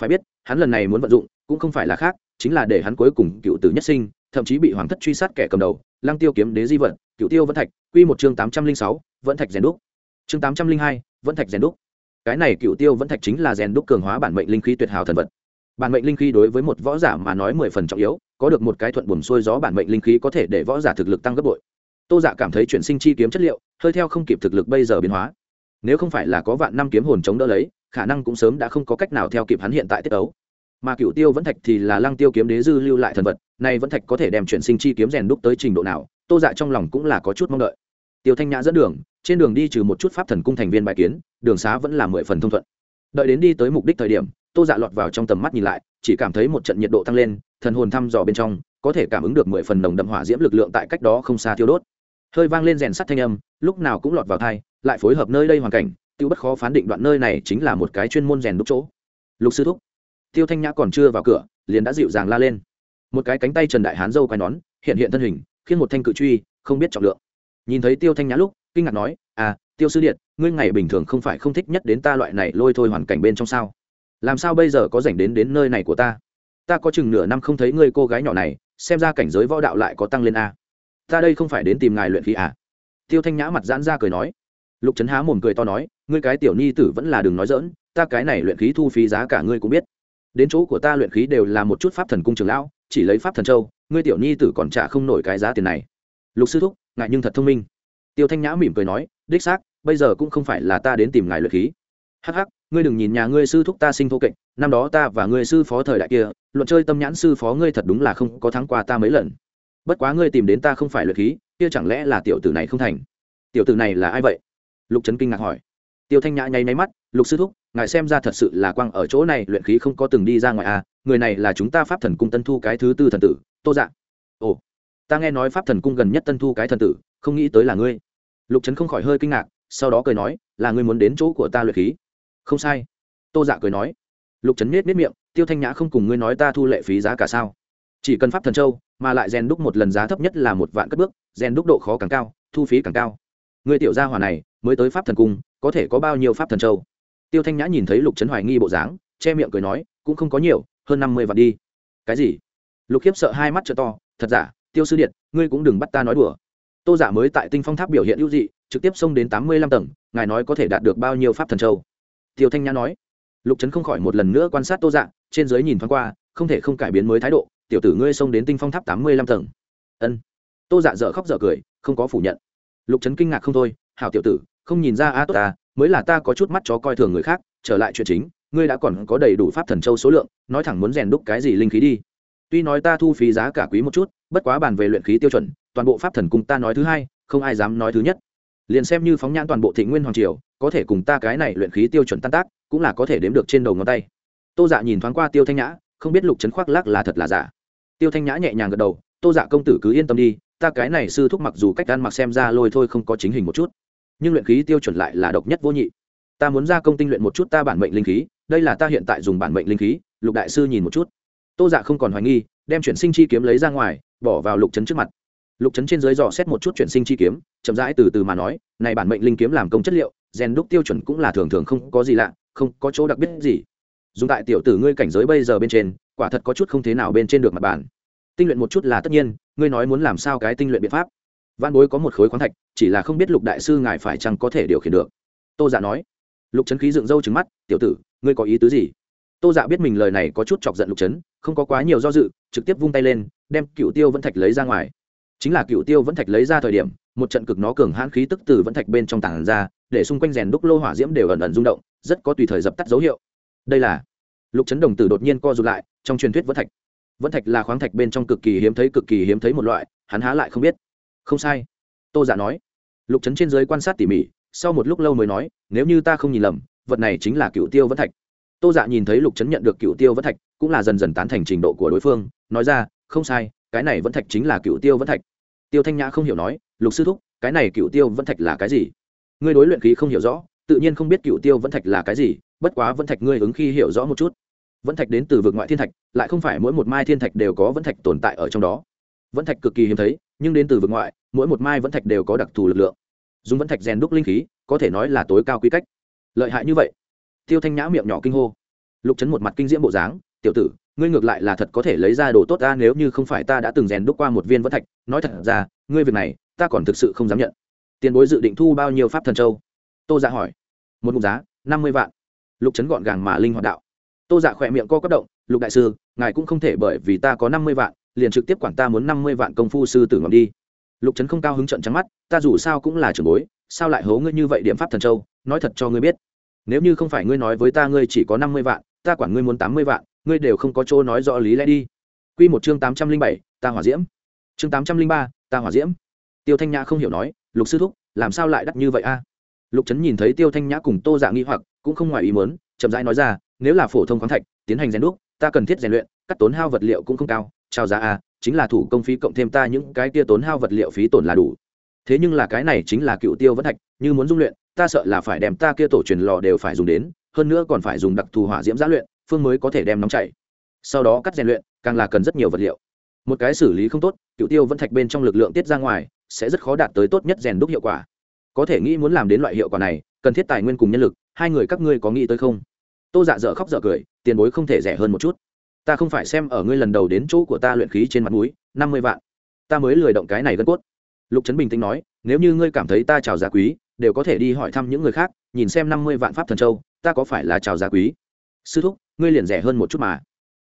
Phải biết, hắn lần này muốn vận dụng, cũng không phải là khác, chính là để hắn cuối cùng cựu tử nhất sinh thậm chí bị hoàng thất truy sát kẻ cầm đầu, lăng tiêu kiếm đế di vật cựu tiêu vẫn thạch, quy một chương tám trăm linh sáu, vẫn thạch rèn đúc. Chương tám trăm linh hai, vẫn thạch rèn đúc. Cái này cựu tiêu vẫn thạch chính là rèn đúc cường hóa bản mệnh linh khí tuyệt hảo thần vật. Bản mệnh linh khí đối với một võ giả mà nói mười phần trọng yếu, có được một cái thuận buồm xuôi gió bản mệnh linh khí có thể để võ giả thực lực tăng gấp bội. Tô giả cảm thấy chuyển sinh chi kiếm chất liệu, hơi theo không kịp thực lực bây giờ biến hóa. Nếu không phải là có vạn năm kiếm hồn chống đỡ lấy, khả năng cũng sớm đã không có cách nào theo kịp hắn hiện tại tiết ấu mà cựu tiêu vẫn thạch thì là lăng tiêu kiếm đế dư lưu lại thần vật, nay vẫn thạch có thể đem chuyển sinh chi kiếm rèn đúc tới trình độ nào, tô dạ trong lòng cũng là có chút mong đợi. Tiêu thanh nhã dẫn đường, trên đường đi trừ một chút pháp thần cung thành viên bài kiến, đường xá vẫn là mười phần thông thuận. Đợi đến đi tới mục đích thời điểm, tô dạ lọt vào trong tầm mắt nhìn lại, chỉ cảm thấy một trận nhiệt độ tăng lên, thần hồn thăm dò bên trong, có thể cảm ứng được mười phần nồng đậm hỏa diễm lực lượng tại cách đó không xa thiêu đốt. Hơi vang lên rèn sắt thanh âm, lúc nào cũng lọt vào thai, lại phối hợp nơi đây hoàn cảnh, tiêu bất khó phán định đoạn nơi này chính là một cái chuyên môn rèn đúc chỗ. Lục sư thúc tiêu thanh nhã còn chưa vào cửa, liền đã dịu dàng la lên. Một cái cánh tay trần đại hán dâu quai nón, hiện hiện thân hình, khiến một thanh cự truy không biết trọng lượng. Nhìn thấy tiêu thanh nhã lúc, kinh ngạc nói à tiêu sư điện, ngươi ngày bình thường không phải không thích nhất đến ta loại này lôi thôi hoàn cảnh bên trong sao? Làm sao bây giờ có dành đến đến nơi này của ta? Ta có chừng nửa năm không thấy ngươi cô gái nhỏ này, xem ra cảnh giới võ đạo lại có tăng lên a. Ta đây không phải đến tìm ngài luyện khí à? Tiêu thanh nhã mặt giãn ra cười nói. Lục trấn há mồm cười to nói, ngươi cái tiểu nhi tử vẫn là đừng nói dỡn ta cái này luyện khí thu phí giá cả ngươi cũng biết đến chỗ của ta luyện khí đều là một chút pháp thần cung trường lão, chỉ lấy pháp thần châu, ngươi tiểu nhi tử còn trả không nổi cái giá tiền này. Lục sư thúc ngại nhưng thật thông minh. Tiêu thanh nhã mỉm cười nói, đích xác, bây giờ cũng không phải là ta đến tìm ngài luyện khí. Hắc hắc, ngươi đừng nhìn nhà ngươi sư thúc ta sinh thô kệch năm đó ta và ngươi sư phó thời đại kia, luận chơi tâm nhãn sư phó ngươi thật đúng là không có thắng qua ta mấy lần. Bất quá ngươi tìm đến ta không phải luyện khí, kia chẳng lẽ là tiểu tử này không thành? Tiểu tử này là ai vậy? Lục trấn kinh ngạc hỏi. Tiêu thanh nhã nháy máy mắt, lục sư thúc ngài xem ra thật sự là quang ở chỗ này, luyện khí không có từng đi ra ngoài à người này là chúng ta pháp thần cung tân thu cái thứ tư thần tử, tô dạ. Ồ, ta nghe nói pháp thần cung gần nhất tân thu cái thần tử, không nghĩ tới là ngươi. Lục trấn không khỏi hơi kinh ngạc, sau đó cười nói, là ngươi muốn đến chỗ của ta luyện khí. Không sai. Tô dạ cười nói. Lục trấn miết miết miệng, tiêu thanh nhã không cùng ngươi nói ta thu lệ phí giá cả sao? Chỉ cần pháp thần châu, mà lại rèn đúc một lần giá thấp nhất là một vạn cất bước, rèn đúc độ khó càng cao, thu phí càng cao. Người tiểu gia hỏa này, mới tới pháp thần cung, có thể có bao nhiêu pháp thần châu? Tiêu thanh nhã nhìn thấy lục trấn hoài nghi bộ dáng, che miệng cười nói, cũng không có nhiều, hơn năm mươi vạn đi. Cái gì? Lục khiếp sợ hai mắt t to, thật giả? Tiêu sư điện ngươi cũng đừng bắt ta nói đùa. Tô giả mới tại tinh phong tháp biểu hiện ưu dị, trực tiếp xông đến tám mươi lăm tầng, ngài nói có thể đạt được bao nhiêu pháp thần châu? Tiêu thanh nhã nói. Lục trấn không khỏi một lần nữa quan sát tô dạ trên giới nhìn thoáng qua, không thể không cải biến mới thái độ, tiểu tử ngươi xông đến tinh phong tháp tám mươi lăm tầng. Ân. Tô dạ dở khóc dở cười, không có phủ nhận. Lục trấn kinh ngạc không thôi, hảo tiểu tử, không nhìn ra a tốt ta mới là ta có chút mắt chó coi thường người khác, trở lại chuyện chính, ngươi đã còn có đầy đủ pháp thần châu số lượng, nói thẳng muốn rèn đúc cái gì linh khí đi. Tuy nói ta thu phí giá cả quý một chút, bất quá bàn về luyện khí tiêu chuẩn, toàn bộ pháp thần cùng ta nói thứ hai, không ai dám nói thứ nhất. Liền xem như phóng nhãn toàn bộ thị nguyên hoàng triều, có thể cùng ta cái này luyện khí tiêu chuẩn tan tác, cũng là có thể đếm được trên đầu ngón tay. Tô dạ nhìn thoáng qua tiêu thanh nhã, không biết lục trấn khoác lác là thật là giả. Tiêu thanh nhã nhẹ nhàng gật đầu, tô dạ công tử cứ yên tâm đi, ta cái này sư thúc mặc dù cách ăn mặc xem ra lôi thôi không có chính hình một chút nhưng luyện khí tiêu chuẩn lại là độc nhất vô nhị. Ta muốn ra công tinh luyện một chút ta bản mệnh linh khí, đây là ta hiện tại dùng bản mệnh linh khí, lục đại sư nhìn một chút. Tô dạ không còn hoài nghi, đem chuyển sinh chi kiếm lấy ra ngoài, bỏ vào lục trấn trước mặt. Lục trấn trên dưới dò xét một chút chuyển sinh chi kiếm, chậm rãi từ từ mà nói, này bản mệnh linh kiếm làm công chất liệu rèn đúc tiêu chuẩn cũng là thường thường không có gì lạ, không có chỗ đặc biệt gì. Dùng tại tiểu tử ngươi cảnh giới bây giờ bên trên, quả thật có chút không thế nào bên trên được mặt bản tinh luyện một chút là tất nhiên, ngươi nói muốn làm sao cái tinh luyện biện pháp? Văn bối có một khối khoáng thạch, chỉ là không biết lục đại sư ngài phải chăng có thể điều khiển được. Tô dạ nói. Lục trấn khí dựng râu trứng mắt, tiểu tử, ngươi có ý tứ gì? Tô dạ biết mình lời này có chút chọc giận lục trấn không có quá nhiều do dự, trực tiếp vung tay lên, đem cựu tiêu vẫn thạch lấy ra ngoài. Chính là cựu tiêu vẫn thạch lấy ra thời điểm, một trận cực nó cường hãn khí tức từ vẫn thạch bên trong tảng ra, để xung quanh rèn đúc lô hỏa diễm đều ẩn ẩn rung động, rất có tùy thời dập tắt dấu hiệu. Đây là lục trấn đồng tử đột nhiên co rụt lại, trong truyền thuyết vẫn thạch. Vẫn thạch là khoáng thạch bên trong cực kỳ hiếm thấy, cực kỳ hiếm thấy một loại, hắn há lại không biết không sai. Tô giả nói. Lục trấn trên giới quan sát tỉ mỉ, sau một lúc lâu mới nói, nếu như ta không nhìn lầm, vật này chính là cựu tiêu vẫn thạch. Tô dạ nhìn thấy lục trấn nhận được cựu tiêu vẫn thạch, cũng là dần dần tán thành trình độ của đối phương, nói ra, không sai, cái này vẫn thạch chính là cựu tiêu vẫn thạch. Tiêu thanh nhã không hiểu nói, lục sư thúc, cái này cựu tiêu vẫn thạch là cái gì? Ngươi đối luyện khí không hiểu rõ, tự nhiên không biết cựu tiêu vẫn thạch là cái gì, bất quá vẫn thạch ngươi ứng khi hiểu rõ một chút. Vẫn thạch đến từ vực ngoại thiên thạch, lại không phải mỗi một mai thiên thạch đều có vẫn thạch tồn tại ở trong đó. Vẫn thạch cực kỳ hiếm thấy nhưng đến từ vực ngoại, mỗi một mai vẫn thạch đều có đặc thù lực lượng. Dùng vẫn thạch rèn đúc linh khí, có thể nói là tối cao quy cách. Lợi hại như vậy. Tiêu thanh nhã miệng nhỏ kinh hô. Lục chấn một mặt kinh diễm bộ dáng, tiểu tử, ngươi ngược lại là thật có thể lấy ra đồ tốt ta, nếu như không phải ta đã từng rèn đúc qua một viên vẫn thạch, nói thật ra, ngươi việc này, ta còn thực sự không dám nhận. Tiền bối dự định thu bao nhiêu pháp thần châu? Tô dạ hỏi. Một mục giá, năm mươi vạn. Lục trấn gọn gàng mà linh hoạt đạo. Tô dạ khỏe miệng co cấp động, lục đại sư, ngài cũng không thể bởi vì ta có năm mươi vạn liền trực tiếp quản ta muốn năm mươi vạn công phu sư tử ngọc đi. Lục trấn không cao hứng trận trắng mắt, ta dù sao cũng là trưởng bối, sao lại hố ngươi như vậy điểm pháp thần châu, nói thật cho ngươi biết. Nếu như không phải ngươi nói với ta ngươi chỉ có năm mươi vạn, ta quản ngươi muốn tám mươi vạn, ngươi đều không có chỗ nói rõ lý lẽ đi. Q một chương tám trăm linh bảy, ta hỏa diễm. Chương tám trăm linh ba, ta hỏa diễm. Tiêu thanh nhã không hiểu nói, lục sư thúc, làm sao lại đắt như vậy a? Lục trấn nhìn thấy tiêu thanh nhã cùng tô dạ nghi hoặc, cũng không ngoài ý mớn chậm rãi nói ra, nếu là phổ thông khoáng thạch, tiến hành rèn đúc, ta cần thiết rèn luyện cắt tốn hao vật liệu cũng không cao trao giá a chính là thủ công phí cộng thêm ta những cái kia tốn hao vật liệu phí tổn là đủ. Thế nhưng là cái này chính là cựu tiêu vẫn thạch, như muốn dung luyện, ta sợ là phải đem ta kia tổ truyền lò đều phải dùng đến, hơn nữa còn phải dùng đặc thù hỏa diễm giã luyện, phương mới có thể đem nóng chảy. Sau đó cắt rèn luyện, càng là cần rất nhiều vật liệu. Một cái xử lý không tốt, cựu tiêu vẫn thạch bên trong lực lượng tiết ra ngoài, sẽ rất khó đạt tới tốt nhất rèn đúc hiệu quả. Có thể nghĩ muốn làm đến loại hiệu quả này, cần thiết tài nguyên cùng nhân lực, hai người các ngươi có nghĩ tới không? Tô dạ dở khóc dở cười, tiền bối không thể rẻ hơn một chút ta không phải xem ở ngươi lần đầu đến chỗ của ta luyện khí trên mặt núi năm mươi vạn. Ta mới lười động cái này gân cốt. Lục trấn bình tĩnh nói, nếu như ngươi cảm thấy ta chào giá quý, đều có thể đi hỏi thăm những người khác, nhìn xem năm mươi vạn pháp thần châu, ta có phải là chào giá quý? Sư thúc, ngươi liền rẻ hơn một chút mà.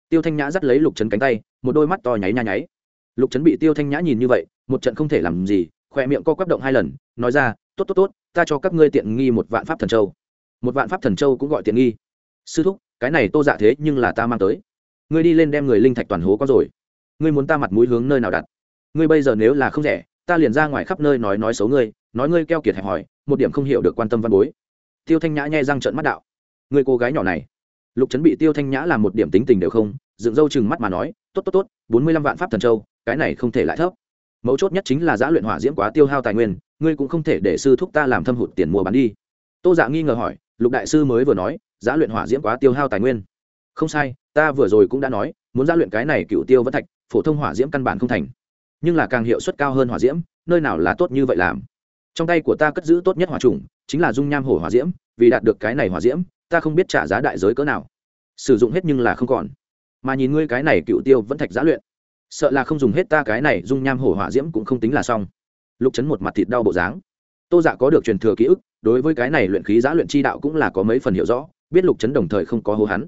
Tiêu thanh nhã dắt lấy lục trấn cánh tay, một đôi mắt to nháy nha nháy. Lục trấn bị tiêu thanh nhã nhìn như vậy, một trận không thể làm gì khoe miệng co quắp động hai lần, nói ra, tốt tốt tốt, ta cho các ngươi tiện nghi một vạn pháp thần châu. Một vạn pháp thần châu cũng gọi tiện nghi. Sư thúc, cái này tô dạ thế nhưng là ta mang tới ngươi đi lên đem người linh thạch toàn hố có rồi. Ngươi muốn ta mặt mũi hướng nơi nào đặt? Ngươi bây giờ nếu là không rẻ, ta liền ra ngoài khắp nơi nói nói xấu ngươi, nói ngươi keo kiệt hẹp hòi, một điểm không hiểu được quan tâm văn bối. Tiêu thanh nhã nhai răng trợn mắt đạo. Người cô gái nhỏ này. Lục trấn bị tiêu thanh nhã làm một điểm tính tình đều không, dựng râu chừng mắt mà nói, tốt tốt tốt, bốn mươi lăm vạn pháp thần châu, cái này không thể lại thấp. Mấu chốt nhất chính là giã luyện hỏa diễm quá tiêu hao tài nguyên, ngươi cũng không thể để sư thúc ta làm thâm hụt tiền mua bán đi. Tô dạ nghi ngờ hỏi, lục đại sư mới vừa nói giã luyện hỏa diễm quá tiêu hao tài nguyên. Không sai ta vừa rồi cũng đã nói, muốn ra luyện cái này cựu tiêu vẫn thạch, phổ thông hỏa diễm căn bản không thành. Nhưng là càng hiệu suất cao hơn hỏa diễm, nơi nào là tốt như vậy làm? Trong tay của ta cất giữ tốt nhất hỏa trùng, chính là dung nham hổ hỏa diễm, vì đạt được cái này hỏa diễm, ta không biết trả giá đại giới cỡ nào. Sử dụng hết nhưng là không còn. Mà nhìn ngươi cái này cựu tiêu vẫn thạch giá luyện, sợ là không dùng hết ta cái này dung nham hổ hỏa diễm cũng không tính là xong. Lục chấn một mặt thịt đau bộ dáng. Tô dạ có được truyền thừa ký ức, đối với cái này luyện khí giá luyện chi đạo cũng là có mấy phần hiểu rõ, biết lục chấn đồng thời không có hô hắn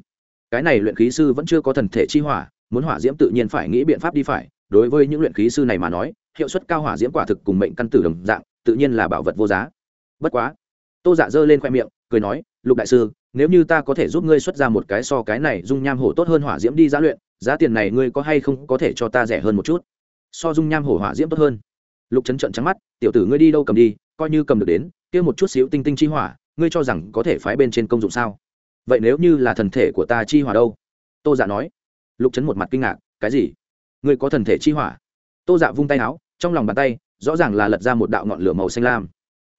cái này luyện khí sư vẫn chưa có thần thể chi hỏa, muốn hỏa diễm tự nhiên phải nghĩ biện pháp đi phải. Đối với những luyện khí sư này mà nói, hiệu suất cao hỏa diễm quả thực cùng mệnh căn tử đồng dạng, tự nhiên là bảo vật vô giá. Bất quá, tô dạ giơ lên khoe miệng, cười nói, lục đại sư, nếu như ta có thể giúp ngươi xuất ra một cái so cái này dung nham hổ tốt hơn hỏa diễm đi giá luyện, giá tiền này ngươi có hay không có thể cho ta rẻ hơn một chút? So dung nham hổ hỏa diễm tốt hơn. Lục trấn trận trắng mắt, tiểu tử ngươi đi đâu cầm đi, coi như cầm được đến, kia một chút xíu tinh tinh chi hỏa, ngươi cho rằng có thể phái bên trên công dụng sao? Vậy nếu như là thần thể của ta chi hỏa đâu? Tô dạ nói. Lục trấn một mặt kinh ngạc. Cái gì? Ngươi có thần thể chi hỏa? Tô dạ vung tay áo, trong lòng bàn tay, rõ ràng là lật ra một đạo ngọn lửa màu xanh lam.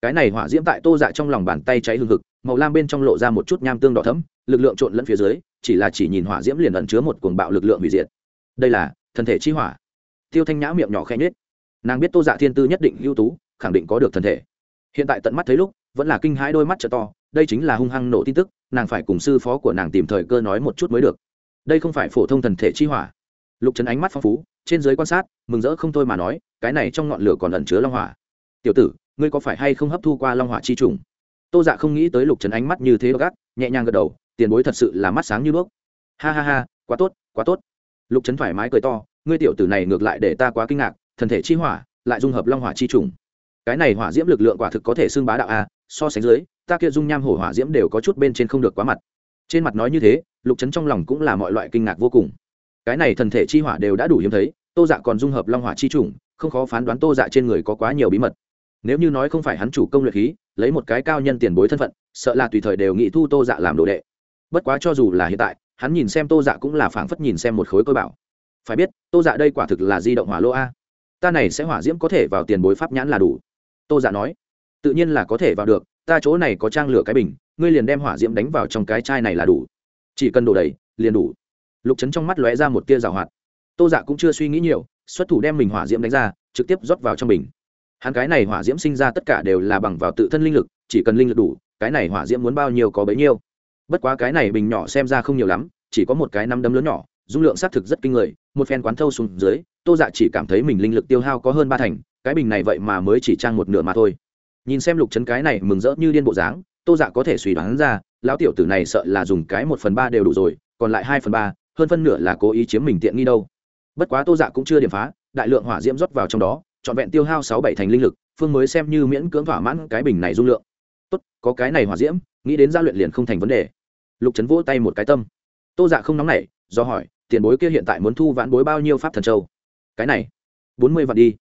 Cái này hỏa diễm tại tô dạ trong lòng bàn tay cháy hương hực, màu lam bên trong lộ ra một chút nham tương đỏ thấm lực lượng trộn lẫn phía dưới, chỉ là chỉ nhìn hỏa diễm liền ẩn chứa một cuồng bạo lực lượng hủy diệt. Đây là thần thể chi hỏa. Tiêu thanh nhã miệng nhỏ khẽ nhết nàng biết tô dạ thiên tư nhất định ưu tú, khẳng định có được thần thể. Hiện tại tận mắt thấy lúc, vẫn là kinh hãi đôi mắt t to, đây chính là hung hăng nổ tin tức nàng phải cùng sư phó của nàng tìm thời cơ nói một chút mới được. Đây không phải phổ thông thần thể chi hỏa. Lục trấn ánh mắt phong phú, trên giới quan sát, mừng rỡ không thôi mà nói, cái này trong ngọn lửa còn ẩn chứa long hỏa. Tiểu tử, ngươi có phải hay không hấp thu qua long hỏa chi trùng? Tô dạ không nghĩ tới lục trấn ánh mắt như thế gắt, nhẹ nhàng gật đầu, tiền bối thật sự là mắt sáng như đuốc. Ha ha ha, quá tốt quá tốt. Lục trấn thoải mái cười to, ngươi tiểu tử này ngược lại để ta quá kinh ngạc, thần thể chi hỏa, lại dung hợp long hỏa chi trùng. Cái này hỏa diễm lực lượng quả thực có thể xưng bá đạo a so sánh dưới, ta kia dung nham hổ hỏa diễm đều có chút bên trên không được quá mặt. Trên mặt nói như thế, lục trấn trong lòng cũng là mọi loại kinh ngạc vô cùng. Cái này thần thể chi hỏa đều đã đủ hiếm thấy, tô dạ còn dung hợp long hỏa chi trùng không khó phán đoán tô dạ trên người có quá nhiều bí mật. Nếu như nói không phải hắn chủ công luyện khí, lấy một cái cao nhân tiền bối thân phận, sợ là tùy thời đều nghĩ thu tô dạ làm đồ đệ. Bất quá cho dù là hiện tại, hắn nhìn xem tô dạ cũng là phảng phất nhìn xem một khối cơ bảo. Phải biết, tô dạ đây quả thực là di động hỏa lô a. Ta này sẽ hỏa diễm có thể vào tiền bối pháp nhãn là đủ. Tô dạ nói tự nhiên là có thể vào được, ta chỗ này có trang lửa cái bình, ngươi liền đem hỏa diễm đánh vào trong cái chai này là đủ. Chỉ cần đổ đầy, liền đủ. Lục trấn trong mắt lóe ra một tia rào hoạt. Tô dạ cũng chưa suy nghĩ nhiều, xuất thủ đem mình hỏa diễm đánh ra, trực tiếp rót vào trong bình. Hắn cái này hỏa diễm sinh ra tất cả đều là bằng vào tự thân linh lực, chỉ cần linh lực đủ, cái này hỏa diễm muốn bao nhiêu có bấy nhiêu. Bất quá cái này bình nhỏ xem ra không nhiều lắm, chỉ có một cái năm đấm lớn nhỏ, dung lượng xác thực rất kinh người, một phen quán thâu xuống dưới, tô dạ chỉ cảm thấy mình linh lực tiêu hao có hơn ba thành, cái bình này vậy mà mới chỉ trang một nửa mà thôi nhìn xem lục trấn cái này mừng rỡ như điên bộ dáng, tô dạ có thể suy đoán ra, lão tiểu tử này sợ là dùng cái một phần ba đều đủ rồi, còn lại hai phần ba, hơn phân nửa là cố ý chiếm mình tiện nghi đâu. Bất quá tô dạ cũng chưa điểm phá, đại lượng hỏa diễm rót vào trong đó, trọn vẹn tiêu hao sáu bảy thành linh lực, phương mới xem như miễn cưỡng thỏa mãn cái bình này dung lượng. Tốt, có cái này hỏa diễm, nghĩ đến gia luyện liền không thành vấn đề. Lục trấn vỗ tay một cái tâm. Tô dạ không nóng nảy, do hỏi, tiền bối kia hiện tại muốn thu vãn bối bao nhiêu pháp thần châu? Cái này, bốn mươi vạn đi.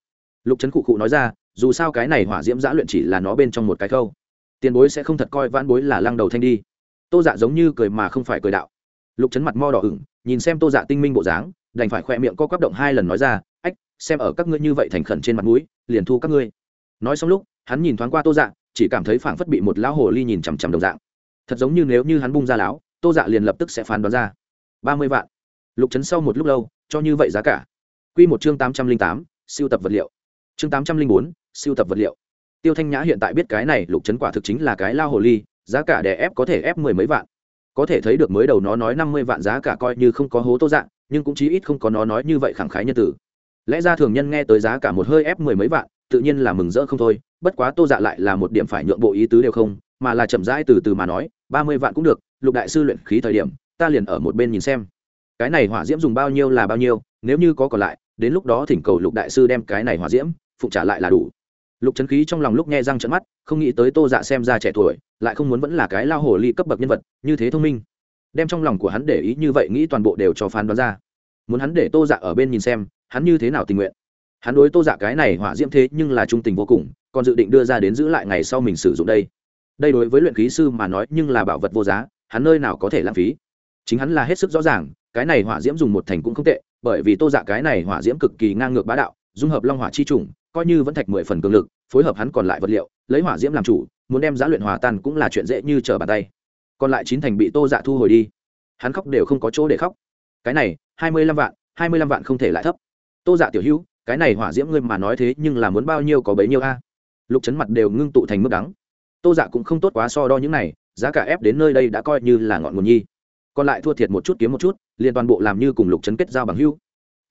Lục trấn cụ cụ nói ra dù sao cái này hỏa diễm giã luyện chỉ là nó bên trong một cái khâu. Tiền bối sẽ không thật coi vãn bối là lăng đầu thanh đi. Tô dạ giống như cười mà không phải cười đạo. Lục chấn mặt mo đỏ ửng, nhìn xem tô dạ tinh minh bộ dáng, đành phải khỏe miệng co quắp động hai lần nói ra, ách, xem ở các ngươi như vậy thành khẩn trên mặt mũi, liền thu các ngươi. Nói xong lúc, hắn nhìn thoáng qua tô dạ chỉ cảm thấy phảng phất bị một lão hồ ly nhìn chằm chằm đồng dạng. Thật giống như nếu như hắn bung ra láo tô dạ liền lập tức sẽ phán đoán ra. Ba mươi vạn. Lục chấn sau một lúc lâu, cho như vậy giá cả. Q một chương tám trăm linh tám, siêu tập vật liệu. Chương tám trăm linh bốn siêu tập vật liệu. Tiêu thanh nhã hiện tại biết cái này lục trấn quả thực chính là cái lao hồ ly, giá cả đè ép có thể ép mười mấy vạn. Có thể thấy được mới đầu nó nói năm mươi vạn giá cả coi như không có hố tô dạng, nhưng cũng chí ít không có nó nói như vậy khẳng khái nhân tử. Lẽ ra thường nhân nghe tới giá cả một hơi ép mười mấy vạn, tự nhiên là mừng rỡ không thôi, bất quá tô dạ lại là một điểm phải nhượng bộ ý tứ đều không, mà là chậm rãi từ từ mà nói, ba mươi vạn cũng được, lục đại sư luyện khí thời điểm, ta liền ở một bên nhìn xem. Cái này hỏa diễm dùng bao nhiêu là bao nhiêu, nếu như có còn lại, đến lúc đó thỉnh cầu lục đại sư đem cái này hỏa diễm, phụ trả lại là đủ lục trấn khí trong lòng lúc nghe răng trận mắt, không nghĩ tới tô dạ xem ra trẻ tuổi, lại không muốn vẫn là cái lao hồ ly cấp bậc nhân vật, như thế thông minh. Đem trong lòng của hắn để ý như vậy nghĩ toàn bộ đều cho phán đoán ra. Muốn hắn để tô dạ ở bên nhìn xem, hắn như thế nào tình nguyện? Hắn đối tô dạ cái này hỏa diễm thế nhưng là trung tình vô cùng, còn dự định đưa ra đến giữ lại ngày sau mình sử dụng đây. Đây đối với luyện khí sư mà nói nhưng là bảo vật vô giá, hắn nơi nào có thể lãng phí? Chính hắn là hết sức rõ ràng, cái này hỏa diễm dùng một thành cũng không tệ, bởi vì tô dạ cái này hỏa diễm cực kỳ ngang ngược bá đạo, dung hợp long hỏa chi trùng coi như vẫn thạch mười phần cường lực, phối hợp hắn còn lại vật liệu, lấy hỏa diễm làm chủ, muốn đem giá luyện hòa tan cũng là chuyện dễ như trở bàn tay. Còn lại chín thành bị tô dạ thu hồi đi. Hắn khóc đều không có chỗ để khóc. Cái này, hai mươi lăm vạn, hai mươi lăm vạn không thể lại thấp. Tô dạ tiểu hữu, cái này hỏa diễm ngươi mà nói thế nhưng là muốn bao nhiêu có bấy nhiêu a? Lục chấn mặt đều ngưng tụ thành mức đắng. Tô dạ cũng không tốt quá so đo những này, giá cả ép đến nơi đây đã coi như là ngọn nguồn nhi. Còn lại thua thiệt một chút kiếm một chút, liền toàn bộ làm như cùng lục chấn kết giao bằng hưu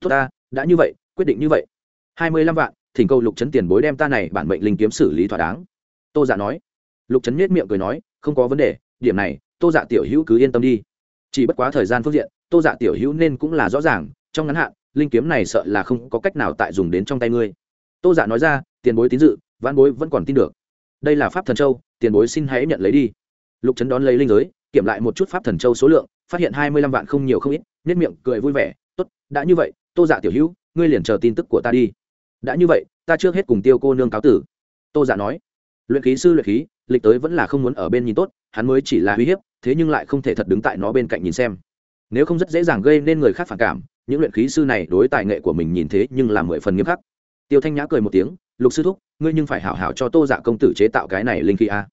tốt ta, đã như vậy, quyết định như vậy. Hai mươi lăm vạn thỉnh cầu lục chấn tiền bối đem ta này bản mệnh linh kiếm xử lý thỏa đáng. Tô dạ nói. Lục chấn nhếch miệng cười nói, không có vấn đề, điểm này, tô dạ tiểu hữu cứ yên tâm đi. Chỉ bất quá thời gian phương diện, tô dạ tiểu hữu nên cũng là rõ ràng, trong ngắn hạn, linh kiếm này sợ là không có cách nào tại dùng đến trong tay ngươi. Tô dạ nói ra, tiền bối tín dự văn bối vẫn còn tin được. Đây là pháp thần châu, tiền bối xin hãy nhận lấy đi. Lục trấn đón lấy linh giới, kiểm lại một chút pháp thần châu số lượng, phát hiện hai mươi lăm vạn không nhiều không ít nết miệng cười vui vẻ, tốt, đã như vậy, tô dạ tiểu hữu, ngươi liền chờ tin tức của ta đi đã như vậy, ta trước hết cùng tiêu cô nương cáo tử. Tô giả nói, luyện khí sư luyện khí, lịch tới vẫn là không muốn ở bên nhìn tốt, hắn mới chỉ là uy hiếp, thế nhưng lại không thể thật đứng tại nó bên cạnh nhìn xem. Nếu không rất dễ dàng gây nên người khác phản cảm, những luyện khí sư này đối tài nghệ của mình nhìn thế nhưng là mười phần nghiêm khắc. Tiêu thanh nhã cười một tiếng, lục sư thúc, ngươi nhưng phải hảo hảo cho tô dạ công tử chế tạo cái này linh khí a.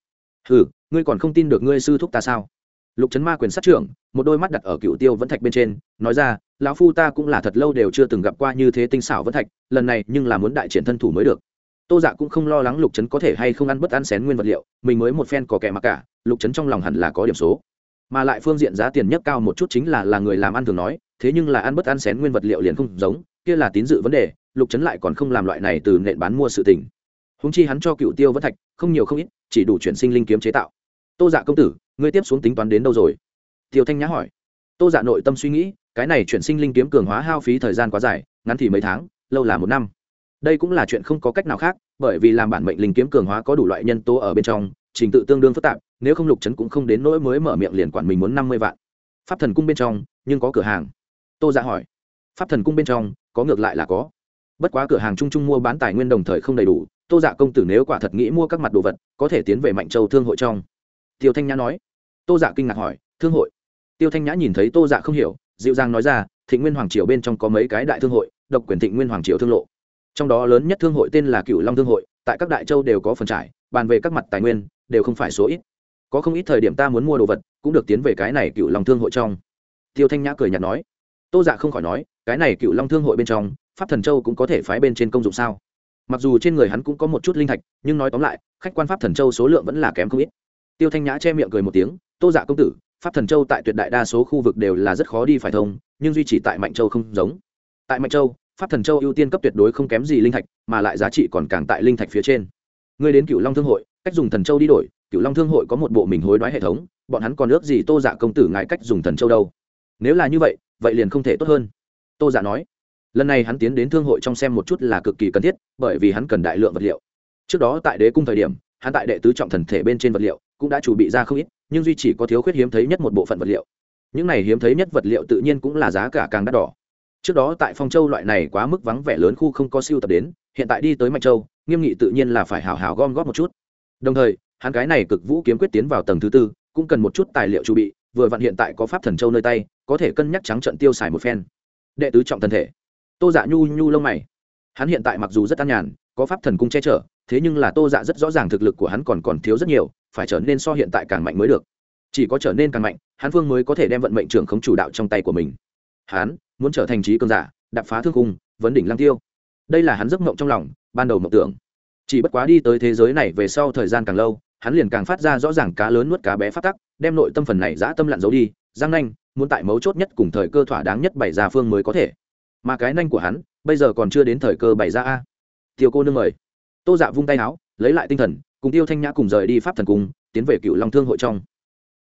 Ừ ngươi còn không tin được ngươi sư thúc ta sao? Lục trấn ma quyền sát trưởng, một đôi mắt đặt ở cựu tiêu vẫn thạch bên trên, nói ra, lão phu ta cũng là thật lâu đều chưa từng gặp qua như thế tinh xảo vẫn thạch, lần này nhưng là muốn đại triển thân thủ mới được. Tô dạ cũng không lo lắng lục trấn có thể hay không ăn bất ăn xén nguyên vật liệu, mình mới một phen có kẻ mặc cả, lục trấn trong lòng hẳn là có điểm số. Mà lại phương diện giá tiền nhất cao một chút chính là là người làm ăn thường nói, thế nhưng là ăn bất ăn xén nguyên vật liệu liền không giống, kia là tín dự vấn đề, lục trấn lại còn không làm loại này từ nện bán mua sự tình. Húng chi hắn cho cựu tiêu vẫn thạch không nhiều không ít, chỉ đủ chuyển sinh linh kiếm chế tạo tô dạ công tử, ngươi tiếp xuống tính toán đến đâu rồi? Tiêu thanh nhã hỏi. Tô dạ nội tâm suy nghĩ, cái này chuyển sinh linh kiếm cường hóa hao phí thời gian quá dài, ngắn thì mấy tháng, lâu là một năm. Đây cũng là chuyện không có cách nào khác, bởi vì làm bản mệnh linh kiếm cường hóa có đủ loại nhân tố ở bên trong, trình tự tương đương phức tạp, nếu không lục trấn cũng không đến nỗi mới mở miệng liền quản mình muốn năm mươi vạn. Pháp thần cung bên trong, nhưng có cửa hàng. Tô dạ hỏi. Pháp thần cung bên trong, có ngược lại là có. Bất quá cửa hàng chung chung mua bán tài nguyên đồng thời không đầy đủ, tô dạ công tử nếu quả thật nghĩ mua các mặt đồ vật, có thể tiến về mạnh châu thương hội trong tiêu thanh nhã nói. Tô dạ kinh ngạc hỏi, thương hội? Tiêu thanh nhã nhìn thấy tô dạ không hiểu, dịu dàng nói ra, thịnh nguyên hoàng triều bên trong có mấy cái đại thương hội, độc quyền thịnh nguyên hoàng triều thương lộ. Trong đó lớn nhất thương hội tên là cựu long thương hội, tại các đại châu đều có phần trải, bàn về các mặt tài nguyên, đều không phải số ít. Có không ít thời điểm ta muốn mua đồ vật, cũng được tiến về cái này cựu long thương hội trong. Tiêu thanh nhã cười nhạt nói. Tô dạ không khỏi nói, cái này cựu long thương hội bên trong, pháp thần châu cũng có thể phái bên trên công dụng sao? Mặc dù trên người hắn cũng có một chút linh thạch, nhưng nói tóm lại, khách quan pháp thần châu số lượng vẫn là kém không ít tiêu thanh nhã che miệng cười một tiếng, tô dạ công tử, pháp thần châu tại tuyệt đại đa số khu vực đều là rất khó đi phải thông, nhưng duy trì tại mạnh châu không giống. Tại mạnh châu, pháp thần châu ưu tiên cấp tuyệt đối không kém gì linh thạch, mà lại giá trị còn càng tại linh thạch phía trên. Ngươi đến cựu long thương hội, cách dùng thần châu đi đổi cựu long thương hội có một bộ mình hối đoái hệ thống, bọn hắn còn ước gì tô dạ công tử ngại cách dùng thần châu đâu. Nếu là như vậy vậy liền không thể tốt hơn. Tô dạ nói. Lần này hắn tiến đến thương hội trong xem một chút là cực kỳ cần thiết, bởi vì hắn cần đại lượng vật liệu. Trước đó tại đế cung thời điểm, hắn tại đệ tứ trọng thần thể bên trên vật liệu cũng đã chuẩn bị ra không ít, nhưng duy chỉ có thiếu khuyết hiếm thấy nhất một bộ phận vật liệu. Những này hiếm thấy nhất vật liệu tự nhiên cũng là giá cả càng đắt đỏ. Trước đó tại phong châu loại này quá mức vắng vẻ lớn khu không có siêu tập đến, hiện tại đi tới mạnh châu, nghiêm nghị tự nhiên là phải hào hào gom góp một chút. Đồng thời, hắn cái này cực vũ kiếm quyết tiến vào tầng thứ tư, cũng cần một chút tài liệu chuẩn bị, vừa vặn hiện tại có pháp thần châu nơi tay, có thể cân nhắc trắng trận tiêu xài một phen. Đệ tứ trọng thần thể. Tô dạ nhu nhu lông mày. Hắn hiện tại mặc dù rất an nhàn có pháp thần cung che chở, thế nhưng là tô dạ rất rõ ràng thực lực của hắn còn còn thiếu rất nhiều, phải trở nên so hiện tại càng mạnh mới được. Chỉ có trở nên càng mạnh hắn phương mới có thể đem vận mệnh trưởng khống chủ đạo trong tay của mình. Hắn muốn trở thành trí cơn giả đập phá thương cung, vấn đỉnh lăng tiêu. Đây là hắn giấc mộng trong lòng, ban đầu mộng tưởng. Chỉ bất quá đi tới thế giới này về sau thời gian càng lâu, hắn liền càng phát ra rõ ràng cá lớn nuốt cá bé phát tắc, đem nội tâm phần này giã tâm lặn giấu đi giang nanh, muốn tại mấu chốt nhất cùng thời cơ thỏa đáng nhất bày ra phương mới có thể. Mà cái nanh của hắn, bây giờ còn chưa đến thời cơ bày ra a tiêu cô nương mời. Tô dạ vung tay áo, lấy lại tinh thần, cùng tiêu thanh nhã cùng rời đi pháp thần cung, tiến về cựu long thương hội trong.